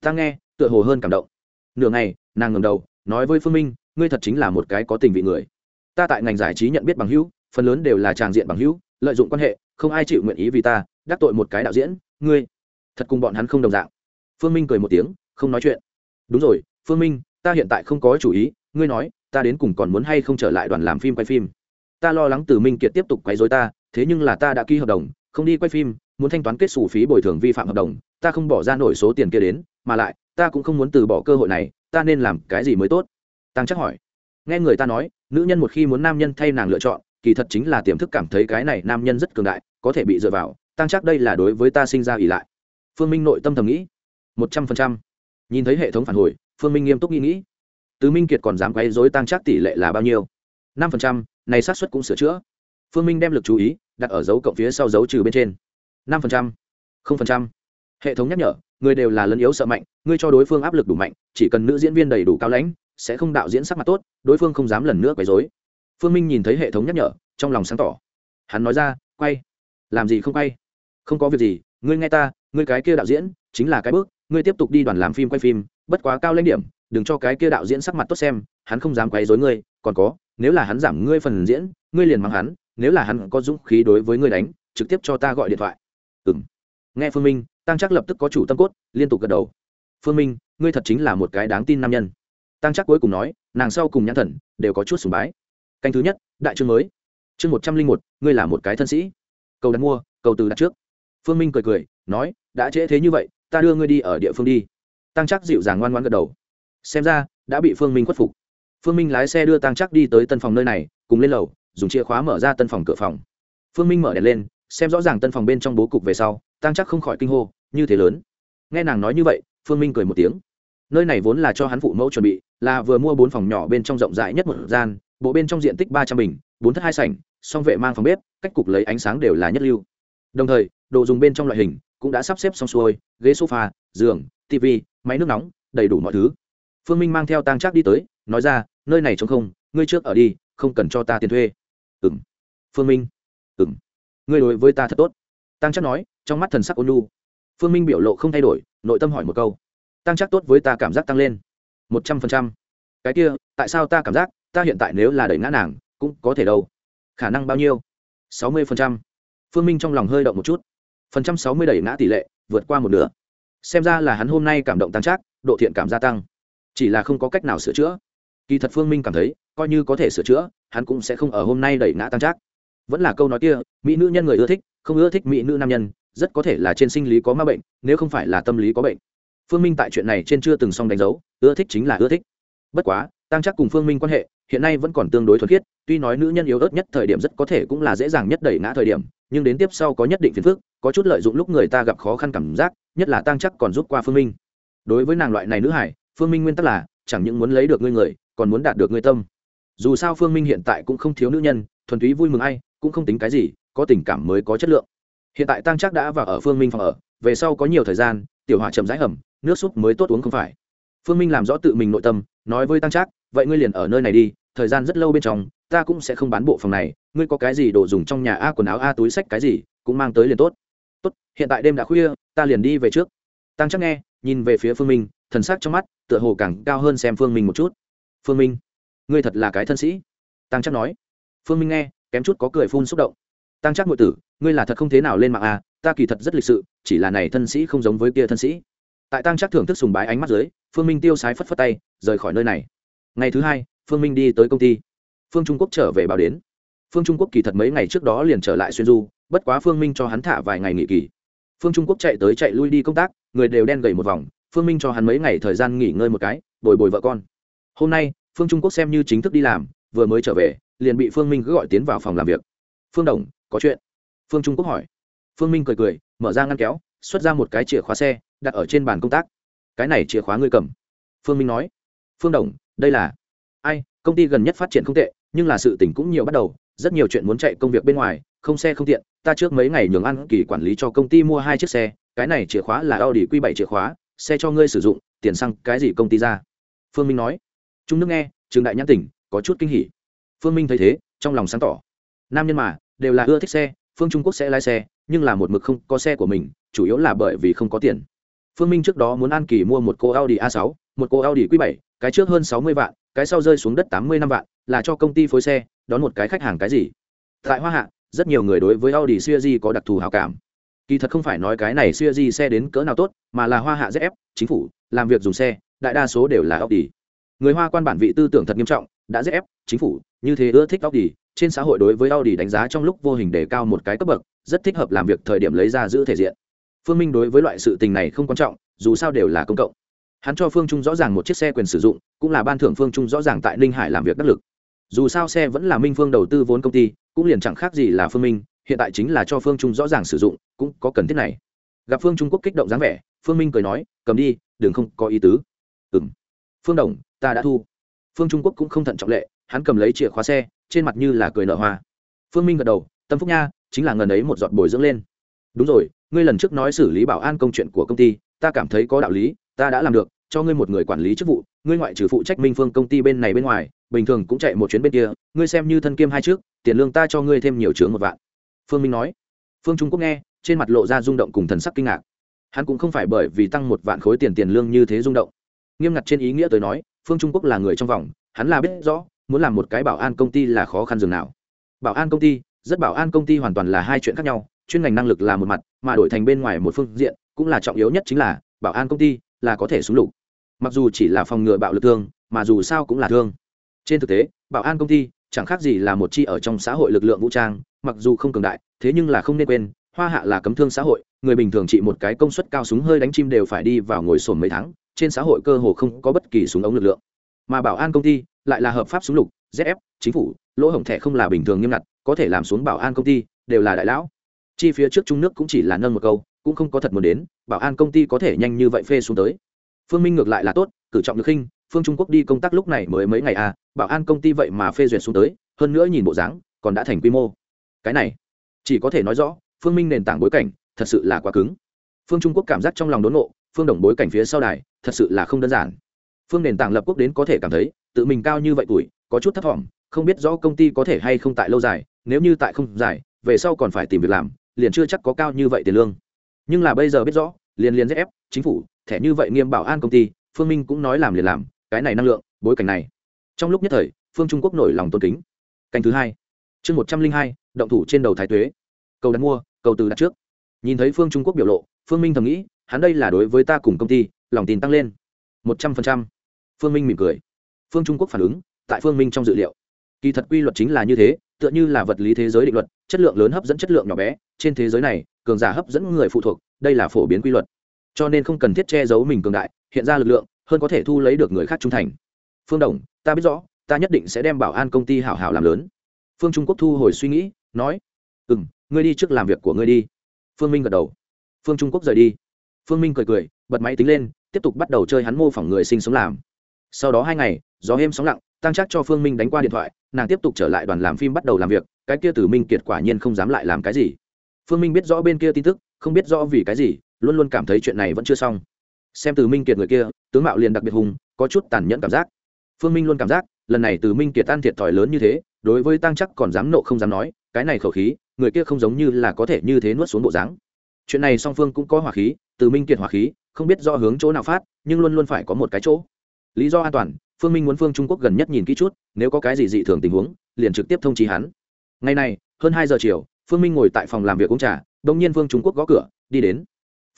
Ta nghe, tựa hồ hơn cảm động. Nửa ngày, nàng ngầm đầu, nói với phương minh, ngươi thật chính là một cái có tình vị người. Ta tại ngành giải trí nhận biết bằng hữu, phần lớn đều là tràng diện bằng hữu, lợi dụng quan hệ, không ai chịu nguyện ý vì ta, đắc tội một cái đạo diễn, ngươi. Thật cùng bọn hắn không đồng dạng. Phương minh cười một tiếng, không nói chuyện. Đúng rồi, phương minh, ta hiện tại không có chủ ý, ngươi nói, ta đến cùng còn muốn hay không trở lại đoàn làm phim quay phim? Ta lo lắng từ minh kiệt tiếp tục quấy dối ta thế nhưng là ta đã ký hợp đồng, không đi quay phim, muốn thanh toán kết xù phí bồi thường vi phạm hợp đồng, ta không bỏ ra nổi số tiền kia đến, mà lại, ta cũng không muốn từ bỏ cơ hội này, ta nên làm cái gì mới tốt? Tăng chắc hỏi. Nghe người ta nói, nữ nhân một khi muốn nam nhân thay nàng lựa chọn, kỳ thật chính là tiềm thức cảm thấy cái này nam nhân rất cường đại, có thể bị dựa vào. Tăng chắc đây là đối với ta sinh ra ỉ lại. Phương minh nội tâm thầm nghĩ. Một trăm phần trăm. Nhìn thấy hệ thống phản hồi, phương minh nghiêm túc nghĩ nghĩ. Từ minh kiệt còn dám quấy dối tăng chắc tỷ lệ là bao nhiêu? Năm phần trăm, này xác suất cũng sửa chữa phương minh đem l ự c chú ý đặt ở dấu cộng phía sau dấu trừ bên trên. năm phần trăm, không phần trăm. Hệ thống nhắc nhở, người đều là lân yếu sợ mạnh, ngươi cho đối phương áp lực đủ mạnh, chỉ cần nữ diễn viên đầy đủ cao lãnh, sẽ không đạo diễn sắc mặt tốt, đối phương không dám lần nữa quấy dối phương minh nhìn thấy hệ thống nhắc nhở, trong lòng sáng tỏ. Hắn nói ra, quay. Làm gì không quay? Không có việc gì, ngươi nghe ta, ngươi cái kia đạo diễn chính là cái bước, ngươi tiếp tục đi đoàn làm phim quay phim, bất quá cao lãnh điểm, đừng cho cái kia đạo diễn sắc mặt tốt xem, hắn không dám quấy dối ngươi, còn có, nếu là hắn giảm ngươi phần diễn, ngươi liền mắng hắn nếu là hắn có dũng khí đối với ngươi đánh, trực tiếp cho ta gọi điện thoại. Ừ m nghe phương minh tăng chắc lập tức có chủ tâm cốt, liên tục gật đầu. Phương minh, ngươi thật chính là một cái đáng tin nam nhân. Tăng chắc cuối cùng nói, nàng sau cùng nhãn thần, đều có chút sùng bái. Canh thứ nhất, đại chương mới. Chương một trăm linh một, ngươi là một cái thân sĩ. Cầu đặt mua, cầu từ đặt trước. Phương minh cười cười, nói, đã trễ thế như vậy, ta đưa ngươi đi ở địa phương đi. Tăng chắc dịu dàng ngoan ngoan gật đầu. Xem ra, đã bị phương minh khuất phục. Phương minh lái xe đưa tăng chắc đi tới tân phòng nơi này, cùng lên lầu dùng chìa khóa mở ra tân phòng cửa phòng. Phương minh mở đèn lên, xem rõ ràng tân phòng bên trong bố cục về sau tăng chắc không khỏi kinh hô, như thế lớn. Nghe nàng nói như vậy, phương minh cười một tiếng. Nơi này vốn là cho hắn phụ mẫu chuẩn bị, là vừa mua bốn phòng nhỏ bên trong rộng rãi nhất một gian, bộ bên trong diện tích ba trăm bình, bốn thất hai sảnh, song vệ mang phòng bếp, cách cục lấy ánh sáng đều là nhất lưu. Đồng thời, đồ dùng bên trong loại hình cũng đã sắp xếp xong xuôi, ghế sofa, giường tv máy nước nóng, đầy đủ mọi thứ. Phương minh mang theo tang trác đi tới, nói ra, nơi này trống không, ngươi trước ở đi, không cần cho ta tiền thuê ừng phương minh. Ừng người ngươi đối với ta thật tốt. Tăng chắc nói, trong mắt thần sắc ôn lu phương minh biểu lộ không thay đổi, nội tâm hỏi một câu. Tăng chắc tốt với ta cảm giác tăng lên. Một trăm phần trăm. Cái kia, tại sao ta cảm giác, ta hiện tại nếu là đẩy ngã nàng, cũng có thể đâu. Khả năng bao nhiêu? Sáu mươi phần trăm. Phương minh trong lòng hơi động một chút. Phần trăm sáu mươi đẩy ngã tỷ lệ, vượt qua một nửa. Xem ra là hắn hôm nay cảm động tăng chắc độ thiện cảm gia tăng. Chỉ là không có cách nào sửa chữa kỳ thật phương minh cảm thấy, coi như có thể sửa chữa, hắn cũng sẽ không ở hôm nay đẩy ngã tăng Trác. vẫn là câu nói kia, mỹ nữ nhân người ưa thích, không ưa thích mỹ nữ nam nhân, rất có thể là trên sinh lý có ma bệnh, nếu không phải là tâm lý có bệnh. Phương minh tại chuyện này trên chưa từng xong đánh dấu, ưa thích chính là ưa thích. Bất quá, tăng Trác cùng phương minh quan hệ, hiện nay vẫn còn tương đối thuần khiết, tuy nói nữ nhân yếu ớt nhất thời điểm rất có thể cũng là dễ dàng nhất đẩy ngã thời điểm, nhưng đến tiếp sau có nhất định phiền phức, có chút lợi dụng lúc người ta gặp khó khăn cảm giác, nhất là tăng chắc còn giúp qua phương minh. Đối với nàng loại này nữ hải phương minh nguyên tắc là, chẳng những muốn lấy được ngươi người còn muốn đạt được ngươi tâm. Dù sao phương minh hiện tại cũng không thiếu nữ nhân, thuần túy vui mừng ai, cũng không tính cái gì, có tình cảm mới có chất lượng. Hiện tại tăng chắc đã vào ở phương minh phòng ở, về sau có nhiều thời gian, tiểu hỏa chậm rãi hầm, nước súp mới tốt uống không phải. Phương minh làm rõ tự mình nội tâm, nói với tăng trác, vậy ngươi liền ở nơi này đi, thời gian rất lâu bên trong, ta cũng sẽ không bán bộ phòng này, ngươi có cái gì đồ dùng trong nhà a quần áo a túi sách cái gì, cũng mang tới liền tốt. Tốt, hiện tại đêm đã khuya, ta liền đi về trước. Tăng chắc nghe, nhìn về phía phương minh, thần sắc trong mắt tựa hồ càng cao hơn xem phương minh một chút phương minh, ngươi thật là cái thân sĩ. Tăng chắc nói. Phương minh nghe, kém chút có cười phun xúc động. Tăng chắc ngụy tử, ngươi là thật không thế nào lên mạng à ta kỳ thật rất lịch sự, chỉ là này thân sĩ không giống với kia thân sĩ. Tại tăng chắc thưởng thức sùng bái ánh mắt dưới, phương minh tiêu sái phất phất tay, rời khỏi nơi này. Ngày thứ hai, phương minh đi tới công ty. Phương trung quốc trở về báo đến. Phương trung quốc kỳ thật mấy ngày trước đó liền trở lại xuyên du, bất quá phương minh cho hắn thả vài ngày nghỉ kỳ. Phương trung quốc chạy tới chạy lui đi công tác, người đều đen gầy một vòng, phương minh cho hắn mấy ngày thời gian nghỉ ngơi một cái, bồi bồi vợ con hôm nay, phương trung quốc xem như chính thức đi làm, vừa mới trở về, liền bị phương minh cứ gọi tiến vào phòng làm việc. Phương đồng, có chuyện. Phương trung quốc hỏi. Phương minh cười cười, mở ra ngăn kéo, xuất ra một cái chìa khóa xe, đặt ở trên bàn công tác. Cái này chìa khóa ngươi cầm. Phương minh nói. Phương đồng, đây là ai, công ty gần nhất phát triển không tệ, nhưng là sự tỉnh cũng nhiều bắt đầu, rất nhiều chuyện muốn chạy công việc bên ngoài, không xe không tiện, ta trước mấy ngày nhường ăn kỳ quản lý cho công ty mua hai chiếc xe, cái này chìa khóa là audi q bảy chìa khóa, xe cho ngươi sử dụng, tiền xăng cái gì công ty ra? Phương minh nói trung nước nghe, trường đại nhãn tỉnh, có chút kinh hỉ. Phương minh thấy thế, trong lòng sáng tỏ. Nam nhân mà, đều là ưa thích xe, phương trung quốc sẽ lái xe, nhưng là một mực không có xe của mình, chủ yếu là bởi vì không có tiền. Phương minh trước đó muốn an kỳ mua một cô audi a 6 một cô audi q 7 cái trước hơn sáu mươi vạn, cái sau rơi xuống đất tám mươi năm vạn, là cho công ty phối xe, đón một cái khách hàng cái gì. Tại hoa hạ, rất nhiều người đối với audi siêu di có đặc thù hào cảm. Kỳ thật không phải nói cái này siêu di xe đến cỡ nào tốt, mà là hoa hạ zf chính phủ, làm việc dùng xe, đại đa số đều là audi người hoa quan bản vị tư tưởng thật nghiêm trọng, đã zf chính phủ, như thế ưa thích audi, trên xã hội đối với audi đánh giá trong lúc vô hình đề cao một cái cấp bậc, rất thích hợp làm việc thời điểm lấy ra giữ thể diện. Phương minh đối với loại sự tình này không quan trọng, dù sao đều là công cộng. Hắn cho phương trung rõ ràng một chiếc xe quyền sử dụng, cũng là ban thưởng phương trung rõ ràng tại ninh hải làm việc đắc lực. Dù sao xe vẫn là minh phương đầu tư vốn công ty, cũng liền chẳng khác gì là phương minh, hiện tại chính là cho phương trung rõ ràng sử dụng, cũng có cần thiết này. Gặp phương trung quốc kích động dáng vẻ, phương minh cười nói, cầm đi, đừng không có ý tứ. Ừ m phương đồng ta đã thu. Phương trung quốc cũng không thận trọng lệ, hắn cầm lấy chìa khóa xe, trên mặt như là cười nở hoa. Phương minh gật đầu, tâm phúc nha, chính là ngần ấy một giọt bồi dưỡng lên. Đúng rồi, ngươi lần trước nói xử lý bảo an công chuyện của công ty, ta cảm thấy có đạo lý, ta đã làm được, cho ngươi một người quản lý chức vụ, ngươi ngoại trừ phụ trách minh phương công ty bên này bên ngoài, bình thường cũng chạy một chuyến bên kia, ngươi xem như thân kiêm hai trước, tiền lương ta cho ngươi thêm nhiều chướng một vạn. Phương minh nói. Phương trung quốc nghe, trên mặt lộ ra rung động cùng thần sắc kinh ngạc. Hắn cũng không phải bởi vì tăng một vạn khối tiền tiền lương như thế rung động. Nghiêm ngặt trên ý nghĩa tới nói phương trung quốc là người trong vòng, hắn là biết rõ, muốn làm một cái bảo an công ty là khó khăn dường nào. Bảo an công ty, rất bảo an công ty hoàn toàn là hai chuyện khác nhau, chuyên ngành năng lực là một mặt, mà đổi thành bên ngoài một phương diện, cũng là trọng yếu nhất chính là, bảo an công ty là có thể súng lục. Mặc dù chỉ là phòng ngừa bạo lực thương, mà dù sao cũng là thương. Trên thực tế, bảo an công ty chẳng khác gì là một chi ở trong xã hội lực lượng vũ trang, mặc dù không cường đại, thế nhưng là không nên quên, hoa hạ là cấm thương xã hội, người bình thường chỉ một cái công suất cao súng hơi đánh chim đều phải đi vào ngồi sồn mấy tháng trên xã hội cơ hồ không có bất kỳ súng ống lực lượng. Mà bảo an công ty lại là hợp pháp súng lục zf chính phủ, lỗ hổng thẻ không là bình thường nghiêm ngặt, có thể làm xuống bảo an công ty đều là đại lão. Chi phía trước trung nước cũng chỉ là nâng một câu, cũng không có thật muốn đến, bảo an công ty có thể nhanh như vậy phê xuống tới. Phương minh ngược lại là tốt, cử trọng được khinh, phương trung quốc đi công tác lúc này mới mấy ngày à bảo an công ty vậy mà phê duyệt xuống tới, hơn nữa nhìn bộ dáng, còn đã thành quy mô. Cái này, chỉ có thể nói rõ, phương minh nền tảng bối cảnh thật sự là quá cứng. Phương trung quốc cảm giác trong lòng đốn ngộ phương đồng bối cảnh phía sau đài, thật sự là không đơn giản. Phương nền tảng lập quốc đến có thể cảm thấy, tự mình cao như vậy tuổi, có chút thấp t không biết rõ công ty có thể hay không tại lâu dài, nếu như tại không dài, về sau còn phải tìm việc làm, liền chưa chắc có cao như vậy tiền lương. Nhưng là bây giờ biết rõ, liền liền ép, chính phủ, thẻ như vậy nghiêm bảo an công ty, phương minh cũng nói làm liền làm, cái này năng lượng, bối cảnh này. Trong lúc nhất thời, phương trung quốc nổi lòng tôn kính. Canh thứ hai, chương một trăm linh hai, động thủ trên đầu thái tuế. Cầu đặt mua, cầu từ đặt trước. Nhìn thấy phương trung quốc biểu lộ, phương minh thầm nghĩ hắn đây là đối với ta cùng công ty, lòng tin tăng lên. Một trăm phần trăm. Phương minh mỉm cười. Phương trung quốc phản ứng, tại phương minh trong dự liệu. Kỳ thật quy luật chính là như thế, tựa như là vật lý thế giới định luật, chất lượng lớn hấp dẫn chất lượng nhỏ bé, trên thế giới này, cường giả hấp dẫn người phụ thuộc, đây là phổ biến quy luật. Cho nên không cần thiết che giấu mình cường đại, hiện ra lực lượng, hơn có thể thu lấy được người khác trung thành. Phương đồng, ta biết rõ, ta nhất định sẽ đem bảo an công ty hảo hảo làm lớn. Phương trung quốc thu hồi suy nghĩ, nói ừ m ngươi đi trước làm việc của ngươi đi. Phương minh gật đầu. Phương trung quốc rời đi phương minh cười cười, bật máy tính lên, tiếp tục bắt đầu chơi hắn mô phỏng người sinh sống làm. Sau đó hai ngày, gió êm sóng lặng, tăng chắc cho phương minh đánh qua điện thoại, nàng tiếp tục trở lại đoàn làm phim bắt đầu làm việc, cái kia tử minh kiệt quả nhiên không dám lại làm cái gì. Phương minh biết rõ bên kia tin tức, không biết rõ vì cái gì, luôn luôn cảm thấy chuyện này vẫn chưa xong. Xem từ minh kiệt người kia, tướng mạo liền đặc biệt hùng, có chút tàn nhẫn cảm giác. Phương minh luôn cảm giác, lần này từ minh kiệt tan thiệt thòi lớn như thế, đối với tăng chắc còn dám nộ không dám nói, cái này khẩu khí, người kia không giống như là có thể như thế nuốt xuống bộ dáng. Chuyện này song phương cũng có hỏa khí từ minh kiệt hỏa khí, không biết do hướng chỗ nào phát, nhưng luôn luôn phải có một cái chỗ. Lý do an toàn, phương minh muốn phương trung quốc gần nhất nhìn kỹ chút, nếu có cái gì dị thường tình huống, liền trực tiếp thông trí hắn. Ngày này, hơn hai giờ chiều, phương minh ngồi tại phòng làm việc uống trà đông nhiên phương trung quốc gõ cửa, đi đến.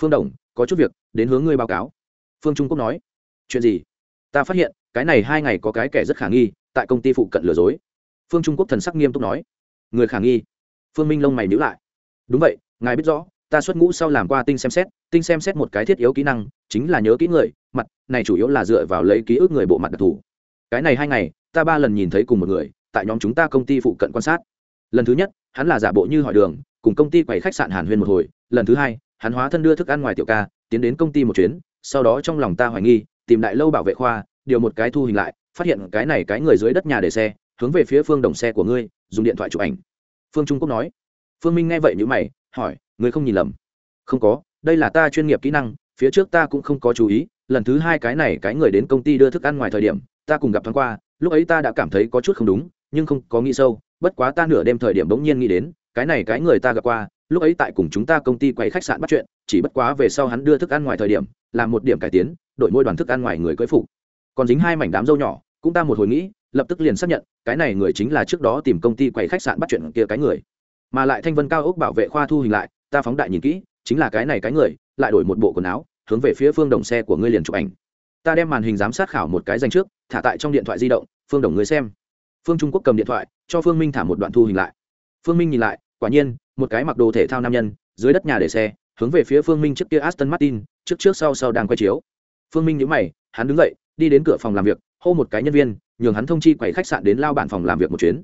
Phương đồng, có chút việc, đến hướng ngươi báo cáo. Phương trung quốc nói. Chuyện gì? Ta phát hiện, cái này hai ngày có cái kẻ rất khả nghi, tại công ty phụ cận lừa dối. Phương trung quốc thần sắc nghiêm túc nói. Người khả nghi? Phương minh lông mày nhữ lại. Đúng vậy, ngài biết rõ ta xuất ngũ sau làm qua tinh xem xét, tinh xem xét một cái thiết yếu kỹ năng, chính là nhớ kỹ người, mặt, này chủ yếu là dựa vào lấy ký ức người bộ mặt đặc thù. Cái này hai ngày, ta ba lần nhìn thấy cùng một người, tại nhóm chúng ta công ty phụ cận quan sát. Lần thứ nhất, hắn là giả bộ như hỏi đường, cùng công ty quầy khách sạn hàn huyên một hồi. Lần thứ hai, hắn hóa thân đưa thức ăn ngoài tiểu ca, tiến đến công ty một chuyến, sau đó trong lòng ta hoài nghi, tìm đại lâu bảo vệ khoa, điều một cái thu hình lại, phát hiện cái này cái người dưới đất nhà để xe, hướng về phía phương đồng xe của ngươi, dùng điện thoại chụp ảnh. Phương trung quốc nói. Phương minh nghe vậy như mày hỏi người không nhìn lầm không có, đây là ta chuyên nghiệp kỹ năng, phía trước ta cũng không có chú ý, lần thứ hai cái này cái người đến công ty đưa thức ăn ngoài thời điểm, ta cùng gặp thoáng qua, lúc ấy ta đã cảm thấy có chút không đúng, nhưng không có nghĩ sâu, bất quá ta nửa đêm thời điểm bỗng nhiên nghĩ đến, cái này cái người ta gặp qua, lúc ấy tại cùng chúng ta công ty quay khách sạn bắt chuyện, chỉ bất quá về sau hắn đưa thức ăn ngoài thời điểm làm một điểm cải tiến, đổi môi đoàn thức ăn ngoài người cưới phụ. còn dính hai mảnh đám dâu nhỏ, cũng ta một hồi nghĩ, lập tức liền xác nhận, cái này người chính là trước đó tìm công ty quay khách sạn bắt chuyện kia cái người mà lại thanh vân cao ốc bảo vệ khoa thu hình lại, ta phóng đại nhìn kỹ, chính là cái này cái người, lại đổi một bộ quần áo, hướng về phía phương đồng xe của ngươi liền chụp ảnh. Ta đem màn hình giám sát khảo một cái danh trước, thả tại trong điện thoại di động, phương đồng ngươi xem. Phương trung quốc cầm điện thoại, cho phương minh thả một đoạn thu hình lại. Phương minh nhìn lại, quả nhiên, một cái mặc đồ thể thao nam nhân, dưới đất nhà để xe, hướng về phía phương minh trước kia aston martin, trước trước sau sau đang quay chiếu. Phương minh nhữ mày, hắn đứng dậy, đi đến cửa phòng làm việc, hô một cái nhân viên, nhường hắn thông chi quầy khách sạn đến lao bản phòng làm việc một chuyến.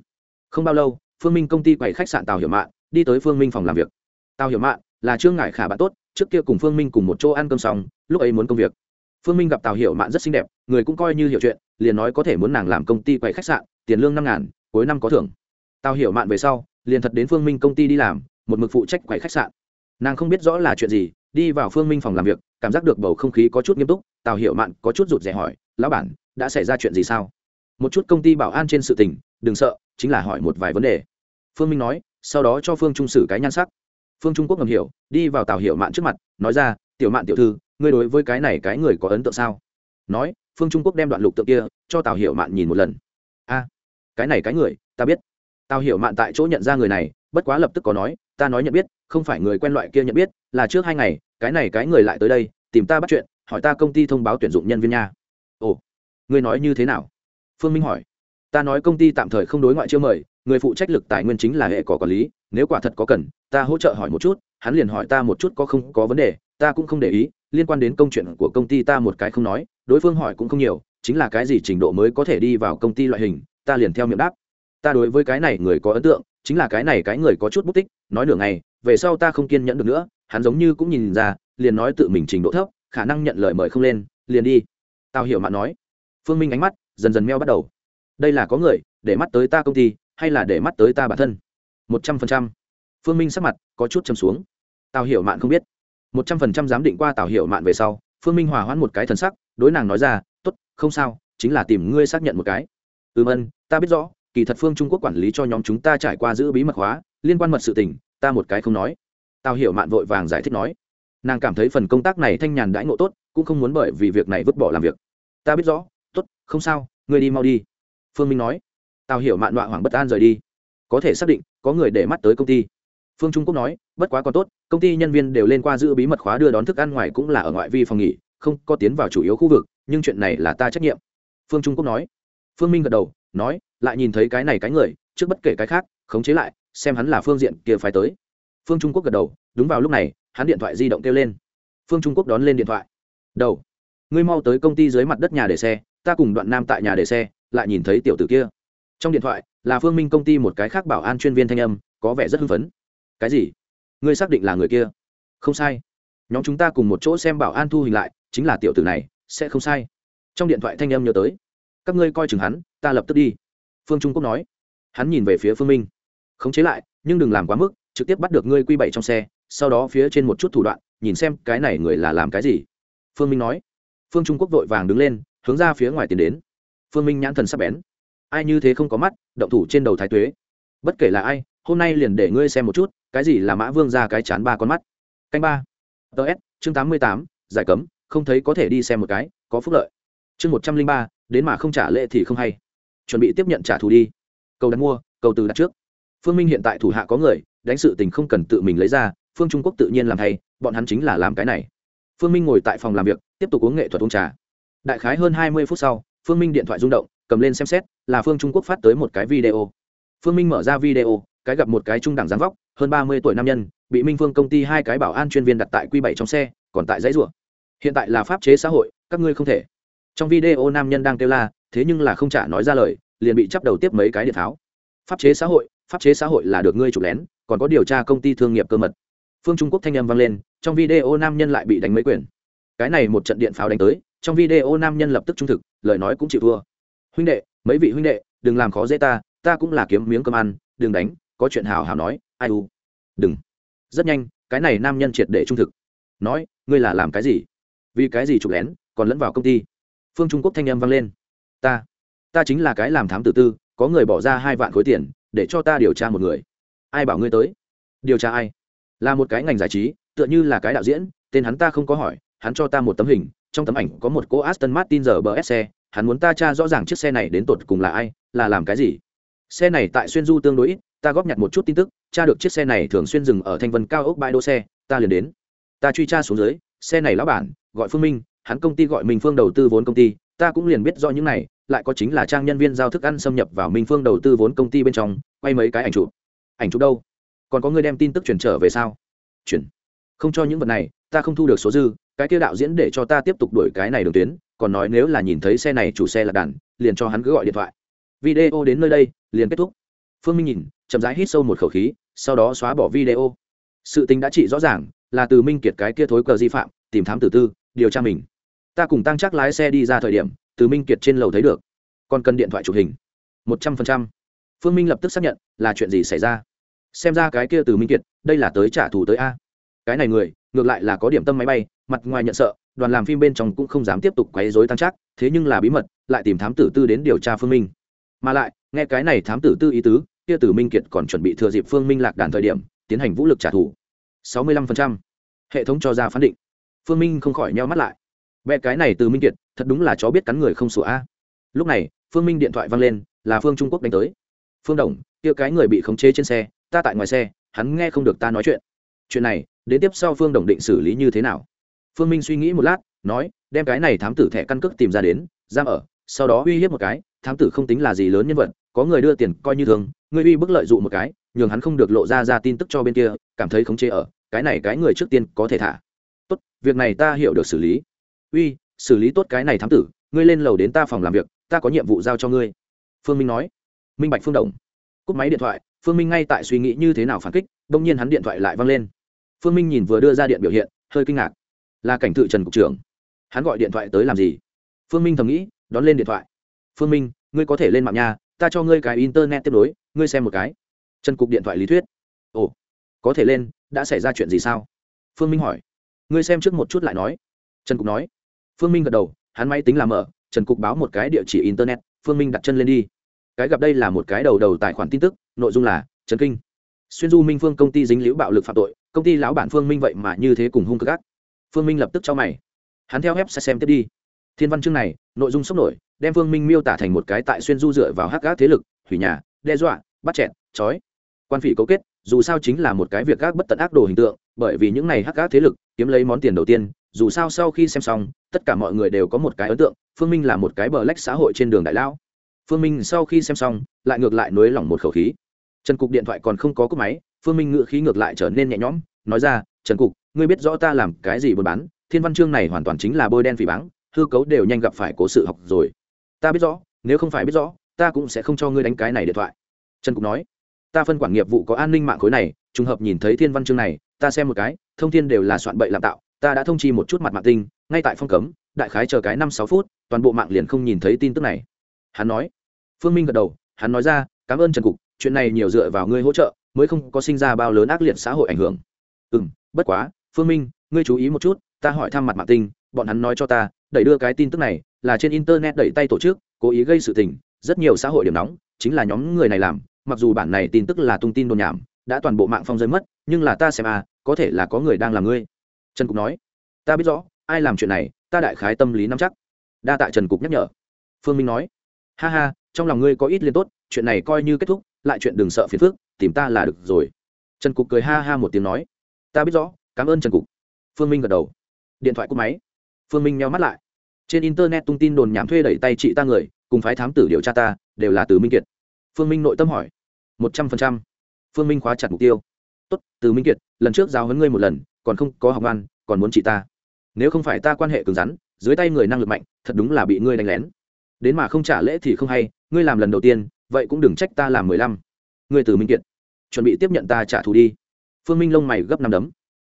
Không bao lâu phương minh công ty quầy khách sạn tàu hiểu mạn, đi tới phương minh phòng làm việc. Tàu hiểu mạn là trương ngải khả bạn tốt, trước kia cùng phương minh cùng một chỗ ăn cơm xong, lúc ấy muốn công việc. Phương minh gặp tàu hiểu mạn rất xinh đẹp, người cũng coi như hiểu chuyện, liền nói có thể muốn nàng làm công ty quầy khách sạn, tiền lương năm ngàn, cuối năm có thưởng. Tàu hiểu mạn về sau, liền thật đến phương minh công ty đi làm, một mực phụ trách quầy khách sạn. Nàng không biết rõ là chuyện gì, đi vào phương minh phòng làm việc, cảm giác được bầu không khí có chút nghiêm túc, tào hiểu mạn có chút rụt rè hỏi, lão bản, đã xảy ra chuyện gì sao? Một chút công ty bảo an trên sự tình, đừng sợ, chính là hỏi một vài vấn đề phương minh nói, sau đó cho phương trung sử cái nhan sắc. Phương trung quốc ngầm hiểu, đi vào tào hiểu mạn trước mặt, nói ra, tiểu mạn tiểu thư, ngươi đối với cái này cái người có ấn tượng sao? Nói, phương trung quốc đem đoạn lục tượng kia cho tào hiểu mạn nhìn một lần. A, cái này cái người, ta biết. Tào hiểu mạn tại chỗ nhận ra người này, bất quá lập tức có nói, ta nói nhận biết, không phải người quen loại kia nhận biết, là trước hai ngày, cái này cái người lại tới đây, tìm ta bắt chuyện, hỏi ta công ty thông báo tuyển dụng nhân viên nha. Ồ, ngươi nói như thế nào? Phương minh hỏi. Ta nói công ty tạm thời không đối ngoại chưa mời người phụ trách lực tài nguyên chính là hệ cỏ quản lý, nếu quả thật có cần, ta hỗ trợ hỏi một chút, hắn liền hỏi ta một chút có không có vấn đề, ta cũng không để ý, liên quan đến công chuyện của công ty ta một cái không nói, đối phương hỏi cũng không nhiều, chính là cái gì trình độ mới có thể đi vào công ty loại hình, ta liền theo miệng đáp. Ta đối với cái này người có ấn tượng, chính là cái này cái người có chút bút tích, nói nửa ngày, về sau ta không kiên nhẫn được nữa, hắn giống như cũng nhìn ra, liền nói tự mình trình độ thấp, khả năng nhận lời mời không lên, liền đi. Tao hiểu mạn nói. Phương minh ánh mắt dần dần meo bắt đầu. Đây là có người, để mắt tới ta công ty hay là để mắt tới ta bản thân? Một trăm phần trăm. Phương minh sắc mặt có chút châm xuống. Tào hiểu mạn không biết. Một trăm phần trăm giám định qua tào hiểu mạn về sau, phương minh hòa hoãn một cái thần sắc, đối nàng nói ra t ố t không sao, chính là tìm ngươi xác nhận một cái. Ừm ân, ta biết rõ, kỳ thật phương trung quốc quản lý cho nhóm chúng ta trải qua giữ bí mật hóa, liên quan mật sự tình, ta một cái không nói. Tào hiểu mạn vội vàng giải thích nói. Nàng cảm thấy phần công tác này thanh nhàn đãi ngộ tốt, cũng không muốn bởi vì việc này vứt bỏ làm việc. Ta biết rõ t ố t không sao, ngươi đi mau đi. Phương minh nói tào hiểu mạn đọa hoảng bất an rời đi. Có thể xác định, có người để mắt tới công ty. Phương trung quốc nói, bất quá còn tốt, công ty nhân viên đều lên qua giữ bí mật khóa đưa đón thức ăn ngoài cũng là ở ngoại vi phòng nghỉ, không có tiến vào chủ yếu khu vực, nhưng chuyện này là ta trách nhiệm. Phương trung quốc nói. Phương minh gật đầu, nói, lại nhìn thấy cái này cái người, trước bất kể cái khác, khống chế lại, xem hắn là phương diện kia phải tới. Phương trung quốc gật đầu, đúng vào lúc này, hắn điện thoại di động kêu lên. Phương trung quốc đón lên điện thoại. Đầu, ngươi mau tới công ty dưới mặt đất nhà để xe, ta cùng đoạn nam tại nhà để xe, lại nhìn thấy tiểu tử kia trong điện thoại, là phương minh công ty một cái khác bảo an chuyên viên thanh âm, có vẻ rất hưng phấn. Cái gì? Ngươi xác định là người kia? Không sai. Nhóm chúng ta cùng một chỗ xem bảo an thu hình lại, chính là tiểu tử này, sẽ không sai. Trong điện thoại thanh âm nhớ tới. Các ngươi coi chừng hắn, ta lập tức đi. Phương trung quốc nói. Hắn nhìn về phía phương minh. Khống chế lại, nhưng đừng làm quá mức, trực tiếp bắt được ngươi quy bảy trong xe, sau đó phía trên một chút thủ đoạn, nhìn xem cái này người là làm cái gì. Phương minh nói. Phương trung quốc vội vàng đứng lên, hướng ra phía ngoài tiến đến. Phương minh nhãn thần sắp bén ai như thế không có mắt, động thủ trên đầu thái tuế. Bất kể là ai, hôm nay liền để ngươi xem một chút, cái gì là mã vương ra cái chán ba con mắt. Canh ba. Ts chương tám mươi tám, giải cấm, không thấy có thể đi xem một cái, có phúc lợi. Chương một trăm linh ba, đến mà không trả lệ thì không hay. Chuẩn bị tiếp nhận trả thù đi. Cầu đặt mua, cầu từ đặt trước. Phương minh hiện tại thủ hạ có người, đánh sự tình không cần tự mình lấy ra, phương trung quốc tự nhiên làm thay bọn hắn chính là làm cái này. Phương minh ngồi tại phòng làm việc, tiếp tục uống nghệ thuật uống trà. Đại khái hơn hai mươi phút sau, phương minh điện thoại rung động cầm lên xem xét, là phương trung quốc phát tới một cái video. Phương minh mở ra video, cái gặp một cái trung đẳng dáng vóc, hơn ba mươi tuổi nam nhân, bị minh phương công ty hai cái bảo an chuyên viên đặt tại q bảy trong xe, còn tại dãy rủa. Hiện tại là pháp chế xã hội, các ngươi không thể. Trong video nam nhân đang kêu la, thế nhưng là không trả nói ra lời, liền bị chắp đầu tiếp mấy cái điện tháo. Pháp chế xã hội, pháp chế xã hội là được ngươi chụp lén, còn có điều tra công ty thương nghiệp cơ mật. Phương trung quốc thanh âm vang lên, trong video nam nhân lại bị đánh mấy quyền. Cái này một trận điện pháo đánh tới, trong video nam nhân lập tức trung thực, lời nói cũng chịu thua huynh đệ, mấy vị huynh đệ, đừng làm khó dễ ta ta cũng là kiếm miếng cơm ăn, đừng đánh, có chuyện hào hào nói, ai u. Đừng. Rất nhanh, cái này nam nhân triệt để trung thực. Nói, ngươi là làm cái gì? Vì cái gì chụp lén, còn lẫn vào công ty? Phương trung quốc thanh âm vang lên. Ta. Ta chính là cái làm thám tử tư, có người bỏ ra hai vạn khối tiền, để cho ta điều tra một người. Ai bảo ngươi tới? Điều tra ai? Là một cái ngành giải trí, tựa như là cái đạo diễn, tên hắn ta không có hỏi, hắn cho ta một tấm hình, trong tấm ảnh có một cô aston martin giờ bờ xe hắn muốn ta tra rõ ràng chiếc xe này đến tột cùng là ai, là làm cái gì. Xe này tại xuyên du tương đối ít, ta góp nhặt một chút tin tức, tra được chiếc xe này thường xuyên dừng ở thanh vân cao ốc bãi đỗ xe, ta liền đến. Ta truy tra xuống dưới, xe này lão bản, gọi phương minh, hắn công ty gọi minh phương đầu tư vốn công ty, ta cũng liền biết rõ những này, lại có chính là trang nhân viên giao thức ăn xâm nhập vào minh phương đầu tư vốn công ty bên trong, quay mấy cái ảnh chụp. Ảnh chụp đâu? Còn có người đem tin tức chuyển trở về sao? Chuyển. Không cho những vật này, ta không thu được số dư, cái kia đạo diễn để cho ta tiếp tục đuổi cái này đường tuyến còn nói nếu là nhìn thấy xe này chủ xe là đàn, liền cho hắn cứ gọi điện thoại. Video đến nơi đây, liền kết thúc. Phương minh nhìn, chậm rãi hít sâu một khẩu khí, sau đó xóa bỏ video. Sự tình đã trị rõ ràng, là từ minh kiệt cái kia thối cờ di phạm, tìm thám tử tư, điều tra mình. Ta cùng tăng chắc lái xe đi ra thời điểm, từ minh kiệt trên lầu thấy được. Còn cần điện thoại chụp hình. Một trăm phần trăm. Phương minh lập tức xác nhận, là chuyện gì xảy ra. Xem ra cái kia từ minh kiệt, đây là tới trả thù tới a. Cái này người, ngược lại là có điểm tâm máy bay, mặt ngoài nhận sợ đoàn làm phim bên trong cũng không dám tiếp tục quấy rối tăng chắc thế nhưng là bí mật, lại tìm thám tử tư đến điều tra phương minh. Mà lại, nghe cái này thám tử tư ý tứ, kia Tử minh kiệt còn chuẩn bị thừa dịp phương minh lạc đàn thời điểm, tiến hành vũ lực trả thù. Sáu mươi lăm phần trăm. Hệ thống cho ra phán định. Phương minh không khỏi nheo mắt lại. Vẽ cái này từ minh kiệt, thật đúng là chó biết cắn người không sủa a. Lúc này, phương minh điện thoại vang lên, là phương trung quốc đánh tới. Phương đồng, kia cái người bị khống chế trên xe, ta tại ngoài xe, hắn nghe không được ta nói chuyện. Chuyện này, đến tiếp sau phương đồng định xử lý như thế nào? Phương minh suy nghĩ một lát, nói, đem cái này thám tử thẻ căn cước tìm ra đến, giam ở, sau đó uy hiếp một cái, thám tử không tính là gì lớn nhân vật, có người đưa tiền coi như thường, người uy bức lợi dụng một cái, nhường hắn không được lộ ra ra tin tức cho bên kia, cảm thấy khống chế ở, cái này cái người trước tiên có thể thả. Tốt, việc này ta hiểu được xử lý. Uy, xử lý tốt cái này thám tử, ngươi lên lầu đến ta phòng làm việc, ta có nhiệm vụ giao cho ngươi. Phương minh nói. Minh bạch phương đồng. Cúp máy điện thoại, phương minh ngay tại suy nghĩ như thế nào phản kích đông nhiên hắn điện thoại lại văng lên. Phương minh nhìn vừa đưa ra điện biểu hiện, hơi kinh ngạc là cảnh tự trần cục trưởng. Hắn gọi điện thoại tới làm gì? Phương minh thầm nghĩ đón lên điện thoại. Phương minh ngươi có thể lên mạng nhà, ta cho ngươi cái internet tiếp nối ngươi xem một cái. Trần cục điện thoại lý thuyết. Ồ có thể lên đã xảy ra chuyện gì sao? Phương minh hỏi. Ngươi xem trước một chút lại nói. Trần cục nói. Phương minh gật đầu hắn máy tính làm mở trần cục báo một cái địa chỉ internet phương minh đặt chân lên đi. Cái gặp đây là một cái đầu đầu tài khoản tin tức nội dung là trần kinh. Xuyên du minh phương công ty dính liễu bạo lực phạm tội công ty lão bản phương minh vậy mà như thế cùng hung cực ác phương minh lập tức cho mày. Hắn theo web sẽ xem tiếp đi. Thiên văn chương này, nội dung sốc nổi, đem phương minh miêu tả thành một cái tại xuyên du dựa vào hắc gác thế lực, hủy nhà, đe dọa, bắt chẹn trói. Quan phỉ cấu kết, dù sao chính là một cái việc gác bất tận ác đồ hình tượng, bởi vì những này hắc gác thế lực, kiếm lấy món tiền đầu tiên, dù sao sau khi xem xong, tất cả mọi người đều có một cái ấn tượng, phương minh là một cái bờ lách xã hội trên đường đại lão. Phương minh sau khi xem xong, lại ngược lại nới lỏng một khẩu khí. Trần cục điện thoại còn không có cúp máy, phương minh ngựa khí ngược lại trở nên nhẹ nhõm, nói ra, trần cục ngươi biết rõ ta làm cái gì buôn bán, thiên văn chương này hoàn toàn chính là bôi đen phỉ báng, hư cấu đều nhanh gặp phải cố sự học rồi. Ta biết rõ, nếu không phải biết rõ, ta cũng sẽ không cho ngươi đánh cái này điện thoại. Trần cục nói. Ta phân quản nghiệp vụ có an ninh mạng khối này, trùng hợp nhìn thấy thiên văn chương này, ta xem một cái, thông thiên đều là soạn bậy làm tạo, ta đã thông chi một chút mặt mạng tinh, ngay tại phong cấm, đại khái chờ cái năm sáu phút, toàn bộ mạng liền không nhìn thấy tin tức này. Hắn nói. Phương minh gật đầu, hắn nói ra, cảm ơn trần cục, chuyện này nhiều dựa vào ngươi hỗ trợ, mới không có sinh ra bao lớn ác liệt xã hội ảnh hưởng. Ừ m bất quá phương minh, ngươi chú ý một chút, ta hỏi thăm mặt mạng tinh bọn hắn nói cho ta, đẩy đưa cái tin tức này, là trên internet đẩy tay tổ chức, cố ý gây sự tình, rất nhiều xã hội điểm nóng, chính là nhóm người này làm, mặc dù bản này tin tức là tung tin đồn nhảm, đã toàn bộ mạng phong rơi mất, nhưng là ta xem à có thể là có người đang làm ngươi. Trần cục nói, ta biết rõ, ai làm chuyện này, ta đại khái tâm lý nắm chắc. Đa tạ trần cục nhắc nhở. Phương minh nói, ha ha, trong lòng ngươi có ít liên tốt, chuyện này coi như kết thúc, lại chuyện đừng sợ phiền phước tìm ta là được rồi. Trần cục cười ha ha một tiếng nói, ta biết rõ cảm ơn trần cục. Phương minh gật đầu. Điện thoại cúp máy. Phương minh meo mắt lại. Trên internet tung tin đồn nhảm thuê đẩy tay chị ta người, cùng phái thám tử điều tra ta, đều là từ minh kiệt. Phương minh nội tâm hỏi. Một trăm phần trăm. Phương minh khóa chặt mục tiêu. Tốt, từ minh kiệt, lần trước giao hấn ngươi một lần, còn không có học văn còn muốn chị ta. Nếu không phải ta quan hệ cứng rắn, dưới tay người năng lực mạnh, thật đúng là bị ngươi đánh lén. Đến mà không trả lễ thì không hay, ngươi làm lần đầu tiên, vậy cũng đừng trách ta làm mười lăm. Ngươi từ minh kiệt. Chuẩn bị tiếp nhận ta trả thù đi. Phương minh lông mày gấp năm đấm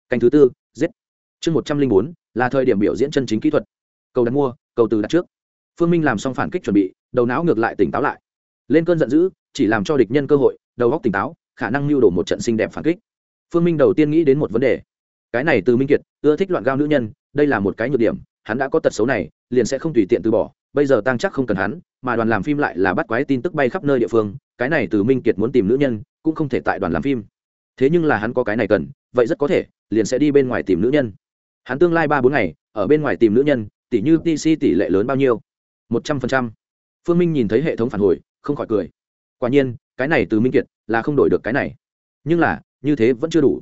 canh thứ tư, giết. Chương một trăm linh bốn, là thời điểm biểu diễn chân chính kỹ thuật. Cầu đặt mua, cầu từ đặt trước. Phương minh làm xong phản kích chuẩn bị, đầu não ngược lại tỉnh táo lại. Lên cơn giận dữ, chỉ làm cho địch nhân cơ hội, đầu góc tỉnh táo, khả năng mưu đồ một trận xinh đẹp phản kích. Phương minh đầu tiên nghĩ đến một vấn đề. Cái này từ minh kiệt, ưa thích loạn gao nữ nhân, đây là một cái nhược điểm, hắn đã có tật xấu này, liền sẽ không tùy tiện từ bỏ, bây giờ tăng chắc không cần hắn, mà đoàn làm phim lại là bắt quái tin tức bay khắp nơi địa phương, cái này từ minh kiệt muốn tìm nữ nhân, cũng không thể tại đoàn làm phim thế nhưng là hắn có cái này cần, vậy rất có thể, liền sẽ đi bên ngoài tìm nữ nhân. Hắn tương lai ba bốn ngày, ở bên ngoài tìm nữ nhân, tỷ như tc tỷ lệ lớn bao nhiêu? Một trăm phần trăm. Phương minh nhìn thấy hệ thống phản hồi, không khỏi cười. Quả nhiên, cái này từ minh kiệt là không đổi được cái này. Nhưng là, như thế vẫn chưa đủ.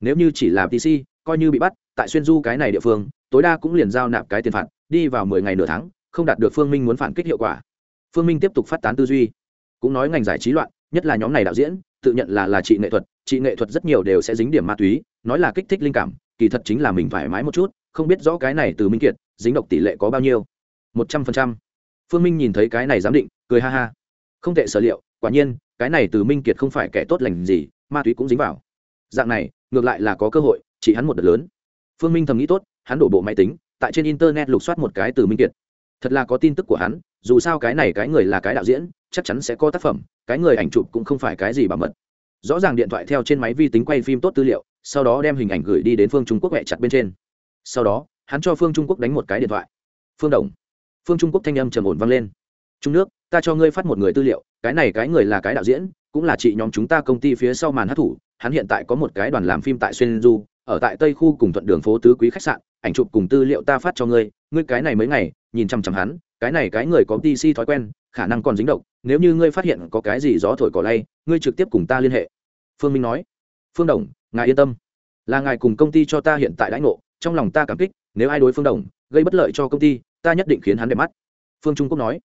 Nếu như chỉ là tc coi như bị bắt, tại xuyên du cái này địa phương, tối đa cũng liền giao nạp cái tiền phạt, đi vào mười ngày nửa tháng, không đạt được phương minh muốn phản kích hiệu quả. Phương minh tiếp tục phát tán tư duy. Cũng nói ngành giải trí loạn, nhất là nhóm này đạo diễn tự nhận là là trị nghệ thuật, trị nghệ thuật rất nhiều đều sẽ dính điểm ma túy, nói là kích thích linh cảm, kỳ thật chính là mình thoải mái một chút, không biết rõ cái này từ minh kiệt, dính độc tỷ lệ có bao nhiêu. Một trăm phần trăm. Phương minh nhìn thấy cái này giám định, cười ha ha. Không tệ sở liệu, quả nhiên, cái này từ minh kiệt không phải kẻ tốt lành gì, ma túy cũng dính vào. Dạng này, ngược lại là có cơ hội, chỉ hắn một đợt lớn. Phương minh thầm nghĩ tốt, hắn đổ bộ máy tính, tại trên internet lục soát một cái từ minh kiệt. Thật là có tin tức của hắn, dù sao cái này cái người là cái đạo diễn chắc chắn sẽ có tác phẩm, cái người ảnh chụp cũng không phải cái gì bảo mật. Rõ ràng điện thoại theo trên máy vi tính quay phim tốt tư liệu, sau đó đem hình ảnh gửi đi đến phương trung quốc hẹ chặt bên trên. Sau đó, hắn cho phương trung quốc đánh một cái điện thoại. Phương đồng. Phương trung quốc thanh âm trầm ổn vang lên. Trung nước, ta cho ngươi phát một người tư liệu, cái này cái người là cái đạo diễn, cũng là chị nhóm chúng ta công ty phía sau màn hát thủ, hắn hiện tại có một cái đoàn làm phim tại xuyên du, ở tại tây khu cùng thuận đường phố tứ quý khách sạn, ảnh chụp cùng tư liệu ta phát cho ngươi ngươi cái này mấy ngày, nhìn chằm chằm hắn, cái này cái người có tc thói quen khả năng còn dính độc, nếu như ngươi phát hiện có cái gì gió thổi cỏ lay, ngươi trực tiếp cùng ta liên hệ. Phương minh nói. Phương đồng, ngài yên tâm. Là ngài cùng công ty cho ta hiện tại đãi ngộ, trong lòng ta cảm kích, nếu ai đối phương đồng gây bất lợi cho công ty, ta nhất định khiến hắn đẹp mắt. Phương trung quốc nói.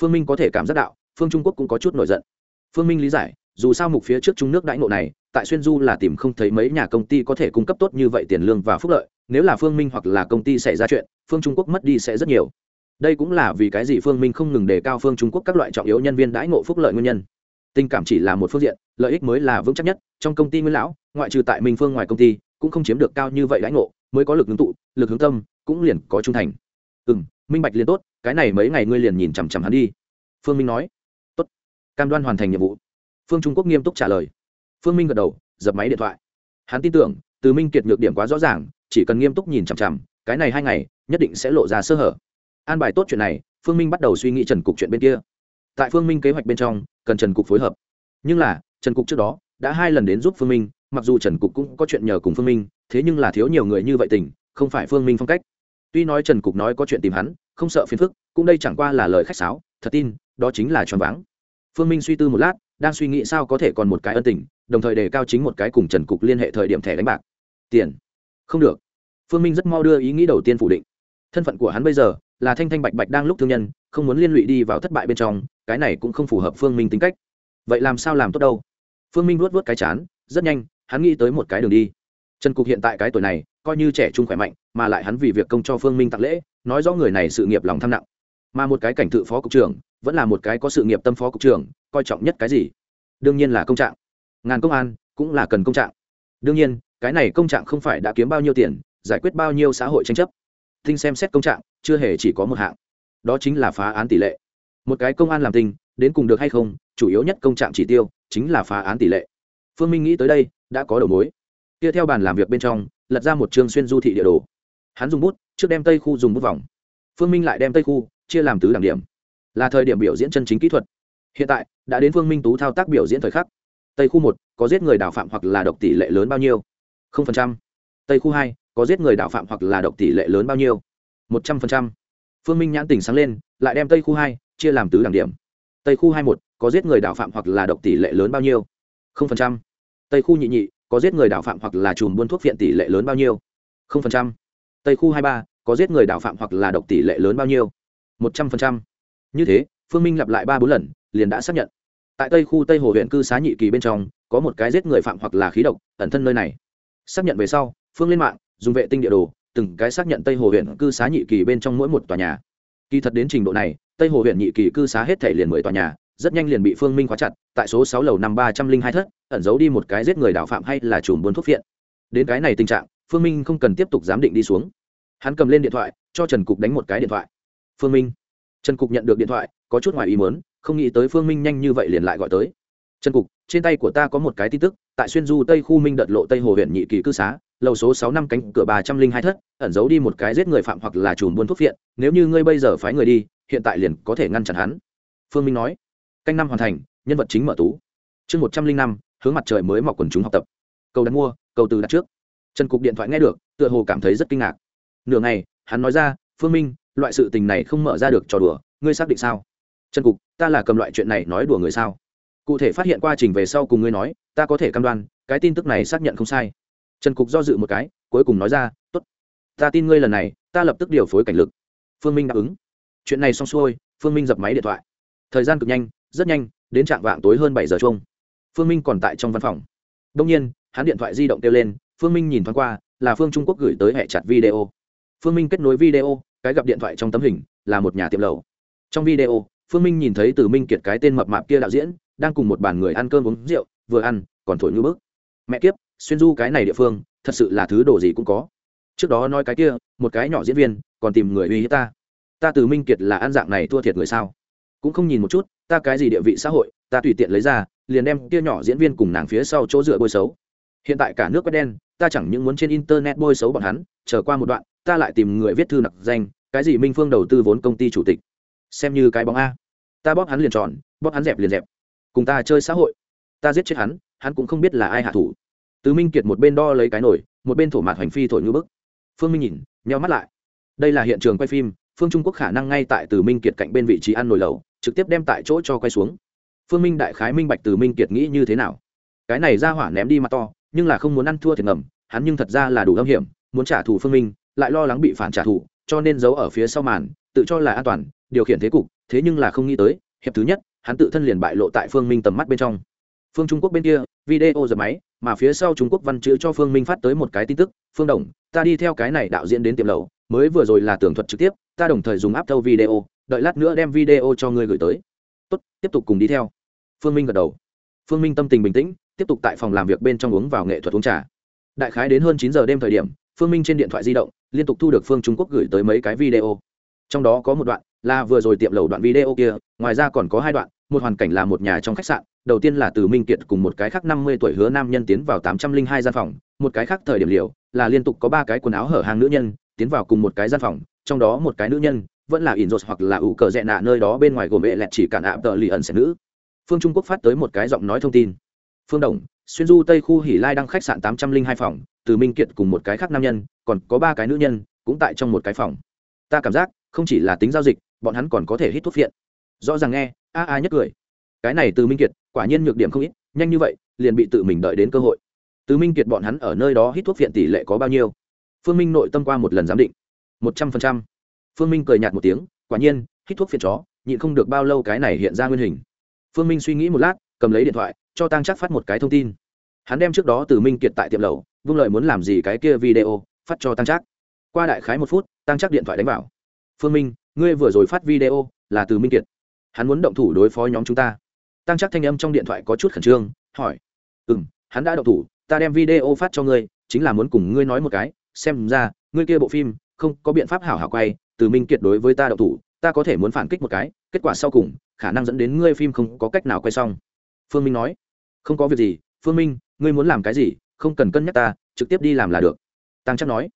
Phương minh có thể cảm giác đạo, phương trung quốc cũng có chút nổi giận. Phương minh lý giải, dù sao mục phía trước trung nước đãi ngộ này, tại xuyên du là tìm không thấy mấy nhà công ty có thể cung cấp tốt như vậy tiền lương và phúc lợi, nếu là phương minh hoặc là công ty xảy ra chuyện, phương trung quốc mất đi sẽ rất nhiều đây cũng là vì cái gì phương minh không ngừng đề cao phương trung quốc các loại trọng yếu nhân viên đãi ngộ phúc lợi nguyên nhân. Tình cảm chỉ là một phương diện, lợi ích mới là vững chắc nhất, trong công ty nguyên lão, ngoại trừ tại minh phương ngoài công ty, cũng không chiếm được cao như vậy đãi ngộ, mới có lực hướng tụ, lực hướng tâm, cũng liền có trung thành. Ừ m minh bạch liền tốt, cái này mấy ngày ngươi liền nhìn chằm chằm hắn đi. Phương minh nói. Tốt. Cam đoan hoàn thành nhiệm vụ. Phương trung quốc nghiêm túc trả lời. Phương minh gật đầu, dập máy điện thoại. Hắn tin tưởng, từ minh kiệt nhược điểm quá rõ ràng, chỉ cần nghiêm túc nhìn chằm chằm, cái này hai ngày, nhất định sẽ lộ ra sơ hở an bài tốt chuyện này, phương minh bắt đầu suy nghĩ trần cục chuyện bên kia. Tại phương minh kế hoạch bên trong, cần trần cục phối hợp. Nhưng là, trần cục trước đó đã hai lần đến giúp phương minh, mặc dù trần cục cũng có chuyện nhờ cùng phương minh, thế nhưng là thiếu nhiều người như vậy tình, không phải phương minh phong cách. Tuy nói trần cục nói có chuyện tìm hắn, không sợ phiền phức, cũng đây chẳng qua là lời khách sáo, thật tin, đó chính là choáng váng. Phương minh suy tư một lát, đang suy nghĩ sao có thể còn một cái ân tình, đồng thời đề cao chính một cái cùng trần cục liên hệ thời điểm thẻ đánh bạc. Tiền. Không được. Phương minh rất mau đưa ý nghĩ đầu tiên phủ định. Thân phận của hắn bây giờ là thanh thanh bạch bạch đang lúc thương nhân, không muốn liên lụy đi vào thất bại bên trong, cái này cũng không phù hợp phương minh tính cách. Vậy làm sao làm tốt đâu? Phương minh luốt vớt cái chán, rất nhanh, hắn nghĩ tới một cái đường đi. Trần cục hiện tại cái tuổi này, coi như trẻ trung khỏe mạnh, mà lại hắn vì việc công cho phương minh tặng lễ, nói rõ người này sự nghiệp lòng tham nặng. Mà một cái cảnh thự phó cục trưởng, vẫn là một cái có sự nghiệp tâm phó cục trưởng, coi trọng nhất cái gì? Đương nhiên là công trạng. Ngàn công an, cũng là cần công trạng. Đương nhiên, cái này công trạng không phải đã kiếm bao nhiêu tiền, giải quyết bao nhiêu xã hội tranh chấp tinh xem xét công trạng, chưa hề chỉ có một hạng. Đó chính là phá án tỷ lệ. Một cái công an làm tinh, đến cùng được hay không, chủ yếu nhất công trạng chỉ tiêu, chính là phá án tỷ lệ. Phương minh nghĩ tới đây, đã có đầu mối. Kia theo bàn làm việc bên trong, lật ra một chương xuyên du thị địa đồ. Hắn dùng bút, trước đem tây khu dùng bút vòng. Phương minh lại đem tây khu, chia làm tứ đẳng điểm. Là thời điểm biểu diễn chân chính kỹ thuật. Hiện tại, đã đến phương minh tú thao tác biểu diễn thời khắc. Tây khu một, có giết người đào phạm hoặc là độc tỷ lệ lớn bao nhiêu? Không phần trăm. Tây khu hai có giết người đạo phạm hoặc là độc tỷ lệ lớn bao nhiêu? Một trăm phần trăm. Phương minh nhãn tỉnh sáng lên, lại đem tây khu hai chia làm tứ đẳng điểm. Tây khu hai một, có giết người đạo phạm hoặc là độc tỷ lệ lớn bao nhiêu? Không phần trăm. Tây khu nhị nhị, có giết người đạo phạm hoặc là chùm buôn thuốc viện tỷ lệ lớn bao nhiêu? Không phần trăm. Tây khu hai ba, có giết người đạo phạm hoặc là độc tỷ lệ lớn bao nhiêu? Một trăm phần trăm. Như thế, phương minh lặp lại ba bốn lần, liền đã xác nhận. Tại tây khu tây hồ huyện cư xá nhị kỳ bên trong, có một cái giết người phạm hoặc là khí độc ẩn thân nơi này. Xác nhận về sau, phương lên mạng dùng vệ tinh địa đồ, từng cái xác nhận tây hồ huyện cư xá nhị kỳ bên trong mỗi một tòa nhà. Kỳ thật đến trình độ này, tây hồ huyện nhị kỳ cư xá hết thể liền mười tòa nhà, rất nhanh liền bị phương minh khóa chặt, tại số sáu lầu năm ba trăm linh hai thất, ẩn giấu đi một cái giết người đạo phạm hay là chùm buôn thuốc phiện. Đến cái này tình trạng, phương minh không cần tiếp tục giám định đi xuống. Hắn cầm lên điện thoại, cho trần cục đánh một cái điện thoại. Phương minh. Trần cục nhận được điện thoại, có chút ngoài ý muốn, không nghĩ tới phương minh nhanh như vậy liền lại gọi tới. Trần cục, trên tay của ta có một cái tin tức, tại xuyên du tây khu minh đợt lộ tây hồ huyện nhị kỳ cư xá lầu số sáu năm cánh cửa ba trăm linh hai thất, ẩn giấu đi một cái giết người phạm hoặc là chùm buôn thuốc phiện, nếu như ngươi bây giờ phái người đi, hiện tại liền có thể ngăn chặn hắn. Phương minh nói. Canh năm hoàn thành, nhân vật chính mở tú. Chương một trăm linh năm, hướng mặt trời mới mọc quần chúng học tập. Cầu đặt mua, cầu từ đặt trước. Trần cục điện thoại nghe được, tựa hồ cảm thấy rất kinh ngạc. Nửa ngày, hắn nói ra, phương minh, loại sự tình này không mở ra được trò đùa, ngươi xác định sao? Trần cục, ta là cầm loại chuyện này nói đùa người sao? Cụ thể phát hiện quá trình về sau cùng ngươi nói, ta có thể cam đoan, cái tin tức này xác nhận không sai trần cục do dự một cái, cuối cùng nói ra t ố t ta tin ngươi lần này, ta lập tức điều phối cảnh lực. Phương minh đáp ứng. Chuyện này xong xuôi, phương minh dập máy điện thoại. Thời gian cực nhanh, rất nhanh, đến trạng vạng tối hơn bảy giờ chung phương minh còn tại trong văn phòng. Đông nhiên, hắn điện thoại di động kêu lên, phương minh nhìn thoáng qua, là phương trung quốc gửi tới hệ chặt video. Phương minh kết nối video, cái gặp điện thoại trong tấm hình, là một nhà tiệm lầu trong video, phương minh nhìn thấy từ minh kiệt cái tên mập mạp kia đạo diễn, đang cùng một bàn người ăn cơm uống rượu, vừa ăn, còn thổi ngư bức. Mẹ kiếp xuyên du cái này địa phương, thật sự là thứ đồ gì cũng có. Trước đó nói cái kia, một cái nhỏ diễn viên, còn tìm người uy hiếp ta. Ta từ minh kiệt là ăn dạng này thua thiệt người sao? Cũng không nhìn một chút, ta cái gì địa vị xã hội, ta tùy tiện lấy ra, liền đem kia nhỏ diễn viên cùng nàng phía sau chỗ dựa bôi xấu. Hiện tại cả nước quét đen, ta chẳng những muốn trên internet bôi xấu bọn hắn trở qua một đoạn, ta lại tìm người viết thư nặc danh, cái gì minh phương đầu tư vốn công ty chủ tịch. Xem như cái bóng a. Ta bóp hắn liền tròn, bóp hắn dẹp liền dẹp. Cùng ta chơi xã hội. Ta giết chết hắn hắn cũng không biết là ai hạ thủ từ minh kiệt một bên đo lấy cái nổi một bên thổ mạt hoành phi thổi như bức. Phương minh nhìn, nheo mắt lại. Đây là hiện trường quay phim, phương trung quốc khả năng ngay tại từ minh kiệt cạnh bên vị trí ăn nồi lẩu, trực tiếp đem tại chỗ cho quay xuống. Phương minh đại khái minh bạch từ minh kiệt nghĩ như thế nào. Cái này ra hỏa ném đi mặt to, nhưng là không muốn ăn thua thiệt ngầm, hắn nhưng thật ra là đủ âm hiểm, muốn trả thù phương minh, lại lo lắng bị phản trả thù, cho nên giấu ở phía sau màn, tự cho là an toàn, điều khiển thế cục, thế nhưng là không nghĩ tới, hiệp thứ nhất, hắn tự thân liền bại lộ tại phương minh tầm mắt bên trong. Phương trung quốc bên kia video giật máy, mà phía sau trung quốc văn chữ cho phương minh phát tới một cái tin tức, phương đồng, ta đi theo cái này đạo diễn đến tiệm lầu mới vừa rồi là tường thuật trực tiếp, ta đồng thời dùng áp thâu video, đợi lát nữa đem video cho ngươi gửi tới. Tốt, tiếp tục cùng đi theo. Phương minh gật đầu. Phương minh tâm tình bình tĩnh, tiếp tục tại phòng làm việc bên trong uống vào nghệ thuật uống trà. Đại khái đến hơn chín giờ đêm thời điểm, phương minh trên điện thoại di động, liên tục thu được phương trung quốc gửi tới mấy cái video. Trong đó có một đoạn là vừa rồi tiệm lầu đoạn video kia, ngoài ra còn có hai đoạn, một hoàn cảnh là một nhà trong khách sạn đầu tiên là từ minh kiệt cùng một cái khác năm mươi tuổi hứa nam nhân tiến vào tám trăm linh hai gian phòng, một cái khác thời điểm liều, là liên tục có ba cái quần áo hở hàng nữ nhân, tiến vào cùng một cái gian phòng, trong đó một cái nữ nhân, vẫn là ỉn rột hoặc là ủ cờ rẽ nạ nơi đó bên ngoài gồm vệ lẹt chỉ cản ạ tờ lì ẩn xẻ nữ. Phương trung quốc phát tới một cái giọng nói thông tin. Phương đồng, xuyên du tây khu hỉ lai đăng khách sạn tám trăm linh hai phòng, từ minh kiệt cùng một cái khác nam nhân, còn có ba cái nữ nhân, cũng tại trong một cái phòng. Ta cảm giác, không chỉ là tính giao dịch, bọn hắn còn có thể hít thuốc phiện. Rõ ràng nghe, a a nhất cười. Cái này từ minh kiệt quả nhiên nhược điểm không ít, nhanh như vậy, liền bị tự mình đợi đến cơ hội. Từ minh kiệt bọn hắn ở nơi đó hít thuốc phiện tỷ lệ có bao nhiêu? Phương minh nội tâm qua một lần giám định. Một trăm phần trăm. Phương minh cười nhạt một tiếng, quả nhiên, hít thuốc phiện chó, nhịn không được bao lâu cái này hiện ra nguyên hình. Phương minh suy nghĩ một lát, cầm lấy điện thoại, cho tăng chắc phát một cái thông tin. Hắn đem trước đó từ minh kiệt tại tiệm lầu vương lợi muốn làm gì cái kia video, phát cho tăng chắc qua đại khái một phút tăng chắc điện thoại đánh vào. Phương minh, ngươi vừa rồi phát video, là từ minh kiệt. Hắn muốn động thủ đối phó nhóm chúng ta tăng chắc thanh âm trong điện thoại có chút khẩn trương, hỏi ừ m hắn đã đậu thủ, ta đem video phát cho ngươi, chính là muốn cùng ngươi nói một cái, xem ra, ngươi kia bộ phim, không có biện pháp hảo hảo quay, từ minh kiệt đối với ta đậu thủ, ta có thể muốn phản kích một cái, kết quả sau cùng, khả năng dẫn đến ngươi phim không có cách nào quay xong. Phương minh nói, không có việc gì, phương minh, ngươi muốn làm cái gì, không cần cân nhắc ta, trực tiếp đi làm là được. Tăng chắc nói,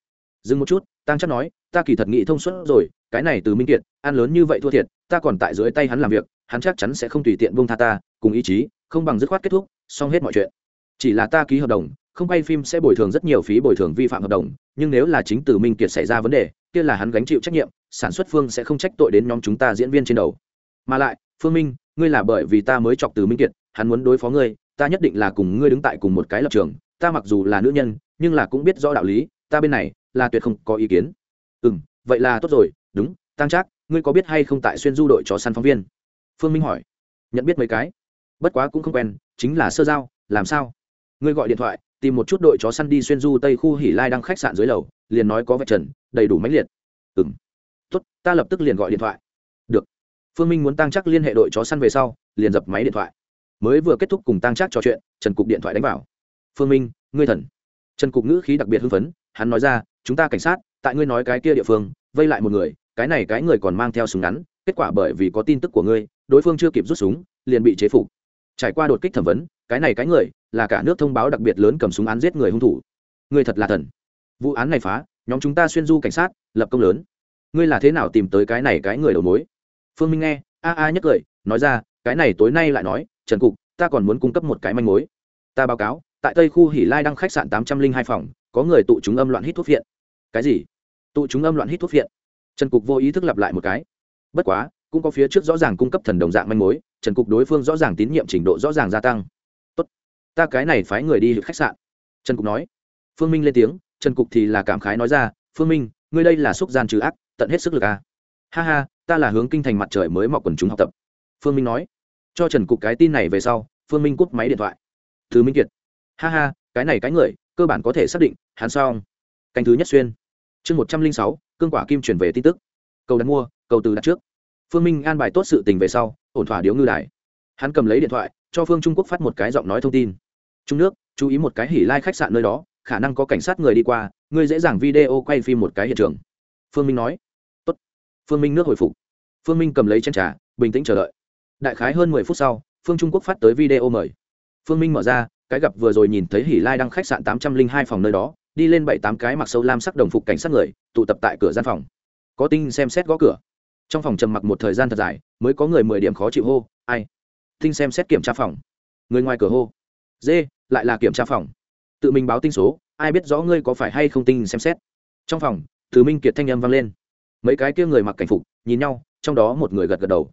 dừng một chút, tăng chắc nói, ta kỳ thật nghĩ thông suốt rồi, cái này từ minh kiệt, ăn lớn như vậy thua thiệt, ta còn tại dưới tay hắn làm việc hắn chắc chắn sẽ không tùy tiện buông tha ta, cùng ý chí, không bằng dứt khoát kết thúc, xong hết mọi chuyện. Chỉ là ta ký hợp đồng, không quay phim sẽ bồi thường rất nhiều phí bồi thường vi phạm hợp đồng, nhưng nếu là chính từ minh kiệt xảy ra vấn đề, kia là hắn gánh chịu trách nhiệm, sản xuất phương sẽ không trách tội đến nhóm chúng ta diễn viên trên đầu. Mà lại, phương minh, ngươi là bởi vì ta mới chọc từ minh kiệt, hắn muốn đối phó ngươi, ta nhất định là cùng ngươi đứng tại cùng một cái lập trường, ta mặc dù là nữ nhân, nhưng là cũng biết rõ đạo lý, ta bên này là tuyệt không có ý kiến. Ừ vậy là tốt rồi, đúng tăng trác, ngươi có biết hay không tại xuyên du đội chó săn phóng viên? Phương minh hỏi. Nhận biết mấy cái? Bất quá cũng không quen, chính là sơ giao, làm sao? Ngươi gọi điện thoại, tìm một chút đội chó săn đi xuyên du tây khu hỉ lai đang khách sạn dưới lầu, liền nói có vạch trần, đầy đủ mãnh liệt. Ừ m tốt, ta lập tức liền gọi điện thoại. Được. Phương minh muốn tăng chắc liên hệ đội chó săn về sau, liền dập máy điện thoại. Mới vừa kết thúc cùng tăng chắc trò chuyện, trần cục điện thoại đánh vào. Phương minh, ngươi thần. Trần cục ngữ khí đặc biệt hưng phấn, hắn nói ra, chúng ta cảnh sát, tại ngươi nói cái kia địa phương, vây lại một người, cái này cái người còn mang theo súng ngắn, kết quả bởi vì có tin tức của ngươi đối phương chưa kịp rút súng, liền bị chế phục. Trải qua đột kích thẩm vấn, cái này cái người là cả nước thông báo đặc biệt lớn cầm súng án giết người hung thủ. Ngươi thật là thần. Vụ án này phá, nhóm chúng ta xuyên du cảnh sát, lập công lớn. Ngươi là thế nào tìm tới cái này cái người đầu mối? Phương minh nghe, a a nhất cười, nói ra, cái này tối nay lại nói, trần cục, ta còn muốn cung cấp một cái manh mối. Ta báo cáo, tại tây khu hỉ lai đăng khách sạn tám trăm linh hai phòng, có người tụ chúng âm loạn hít thuốc viện cái gì? Tụ chúng âm loạn hít thuốc viện trần cục vô ý thức lặp lại một cái. Bất quá cũng có phía trước rõ ràng cung cấp thần đồng dạng manh mối, trần cục đối phương rõ ràng tín nhiệm trình độ rõ ràng gia tăng. Tốt, ta cái này phái người đi khách sạn. Trần cục nói. Phương minh lên tiếng, trần cục thì là cảm khái nói ra, phương minh, ngươi đây là xúc gian trừ ác, tận hết sức lực à. ha ha, ta là hướng kinh thành mặt trời mới mọc quần chúng học tập. Phương minh nói. Cho trần cục cái tin này về sau, phương minh cúp máy điện thoại. Thứ minh kiệt. Ha ha, cái này cái người, cơ bản có thể xác định, hắn xong canh thứ nhất xuyên. Chương một trăm linh sáu, cương quả kim chuyển về tin tức. Cầu đặt mua, cầu từ đặt trước phương minh an bài tốt sự tình về sau, ổn thỏa điếu ngư đài. Hắn cầm lấy điện thoại, cho phương trung quốc phát một cái giọng nói thông tin. Trung nước, chú ý một cái hỉ lai khách sạn nơi đó, khả năng có cảnh sát người đi qua, ngươi dễ dàng video quay phim một cái hiện trường. Phương minh nói. Tốt. phương minh nước hồi phục. Phương minh cầm lấy chân trà, bình tĩnh chờ đợi. Đại khái hơn mười phút sau, phương trung quốc phát tới video mời. Phương minh mở ra, cái gặp vừa rồi nhìn thấy hỉ lai đang khách sạn tám trăm linh hai phòng nơi đó, đi lên bảy tám cái mặc sâu lam sắc đồng phục cảnh sát người, tụ tập tại cửa gian phòng. Có tinh xem xét gõ cửa trong phòng trầm mặc một thời gian thật dài, mới có người mười điểm khó chịu hô, ai? Tinh xem xét kiểm tra phòng. Người ngoài cửa hô, dê, lại là kiểm tra phòng. Tự mình báo tinh số, ai biết rõ ngươi có phải hay không tinh xem xét? Trong phòng thứ minh kiệt thanh âm vang lên. Mấy cái kia người mặc cảnh phục, nhìn nhau, trong đó một người gật gật đầu.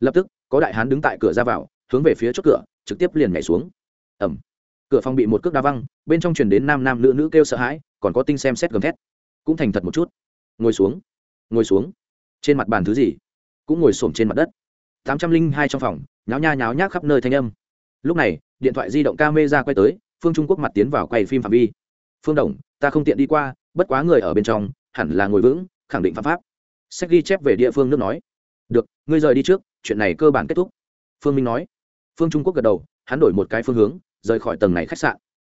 Lập tức, có đại hán đứng tại cửa ra vào, hướng về phía chốt cửa, trực tiếp liền nhảy xuống. Ẩm. Cửa phòng bị một cước đa văng, bên trong truyền đến nam nam nữ nữ kêu sợ hãi, còn có tinh xem xét gầm thét. Cũng thành thật một chút. Ngồi xuống. Ngồi xuống trên mặt bàn thứ gì? Cũng ngồi xổm trên mặt đất. Tám trăm linh hai trong phòng, nháo nha nháo nhác khắp nơi thanh âm. Lúc này, điện thoại di động ca mê ra quay tới, phương trung quốc mặt tiến vào quay phim phạm vi. Phương đồng, ta không tiện đi qua, bất quá người ở bên trong, hẳn là ngồi vững, khẳng định phạm pháp. Sách ghi chép về địa phương nước nói. Được, ngươi rời đi trước, chuyện này cơ bản kết thúc. Phương minh nói. Phương trung quốc gật đầu, hắn đổi một cái phương hướng, rời khỏi tầng này khách sạn.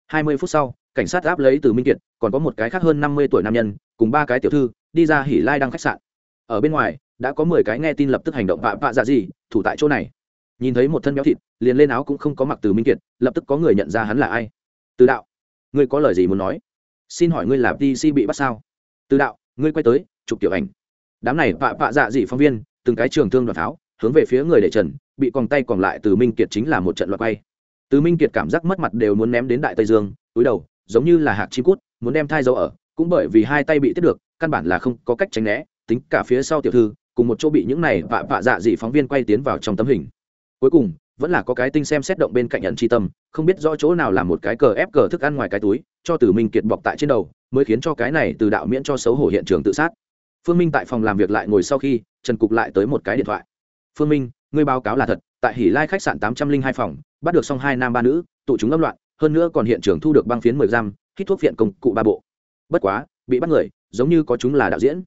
Hai mươi phút sau, cảnh sát áp lấy từ minh kiệt, còn có một cái khác hơn năm mươi tuổi nam nhân, cùng ba cái tiểu thư, đi ra hỉ lai đăng khách sạn ở bên ngoài, đã có mười cái nghe tin lập tức hành động vạ vạ dạ gì, thủ tại chỗ này. Nhìn thấy một thân béo thịt, liền lên áo cũng không có mặc từ minh kiệt, lập tức có người nhận ra hắn là ai. Từ đạo, ngươi có lời gì muốn nói? Xin hỏi ngươi là pc bị bắt sao? Từ đạo, ngươi quay tới, chụp tiểu ảnh. Đám này vạ vạ dạ gì phóng viên, từng cái trường thương đoàn pháo, hướng về phía người để trần, bị còn tay còn lại từ minh kiệt chính là một trận loại quay. Từ minh kiệt cảm giác mất mặt đều muốn ném đến đại tây dương, túi đầu, giống như là hạt chim cút, muốn đem thai dấu ở, cũng bởi vì hai tay bị tiếp được, căn bản là không có cách tránh né tính cả phía sau tiểu thư, cùng một chỗ bị những này vạ vạ dạ dị phóng viên quay tiến vào trong tấm hình. Cuối cùng, vẫn là có cái tinh xem xét động bên cạnh nhận tri tâm, không biết rõ chỗ nào làm một cái cờ ép cờ thức ăn ngoài cái túi, cho từ minh kiệt bọc tại trên đầu, mới khiến cho cái này từ đạo miễn cho xấu hổ hiện trường tự sát. Phương minh tại phòng làm việc lại ngồi sau khi, trần cục lại tới một cái điện thoại. Phương minh, ngươi báo cáo là thật, tại hỉ lai khách sạn tám trăm linh hai phòng, bắt được xong hai nam ba nữ, tụ chúng lâm loạn, hơn nữa còn hiện trường thu được băng phiến mười giam, hít thuốc viện công cụ ba bộ. Bất quá, bị bắt người, giống như có chúng là đạo diễn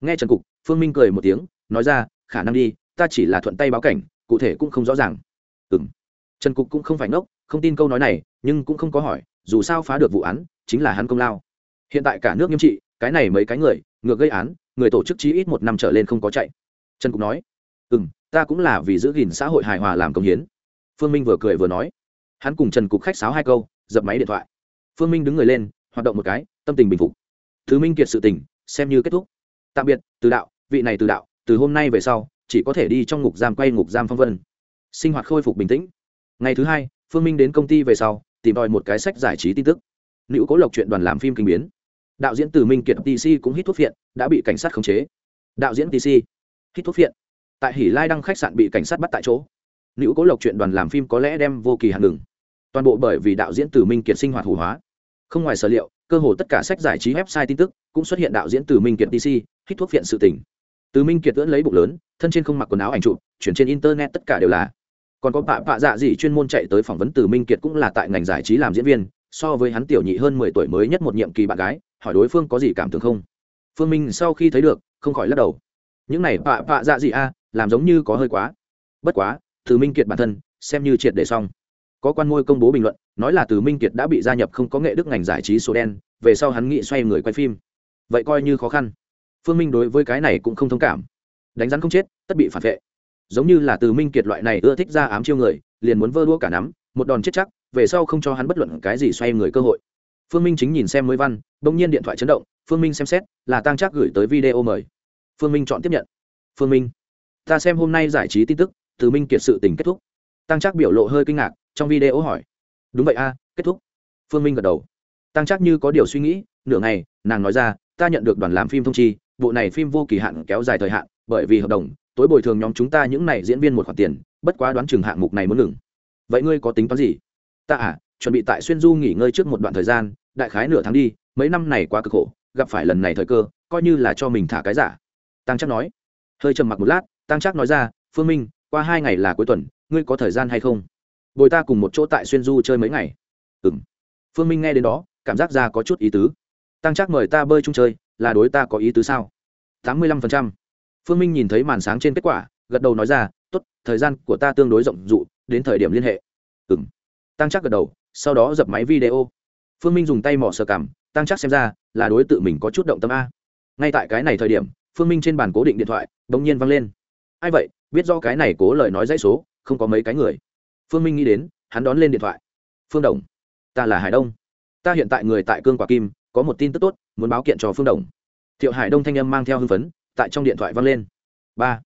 nghe trần cục, phương minh cười một tiếng, nói ra, khả năng đi, ta chỉ là thuận tay báo cảnh, cụ thể cũng không rõ ràng. Ừ m trần cục cũng không phải ngốc, không tin câu nói này, nhưng cũng không có hỏi, dù sao phá được vụ án, chính là hắn công lao. Hiện tại cả nước nghiêm trị, cái này mấy cái người, ngược gây án, người tổ chức chí ít một năm trở lên không có chạy. Trần cục nói ừ m ta cũng là vì giữ gìn xã hội hài hòa làm công hiến. Phương minh vừa cười vừa nói. Hắn cùng trần cục khách sáo hai câu, dập máy điện thoại. Phương minh đứng người lên, hoạt động một cái, tâm tình bình phục. Thứ minh kiệt sự tình, xem như kết thúc tạm biệt, từ đạo, vị này từ đạo, từ hôm nay về sau, chỉ có thể đi trong ngục giam quay ngục giam phong vân. Sinh hoạt khôi phục bình tĩnh. Ngày thứ hai, phương minh đến công ty về sau, tìm đòi một cái sách giải trí tin tức. Nữ cố lộc chuyện đoàn làm phim kinh biến. Đạo diễn từ minh kiệt tc cũng hít thuốc phiện, đã bị cảnh sát khống chế. Đạo diễn tc hít thuốc phiện. Tại hỉ lai đăng khách sạn bị cảnh sát bắt tại chỗ. Nữ cố lộc chuyện đoàn làm phim có lẽ đem vô kỳ hạn ngừng. Toàn bộ bởi vì đạo diễn từ minh kiệt sinh hoạt hủ hóa. Không ngoài sở liệu cơ hồ tất cả sách giải trí website tin tức cũng xuất hiện đạo diễn từ minh kiệt DC hít thuốc viện sự tỉnh từ minh kiệt vẫn lấy bụng lớn, thân trên không mặc quần áo ảnh chụp, chuyển trên internet tất cả đều là. Còn có bạ bạ dạ gì chuyên môn chạy tới phỏng vấn từ minh kiệt cũng là tại ngành giải trí làm diễn viên, so với hắn tiểu nhị hơn mười tuổi mới nhất một nhiệm kỳ bạn gái, hỏi đối phương có gì cảm tưởng không? Phương minh sau khi thấy được, không khỏi lắc đầu. Những này bạ bạ dạ gì a, làm giống như có hơi quá. Bất quá, từ minh kiệt bản thân, xem như triệt để xong. Có quan môi công bố bình luận nói là từ minh kiệt đã bị gia nhập không có nghệ đức ngành giải trí số đen, về sau hắn nghĩ xoay người quay phim. Vậy coi như khó khăn. Phương minh đối với cái này cũng không thông cảm. Đánh rắn không chết, tất bị phản vệ. Giống như là từ minh kiệt loại này ưa thích ra ám chiêu người, liền muốn vơ đua cả nắm, một đòn chết chắc, về sau không cho hắn bất luận cái gì xoay người cơ hội. Phương minh chính nhìn xem mới văn, bỗng nhiên điện thoại chấn động, phương minh xem xét, là tăng trác gửi tới video mời. Phương minh chọn tiếp nhận. Phương minh, ta xem hôm nay giải trí tin tức, từ minh kiệt sự tình kết thúc. Tăng trác biểu lộ hơi kinh ngạc, trong video hỏi đúng vậy a, kết thúc. Phương minh gật đầu. Tăng chắc như có điều suy nghĩ, nửa ngày, nàng nói ra, ta nhận được đoàn làm phim thông chi, bộ này phim vô kỳ hạn kéo dài thời hạn, bởi vì hợp đồng, tối bồi thường nhóm chúng ta những này diễn viên một khoản tiền, bất quá đoán chừng hạng mục này muốn ngừng. Vậy ngươi có tính toán gì? Ta à chuẩn bị tại xuyên du nghỉ ngơi trước một đoạn thời gian, đại khái nửa tháng đi, mấy năm này quá cực khổ, gặp phải lần này thời cơ, coi như là cho mình thả cái giả. Tăng chắc nói. Hơi trầm mặc một lát tăng chắc nói ra, phương minh, qua hai ngày là cuối tuần, ngươi có thời gian hay không? Bồi ta cùng một chỗ tại xuyên du chơi mấy ngày. Ừ m phương minh nghe đến đó, cảm giác ra có chút ý tứ. Tăng chắc mời ta bơi chung chơi, là đối ta có ý tứ sao? Tám mươi lăm phần trăm. Phương minh nhìn thấy màn sáng trên kết quả, gật đầu nói ra t ố t thời gian của ta tương đối rộng rụ đến thời điểm liên hệ. Ừ m tăng chắc gật đầu, sau đó dập máy video. Phương minh dùng tay mỏ sờ cảm tăng chắc xem ra, là đối tượng mình có chút động tâm a. Ngay tại cái này thời điểm, phương minh trên bàn cố định điện thoại đ ỗ n g nhiên văng lên. Ai vậy? Biết do cái này cố lời nói dãy số, không có mấy cái người phương minh nghĩ đến, hắn đón lên điện thoại. Phương đồng, ta là hải đông. Ta hiện tại người tại cương quả kim, có một tin tức tốt, muốn báo kiện cho phương đồng. Thiệu hải đông thanh âm mang theo hưng phấn, tại trong điện thoại vang lên. Ba,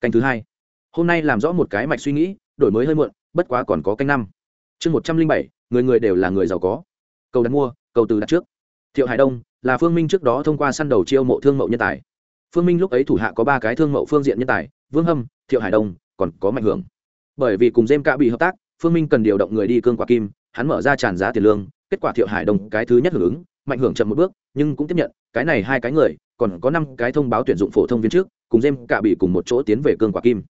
canh thứ hai. Hôm nay làm rõ một cái mạch suy nghĩ, đổi mới hơi muộn, bất quá còn có canh năm. Chương một trăm linh bảy, người người đều là người giàu có. Cầu đặt mua, cầu từ đặt trước. Thiệu hải đông, là phương minh trước đó thông qua săn đầu chiêu mộ thương mậu nhân tài. Phương minh lúc ấy thủ hạ có ba cái thương mậu phương diện nhân tài, vương hâm, thiệu hải đông, còn có mạnh hưởng bởi vì cùng dêm cạ bị hợp tác, phương minh cần điều động người đi cương quả kim, hắn mở ra tràn giá tiền lương, kết quả thiệu hải đông cái thứ nhất hưởng ứng, mạnh hưởng chậm một bước, nhưng cũng tiếp nhận, cái này hai cái người, còn có năm cái thông báo tuyển dụng phổ thông viên trước, cùng Dêm cả bị cùng một chỗ tiến về cương quả kim.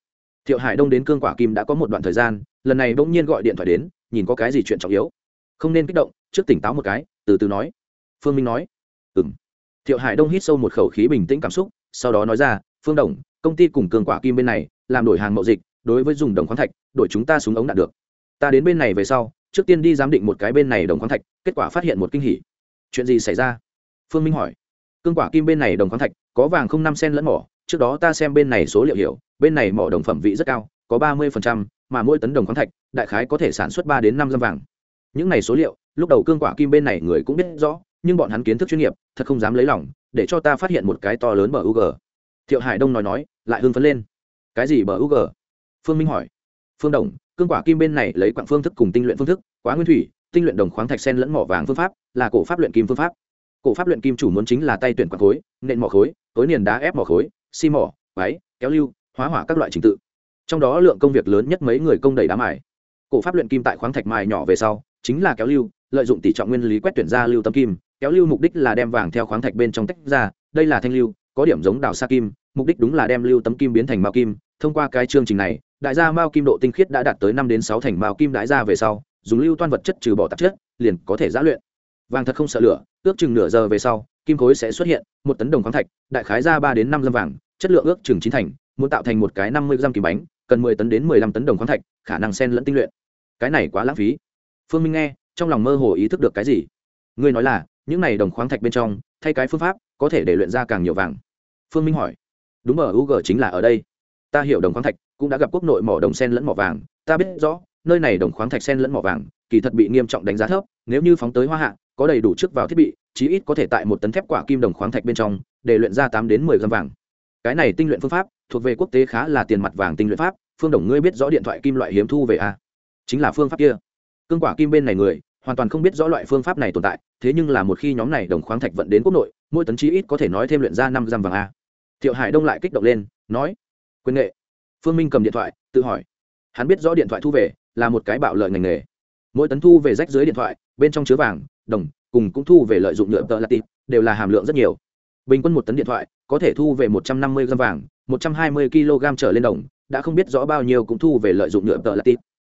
Thiệu hải đông đến cương quả kim đã có một đoạn thời gian, lần này bỗng nhiên gọi điện thoại đến, nhìn có cái gì chuyện trọng yếu. Không nên kích động, trước tỉnh táo một cái, từ từ nói. Phương minh nói. Ừ m thiệu hải đông hít sâu một khẩu khí bình tĩnh cảm xúc, sau đó nói ra, phương đồng, công ty cùng cường quả kim bên này, làm đổi hàng mậu dịch đối với dùng đồng khoáng thạch, đổi chúng ta súng ống đạt được. Ta đến bên này về sau, trước tiên đi giám định một cái bên này đồng khoáng thạch, kết quả phát hiện một kinh hỉ. Chuyện gì xảy ra? Phương minh hỏi. Cương quả kim bên này đồng khoáng thạch, có vàng không năm sen lẫn mỏ, trước đó ta xem bên này số liệu hiểu, bên này mỏ đồng phẩm vị rất cao, có ba mươi mà mỗi tấn đồng khoáng thạch, đại khái có thể sản xuất ba đến năm dâm vàng. Những này số liệu, lúc đầu cương quả kim bên này người cũng biết rõ, nhưng bọn hắn kiến thức chuyên nghiệp, thật không dám lấy lòng, để cho ta phát hiện một cái to lớn bờ u g thiệu hải đông nói nói, lại hưng phấn lên. Cái gì bờ u g phương minh hỏi. Phương đồng, cương quả kim bên này lấy quặng phương thức cùng tinh luyện phương thức, quá nguyên thủy, tinh luyện đồng khoáng thạch sen lẫn mỏ vàng phương pháp, là cổ pháp luyện kim phương pháp. Cổ pháp luyện kim chủ muốn chính là tay tuyển quặng khối, nện mỏ khối, tối niền đá ép mỏ khối, xi mỏ, váy, kéo lưu, hóa hỏa các loại trình tự. Trong đó lượng công việc lớn nhất mấy người công đầy đá mài. Cổ pháp luyện kim tại khoáng thạch mài nhỏ về sau, chính là kéo lưu, lợi dụng tỷ trọng nguyên lý quét tuyển ra lưu tâm kim, kéo lưu mục đích là đem vàng theo khoáng thạch bên trong tách ra, đây là thanh lưu, có điểm giống đào sa kim, mục đích đúng là đem lưu tấm kim biến thành mao kim, thông qua cái chương trình này đại gia mao kim độ tinh khiết đã đạt tới năm đến sáu thành mao kim đại gia về sau, dùng lưu toan vật chất trừ bỏ tạp chất, liền có thể giã luyện. Vàng thật không sợ lửa, ước chừng nửa giờ về sau, kim khối sẽ xuất hiện, một tấn đồng khoáng thạch, đại khái ra ba đến năm dâm vàng, chất lượng ước chừng chín thành, muốn tạo thành một cái năm mươi g kim bánh, cần mười tấn đến mười lăm tấn đồng khoáng thạch, khả năng sen lẫn tinh luyện. Cái này quá lãng phí. Phương minh nghe, trong lòng mơ hồ ý thức được cái gì? Ngươi nói là, những này đồng khoáng thạch bên trong, thay cái phương pháp, có thể để luyện ra càng nhiều vàng. Phương minh hỏi. Đúng ở u g chính là ở đây ta hiểu đồng khoáng thạch, cũng đã gặp quốc nội mỏ đồng sen lẫn mỏ vàng. Ta biết rõ, nơi này đồng khoáng thạch sen lẫn mỏ vàng, kỳ thật bị nghiêm trọng đánh giá thấp, nếu như phóng tới hoa hạ, có đầy đủ trước vào thiết bị, chí ít có thể tại một tấn thép quả kim đồng khoáng thạch bên trong, để luyện ra tám đến mười gram vàng. Cái này tinh luyện phương pháp, thuộc về quốc tế khá là tiền mặt vàng tinh luyện pháp. Phương đồng, ngươi biết rõ điện thoại kim loại hiếm thu về a à? chính là phương pháp kia. Cương quả kim bên này người, hoàn toàn không biết rõ loại phương pháp này tồn tại, thế nhưng là một khi nhóm này đồng khoáng thạch vận đến quốc nội, mỗi tấn chí ít có thể nói thêm luyện ra năm gram vàng a thiệu hải đông lại kích động lên, nói quyền nghệ. Phương minh cầm điện thoại, tự hỏi. Hắn biết rõ điện thoại thu về là một cái bạo lợi ngành nghề. Mỗi tấn thu về rách dưới điện thoại, bên trong chứa vàng, đồng, cùng cũng thu về lợi dụng nhựa tợ là tịp, đều là hàm lượng rất nhiều. Bình quân một tấn điện thoại, có thể thu về một trăm năm mươi gram vàng, một trăm hai mươi kg trở lên đồng, đã không biết rõ bao nhiêu cũng thu về lợi dụng nhựa tợ là tịp.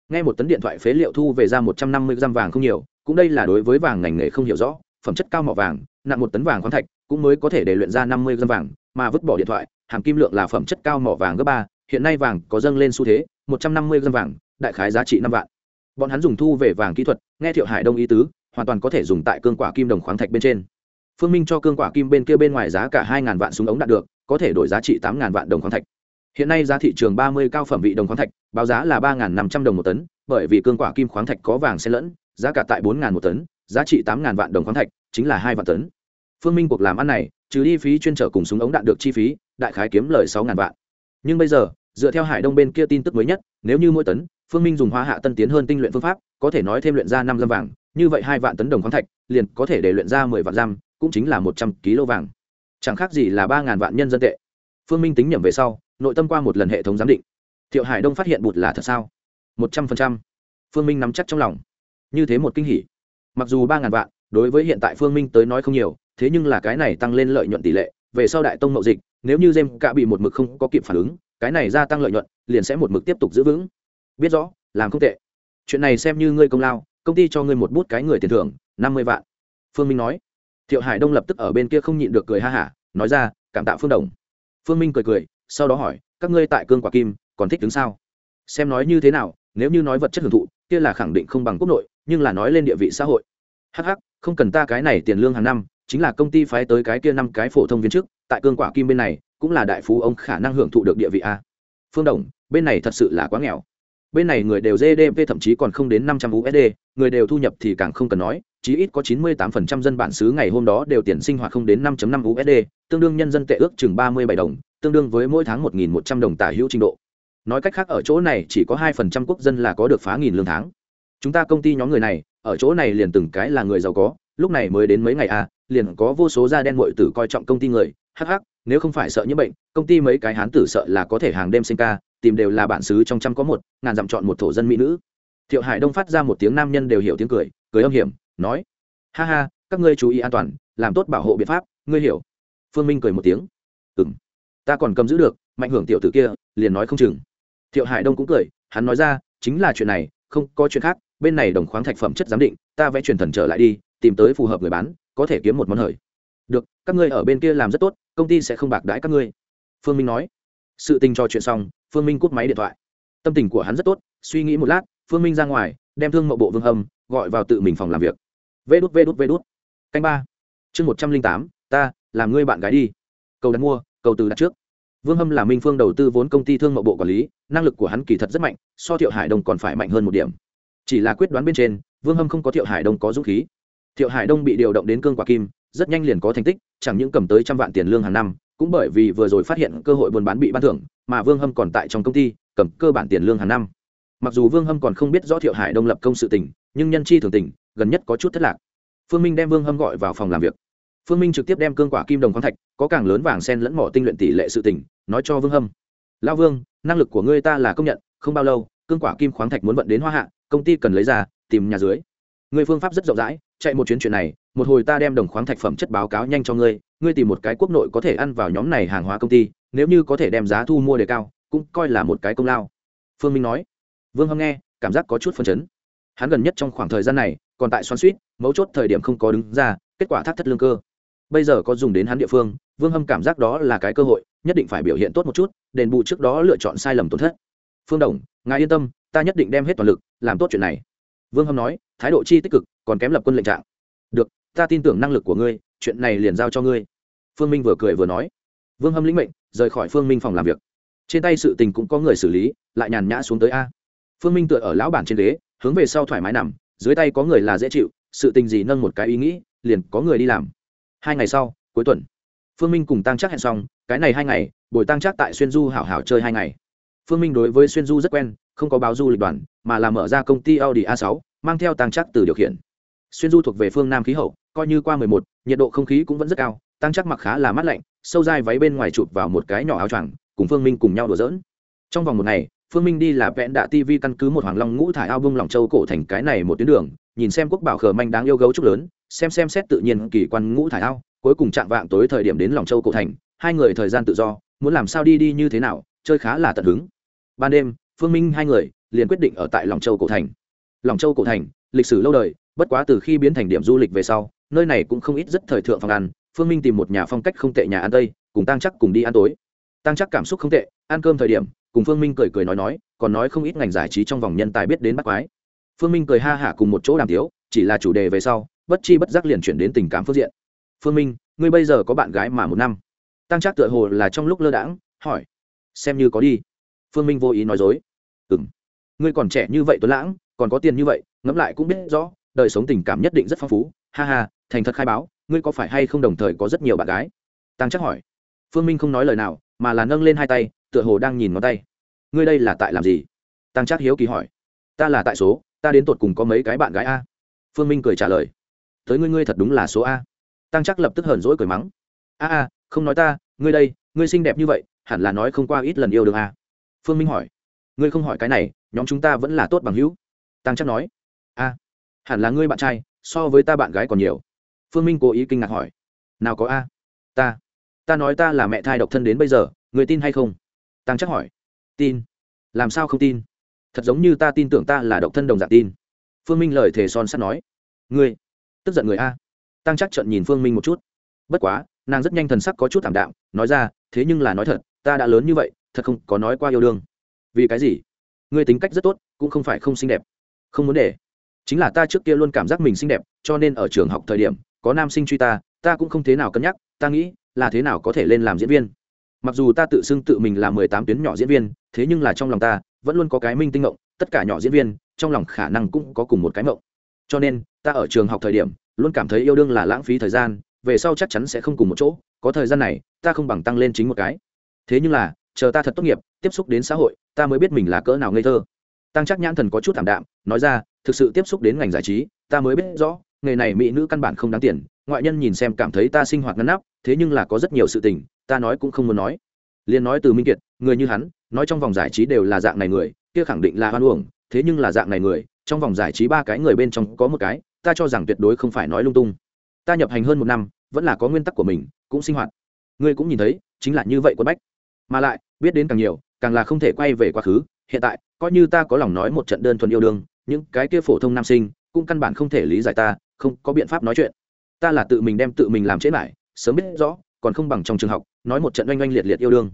Nghe một tấn điện thoại phế liệu thu về ra một trăm năm mươi gram vàng không nhiều, cũng đây là đối với vàng ngành nghề không hiểu rõ, phẩm chất cao mỏ vàng, nặng một tấn vàng khoáng thạch, cũng mới có thể để luyện ra năm mươi gram vàng, mà vứt bỏ điện thoại hàm kim lượng là phẩm chất cao mỏ vàng gấp ba, hiện nay vàng có dâng lên xu thế, một trăm năm mươi g vàng, đại khái giá trị năm vạn. Bọn hắn dùng thu về vàng kỹ thuật, nghe thiệu hải đông ý tứ, hoàn toàn có thể dùng tại cương quả kim đồng khoáng thạch bên trên. Phương minh cho cương quả kim bên kia bên ngoài giá cả hai ngàn vạn súng ống đạt được, có thể đổi giá trị tám ngàn vạn đồng khoáng thạch. Hiện nay giá thị trường ba mươi cao phẩm vị đồng khoáng thạch, báo giá là ba ngàn năm trăm đồng một tấn, bởi vì cương quả kim khoáng thạch có vàng xen lẫn, giá cả tại bốn ngàn một tấn, giá trị tám ngàn vạn đồng khoáng thạch, chính là hai vạn tấn. Phương minh cuộc làm ăn này trừ đi phí chuyên trở cùng súng ống đạn được chi phí, đại khái kiếm lời sáu vạn. Nhưng bây giờ, dựa theo hải đông bên kia tin tức mới nhất, nếu như mỗi tấn, phương minh dùng hóa hạ tân tiến hơn tinh luyện phương pháp, có thể nói thêm luyện ra năm lâm vàng, như vậy hai vạn tấn đồng khoáng thạch, liền có thể để luyện ra mười vạn giam cũng chính là một trăm kg vàng. Chẳng khác gì là ba ngàn vạn nhân dân tệ. Phương minh tính nhẩm về sau, nội tâm qua một lần hệ thống giám định. Thiệu hải đông phát hiện bụt là thật sao? Một trăm phần trăm. Phương minh nắm chắc trong lòng. Như thế một kinh hỉ. Mặc dù ba ngàn vạn, đối với hiện tại phương minh tới nói không nhiều thế nhưng là cái này tăng lên lợi nhuận tỷ lệ, về sau đại tông mậu dịch, nếu như jem cạ bị một mực không có kịp phản ứng, cái này gia tăng lợi nhuận, liền sẽ một mực tiếp tục giữ vững. Biết rõ, làm không tệ. Chuyện này xem như ngươi công lao, công ty cho ngươi một bút cái người tiền thưởng, năm mươi vạn. Phương minh nói. Thiệu hải đông lập tức ở bên kia không nhịn được cười ha hả, nói ra, cảm tạ phương đồng. Phương minh cười cười, sau đó hỏi, các ngươi tại cương quả kim, còn thích đứng sao? Xem nói như thế nào, nếu như nói vật chất hưởng thụ, kia là khẳng định không bằng quốc nội, nhưng là nói lên địa vị xã hội. Hh không cần ta cái này tiền lương hàng năm chính là công ty phái tới cái kia năm cái phổ thông viên chức, tại cương quả kim bên này, cũng là đại phú ông khả năng hưởng thụ được địa vị a. Phương đồng, bên này thật sự là quá nghèo. Bên này người đều gdp thậm chí còn không đến năm trăm usd người đều thu nhập thì càng không cần nói, chí ít có chín mươi tám phần trăm dân bản xứ ngày hôm đó đều tiền sinh hoạt không đến năm năm usd tương đương nhân dân tệ ước chừng ba mươi bảy đồng, tương đương với mỗi tháng một nghìn một trăm đồng tả hữu trình độ. Nói cách khác ở chỗ này chỉ có hai phần trăm quốc dân là có được phá nghìn lương tháng. Chúng ta công ty nhóm người này, ở chỗ này liền từng cái là người giàu có lúc này mới đến mấy ngày à liền có vô số da đen mội tử coi trọng công ty người. Hh nếu không phải sợ nhiễm bệnh, công ty mấy cái hán tử sợ là có thể hàng đêm sinh ca, tìm đều là bản xứ trong trăm có một, ngàn dặm chọn một thổ dân mỹ nữ. Thiệu hải đông phát ra một tiếng nam nhân đều hiểu tiếng cười cười âm hiểm, nói, ha ha, các ngươi chú ý an toàn, làm tốt bảo hộ biện pháp, ngươi hiểu. Phương minh cười một tiếng ừ m ta còn cầm giữ được, mạnh hưởng tiểu tử kia, liền nói không chừng. Thiệu hải đông cũng cười, hắn nói ra, chính là chuyện này, không có chuyện khác, bên này đồng khoáng thạch phẩm chất giám định, ta vẽ truyền thần trở lại đi tìm tới phù hợp người bán, có thể kiếm một món hời. Được, các ngươi ở bên kia làm rất tốt, công ty sẽ không bạc đãi các ngươi. Phương minh nói. Sự tình trò chuyện xong, phương minh cút máy điện thoại. Tâm tình của hắn rất tốt, suy nghĩ một lát, phương minh ra ngoài, đem thương mậu bộ vương hầm gọi vào tự mình phòng làm việc. Vê đút vê đút vê đút. Canh ba. Chương một trăm linh tám, ta, làm ngươi bạn gái đi. Cầu đặt mua, cầu từ đặt trước. Vương hâm là minh phương đầu tư vốn công ty thương mậu bộ quản lý, năng lực của hắn kỳ thật rất mạnh, so thiệu hải đông còn phải mạnh hơn một điểm. Chỉ là quyết đoán bên trên, vương hâm không có thiệu hải đông có dũng khí thiệu hải đông bị điều động đến cương quả kim, rất nhanh liền có thành tích, chẳng những cầm tới trăm vạn tiền lương hàng năm, cũng bởi vì vừa rồi phát hiện cơ hội buôn bán bị ban thưởng, mà vương hâm còn tại trong công ty, cầm cơ bản tiền lương hàng năm. Mặc dù vương hâm còn không biết rõ thiệu hải đông lập công sự tình, nhưng nhân chi thường tình, gần nhất có chút thất lạc. Phương minh đem vương hâm gọi vào phòng làm việc. Phương minh trực tiếp đem cương quả kim đồng khoáng thạch, có càng lớn vàng sen lẫn mỏ tinh luyện tỷ lệ sự tình, nói cho vương hâm. Lao vương, năng lực của ngươi ta là công nhận, không bao lâu, cương quả kim khoáng thạch muốn vận đến hoa hạ, công ty cần lấy ra, tìm nhà dưới. Người phương pháp rất rộng rãi chạy một chuyến chuyện này, một hồi ta đem đồng khoáng thạch phẩm chất báo cáo nhanh cho ngươi ngươi tìm một cái quốc nội có thể ăn vào nhóm này hàng hóa công ty, nếu như có thể đem giá thu mua đề cao, cũng coi là một cái công lao. Phương minh nói. Vương hâm nghe, cảm giác có chút phấn chấn. Hắn gần nhất trong khoảng thời gian này, còn tại xoắn suýt, mấu chốt thời điểm không có đứng ra, kết quả thắt thất lương cơ. Bây giờ có dùng đến hắn địa phương, vương hâm cảm giác đó là cái cơ hội, nhất định phải biểu hiện tốt một chút, đền bù trước đó lựa chọn sai lầm tổn thất. Phương đồng, ngài yên tâm, ta nhất định đem hết toàn lực, làm tốt chuyện này. Vương hâm nói, thái độ chi tích cực còn kém lập quân lệnh trạng. Được, ta tin tưởng năng lực của ngươi, chuyện này liền giao cho ngươi. Phương minh vừa cười vừa nói. Vương hâm lĩnh mệnh, rời khỏi phương minh phòng làm việc. Trên tay sự tình cũng có người xử lý, lại nhàn nhã xuống tới a. Phương minh tựa ở lão bản trên ghế, hướng về sau thoải mái nằm, dưới tay có người là dễ chịu, sự tình gì nâng một cái ý nghĩ, liền có người đi làm. Hai ngày sau, cuối tuần, phương minh cùng tăng chắc hẹn xong, cái này hai ngày, buổi tăng chắc tại xuyên du hảo hảo chơi hai ngày. Phương minh đối với xuyên du rất quen, không có báo du lịch đoàn, mà là mở ra công ty audi a 6 mang theo tăng chắc từ điều khiển xuyên du thuộc về phương nam khí hậu coi như qua 11, nhiệt độ không khí cũng vẫn rất cao tăng chắc mặc khá là mát lạnh sâu dai váy bên ngoài chụp vào một cái nhỏ áo choàng cùng phương minh cùng nhau đùa dỡn trong vòng một ngày phương minh đi là vẽn đạ tv căn cứ một hoàng long ngũ thải ao bông lòng châu cổ thành cái này một tuyến đường nhìn xem quốc bảo khờ manh đáng yêu gấu trúc lớn xem xem xét tự nhiên kỳ quan ngũ thải ao cuối cùng chạm vạng tối thời điểm đến lòng châu cổ thành hai người thời gian tự do muốn làm sao đi đi như thế nào chơi khá là tận hứng. Ban đêm phương minh hai người liền quyết định ở tại lòng châu cổ thành. Lòng châu cổ thành lịch sử lâu đời bất quá từ khi biến thành điểm du lịch về sau, nơi này cũng không ít rất thời thượng phòng ăn. Phương minh tìm một nhà phong cách không tệ nhà ăn tây, cùng tăng chắc cùng đi ăn tối. Tăng chắc cảm xúc không tệ, ăn cơm thời điểm, cùng phương minh cười cười nói nói, còn nói không ít ngành giải trí trong vòng nhân tài biết đến bắt quái. Phương minh cười ha hả cùng một chỗ đàm tiếu, chỉ là chủ đề về sau, bất chi bất giác liền chuyển đến tình cảm phương diện. Phương minh, ngươi bây giờ có bạn gái mà một năm. Tăng chắc tựa hồ là trong lúc lơ đãng, hỏi, xem như có đi. Phương minh vô ý nói dối ừ m ngươi còn trẻ như vậy tuấn lãng, còn có tiền như vậy, ngẫm lại cũng biết rõ đời sống tình cảm nhất định rất phong phú. Ha ha, thành thật khai báo, ngươi có phải hay không đồng thời có rất nhiều bạn gái? Tăng chắc hỏi. Phương minh không nói lời nào, mà là nâng lên hai tay, tựa hồ đang nhìn ngón tay. Ngươi đây là tại làm gì? Tăng chắc hiếu kỳ hỏi. Ta là tại số, ta đến tột cùng có mấy cái bạn gái a? Phương minh cười trả lời. Tới ngươi ngươi thật đúng là số a. Tăng chắc lập tức hờn dỗi cười mắng. A a, không nói ta, ngươi đây, ngươi xinh đẹp như vậy, hẳn là nói không qua ít lần yêu đương a. Phương minh hỏi. Ngươi không hỏi cái này, nhóm chúng ta vẫn là tốt bằng hữu. Tăng chắc nói. A hẳn là ngươi bạn trai, so với ta bạn gái còn nhiều. Phương minh cố ý kinh ngạc hỏi. Nào có a? Ta. Ta nói ta là mẹ thai độc thân đến bây giờ, người tin hay không? Tăng chắc hỏi. Tin. Làm sao không tin? Thật giống như ta tin tưởng ta là độc thân đồng dạng tin. Phương minh lời thề son sắt nói. Ngươi. Tức giận người a. Tăng chắc trận nhìn phương minh một chút. Bất quá, nàng rất nhanh thần sắc có chút thảm đạm, nói ra, thế nhưng là nói thật, ta đã lớn như vậy, thật không có nói qua yêu đương. Vì cái gì? Ngươi tính cách rất tốt, cũng không phải không xinh đẹp. Không muốn để chính là ta trước kia luôn cảm giác mình xinh đẹp, cho nên ở trường học thời điểm, có nam sinh truy ta ta cũng không thế nào cân nhắc, ta nghĩ là thế nào có thể lên làm diễn viên. Mặc dù ta tự xưng tự mình là mười tám tuyến nhỏ diễn viên, thế nhưng là trong lòng ta, vẫn luôn có cái minh tinh ngộng, tất cả nhỏ diễn viên, trong lòng khả năng cũng có cùng một cái mộng cho nên, ta ở trường học thời điểm, luôn cảm thấy yêu đương là lãng phí thời gian, về sau chắc chắn sẽ không cùng một chỗ, có thời gian này, ta không bằng tăng lên chính một cái. Thế nhưng là, chờ ta thật tốt nghiệp, tiếp xúc đến xã hội, ta mới biết mình là cỡ nào ngây thơ. Tăng chắc nhãn thần có chút thảm đạm, nói ra thực sự tiếp xúc đến ngành giải trí, ta mới biết rõ, nghề này mỹ nữ căn bản không đáng tiền, ngoại nhân nhìn xem cảm thấy ta sinh hoạt ngăn nắp, thế nhưng là có rất nhiều sự tình, ta nói cũng không muốn nói. Liền nói từ minh kiệt, người như hắn, nói trong vòng giải trí đều là dạng này người, kia khẳng định là hoan uổng, thế nhưng là dạng này người, trong vòng giải trí ba cái người bên trong có một cái, ta cho rằng tuyệt đối không phải nói lung tung. Ta nhập hành hơn một năm, vẫn là có nguyên tắc của mình, cũng sinh hoạt. Ngươi cũng nhìn thấy, chính là như vậy quân bách. Mà lại, biết đến càng nhiều, càng là không thể quay về quá khứ, hiện tại, coi như ta có lòng nói một trận đơn thuần yêu đương những cái kia phổ thông nam sinh cũng căn bản không thể lý giải ta, không có biện pháp nói chuyện. Ta là tự mình đem tự mình làm chết lại sớm biết rõ, còn không bằng trong trường học, nói một trận oanh oanh liệt liệt yêu đương.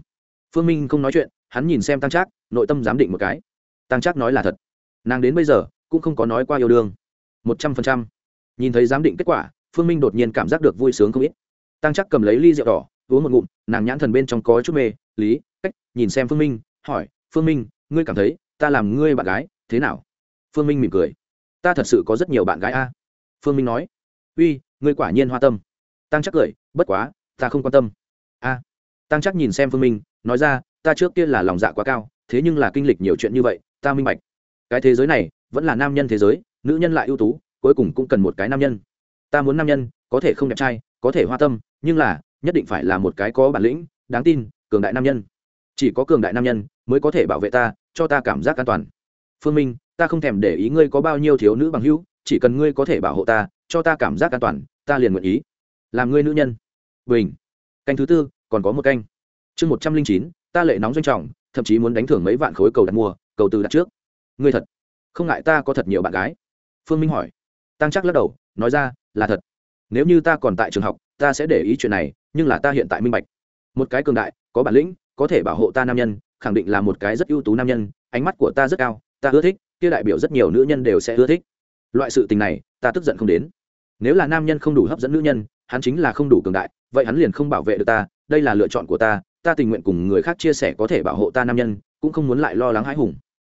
Phương minh không nói chuyện, hắn nhìn xem tăng trác, nội tâm giám định một cái. Tăng trác nói là thật. Nàng đến bây giờ cũng không có nói qua yêu đương. Một trăm phần trăm. Nhìn thấy giám định kết quả, phương minh đột nhiên cảm giác được vui sướng không ít. Tăng trác cầm lấy ly rượu đỏ, uống một ngụm, nàng nhãn thần bên trong có chút mê, lý, cách, nhìn xem phương minh, hỏi, phương minh, ngươi cảm thấy ta làm ngươi bạn gái thế nào? Phương minh mỉm cười. Ta thật sự có rất nhiều bạn gái a. Phương minh nói. Uy, ngươi quả nhiên hoa tâm. Tăng chắc cười, bất quá, ta không quan tâm. A. Tăng chắc nhìn xem phương minh, nói ra, ta trước kia là lòng dạ quá cao, thế nhưng là kinh lịch nhiều chuyện như vậy, ta minh bạch. Cái thế giới này, vẫn là nam nhân thế giới, nữ nhân lại ưu tú, cuối cùng cũng cần một cái nam nhân. Ta muốn nam nhân, có thể không đẹp trai, có thể hoa tâm, nhưng là, nhất định phải là một cái có bản lĩnh, đáng tin, cường đại nam nhân. Chỉ có cường đại nam nhân, mới có thể bảo vệ ta, cho ta cảm giác an toàn. Phương minh ta không thèm để ý ngươi có bao nhiêu thiếu nữ bằng hữu, chỉ cần ngươi có thể bảo hộ ta, cho ta cảm giác an toàn, ta liền nguyện ý. Làm ngươi nữ nhân. Bình. Canh thứ tư, còn có một canh. Chương một trăm linh chín, ta lệ nóng doanh trọng, thậm chí muốn đánh thưởng mấy vạn khối cầu đặt mua, cầu từ đặt trước. Ngươi thật. Không ngại ta có thật nhiều bạn gái. Phương minh hỏi. Tăng chắc lắc đầu, nói ra, là thật. Nếu như ta còn tại trường học, ta sẽ để ý chuyện này, nhưng là ta hiện tại minh bạch. Một cái cường đại, có bản lĩnh, có thể bảo hộ ta nam nhân, khẳng định là một cái rất ưu tú nam nhân, ánh mắt của ta rất cao, ta ưa thích kia đại biểu rất nhiều nữ nhân đều sẽ ưa thích. Loại sự tình này, ta tức giận không đến. Nếu là nam nhân không đủ hấp dẫn nữ nhân, hắn chính là không đủ cường đại, vậy hắn liền không bảo vệ được ta, đây là lựa chọn của ta ta tình nguyện cùng người khác chia sẻ có thể bảo hộ ta nam nhân, cũng không muốn lại lo lắng hãi hùng.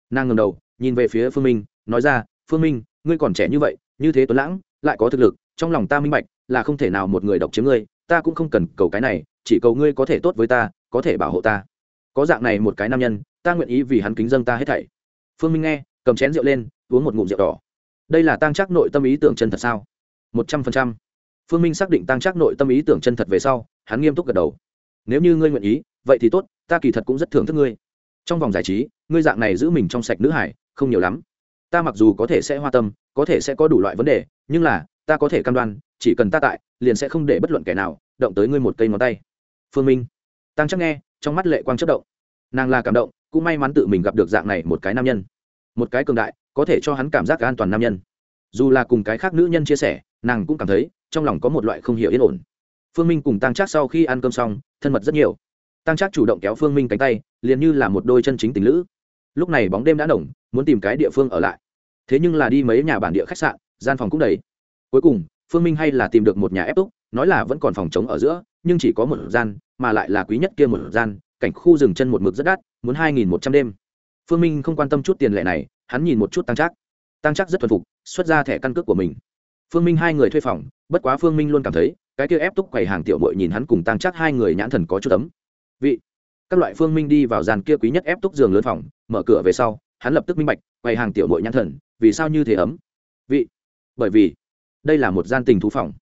Nàng ngầm đầu, nhìn về phía phương minh, nói ra, phương minh, ngươi còn trẻ như vậy, như thế tuấn lãng, lại có thực lực, trong lòng ta minh bạch, là không thể nào một người độc chiếm ngươi, ta cũng không cần cầu cái này, chỉ cầu ngươi có thể tốt với ta, có thể bảo hộ ta. Có dạng này một cái nam nhân, ta nguyện ý vì hắn kính dâng ta hết thảy. Phương minh nghe cầm chén rượu lên, uống một ngụm rượu đỏ. Đây là tăng chắc nội tâm ý tưởng chân thật sao? Một trăm phần trăm. Phương minh xác định tăng chắc nội tâm ý tưởng chân thật về sau, hắn nghiêm túc gật đầu. Nếu như ngươi nguyện ý, vậy thì tốt, ta kỳ thật cũng rất thưởng thức ngươi. Trong vòng giải trí, ngươi dạng này giữ mình trong sạch nữ hải, không nhiều lắm. Ta mặc dù có thể sẽ hoa tâm, có thể sẽ có đủ loại vấn đề, nhưng là, ta có thể cam đoan, chỉ cần ta tại, liền sẽ không để bất luận kẻ nào động tới ngươi một cây ngón tay. Phương minh. Tăng chắc nghe, trong mắt lệ quang chất động. Nàng là cảm động, cũng may mắn tự mình gặp được dạng này một cái nam nhân một cái cường đại, có thể cho hắn cảm giác an toàn nam nhân. Dù là cùng cái khác nữ nhân chia sẻ, nàng cũng cảm thấy trong lòng có một loại không hiểu yên ổn. Phương minh cùng tăng trác sau khi ăn cơm xong, thân mật rất nhiều. Tăng trác chủ động kéo phương minh cánh tay, liền như là một đôi chân chính tình lữ. Lúc này bóng đêm đã nổng muốn tìm cái địa phương ở lại. Thế nhưng là đi mấy nhà bản địa khách sạn, gian phòng cũng đầy. Cuối cùng, phương minh hay là tìm được một nhà ép túc, nói là vẫn còn phòng chống ở giữa, nhưng chỉ có một gian, mà lại là quý nhất kia một gian, cảnh khu rừng chân một mực rất đắt, muốn hai nghìn một trăm đêm phương minh không quan tâm chút tiền lệ này, hắn nhìn một chút tăng Trác. tăng Trác rất thuần phục, xuất ra thẻ căn cước của mình. Phương minh hai người thuê phòng, bất quá phương minh luôn cảm thấy, cái kia ép túc quầy hàng tiểu mội nhìn hắn cùng tăng Trác hai người nhãn thần có chút ấm. Vị, các loại phương minh đi vào dàn kia quý nhất ép túc giường lớn phòng, mở cửa về sau, hắn lập tức minh bạch, quầy hàng tiểu mội nhãn thần, vì sao như thế ấm. Vị, bởi vì, đây là một gian tình thú phòng.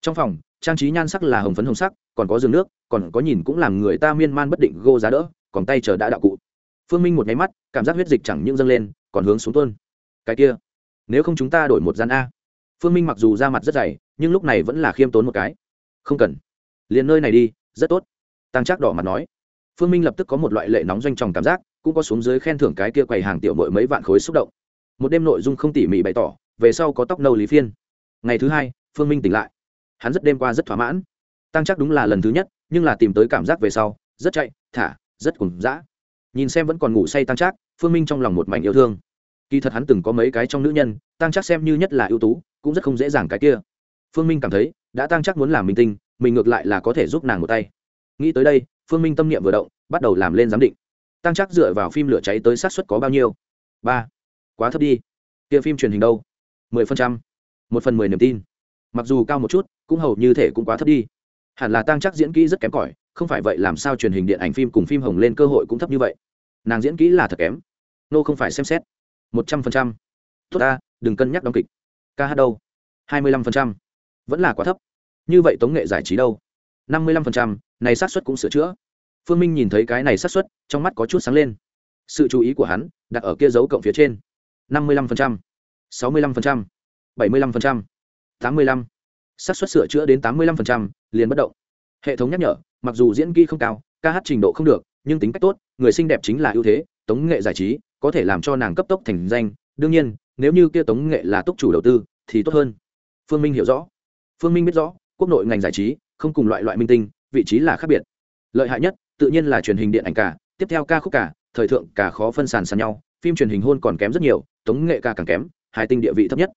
Trong phòng, trang trí nhan sắc là hồng phấn hồng sắc, còn có giường nước, còn có nhìn cũng làm người ta miên man bất định gô giá đỡ, còn tay chờ đã đạo cụ phương minh một nháy mắt, cảm giác huyết dịch chẳng những dâng lên, còn hướng xuống tuôn. Cái kia, nếu không chúng ta đổi một gian a. Phương minh mặc dù ra mặt rất dày, nhưng lúc này vẫn là khiêm tốn một cái. Không cần. Liền nơi này đi, rất tốt. Tăng trác đỏ mặt nói. Phương minh lập tức có một loại lệ nóng doanh tròng cảm giác, cũng có xuống dưới khen thưởng cái kia quầy hàng tiểu mội mấy vạn khối xúc động. Một đêm nội dung không tỉ mỉ bày tỏ, về sau có tóc nâu lý phiên. Ngày thứ hai, phương minh tỉnh lại. Hắn rất đêm qua rất thỏa mãn. Tăng chắc đúng là lần thứ nhất, nhưng là tìm tới cảm giác về sau, rất chạy, thả, rất cùng dã nhìn xem vẫn còn ngủ say tăng chắc phương minh trong lòng một mảnh yêu thương. Kỳ thật hắn từng có mấy cái trong nữ nhân tăng chắc xem như nhất là ưu tú, cũng rất không dễ dàng cái kia. Phương minh cảm thấy, đã tăng chắc muốn làm minh tinh, mình ngược lại là có thể giúp nàng một tay. Nghĩ tới đây, phương minh tâm niệm vừa động, bắt đầu làm lên giám định. Tăng chắc dựa vào phim lửa cháy tới sát xuất có bao nhiêu? Ba. Quá thấp đi. Kia phim truyền hình đâu? Mười phần trăm. Một phần mười niềm tin. Mặc dù cao một chút, cũng hầu như thể cũng quá thấp đi. Hẳn là tăng chắc diễn kỹ rất kém cỏi không phải vậy làm sao truyền hình điện ảnh phim cùng phim hồng lên cơ hội cũng thấp như vậy? Nàng diễn kỹ là thật kém. Nô không phải xem xét. Một trăm phần trăm. Tốt ta, đừng cân nhắc đóng kịch. Ca hát đâu? Hai mươi lăm phần trăm. Vẫn là quá thấp. Như vậy tống nghệ giải trí đâu? Năm mươi lăm phần trăm. Này xác suất cũng sửa chữa. Phương minh nhìn thấy cái này xác suất, trong mắt có chút sáng lên. Sự chú ý của hắn đặt ở kia dấu cộng phía trên. Năm mươi lăm phần trăm. Sáu mươi lăm phần trăm. Bảy mươi lăm phần trăm. Tám mươi lăm. Xác suất sửa chữa đến tám mươi lăm phần trăm, liền bất động. Hệ thống nhắc nhở mặc dù diễn kỹ không cao, ca hát trình độ không được, nhưng tính cách tốt, người xinh đẹp chính là ưu thế, tống nghệ giải trí có thể làm cho nàng cấp tốc thành danh. Đương nhiên, nếu như kia tống nghệ là túc chủ đầu tư, thì tốt hơn. Phương minh hiểu rõ. Phương minh biết rõ, quốc nội ngành giải trí không cùng loại loại minh tinh, vị trí là khác biệt. Lợi hại nhất, tự nhiên là truyền hình điện ảnh cả, tiếp theo ca khúc cả, thời thượng cả khó phân sàn sàn nhau, phim truyền hình hôn còn kém rất nhiều, tống nghệ ca càng kém, hai tinh địa vị thấp nhất.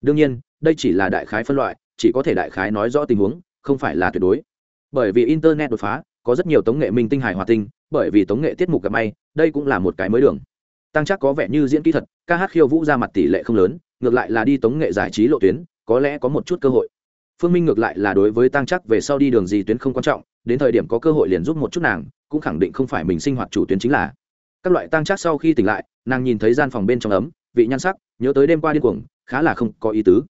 Đương nhiên, đây chỉ là đại khái phân loại, chỉ có thể đại khái nói rõ tình huống, không phải là tuyệt đối bởi vì internet đột phá, có rất nhiều tống nghệ minh tinh hài hòa tinh, bởi vì tống nghệ tiết mục gặp may, đây cũng là một cái mới đường. Tăng chắc có vẻ như diễn kỹ thật ca hát khiêu vũ ra mặt tỷ lệ không lớn, ngược lại là đi tống nghệ giải trí lộ tuyến, có lẽ có một chút cơ hội. Phương minh ngược lại là đối với tăng chắc về sau đi đường gì tuyến không quan trọng, đến thời điểm có cơ hội liền giúp một chút nàng, cũng khẳng định không phải mình sinh hoạt chủ tuyến chính là. Các loại tăng chắc sau khi tỉnh lại, nàng nhìn thấy gian phòng bên trong ấm, vị nhan sắc, nhớ tới đêm qua điên cuồng, khá là không có ý tứ.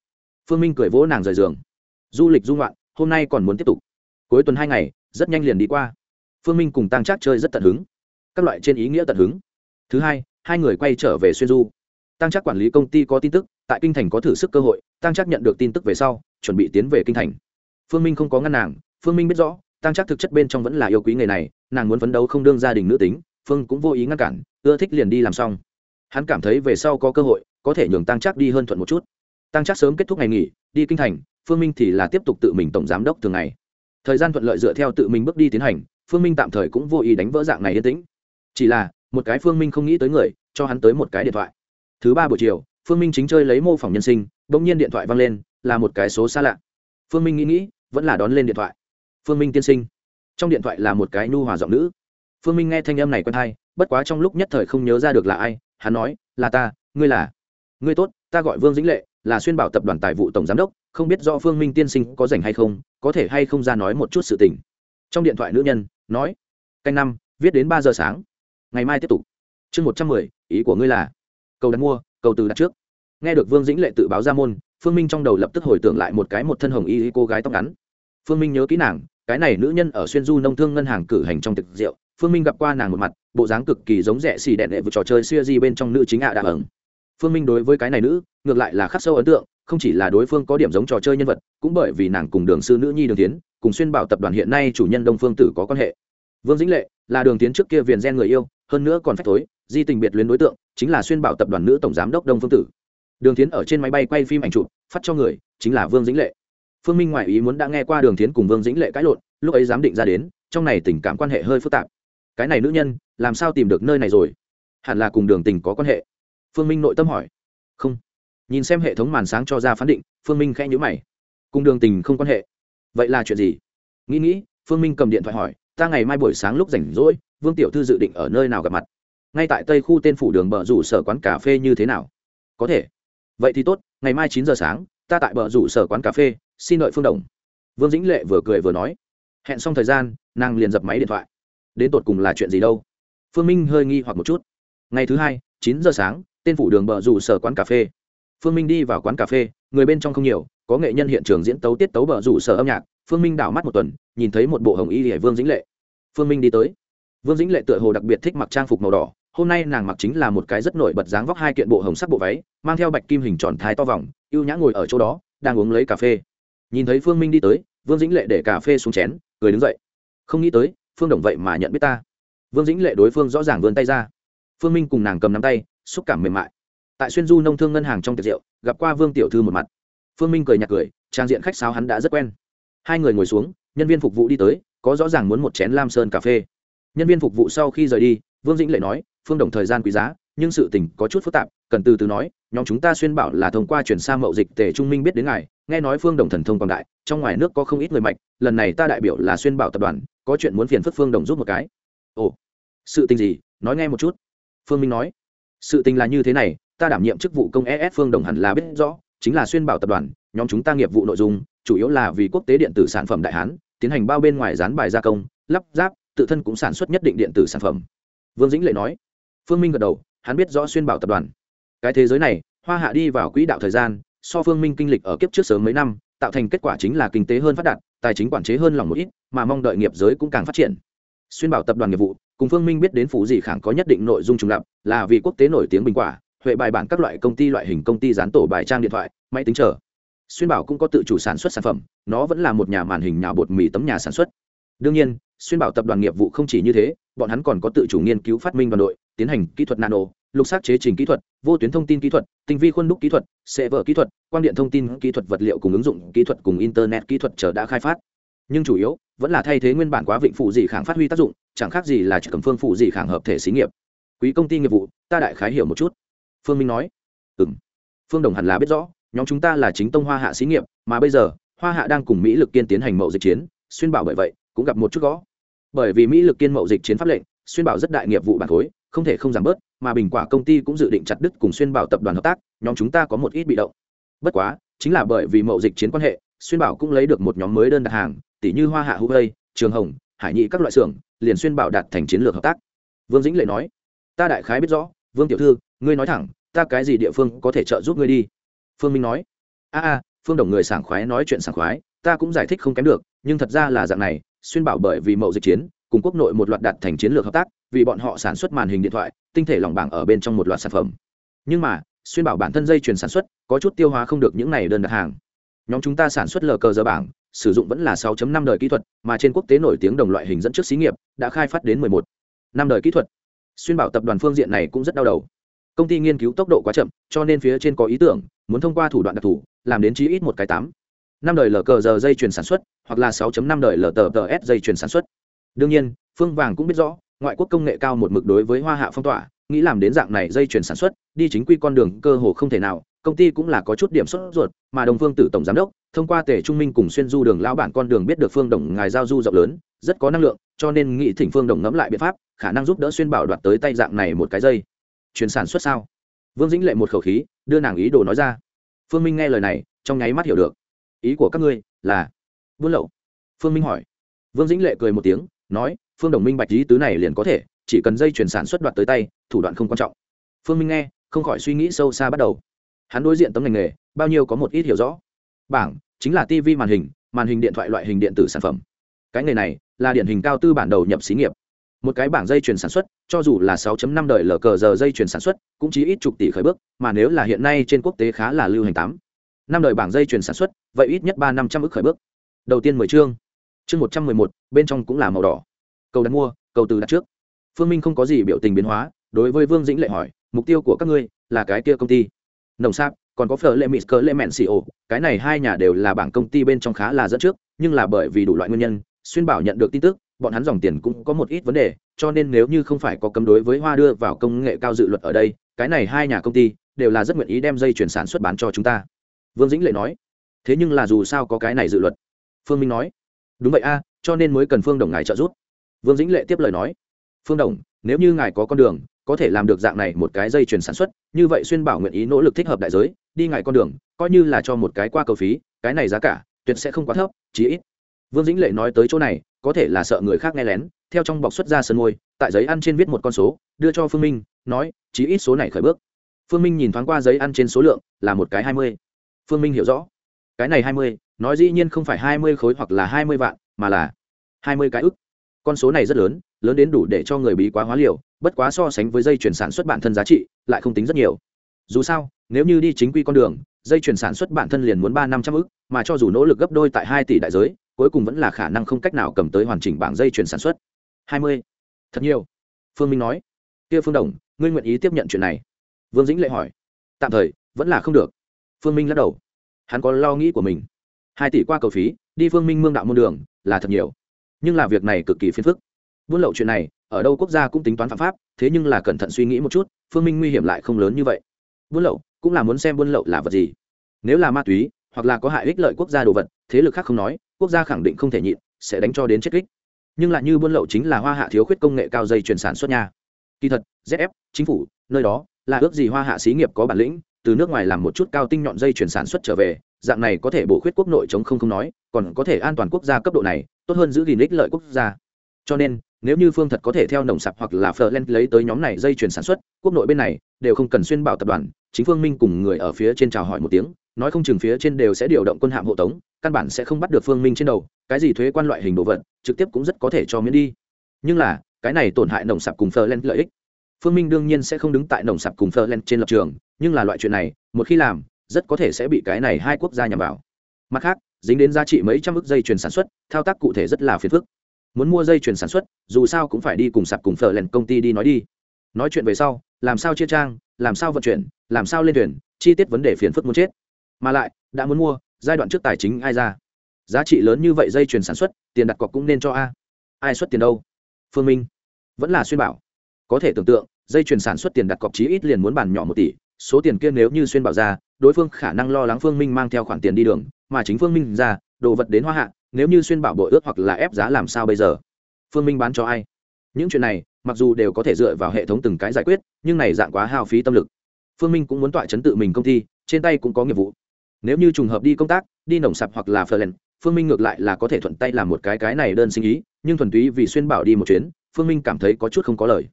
Phương minh cười vỗ nàng rời giường. Du lịch dung loạn hôm nay còn muốn tiếp tục cuối tuần hai ngày, rất nhanh liền đi qua. Phương minh cùng tăng trác chơi rất tận hứng. Các loại trên ý nghĩa tận hứng. Thứ hai hai người quay trở về xuyên du. Tăng trác quản lý công ty có tin tức, tại kinh thành có thử sức cơ hội tăng trác nhận được tin tức về sau, chuẩn bị tiến về kinh thành. Phương minh không có ngăn nàng, phương minh biết rõ tăng trác thực chất bên trong vẫn là yêu quý nghề này, nàng muốn phấn đấu không đương gia đình nữ tính, phương cũng vô ý ngăn cản, ưa thích liền đi làm xong. Hắn cảm thấy về sau có cơ hội, có thể nhường tăng trác đi hơn thuận một chút. Tăng trác sớm kết thúc ngày nghỉ, đi kinh thành, phương minh thì là tiếp tục tự mình tổng giám đốc thường ngày thời gian thuận lợi dựa theo tự mình bước đi tiến hành, phương minh tạm thời cũng vô ý đánh vỡ dạng này yên tĩnh. Chỉ là, một cái phương minh không nghĩ tới người, cho hắn tới một cái điện thoại. Thứ ba buổi chiều, phương minh chính chơi lấy mô phỏng nhân sinh đ ỗ n g nhiên điện thoại văng lên, là một cái số xa lạ. Phương minh nghĩ nghĩ, vẫn là đón lên điện thoại. Phương minh tiên sinh. Trong điện thoại là một cái nhu hòa giọng nữ. Phương minh nghe thanh âm này quen thai bất quá trong lúc nhất thời không nhớ ra được là ai, hắn nói, là ta, ngươi là, ngươi tốt, ta gọi vương dĩnh lệ, là xuyên bảo tập đoàn tài vụ tổng giám đốc, không biết do phương minh tiên sinh có rảnh hay không có thể hay không ra nói một chút sự tình. Trong điện thoại nữ nhân nói, canh năm, viết đến ba giờ sáng, ngày mai tiếp tục. Chương một trăm mười, ý của ngươi là, cầu đặt mua, cầu từ đặt trước. Nghe được vương dĩnh lệ tự báo ra môn, phương minh trong đầu lập tức hồi tưởng lại một cái một thân hồng y cô gái tóc ngắn. Phương minh nhớ kỹ nàng, cái này nữ nhân ở xuyên du nông thương ngân hàng cử hành trong thực rượu, phương minh gặp qua nàng một mặt, bộ dáng cực kỳ giống rẻ xì đẹn đệ vụ trò chơi xuya di bên trong nữ chính ạ à đạ ẩn phương minh đối với cái này nữ, ngược lại là khắc sâu ấn tượng không chỉ là đối phương có điểm giống trò chơi nhân vật, cũng bởi vì nàng cùng đường sư nữ nhi đường tiến, cùng xuyên bảo tập đoàn hiện nay chủ nhân đông phương tử có quan hệ. Vương dĩnh lệ là đường tiến trước kia viền gen người yêu, hơn nữa còn phách tối di tình biệt luyến đối tượng, chính là xuyên bảo tập đoàn nữ tổng giám đốc đông phương tử. Đường tiến ở trên máy bay quay phim ảnh chụp, phát cho người, chính là vương dĩnh lệ. Phương minh ngoại ý muốn đã nghe qua đường tiến cùng vương dĩnh lệ cãi lộn, lúc ấy dám định ra đến, trong này tình cảm quan hệ hơi phức tạp. Cái này nữ nhân, làm sao tìm được nơi này rồi? Hẳn là cùng đường tình có quan hệ. Phương minh nội tâm hỏi. Không nhìn xem hệ thống màn sáng cho ra phán định, phương minh khẽ nhữ mày. Cùng đường tình không quan hệ. Vậy là chuyện gì? Nghĩ nghĩ, phương minh cầm điện thoại hỏi, ta ngày mai buổi sáng lúc rảnh rỗi, vương tiểu thư dự định ở nơi nào gặp mặt? Ngay tại tây khu tên phủ đường bờ rủ sở quán cà phê như thế nào? Có thể. Vậy thì tốt, ngày mai chín giờ sáng, ta tại bờ rủ sở quán cà phê, xin đợi phương đồng. Vương dĩnh lệ vừa cười vừa nói. Hẹn xong thời gian, nàng liền dập máy điện thoại. Đến tột cùng là chuyện gì đâu? Phương minh hơi nghi hoặc một chút. Ngày thứ hai, chín giờ sáng, tên phủ đường bờ rủ sở quán cà phê phương minh đi vào quán cà phê, người bên trong không nhiều, có nghệ nhân hiện trường diễn tấu tiết tấu bờ rủ sở âm nhạc, phương minh đảo mắt một tuần, nhìn thấy một bộ hồng y hệ vương dĩnh lệ. Phương minh đi tới. Vương dĩnh lệ tựa hồ đặc biệt thích mặc trang phục màu đỏ, hôm nay nàng mặc chính là một cái rất nổi bật dáng vóc hai kiện bộ hồng sắc bộ váy, mang theo bạch kim hình tròn thái to vòng, ưu nhã ngồi ở chỗ đó, đang uống lấy cà phê. Nhìn thấy phương minh đi tới, vương dĩnh lệ để cà phê xuống chén, cười đứng dậy. Không nghĩ tới, phương đồng vậy mà nhận biết ta. Vương dĩnh lệ đối phương rõ ràng vươn tay ra. Phương minh cùng nàng cầm nắm tay, xúc cảm mềm mại tại xuyên du nông thương ngân hàng trong tiệc rượu, gặp qua vương tiểu thư một mặt. Phương minh cười nhạt cười, trang diện khách sáo hắn đã rất quen. Hai người ngồi xuống, nhân viên phục vụ đi tới, có rõ ràng muốn một chén lam sơn cà phê. Nhân viên phục vụ sau khi rời đi, vương dĩnh lệ nói, phương đồng, thời gian quý giá, nhưng sự tình có chút phức tạp, cần từ từ nói, nhóm chúng ta xuyên bảo là thông qua chuyển sang mậu dịch tề trung minh biết đến ngài, nghe nói phương đồng thần thông còn đại, trong ngoài nước có không ít người mạnh lần này ta đại biểu là xuyên bảo tập đoàn, có chuyện muốn phiền phức phương đồng giúp một cái. Ồ, sự tình gì? Nói nghe một chút. Phương minh nói. Sự tình là như thế này ta đảm nhiệm chức vụ công es phương đồng hẳn là biết rõ, chính là xuyên bảo tập đoàn, nhóm chúng ta nghiệp vụ nội dung, chủ yếu là vì quốc tế điện tử sản phẩm đại hán, tiến hành bao bên ngoài dán bài gia công, lắp ráp, tự thân cũng sản xuất nhất định điện tử sản phẩm. Vương dĩnh lệ nói. Phương minh gật đầu, hắn biết rõ xuyên bảo tập đoàn. Cái thế giới này, hoa hạ đi vào quỹ đạo thời gian, so phương minh kinh lịch ở kiếp trước sớm mấy năm, tạo thành kết quả chính là kinh tế hơn phát đạt, tài chính quản chế hơn lòng một ít, mà mong đợi nghiệp giới cũng càng phát triển. Xuyên bảo tập đoàn nghiệp vụ, cùng phương minh biết đến phủ dị khẳng có nhất định nội dung trùng lập, là vì quốc tế nổi tiếng bình quả huệ bài bản các loại công ty loại hình công ty dán tổ bài trang điện thoại, máy tính chờ. Xuyên bảo cũng có tự chủ sản xuất sản phẩm, nó vẫn là một nhà màn hình nhào bột mì tấm nhà sản xuất. Đương nhiên, xuyên bảo tập đoàn nghiệp vụ không chỉ như thế, bọn hắn còn có tự chủ nghiên cứu phát minh đoàn đội, tiến hành kỹ thuật nano, lục xác chế trình kỹ thuật, vô tuyến thông tin kỹ thuật, tinh vi khuôn đúc kỹ thuật, sẽ vở kỹ thuật, quang điện thông tin kỹ thuật vật liệu cùng ứng dụng kỹ thuật cùng internet kỹ thuật chờ đã khai phát. Nhưng chủ yếu, vẫn là thay thế nguyên bản quá vịnh phụ dị kháng phát huy tác dụng, chẳng khác gì là chỉ cầm phương phụ dị kháng hợp thể xí nghiệp. Quý công ty nghiệp vụ, ta đại khái hiểu một chút phương minh nói. Ừ m phương đồng hẳn là biết rõ, nhóm chúng ta là chính tông hoa hạ xí nghiệp, mà bây giờ, hoa hạ đang cùng mỹ lực kiên tiến hành mậu dịch chiến, xuyên bảo bởi vậy, cũng gặp một chút gõ. Bởi vì mỹ lực kiên mậu dịch chiến pháp lệnh, xuyên bảo rất đại nghiệp vụ bản khối không thể không giảm bớt, mà bình quả công ty cũng dự định chặt đứt cùng xuyên bảo tập đoàn hợp tác, nhóm chúng ta có một ít bị động. Bất quá, chính là bởi vì mậu dịch chiến quan hệ, xuyên bảo cũng lấy được một nhóm mới đơn đặt hàng tỷ như hoa hạ hữu hây trường hồng, hải nhị các loại xưởng, liền xuyên bảo đạt thành chiến lược hợp tác. Vương dĩnh lệ nói, ta đại khái biết rõ vương tiểu thư, ngươi nói thẳng, ta cái gì địa phương có thể trợ giúp ngươi đi? Phương minh nói. A a, phương đồng người sảng khoái nói chuyện sảng khoái, ta cũng giải thích không kém được, nhưng thật ra là dạng này, xuyên bảo bởi vì mậu dịch chiến, cùng quốc nội một loạt đặt thành chiến lược hợp tác, vì bọn họ sản xuất màn hình điện thoại, tinh thể lỏng bảng ở bên trong một loạt sản phẩm. Nhưng mà, xuyên bảo bản thân dây chuyển sản xuất, có chút tiêu hóa không được những này đơn đặt hàng. Nhóm chúng ta sản xuất lờ cờ giờ bảng, sử dụng vẫn là 6.5 đời kỹ thuật, mà trên quốc tế nổi tiếng đồng loại hình dẫn trước xí nghiệp, đã khai phát đến 11 năm đời kỹ thuật xuyên bảo tập đoàn phương diện này cũng rất đau đầu. Công ty nghiên cứu tốc độ quá chậm, cho nên phía trên có ý tưởng, muốn thông qua thủ đoạn đặc thù, làm đến chí ít một cái tám. Năm đời lờ cờ giờ dây chuyển sản xuất, hoặc là 6.5 đời lờ tờ tờ s dây chuyển sản xuất. Đương nhiên, phương vàng cũng biết rõ, ngoại quốc công nghệ cao một mực đối với hoa hạ phong tỏa, nghĩ làm đến dạng này dây chuyển sản xuất, đi chính quy con đường cơ hồ không thể nào, công ty cũng là có chút điểm sốt ruột, mà đồng phương tử tổng giám đốc, thông qua tể trung minh cùng xuyên du đường lão bản con đường biết được phương đồng ngài giao du rộng lớn, rất có năng lượng cho nên nghị thỉnh phương đồng ngẫm lại biện pháp, khả năng giúp đỡ xuyên bảo đoạt tới tay dạng này một cái dây. Chuyển sản xuất sao? Vương dĩnh lệ một khẩu khí, đưa nàng ý đồ nói ra. Phương minh nghe lời này, trong nháy mắt hiểu được. Ý của các ngươi là? Buôn lậu. Phương minh hỏi. Vương dĩnh lệ cười một tiếng, nói, phương đồng minh bạch ý tứ này liền có thể, chỉ cần dây chuyển sản xuất đoạt tới tay, thủ đoạn không quan trọng. Phương minh nghe, không khỏi suy nghĩ sâu xa bắt đầu. Hắn đối diện tấm ngành nghề, bao nhiêu có một ít hiểu rõ. Bảng, chính là tv màn hình màn hình điện thoại loại hình điện tử sản phẩm. Cái nghề này là điển hình cao tư bản đầu nhập xí nghiệp. Một cái bảng dây chuyển sản xuất, cho dù là 6.5 đời lờ cờ giờ dây chuyển sản xuất, cũng chỉ ít chục tỷ khởi bước, mà nếu là hiện nay trên quốc tế khá là lưu hành tám. Năm đời bảng dây chuyển sản xuất, vậy ít nhất ba năm trăm ức khởi bước. Đầu tiên mười chương. Chương một trăm mười một, bên trong cũng là màu đỏ. Cầu đặt mua, cầu từ đặt trước. Phương minh không có gì biểu tình biến hóa, đối với vương dĩnh lệ hỏi, mục tiêu của các ngươi là cái kia công ty? Nồng sáp, còn có phở lệ mỹ cỡ lệ mẹn xì ổ cái này hai nhà đều là bảng công ty bên trong khá là dẫn trước, nhưng là bởi vì đủ loại nguyên nhân xuyên bảo nhận được tin tức, bọn hắn dòng tiền cũng có một ít vấn đề, cho nên nếu như không phải có cấm đối với hoa đưa vào công nghệ cao dự luật ở đây, cái này hai nhà công ty đều là rất nguyện ý đem dây chuyển sản xuất bán cho chúng ta. Vương dĩnh lệ nói, thế nhưng là dù sao có cái này dự luật. Phương minh nói, đúng vậy a, cho nên mới cần phương đồng ngài trợ giúp. Vương dĩnh lệ tiếp lời nói, phương đồng, nếu như ngài có con đường, có thể làm được dạng này một cái dây chuyển sản xuất, như vậy xuyên bảo nguyện ý nỗ lực thích hợp đại giới, đi ngài con đường, coi như là cho một cái qua cầu phí, cái này giá cả tuyệt sẽ không quá thấp, chí ít vương dĩnh lệ nói tới chỗ này, có thể là sợ người khác nghe lén, theo trong bọc xuất ra sân môi, tại giấy ăn trên viết một con số, đưa cho phương minh, nói, chí ít số này khởi bước. Phương minh nhìn thoáng qua giấy ăn trên số lượng, là một cái hai mươi. Phương minh hiểu rõ. Cái này hai mươi, nói dĩ nhiên không phải hai mươi khối hoặc là hai mươi vạn, mà là hai mươi cái ức. Con số này rất lớn lớn đến đủ để cho người bí quá hóa liều, bất quá so sánh với dây chuyển sản xuất bản thân giá trị, lại không tính rất nhiều. Dù sao, nếu như đi chính quy con đường, dây chuyển sản xuất bản thân liền muốn ba năm trăm ức, mà cho dù nỗ lực gấp đôi tại hai tỷ đại giới cuối cùng vẫn là khả năng không cách nào cầm tới hoàn chỉnh bảng dây chuyển sản xuất. Hai mươi. Thật nhiều. Phương minh nói. Kia phương đồng, ngươi nguyện ý tiếp nhận chuyện này? Vương dĩnh lệ hỏi. Tạm thời, vẫn là không được. Phương minh lắc đầu. Hắn có lo nghĩ của mình. Hai tỷ qua cầu phí, đi phương minh mương đạo môn đường, là thật nhiều. Nhưng là việc này cực kỳ phiền phức. Buôn lậu chuyện này, ở đâu quốc gia cũng tính toán phạm pháp, thế nhưng là cẩn thận suy nghĩ một chút, phương minh nguy hiểm lại không lớn như vậy. Buôn lậu, cũng là muốn xem buôn lậu là vật gì. Nếu là ma túy, hoặc là có hại ích lợi quốc gia đồ vật, thế lực khác không nói quốc gia khẳng định không thể nhịn, sẽ đánh cho đến chết kích nhưng lại như buôn lậu chính là hoa hạ thiếu khuyết công nghệ cao dây chuyển sản xuất nhà. kỳ thật zf chính phủ, nơi đó, là ước gì hoa hạ xí nghiệp có bản lĩnh, từ nước ngoài làm một chút cao tinh nhọn dây chuyển sản xuất trở về, dạng này có thể bổ khuyết quốc nội chống không không nói, còn có thể an toàn quốc gia cấp độ này, tốt hơn giữ gìn ích lợi quốc gia cho nên, nếu như phương thật có thể theo nồng sạp hoặc là phờ len lấy tới nhóm này dây chuyển sản xuất, quốc nội bên này đều không cần xuyên bảo tập đoàn, chính phương minh cùng người ở phía trên chào hỏi một tiếng nói không chừng phía trên đều sẽ điều động quân hạm hộ tống, căn bản sẽ không bắt được phương minh trên đầu, cái gì thuế quan loại hình đồ vật, trực tiếp cũng rất có thể cho miễn đi. Nhưng là, cái này tổn hại nồng sạp cùng phờ len lợi ích. Phương minh đương nhiên sẽ không đứng tại nồng sạp cùng phờ len trên lập trường, nhưng là loại chuyện này, một khi làm, rất có thể sẽ bị cái này hai quốc gia nhằm vào. Mặt khác, dính đến giá trị mấy trăm ức dây chuyền sản xuất, thao tác cụ thể rất là phiền phức. Muốn mua dây chuyền sản xuất, dù sao cũng phải đi cùng sạp cùng phờ len công ty đi nói đi. Nói chuyện về sau, làm sao chia trang, làm sao vận chuyển, làm sao lên thuyền, chi tiết vấn đề phiền phức muốn chết mà lại, đã muốn mua, giai đoạn trước tài chính ai ra? Giá trị lớn như vậy dây chuyền sản xuất, tiền đặt cọc cũng nên cho a. Ai xuất tiền đâu? Phương minh. Vẫn là xuyên bảo. Có thể tưởng tượng, dây chuyền sản xuất tiền đặt cọc chí ít liền muốn bàn nhỏ một tỷ. Số tiền kia nếu như xuyên bảo ra, đối phương khả năng lo lắng phương minh mang theo khoản tiền đi đường, mà chính phương minh ra, đồ vật đến hoa hạ, nếu như xuyên bảo bội ước hoặc là ép giá làm sao bây giờ? Phương minh bán cho ai? Những chuyện này, mặc dù đều có thể dựa vào hệ thống từng cái giải quyết, nhưng này dạng quá hao phí tâm lực. Phương minh cũng muốn tọa chấn tự mình công ty, trên tay cũng có nghiệp vụ nếu như trùng hợp đi công tác, đi nồng sạp hoặc là phờ len phương minh ngược lại là có thể thuận tay làm một cái cái này đơn sinh ý, nhưng thuần túy vì xuyên bảo đi một chuyến, phương minh cảm thấy có chút không có lời.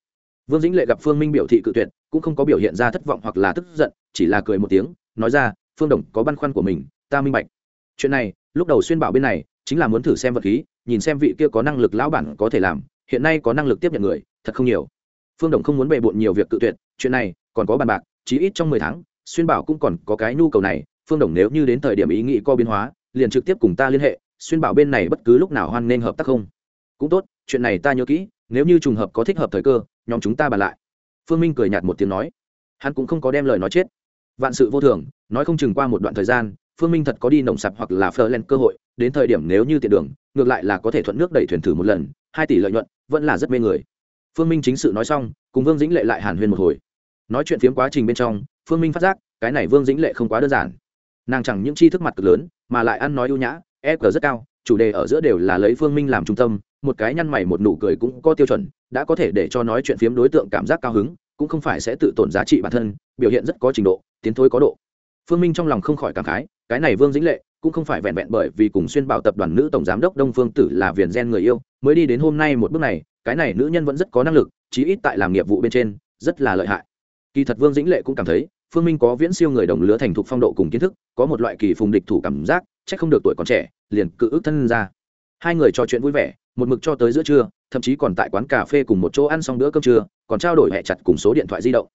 Vương dĩnh lệ gặp phương minh biểu thị cự tuyệt, cũng không có biểu hiện ra thất vọng hoặc là tức giận, chỉ là cười một tiếng, nói ra, phương đồng, có băn khoăn của mình, ta minh bạch. Chuyện này, lúc đầu xuyên bảo bên này, chính là muốn thử xem vật khí, nhìn xem vị kia có năng lực lão bản có thể làm, hiện nay có năng lực tiếp nhận người, thật không nhiều. Phương đồng không muốn bề bộn nhiều việc cự tuyệt, chuyện này, còn có bàn bạc, chí ít trong mười tháng, xuyên bảo cũng còn có cái nhu cầu này phương đồng nếu như đến thời điểm ý nghĩ co biến hóa, liền trực tiếp cùng ta liên hệ, xuyên bảo bên này bất cứ lúc nào hoan nên hợp tác không. Cũng tốt, chuyện này ta nhớ kỹ, nếu như trùng hợp có thích hợp thời cơ, nhóm chúng ta bàn lại. Phương minh cười nhạt một tiếng nói. Hắn cũng không có đem lời nói chết. Vạn sự vô thường, nói không chừng qua một đoạn thời gian, phương minh thật có đi nồng sạp hoặc là phờ lên cơ hội, đến thời điểm nếu như tiện đường, ngược lại là có thể thuận nước đẩy thuyền thử một lần, hai tỷ lợi nhuận, vẫn là rất mê người. Phương minh chính sự nói xong, cùng vương dĩnh lệ lại hàn huyên một hồi. Nói chuyện phiếm quá trình bên trong, phương minh phát giác, cái này vương dĩnh lệ không quá đơn giản nàng chẳng những chi thức mặt cực lớn, mà lại ăn nói ưu nhã e g rất cao, chủ đề ở giữa đều là lấy phương minh làm trung tâm, một cái nhăn mày một nụ cười cũng có tiêu chuẩn, đã có thể để cho nói chuyện phiếm đối tượng cảm giác cao hứng, cũng không phải sẽ tự tổn giá trị bản thân, biểu hiện rất có trình độ, tiến thối có độ. Phương minh trong lòng không khỏi cảm khái, cái này vương dĩnh lệ cũng không phải vẹn vẹn bởi vì cùng xuyên bảo tập đoàn nữ tổng giám đốc đông phương tử là viền gen người yêu, mới đi đến hôm nay một bước này, cái này nữ nhân vẫn rất có năng lực, chí ít tại làm nghiệp vụ bên trên, rất là lợi hại. Kỳ thật vương dĩnh lệ cũng cảm thấy phương minh có viễn siêu người đồng lứa thành thục phong độ cùng kiến thức, có một loại kỳ phùng địch thủ cảm giác c h ắ c không được tuổi còn trẻ, liền cự ước thân ra. Hai người trò chuyện vui vẻ, một mực cho tới giữa trưa, thậm chí còn tại quán cà phê cùng một chỗ ăn xong bữa cơm trưa, còn trao đổi hẹ chặt cùng số điện thoại di động.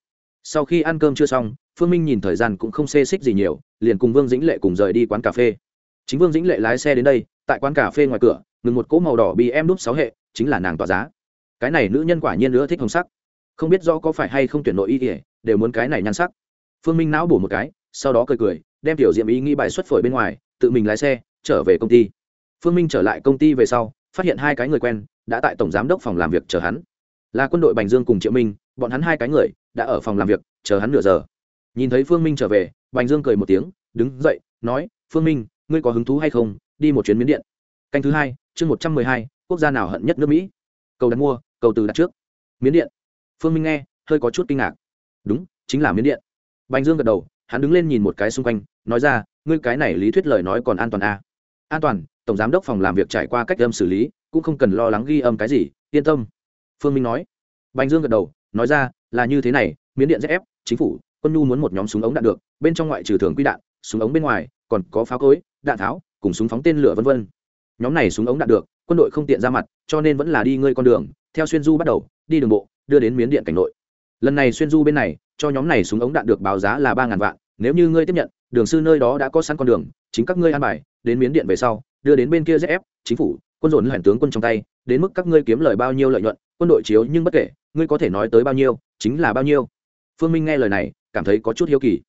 Sau khi ăn cơm chưa xong, phương minh nhìn thời gian cũng không xê xích gì nhiều, liền cùng vương dĩnh lệ cùng rời đi quán cà phê. Chính vương dĩnh lệ lái xe đến đây, tại quán cà phê ngoài cửa, ngừng một cỗ màu đỏ bị em đúc sáu hệ, chính là nàng tỏa giá. Cái này nữ nhân quả nhiên nữa thích hồng sắc. Không biết rõ có phải hay không tuyển nội y kể đều muốn cái này nhan sắc phương minh não bổ một cái, sau đó cười cười, đem tiểu diệm ý nghĩ bài xuất phổi bên ngoài, tự mình lái xe, trở về công ty. Phương minh trở lại công ty về sau, phát hiện hai cái người quen đã tại tổng giám đốc phòng làm việc chờ hắn. Là quân đội bành dương cùng triệu minh, bọn hắn hai cái người đã ở phòng làm việc, chờ hắn nửa giờ. Nhìn thấy phương minh trở về, bành dương cười một tiếng, đứng dậy, nói, phương minh, ngươi có hứng thú hay không, đi một chuyến miến điện? Canh thứ hai, chương một trăm mười hai, quốc gia nào hận nhất nước mỹ? Cầu đặt mua, cầu từ đặt trước. Miến điện. Phương minh nghe, hơi có chút kinh ngạc. Đúng, chính là miến điện bành dương gật đầu hắn đứng lên nhìn một cái xung quanh nói ra ngươi cái này lý thuyết lời nói còn an toàn à. an toàn tổng giám đốc phòng làm việc trải qua cách âm xử lý cũng không cần lo lắng ghi âm cái gì yên tâm. Phương minh nói. Bành dương gật đầu nói ra là như thế này miến điện ZF, chính phủ quân nhu muốn một nhóm súng ống đạn được bên trong ngoại trừ thường quy đạn súng ống bên ngoài còn có pháo cối đạn tháo cùng súng phóng tên lửa vân vân. Nhóm này súng ống đạn được quân đội không tiện ra mặt cho nên vẫn là đi ngơi con đường theo xuyên du bắt đầu đi đường bộ đưa đến miến điện cảnh nội lần này xuyên du bên này, cho nhóm này súng ống đạn được báo giá là ba ngàn vạn, nếu như ngươi tiếp nhận, đường sư nơi đó đã có sẵn con đường, chính các ngươi an bài, đến miến điện về sau, đưa đến bên kia ép, chính phủ, quân dồn lẻn tướng quân trong tay, đến mức các ngươi kiếm lời bao nhiêu lợi nhuận, quân đội chiếu nhưng bất kể, ngươi có thể nói tới bao nhiêu, chính là bao nhiêu. Phương minh nghe lời này, cảm thấy có chút hiếu kỳ.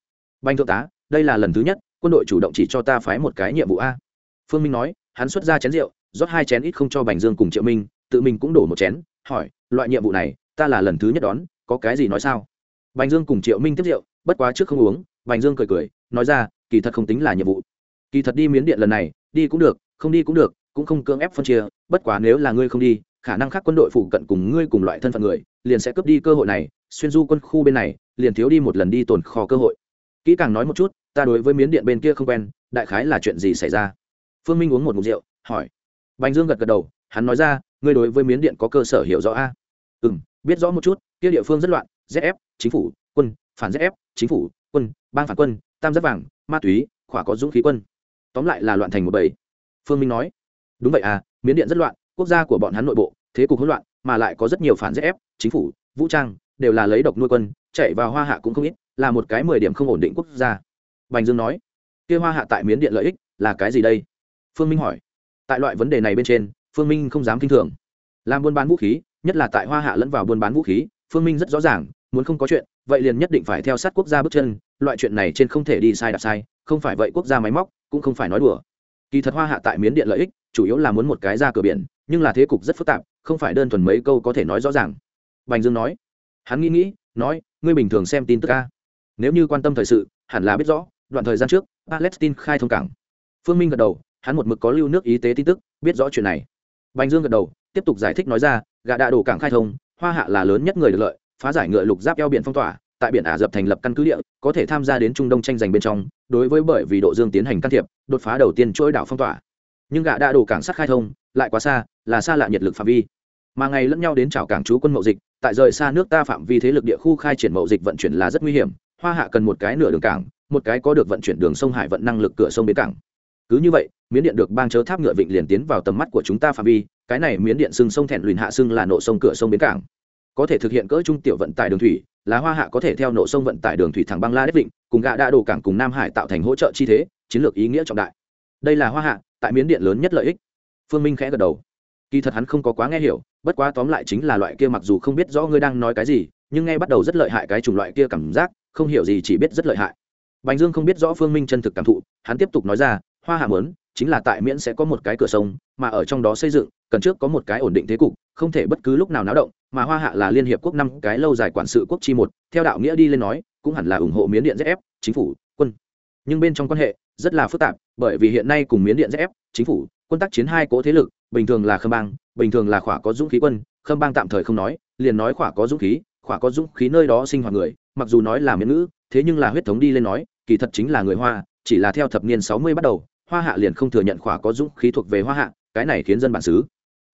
Banh thượng tá, đây là lần thứ nhất, quân đội chủ động chỉ cho ta phái một cái nhiệm vụ a. Phương minh nói, hắn xuất ra chén rượu, rót hai chén ít không cho bành dương cùng triệu minh, tự mình cũng đổ một chén, hỏi, loại nhiệm vụ này, ta là lần thứ nhất đón có cái gì nói sao? Bành dương cùng triệu minh tiếp rượu, bất quá trước không uống, bành dương cười cười, nói ra, kỳ thật không tính là nhiệm vụ. Kỳ thật đi miến điện lần này, đi cũng được, không đi cũng được, cũng không cưỡng ép phân chia, bất quá nếu là ngươi không đi, khả năng khác quân đội phụ cận cùng ngươi cùng loại thân phận người, liền sẽ cướp đi cơ hội này, xuyên du quân khu bên này, liền thiếu đi một lần đi tồn kho cơ hội. Kỹ càng nói một chút, ta đối với miến điện bên kia không quen, đại khái là chuyện gì xảy ra? Phương minh uống một mục rượu, hỏi. Bành dương gật gật đầu, hắn nói ra, ngươi đối với miến điện có cơ sở hiểu rõ a? Ừ m biết rõ một chút, kia địa phương rất loạn zf chính phủ, quân, phản zf chính phủ, quân, bang phản quân, tam giác vàng, ma túy, khỏa có dũng khí quân. Tóm lại là loạn thành một bầy. Phương minh nói, đúng vậy à miến điện rất loạn, quốc gia của bọn hắn nội bộ, thế cục hỗn loạn, mà lại có rất nhiều phản zf chính phủ, vũ trang, đều là lấy độc nuôi quân, chạy vào hoa hạ cũng không ít, là một cái mười điểm không ổn định quốc gia. Bành dương nói, kia hoa hạ tại miến điện lợi ích là cái gì đây? Phương minh hỏi, tại loại vấn đề này bên trên, phương minh không dám k i n h thường. Làm buôn bán vũ khí nhất là tại hoa hạ lẫn vào buôn bán vũ khí, phương minh rất rõ ràng, muốn không có chuyện, vậy liền nhất định phải theo sát quốc gia bước chân, loại chuyện này trên không thể đi sai đạp sai, không phải vậy quốc gia máy móc cũng không phải nói đùa. Kỳ thật hoa hạ tại miến điện lợi ích, chủ yếu là muốn một cái ra cửa biển, nhưng là thế cục rất phức tạp, không phải đơn thuần mấy câu có thể nói rõ ràng. Bành dương nói, hắn nghĩ nghĩ, nói, ngươi bình thường xem tin tức ca nếu như quan tâm thời sự, hẳn là biết rõ, đoạn thời gian trước, palestine khai thông cảng. Phương minh gật đầu, hắn một mực có lưu nước y tế tin tức, biết rõ chuyện này. Bành dương gật đầu, tiếp tục giải thích nói ra gà đạ đổ cảng khai thông, hoa hạ là lớn nhất người được lợi, phá giải ngựa lục giáp eo biển phong tỏa, tại biển ả rập thành lập căn cứ địa, có thể tham gia đến trung đông tranh giành bên trong, đối với bởi vì độ dương tiến hành can thiệp, đột phá đầu tiên chuỗi đảo phong tỏa. Nhưng gạ đạ đổ cảng sắt khai thông, lại quá xa, là xa lạ nhiệt lực phạm vi. Mà ngày lẫn nhau đến chào cảng trú quân mậu dịch, tại rời xa nước ta phạm vi thế lực địa khu khai triển mậu dịch vận chuyển là rất nguy hiểm. Hoa hạ cần một cái nửa đường cảng, một cái có được vận chuyển đường sông hải vận năng lực cửa sông bến cảng cứ như vậy, miến điện được bang chớ tháp ngựa vịnh liền tiến vào tầm mắt của chúng ta phạm vi, cái này miến điện sưng sông thẹn lùn hạ sưng là nộ sông cửa sông bến cảng. Có thể thực hiện cỡ trung tiểu vận tải đường thủy, là hoa hạ có thể theo nộ sông vận tải đường thủy thẳng băng la đất vịnh, cùng gạ đa đồ cảng cùng nam hải tạo thành hỗ trợ chi thế, chiến lược ý nghĩa trọng đại. Đây là hoa hạ, tại miến điện lớn nhất lợi ích. Phương minh khẽ gật đầu. Kỳ thật hắn không có quá nghe hiểu, bất quá tóm lại chính là loại kia mặc dù không biết rõ ngươi đang nói cái gì, nhưng nghe bắt đầu rất lợi hại cái chủng loại kia cảm giác, không hiểu gì chỉ biết rất lợi hại. Bành dương không biết rõ phương minh chân thực cảm thụ, hắn tiếp tục nói ra hoa hạ mớn chính là tại miễn sẽ có một cái cửa sông, mà ở trong đó xây dựng, cần trước có một cái ổn định thế cục, không thể bất cứ lúc nào náo động, mà hoa hạ là liên hiệp quốc năm cái lâu dài quản sự quốc chi một, theo đạo nghĩa đi lên nói, cũng hẳn là ủng hộ miến điện ép chính phủ, quân. Nhưng bên trong quan hệ, rất là phức tạp, bởi vì hiện nay cùng miến điện ép chính phủ, quân tác chiến hai cỗ thế lực, bình thường là khâm bang, bình thường là khỏa có dũng khí quân. Khâm bang tạm thời không nói, liền nói khỏa có dũng khí, khỏa có dũng khí nơi đó sinh hoạt người, mặc dù nói là miễn ngữ, thế nhưng là huyết thống đi lên nói, kỳ thật chính là người hoa, chỉ là theo thập niên sáu mươi bắt đầu hoa hạ liền không thừa nhận khỏa có dũng khí thuộc về hoa hạ, cái này khiến dân bản xứ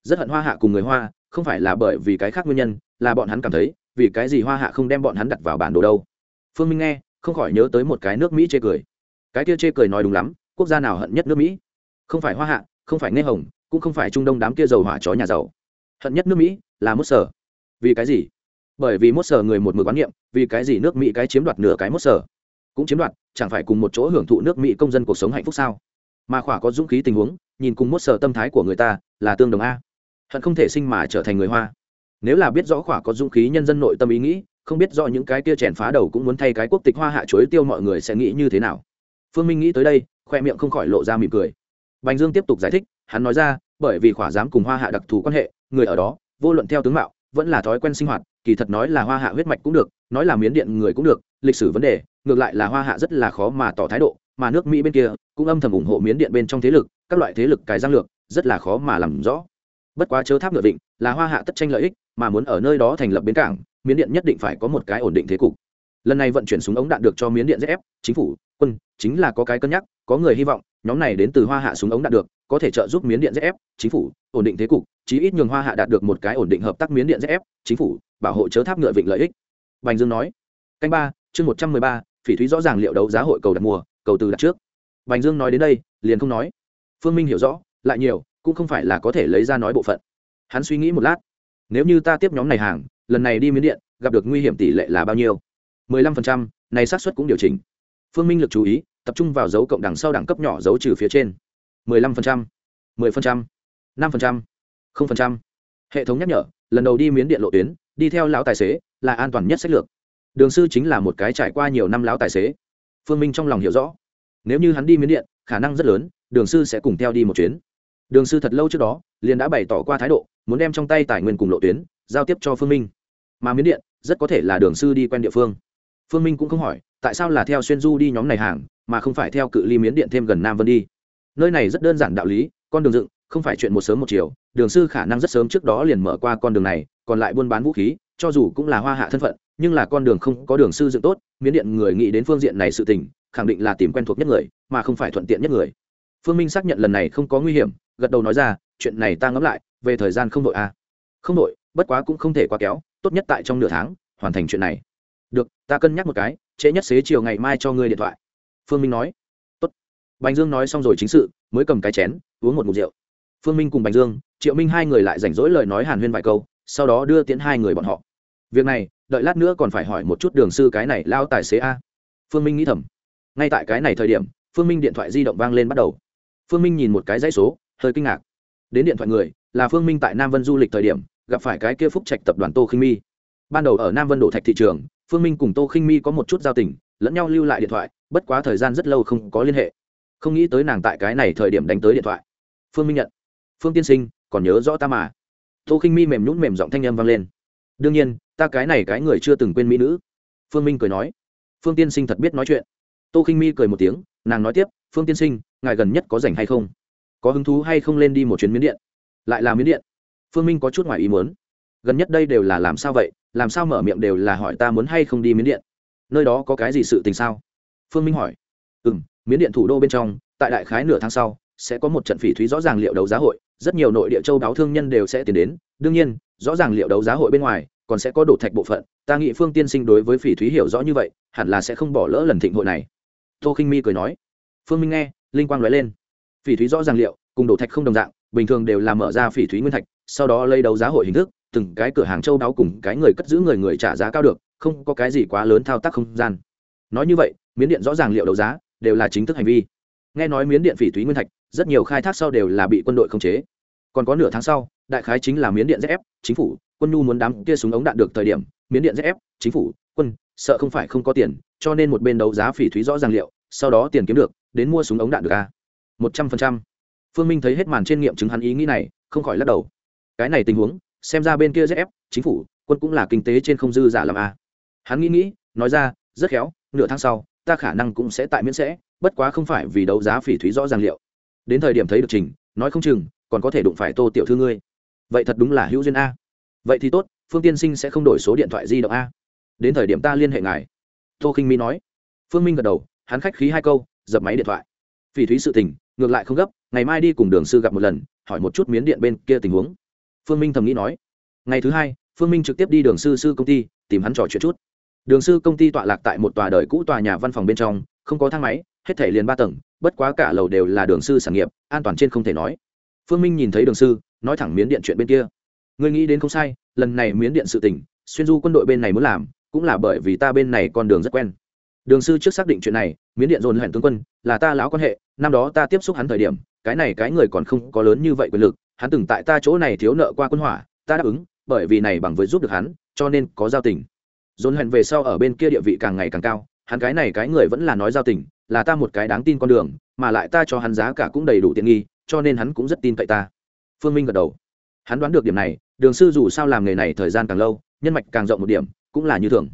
rất hận hoa hạ cùng người hoa, không phải là bởi vì cái khác nguyên nhân, là bọn hắn cảm thấy, vì cái gì hoa hạ không đem bọn hắn đặt vào bản đồ đâu. Phương minh nghe, không khỏi nhớ tới một cái nước mỹ chê cười. Cái kia chê cười nói đúng lắm, quốc gia nào hận nhất nước mỹ? Không phải hoa hạ, không phải nghe hồng, cũng không phải trung đông đám kia dầu hỏa chó nhà giàu. Hận nhất nước mỹ là mốt sở. Vì cái gì? Bởi vì mốt sở người một mực quán niệm, vì cái gì nước mỹ cái chiếm đoạt nửa cái mốt sở? Cũng chiếm đoạt, chẳng phải cùng một chỗ hưởng thụ nước mỹ công dân cuộc sống hạnh phúc sao? Mà khỏa có dũng khí tình huống, nhìn cùng mốt sở tâm thái của người ta là tương đồng a. Hận không thể sinh mà trở thành người hoa. Nếu là biết rõ khỏa có dũng khí nhân dân nội tâm ý nghĩ, không biết rõ những cái kia chèn phá đầu cũng muốn thay cái quốc tịch hoa hạ chuối tiêu mọi người sẽ nghĩ như thế nào. Phương minh nghĩ tới đây, khoe miệng không khỏi lộ ra mỉm cười. Bành dương tiếp tục giải thích, hắn nói ra, bởi vì khỏa dám cùng hoa hạ đặc thù quan hệ, người ở đó, vô luận theo tướng mạo, vẫn là thói quen sinh hoạt, kỳ thật nói là hoa hạ huyết mạch cũng được, nói là miến điện người cũng được, lịch sử vấn đề, ngược lại là hoa hạ rất là khó mà tỏ thái độ mà nước mỹ bên kia cũng âm thầm ủng hộ miến điện bên trong thế lực, các loại thế lực cài giang lược, rất là khó mà làm rõ. Bất quá chớ tháp ngựa vịnh, là hoa hạ tất tranh lợi ích, mà muốn ở nơi đó thành lập bến cảng, miến điện nhất định phải có một cái ổn định thế cục. Lần này vận chuyển súng ống đạn được cho miến điện ép chính phủ, quân, chính là có cái cân nhắc, có người hy vọng, nhóm này đến từ hoa hạ súng ống đạn được, có thể trợ giúp miến điện ép chính phủ, ổn định thế cục, chí ít nhường hoa hạ đạt được một cái ổn định hợp tác miến điện ép chính phủ, bảo hộ chớ tháp ngựa vịnh lợi ích. Bành dương nói. Canh ba, chương một trăm mười ba, phỉ thúy rõ ràng liệu đấu giá hội cầu đặt mùa cầu từ đặt trước. Bành dương nói đến đây, liền không nói. Phương minh hiểu rõ, lại nhiều, cũng không phải là có thể lấy ra nói bộ phận. Hắn suy nghĩ một lát. Nếu như ta tiếp nhóm này hàng, lần này đi miến điện, gặp được nguy hiểm tỷ lệ là bao nhiêu? mười lăm phần trăm, này xác suất cũng điều chỉnh. Phương minh lực chú ý, tập trung vào dấu cộng đằng sau đẳng cấp nhỏ dấu trừ phía trên. mười lăm phần trăm, mười phần trăm, năm phần trăm, không phần trăm. Hệ thống nhắc nhở, lần đầu đi miến điện lộ tuyến, đi theo lão tài xế, là an toàn nhất sách lược. Đường sư chính là một cái trải qua nhiều năm lão tài xế phương minh trong lòng hiểu rõ. Nếu như hắn đi miến điện, khả năng rất lớn, đường sư sẽ cùng theo đi một chuyến. Đường sư thật lâu trước đó, liền đã bày tỏ qua thái độ, muốn đem trong tay tài nguyên cùng lộ tuyến, giao tiếp cho phương minh. Mà miến điện, rất có thể là đường sư đi quen địa phương. Phương minh cũng không hỏi, tại sao là theo xuyên du đi nhóm này hàng, mà không phải theo cự ly miến điện thêm gần nam vân đi? Nơi này rất đơn giản đạo lý, con đường dựng, không phải chuyện một sớm một chiều, đường sư khả năng rất sớm trước đó liền mở qua con đường này, còn lại buôn bán vũ khí cho dù cũng là hoa hạ thân phận, nhưng là con đường không có đường sư dựng tốt, miến điện người nghĩ đến phương diện này sự tình, khẳng định là tìm quen thuộc nhất người, mà không phải thuận tiện nhất người. Phương minh xác nhận lần này không có nguy hiểm, gật đầu nói ra, chuyện này ta ngẫm lại, về thời gian không đội à. không đội, bất quá cũng không thể quá kéo, tốt nhất tại trong nửa tháng, hoàn thành chuyện này. Được, ta cân nhắc một cái, trễ nhất xế chiều ngày mai cho ngươi điện thoại. Phương minh nói. Tốt. Bành dương nói xong rồi chính sự, mới cầm cái chén, uống một mục rượu. Phương minh cùng bành dương, triệu minh hai người lại rảnh rỗi lời nói hàn huyên vài câu, sau đó đưa tiễn hai người bọn họ việc này, đợi lát nữa còn phải hỏi một chút đường sư cái này lao tài xế a. Phương minh nghĩ thầm. Ngay tại cái này thời điểm, phương minh điện thoại di động vang lên bắt đầu. Phương minh nhìn một cái dãy số, hơi kinh ngạc. Đến điện thoại người, là phương minh tại nam vân du lịch thời điểm, gặp phải cái kia phúc trạch tập đoàn tô khinh mi. Ban đầu ở nam vân đổ thạch thị trường, phương minh cùng tô khinh mi có một chút giao tình, lẫn nhau lưu lại điện thoại, bất quá thời gian rất lâu không có liên hệ. Không nghĩ tới nàng tại cái này thời điểm đánh tới điện thoại. Phương minh nhận. Phương tiên sinh, còn nhớ rõ ta mà. Tô khinh mi mềm nhún mềm giọng thanh âm vang lên. Đương nhiên ta cái này cái người chưa từng quên mỹ nữ. Phương minh cười nói. Phương tiên sinh thật biết nói chuyện. Tô khinh mi cười một tiếng, nàng nói tiếp, phương tiên sinh, ngài gần nhất có rảnh hay không? Có hứng thú hay không lên đi một chuyến miến điện? Lại là miến điện. Phương minh có chút ngoài ý muốn. Gần nhất đây đều là làm sao vậy? Làm sao mở miệng đều là hỏi ta muốn hay không đi miến điện? Nơi đó có cái gì sự tình sao? Phương minh hỏi. Ừ m miến điện thủ đô bên trong, tại đại khái nửa tháng sau, sẽ có một trận phỉ thúy rõ ràng liệu đấu giá hội, rất nhiều nội địa châu đáo thương nhân đều sẽ tiến đến. Đương nhiên, rõ ràng liệu đấu giá hội bên ngoài còn sẽ có đổ thạch bộ phận, ta nghĩ phương tiên sinh đối với phỉ thúy hiểu rõ như vậy, hẳn là sẽ không bỏ lỡ lần thịnh hội này. Tô khinh mi cười nói. Phương minh nghe, linh quang nói lên. Phỉ thúy rõ ràng liệu, cùng đổ thạch không đồng dạng, bình thường đều là mở ra phỉ thúy nguyên thạch, sau đó lấy đấu giá hội hình thức, từng cái cửa hàng châu đáo cùng cái người cất giữ người người trả giá cao được, không có cái gì quá lớn thao tác không gian. Nói như vậy, miến điện rõ ràng liệu đấu giá, đều là chính thức hành vi. Nghe nói miến điện phỉ thúy nguyên thạch, rất nhiều khai thác sau đều là bị quân đội khống chế còn có nửa tháng sau, đại khái chính là miến điện zf chính phủ, quân nhu muốn đám kia súng ống đạn được thời điểm, miến điện zf chính phủ, quân, sợ không phải không có tiền, cho nên một bên đấu giá phỉ thúy rõ ràng liệu, sau đó tiền kiếm được, đến mua súng ống đạn được a một trăm phần trăm. Phương minh thấy hết màn trên nghiệm chứng hắn ý nghĩ này, không khỏi lắc đầu. Cái này tình huống, xem ra bên kia zf chính phủ, quân cũng là kinh tế trên không dư giả làm a hắn nghĩ nghĩ, nói ra, rất khéo, nửa tháng sau, ta khả năng cũng sẽ tại miễn sẽ, bất quá không phải vì đấu giá phỉ thúy rõ ràng liệu. Đến thời điểm thấy được trình, nói không chừng còn có thể đụng phải tô tiểu thư ngươi. Vậy thật đúng là hữu duyên a. Vậy thì tốt, phương tiên sinh sẽ không đổi số điện thoại di động a. Đến thời điểm ta liên hệ ngài. Tô khinh mi nói. Phương minh gật đầu, hắn khách khí hai câu, dập máy điện thoại. Phỉ thúy sự tình, ngược lại không gấp, ngày mai đi cùng đường sư gặp một lần, hỏi một chút miến điện bên kia tình huống. Phương minh thầm nghĩ nói. Ngày thứ hai, phương minh trực tiếp đi đường sư sư công ty, tìm hắn trò chuyện chút. Đường sư công ty tọa lạc tại một tòa đời cũ tòa nhà văn phòng bên trong, không có thang máy, hết thể liền ba tầng, bất quá cả lầu đều là đường sư sản nghiệp, an toàn trên không thể nói phương minh nhìn thấy đường sư, nói thẳng miến điện chuyện bên kia. Ngươi nghĩ đến không sai, lần này miến điện sự tình, xuyên du quân đội bên này muốn làm, cũng là bởi vì ta bên này con đường rất quen. Đường sư trước xác định chuyện này, miến điện dồn hẹn tướng quân, là ta lão quan hệ, năm đó ta tiếp xúc hắn thời điểm, cái này cái người còn không có lớn như vậy quyền lực, hắn từng tại ta chỗ này thiếu nợ qua quân hỏa, ta đáp ứng, bởi vì này bằng với giúp được hắn, cho nên có giao tình. Dồn hẹn về sau ở bên kia địa vị càng ngày càng cao, hắn cái này cái người vẫn là nói giao tình, là ta một cái đáng tin con đường, mà lại ta cho hắn giá cả cũng đầy đủ tiện nghi cho nên hắn cũng rất tin cậy ta. Phương minh gật đầu. Hắn đoán được điểm này, đường sư dù sao làm nghề này thời gian càng lâu, nhân mạch càng rộng một điểm, cũng là như thường.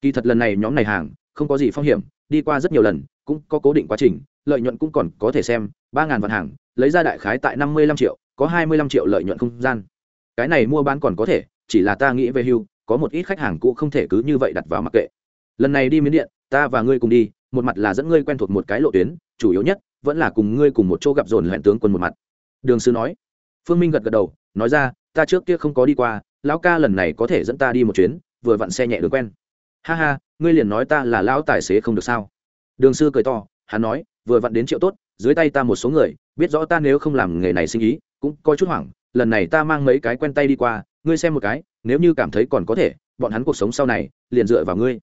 Kỳ thật lần này nhóm này hàng, không có gì phong hiểm, đi qua rất nhiều lần, cũng có cố định quá trình, lợi nhuận cũng còn có thể xem, ba ngàn vạn hàng, lấy ra đại khái tại năm mươi lăm triệu, có hai mươi lăm triệu lợi nhuận không gian. Cái này mua bán còn có thể, chỉ là ta nghĩ về hưu, có một ít khách hàng cũ không thể cứ như vậy đặt vào mặc kệ. Lần này đi miến điện, ta và ngươi cùng đi một mặt là dẫn ngươi quen thuộc một cái lộ tuyến, chủ yếu nhất, vẫn là cùng ngươi cùng một chỗ gặp dồn hẹn tướng quân một mặt. Đường sư nói. Phương minh gật gật đầu, nói ra, ta trước kia không có đi qua, lão ca lần này có thể dẫn ta đi một chuyến, vừa vặn xe nhẹ đường quen. Ha ha, ngươi liền nói ta là lão tài xế không được sao? Đường sư cười to, hắn nói, vừa vặn đến triệu tốt, dưới tay ta một số người, biết rõ ta nếu không làm nghề này sinh ý, cũng có chút hoảng, lần này ta mang mấy cái quen tay đi qua, ngươi xem một cái, nếu như cảm thấy còn có thể, bọn hắn cuộc sống sau này, liền dựa vào ngươi.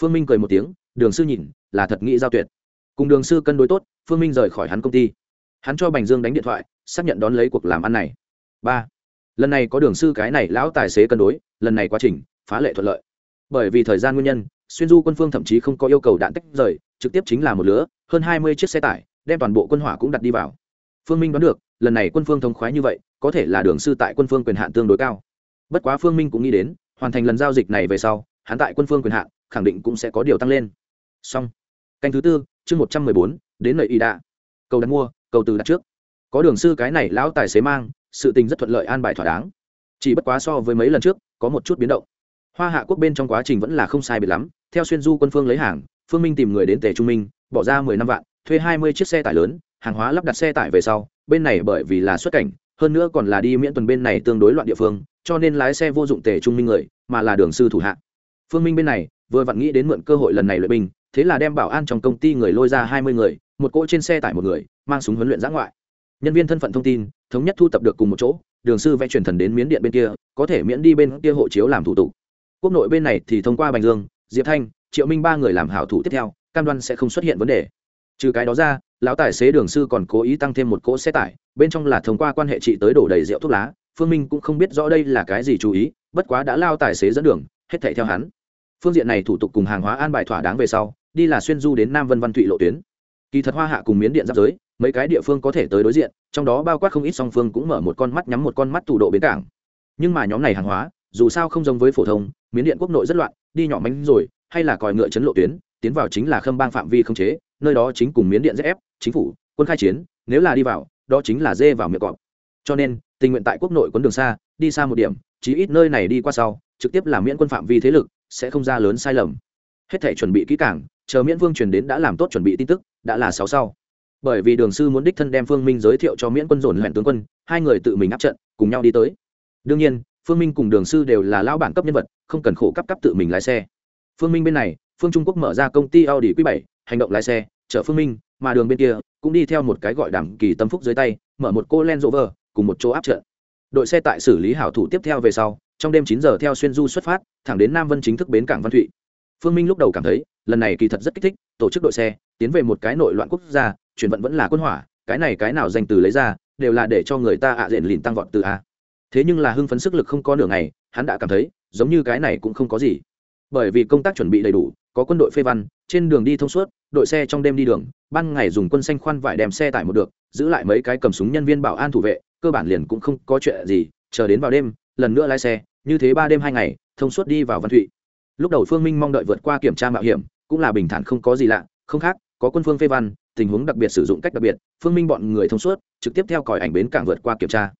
Phương minh cười một tiếng, đường sư nhìn là thật nghĩ giao tuyệt. Cùng đường sư cân đối tốt, phương minh rời khỏi hắn công ty. Hắn cho bành dương đánh điện thoại, xác nhận đón lấy cuộc làm ăn này. Ba, lần này có đường sư cái này lão tài xế cân đối, lần này quá trình, phá lệ thuận lợi. Bởi vì thời gian nguyên nhân, xuyên du quân phương thậm chí không có yêu cầu đạn tách rời, trực tiếp chính là một lứa, hơn hai mươi chiếc xe tải, đem toàn bộ quân hỏa cũng đặt đi vào. Phương minh đoán được, lần này quân phương thông khoái như vậy, có thể là đường sư tại quân phương quyền hạn tương đối cao. Bất quá phương minh cũng nghĩ đến, hoàn thành lần giao dịch này về sau, hắn tại quân phương quyền hạn, khẳng định cũng sẽ có điều tăng lên xong. Canh thứ tư, chương một trăm mười bốn, đến lợi y đạ. Cầu đặt mua, cầu từ đặt trước. Có đường sư cái này lão tài xế mang, sự tình rất thuận lợi an bài thỏa đáng. Chỉ bất quá so với mấy lần trước, có một chút biến động. Hoa hạ quốc bên trong quá trình vẫn là không sai biệt lắm. Theo xuyên du quân phương lấy hàng, phương minh tìm người đến tề trung minh, bỏ ra mười năm vạn, thuê hai mươi chiếc xe tải lớn, hàng hóa lắp đặt xe tải về sau, bên này bởi vì là xuất cảnh, hơn nữa còn là đi miễn tuần bên này tương đối loạn địa phương, cho nên lái xe vô dụng tề trung minh người, mà là đường sư thủ hạ. Phương minh bên này, vừa vặn nghĩ đến mượn cơ hội lần này lợi binh thế là đem bảo an trong công ty người lôi ra hai mươi người, một cỗ trên xe tải một người, mang súng huấn luyện giã ngoại. Nhân viên thân phận thông tin, thống nhất thu tập được cùng một chỗ, đường sư vẽ truyền thần đến miến điện bên kia, có thể miễn đi bên kia hộ chiếu làm thủ tục. Quốc nội bên này thì thông qua bành dương, diệp thanh, triệu minh ba người làm hảo thủ tiếp theo, cam đoan sẽ không xuất hiện vấn đề. Trừ cái đó ra, lão tài xế đường sư còn cố ý tăng thêm một cỗ xe tải, bên trong là thông qua quan hệ chị tới đổ đầy rượu thuốc lá, phương minh cũng không biết rõ đây là cái gì chú ý, bất quá đã lao tài xế dẫn đường, hết thảy theo hắn. Phương diện này thủ tục cùng hàng hóa an bài thỏa đáng về sau đi là xuyên du đến nam vân văn thụy lộ tuyến. Kỳ thật hoa hạ cùng miến điện giáp giới, mấy cái địa phương có thể tới đối diện, trong đó bao quát không ít song phương cũng mở một con mắt nhắm một con mắt thủ độ bến cảng. Nhưng mà nhóm này hàng hóa, dù sao không giống với phổ thông, miến điện quốc nội rất loạn, đi nhỏ mánh rồi, hay là còi ngựa chấn lộ tuyến, tiến vào chính là khâm bang phạm vi không chế, nơi đó chính cùng miến điện ép, chính phủ, quân khai chiến, nếu là đi vào, đó chính là dê vào miệng cọp. Cho nên, tình nguyện tại quốc nội quấn đường xa, đi xa một điểm, chí ít nơi này đi qua sau, trực tiếp là miễn quân phạm vi thế lực, sẽ không ra lớn sai lầm. Hết thể chuẩn bị kỹ càng chờ miễn vương truyền đến đã làm tốt chuẩn bị tin tức, đã là sáu sau. Bởi vì đường sư muốn đích thân đem phương minh giới thiệu cho miễn quân dồn huyện tướng quân, hai người tự mình áp trận, cùng nhau đi tới. Đương nhiên, phương minh cùng đường sư đều là lao bản cấp nhân vật, không cần khổ cấp cấp tự mình lái xe. Phương minh bên này, phương trung quốc mở ra công ty audi q 7 hành động lái xe, chở phương minh, mà đường bên kia, cũng đi theo một cái gọi đảm kỳ tâm phúc dưới tay, mở một cô len rover, cùng một chỗ áp trận. Đội xe tại xử lý hảo thủ tiếp theo về sau, trong đêm chín giờ theo xuyên du xuất phát, thẳng đến nam vân chính thức bến cảng văn thụy phương minh lúc đầu cảm thấy, lần này kỳ thật rất kích thích, tổ chức đội xe, tiến về một cái nội loạn quốc gia, chuyển vận vẫn là quân hỏa, cái này cái nào danh từ lấy ra, đều là để cho người ta ạ diện lìn tăng vọt từ a. Thế nhưng là hưng phấn sức lực không có nửa ngày, hắn đã cảm thấy, giống như cái này cũng không có gì. Bởi vì công tác chuẩn bị đầy đủ, có quân đội phê văn, trên đường đi thông suốt, đội xe trong đêm đi đường, ban ngày dùng quân xanh khoan vải đem xe tải một được, giữ lại mấy cái cầm súng nhân viên bảo an thủ vệ, cơ bản liền cũng không có chuyện gì, chờ đến vào đêm, lần nữa lái xe, như thế ba đêm hai ngày, thông suốt đi vào văn thụy lúc đầu phương minh mong đợi vượt qua kiểm tra mạo hiểm, cũng là bình thản không có gì lạ, không khác, có quân phương phê văn, tình huống đặc biệt sử dụng cách đặc biệt, phương minh bọn người thông suốt, trực tiếp theo còi ảnh bến cảng vượt qua kiểm tra.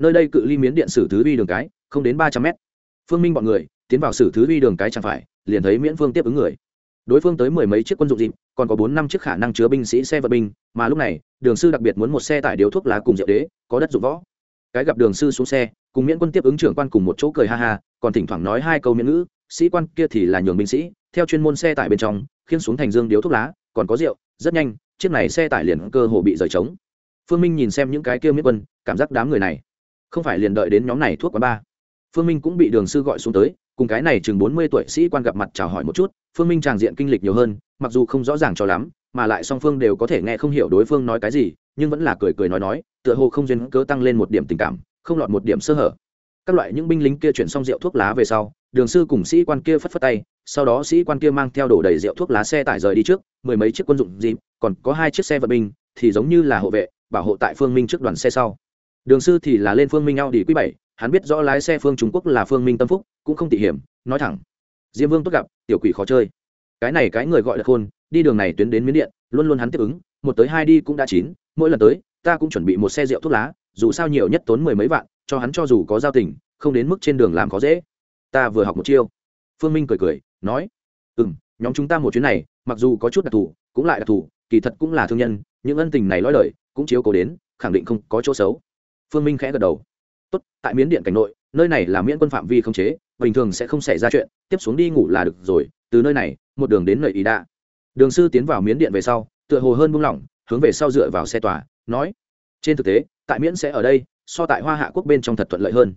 Nơi đây cự ly miến điện sử thứ vi đường cái, không đến ba trăm mét. Phương minh bọn người, tiến vào sử thứ vi đường cái chẳng phải, liền thấy miễn phương tiếp ứng người. Đối phương tới mười mấy chiếc quân dụng dịp, còn có bốn năm chiếc khả năng chứa binh sĩ xe vận binh, mà lúc này, đường sư đặc biệt muốn một xe tải điếu thuốc lá cùng rượu đế, có đất dụng võ. Cái gặp đường sư xuống xe, cùng miễn quân tiếp ứng trưởng quan cùng một chỗ cười ha ha, còn thỉnh thoảng nói hai câu miễn ngữ sĩ quan kia thì là nhường binh sĩ, theo chuyên môn xe tải bên trong khiến xuống thành dương điếu thuốc lá, còn có rượu, rất nhanh, chiếc này xe tải liền cơ hồ bị rời trống. Phương minh nhìn xem những cái kia miết quân, cảm giác đám người này không phải liền đợi đến nhóm này thuốc quán ba. Phương minh cũng bị đường sư gọi xuống tới, cùng cái này chừng bốn mươi tuổi sĩ quan gặp mặt chào hỏi một chút, phương minh tràng diện kinh lịch nhiều hơn, mặc dù không rõ ràng cho lắm, mà lại song phương đều có thể nghe không hiểu đối phương nói cái gì, nhưng vẫn là cười cười nói nói, tựa hồ không duyên cớ tăng lên một điểm tình cảm, không lọt một điểm sơ hở các loại những binh lính kia chuyển xong rượu thuốc lá về sau, đường sư cùng sĩ quan kia phất phất tay, sau đó sĩ quan kia mang theo đổ đầy rượu thuốc lá xe tải rời đi trước, mười mấy chiếc quân dụng dịp, còn có hai chiếc xe vận binh, thì giống như là hộ vệ, bảo hộ tại phương minh trước đoàn xe sau. Đường sư thì là lên phương minh ao đi quý bảy, hắn biết rõ lái xe phương trung quốc là phương minh tâm phúc, cũng không tỉ hiểm, nói thẳng. Diêm vương tốt gặp, tiểu quỷ khó chơi. Cái này cái người gọi là khôn, đi đường này tuyến đến miến điện, luôn luôn hắn tiếp ứng, một tới hai đi cũng đã chín, mỗi lần tới, ta cũng chuẩn bị một xe rượu thuốc lá, dù sao nhiều nhất tốn mười mấy vạn cho hắn cho dù có giao tình, không đến mức trên đường làm khó dễ. Ta vừa học một chiêu. Phương minh cười cười, nói ừ m nhóm chúng ta một chuyến này, mặc dù có chút đặc thù, cũng lại đặc thù, kỳ thật cũng là thương nhân, những ân tình này lõi lời, cũng chiếu cố đến, khẳng định không có chỗ xấu. Phương minh khẽ gật đầu. Tốt, tại miến điện cảnh nội, nơi này là miễn quân phạm vi không chế, bình thường sẽ không xảy ra chuyện, tiếp xuống đi ngủ là được rồi, từ nơi này, một đường đến nơi ý đa đường sư tiến vào miến điện về sau, tựa hồ hơn buông lỏng, hướng về sau dựa vào xe tòa, nói, trên thực tế, tại miễn sẽ ở đây so tại hoa hạ quốc bên trong thật thuận lợi hơn.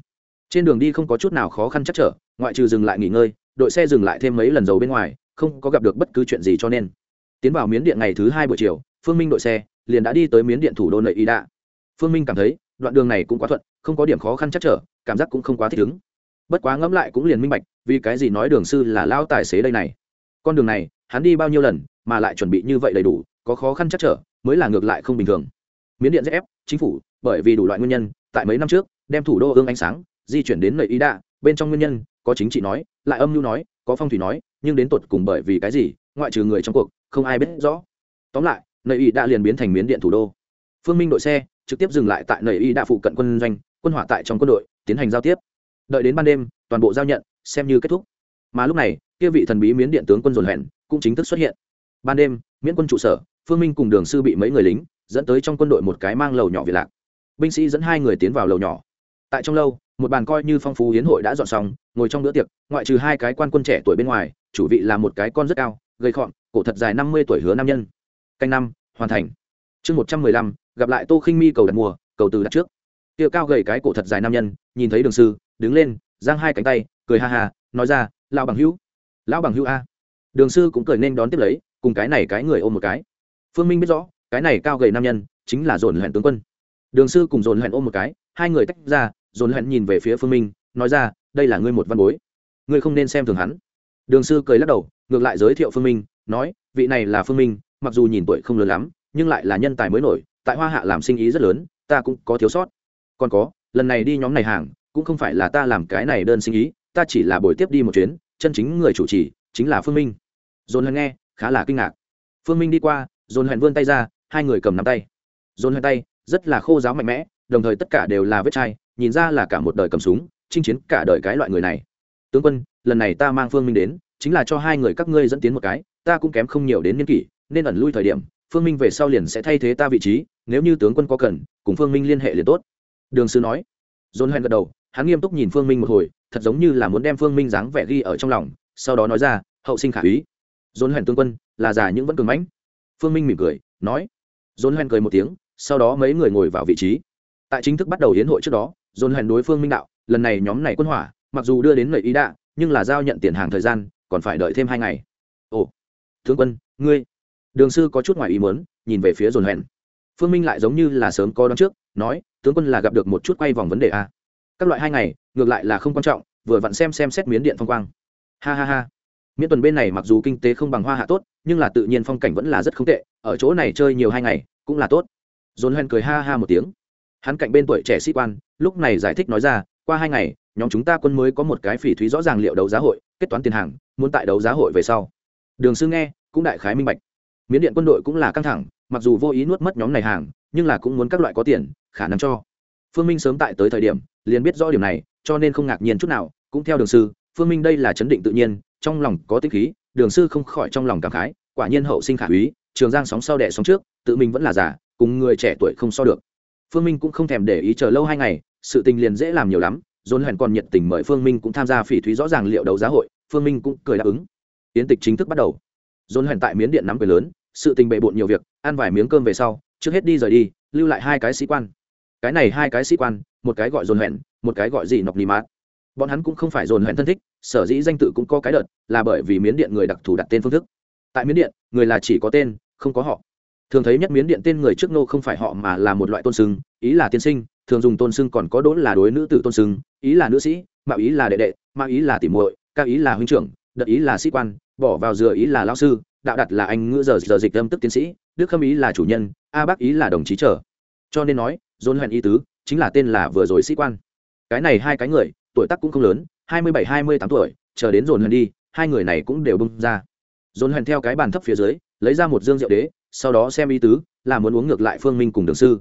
Trên đường đi không có chút nào khó khăn chắc trở, ngoại trừ dừng lại nghỉ ngơi, đội xe dừng lại thêm mấy lần dầu bên ngoài, không có gặp được bất cứ chuyện gì cho nên. Tiến vào miến điện ngày thứ hai buổi chiều, phương minh đội xe liền đã đi tới miến điện thủ đô nội ý đạ. Phương minh cảm thấy, đoạn đường này cũng quá thuận, không có điểm khó khăn chắc trở, cảm giác cũng không quá thích ứng. Bất quá ngẫm lại cũng liền minh bạch, vì cái gì nói đường sư là lao tài xế đây này. Con đường này, hắn đi bao nhiêu lần, mà lại chuẩn bị như vậy đầy đủ, có khó khăn chắc trở, mới là ngược lại không bình thường. Miến điện ép chính phủ bởi vì đủ loại nguyên nhân, tại mấy năm trước, đem thủ đô ương ánh sáng di chuyển đến nơi ý đạ, bên trong nguyên nhân, có chính trị nói, lại âm mưu nói, có phong thủy nói, nhưng đến tột cùng bởi vì cái gì, ngoại trừ người trong cuộc, không ai biết rõ. Tóm lại, nơi ý đã liền biến thành miến điện thủ đô. Phương minh đội xe trực tiếp dừng lại tại nơi ý đã phụ cận quân doanh, quân hỏa tại trong quân đội, tiến hành giao tiếp. Đợi đến ban đêm, toàn bộ giao nhận xem như kết thúc. Mà lúc này, kia vị thần bí miến điện tướng quân dồn hẹn cũng chính thức xuất hiện. Ban đêm, miễn quân trụ sở, phương minh cùng đường sư bị mấy người lính dẫn tới trong quân đội một cái mang lầu nhỏ việt lạc binh sĩ dẫn hai người tiến vào lầu nhỏ. Tại trong lâu, một bàn coi như phong phú hiến hội đã dọn xong, ngồi trong bữa tiệc, ngoại trừ hai cái quan quân trẻ tuổi bên ngoài, chủ vị là một cái con rất cao gây khọn cổ thật dài năm mươi tuổi hứa nam nhân. Canh năm, hoàn thành. Chương một trăm mười lăm, gặp lại tô khinh mi cầu đặt mùa, cầu từ đặt trước. Tiệc cao gầy cái cổ thật dài nam nhân, nhìn thấy đường sư, đứng lên, giang hai cánh tay, cười ha ha, nói ra, lão bằng hữu. Lão bằng hữu a. Đường sư cũng cười nên đón tiếp lấy, cùng cái này cái người ôm một cái. Phương minh biết rõ, cái này cao gầy nam nhân chính là dồn luyện tướng quân đường sư cùng dồn hẹn ôm một cái, hai người tách ra, dồn hẹn nhìn về phía phương minh, nói ra, đây là ngươi một văn bối. Ngươi không nên xem thường hắn. Đường sư cười lắc đầu, ngược lại giới thiệu phương minh, nói, vị này là phương minh, mặc dù nhìn tuổi không lớn lắm, nhưng lại là nhân tài mới nổi, tại hoa hạ làm sinh ý rất lớn, ta cũng có thiếu sót. Còn có, lần này đi nhóm này hàng, cũng không phải là ta làm cái này đơn sinh ý, ta chỉ là buổi tiếp đi một chuyến, chân chính người chủ trì, chính là phương minh. Dồn hẹn nghe, khá là kinh ngạc. Phương minh đi qua, dồn hẹn vươn tay ra, hai người cầm nắm tay. Dồn hẹn tay rất là khô giáo mạnh mẽ, đồng thời tất cả đều là vết chai, nhìn ra là cả một đời cầm súng, chinh chiến cả đời cái loại người này. Tướng quân, lần này ta mang phương minh đến, chính là cho hai người các ngươi dẫn tiến một cái, ta cũng kém không nhiều đến niên kỷ, nên ẩn lui thời điểm, phương minh về sau liền sẽ thay thế ta vị trí, nếu như tướng quân có cần, cùng phương minh liên hệ liền tốt. Đường sư nói. Dồn hoen gật đầu, hắn nghiêm túc nhìn phương minh một hồi, thật giống như là muốn đem phương minh dáng vẻ ghi ở trong lòng, sau đó nói ra, hậu sinh khả úy. Dồn hoen tướng quân, là già nhưng vẫn cường mãnh. Phương minh mỉm cười, nói. Dồn hoen cười một tiếng sau đó mấy người ngồi vào vị trí. Tại chính thức bắt đầu hiến hội trước đó, dồn hẹn đối phương minh đạo, lần này nhóm này quân hỏa, mặc dù đưa đến lợi ý đạ, nhưng là giao nhận tiền hàng thời gian, còn phải đợi thêm hai ngày. Ồ, tướng quân, ngươi. Đường sư có chút ngoài ý muốn, nhìn về phía dồn hẹn. Phương minh lại giống như là sớm có đón trước, nói, tướng quân là gặp được một chút quay vòng vấn đề a các loại hai ngày, ngược lại là không quan trọng, vừa vặn xem xem xét miến điện phong quang. Ha ha ha. Miễn tuần bên này mặc dù kinh tế không bằng hoa hạ tốt, nhưng là tự nhiên phong cảnh vẫn là rất không tệ, ở chỗ này chơi nhiều hai ngày, cũng là tốt dồn hoen cười ha ha một tiếng. Hắn cạnh bên tuổi trẻ sĩ quan, lúc này giải thích nói ra, qua hai ngày, nhóm chúng ta quân mới có một cái phỉ thúy rõ ràng liệu đấu giá hội, kết toán tiền hàng, muốn tại đấu giá hội về sau. Đường sư nghe, cũng đại khái minh bạch. Miến điện quân đội cũng là căng thẳng, mặc dù vô ý nuốt mất nhóm này hàng, nhưng là cũng muốn các loại có tiền, khả năng cho. Phương minh sớm tại tới thời điểm, liền biết rõ điểm này, cho nên không ngạc nhiên chút nào, cũng theo đường sư, phương minh đây là chấn định tự nhiên, trong lòng có tinh khí, đường sư không khỏi trong lòng cảm khái, quả nhiên hậu sinh khả úy, trường giang sóng sau đẻ sóng trước, tự mình vẫn là giả cùng người trẻ tuổi không so được. Phương minh cũng không thèm để ý chờ lâu hai ngày, sự tình liền dễ làm nhiều lắm, dồn hẹn còn nhiệt tình mời phương minh cũng tham gia phỉ thúy rõ ràng liệu đấu giá hội, phương minh cũng cười đáp ứng. Yến tịch chính thức bắt đầu. Dồn hẹn tại miến điện nắm quyền lớn, sự tình bệ bộn nhiều việc, ăn vài miếng cơm về sau, trước hết đi rời đi, lưu lại hai cái sĩ quan. Cái này hai cái sĩ quan, một cái gọi dồn hẹn, một cái gọi gì nọc nì mát. Bọn hắn cũng không phải dồn hẹn thân thích, sở dĩ danh tự cũng có cái đợt, là bởi vì miến điện người đặc thù đặt tên phương thức. Tại miến điện, người là chỉ có tên, không có họ thường thấy nhất miến điện tên người trước nô không phải họ mà là một loại tôn sưng, ý là tiên sinh, thường dùng tôn sưng còn có đốn là đối nữ tử tôn sưng, ý là nữ sĩ, mạo ý là đệ đệ, mạo ý là tỉ muội, cao ý là huynh trưởng đợt ý là sĩ quan, bỏ vào dừa ý là lao sư, đạo đặt là anh ngữ giờ giờ dịch âm tức tiến sĩ, đức khâm ý là chủ nhân, a bác ý là đồng chí trở cho nên nói dồn hẹn ý tứ, chính là tên là vừa rồi sĩ quan. Cái này hai cái người, tuổi tác cũng không lớn, hai mươi bảy, hai mươi tám tuổi, chờ đến dồn hẹn đi, hai người này cũng đều bung ra. Dồn hẹn theo cái bàn thấp phía dưới, lấy ra một dương rượu đế sau đó xem ý tứ, là muốn uống ngược lại phương minh cùng đường sư.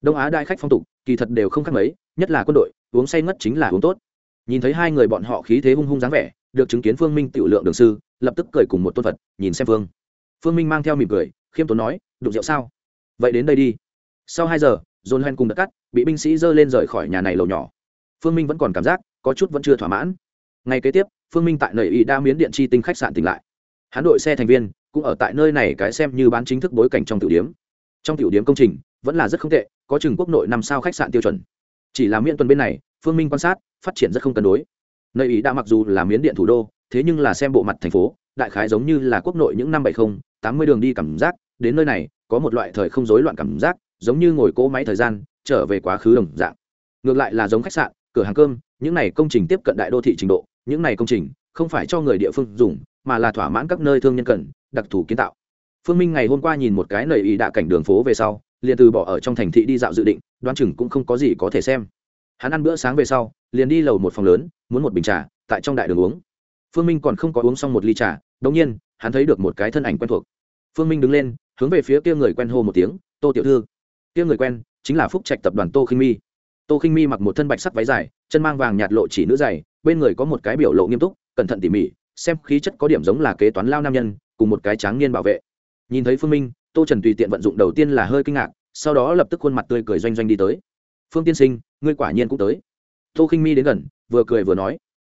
Đông á đại khách phong tục, kỳ thật đều không khác mấy, nhất là quân đội, uống say ngất chính là uống tốt. Nhìn thấy hai người bọn họ khí thế hung hung dáng vẻ, được chứng kiến phương minh tiểu lượng đường sư, lập tức cười cùng một tôn phật, nhìn xem phương. Phương minh mang theo mỉm cười, khiêm tốn nói, đụng rượu sao? Vậy đến đây đi. Sau hai giờ, dồn hoen cùng đất cắt bị binh sĩ dơ lên rời khỏi nhà này lầu nhỏ. Phương minh vẫn còn cảm giác, có chút vẫn chưa thỏa mãn. Ngay kế tiếp, phương minh tại nầy ý đa miến điện chi tinh khách sạn tỉnh lại. Hắn đội xe thành viên cũng ở tại nơi này cái xem như bán chính thức bối cảnh trong tiểu điểm. trong tiểu điểm công trình vẫn là rất không tệ, có chừng quốc nội năm sao khách sạn tiêu chuẩn. Chỉ là miễn tuần bên này, phương minh quan sát, phát triển rất không cân đối. Nơi ý đã mặc dù là miến điện thủ đô, thế nhưng là xem bộ mặt thành phố, đại khái giống như là quốc nội những năm bảy mươi tám mươi đường đi cảm giác, đến nơi này, có một loại thời không rối loạn cảm giác, giống như ngồi cỗ máy thời gian, trở về quá khứ đồng dạng. Ngược lại là giống khách sạn, cửa hàng cơm, những này công trình tiếp cận đại đô thị trình độ, những này công trình không phải cho người địa phương dùng, mà là thỏa mãn các nơi thương nhân cần đặc thù kiến tạo. Phương minh ngày hôm qua nhìn một cái nầy ý đạ cảnh đường phố về sau, liền từ bỏ ở trong thành thị đi dạo dự định, đoán chừng cũng không có gì có thể xem. Hắn ăn bữa sáng về sau, liền đi lầu một phòng lớn, muốn một bình trà, tại trong đại đường uống. Phương minh còn không có uống xong một ly trà đ nhiên, hắn thấy được một cái thân ảnh quen thuộc. Phương minh đứng lên, hướng về phía kia người quen hô một tiếng, tô tiểu thư. Kia người quen chính là phúc trạch tập đoàn tô khinh mi. Tô khinh mi mặc một thân bạch sắc váy dài, chân mang vàng nhạt lộ chỉ nữ dày bên người có một cái biểu lộ nghiêm túc, cẩn thận tỉ mỉ, xem khí chất có điểm giống là kế toán lao nam nhân cùng một cái tráng niên bảo vệ. Nhìn thấy phương minh, tô trần tùy tiện vận dụng đầu tiên là hơi kinh ngạc, sau đó lập tức khuôn mặt tươi cười doanh doanh đi tới. Phương tiên sinh, ngươi quả nhiên cũng tới. Tô khinh mi đến gần, vừa cười vừa nói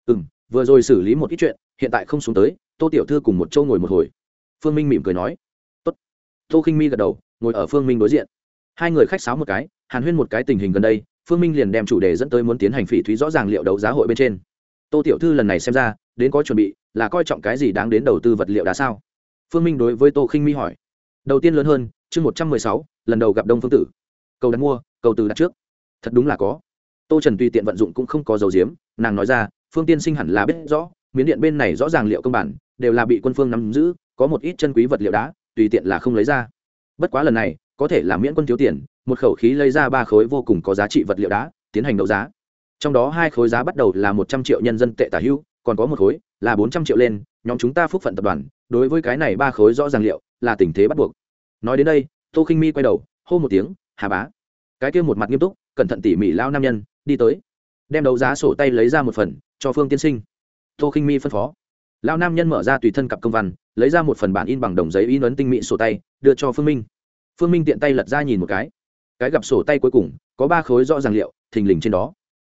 ừ m vừa rồi xử lý một ít chuyện, hiện tại không xuống tới, tô tiểu thư cùng một châu ngồi một hồi. Phương minh mỉm cười nói, Tốt. tô khinh mi gật đầu, ngồi ở phương minh đối diện. Hai người khách sáo một cái, hàn huyên một cái tình hình gần đây, phương minh liền đem chủ đề dẫn tới muốn tiến hành phỉ thúy rõ ràng liệu đấu giá hội bên trên. Tô tiểu thư lần này xem ra, đến có chuẩn bị, là coi trọng cái gì đáng đến đầu tư vật liệu đá sao? Phương minh đối với tô khinh mi hỏi. Đầu tiên lớn hơn, chương một trăm mười sáu, lần đầu gặp đông phương tử. Cầu đặt mua, cầu từ đặt trước. Thật đúng là có. Tô trần tùy tiện vận dụng cũng không có dầu diếm nàng nói ra, phương tiên sinh hẳn là biết rõ, miến điện bên này rõ ràng liệu công bản, đều là bị quân phương nắm giữ, có một ít chân quý vật liệu đá, tùy tiện là không lấy ra. Bất quá lần này, có thể là miễn quân thiếu tiền, một khẩu khí lấy ra ba khối vô cùng có giá trị vật liệu đá, tiến hành đấu giá. Trong đó hai khối giá bắt đầu là một trăm triệu nhân dân tệ tả hữu còn có một khối là bốn trăm triệu lên nhóm chúng ta phúc phận tập đoàn, đối với cái này ba khối rõ ràng liệu là tình thế bắt buộc. Nói đến đây, tô khinh mi quay đầu, hô một tiếng, hà bá. Cái kia một mặt nghiêm túc, cẩn thận tỉ mỉ lao nam nhân, đi tới. Đem đấu giá sổ tay lấy ra một phần, cho phương tiên sinh. Tô khinh mi phân phó. Lao nam nhân mở ra tùy thân cặp công văn, lấy ra một phần bản in bằng đồng giấy in ấn tinh mỹ sổ tay, đưa cho phương minh. Phương minh tiện tay lật ra nhìn một cái. Cái gặp sổ tay cuối cùng, có ba khối rõ ràng liệu, thình lình trên đó.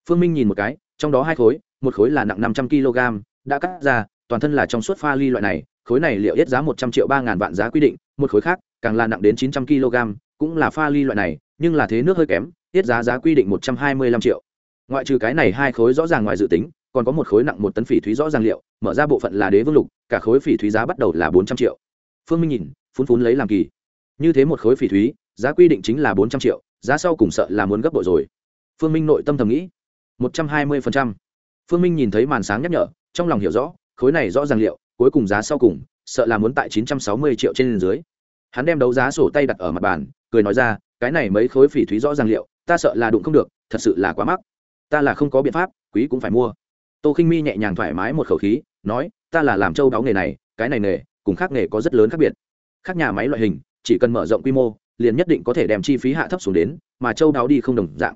Phương minh nhìn một cái, trong đó hai khối, một khối là nặng năm trăm kg đã cắt ra toàn thân là trong suốt pha ly loại này, khối này liệu ít giá một trăm triệu ba ngàn vạn giá quy định, một khối khác, càng là nặng đến chín trăm kg cũng là pha ly loại này, nhưng là thế nước hơi kém ít giá giá quy định một trăm hai mươi lăm triệu. Ngoại trừ cái này hai khối rõ ràng ngoài dự tính, còn có một khối nặng một tấn phỉ thúy rõ ràng liệu, mở ra bộ phận là đế vương lục, cả khối phỉ thúy giá bắt đầu là bốn trăm triệu. Phương minh nhìn phun phun lấy làm kỳ. Như thế một khối phỉ thúy, giá quy định chính là bốn trăm triệu, giá sau cùng sợ là muốn gấp bội rồi. Phương minh nội tâm thầm nghĩ. Một trăm hai mươi phương minh nhìn thấy màn sáng nhắc nhở, trong lòng hiểu rõ khối này rõ ràng liệu, cuối cùng giá sau cùng, sợ là muốn tại chín trăm sáu mươi triệu trên dưới. Hắn đem đấu giá sổ tay đặt ở mặt bàn, cười nói ra, cái này mấy khối phỉ thúy rõ ràng liệu, ta sợ là đụng không được, thật sự là quá mắc. Ta là không có biện pháp, quý cũng phải mua. Tô khinh mi nhẹ nhàng thoải mái một khẩu khí, nói, ta là làm châu đáo nghề này, cái này nghề, cùng khác nghề có rất lớn khác biệt. Khác nhà máy loại hình, chỉ cần mở rộng quy mô, liền nhất định có thể đem chi phí hạ thấp xuống đến, mà châu đáo đi không đồng dạng.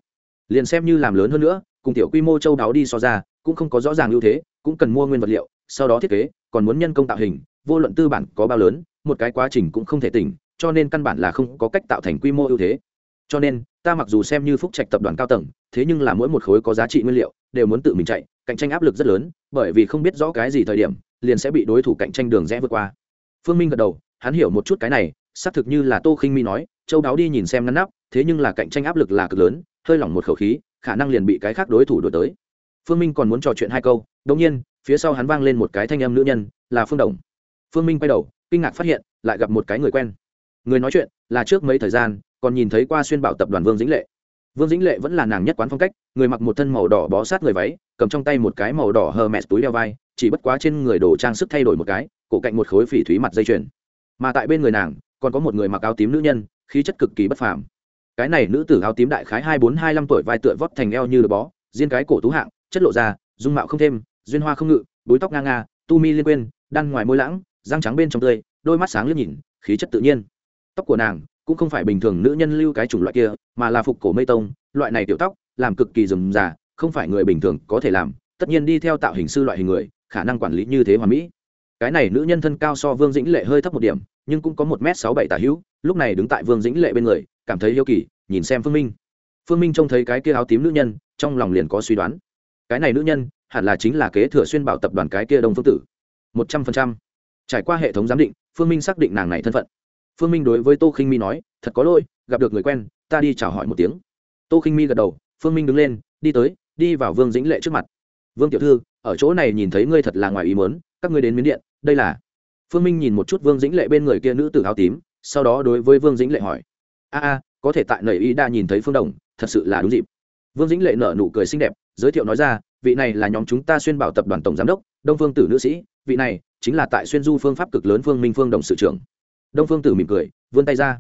Liền xem như làm lớn hơn nữa, cùng tiểu quy mô châu đáo đi so ra, cũng không có rõ ràng ưu thế, cũng cần mua nguyên vật liệu sau đó thiết kế, còn muốn nhân công tạo hình, vô luận tư bản có bao lớn, một cái quá trình cũng không thể tỉnh, cho nên căn bản là không có cách tạo thành quy mô ưu thế. Cho nên, ta mặc dù xem như phúc trạch tập đoàn cao tầng, thế nhưng là mỗi một khối có giá trị nguyên liệu, đều muốn tự mình chạy, cạnh tranh áp lực rất lớn, bởi vì không biết rõ cái gì thời điểm, liền sẽ bị đối thủ cạnh tranh đường rẽ vượt qua. Phương minh gật đầu, hắn hiểu một chút cái này, xác thực như là tô khinh mi nói, châu đáo đi nhìn xem ngăn nắp, thế nhưng là cạnh tranh áp lực là cực lớn, hơi lỏng một khẩu khí, khả năng liền bị cái khác đối thủ đổi tới. Phương minh còn muốn trò chuyện hai câu đông nhiên phía sau hắn vang lên một cái thanh âm nữ nhân, là phương đồng. Phương minh quay đầu, kinh ngạc phát hiện, lại gặp một cái người quen. Người nói chuyện là trước mấy thời gian, còn nhìn thấy qua xuyên bảo tập đoàn vương dĩnh lệ. Vương dĩnh lệ vẫn là nàng nhất quán phong cách, người mặc một thân màu đỏ bó sát người váy, cầm trong tay một cái màu đỏ hờ mẹt túi đeo vai, chỉ bất quá trên người đồ trang sức thay đổi một cái, cổ cạnh một khối phỉ thúy mặt dây chuyền. Mà tại bên người nàng, còn có một người mặc áo tím nữ nhân, khí chất cực kỳ bất phàm. Cái này nữ tử áo tím đại khái hai bốn hai năm tuổi vai tựa vót thành eo như đờ bó, riêng cái cổ tú hạng, chất lộ ra dung mạo không thêm duyên hoa không ngự, búi tóc nga nga, tu mi liên quên, đan ngoài môi lãng, răng trắng bên trong tươi, đôi mắt sáng liếc nhìn, khí chất tự nhiên. Tóc của nàng cũng không phải bình thường nữ nhân lưu cái chủng loại kia, mà là phục cổ mây tông, loại này tiểu tóc, làm cực kỳ rườm rà, không phải người bình thường có thể làm, tất nhiên đi theo tạo hình sư loại hình người, khả năng quản lý như thế hoàn mỹ. Cái này nữ nhân thân cao so vương dĩnh lệ hơi thấp một điểm, nhưng cũng có một m sáu bảy tả hữu, lúc này đứng tại vương dĩnh lệ bên người, cảm thấy yêu kỳ, nhìn xem phương minh. Phương minh trông thấy cái kia áo tím nữ nhân, trong lòng liền có suy đoán. Cái này nữ nhân hẳn là chính là kế thừa xuyên bảo tập đoàn cái kia đông phương tử. Một trăm phần trăm. Trải qua hệ thống giám định, phương minh xác định nàng này thân phận. Phương minh đối với tô khinh mi nói, thật có lỗi, gặp được người quen, ta đi chào hỏi một tiếng. Tô khinh mi gật đầu, phương minh đứng lên, đi tới, đi vào vương dĩnh lệ trước mặt. Vương tiểu thư, ở chỗ này nhìn thấy ngươi thật là ngoài ý mớn các ngươi đến miến điện, đây là phương minh nhìn một chút vương dĩnh lệ bên người kia nữ tử áo tím, sau đó đối với vương dĩnh lệ hỏi, a a, có thể tại nầy y đa nhìn thấy phương đồng, thật sự là đúng dịp. Vương dĩnh lệ nở nụ cười xinh đẹp giới thiệu nói ra, vị này là nhóm chúng ta xuyên bảo tập đoàn tổng giám đốc, đông phương tử nữ sĩ, vị này chính là tại xuyên du phương pháp cực lớn phương minh phương đồng sự trưởng. Đông phương tử mỉm cười, vươn tay ra.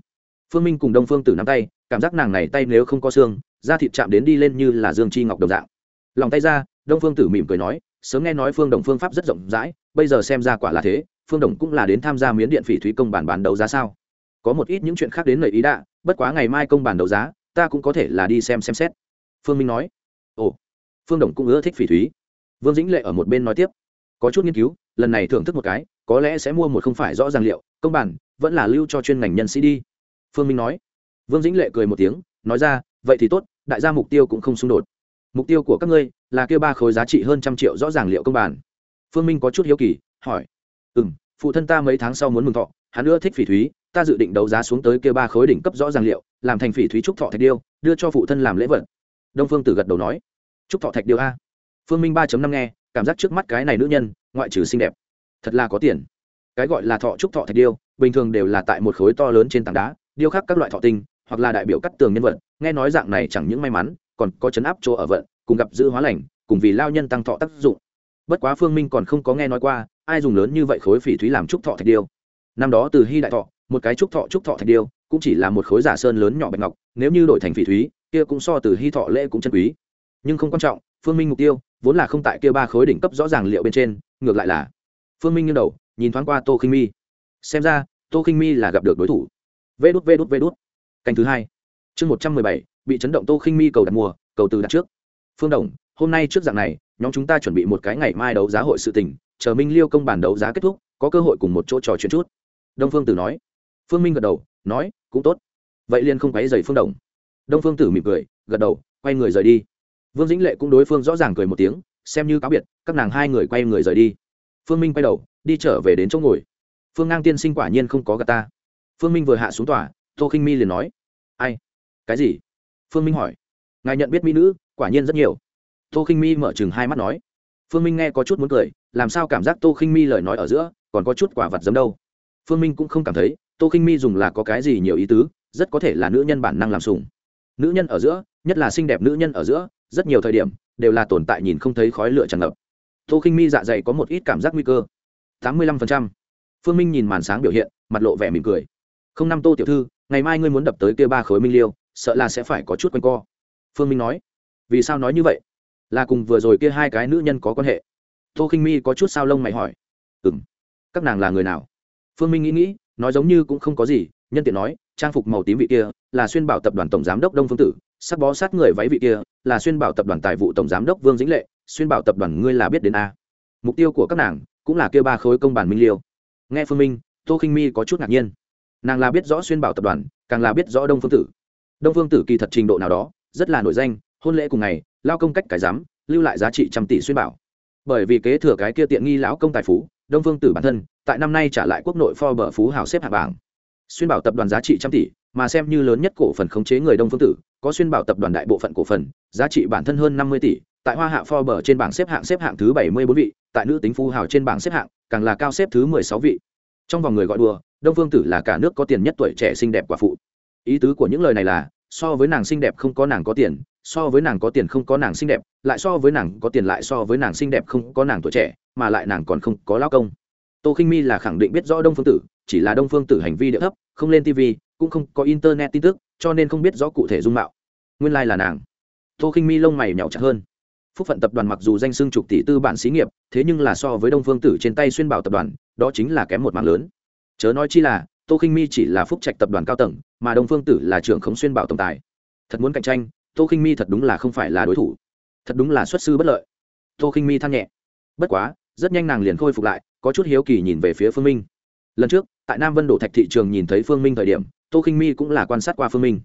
Phương minh cùng đông phương tử nắm tay, cảm giác nàng này tay nếu không có xương, da thịt chạm đến đi lên như là dương chi ngọc đồng dạng. Lòng tay ra, đông phương tử mỉm cười nói, sớm nghe nói phương đồng phương pháp rất rộng rãi, bây giờ xem ra quả là thế, phương đồng cũng là đến tham gia miến điện phỉ thúy công bản bán đấu giá sao? Có một ít những chuyện khác đến lời ý đạ, bất quá ngày mai công bản đấu giá, ta cũng có thể là đi xem xem xét. Phương minh nói phương đồng cũng ưa thích phỉ thúy. Vương dĩnh lệ ở một bên nói tiếp, có chút nghiên cứu, lần này thưởng thức một cái, có lẽ sẽ mua một không phải rõ ràng liệu, công bản, vẫn là lưu cho chuyên ngành nhân sĩ đi. Phương minh nói. Vương dĩnh lệ cười một tiếng, nói ra, vậy thì tốt, đại gia mục tiêu cũng không xung đột. Mục tiêu của các ngươi là kêu ba khối giá trị hơn trăm triệu rõ ràng liệu công bản. Phương minh có chút hiếu kỳ, hỏi. Ừ m phụ thân ta mấy tháng sau muốn mừng thọ, hắn ưa thích phỉ thúy, ta dự định đấu giá xuống tới kêu ba khối đỉnh cấp rõ ràng liệu, làm thành phỉ thúy trúc thọ thạch điêu, đưa cho phụ thân làm lễ vật. Đông phương tử gật đầu nói chúc thọ thạch điêu a. Phương minh ba năm nghe, cảm giác trước mắt cái này nữ nhân, ngoại trừ xinh đẹp, thật là có tiền. Cái gọi là thọ trúc thọ thạch điêu bình thường đều là tại một khối to lớn trên tảng đá, điêu khắc các loại thọ tinh, hoặc là đại biểu cắt tường nhân vật. Nghe nói dạng này chẳng những may mắn, còn có chấn áp chỗ ở vận, cùng gặp giữ hóa lành, cùng vì lao nhân tăng thọ tác dụng. Bất quá phương minh còn không có nghe nói qua, ai dùng lớn như vậy khối phỉ thúy làm trúc thọ thạch điêu năm đó từ hy đại thọ, một cái trúc thọ trúc thọ thạch điêu cũng chỉ là một khối giả sơn lớn nhỏ bạch ngọc, nếu như đổi thành phỉ thúy, kia cũng so từ hy thọ lễ cũng chân quý nhưng không quan trọng, phương minh mục tiêu vốn là không tại kia ba khối đỉnh cấp rõ ràng liệu bên trên, ngược lại là phương minh nghiêng đầu, nhìn thoáng qua tô khinh mi. Xem ra, tô khinh mi là gặp được đối thủ. Vê đút vê đút vê đút. Canh thứ hai. Chương một trăm mười bảy, bị chấn động tô khinh mi cầu đặt mùa, cầu từ đặt trước. Phương đồng, hôm nay trước dạng này, nhóm chúng ta chuẩn bị một cái ngày mai đấu giá hội sự tình, chờ minh liêu công bản đấu giá kết thúc, có cơ hội cùng một chỗ trò chuyện chút. Đông phương tử nói. Phương minh gật đầu, nói, cũng tốt. Vậy liền không quấy dày phương đồng. Đông phương tử mỉm cười, gật đầu, quay người rời đi vương dĩnh lệ cũng đối phương rõ ràng cười một tiếng, xem như cáo biệt, các nàng hai người quay người rời đi. Phương minh quay đầu, đi trở về đến chỗ ngồi. Phương ngang tiên sinh quả nhiên không có gà ta. Phương minh vừa hạ xuống tòa, tô khinh mi liền nói, ai? Cái gì? Phương minh hỏi. Ngài nhận biết mỹ nữ, quả nhiên rất nhiều. Tô khinh mi mở chừng hai mắt nói. Phương minh nghe có chút muốn cười, làm sao cảm giác tô khinh mi lời nói ở giữa, còn có chút quả vặt giấm đâu. Phương minh cũng không cảm thấy, tô khinh mi dùng là có cái gì nhiều ý tứ, rất có thể là nữ nhân bản năng làm sùng nữ nhân ở giữa, nhất là xinh đẹp nữ nhân ở giữa rất nhiều thời điểm, đều là tồn tại nhìn không thấy khói lửa tràn ngập. Tô khinh mi dạ dày có một ít cảm giác nguy cơ. Tám mươi lăm phần trăm. Phương minh nhìn màn sáng biểu hiện, mặt lộ vẻ mỉm cười. Không năm tô tiểu thư, ngày mai ngươi muốn đập tới kia ba khối minh liêu, sợ là sẽ phải có chút quanh co. Phương minh nói. Vì sao nói như vậy? Là cùng vừa rồi kia hai cái nữ nhân có quan hệ. Tô khinh mi có chút sao lông mày hỏi. Ừ m các nàng là người nào? Phương minh nghĩ nghĩ, nói giống như cũng không có gì, nhân tiện nói, trang phục màu tím vị kia, là xuyên bảo tập đoàn tổng giám đốc đông phương tử sắc bó sát người váy vị kia là xuyên bảo tập đoàn tài vụ tổng giám đốc vương dĩnh lệ, xuyên bảo tập đoàn ngươi là biết đến a. Mục tiêu của các nàng cũng là kêu ba khối công bản minh liêu. Nghe phương minh, tô khinh mi có chút ngạc nhiên. Nàng là biết rõ xuyên bảo tập đoàn, càng là biết rõ đông phương tử. Đông phương tử kỳ thật trình độ nào đó, rất là nổi danh, hôn lễ cùng ngày, lao công cách cải giám, lưu lại giá trị trăm tỷ xuyên bảo. Bởi vì kế thừa cái kia tiện nghi lão công tài phú, đông phương tử bản thân, tại năm nay trả lại quốc nội Forbes phú hào xếp hạ bảng. Xuyên bảo tập đoàn giá trị trăm tỷ, mà xem như lớn nhất cổ phần khống chế người đông phương tử có xuyên bảo tập đoàn đại bộ phận cổ phần, giá trị bản thân hơn năm mươi tỷ, tại hoa hạ Forbes trên bảng xếp hạng xếp hạng thứ bảy mươi bốn vị, tại nữ tính phú hào trên bảng xếp hạng, càng là cao xếp thứ mười sáu vị. Trong vòng người gọi đùa, đông phương tử là cả nước có tiền nhất tuổi trẻ xinh đẹp quả phụ. Ý tứ của những lời này là, so với nàng xinh đẹp không có nàng có tiền, so với nàng có tiền không có nàng xinh đẹp, lại so với nàng có tiền lại so với nàng xinh đẹp không có nàng tuổi trẻ, mà lại nàng còn không có lao công. Tô khinh mi là khẳng định biết rõ đông phương tử, chỉ là đông phương tử hành vi địa thấp, không lên tv cũng không có internet tin tức, cho nên không biết rõ cụ thể dung mạo. Nguyên lai、like、là nàng. Tô khinh mi lông mày nhỏ chặt hơn. Phúc phận tập đoàn mặc dù danh xưng chục tỷ tư bản xí nghiệp, thế nhưng là so với đông phương tử trên tay xuyên bảo tập đoàn, đó chính là kém một mạng lớn. Chớ nói chi là, tô khinh mi chỉ là phúc trạch tập đoàn cao tầng, mà đông phương tử là trưởng khống xuyên bảo tổng tài. Thật muốn cạnh tranh, tô khinh mi thật đúng là không phải là đối thủ. Thật đúng là xuất sư bất lợi. Tô khinh mi than nhẹ. Bất quá, rất nhanh nàng liền khôi phục lại, có chút hiếu kỳ nhìn về phía phương minh. Lần trước, tại nam vân đổ thạch thị trường nhìn thấy phương minh thời điểm tô khinh mi cũng là quan sát qua phương minh.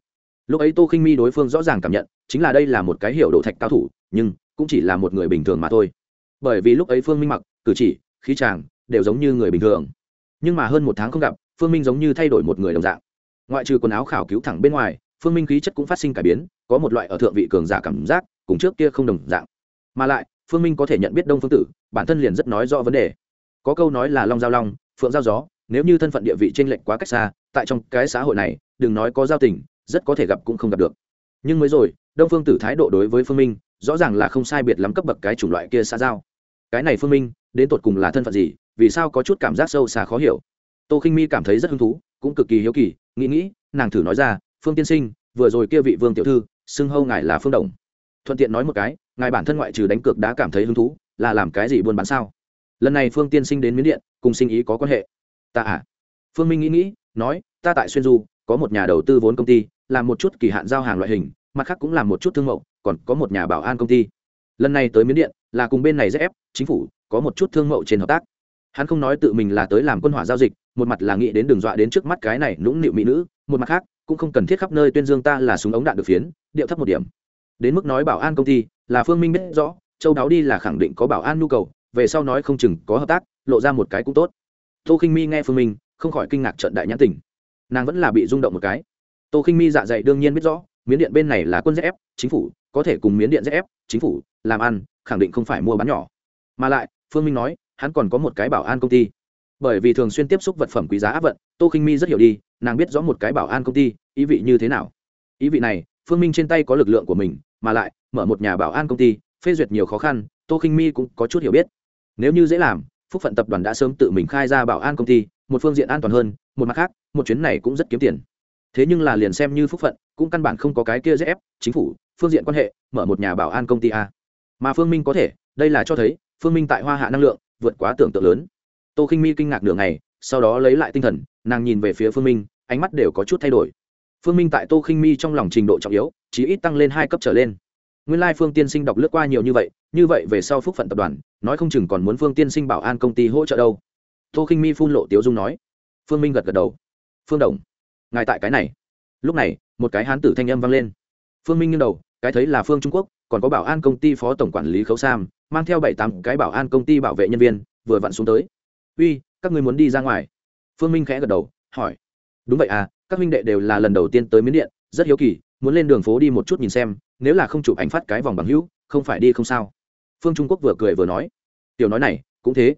Lúc ấy tô khinh mi đối phương rõ ràng cảm nhận, chính là đây là một cái hiểu đồ thạch cao thủ, nhưng cũng chỉ là một người bình thường mà thôi. Bởi vì lúc ấy phương minh mặc, cử chỉ, khí tràng đều giống như người bình thường. Nhưng mà hơn một tháng không gặp, phương minh giống như thay đổi một người đồng dạng. Ngoại trừ quần áo khảo cứu thẳng bên ngoài, phương minh khí chất cũng phát sinh cải biến, có một loại ở thượng vị cường giả cảm giác, cùng trước kia không đồng dạng. Mà lại, phương minh có thể nhận biết đông phương tử, bản thân liền rất nói rõ vấn đề. Có câu nói là long giao long, phượng giao gió nếu như thân phận địa vị t r ê n lệch quá cách xa, tại trong cái xã hội này, đừng nói có giao tình, rất có thể gặp cũng không gặp được. Nhưng mới rồi, đông phương tử thái độ đối với phương minh, rõ ràng là không sai biệt lắm cấp bậc cái chủng loại kia xa giao. Cái này phương minh, đến tột cùng là thân phận gì, vì sao có chút cảm giác sâu xa khó hiểu? Tô khinh mi cảm thấy rất hứng thú, cũng cực kỳ hiếu kỳ, nghĩ nghĩ, nàng thử nói ra, phương tiên sinh, vừa rồi kia vị vương tiểu thư, xưng hâu ngài là phương đồng. Thuận tiện nói một cái, ngài bản thân ngoại trừ đánh cược đã cảm thấy hứng thú, là làm cái gì buôn bán sao? Lần này phương tiên sinh đến miến điện, cùng sinh ý có quan hệ ta à? Phương minh nghĩ nghĩ, nói, ta tại xuyên du, có một nhà đầu tư vốn công ty, làm một chút kỳ hạn giao hàng loại hình, mặt khác cũng làm một chút thương mẫu còn có một nhà bảo an công ty. Lần này tới miến điện, là cùng bên này ép chính phủ, có một chút thương mẫu trên hợp tác. Hắn không nói tự mình là tới làm quân hỏa giao dịch, một mặt là nghĩ đến đường dọa đến trước mắt cái này nũng nịu mỹ nữ, một mặt khác, cũng không cần thiết khắp nơi tuyên dương ta là súng ống đạn được phiến, điệu thấp một điểm. Đến mức nói bảo an công ty, là phương minh biết rõ, châu đáo đi là khẳng định có bảo an nhu cầu, về sau nói không chừng có hợp tác, lộ ra một cái cũng tốt tô khinh mi nghe phương minh, không khỏi kinh ngạc trận đại nhãn tình. Nàng vẫn là bị rung động một cái. Tô khinh mi dạ dày đương nhiên biết rõ, miến điện bên này là quân ép, chính phủ, có thể cùng miến điện ép, chính phủ, làm ăn, khẳng định không phải mua bán nhỏ. Mà lại, phương minh nói, hắn còn có một cái bảo an công ty. Bởi vì thường xuyên tiếp xúc vật phẩm quý giá áp vận, tô khinh mi rất hiểu đi, nàng biết rõ một cái bảo an công ty, ý vị như thế nào. Ý vị này, phương minh trên tay có lực lượng của mình, mà lại, mở một nhà bảo an công ty, phê duyệt nhiều khó khăn, tô khinh mi cũng có chút hiểu biết. Nếu như dễ làm phúc phận tập đoàn đã sớm tự mình khai ra bảo an công ty, một phương diện an toàn hơn, một mặt khác, một chuyến này cũng rất kiếm tiền. Thế nhưng là liền xem như phúc phận, cũng căn bản không có cái kia dễ ép chính phủ, phương diện quan hệ, mở một nhà bảo an công ty a. Mà phương minh có thể, đây là cho thấy, phương minh tại hoa hạ năng lượng, vượt quá tưởng tượng lớn. Tô khinh mi kinh ngạc nửa ngày, sau đó lấy lại tinh thần, nàng nhìn về phía phương minh, ánh mắt đều có chút thay đổi. Phương minh tại tô khinh mi trong lòng trình độ trọng yếu chỉ ít tăng lên hai cấp trở lên nguyên lai phương tiên sinh đọc lướt qua nhiều như vậy như vậy về sau phúc phận tập đoàn, nói không chừng còn muốn phương tiên sinh bảo an công ty hỗ trợ đâu. Tô khinh mi phun lộ tiếu dung nói. Phương minh gật gật đầu. Phương đồng, ngài tại cái này. Lúc này, một cái hán tử thanh âm vang lên. Phương minh nghiêng đầu, cái thấy là phương trung quốc, còn có bảo an công ty phó tổng quản lý khấu sam, mang theo bảy tám cái bảo an công ty bảo vệ nhân viên, vừa vặn xuống tới. Uy, các người muốn đi ra ngoài? Phương minh khẽ gật đầu, hỏi. Đúng vậy à các huynh đệ đều là lần đầu tiên tới miến điện, rất hiếu kỳ, muốn lên đường phố đi một chút nhìn xem nếu là không chụp ảnh phát cái vòng bằng hữu, không phải đi không sao. Phương trung quốc vừa cười vừa nói, tiểu nói này, cũng thế.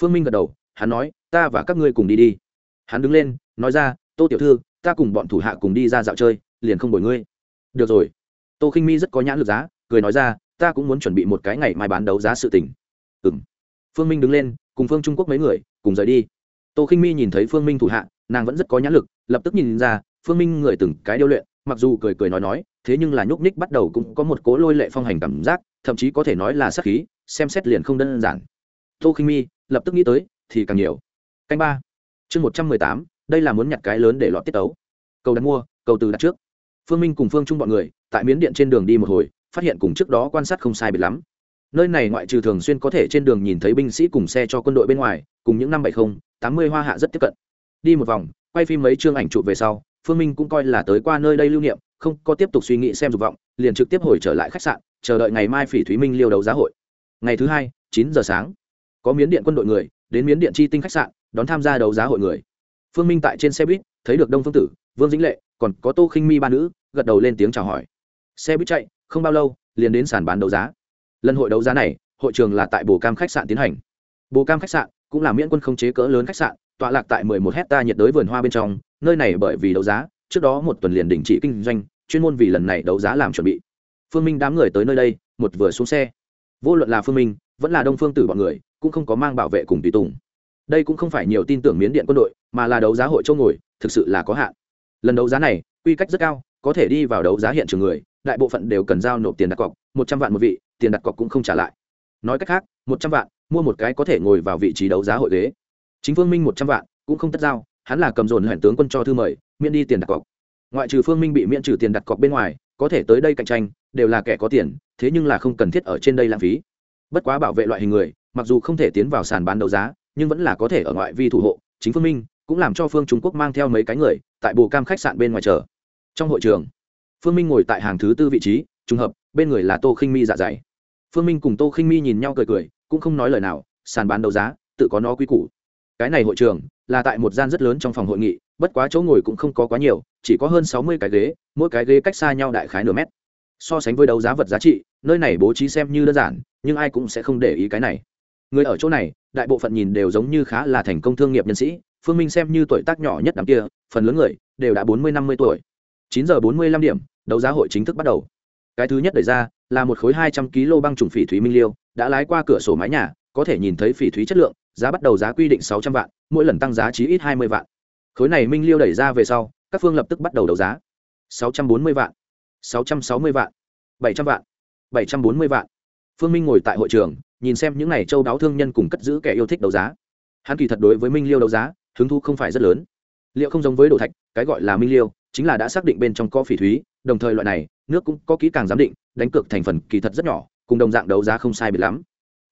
Phương minh gật đầu, hắn nói, ta và các ngươi cùng đi đi. Hắn đứng lên, nói ra, tô tiểu thư, ta cùng bọn thủ hạ cùng đi ra dạo chơi, liền không bồi ngươi. Được rồi. Tô khinh mi rất có nhãn lực giá, cười nói ra, ta cũng muốn chuẩn bị một cái ngày mai bán đấu giá sự tình. Ừ m phương minh đứng lên, cùng phương trung quốc mấy người, cùng rời đi. Tô khinh mi nhìn thấy phương minh thủ hạ, nàng vẫn rất có nhãn lực, lập tức nhìn ra, phương minh người từng cái điêu luyện mặc dù cười cười nói nói, thế nhưng là nhúc ních bắt đầu cũng có một cố lôi lệ phong hành cảm giác, thậm chí có thể nói là sắc khí, xem xét liền không đơn giản. Tô khinh mi lập tức nghĩ tới, thì càng nhiều. Canh ba. Chương một trăm mười tám, đây là muốn nhặt cái lớn để lọt tiết tấu. Cầu đặt mua, cầu từ đặt trước. Phương minh cùng phương chung bọn người, tại miến điện trên đường đi một hồi, phát hiện cùng trước đó quan sát không sai biệt lắm. Nơi này ngoại trừ thường xuyên có thể trên đường nhìn thấy binh sĩ cùng xe cho quân đội bên ngoài, cùng những năm bảy mươi tám mươi hoa hạ rất tiếp cận. Đi một vòng, quay phim mấy chương ảnh chụp về sau phương minh cũng coi là tới qua nơi đây lưu niệm không có tiếp tục suy nghĩ xem dục vọng liền trực tiếp hồi trở lại khách sạn chờ đợi ngày mai phỉ thúy minh liêu đấu giá hội. Ngày thứ hai chín giờ sáng có miến điện quân đội người đến miến điện chi tinh khách sạn đón tham gia đấu giá hội người. Phương minh tại trên xe buýt thấy được đông phương tử vương dĩnh lệ còn có tô khinh mi ba nữ gật đầu lên tiếng chào hỏi. Xe buýt chạy không bao lâu liền đến sàn bán đấu giá. Lần hội đấu giá này hội trường là tại bồ cam khách sạn tiến hành. Bồ cam khách sạn cũng là miễn quân không chế cỡ lớn khách sạn tọa lạc tại 11 hecta nhiệt đới vườn hoa bên trong, nơi này bởi vì đấu giá, trước đó một tuần liền đình chỉ kinh doanh, chuyên môn vì lần này đấu giá làm chuẩn bị. Phương Minh đám người tới nơi đây, một vừa xuống xe. Vô luận là Phương Minh, vẫn là Đông Phương Tử bọn người, cũng không có mang bảo vệ cùng tùy tùng. Đây cũng không phải nhiều tin tưởng miến điện quân đội, mà là đấu giá hội châu ngồi, thực sự là có hạn. Lần đấu giá này, quy cách rất cao, có thể đi vào đấu giá hiện trường người, đại bộ phận đều cần giao nộp tiền đặt cọc, 100 vạn một vị, tiền đặt cọc cũng không trả lại. Nói cách khác, 100 vạn, mua một cái có thể ngồi vào vị trí đấu giá hội ghế chính phương minh một trăm vạn cũng không tất giao hắn là cầm dồn hẹn tướng quân cho thư mời, miễn đi tiền đặt cọc. Ngoại trừ phương minh bị miễn trừ tiền đặt cọc bên ngoài, có thể tới đây cạnh tranh, đều là kẻ có tiền, thế nhưng là không cần thiết ở trên đây lãng phí. Bất quá bảo vệ loại hình người, mặc dù không thể tiến vào sàn bán đấu giá, nhưng vẫn là có thể ở ngoại vi thủ hộ. Chính phương minh cũng làm cho phương trung quốc mang theo mấy cái người tại bồ cam khách sạn bên ngoài chờ. Trong hội trường, phương minh ngồi tại hàng thứ tư vị trí, trùng hợp, bên người là tô khinh mi dạ dày. Phương minh cùng tô khinh mi nhìn nhau cười cười, cũng không nói lời nào, sàn bán đấu giá, tự có nó quy củ cái này hội trường là tại một gian rất lớn trong phòng hội nghị, bất quá chỗ ngồi cũng không có quá nhiều, chỉ có hơn sáu mươi cái ghế, mỗi cái ghế cách xa nhau đại khái nửa mét. So sánh với đấu giá vật giá trị, nơi này bố trí xem như đơn giản, nhưng ai cũng sẽ không để ý cái này. Người ở chỗ này, đại bộ phận nhìn đều giống như khá là thành công thương nghiệp nhân sĩ, phương minh xem như tuổi tác nhỏ nhất đám kia, phần lớn người đều đã bốn mươi năm mươi tuổi. Chín giờ bốn mươi lăm điểm, đấu giá hội chính thức bắt đầu. Cái thứ nhất đẩy ra là một khối hai trăm kg băng trùng phỉ thúy minh liêu, đã lái qua cửa sổ mái nhà có thể nhìn thấy phỉ thúy chất lượng, giá bắt đầu giá quy định sáu trăm vạn, mỗi lần tăng giá chí ít hai mươi vạn. Khối này minh liêu đẩy ra về sau, các phương lập tức bắt đầu đấu giá. sáu trăm bốn mươi vạn, sáu trăm sáu mươi vạn, bảy trăm vạn, bảy trăm bốn mươi vạn. Phương minh ngồi tại hội trường, nhìn xem những n à y châu đáo thương nhân cùng cất giữ kẻ yêu thích đấu giá. Hắn kỳ thật đối với minh liêu đấu giá, hứng thu không phải rất lớn. Liệu không giống với đồ thạch, cái gọi là minh liêu, chính là đã xác định bên trong có phỉ thúy, đồng thời loại này, nước cũng có kỹ càng giám định, đánh cược thành phần kỳ thật rất nhỏ, cùng đồng dạng đấu giá không sai biệt lắm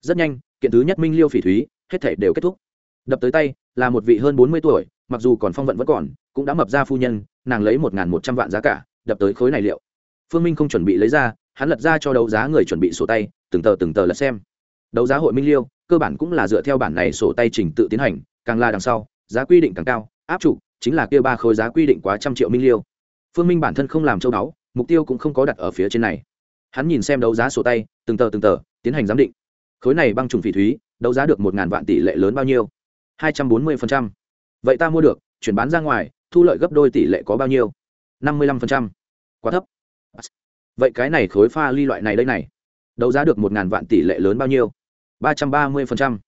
rất nhanh, kiện thứ nhất minh liêu phỉ thúy, hết thể đều kết thúc. Đập tới tay, là một vị hơn bốn mươi tuổi, mặc dù còn phong vận vẫn còn, cũng đã mập ra phu nhân, nàng lấy một một trăm vạn giá cả, đập tới khối này liệu. Phương minh không chuẩn bị lấy ra, hắn lật ra cho đấu giá người chuẩn bị sổ tay, từng tờ từng tờ lật xem. Đấu giá hội minh liêu, cơ bản cũng là dựa theo bản này sổ tay trình tự tiến hành, càng là đằng sau, giá quy định càng cao, áp trụ, chính là kia ba khối giá quy định quá trăm triệu minh liêu. Phương minh bản thân không làm châu đáo mục tiêu cũng không có đặt ở phía trên này. Hắn nhìn xem đấu giá sổ tay, từng tờ từng tờ, tiến hành giám định khối này băng trùng phỉ thúy, đấu giá được một ngàn vạn tỷ lệ lớn bao nhiêu? Hai trăm bốn mươi phần trăm. Vậy ta mua được, chuyển bán ra ngoài, thu lợi gấp đôi tỷ lệ có bao nhiêu? Năm mươi lăm phần trăm. Quá thấp. Vậy cái này khối pha ly loại này đây này, đấu giá được một ngàn vạn tỷ lệ lớn bao nhiêu? Ba trăm ba mươi phần trăm.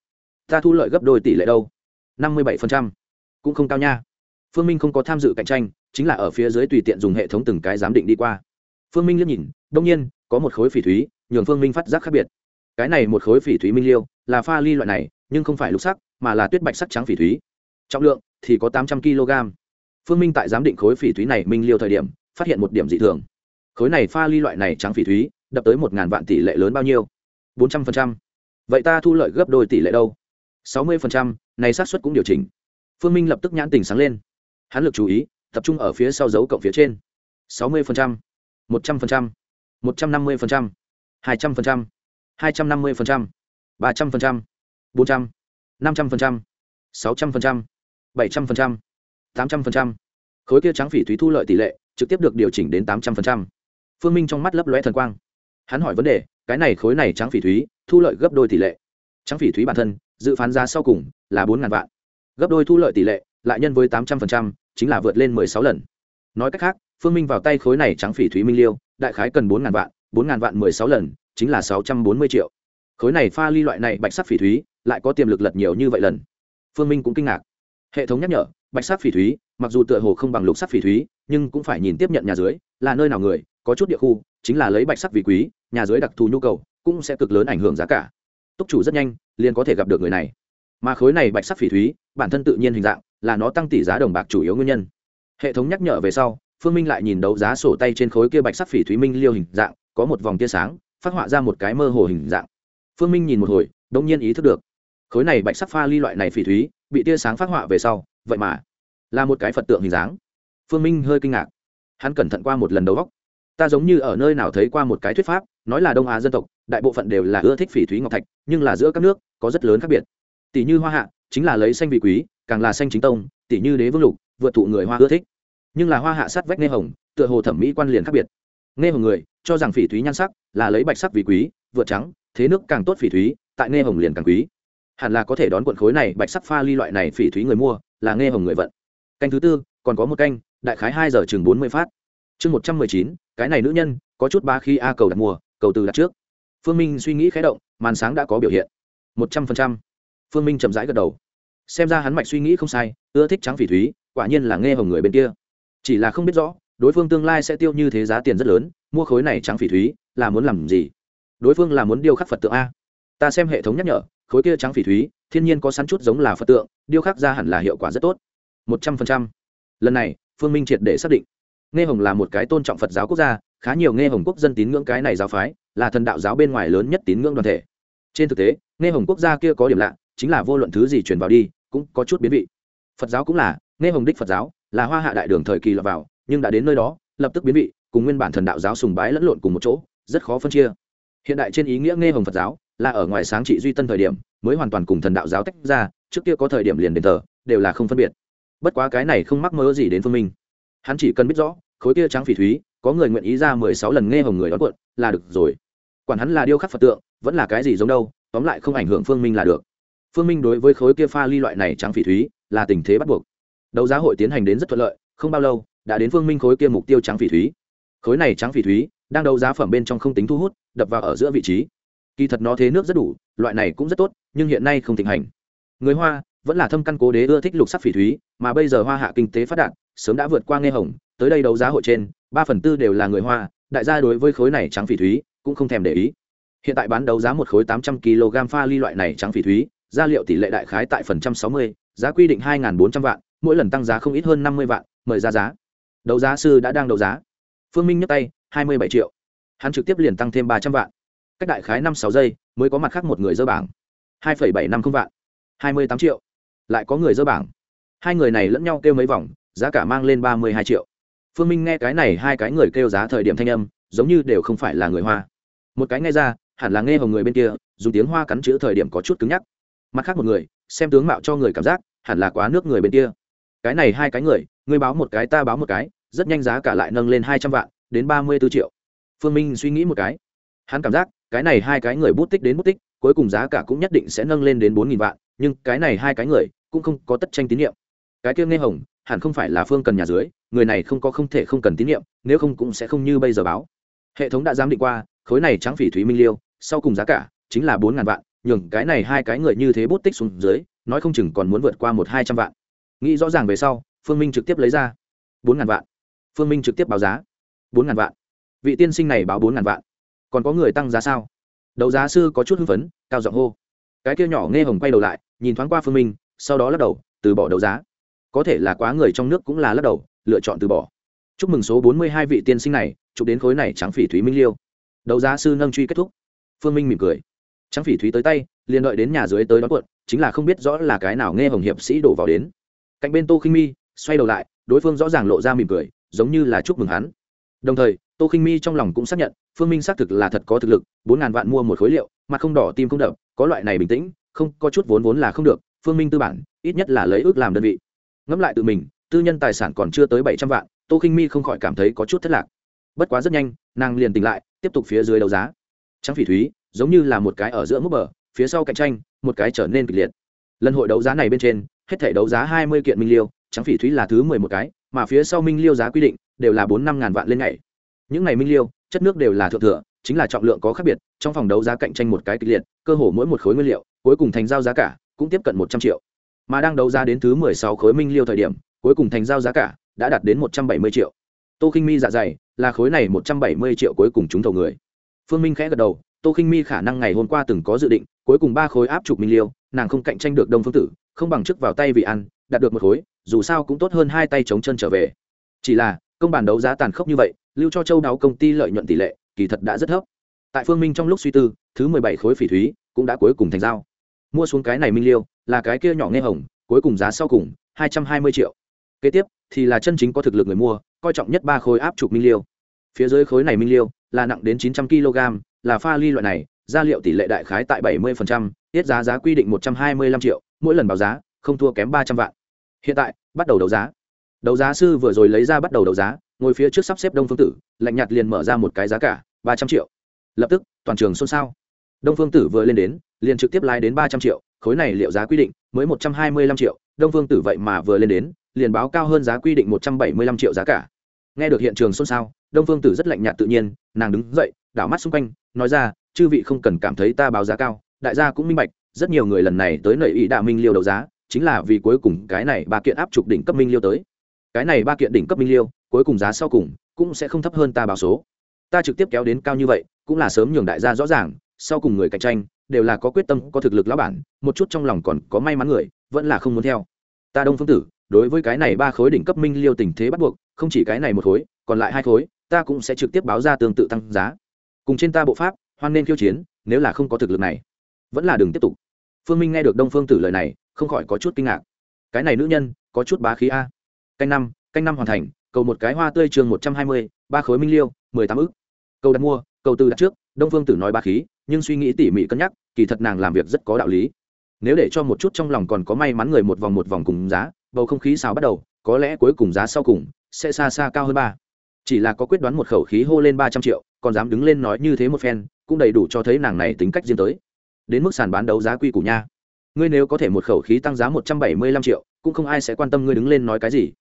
Ta thu lợi gấp đôi tỷ lệ đâu? Năm mươi bảy phần trăm. Cũng không cao nha. Phương minh không có tham dự cạnh tranh, chính là ở phía dưới tùy tiện dùng hệ thống từng cái giám định đi qua. Phương minh liếc nhìn đông nhiên, có một khối phỉ thúy, nhường phương minh phát giác khác biệt cái này một khối phỉ thúy minh liêu, là pha ly loại này, nhưng không phải lục sắc, mà là tuyết bạch sắc trắng phỉ thúy. Trọng lượng thì có tám trăm kg. Phương minh tại giám định khối phỉ thúy này minh liêu thời điểm, phát hiện một điểm dị thường. Khối này pha ly loại này trắng phỉ thúy, đập tới một ngàn vạn tỷ lệ lớn bao nhiêu? bốn trăm phần trăm. Vậy ta thu lợi gấp đôi tỷ lệ đâu? sáu mươi phần trăm, này xác suất cũng điều chỉnh. Phương minh lập tức nhãn tình sáng lên. Hắn lực chú ý, tập trung ở phía sau dấu cộng phía trên. sáu mươi phần trăm, một trăm phần trăm, một trăm năm mươi phần trăm, hai trăm phần trăm hai trăm năm mươi phần trăm, ba trăm phần trăm, bốn trăm, năm trăm phần trăm, sáu trăm phần trăm, bảy trăm phần trăm, tám trăm phần trăm. Khối kia trắng phỉ thúy thu lợi tỷ lệ trực tiếp được điều chỉnh đến tám trăm phần trăm. Phương minh trong mắt lấp lóe thần quang. Hắn hỏi vấn đề, cái này khối này trắng phỉ thúy, thu lợi gấp đôi tỷ lệ. Trắng phỉ thúy bản thân, dự phán giá sau cùng là bốn ngàn vạn. Gấp đôi thu lợi tỷ lệ, lại nhân với tám trăm phần trăm, chính là vượt lên mười sáu lần. Nói cách khác, phương minh vào tay khối này trắng phỉ thúy minh liêu, đại khái cần bốn ngàn vạn, bốn ngàn vạn mười sáu lần chính là sáu trăm bốn mươi triệu. Khối này pha ly loại này bạch sắc phỉ thúy, lại có tiềm lực lật nhiều như vậy lần. Phương minh cũng kinh ngạc. Hệ thống nhắc nhở, bạch sắc phỉ thúy, mặc dù tựa hồ không bằng lục sắc phỉ thúy, nhưng cũng phải nhìn tiếp nhận nhà dưới, là nơi nào người, có chút địa khu, chính là lấy bạch sắc vì quý, nhà dưới đặc thù nhu cầu, cũng sẽ cực lớn ảnh hưởng giá cả. Túc chủ rất nhanh, liền có thể gặp được người này. Mà khối này bạch sắc phỉ thúy, bản thân tự nhiên hình dạng, là nó tăng tỷ giá đồng bạc chủ yếu nguyên nhân. Hệ thống nhắc nhở về sau, phương minh lại nhìn đấu giá sổ tay trên khối kia bạch sắc phỉ thúy minh liêu hình dạng, có một vòng tia sáng phát họa ra một cái mơ hồ hình dạng. Phương minh nhìn một hồi đông nhiên ý thức được. Khối này bạch sắc pha ly loại này phỉ thúy, bị tia sáng phát họa về sau, vậy mà là một cái phật tượng hình dáng. Phương minh hơi kinh ngạc. Hắn cẩn thận qua một lần đầu góc ta giống như ở nơi nào thấy qua một cái thuyết pháp, nói là đông á dân tộc, đại bộ phận đều là ưa thích phỉ thúy ngọc thạch, nhưng là giữa các nước, có rất lớn khác biệt. Tỷ như hoa hạ, chính là lấy xanh vị quý, càng là xanh chính tông, tỷ như đế vương lục, vượt thụ người hoa ưa thích. Nhưng là hoa hạ sát vách nghe hồng, tựa hồ thẩm mỹ quan liền khác biệt. Nghe hồng người cho rằng phỉ thúy nhan sắc là lấy bạch sắc vì quý, vượt trắng, thế nước càng tốt phỉ thúy, tại nghe hồng liền càng quý. Hẳn là có thể đón quận khối này bạch sắc pha ly loại này phỉ thúy người mua, là nghe hồng người vận. Canh thứ tư, còn có một canh, đại khái hai giờ chừng bốn mươi phát. Chương một trăm mười chín, cái này nữ nhân, có chút ba khi a cầu đặt mua, cầu từ đặt trước. Phương minh suy nghĩ khé động, màn sáng đã có biểu hiện. Một trăm phần trăm. Phương minh chậm rãi gật đầu. Xem ra hắn mạch suy nghĩ không sai, ưa thích trắng phỉ thúy, quả nhiên là nghe hồng người bên kia. Chỉ là không biết rõ, đối phương tương lai sẽ tiêu như thế giá tiền rất lớn mua khối này trắng phỉ thúy, là muốn làm gì? Đối phương là muốn điêu khắc phật tượng a. Ta xem hệ thống nhắc nhở, khối kia trắng phỉ thúy, thiên nhiên có sắn chút giống là phật tượng, điêu khắc ra hẳn là hiệu quả rất tốt. Một trăm phần trăm. Lần này, phương minh triệt để xác định. Nghe hồng là một cái tôn trọng phật giáo quốc gia, khá nhiều nghe hồng quốc dân tín ngưỡng cái này giáo phái, là thần đạo giáo bên ngoài lớn nhất tín ngưỡng đoàn thể. Trên thực tế, nghe hồng quốc gia kia có điểm lạ, chính là vô luận thứ gì truyền vào đi, cũng có chút biến vị. Phật giáo cũng là, nghe hồng đích phật giáo, là hoa hạ đại đường thời kỳ lọt vào, nhưng đã đến nơi đó, lập tức biến vị cùng nguyên bản thần đạo giáo sùng bái lẫn lộn cùng một chỗ, rất khó phân chia. Hiện đại trên ý nghĩa nghe hồng phật giáo là ở ngoài sáng trị duy tân thời điểm mới hoàn toàn cùng thần đạo giáo tách ra, trước kia có thời điểm liền đền thờ, đều là không phân biệt. Bất quá cái này không mắc mơ gì đến phương minh. Hắn chỉ cần biết rõ, khối kia trắng phỉ thúy, có người nguyện ý ra mười sáu lần nghe hồng người đón cuộn là được rồi. Quản hắn là điêu khắc phật tượng, vẫn là cái gì giống đâu, tóm lại không ảnh hưởng phương minh là được. Phương minh đối với khối kia pha ly loại này trắng phỉ thúy là tình thế bắt buộc. Đấu giá hội tiến hành đến rất thuận lợi, không bao lâu, đã đến phương minh khối kia mục tiêu trắng phỉ thúy khối này trắng phỉ thúy, đang đấu giá phẩm bên trong không tính thu hút, đập vào ở giữa vị trí. Kỳ thật nó thế nước rất đủ, loại này cũng rất tốt, nhưng hiện nay không thịnh hành. Người hoa, vẫn là thâm căn cố đế ưa thích lục sắc phỉ thúy, mà bây giờ hoa hạ kinh tế phát đạt, sớm đã vượt qua nghe hồng, tới đây đấu giá hội trên, ba phần tư đều là người hoa, đại gia đối với khối này trắng phỉ thúy, cũng không thèm để ý. Hiện tại bán đấu giá một khối tám trăm kg pha ly loại này trắng phỉ thúy gia liệu tỷ lệ đại khái tại phần trăm sáu mươi, giá quy định hai bốn trăm vạn, mỗi lần tăng giá không ít hơn năm mươi vạn, mời ra giá. Đấu giá sư đã đang đấu giá phương minh nhấc tay, hai mươi bảy triệu. Hắn trực tiếp liền tăng thêm ba trăm vạn. Cách đại khái năm sáu giây, mới có mặt khác một người dơ bảng. hai bảy năm không vạn. hai mươi tám triệu. Lại có người dơ bảng. Hai người này lẫn nhau kêu mấy vòng, giá cả mang lên ba mươi hai triệu. Phương minh nghe cái này, hai cái người kêu giá thời điểm thanh âm, giống như đều không phải là người hoa. Một cái nghe ra, hẳn là nghe hồng người bên kia, dùng tiếng hoa cắn chữ thời điểm có chút cứng nhắc. Mặt khác một người, xem tướng mạo cho người cảm giác, hẳn là quá nước người bên kia. Cái này hai cái người người báo một cái ta báo một cái rất nhanh giá cả lại nâng lên hai trăm vạn, đến ba mươi b ố triệu. Phương minh suy nghĩ một cái. Hắn cảm giác, cái này hai cái người bút tích đến bút tích, cuối cùng giá cả cũng nhất định sẽ nâng lên đến bốn nghìn vạn, nhưng cái này hai cái người cũng không có tất tranh tín nhiệm. Cái kia nghe hồng, hẳn không phải là phương cần nhà dưới, người này không có không thể không cần tín nhiệm, nếu không cũng sẽ không như bây giờ báo. Hệ thống đã giám định qua, khối này trắng phỉ thúy minh liêu, sau cùng giá cả chính là bốn ngàn vạn, nhường cái này hai cái người như thế bút tích xuống dưới, nói không chừng còn muốn vượt qua một hai trăm vạn. Nghĩ rõ ràng về sau, phương minh trực tiếp lấy ra bốn ngàn vạn phương minh trực tiếp báo giá. Bốn ngàn vạn. Vị tiên sinh này báo bốn ngàn vạn. Còn có người tăng giá sao? Đấu giá sư có chút hưng phấn, cao giọng hô. Cái kia nhỏ nghe hồng quay đầu lại, nhìn thoáng qua phương minh, sau đó lắc đầu, từ bỏ đấu giá. Có thể là quá người trong nước cũng là lắc đầu, lựa chọn từ bỏ. Chúc mừng số bốn mươi hai vị tiên sinh này, chụp đến khối này trắng phỉ thúy minh liêu. Đấu giá sư nâng truy kết thúc. Phương minh mỉm cười. Trắng phỉ thúy tới tay, liền đợi đến nhà dưới tới đón cuộn chính là không biết rõ là cái nào nghe hồng hiệp sĩ đổ vào đến. Cạnh bên tô khinh mi, xoay đầu lại, đối phương rõ ràng lộ ra mỉm cười giống như là chúc mừng hắn. Đồng thời, tô khinh mi trong lòng cũng xác nhận, phương minh xác thực là thật có thực lực, bốn ngàn vạn mua một khối liệu, mặt không đỏ tim không đập, có loại này bình tĩnh, không, có chút vốn vốn là không được, phương minh tư bản, ít nhất là lấy ước làm đơn vị. Ngẫm lại tự mình, tư nhân tài sản còn chưa tới bảy trăm vạn, tô khinh mi không khỏi cảm thấy có chút thất lạc. Bất quá rất nhanh, nàng liền tỉnh lại, tiếp tục phía dưới đấu giá. Trắng phỉ thúy, giống như là một cái ở giữa mức bờ, phía sau cạnh tranh, một cái trở nên kịch liệt. Lần hội đấu giá này bên trên, hết thể đấu giá hai mươi kiện minh liêu, trắng phỉ thúy là thứ mười một cái mà phía sau minh liêu giá quy định đều là bốn năm ngàn vạn lên ngày. Những ngày minh liêu, chất nước đều là thượng thừa, chính là trọng lượng có khác biệt, trong phòng đấu giá cạnh tranh một cái kịch liệt, cơ hồ mỗi một khối nguyên liệu, cuối cùng thành giao giá cả cũng tiếp cận một trăm triệu. Mà đang đấu giá đến thứ mười sáu khối minh liêu thời điểm, cuối cùng thành giao giá cả đã đạt đến một trăm bảy mươi triệu. Tô khinh mi dạ dày là khối này một trăm bảy mươi triệu cuối cùng trúng thầu người. Phương minh khẽ gật đầu, tô khinh mi khả năng ngày hôm qua từng có dự định, cuối cùng ba khối áp chục minh liêu, nàng không cạnh tranh được đông phương tử, không bằng chức vào tay vì ăn đạt được một khối, dù sao cũng tốt hơn hai tay chống chân trở về. Chỉ là, công bản đấu giá tàn khốc như vậy, lưu cho châu đáo công ty lợi nhuận tỷ lệ, kỳ thật đã rất thấp. Tại phương minh trong lúc suy tư, thứ mười bảy khối phỉ thúy cũng đã cuối cùng thành giao. Mua xuống cái này minh liêu, là cái kia nhỏ nghe hồng, cuối cùng giá sau cùng, hai trăm hai mươi triệu. Kế tiếp, thì là chân chính có thực lực người mua, coi trọng nhất ba khối áp chụp minh liêu. Phía dưới khối này minh liêu, là nặng đến chín trăm kg, là pha ly loại này, gia liệu tỷ lệ đại khái tại bảy mươi tiết giá giá quy định một trăm hai mươi lăm triệu, mỗi lần báo giá, không thua kém ba trăm vạn hiện tại, bắt đầu đấu giá. Đấu giá sư vừa rồi lấy ra bắt đầu đấu giá, ngồi phía trước sắp xếp đông phương tử, lạnh nhạt liền mở ra một cái giá cả, ba trăm triệu. Lập tức, toàn trường xôn xao. Đông phương tử vừa lên đến, liền trực tiếp lái đến ba trăm triệu, khối này liệu giá quy định mới một trăm hai mươi lăm triệu. Đông phương tử vậy mà vừa lên đến, liền báo cao hơn giá quy định một trăm bảy mươi lăm triệu giá cả. Nghe được hiện trường xôn xao, đông phương tử rất lạnh nhạt tự nhiên, nàng đứng dậy, đảo mắt xung quanh, nói ra, chư vị không cần cảm thấy ta báo giá cao, đại gia cũng minh bạch, rất nhiều người lần này tới nợ ý đạo minh liều đấu giá chính là vì cuối cùng cái này ba kiện áp trục đỉnh cấp minh liêu tới. Cái này ba kiện đỉnh cấp minh liêu, cuối cùng giá sau cùng cũng sẽ không thấp hơn ta báo số. Ta trực tiếp kéo đến cao như vậy, cũng là sớm nhường đại gia rõ ràng, sau cùng người cạnh tranh đều là có quyết tâm, có thực lực lão bản, một chút trong lòng còn có may mắn người, vẫn là không muốn theo. Ta đông phương tử, đối với cái này ba khối đỉnh cấp minh liêu tình thế bắt buộc, không chỉ cái này một khối, còn lại hai khối, ta cũng sẽ trực tiếp báo ra tương tự tăng giá. Cùng trên ta bộ pháp, hoan nên khiêu chiến, nếu là không có thực lực này, vẫn là đừng tiếp tục phương minh nghe được đông phương tử lời này, không khỏi có chút kinh ngạc. Cái này nữ nhân, có chút bá khí a. Canh năm canh năm hoàn thành, cầu một cái hoa tươi trường một trăm hai mươi, ba khối minh liêu, mười tám ức. Cầu đặt mua, cầu từ đặt trước, đông phương tử nói bá khí, nhưng suy nghĩ tỉ mỉ cân nhắc, kỳ thật nàng làm việc rất có đạo lý. Nếu để cho một chút trong lòng còn có may mắn người một vòng một vòng cùng giá, bầu không khí xào bắt đầu, có lẽ cuối cùng giá sau cùng sẽ xa xa cao hơn ba. Chỉ là có quyết đoán một khẩu khí hô lên ba trăm triệu, còn dám đứng lên nói như thế một phen, cũng đầy đủ cho thấy nàng này tính cách riêng tới đến mức sàn bán đấu giá quy củ nha. Ngươi nếu có thể một khẩu khí tăng giá một trăm bảy mươi lăm triệu, cũng không ai sẽ quan tâm ngươi đứng lên nói cái gì.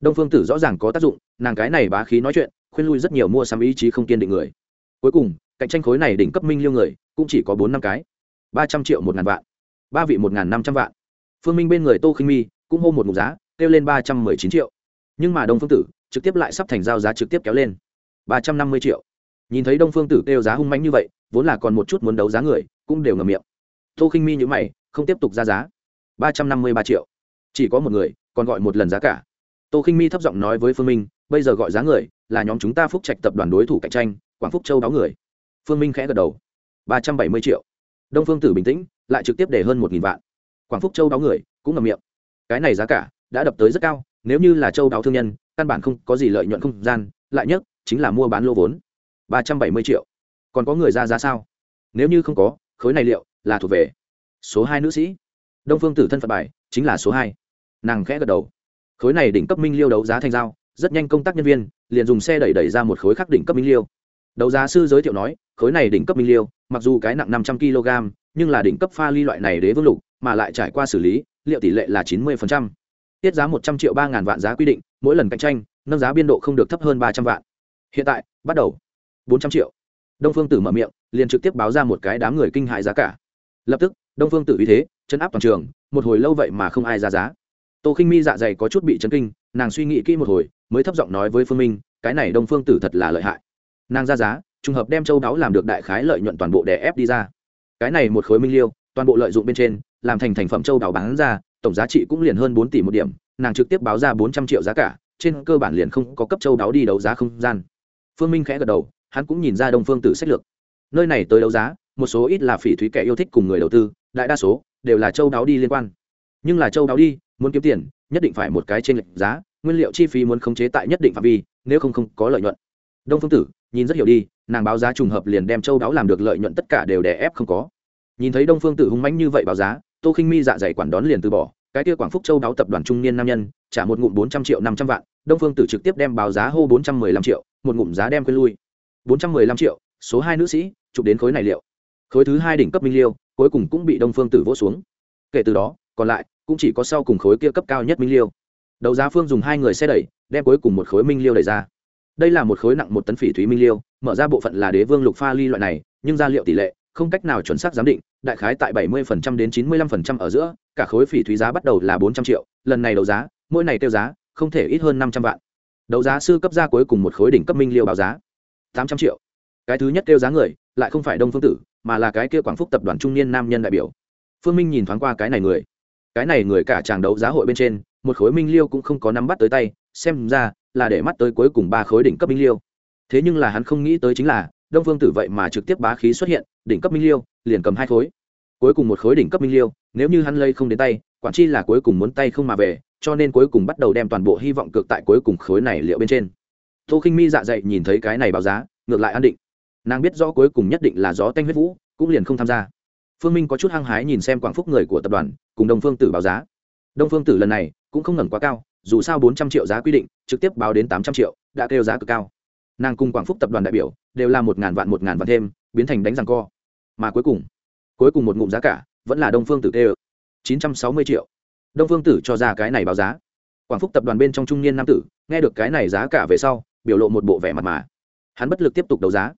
Đông phương tử rõ ràng có tác dụng, nàng cái này bá khí nói chuyện, khuyên lui rất nhiều mua sắm ý chí không kiên định người. Cuối cùng, cạnh tranh khối này đỉnh cấp minh liêu người, cũng chỉ có bốn năm cái. Ba trăm triệu một ngàn vạn. Ba vị một ngàn năm trăm vạn. Phương minh bên người tô khinh mi cũng hô một mục giá, kêu lên ba trăm mười chín triệu. Nhưng mà đông phương tử trực tiếp lại sắp thành giao giá trực tiếp kéo lên. Ba trăm năm mươi triệu. Nhìn thấy đông phương tử kêu giá hung mãnh như vậy, vốn là còn một chút muốn đấu giá người cũng đều ngầm miệng. Tô khinh mi nhữ mày, không tiếp tục ra giá. Ba trăm năm mươi ba triệu. Chỉ có một người, còn gọi một lần giá cả. Tô khinh mi thấp giọng nói với phương minh, bây giờ gọi giá người là nhóm chúng ta phúc trạch tập đoàn đối thủ cạnh tranh, quảng phúc châu đáo người. Phương minh khẽ gật đầu. Ba trăm bảy mươi triệu. Đông phương tử bình tĩnh, lại trực tiếp để hơn một nghìn vạn. Quảng phúc châu đáo người, cũng ngầm miệng. Cái này giá cả đã đập tới rất cao, nếu như là châu Đáo thương nhân, căn bản không có gì lợi nhuận không gian, lại nhất chính là mua bán lô vốn. Ba trăm bảy mươi triệu. Còn có người ra giá sao? Nếu như không có khối này liệu là thuộc về số hai nữ sĩ. Đông phương tử thân phận bài chính là số hai. Nàng khẽ gật đầu. Khối này đỉnh cấp minh liêu đấu giá thành giao, rất nhanh công tác nhân viên liền dùng xe đẩy đẩy ra một khối khắc đỉnh cấp minh liêu. Đấu giá sư giới thiệu nói, khối này đỉnh cấp minh liêu, mặc dù cái nặng năm trăm kg, nhưng là đỉnh cấp pha ly loại này đế vương lục, mà lại trải qua xử lý, liệu tỷ lệ là chín mươi tiết giá một trăm triệu ba ngàn vạn giá quy định, mỗi lần cạnh tranh, nâng giá biên độ không được thấp hơn ba trăm vạn. Hiện tại, bắt đầu. bốn trăm triệu. Đông phương tử mở miệng liền trực tiếp báo ra một cái đám người kinh hại giá cả. Lập tức, đông phương tử uy thế, chấn áp toàn trường, một hồi lâu vậy mà không ai ra giá. Tô khinh mi dạ dày có chút bị chấn kinh, nàng suy nghĩ kỹ một hồi, mới thấp giọng nói với phương minh, cái này đông phương tử thật là lợi hại. Nàng ra giá, trùng hợp đem châu đáo làm được đại khái lợi nhuận toàn bộ đè ép đi ra. Cái này một khối minh liêu, toàn bộ lợi dụng bên trên, làm thành thành phẩm châu đáo bán ra, tổng giá trị cũng liền hơn bốn tỷ một điểm, nàng trực tiếp báo ra bốn trăm triệu giá cả, trên cơ bản liền không có cấp châu đáo đi đấu giá không gian. Phương minh khẽ gật đầu, hắn cũng nhìn ra đông phương tử sách lược nơi này tới đấu giá, một số ít là phỉ thúy kẻ yêu thích cùng người đầu tư, đại đa số đều là châu đáo đi liên quan. Nhưng là châu đáo đi, muốn kiếm tiền, nhất định phải một cái trên lệch giá, nguyên liệu chi phí muốn khống chế tại nhất định phạm vi, nếu không không có lợi nhuận. Đông phương tử, nhìn rất hiểu đi, nàng báo giá trùng hợp liền đem châu đáo làm được lợi nhuận tất cả đều đè ép không có. Nhìn thấy đông phương tử hung mãnh như vậy báo giá, tô khinh mi dạ dày quản đón liền từ bỏ, cái kia quảng phúc châu đáo tập đoàn trung niên nam nhân, trả một ngụm bốn trăm triệu năm trăm vạn, đông phương tử trực tiếp đem báo giá hô bốn trăm mười lăm triệu, một ngụm giá đem quên lui. bốn trăm mười lăm triệu số hai nữ sĩ, chụp đến khối này liệu. Khối thứ hai đỉnh cấp minh liêu, cuối cùng cũng bị đông phương tử vỗ xuống. Kể từ đó, còn lại, cũng chỉ có sau cùng khối kia cấp cao nhất minh liêu. Đầu giá phương dùng hai người xe đẩy, đem cuối cùng một khối minh liêu đẩy ra. Đây là một khối nặng một tấn phỉ thúy minh liêu, mở ra bộ phận là đế vương lục pha ly loại này, nhưng gia liệu tỷ lệ, không cách nào chuẩn xác giám định, đại khái tại bảy 70% đến chín mươi 95% ở giữa, cả khối phỉ thúy giá bắt đầu là bốn trăm triệu, lần này đấu giá, mỗi này tiêu giá, không thể ít hơn năm trăm vạn. Đấu giá sư cấp ra cuối cùng một khối đỉnh cấp minh liêu báo giá, tám trăm triệu cái thứ nhất kêu giá người, lại không phải đông phương tử, mà là cái kia quảng phúc tập đoàn trung niên nam nhân đại biểu. Phương minh nhìn thoáng qua cái này người. Cái này người cả chàng đấu giá hội bên trên, một khối minh liêu cũng không có nắm bắt tới tay, xem ra là để mắt tới cuối cùng ba khối đỉnh cấp minh liêu. Thế nhưng là hắn không nghĩ tới chính là, đông phương tử vậy mà trực tiếp bá khí xuất hiện, đỉnh cấp minh liêu, liền cầm hai khối. Cuối cùng một khối đỉnh cấp minh liêu, nếu như hắn lây không đến tay, quản chi là cuối cùng muốn tay không mà về, cho nên cuối cùng bắt đầu đem toàn bộ hy vọng cược tại cuối cùng khối này liệu bên trên. Tô khinh mi dạ dậy nhìn thấy cái này báo giá, ngược lại an định nàng biết rõ cuối cùng nhất định là gió tanh huyết vũ, cũng liền không tham gia. Phương minh có chút hăng hái nhìn xem quảng phúc người của tập đoàn, cùng đông phương tử báo giá. Đông phương tử lần này cũng không ngẩng quá cao, dù sao bốn trăm triệu giá quy định, trực tiếp báo đến tám trăm triệu, đã kêu giá cực cao. Nàng cùng quảng phúc tập đoàn đại biểu đều là một ngàn vạn một ngàn vạn thêm, biến thành đánh rằng co. Mà cuối cùng cuối cùng một ngụm giá cả vẫn là đông phương tử kêu chín trăm sáu mươi triệu. Đông phương tử cho ra cái này báo giá. Quảng phúc tập đoàn bên trong trung niên nam tử, nghe được cái này giá cả về sau, biểu lộ một bộ vẻ mặt mà. Hắn bất lực tiếp tục đấu giá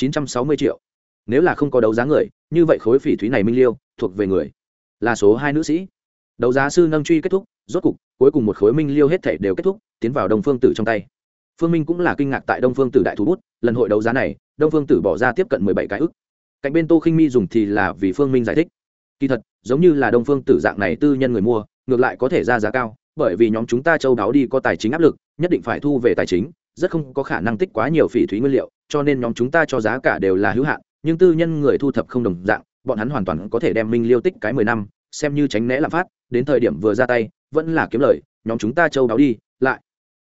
chín trăm sáu mươi triệu. Nếu là không có đấu giá người, như vậy khối phỉ thúy này minh liêu, thuộc về người. Là số hai nữ sĩ. Đấu giá sư nâng truy kết thúc, rốt cục, cuối cùng một khối minh liêu hết thể đều kết thúc, tiến vào đông phương tử trong tay. Phương minh cũng là kinh ngạc tại đông phương tử đại thú bút, lần hội đấu giá này, đông phương tử bỏ ra tiếp cận mười bảy cái ức. Cạnh bên tô khinh mi dùng thì là vì phương minh giải thích. Kỳ thật, giống như là đông phương tử dạng này tư nhân người mua, ngược lại có thể ra giá cao, bởi vì nhóm chúng ta châu đáo đi có tài chính áp lực, nhất định phải thu về tài chính, rất không có khả năng tích quá nhiều phỉ thúy nguyên liệu cho nên nhóm chúng ta cho giá cả đều là hữu hạn, nhưng tư nhân người thu thập không đồng dạng, bọn hắn hoàn toàn có thể đem minh liêu tích cái mười năm, xem như tránh né lạm phát, đến thời điểm vừa ra tay, vẫn là kiếm lời, nhóm chúng ta châu đáo đi, lại.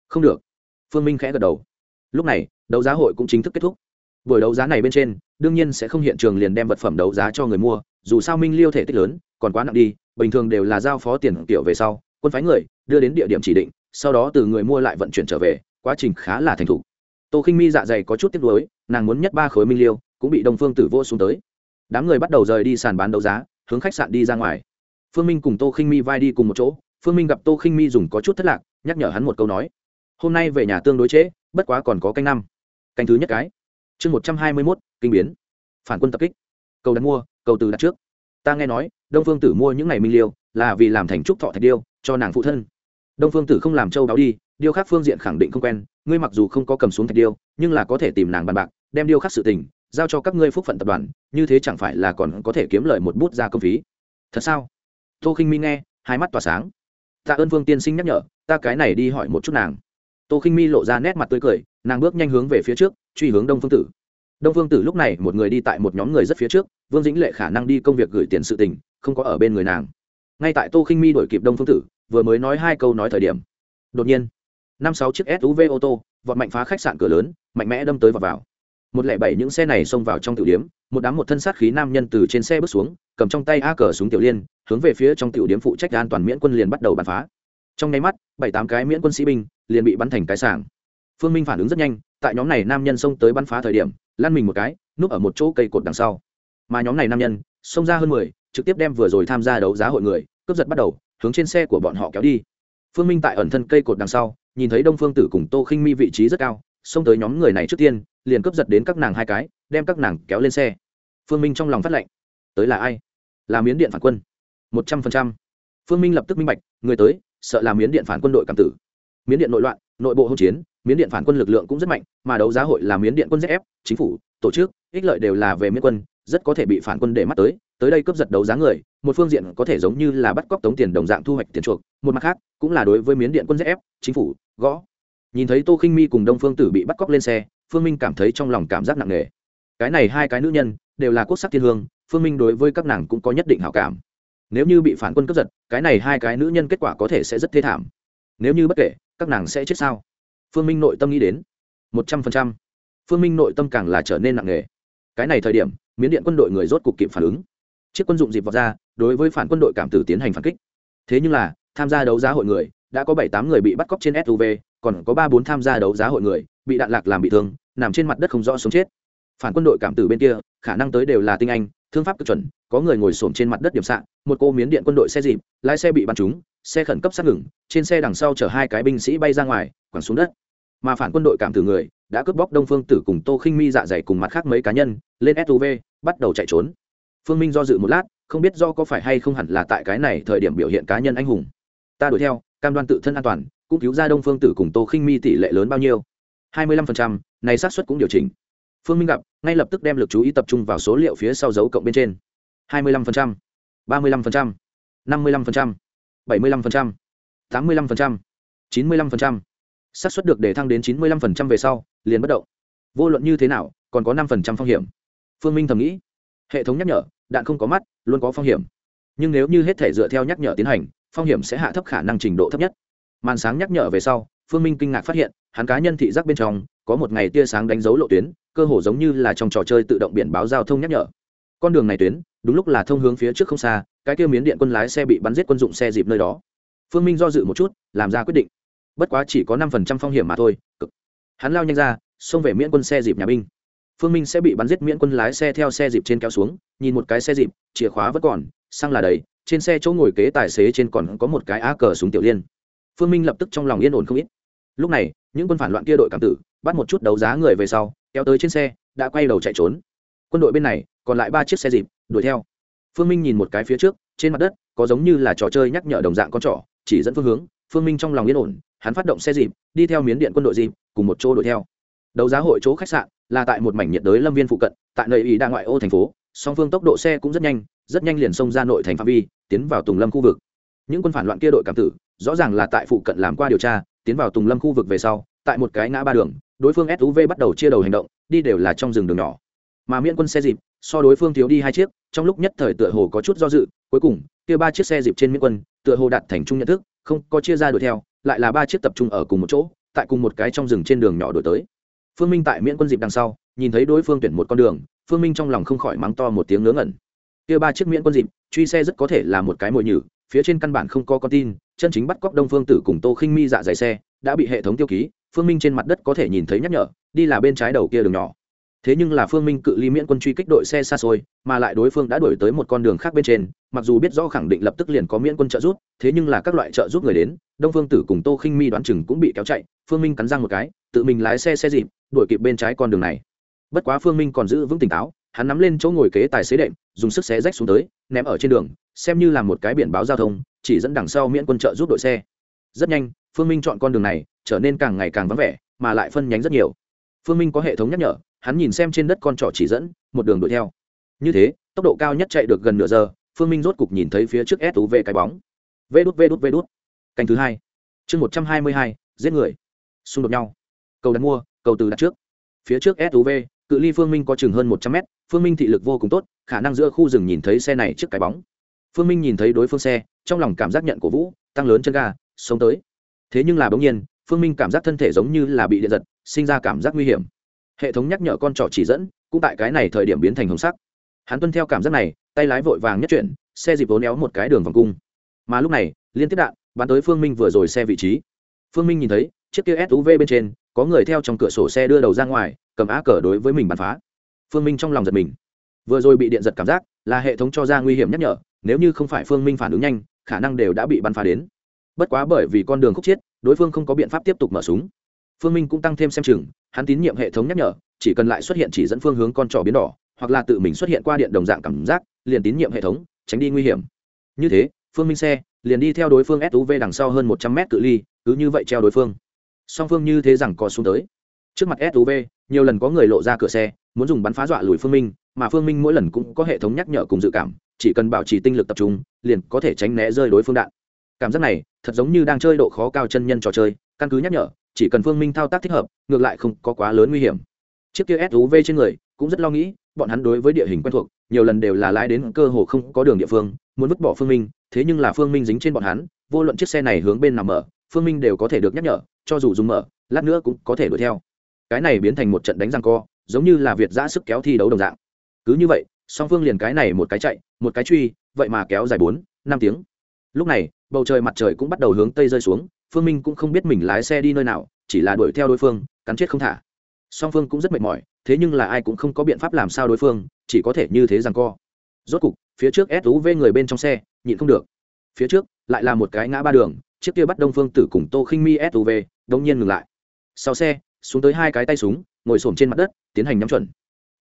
Không được. Phương minh khẽ gật đầu. Lúc này, đấu giá hội cũng chính thức kết thúc. Buổi đấu giá này bên trên, đương nhiên sẽ không hiện trường liền đem vật phẩm đấu giá cho người mua, dù sao minh liêu thể tích lớn, còn quá nặng đi, bình thường đều là giao phó tiền kiểu về sau, quân phái người đưa đến địa điểm chỉ định, sau đó từ người mua lại vận chuyển trở về, quá trình khá là thành thục tô khinh mi dạ dày có chút tiếc nuối, nàng muốn nhất ba khối minh liêu, cũng bị đồng phương tử vô xuống tới. Đám người bắt đầu rời đi sàn bán đấu giá, hướng khách sạn đi ra ngoài. Phương minh cùng tô khinh mi vai đi cùng một chỗ, phương minh gặp tô khinh mi dùng có chút thất lạc, nhắc nhở hắn một câu nói. Hôm nay về nhà tương đối trễ, bất quá còn có canh năm. Canh thứ nhất cái. Chương một trăm hai mươi mốt, kinh biến. Phản quân tập kích. Cầu đặt mua, cầu từ đặt trước. Ta nghe nói, đông phương tử mua những ngày minh liêu, là vì làm thành trúc thọ thạch điêu, cho nàng phụ thân. Đông phương tử không làm châu đáo đi, điêu khác phương diện khẳng định không quen ngươi mặc dù không có cầm xuống thạch điêu, nhưng là có thể tìm nàng bàn bạc, đem điêu khắc sự tình, giao cho các ngươi phúc phận tập đoàn, như thế chẳng phải là còn có thể kiếm lời một bút ra công phí. Thật sao? Tô khinh mi nghe, hai mắt tỏa sáng. Tạ ơn vương tiên sinh nhắc nhở, ta cái này đi hỏi một chút nàng. Tô khinh mi lộ ra nét mặt tươi cười, nàng bước nhanh hướng về phía trước, truy hướng đông phương tử. Đông phương tử lúc này một người đi tại một nhóm người rất phía trước, vương dĩnh lệ khả năng đi công việc gửi tiền sự tình, không có ở bên người nàng. Ngay tại tô khinh mi đổi kịp đông phương tử, vừa mới nói hai câu nói thời điểm, đột nhiên năm sáu chiếc suv ô tô, vọt mạnh phá khách sạn cửa lớn, mạnh mẽ đâm tới và vào. Một lẻ bảy những xe này xông vào trong tiểu điếm một đám một thân sát khí nam nhân từ trên xe bước xuống, cầm trong tay a cờ súng tiểu liên, hướng về phía trong tiểu điếm phụ trách an toàn miễn quân liền bắt đầu bắn phá. Trong nháy mắt, bảy tám cái miễn quân sĩ binh liền bị bắn thành cái sàng phương minh phản ứng rất nhanh, tại nhóm này nam nhân xông tới bắn phá thời điểm, lăn mình một cái, núp ở một chỗ cây cột đằng sau. Mà nhóm này nam nhân, xông ra hơn mười, trực tiếp đem vừa rồi tham gia đấu giá hội người, cướp giật bắt đầu, hướng trên xe của bọn họ kéo đi. Phương minh tại ẩn thân cây cột đằng sau nhìn thấy đông phương tử cùng tô khinh mi vị trí rất cao, xông tới nhóm người này trước tiên, liền cướp giật đến các nàng hai cái, đem các nàng kéo lên xe. Phương minh trong lòng phát lệnh. Tới là ai? Là miến điện phản quân. Một trăm phần trăm. Phương minh lập tức minh bạch, người tới, sợ là miến điện phản quân đội cảm tử. Miến điện nội loạn, nội bộ hỗn chiến, miến điện phản quân lực lượng cũng rất mạnh, mà đấu giá hội là miến điện quân zf chính phủ, tổ chức, ích lợi đều là về miến quân, rất có thể bị phản quân để mắt tới tới đây cướp giật đấu giá người một phương diện có thể giống như là bắt cóc tống tiền đồng dạng thu hoạch tiền chuộc, một mặt khác, cũng là đối với miến điện quân zf chính phủ, gõ. Nhìn thấy tô khinh mi cùng đông phương tử bị bắt cóc lên xe, phương minh cảm thấy trong lòng cảm giác nặng nề. Cái này hai cái nữ nhân, đều là quốc sắc thiên hương, phương minh đối với các nàng cũng có nhất định hảo cảm. Nếu như bị phản quân cướp giật, cái này hai cái nữ nhân kết quả có thể sẽ rất thê thảm. Nếu như bất kể, các nàng sẽ chết sao? Phương minh nội tâm nghĩ đến. Một trăm phần trăm. Phương minh nội tâm càng là trở nên nặng nề. Cái này thời điểm, miến điện quân đội người rốt cục kịp phản ứng chiếc quân dụng dịp vọt ra, đối với phản quân đội cảm tử tiến hành phản kích. Thế nhưng là, tham gia đấu giá hội người, đã có bảy tám người bị bắt cóc trên suv còn có ba bốn tham gia đấu giá hội người, bị đạn lạc làm bị thương, nằm trên mặt đất không rõ sống chết. Phản quân đội cảm tử bên kia, khả năng tới đều là tinh anh, thương pháp cực chuẩn, có người ngồi xổm trên mặt đất điểm sạn một cô miến điện quân đội xe dịp, lái xe bị bắn trúng, xe khẩn cấp sát ngừng, trên xe đằng sau chở hai cái binh sĩ bay ra ngoài, quẳng xuống đất. Mà phản quân đội cảm tử người, đã cướp bóc đông phương tử cùng tô khinh mi dạ dày cùng mặt khác mấy cá nhân, lên suv bắt đầu chạy trốn phương minh do dự một lát, không biết do có phải hay không hẳn là tại cái này thời điểm biểu hiện cá nhân anh hùng. Ta đuổi theo, cam đoan tự thân an toàn, cũng cứu ra đông phương tử cùng tô khinh mi tỷ lệ lớn bao nhiêu? Hai mươi lăm phần trăm, này xác suất cũng điều chỉnh. Phương minh gặp, ngay lập tức đem l ự c chú ý tập trung vào số liệu phía sau dấu cộng bên trên. Hai mươi lăm phần trăm, ba mươi lăm phần trăm, năm mươi lăm phần trăm, bảy mươi lăm phần trăm, tám mươi lăm phần trăm, chín mươi lăm phần trăm. Xác suất được để thăng đến chín mươi lăm phần trăm về sau, liền bất động. Vô luận như thế nào, còn có năm phần trăm phong hiểm. Phương minh thầm nghĩ hệ thống nhắc nhở, đạn không có mắt, luôn có phong hiểm. Nhưng nếu như hết thể dựa theo nhắc nhở tiến hành, phong hiểm sẽ hạ thấp khả năng trình độ thấp nhất. Màn sáng nhắc nhở về sau, phương minh kinh ngạc phát hiện, hắn cá nhân thị giác bên trong, có một ngày tia sáng đánh dấu lộ tuyến, cơ hồ giống như là trong trò chơi tự động biển báo giao thông nhắc nhở. Con đường này tuyến, đúng lúc là thông hướng phía trước không xa, cái kia miến điện quân lái xe bị bắn giết quân dụng xe dịp nơi đó. Phương minh do dự một chút, làm ra quyết định. Bất quá chỉ có năm phần trăm phong hiểm mà thôi, cực. Hắn lao nhanh ra, xông về miễn quân xe dịp nhà binh phương minh sẽ bị bắn giết miễn quân lái xe theo xe dịp trên kéo xuống, nhìn một cái xe dịp, chìa khóa vẫn còn, xăng là đầy, trên xe chỗ ngồi kế tài xế trên còn có một cái á cờ súng tiểu liên. Phương minh lập tức trong lòng yên ổn không ít. Lúc này, những quân phản loạn kia đội cảm tử, bắt một chút đấu giá người về sau, kéo tới trên xe, đã quay đầu chạy trốn. Quân đội bên này, còn lại ba chiếc xe dịp, đuổi theo. Phương minh nhìn một cái phía trước, trên mặt đất, có giống như là trò chơi nhắc nhở đồng dạng con trỏ, chỉ dẫn phương hướng, phương minh trong lòng yên ổn, hắn phát động xe dịp, đi theo miến điện quân đội dịp, cùng một chỗ đuổi theo. Đấu giá hội chỗ khách sạn là tại một mảnh nhiệt đới lâm viên phụ cận, tại nơi ý đa ngoại ô thành phố, song phương tốc độ xe cũng rất nhanh rất nhanh liền xông ra nội thành phạm vi, tiến vào tùng lâm khu vực. Những quân phản loạn kia đội cảm tử, rõ ràng là tại phụ cận làm qua điều tra, tiến vào tùng lâm khu vực về sau, tại một cái ngã ba đường, đối phương suv bắt đầu chia đầu hành động, đi đều là trong rừng đường nhỏ. Mà miễn quân xe dịp, so đối phương thiếu đi hai chiếc, trong lúc nhất thời tựa hồ có chút do dự, cuối cùng, kia ba chiếc xe dịp trên miễn quân, tựa hồ đặt thành chung nhận thức, không có chia ra đuổi theo, lại là ba chiếc tập trung ở cùng một chỗ, tại cùng một cái trong rừng trên đường nhỏ đổi tới phương minh tại miễn quân dịp đằng sau, nhìn thấy đối phương tuyển một con đường, phương minh trong lòng không khỏi mắng to một tiếng ngớ ngẩn. Kia ba chiếc miễn quân dịp, truy xe rất có thể là một cái mồi nhử, phía trên căn bản không có con tin, chân chính bắt cóc đông phương tử cùng tô khinh mi dạ dày xe, đã bị hệ thống tiêu ký, phương minh trên mặt đất có thể nhìn thấy nhắc nhở, đi là bên trái đầu kia đường nhỏ. Thế nhưng là phương minh cự ly miễn quân truy kích đội xe xa xôi, mà lại đối phương đã đổi tới một con đường khác bên trên, mặc dù biết rõ khẳng định lập tức liền có miễn quân trợ giúp, thế nhưng là các loại trợ giúp người đến, đông phương tử cùng tô khinh mi đoán chừng cũng bị kéo chạy, phương minh cắn răng một cái, tự mình lái xe xe dịp đuổi kịp bên trái con đường này. Bất quá phương minh còn giữ vững tỉnh táo, hắn nắm lên chỗ ngồi kế tài xế đệm, dùng sức xé rách xuống tới, ném ở trên đường, xem như là một cái biển báo giao thông, chỉ dẫn đằng sau miễn quân trợ giúp đội xe. Rất nhanh, phương minh chọn con đường này, trở nên càng ngày càng vắng vẻ, mà lại phân nhánh rất nhiều. Phương minh có hệ thống nhắc nhở, hắn nhìn xem trên đất con trỏ chỉ dẫn, một đường đuổi theo. Như thế, tốc độ cao nhất chạy được gần nửa giờ, phương minh rốt cục nhìn thấy phía trước suv cái bóng. Vê đút vê đút vê đút. Canh thứ hai. Chương một trăm hai mươi hai, giết người. Xung đột nhau. Cầu đặt mua cầu từ đặt trước. Phía trước suv cự ly phương minh có chừng hơn một trăm mét, phương minh thị lực vô cùng tốt, khả năng giữa khu rừng nhìn thấy xe này trước cái bóng. Phương minh nhìn thấy đối phương xe, trong lòng cảm giác nhận của vũ, tăng lớn chân ga, sống tới. Thế nhưng là bỗng nhiên, phương minh cảm giác thân thể giống như là bị điện giật, sinh ra cảm giác nguy hiểm. Hệ thống nhắc nhở con trỏ chỉ dẫn, cũng tại cái này thời điểm biến thành hồng sắc. Hắn tuân theo cảm giác này, tay lái vội vàng nhất chuyển, xe dịp vốn éo một cái đường vòng cung. Mà lúc này, liên tiếp đạn bắn tới phương minh vừa rồi xe vị trí. Phương minh nhìn thấy chiếc kia suv bên trên, có người theo trong cửa sổ xe đưa đầu ra ngoài, cầm á cờ đối với mình bắn phá. Phương minh trong lòng giật mình. Vừa rồi bị điện giật cảm giác là hệ thống cho ra nguy hiểm nhắc nhở, nếu như không phải phương minh phản ứng nhanh, khả năng đều đã bị bắn phá đến. Bất quá bởi vì con đường khúc chiết, đối phương không có biện pháp tiếp tục mở súng. Phương minh cũng tăng thêm xem chừng, hắn tín nhiệm hệ thống nhắc nhở, chỉ cần lại xuất hiện chỉ dẫn phương hướng con trỏ biến đỏ, hoặc là tự mình xuất hiện qua điện đồng dạng cảm giác, liền tín nhiệm hệ thống, tránh đi nguy hiểm. Như thế, phương minh xe liền đi theo đối phương suv đằng sau hơn một trăm mét cự ly, cứ như vậy treo đối phương song phương như thế rằng có xuống tới. Trước mặt suv nhiều lần có người lộ ra cửa xe, muốn dùng bắn phá dọa lùi phương minh, mà phương minh mỗi lần cũng có hệ thống nhắc nhở cùng dự cảm, chỉ cần bảo trì tinh lực tập trung, liền có thể tránh né rơi đối phương đạn. Cảm giác này, thật giống như đang chơi độ khó cao chân nhân trò chơi, căn cứ nhắc nhở, chỉ cần phương minh thao tác thích hợp, ngược lại không có quá lớn nguy hiểm. Chiếc kia suv trên người, cũng rất lo nghĩ, bọn hắn đối với địa hình quen thuộc, nhiều lần đều là lái đến cơ hồ không có đường địa phương, muốn vứt bỏ phương minh, thế nhưng là phương minh dính trên bọn hắn, vô luận chiếc xe này hướng bên nào mở, phương minh đều có thể được nhắc nhở cho dù dùng mở, lát nữa cũng có thể đuổi theo. Cái này biến thành một trận đánh răng co, giống như là việt giã sức kéo thi đấu đồng dạng. Cứ như vậy, song phương liền cái này một cái chạy, một cái truy, vậy mà kéo dài bốn, năm tiếng. Lúc này, bầu trời mặt trời cũng bắt đầu hướng tây rơi xuống, phương minh cũng không biết mình lái xe đi nơi nào, chỉ là đuổi theo đối phương, cắn chết không thả. Song phương cũng rất mệt mỏi, thế nhưng là ai cũng không có biện pháp làm sao đối phương, chỉ có thể như thế rằng co. Rốt cục, phía trước suv người bên trong xe, nhịn không được. Phía trước, lại là một cái ngã ba đường, chiếc kia bắt đông phương tử cùng tô khinh mi suv đông nhiên ngừng lại. Sau xe, xuống tới hai cái tay súng, ngồi xổm trên mặt đất, tiến hành nhắm chuẩn.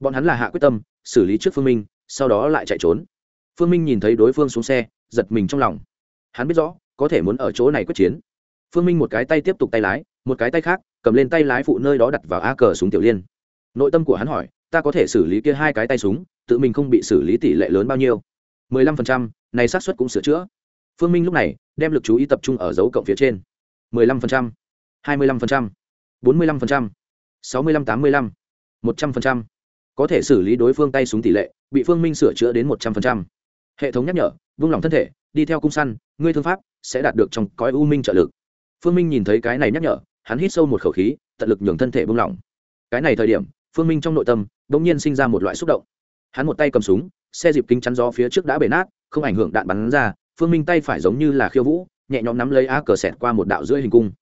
Bọn hắn là hạ quyết tâm, xử lý trước phương minh, sau đó lại chạy trốn. Phương minh nhìn thấy đối phương xuống xe, giật mình trong lòng. Hắn biết rõ, có thể muốn ở chỗ này quyết chiến. Phương minh một cái tay tiếp tục tay lái, một cái tay khác, cầm lên tay lái phụ nơi đó đặt vào a cờ súng tiểu liên. Nội tâm của hắn hỏi, ta có thể xử lý kia hai cái tay súng, tự mình không bị xử lý tỷ lệ lớn bao nhiêu? mười lăm phần trăm, này xác suất cũng sửa chữa. Phương minh lúc này, đem lực chú ý tập trung ở dấu cộng phía trên. mười lăm phần trăm hai mươi lăm phần trăm, bốn mươi lăm phần trăm, sáu mươi lăm tám mươi lăm, một trăm phần trăm. Có thể xử lý đối phương tay súng tỷ lệ, bị phương minh sửa chữa đến một trăm phần trăm. Hệ thống nhắc nhở, vung lòng thân thể, đi theo cung săn, ngươi thương pháp sẽ đạt được trong cõi u minh trợ lực. Phương minh nhìn thấy cái này nhắc nhở, hắn hít sâu một khẩu khí, tận lực nhường thân thể vung lỏng. Cái này thời điểm, phương minh trong nội tâm đ ỗ n g nhiên sinh ra một loại xúc động. Hắn một tay cầm súng, xe dịp kính chắn gió phía trước đã bể nát, không ảnh hưởng đạn bắn ra, phương minh tay phải giống như là khiêu vũ, nhẹ nhõm nắm lấy a cờ xẹt qua một đạo rưỡi hình cung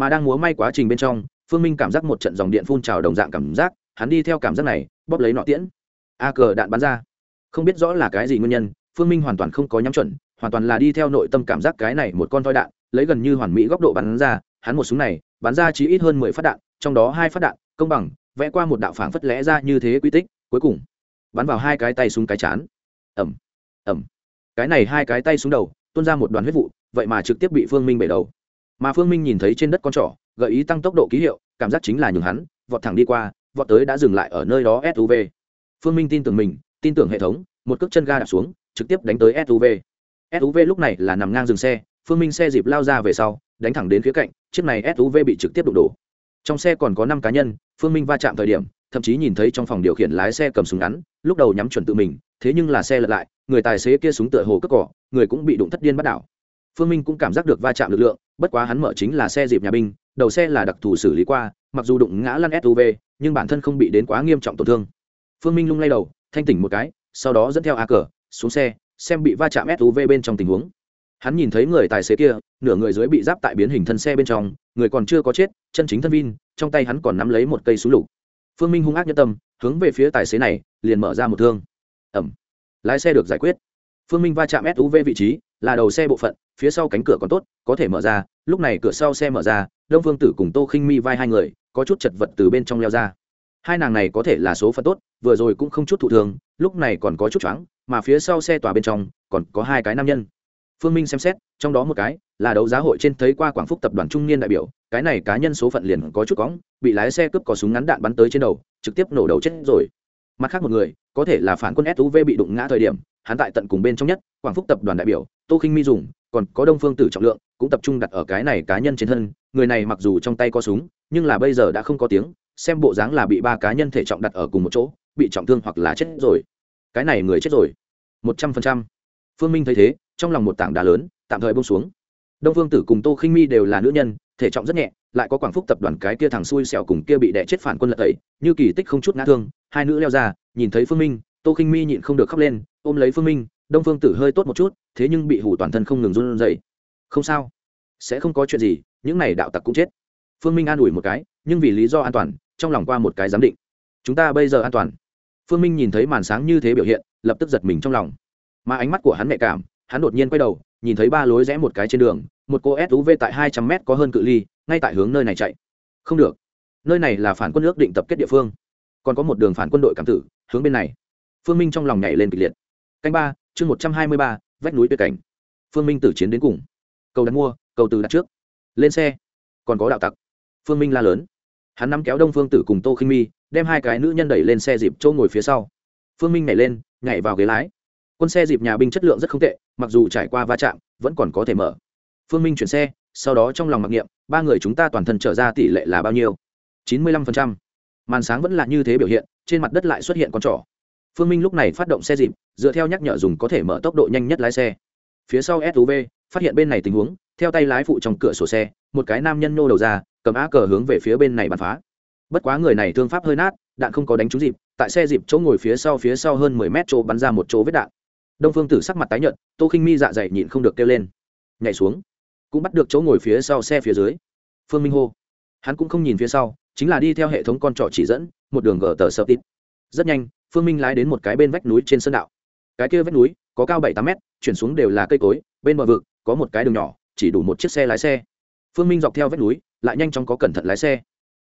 mà đang múa may quá trình bên trong, phương minh cảm giác một trận dòng điện phun trào đồng dạng cảm giác, hắn đi theo cảm giác này, bóp lấy nọ tiễn. A cờ đạn bắn ra. Không biết rõ là cái gì nguyên nhân, phương minh hoàn toàn không có nhắm chuẩn, hoàn toàn là đi theo nội tâm cảm giác cái này một con voi đạn, lấy gần như hoàn mỹ góc độ bắn ra, hắn một súng này, bắn ra chỉ ít hơn mười phát đạn, trong đó hai phát đạn, công bằng, vẽ qua một đạo phảng phất lẽ ra như thế quy tích, cuối cùng, bắn vào hai cái tay súng cái chán. Ẩm ẩm cái này hai cái tay súng đầu, tuôn ra một đoàn huyết vụ, vậy mà trực tiếp bị phương minh bể đầu mà phương minh nhìn thấy trên đất con trỏ, gợi ý tăng tốc độ ký hiệu, cảm giác chính là nhường hắn, vọt thẳng đi qua, vọt tới đã dừng lại ở nơi đó suv phương minh tin tưởng mình, tin tưởng hệ thống, một cước chân ga đạp xuống, trực tiếp đánh tới suv suv lúc này là nằm ngang dừng xe, phương minh xe dịp lao ra về sau, đánh thẳng đến phía cạnh, chiếc này suv bị trực tiếp đụng đổ. Trong xe còn có năm cá nhân, phương minh va chạm thời điểm, thậm chí nhìn thấy trong phòng điều khiển lái xe cầm súng ngắn, lúc đầu nhắm chuẩn tự mình, thế nhưng là xe lật lại, người tài xế kia súng tựa hồ cất cỏ, người cũng bị đụng thất điên bắt đảo phương minh cũng cảm giác được va chạm lực lượng, bất quá hắn mở chính là xe dịp nhà binh, đầu xe là đặc thù xử lý qua, mặc dù đụng ngã lăn suv nhưng bản thân không bị đến quá nghiêm trọng tổn thương. Phương minh lung lay đầu, thanh tỉnh một cái, sau đó dẫn theo a cờ xuống xe, xem bị va chạm suv bên trong tình huống. Hắn nhìn thấy người tài xế kia, nửa người dưới bị giáp tại biến hình thân xe bên trong, người còn chưa có chết, chân chính thân vin, trong tay hắn còn nắm lấy một cây súng lục. Phương minh hung ác nhân tâm, hướng về phía tài xế này, liền mở ra một thương. Ẩm. Lái xe được giải quyết. Phương minh va chạm suv vị trí là đầu xe bộ phận, phía sau cánh cửa còn tốt, có thể mở ra, lúc này cửa sau xe mở ra, đông phương tử cùng tô khinh mi vai hai người, có chút chật vật từ bên trong leo ra. Hai nàng này có thể là số phận tốt, vừa rồi cũng không chút thụ thường, lúc này còn có chút choáng, mà phía sau xe tòa bên trong, còn có hai cái nam nhân. Phương minh xem xét, trong đó một cái là đấu giá hội trên thấy qua quảng phúc tập đoàn trung niên đại biểu, cái này cá nhân số phận liền có chút cóng, bị lái xe cướp có súng ngắn đạn bắn tới trên đầu, trực tiếp nổ đầu chết rồi. Mặt khác một người, có thể là phản quân suv bị đụng ngã thời điểm hắn tại tận cùng bên trong nhất, quảng phúc tập đoàn đại biểu, tô khinh mi dùng, còn có đông phương tử trọng lượng, cũng tập trung đặt ở cái này cá nhân trên thân, người này mặc dù trong tay có súng, nhưng là bây giờ đã không có tiếng, xem bộ dáng là bị ba cá nhân thể trọng đặt ở cùng một chỗ, bị trọng thương hoặc là chết rồi. Cái này người chết rồi. Một trăm phần trăm. Phương minh thấy thế, trong lòng một tảng đá lớn, tạm thời bông xuống. Đông phương tử cùng tô khinh mi đều là nữ nhân, thể trọng rất nhẹ, lại có quảng phúc tập đoàn cái kia thằng xui xẻo cùng kia bị đẻ chết phản quân lật tẩy, như kỳ tích không chút ngã thương, hai nữ leo ra, nhìn thấy phương minh, tô khinh mi nhịn không được khóc lên ôm lấy phương minh, đông phương tử hơi tốt một chút, thế nhưng bị hủ toàn thân không ngừng run dậy không sao, sẽ không có chuyện gì, những này đạo tặc cũng chết. Phương minh an ủi một cái, nhưng vì lý do an toàn, trong lòng qua một cái giám định. Chúng ta bây giờ an toàn. Phương minh nhìn thấy màn sáng như thế biểu hiện, lập tức giật mình trong lòng. Mà ánh mắt của hắn mẹ cảm, hắn đột nhiên quay đầu, nhìn thấy ba lối rẽ một cái trên đường, một cô suv tại hai trăm mét có hơn cự ly, ngay tại hướng nơi này chạy. Không được. Nơi này là phản quân nước định tập kết địa phương. Còn có một đường phản quân đội cảm tử, hướng bên này. Phương minh trong lòng nhảy lên kịch liệt canh ba, chương một trăm hai mươi ba, vách núi tuyệt cảnh. Phương minh tử chiến đến cùng. Cầu đặt mua, cầu từ đặt trước. Lên xe. Còn có đạo tặc. Phương minh la lớn. Hắn nắm kéo đông phương tử cùng tô khinh mi, đem hai cái nữ nhân đẩy lên xe dịp chỗ ngồi phía sau. Phương minh nhảy lên, nhảy vào ghế lái. Quân xe dịp nhà binh chất lượng rất không tệ, mặc dù trải qua va chạm, vẫn còn có thể mở. Phương minh chuyển xe, sau đó trong lòng mặc niệm, ba người chúng ta toàn thân trở ra tỷ lệ là bao nhiêu? Chín mươi lăm phần trăm. Màn sáng vẫn là như thế biểu hiện, trên mặt đất lại xuất hiện con trỏ phương minh lúc này phát động xe dịp, dựa theo nhắc nhở dùng có thể mở tốc độ nhanh nhất lái xe. Phía sau suv phát hiện bên này tình huống, theo tay lái phụ trong cửa sổ xe, một cái nam nhân nô đầu ra, cầm á cờ hướng về phía bên này bắn phá. Bất quá người này thương pháp hơi nát, đạn không có đánh trúng dịp, tại xe dịp chỗ ngồi phía sau phía sau hơn mười mét chỗ bắn ra một chỗ vết đạn. Đông phương tử sắc mặt tái nhợt, tô khinh mi dạ dày nhịn không được kêu lên. Nhảy xuống, cũng bắt được chỗ ngồi phía sau xe phía dưới. Phương minh hô. Hắn cũng không nhìn phía sau, chính là đi theo hệ thống con trọ chỉ dẫn, một đường gờ tờ sợ tít. Rất nhanh phương minh lái đến một cái bên vách núi trên sơn đạo. Cái kia vách núi, có cao bảy tám mét, chuyển xuống đều là cây cối, bên bờ vực, có một cái đường nhỏ, chỉ đủ một chiếc xe lái xe. Phương minh dọc theo vách núi, lại nhanh chóng có cẩn thận lái xe.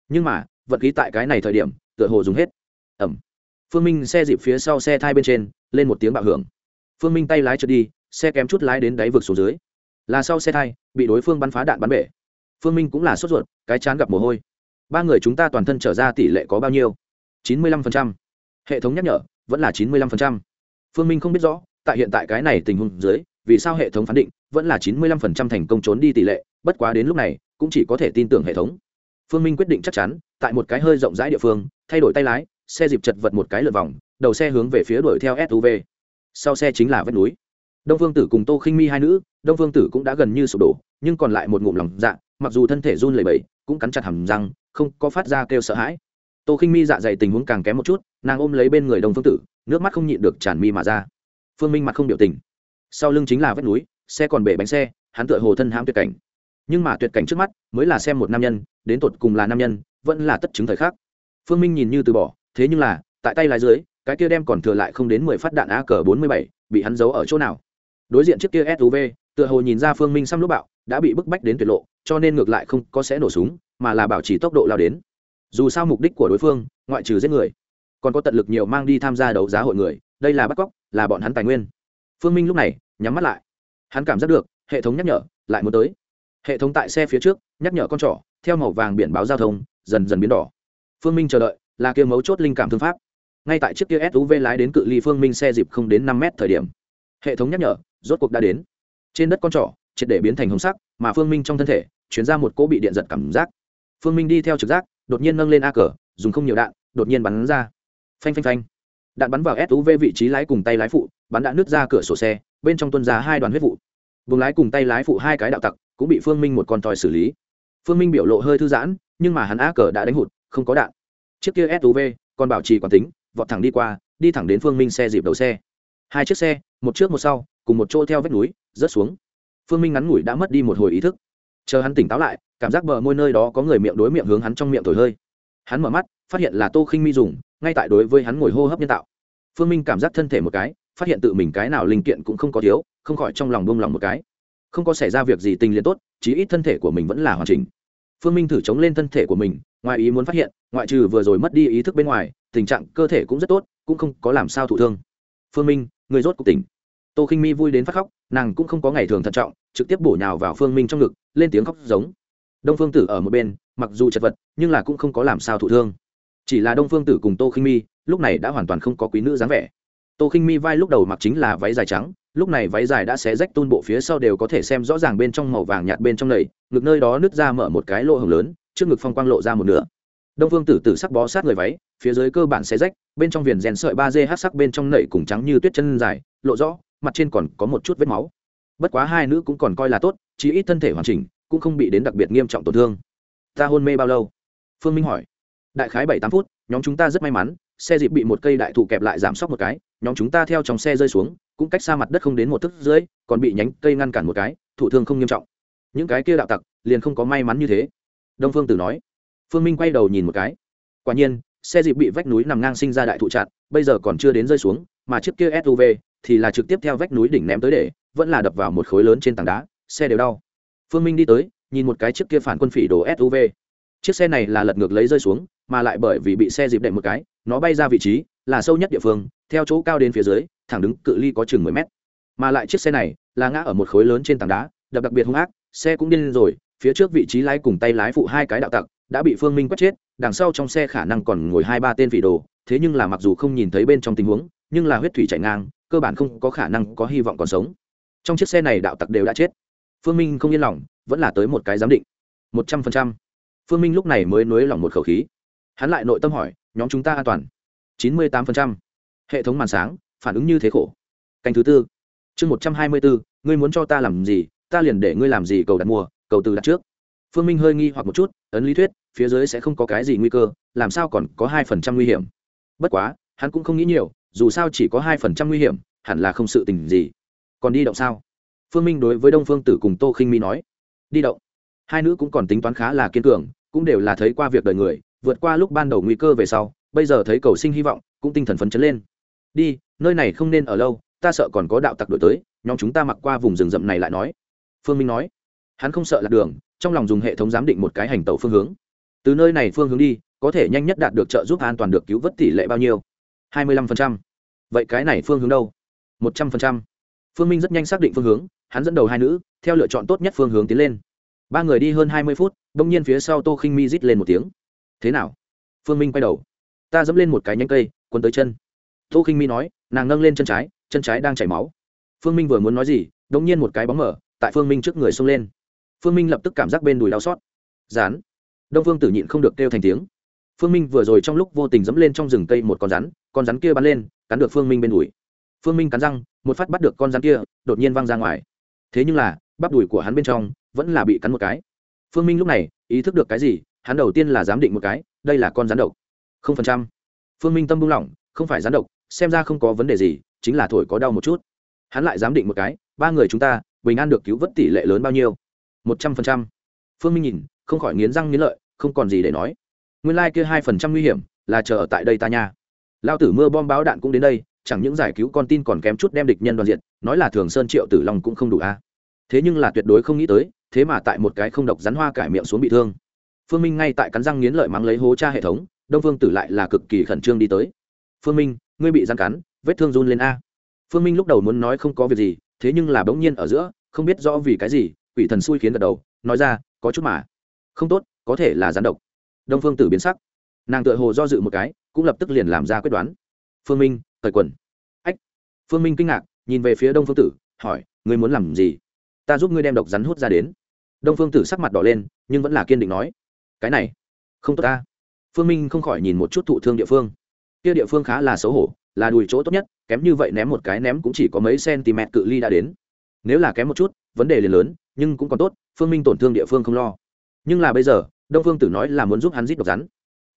Nhưng mà, vật khí tại cái này thời điểm, tựa hồ dùng hết. Ẩm. Phương minh xe dịp phía sau xe thai bên trên, lên một tiếng bạo hưởng. Phương minh tay lái trượt đi, xe kém chút lái đến đáy vực xuống dưới. Là sau xe thai, bị đối phương bắn phá đạn bắn bể. Phương minh cũng là sốt ruột, cái chán gặp mồ hôi. Ba người chúng ta toàn thân trở ra tỷ lệ có bao nhiêu? Chín mươi lăm phần trăm hệ thống nhắc nhở, vẫn là chín mươi lăm phần trăm. Phương minh không biết rõ, tại hiện tại cái này tình huống dưới, vì sao hệ thống phán định vẫn là chín mươi lăm phần trăm thành công trốn đi tỷ lệ, bất quá đến lúc này, cũng chỉ có thể tin tưởng hệ thống. Phương minh quyết định chắc chắn, tại một cái hơi rộng rãi địa phương, thay đổi tay lái, xe dịp chật vật một cái lượt vòng, đầu xe hướng về phía đuổi theo suv sau xe chính là vách núi. Đông phương tử cùng tô khinh mi hai nữ, đông phương tử cũng đã gần như sụp đổ, nhưng còn lại một ngụm lòng dạ mặc dù thân thể run lẩy bẩy, cũng cắn chặt hầm răng, không có phát ra kêu sợ hãi tô khinh mi dạ dày tình huống càng kém một chút, nàng ôm lấy bên người đông phương tử, nước mắt không nhịn được tràn mi mà ra. Phương minh mặt không biểu tình. Sau lưng chính là vách núi, xe còn bể bánh xe, hắn tựa hồ thân hãm tuyệt cảnh. Nhưng mà tuyệt cảnh trước mắt, mới là xem một nam nhân, đến tột cùng là nam nhân, vẫn là tất chứng thời khắc. Phương minh nhìn như từ bỏ, thế nhưng là, tại tay lái dưới, cái kia đem còn thừa lại không đến mười phát đạn a cờ bốn mươi bảy, bị hắn giấu ở chỗ nào? Đối diện trước kia suv tựa hồ nhìn ra phương minh xăm lúc bạo, đã bị bức bách đến tuyệt lộ, cho nên ngược lại không có sẽ nổ súng, mà là bảo trì tốc độ lao đến dù sao mục đích của đối phương, ngoại trừ giết người, còn có tận lực nhiều mang đi tham gia đấu giá hội người, đây là bắt cóc, là bọn hắn tài nguyên. Phương minh lúc này, nhắm mắt lại. Hắn cảm giác được, hệ thống nhắc nhở, lại muốn tới. Hệ thống tại xe phía trước, nhắc nhở con trỏ, theo màu vàng biển báo giao thông, dần dần biến đỏ. Phương minh chờ đợi, là kia mấu chốt linh cảm thương pháp. Ngay tại chiếc kia suv lái đến cự ly phương minh xe dịp không đến năm mét thời điểm, hệ thống nhắc nhở, rốt cuộc đã đến. Trên đất con trỏ, triệt để biến thành hồng sắc, mà phương minh trong thân thể, chuyển ra một cỗ bị điện giật cảm giác. Phương minh đi theo trực giác đột nhiên nâng lên a cờ, dùng không nhiều đạn, đột nhiên bắn ra. Phanh phanh phanh. Đạn bắn vào suv vị trí lái cùng tay lái phụ, bắn đạn nứt ra cửa sổ xe, bên trong tuân ra hai đoàn huyết vụ. Vùng lái cùng tay lái phụ hai cái đạo tặc, cũng bị phương minh một con tòi xử lý. Phương minh biểu lộ hơi thư giãn, nhưng mà hắn a cờ đã đánh hụt, không có đạn. Chiếc kia suv còn bảo trì quản tính, vọt thẳng đi qua, đi thẳng đến phương minh xe dịp đầu xe. Hai chiếc xe, một trước một sau, cùng một chỗ theo vách núi, rớt xuống. Phương minh ngắn ngủi đã mất đi một hồi ý thức chờ hắn tỉnh táo lại, cảm giác bờ môi nơi đó có người miệng đối miệng hướng hắn trong miệng thổi hơi. Hắn mở mắt, phát hiện là tô khinh mi dùng, ngay tại đối với hắn ngồi hô hấp nhân tạo. Phương minh cảm giác thân thể một cái, phát hiện tự mình cái nào linh kiện cũng không có thiếu, không khỏi trong lòng buông lòng một cái. Không có xảy ra việc gì tình liền tốt, chí ít thân thể của mình vẫn là hoàn chỉnh. Phương minh thử chống lên thân thể của mình, ngoài ý muốn phát hiện, ngoại trừ vừa rồi mất đi ý thức bên ngoài, tình trạng cơ thể cũng rất tốt, cũng không có làm sao thụ thương. Phương minh, người rốt cuộc tỉnh tô khinh mi vui đến phát khóc, nàng cũng không có ngày thường thận trọng, trực tiếp bổ nhào vào phương minh trong ngực, lên tiếng khóc giống. Đông phương tử ở một bên, mặc dù chật vật, nhưng là cũng không có làm sao thụ thương. Chỉ là đông phương tử cùng tô khinh mi, lúc này đã hoàn toàn không có quý nữ dáng vẻ. Tô khinh mi vai lúc đầu mặc chính là váy dài trắng, lúc này váy dài đã xé rách tôn bộ phía sau đều có thể xem rõ ràng bên trong màu vàng nhạt bên trong nầy ngực nơi đó nứt ra mở một cái lỗ hồng lớn, trước ngực phong quang lộ ra một nửa. Đông phương tử tử sắc bó sát người váy, phía dưới cơ bản xé rách, bên trong viền rèn sợi ba d hát sắc bên trong nậy cùng trắng như tuyết chân dài, lộ rõ mặt trên còn có một chút vết máu. Bất quá hai nữ cũng còn coi là tốt, chí ít thân thể hoàn chỉnh, cũng không bị đến đặc biệt nghiêm trọng tổn thương. Ta hôn mê bao lâu? Phương minh hỏi. Đại khái bảy tám phút, nhóm chúng ta rất may mắn, xe dịp bị một cây đại thụ kẹp lại giảm sốc một cái, nhóm chúng ta theo trong xe rơi xuống, cũng cách xa mặt đất không đến một thước rưỡi còn bị nhánh cây ngăn cản một cái, thụ thương không nghiêm trọng. Những cái kia đạo tặc, liền không có may mắn như thế. Đông phương tử nói. Phương minh quay đầu nhìn một cái. Quả nhiên xe dịp bị vách núi nằm ngang sinh ra đại thụ chặn bây giờ còn chưa đến rơi xuống, mà chiếc kia suv thì là trực tiếp theo vách núi đỉnh ném tới để, vẫn là đập vào một khối lớn trên tảng đá, xe đều đau. Phương minh đi tới, nhìn một cái chiếc kia phản quân phỉ đồ suv chiếc xe này là lật ngược lấy rơi xuống, mà lại bởi vì bị xe dịp đệm một cái, nó bay ra vị trí, là sâu nhất địa phương, theo chỗ cao đến phía dưới, thẳng đứng cự ly có chừng mười mét. Mà lại chiếc xe này là ngã ở một khối lớn trên tảng đá, đập đặc biệt hung ác, xe cũng điên rồi, phía trước vị trí lái cùng tay lái phụ hai cái đạo tặc, đã bị phương minh quét chết đằng sau trong xe khả năng còn ngồi hai ba tên vị đồ, thế nhưng là mặc dù không nhìn thấy bên trong tình huống, nhưng là huyết thủy chảy ngang, cơ bản không có khả năng có hy vọng còn sống. Trong chiếc xe này đạo tặc đều đã chết. Phương minh không yên lòng, vẫn là tới một cái giám định. Một trăm phần trăm. Phương minh lúc này mới nới lỏng một khẩu khí. Hắn lại nội tâm hỏi, nhóm chúng ta an toàn? chín mươi tám phần trăm. Hệ thống màn sáng, phản ứng như thế khổ. Canh thứ tư. Chương một trăm hai mươi bốn, ngươi muốn cho ta làm gì, ta liền để ngươi làm gì, cầu đặt mua, cầu từ đặt trước. Phương minh hơi nghi hoặc một chút, ấn lý thuyết phía dưới sẽ không có cái gì nguy cơ, làm sao còn có hai phần trăm nguy hiểm? Bất quá, hắn cũng không nghĩ nhiều, dù sao chỉ có hai phần trăm nguy hiểm, hẳn là không sự tình gì. Còn đi động sao? Phương minh đối với đông phương tử cùng tô khinh mi nói. Đi động. Hai nữ cũng còn tính toán khá là kiên cường, cũng đều là thấy qua việc đời người, vượt qua lúc ban đầu nguy cơ về sau, bây giờ thấy cầu sinh hy vọng, cũng tinh thần phấn chấn lên. Đi, nơi này không nên ở lâu, ta sợ còn có đạo tặc đổi tới, nhóm chúng ta mặc qua vùng rừng rậm này lại nói. Phương minh nói. Hắn không sợ lạc đường, trong lòng dùng hệ thống giám định một cái hành tàu phương hướng từ nơi này phương hướng đi, có thể nhanh nhất đạt được trợ giúp an toàn được cứu vớt tỷ lệ bao nhiêu? Hai mươi lăm phần trăm. Vậy cái này phương hướng đâu? Một trăm phần trăm. Phương minh rất nhanh xác định phương hướng, hắn dẫn đầu hai nữ, theo lựa chọn tốt nhất phương hướng tiến lên. Ba người đi hơn hai mươi phút đ ỗ n g nhiên phía sau tô khinh mi rít lên một tiếng. Thế nào? Phương minh quay đầu. Ta dẫm lên một cái nhánh cây, quấn tới chân. Tô khinh mi nói, nàng nâng lên chân trái chân trái đang chảy máu. Phương minh vừa muốn nói gì đ ỗ n g nhiên một cái bóng mở, tại phương minh trước người xông lên. Phương minh lập tức cảm giác bên đùi đau xót. Dán đông phương tử nhịn không được kêu thành tiếng. Phương minh vừa rồi trong lúc vô tình dẫm lên trong rừng cây một con rắn con rắn kia bắn lên, cắn được phương minh bên đùi. Phương minh cắn răng, một phát bắt được con rắn kia, đột nhiên văng ra ngoài. Thế nhưng là, bắp đùi của hắn bên trong vẫn là bị cắn một cái. Phương minh lúc này, ý thức được cái gì, hắn đầu tiên là giám định một cái, đây là con rắn độc. Không phần trăm. Phương minh tâm buông lỏng, không phải rắn độc, xem ra không có vấn đề gì, chính là thổi có đau một chút. Hắn lại giám định một cái, ba người chúng ta bình an được cứu vớt tỷ lệ lớn bao nhiêu? Một trăm phần trăm. Phương minh nhìn không khỏi nghiến răng nghiến lợi, không còn gì để nói. Nguyên lai、like、kia hai phần trăm nguy hiểm là chờ ở tại đây ta nha. Lao tử mưa bom báo đạn cũng đến đây, chẳng những giải cứu con tin còn kém chút đem địch nhân đoàn diện nói là thường sơn triệu tử long cũng không đủ a. Thế nhưng là tuyệt đối không nghĩ tới, thế mà tại một cái không độc rắn hoa cải miệng xuống bị thương. Phương minh ngay tại cắn răng nghiến lợi mắng lấy hố cha hệ thống, đông phương tử lại là cực kỳ khẩn trương đi tới. Phương minh, ngươi bị rắn cắn, vết thương run lên a. Phương minh lúc đầu muốn nói không có việc gì, thế nhưng là bỗng nhiên ở giữa, không biết rõ vì cái gì, quỷ thần xui khiến gật đầu, nói ra, có chút mà không tốt, có thể là rắn độc. Đông phương tử biến sắc. Nàng tự hồ do dự một cái, cũng lập tức liền làm ra quyết đoán. Phương minh, cởi quần. Ách. Phương minh kinh ngạc, nhìn về phía đông phương tử, hỏi, ngươi muốn làm gì? Ta giúp ngươi đem độc rắn hút ra đến. Đông phương tử sắc mặt đỏ lên, nhưng vẫn là kiên định nói, cái này, không tốt ta. Phương minh không khỏi nhìn một chút thụ thương địa phương. Kia địa phương khá là xấu hổ, là đùi chỗ tốt nhất, kém như vậy ném một cái ném cũng chỉ có mấy cm cự ly đã đến. Nếu là kém một chút, vấn đề liền lớn, nhưng cũng còn tốt, phương minh tổn thương địa phương không lo nhưng là bây giờ, đông phương tử nói là muốn giúp hắn giết độc rắn.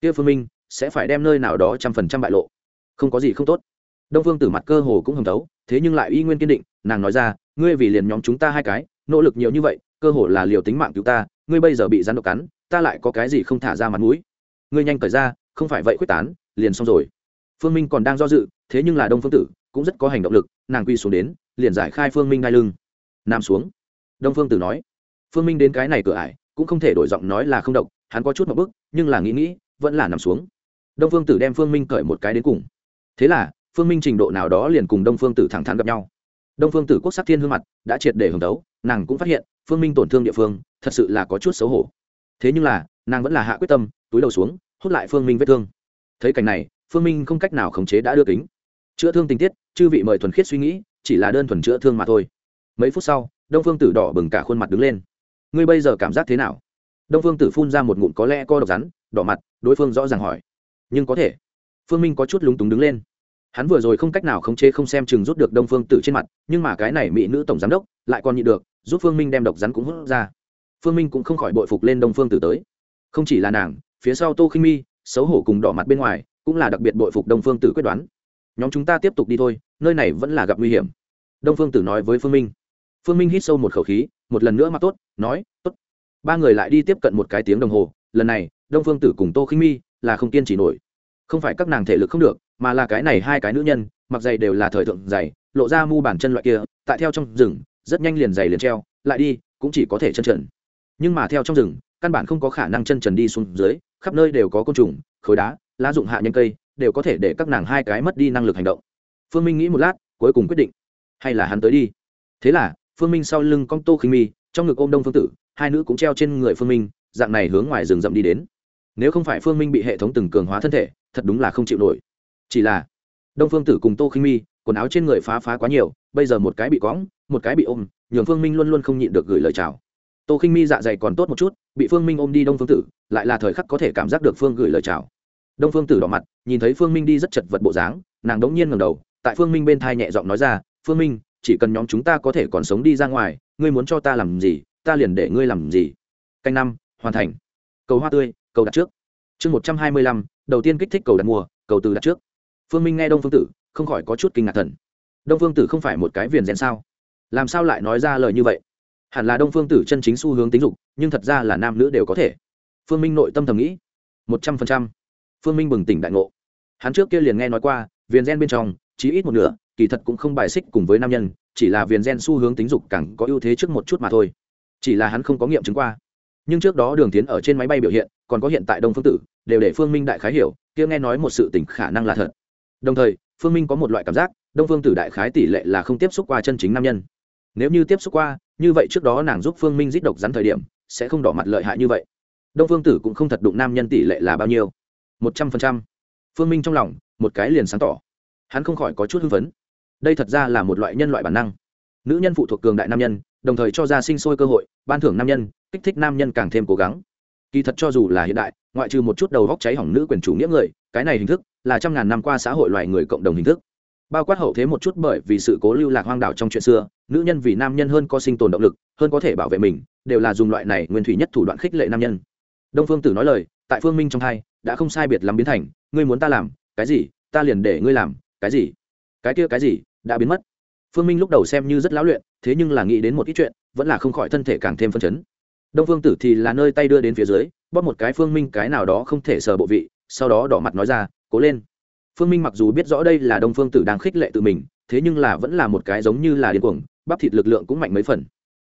Kia phương minh sẽ phải đem nơi nào đó trăm phần trăm bại lộ. Không có gì không tốt. Đông phương tử mặt cơ hồ cũng hồng thấu, thế nhưng lại y nguyên kiên định, nàng nói ra, ngươi vì liền nhóm chúng ta hai cái, nỗ lực nhiều như vậy, cơ hồ là liều tính mạng cứu ta, ngươi bây giờ bị rắn độc cắn, ta lại có cái gì không thả ra mặt mũi? Ngươi nhanh cởi ra, không phải vậy quyết tán, liền xong rồi. Phương minh còn đang do dự, thế nhưng là đông phương tử cũng rất có hành động lực, nàng quy xuống đến, liền giải khai phương minh ngay lưng. Nam xuống. Đông phương tử nói. Phương minh đến cái này cửa ải cũng không thể đổi giọng nói là không động hắn có chút một bức, nhưng là nghĩ nghĩ, vẫn là nằm xuống. Đông phương tử đem phương minh cởi một cái đến cùng. Thế là, phương minh trình độ nào đó liền cùng đông phương tử thẳng thắn gặp nhau. Đông phương tử quốc sắc thiên hương mặt đã triệt để hưởng đấu, nàng cũng phát hiện, phương minh tổn thương địa phương, thật sự là có chút xấu hổ. Thế nhưng là, nàng vẫn là hạ quyết tâm, túi đầu xuống, hút lại phương minh vết thương. Thấy cảnh này, phương minh không cách nào khống chế đã đưa kính. Chữa thương tình tiết, chư vị mời thuần khiết suy nghĩ, chỉ là đơn thuần chữa thương mà thôi. Mấy phút sau, đông phương tử đỏ bừng cả khuôn mặt đứng lên ngươi bây giờ cảm giác thế nào? Đông phương tử phun ra một ngụm có lẽ co độc rắn, đỏ mặt, đối phương rõ ràng hỏi. Nhưng có thể. Phương minh có chút lúng túng đứng lên. Hắn vừa rồi không cách nào khống chế không xem chừng rút được đông phương tử trên mặt, nhưng mà cái này mỹ nữ tổng giám đốc lại còn nhịn được, giúp phương minh đem độc rắn cũng hút ra. Phương minh cũng không khỏi bội phục lên đông phương tử tới. Không chỉ là nàng, phía sau tô khinh mi, xấu hổ cùng đỏ mặt bên ngoài, cũng là đặc biệt bội phục đông phương tử quyết đoán. Nhóm chúng ta tiếp tục đi thôi, nơi này vẫn là gặp nguy hiểm. Đông phương tử nói với phương minh. Phương minh hít sâu một khẩu khí một lần nữa mặc tốt, nói, tốt. Ba người lại đi tiếp cận một cái tiếng đồng hồ, lần này, đông phương tử cùng tô khinh mi là không kiên trì nổi. Không phải các nàng thể lực không được, mà là cái này hai cái nữ nhân, mặc giày đều là thời thượng giày, lộ ra mu bàn chân loại kia, tại theo trong rừng, rất nhanh liền giày liền treo, lại đi, cũng chỉ có thể chân trần. Nhưng mà theo trong rừng, căn bản không có khả năng chân trần đi xuống dưới, khắp nơi đều có côn trùng, khối đá, lá dụng hạ nhân cây, đều có thể để các nàng hai cái mất đi năng lực hành động. Phương minh nghĩ một lát, cuối cùng quyết định, hay là hắn tới đi. Thế là phương minh sau lưng cong tô khinh mi, trong ngực ôm đông phương tử, hai nữ cũng treo trên người phương minh, dạng này hướng ngoài rừng rậm đi đến. Nếu không phải phương minh bị hệ thống từng cường hóa thân thể, thật đúng là không chịu nổi. Chỉ là, đông phương tử cùng tô khinh mi, quần áo trên người phá phá quá nhiều, bây giờ một cái bị cõng, một cái bị ôm, nhường phương minh luôn luôn không nhịn được gửi lời chào. Tô khinh mi dạ dày còn tốt một chút, bị phương minh ôm đi đông phương tử, lại là thời khắc có thể cảm giác được phương gửi lời chào. Đông phương tử đỏ mặt, nhìn thấy phương minh đi rất chật vật bộ dáng, nàng đống nhiên ngầm đầu, tại phương minh bên thai nhẹ giọng nói ra, phương minh chỉ cần nhóm chúng ta có thể còn sống đi ra ngoài, ngươi muốn cho ta làm gì, ta liền để ngươi làm gì. Canh năm, hoàn thành. Cầu hoa tươi, cầu đặt trước. Chương một trăm hai mươi lăm, đầu tiên kích thích cầu đặt mua cầu từ đặt trước. Phương minh nghe đông phương tử, không khỏi có chút kinh ngạc thần. Đông phương tử không phải một cái viền rèn sao? Làm sao lại nói ra lời như vậy? Hẳn là đông phương tử chân chính xu hướng tính dục, nhưng thật ra là nam nữ đều có thể. Phương minh nội tâm thầm nghĩ. Một trăm phần trăm. Phương minh bừng tỉnh đại ngộ. Hắn trước kia liền nghe nói qua, viền gen bên trong, chí ít một nửa kỳ thật cũng không bài xích cùng với nam nhân, chỉ là viền gen xu hướng tính dục càng có ưu thế trước một chút mà thôi. Chỉ là hắn không có nghiệm chứng qua. Nhưng trước đó đường tiến ở trên máy bay biểu hiện, còn có hiện tại đông phương tử, đều để phương minh đại khái hiểu, kia nghe nói một sự tình khả năng là thật. Đồng thời, phương minh có một loại cảm giác, đông phương tử đại khái tỷ lệ là không tiếp xúc qua chân chính nam nhân. Nếu như tiếp xúc qua, như vậy trước đó nàng giúp phương minh giết độc rắn thời điểm, sẽ không đỏ mặt lợi hại như vậy. Đông phương tử cũng không thật đụng nam nhân tỷ lệ là bao nhiêu. Một trăm phần trăm. Phương minh trong lòng, một cái liền sáng tỏ. Hắn không khỏi có chút hưng phấn đây thật ra là một loại nhân loại bản năng. Nữ nhân phụ thuộc cường đại nam nhân, đồng thời cho ra sinh sôi cơ hội, ban thưởng nam nhân, kích thích nam nhân càng thêm cố gắng. Kỳ thật cho dù là hiện đại, ngoại trừ một chút đầu góc cháy hỏng nữ quyền chủ nghĩa người, cái này hình thức là trăm ngàn năm qua xã hội loài người cộng đồng hình thức. Bao quát hậu thế một chút bởi vì sự cố lưu lạc hoang đảo trong chuyện xưa, nữ nhân vì nam nhân hơn có sinh tồn động lực, hơn có thể bảo vệ mình, đều là dùng loại này nguyên thủy nhất thủ đoạn khích lệ nam nhân. Đông phương tử nói lời, tại phương minh trong hai, đã không sai biệt lắm biến thành, ngươi muốn ta làm cái gì, ta liền để ngươi làm cái gì. Cái kia cái gì? Đã biến mất. Phương minh lúc đầu xem như rất lão luyện, thế nhưng là nghĩ đến một ít chuyện, vẫn là không khỏi thân thể càng thêm phân chấn. Đông phương tử thì là nơi tay đưa đến phía dưới, bóp một cái phương minh cái nào đó không thể sờ bộ vị, sau đó đỏ mặt nói ra, cố lên. Phương minh mặc dù biết rõ đây là đông phương tử đang khích lệ tự mình, thế nhưng là vẫn là một cái giống như là điên cuồng, bắp thịt lực lượng cũng mạnh mấy phần.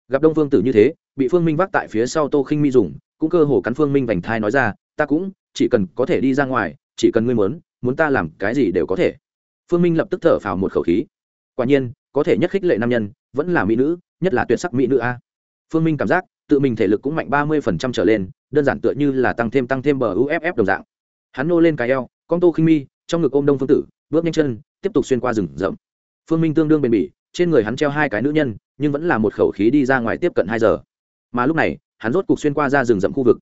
Gặp đông phương tử như thế, bị phương minh vác tại phía sau tô khinh mi dùng, cũng cơ hồ cắn phương minh vành thai nói ra, ta cũng, chỉ cần có thể đi ra ngoài, chỉ cần ngươi muốn muốn ta làm cái gì đều có thể. Phương minh lập tức thở phào một khẩu khí quả nhiên, có thể nhất khích lệ nam nhân, vẫn là mỹ nữ, nhất là tuyệt sắc mỹ nữ a. Phương minh cảm giác, tự mình thể lực cũng mạnh ba mươi phần trăm trở lên, đơn giản tựa như là tăng thêm tăng thêm bờ uff đồng dạng. Hắn nô lên cái eo, con tô khinh mi, trong ngực ôm đông phương tử, bước nhanh chân, tiếp tục xuyên qua rừng rậm. Phương minh tương đương bền bỉ, trên người hắn treo hai cái nữ nhân, nhưng vẫn là một khẩu khí đi ra ngoài tiếp cận hai giờ. Mà lúc này, hắn rốt cục xuyên qua ra rừng rậm khu vực.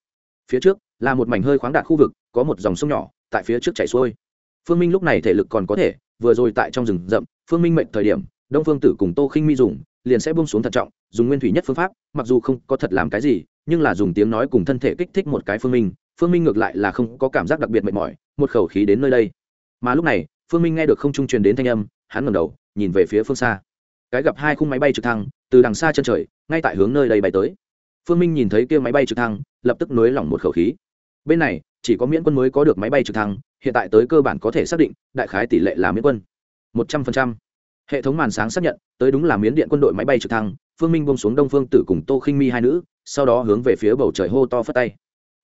Phía trước, là một mảnh hơi khoáng đạt khu vực, có một dòng sông nhỏ, tại phía trước chảy xuôi. Phương minh lúc này thể lực còn có thể vừa rồi tại trong rừng rậm, phương minh mệnh thời điểm, đông phương tử cùng tô khinh mi dùng, liền sẽ buông xuống thận trọng, dùng nguyên thủy nhất phương pháp, mặc dù không có thật làm cái gì, nhưng là dùng tiếng nói cùng thân thể kích thích một cái phương minh phương minh ngược lại là không có cảm giác đặc biệt mệt mỏi, một khẩu khí đến nơi đây. Mà lúc này, phương minh nghe được không trung truyền đến thanh âm, hắn ngẩng đầu, nhìn về phía phương xa. Cái gặp hai khung máy bay trực thăng, từ đằng xa chân trời, ngay tại hướng nơi đây bay tới. Phương minh nhìn thấy kia máy bay trực thăng, lập tức nới lỏng một khẩu khí bên này, chỉ có miễn quân mới có được máy bay trực thăng, hiện tại tới cơ bản có thể xác định, đại khái tỷ lệ là miễn quân. Một trăm phần trăm. Hệ thống màn sáng xác nhận, tới đúng là miến điện quân đội máy bay trực thăng, phương minh bông xuống đông phương tử cùng tô khinh mi hai nữ, sau đó hướng về phía bầu trời hô to phất tay.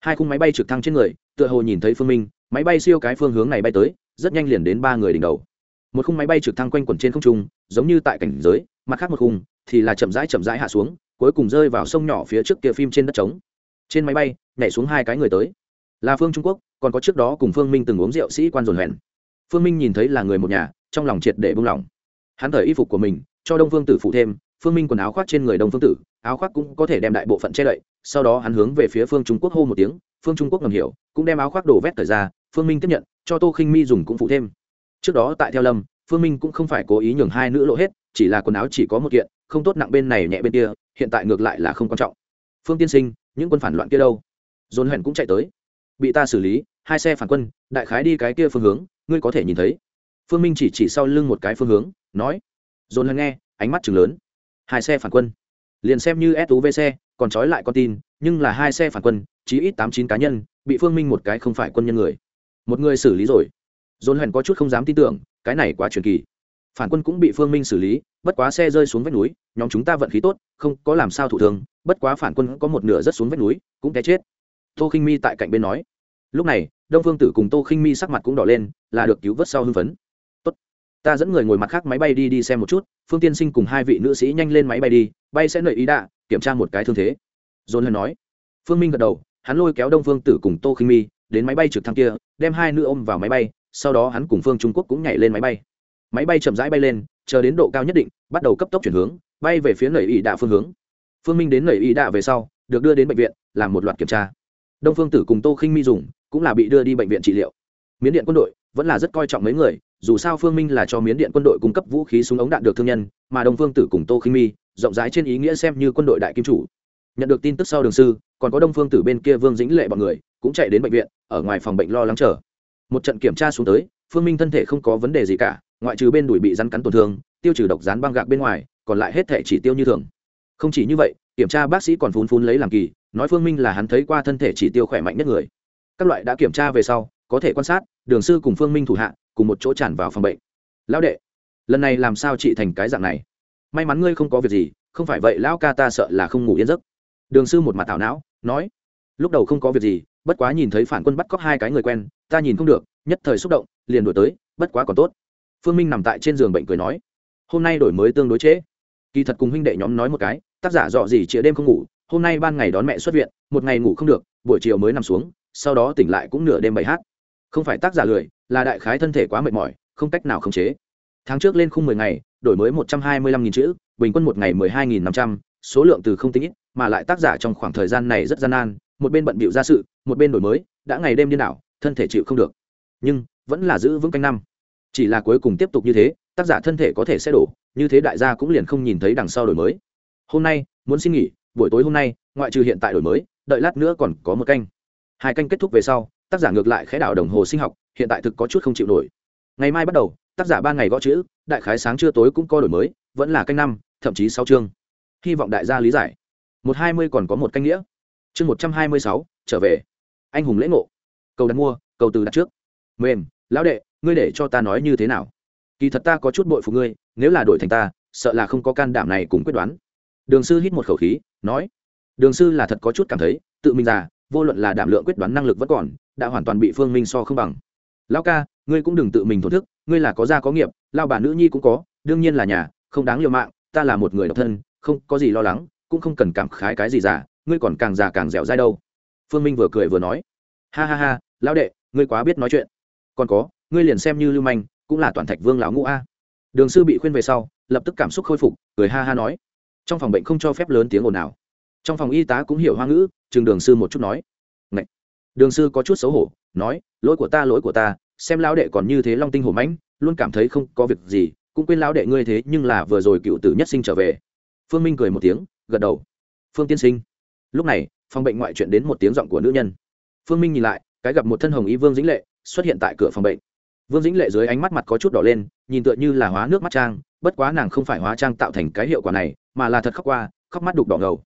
Hai khung máy bay trực thăng trên người, tựa hồ nhìn thấy phương minh, máy bay siêu cái phương hướng này bay tới, rất nhanh liền đến ba người đỉnh đầu. Một khung máy bay trực thăng quanh quẩn trên không trung, giống như tại cảnh giới, mặt khác một khung thì là chậm rãi chậm rãi hạ xuống, cuối cùng rơi vào sông nhỏ phía trước kia phim trên đất trống. Trên máy bay, nhảy xuống hai cái người tới là phương trung quốc còn có trước đó cùng phương minh từng uống rượu sĩ quan dồn hẹn phương minh nhìn thấy là người một nhà trong lòng triệt để buông lỏng hắn thời y phục của mình cho đông phương tử phụ thêm phương minh quần áo khoác trên người đông phương tử áo khoác cũng có thể đem đại bộ phận che đậy sau đó hắn hướng về phía phương trung quốc hô một tiếng phương trung quốc ngầm hiểu cũng đem áo khoác đổ vét thời ra phương minh tiếp nhận cho tô khinh mi dùng cũng phụ thêm trước đó tại theo lâm phương minh cũng không phải cố ý nhường hai nữ lộ hết chỉ là quần áo chỉ có một kiện không tốt nặng bên này nhẹ bên kia hiện tại ngược lại là không quan trọng phương tiên sinh những quân phản loạn kia đâu dồn hẹn cũng chạy tới bị ta xử lý, hai xe phản quân, đại khái đi cái kia phương hướng, ngươi có thể nhìn thấy. Phương minh chỉ chỉ sau lưng một cái phương hướng, nói, dồn lần nghe, ánh mắt chừng lớn. Hai xe phản quân. Liền xem như suv xe, còn trói lại con tin, nhưng là hai xe phản quân, chí ít tám chín cá nhân, bị phương minh một cái không phải quân nhân người. Một người xử lý rồi. Dồn hẹn có chút không dám tin tưởng, cái này quá truyền kỳ. Phản quân cũng bị phương minh xử lý, bất quá xe rơi xuống vách núi, nhóm chúng ta vận khí tốt, không có làm sao thủ thường, bất quá phản quân có một nửa rất xuống vách núi, cũng té chết tô khinh mi tại cạnh bên nói. Lúc này, đông phương tử cùng tô khinh mi sắc mặt cũng đỏ lên, là được cứu vớt sau hưng phấn. Tốt, ta dẫn người ngồi mặt khác máy bay đi đi xem một chút, phương tiên sinh cùng hai vị nữ sĩ nhanh lên máy bay đi, bay sẽ nợ ý đạ, kiểm tra một cái thương thế. Dồn lần nói. Phương minh gật đầu, hắn lôi kéo đông phương tử cùng tô khinh mi đến máy bay trực thăng kia, đem hai nữ ôm vào máy bay, sau đó hắn cùng phương trung quốc cũng nhảy lên máy bay. Máy bay chậm rãi bay lên, chờ đến độ cao nhất định, bắt đầu cấp tốc chuyển hướng, bay về phía nầy ý đạ phương hướng. Phương minh đến nầy ý đạ về sau, được đưa đến bệnh viện, làm một loạt kiểm tra đông phương tử cùng tô khinh mi dùng, cũng là bị đưa đi bệnh viện trị liệu. Miến điện quân đội vẫn là rất coi trọng mấy người, dù sao phương minh là cho miến điện quân đội cung cấp vũ khí súng ống đạn được thương nhân, mà đông phương tử cùng tô khinh mi, rộng rãi trên ý nghĩa xem như quân đội đại kim chủ. Nhận được tin tức sau đường sư, còn có đông phương tử bên kia vương dĩnh lệ bọn người, cũng chạy đến bệnh viện, ở ngoài phòng bệnh lo lắng chờ. Một trận kiểm tra xuống tới, phương minh thân thể không có vấn đề gì cả, ngoại trừ bên đùi bị rắn cắn tổn thương, tiêu trừ độc rán băng gạc bên ngoài, còn lại hết thể chỉ tiêu như thường. Không chỉ như vậy, kiểm tra bác sĩ còn phun phun lấy làm kỳ nói phương minh là hắn thấy qua thân thể chỉ tiêu khỏe mạnh nhất người. Các loại đã kiểm tra về sau, có thể quan sát, đường sư cùng phương minh thủ hạ, cùng một chỗ tràn vào phòng bệnh. Lão đệ, lần này làm sao chị thành cái dạng này? May mắn ngươi không có việc gì, không phải vậy lão ca ta sợ là không ngủ yên giấc. Đường sư một mặt thảo não, nói, lúc đầu không có việc gì, bất quá nhìn thấy phản quân bắt cóc hai cái người quen, ta nhìn không được, nhất thời xúc động, liền đổi tới, bất quá còn tốt. Phương minh nằm tại trên giường bệnh cười nói, hôm nay đổi mới tương đối trễ. Kỳ thật cùng huynh đệ nhóm nói một cái, tác giả dọ gì chĩa đêm không ngủ hôm nay ban ngày đón mẹ xuất viện, một ngày ngủ không được, buổi chiều mới nằm xuống, sau đó tỉnh lại cũng nửa đêm bày hát. Không phải tác giả lười, là đại khái thân thể quá mệt mỏi, không cách nào khống chế. Tháng trước lên khung mười ngày, đổi mới một trăm hai mươi lăm nghìn chữ, bình quân một ngày mười hai nghìn năm trăm, số lượng từ không tính ít, mà lại tác giả trong khoảng thời gian này rất gian nan, một bên bận bịu ra sự, một bên đổi mới, đã ngày đêm điên đảo, thân thể chịu không được. Nhưng, vẫn là giữ vững canh năm. Chỉ là cuối cùng tiếp tục như thế, tác giả thân thể có thể sẽ đổ, như thế đại gia cũng liền không nhìn thấy đằng sau đổi mới. Hôm nay, muốn xin nghỉ buổi tối hôm nay, ngoại trừ hiện tại đổi mới, đợi lát nữa còn có một canh. Hai canh kết thúc về sau, tác giả ngược lại khẽ đảo đồng hồ sinh học, hiện tại thực có chút không chịu nổi. Ngày mai bắt đầu, tác giả ba ngày gõ chữ, đại khái sáng trưa tối cũng có đổi mới, vẫn là canh năm, thậm chí sáu chương. Hy vọng đại gia lý giải. Một hai mươi còn có một canh nghĩa. Chương một trăm hai mươi sáu, trở về. Anh hùng lễ ngộ. Cầu đặt mua, cầu từ đặt trước. Mềm, lão đệ, ngươi để cho ta nói như thế nào? Kỳ thật ta có chút bội phụ ngươi, nếu là đổi thành ta, sợ là không có can đảm này cùng quyết đoán đường sư hít một khẩu khí, nói, đường sư là thật có chút cảm thấy, tự mình già, vô luận là đảm lượng quyết đoán năng lực vẫn còn, đã hoàn toàn bị phương minh so không bằng. Lão ca, ngươi cũng đừng tự mình thổn thức, ngươi là có gia có nghiệp lao bà nữ nhi cũng có, đương nhiên là nhà, không đáng liều mạng, ta là một người độc thân, không có gì lo lắng, cũng không cần cảm khái cái gì già, ngươi còn càng già càng dẻo dai đâu. Phương minh vừa cười vừa nói, ha ha ha, lão đệ, ngươi quá biết nói chuyện. Còn có, ngươi liền xem như lưu manh, cũng là toàn thạch vương lão ngũ a. Đường sư bị khuyên về sau, lập tức cảm xúc khôi phục, cười ha ha nói trong phòng bệnh không cho phép lớn tiếng ồn nào trong phòng y tá cũng hiểu hoa ngữ chừng đường sư một chút nói. Ngậy. đường sư có chút xấu hổ, nói, lỗi của ta, lỗi của ta, xem lão đệ còn như thế long tinh hổ mãnh, luôn cảm thấy không có việc gì, cũng quên lão đệ ngươi thế, nhưng là vừa rồi cựu tử nhất sinh trở về. Phương minh cười một tiếng, gật đầu. Phương tiên sinh. Lúc này, phòng bệnh ngoại chuyện đến một tiếng giọng của nữ nhân. Phương minh nhìn lại, cái gặp một thân hồng y vương dĩnh lệ xuất hiện tại cửa phòng bệnh. Vương dĩnh lệ dưới ánh mắt mặt có chút đỏ lên, nhìn tựa như là hóa nước mắt trang, bất quá nàng không phải hóa trang tạo thành cái hiệu quả này mà là thật khóc qua, khóc mắt đục đỏ ngầu.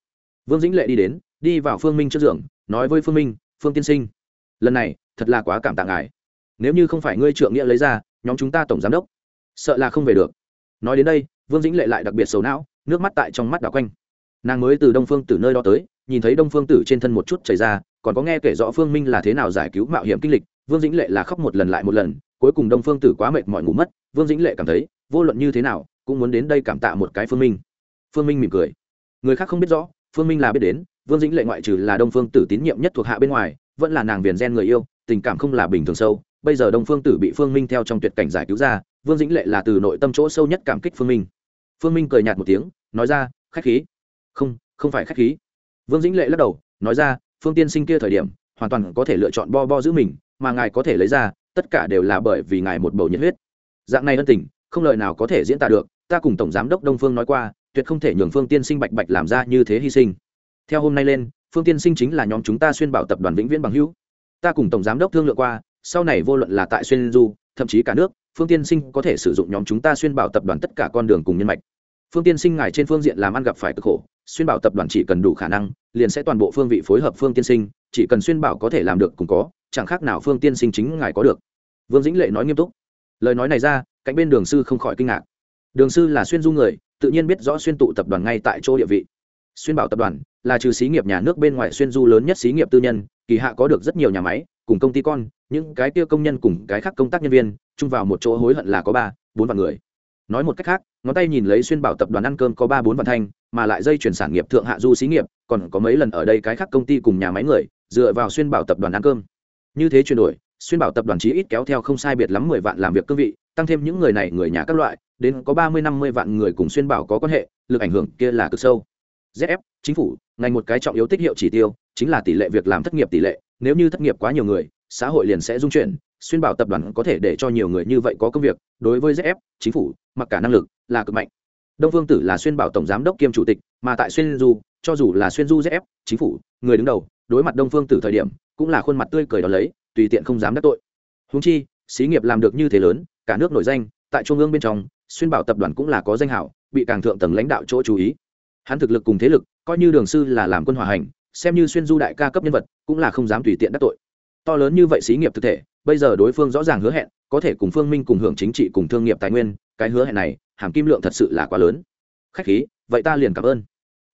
Vương dĩnh lệ đi đến, đi vào phương minh trước giường, nói với phương minh, phương tiên sinh, lần này thật là quá cảm tạ ngài. Nếu như không phải ngươi trượng nghĩa lấy ra, nhóm chúng ta tổng giám đốc, sợ là không về được. Nói đến đây, vương dĩnh lệ lại đặc biệt sầu não, nước mắt tại trong mắt đảo quanh. Nàng mới từ đông phương Tử nơi đó tới, nhìn thấy đông phương tử trên thân một chút chảy ra, còn có nghe kể rõ phương minh là thế nào giải cứu mạo hiểm kinh lịch, vương dĩnh lệ là khóc một lần lại một lần, cuối cùng đông phương tử quá mệt mỏi ngủ mất, vương dĩnh lệ cảm thấy, vô luận như thế nào, cũng muốn đến đây cảm tạ một cái phương minh phương minh mỉm cười. Người khác không biết rõ, phương minh là biết đến, vương dĩnh lệ ngoại trừ là đông phương tử tín nhiệm nhất thuộc hạ bên ngoài, vẫn là nàng viền gen người yêu, tình cảm không là bình thường sâu. Bây giờ đông phương tử bị phương minh theo trong tuyệt cảnh giải cứu ra, vương dĩnh lệ là từ nội tâm chỗ sâu nhất cảm kích phương minh. Phương minh cười nhạt một tiếng, nói ra, khách khí. Không không phải khách khí. Vương dĩnh lệ lắc đầu, nói ra, phương tiên sinh kia thời điểm, hoàn toàn có thể lựa chọn bo bo giữ mình, mà ngài có thể lấy ra, tất cả đều là bởi vì ngài một bầu nhiệt huyết. Dạng này ân tình, không lời nào có thể diễn tả được, ta cùng tổng giám đốc đông phương nói qua tuyệt không thể nhường phương tiên sinh bạch bạch làm ra như thế hy sinh. Theo hôm nay lên, phương tiên sinh chính là nhóm chúng ta xuyên bảo tập đoàn vĩnh viễn bằng hữu. Ta cùng tổng giám đốc thương lượng qua, sau này vô luận là tại xuyên du, thậm chí cả nước, phương tiên sinh có thể sử dụng nhóm chúng ta xuyên bảo tập đoàn tất cả con đường cùng nhân mạch. Phương tiên sinh ngài trên phương diện làm ăn gặp phải cực khổ, xuyên bảo tập đoàn chỉ cần đủ khả năng, liền sẽ toàn bộ phương vị phối hợp phương tiên sinh, chỉ cần xuyên bảo có thể làm được cùng có, chẳng khác nào phương tiên sinh chính ngài có được. Vương dĩnh lệ nói nghiêm túc. Lời nói này ra, cạnh bên đường sư không khỏi kinh ngạc. Đường sư là xuyên du người tự nhiên biết rõ xuyên tụ tập đoàn ngay tại chỗ địa vị. Xuyên bảo tập đoàn là trừ xí nghiệp nhà nước bên ngoài xuyên du lớn nhất xí nghiệp tư nhân, kỳ hạ có được rất nhiều nhà máy, cùng công ty con, những cái kia công nhân cùng cái khác công tác nhân viên, chung vào một chỗ hối hận là có ba, bốn vạn người. Nói một cách khác, ngón tay nhìn lấy xuyên bảo tập đoàn ăn cơm có ba, bốn vạn thanh, mà lại dây chuyển sản nghiệp thượng hạ du xí nghiệp, còn có mấy lần ở đây cái khác công ty cùng nhà máy người, dựa vào xuyên bảo tập đoàn ăn cơm. Như thế chuyển đổi, xuyên bảo tập đoàn chí ít kéo theo không sai biệt lắm mười vạn làm việc cương vị, tăng thêm những người này, người nhà các loại đến có ba mươi, năm mươi vạn người cùng xuyên bảo có quan hệ, lực ảnh hưởng kia là cực sâu. Zf chính phủ, ngành một cái trọng yếu tích hiệu chỉ tiêu, chính là tỷ lệ việc làm thất nghiệp tỷ lệ. Nếu như thất nghiệp quá nhiều người, xã hội liền sẽ dung chuyển, xuyên bảo tập đoàn có thể để cho nhiều người như vậy có công việc. Đối với zf chính phủ, mặc cả năng lực, là cực mạnh. Đông phương tử là xuyên bảo tổng giám đốc kiêm chủ tịch, mà tại xuyên du, cho dù là xuyên du zf chính phủ, người đứng đầu, đối mặt đông phương tử thời điểm, cũng là khuôn mặt tươi cười đó lấy, tùy tiện không dám đắc tội. Húng chi, xí nghiệp làm được như thế lớn, cả nước nổi danh, tại trung ương bên trong xuyên bảo tập đoàn cũng là có danh hảo, bị càng thượng tầng lãnh đạo chỗ chú ý. Hắn thực lực cùng thế lực, coi như đường sư là làm quân hòa hành, xem như xuyên du đại ca cấp nhân vật, cũng là không dám tùy tiện đắc tội. To lớn như vậy xí nghiệp thực thể, bây giờ đối phương rõ ràng hứa hẹn, có thể cùng phương minh cùng hưởng chính trị cùng thương nghiệp tài nguyên, cái hứa hẹn này, hàm kim lượng thật sự là quá lớn. Khách khí, vậy ta liền cảm ơn.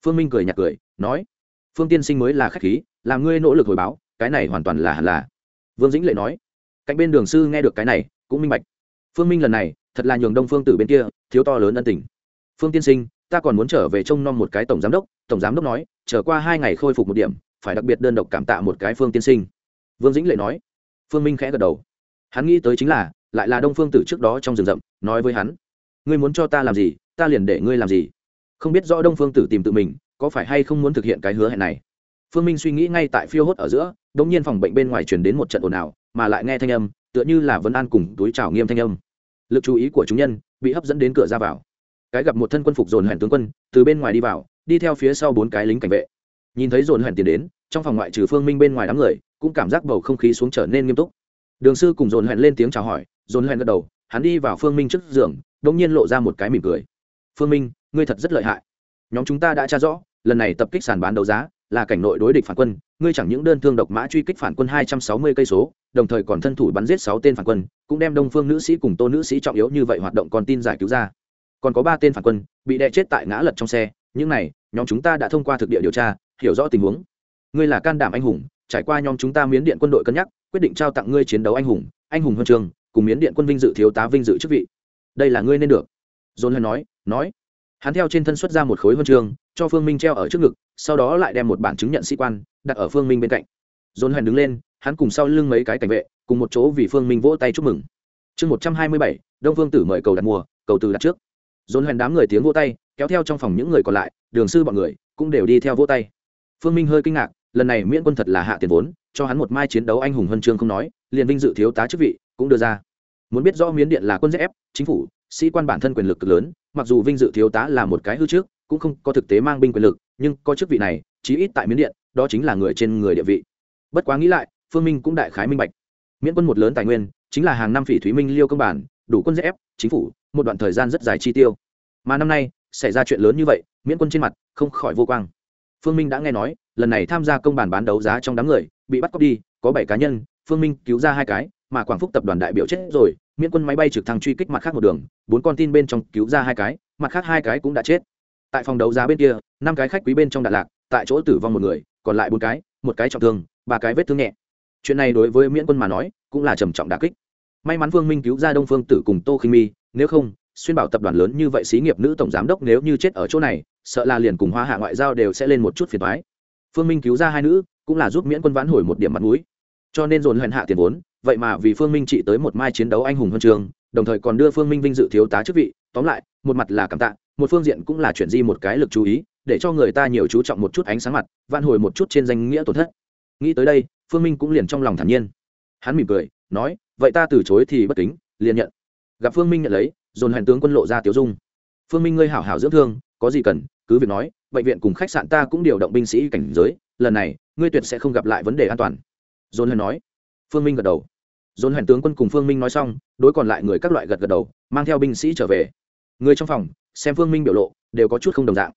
Phương minh cười nhạt cười, nói, phương tiên sinh mới là khách khí, làm ngươi nỗ lực hồi báo, cái này hoàn toàn là hẳn là. Vương dĩnh lệ nói, cạnh bên đường sư nghe được cái này, cũng minh bạch. Phương minh lần này thật là nhường đông phương tử bên kia thiếu to lớn ân tình. Phương tiên sinh, ta còn muốn trở về trông nom một cái tổng giám đốc. Tổng giám đốc nói trở qua hai ngày khôi phục một điểm, phải đặc biệt đơn độc cảm tạ một cái phương tiên sinh. Vương dĩnh lệ nói. Phương minh khẽ gật đầu. Hắn nghĩ tới chính là, lại là đông phương tử trước đó trong rừng rậm, nói với hắn. Ngươi muốn cho ta làm gì, ta liền để ngươi làm gì. Không biết rõ đông phương tử tìm tự mình, có phải hay không muốn thực hiện cái hứa hẹn này. Phương minh suy nghĩ ngay tại phiêu hốt ở giữa đ ỗ n g nhiên phòng bệnh bên ngoài chuyển đến một trận ồn ào, mà lại nghe thanh âm, tựa như là vân an cùng túi trào nghiêm thanh âm lực chú ý của chúng nhân bị hấp dẫn đến cửa ra vào. Cái gặp một thân quân phục dồn hẹn tướng quân, từ bên ngoài đi vào, đi theo phía sau bốn cái lính cảnh vệ. Nhìn thấy dồn hẹn tiến đến, trong phòng ngoại trừ phương minh bên ngoài đám người, cũng cảm giác bầu không khí xuống trở nên nghiêm túc. Đường sư cùng dồn hẹn lên tiếng chào hỏi, dồn hẹn gật đầu, hắn đi vào phương minh trước giường đ ỗ n g nhiên lộ ra một cái mỉm cười. Phương minh, ngươi thật rất lợi hại. Nhóm chúng ta đã tra rõ, lần này tập kích sàn bán đấu giá là cảnh nội đối địch phản quân, ngươi chẳng những đơn thương độc mã truy kích phản quân hai trăm sáu mươi cây số đồng thời còn thân thủ bắn giết sáu tên phản quân, cũng đem đông phương nữ sĩ cùng tô nữ sĩ trọng yếu như vậy hoạt động còn tin giải cứu ra. Còn có ba tên phản quân bị đè chết tại ngã lật trong xe, những này, nhóm chúng ta đã thông qua thực địa điều tra, hiểu rõ tình huống. Ngươi là can đảm anh hùng, trải qua nhóm chúng ta miến điện quân đội cân nhắc, quyết định trao tặng ngươi chiến đấu anh hùng anh hùng huân trường, cùng miến điện quân vinh dự thiếu tá vinh dự chức vị. Đây là ngươi nên được. Dồn hân nói nói. Hắn theo trên thân xuất ra một khối huân trường, cho phương minh treo ở trước ngực, sau đó lại đem một bản chứng nhận sĩ quan đặt ở phương minh bên cạnh dồn hoèn đứng lên, hắn cùng sau lưng mấy cái cảnh vệ, cùng một chỗ vì phương minh vỗ tay chúc mừng. Chương một trăm hai mươi bảy, đông phương tử mời cầu đặt mùa, cầu từ đặt trước. Dồn hoèn đám người tiếng vỗ tay, kéo theo trong phòng những người còn lại, đường sư bọn người cũng đều đi theo vỗ tay. Phương minh hơi kinh ngạc, lần này miễn quân thật là hạ tiền vốn, cho hắn một mai chiến đấu anh hùng huân chương không nói, liền vinh dự thiếu tá chức vị cũng đưa ra. Muốn biết rõ miến điện là quân ép, chính phủ, sĩ quan bản thân quyền lực cực lớn, mặc dù vinh dự thiếu tá là một cái hư trước, cũng không có thực tế mang binh quyền lực, nhưng có chức vị này, chí ít tại miến điện, đó chính là người trên người địa vị bất quá nghĩ lại, phương minh cũng đại khái minh bạch. Miễn quân một lớn tài nguyên, chính là hàng năm phỉ thúy minh liêu công bản, đủ quân ép, chính phủ, một đoạn thời gian rất dài chi tiêu. Mà năm nay, xảy ra chuyện lớn như vậy, miễn quân trên mặt không khỏi vô quang. Phương minh đã nghe nói, lần này tham gia công bản bán đấu giá trong đám người, bị bắt cóc đi, có bảy cá nhân, phương minh cứu ra hai cái, mà quảng phúc tập đoàn đại biểu chết rồi, miễn quân máy bay trực thăng truy kích mặt khác một đường, bốn con tin bên trong cứu ra hai cái, mặt khác hai cái cũng đã chết. Tại phòng đấu giá bên kia, năm cái khách quý bên trong đà lạc tại chỗ tử vong một người, còn lại bốn cái, một cái trọng thương ba cái vết thương nhẹ. Chuyện này đối với miễn quân mà nói, cũng là trầm trọng đà kích. May mắn vương minh cứu ra đông phương tử cùng tô khinh mi, nếu không, xuyên bảo tập đoàn lớn như vậy xí nghiệp nữ tổng giám đốc nếu như chết ở chỗ này, sợ là liền cùng hoa hạ ngoại giao đều sẽ lên một chút phiền thoái phương minh cứu ra hai nữ, cũng là giúp miễn quân vãn hồi một điểm mặt mũi. Cho nên dồn hẹn hạ tiền vốn, vậy mà vì phương minh trị tới một mai chiến đấu anh hùng huân trường, đồng thời còn đưa phương minh vinh dự thiếu tá chức vị. Tóm lại, một mặt là cảm tạ, một phương diện cũng là chuyển di một cái lực chú ý, để cho người ta nhiều chú trọng một chút ánh sáng mặt, vãn hồi một chút trên danh nghĩa tổn thất nghĩ tới đây, phương minh cũng liền trong lòng thản nhiên. Hắn mỉm cười, nói, vậy ta từ chối thì bất kính, liền nhận. Gặp phương minh nhận lấy, dồn hẹn tướng quân lộ ra tiểu dung. Phương minh ngươi hảo hảo dưỡng thương, có gì cần, cứ việc nói, bệnh viện cùng khách sạn ta cũng điều động binh sĩ cảnh giới, lần này, ngươi tuyệt sẽ không gặp lại vấn đề an toàn. Dồn hẹn nói. Phương minh gật đầu. Dồn hẹn tướng quân cùng phương minh nói xong, đối còn lại người các loại gật gật đầu, mang theo binh sĩ trở về. Người trong phòng, xem phương minh biểu lộ, đều có chút không đồng dạng.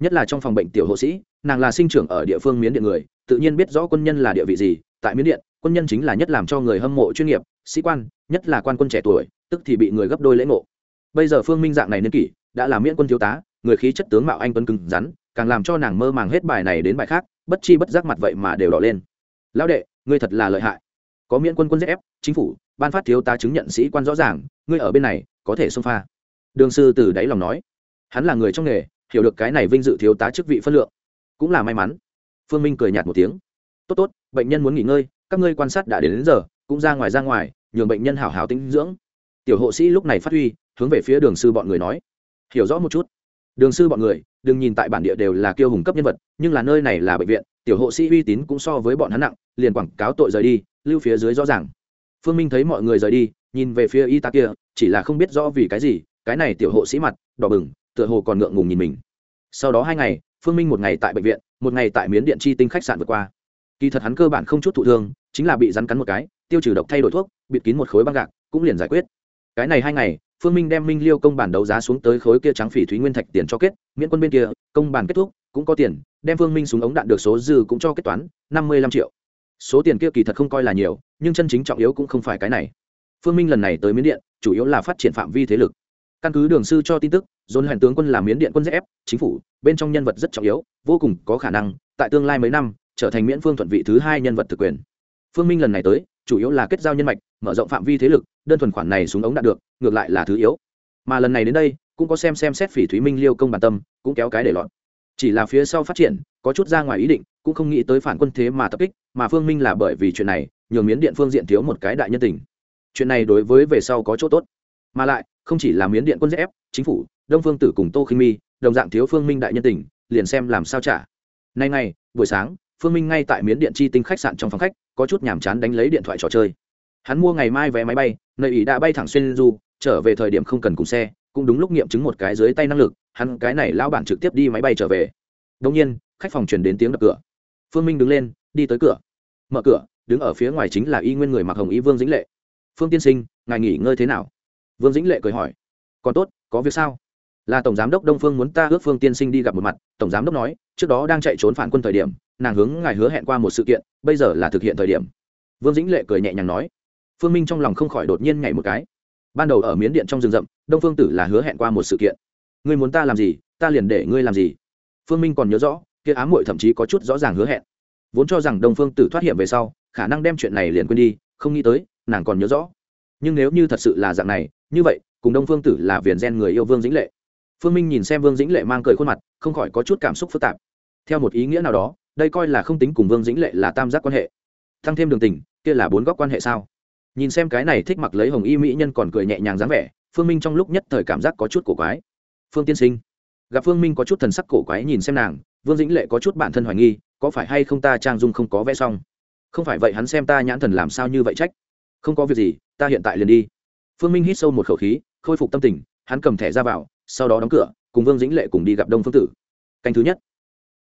Nhất là trong phòng bệnh tiểu hộ sĩ, nàng là sinh trưởng ở địa phương miến điện người tự nhiên biết rõ quân nhân là địa vị gì, tại miến điện, quân nhân chính là nhất làm cho người hâm mộ chuyên nghiệp, sĩ quan, nhất là quan quân trẻ tuổi, tức thì bị người gấp đôi lễ ngộ. Bây giờ phương minh dạng này niên kỷ, đã là miễn quân thiếu tá, người khí chất tướng mạo anh tuấn cứng rắn, càng làm cho nàng mơ màng hết bài này đến bài khác, bất chi bất giác mặt vậy mà đều đỏ lên. Lão đệ, ngươi thật là lợi hại. Có miễn quân quân ép chính phủ, ban phát thiếu tá chứng nhận sĩ quan rõ ràng, ngươi ở bên này, có thể xông pha. Đường sư từ đáy lòng nói. Hắn là người trong nghề, hiểu được cái này vinh dự thiếu tá chức vị phân lượng. Cũng là may mắn phương minh cười nhạt một tiếng. Tốt tốt bệnh nhân muốn nghỉ ngơi các ngươi quan sát đã đến, đến giờ cũng ra ngoài ra ngoài nhường bệnh nhân hảo hảo tinh dưỡng. Tiểu hộ sĩ lúc này phát huy hướng về phía đường sư bọn người nói. Hiểu rõ một chút. Đường sư bọn người đừng nhìn tại bản địa đều là kiêu hùng cấp nhân vật nhưng là nơi này là bệnh viện tiểu hộ sĩ uy tín cũng so với bọn hắn nặng liền quảng cáo tội rời đi lưu phía dưới rõ ràng. Phương minh thấy mọi người rời đi nhìn về phía y tá kia chỉ là không biết rõ vì cái gì cái này tiểu hộ sĩ mặt đỏ bừng tựa hồ còn ngượng ngùng nhìn mình. Sau đó hai ngày phương minh một ngày tại bệnh viện một ngày tại miến điện chi tinh khách sạn vượt qua. Kỳ thật hắn cơ bản không chút thụ thương, chính là bị rắn cắn một cái, tiêu trừ độc thay đổi thuốc, bịt kín một khối băng gạc, cũng liền giải quyết. Cái này hai ngày, phương minh đem minh liêu công bản đấu giá xuống tới khối kia trắng phỉ thúy nguyên thạch tiền cho kết, miễn quân bên kia, công bản kết thúc, cũng có tiền, đem phương minh súng ống đạn được số dư cũng cho kết toán, năm mươi lăm triệu. Số tiền kia kỳ thật không coi là nhiều, nhưng chân chính trọng yếu cũng không phải cái này. Phương minh lần này tới miến điện, chủ yếu là phát triển phạm vi thế lực căn cứ đường sư cho tin tức, dồn hẹn tướng quân làm miến điện quân ép chính phủ, bên trong nhân vật rất trọng yếu, vô cùng có khả năng, tại tương lai mấy năm, trở thành miễn phương thuận vị thứ hai nhân vật thực quyền. Phương minh lần này tới, chủ yếu là kết giao nhân mạch, mở rộng phạm vi thế lực, đơn thuần khoản này xuống ống đạt được, ngược lại là thứ yếu. Mà lần này đến đây, cũng có xem xem xét phỉ thúy minh liêu công bản tâm, cũng kéo cái để lọt. Chỉ là phía sau phát triển, có chút ra ngoài ý định, cũng không nghĩ tới phản quân thế mà tập kích, mà phương minh là bởi vì chuyện này, nhường miến điện phương diện thiếu một cái đại nhân tình. Chuyện này đối với về sau có chỗ tốt. Mà lại không chỉ là miến điện quân ép, chính phủ, đông phương tử cùng tô khinh mi, đồng dạng thiếu phương minh đại nhân tình, liền xem làm sao trả. Nay ngày, buổi sáng, phương minh ngay tại miến điện chi tinh khách sạn trong phòng khách, có chút nhàm chán đánh lấy điện thoại trò chơi. Hắn mua ngày mai vé máy bay, nơi ý đã bay thẳng xuyên du, trở về thời điểm không cần cùng xe, cũng đúng lúc nghiệm chứng một cái dưới tay năng lực, hắn cái này lão bản trực tiếp đi máy bay trở về. Đông nhiên, khách phòng chuyển đến tiếng đập cửa. Phương minh đứng lên, đi tới cửa. Mở cửa, đứng ở phía ngoài chính là y nguyên người mặc hồng y vương dĩnh lệ. Phương tiên sinh, ngài nghỉ ngơi thế nào? Vương dĩnh lệ cười hỏi, còn tốt, có việc sao? Là tổng giám đốc đông phương muốn ta ước phương tiên sinh đi gặp một mặt. Tổng giám đốc nói, trước đó đang chạy trốn phản quân thời điểm, nàng hướng ngài hứa hẹn qua một sự kiện, bây giờ là thực hiện thời điểm. Vương dĩnh lệ cười nhẹ nhàng nói. Phương minh trong lòng không khỏi đột nhiên nhảy một cái. Ban đầu ở miến điện trong rừng rậm, đông phương tử là hứa hẹn qua một sự kiện. Ngươi muốn ta làm gì, ta liền để ngươi làm gì. Phương minh còn nhớ rõ, kia ám muội thậm chí có chút rõ ràng hứa hẹn. Vốn cho rằng đông phương tử thoát hiểm về sau, khả năng đem chuyện này liền quên đi, không nghĩ tới, nàng còn nhớ rõ. Nhưng nếu như thật sự là dạng này như vậy, cùng đông phương tử là viền gen người yêu vương dĩnh lệ. Phương minh nhìn xem vương dĩnh lệ mang cười khuôn mặt, không khỏi có chút cảm xúc phức tạp. Theo một ý nghĩa nào đó, đây coi là không tính cùng vương dĩnh lệ là tam giác quan hệ. Tăng thêm đường tình, kia là bốn góc quan hệ sao? Nhìn xem cái này thích mặc lấy hồng y mỹ nhân còn cười nhẹ nhàng dáng vẻ, phương minh trong lúc nhất thời cảm giác có chút cổ quái. Phương tiên sinh, gặp phương minh có chút thần sắc cổ quái nhìn xem nàng, vương dĩnh lệ có chút bản thân hoài nghi, có phải hay không ta trang dung không có vẽ xong? Không phải vậy hắn xem ta nhãn thần làm sao như vậy trách? Không có việc gì, ta hiện tại liền đi phương minh hít sâu một khẩu khí, khôi phục tâm tình, hắn cầm thẻ ra vào, sau đó đóng cửa, cùng vương dĩnh lệ cùng đi gặp đông phương tử. Canh thứ nhất.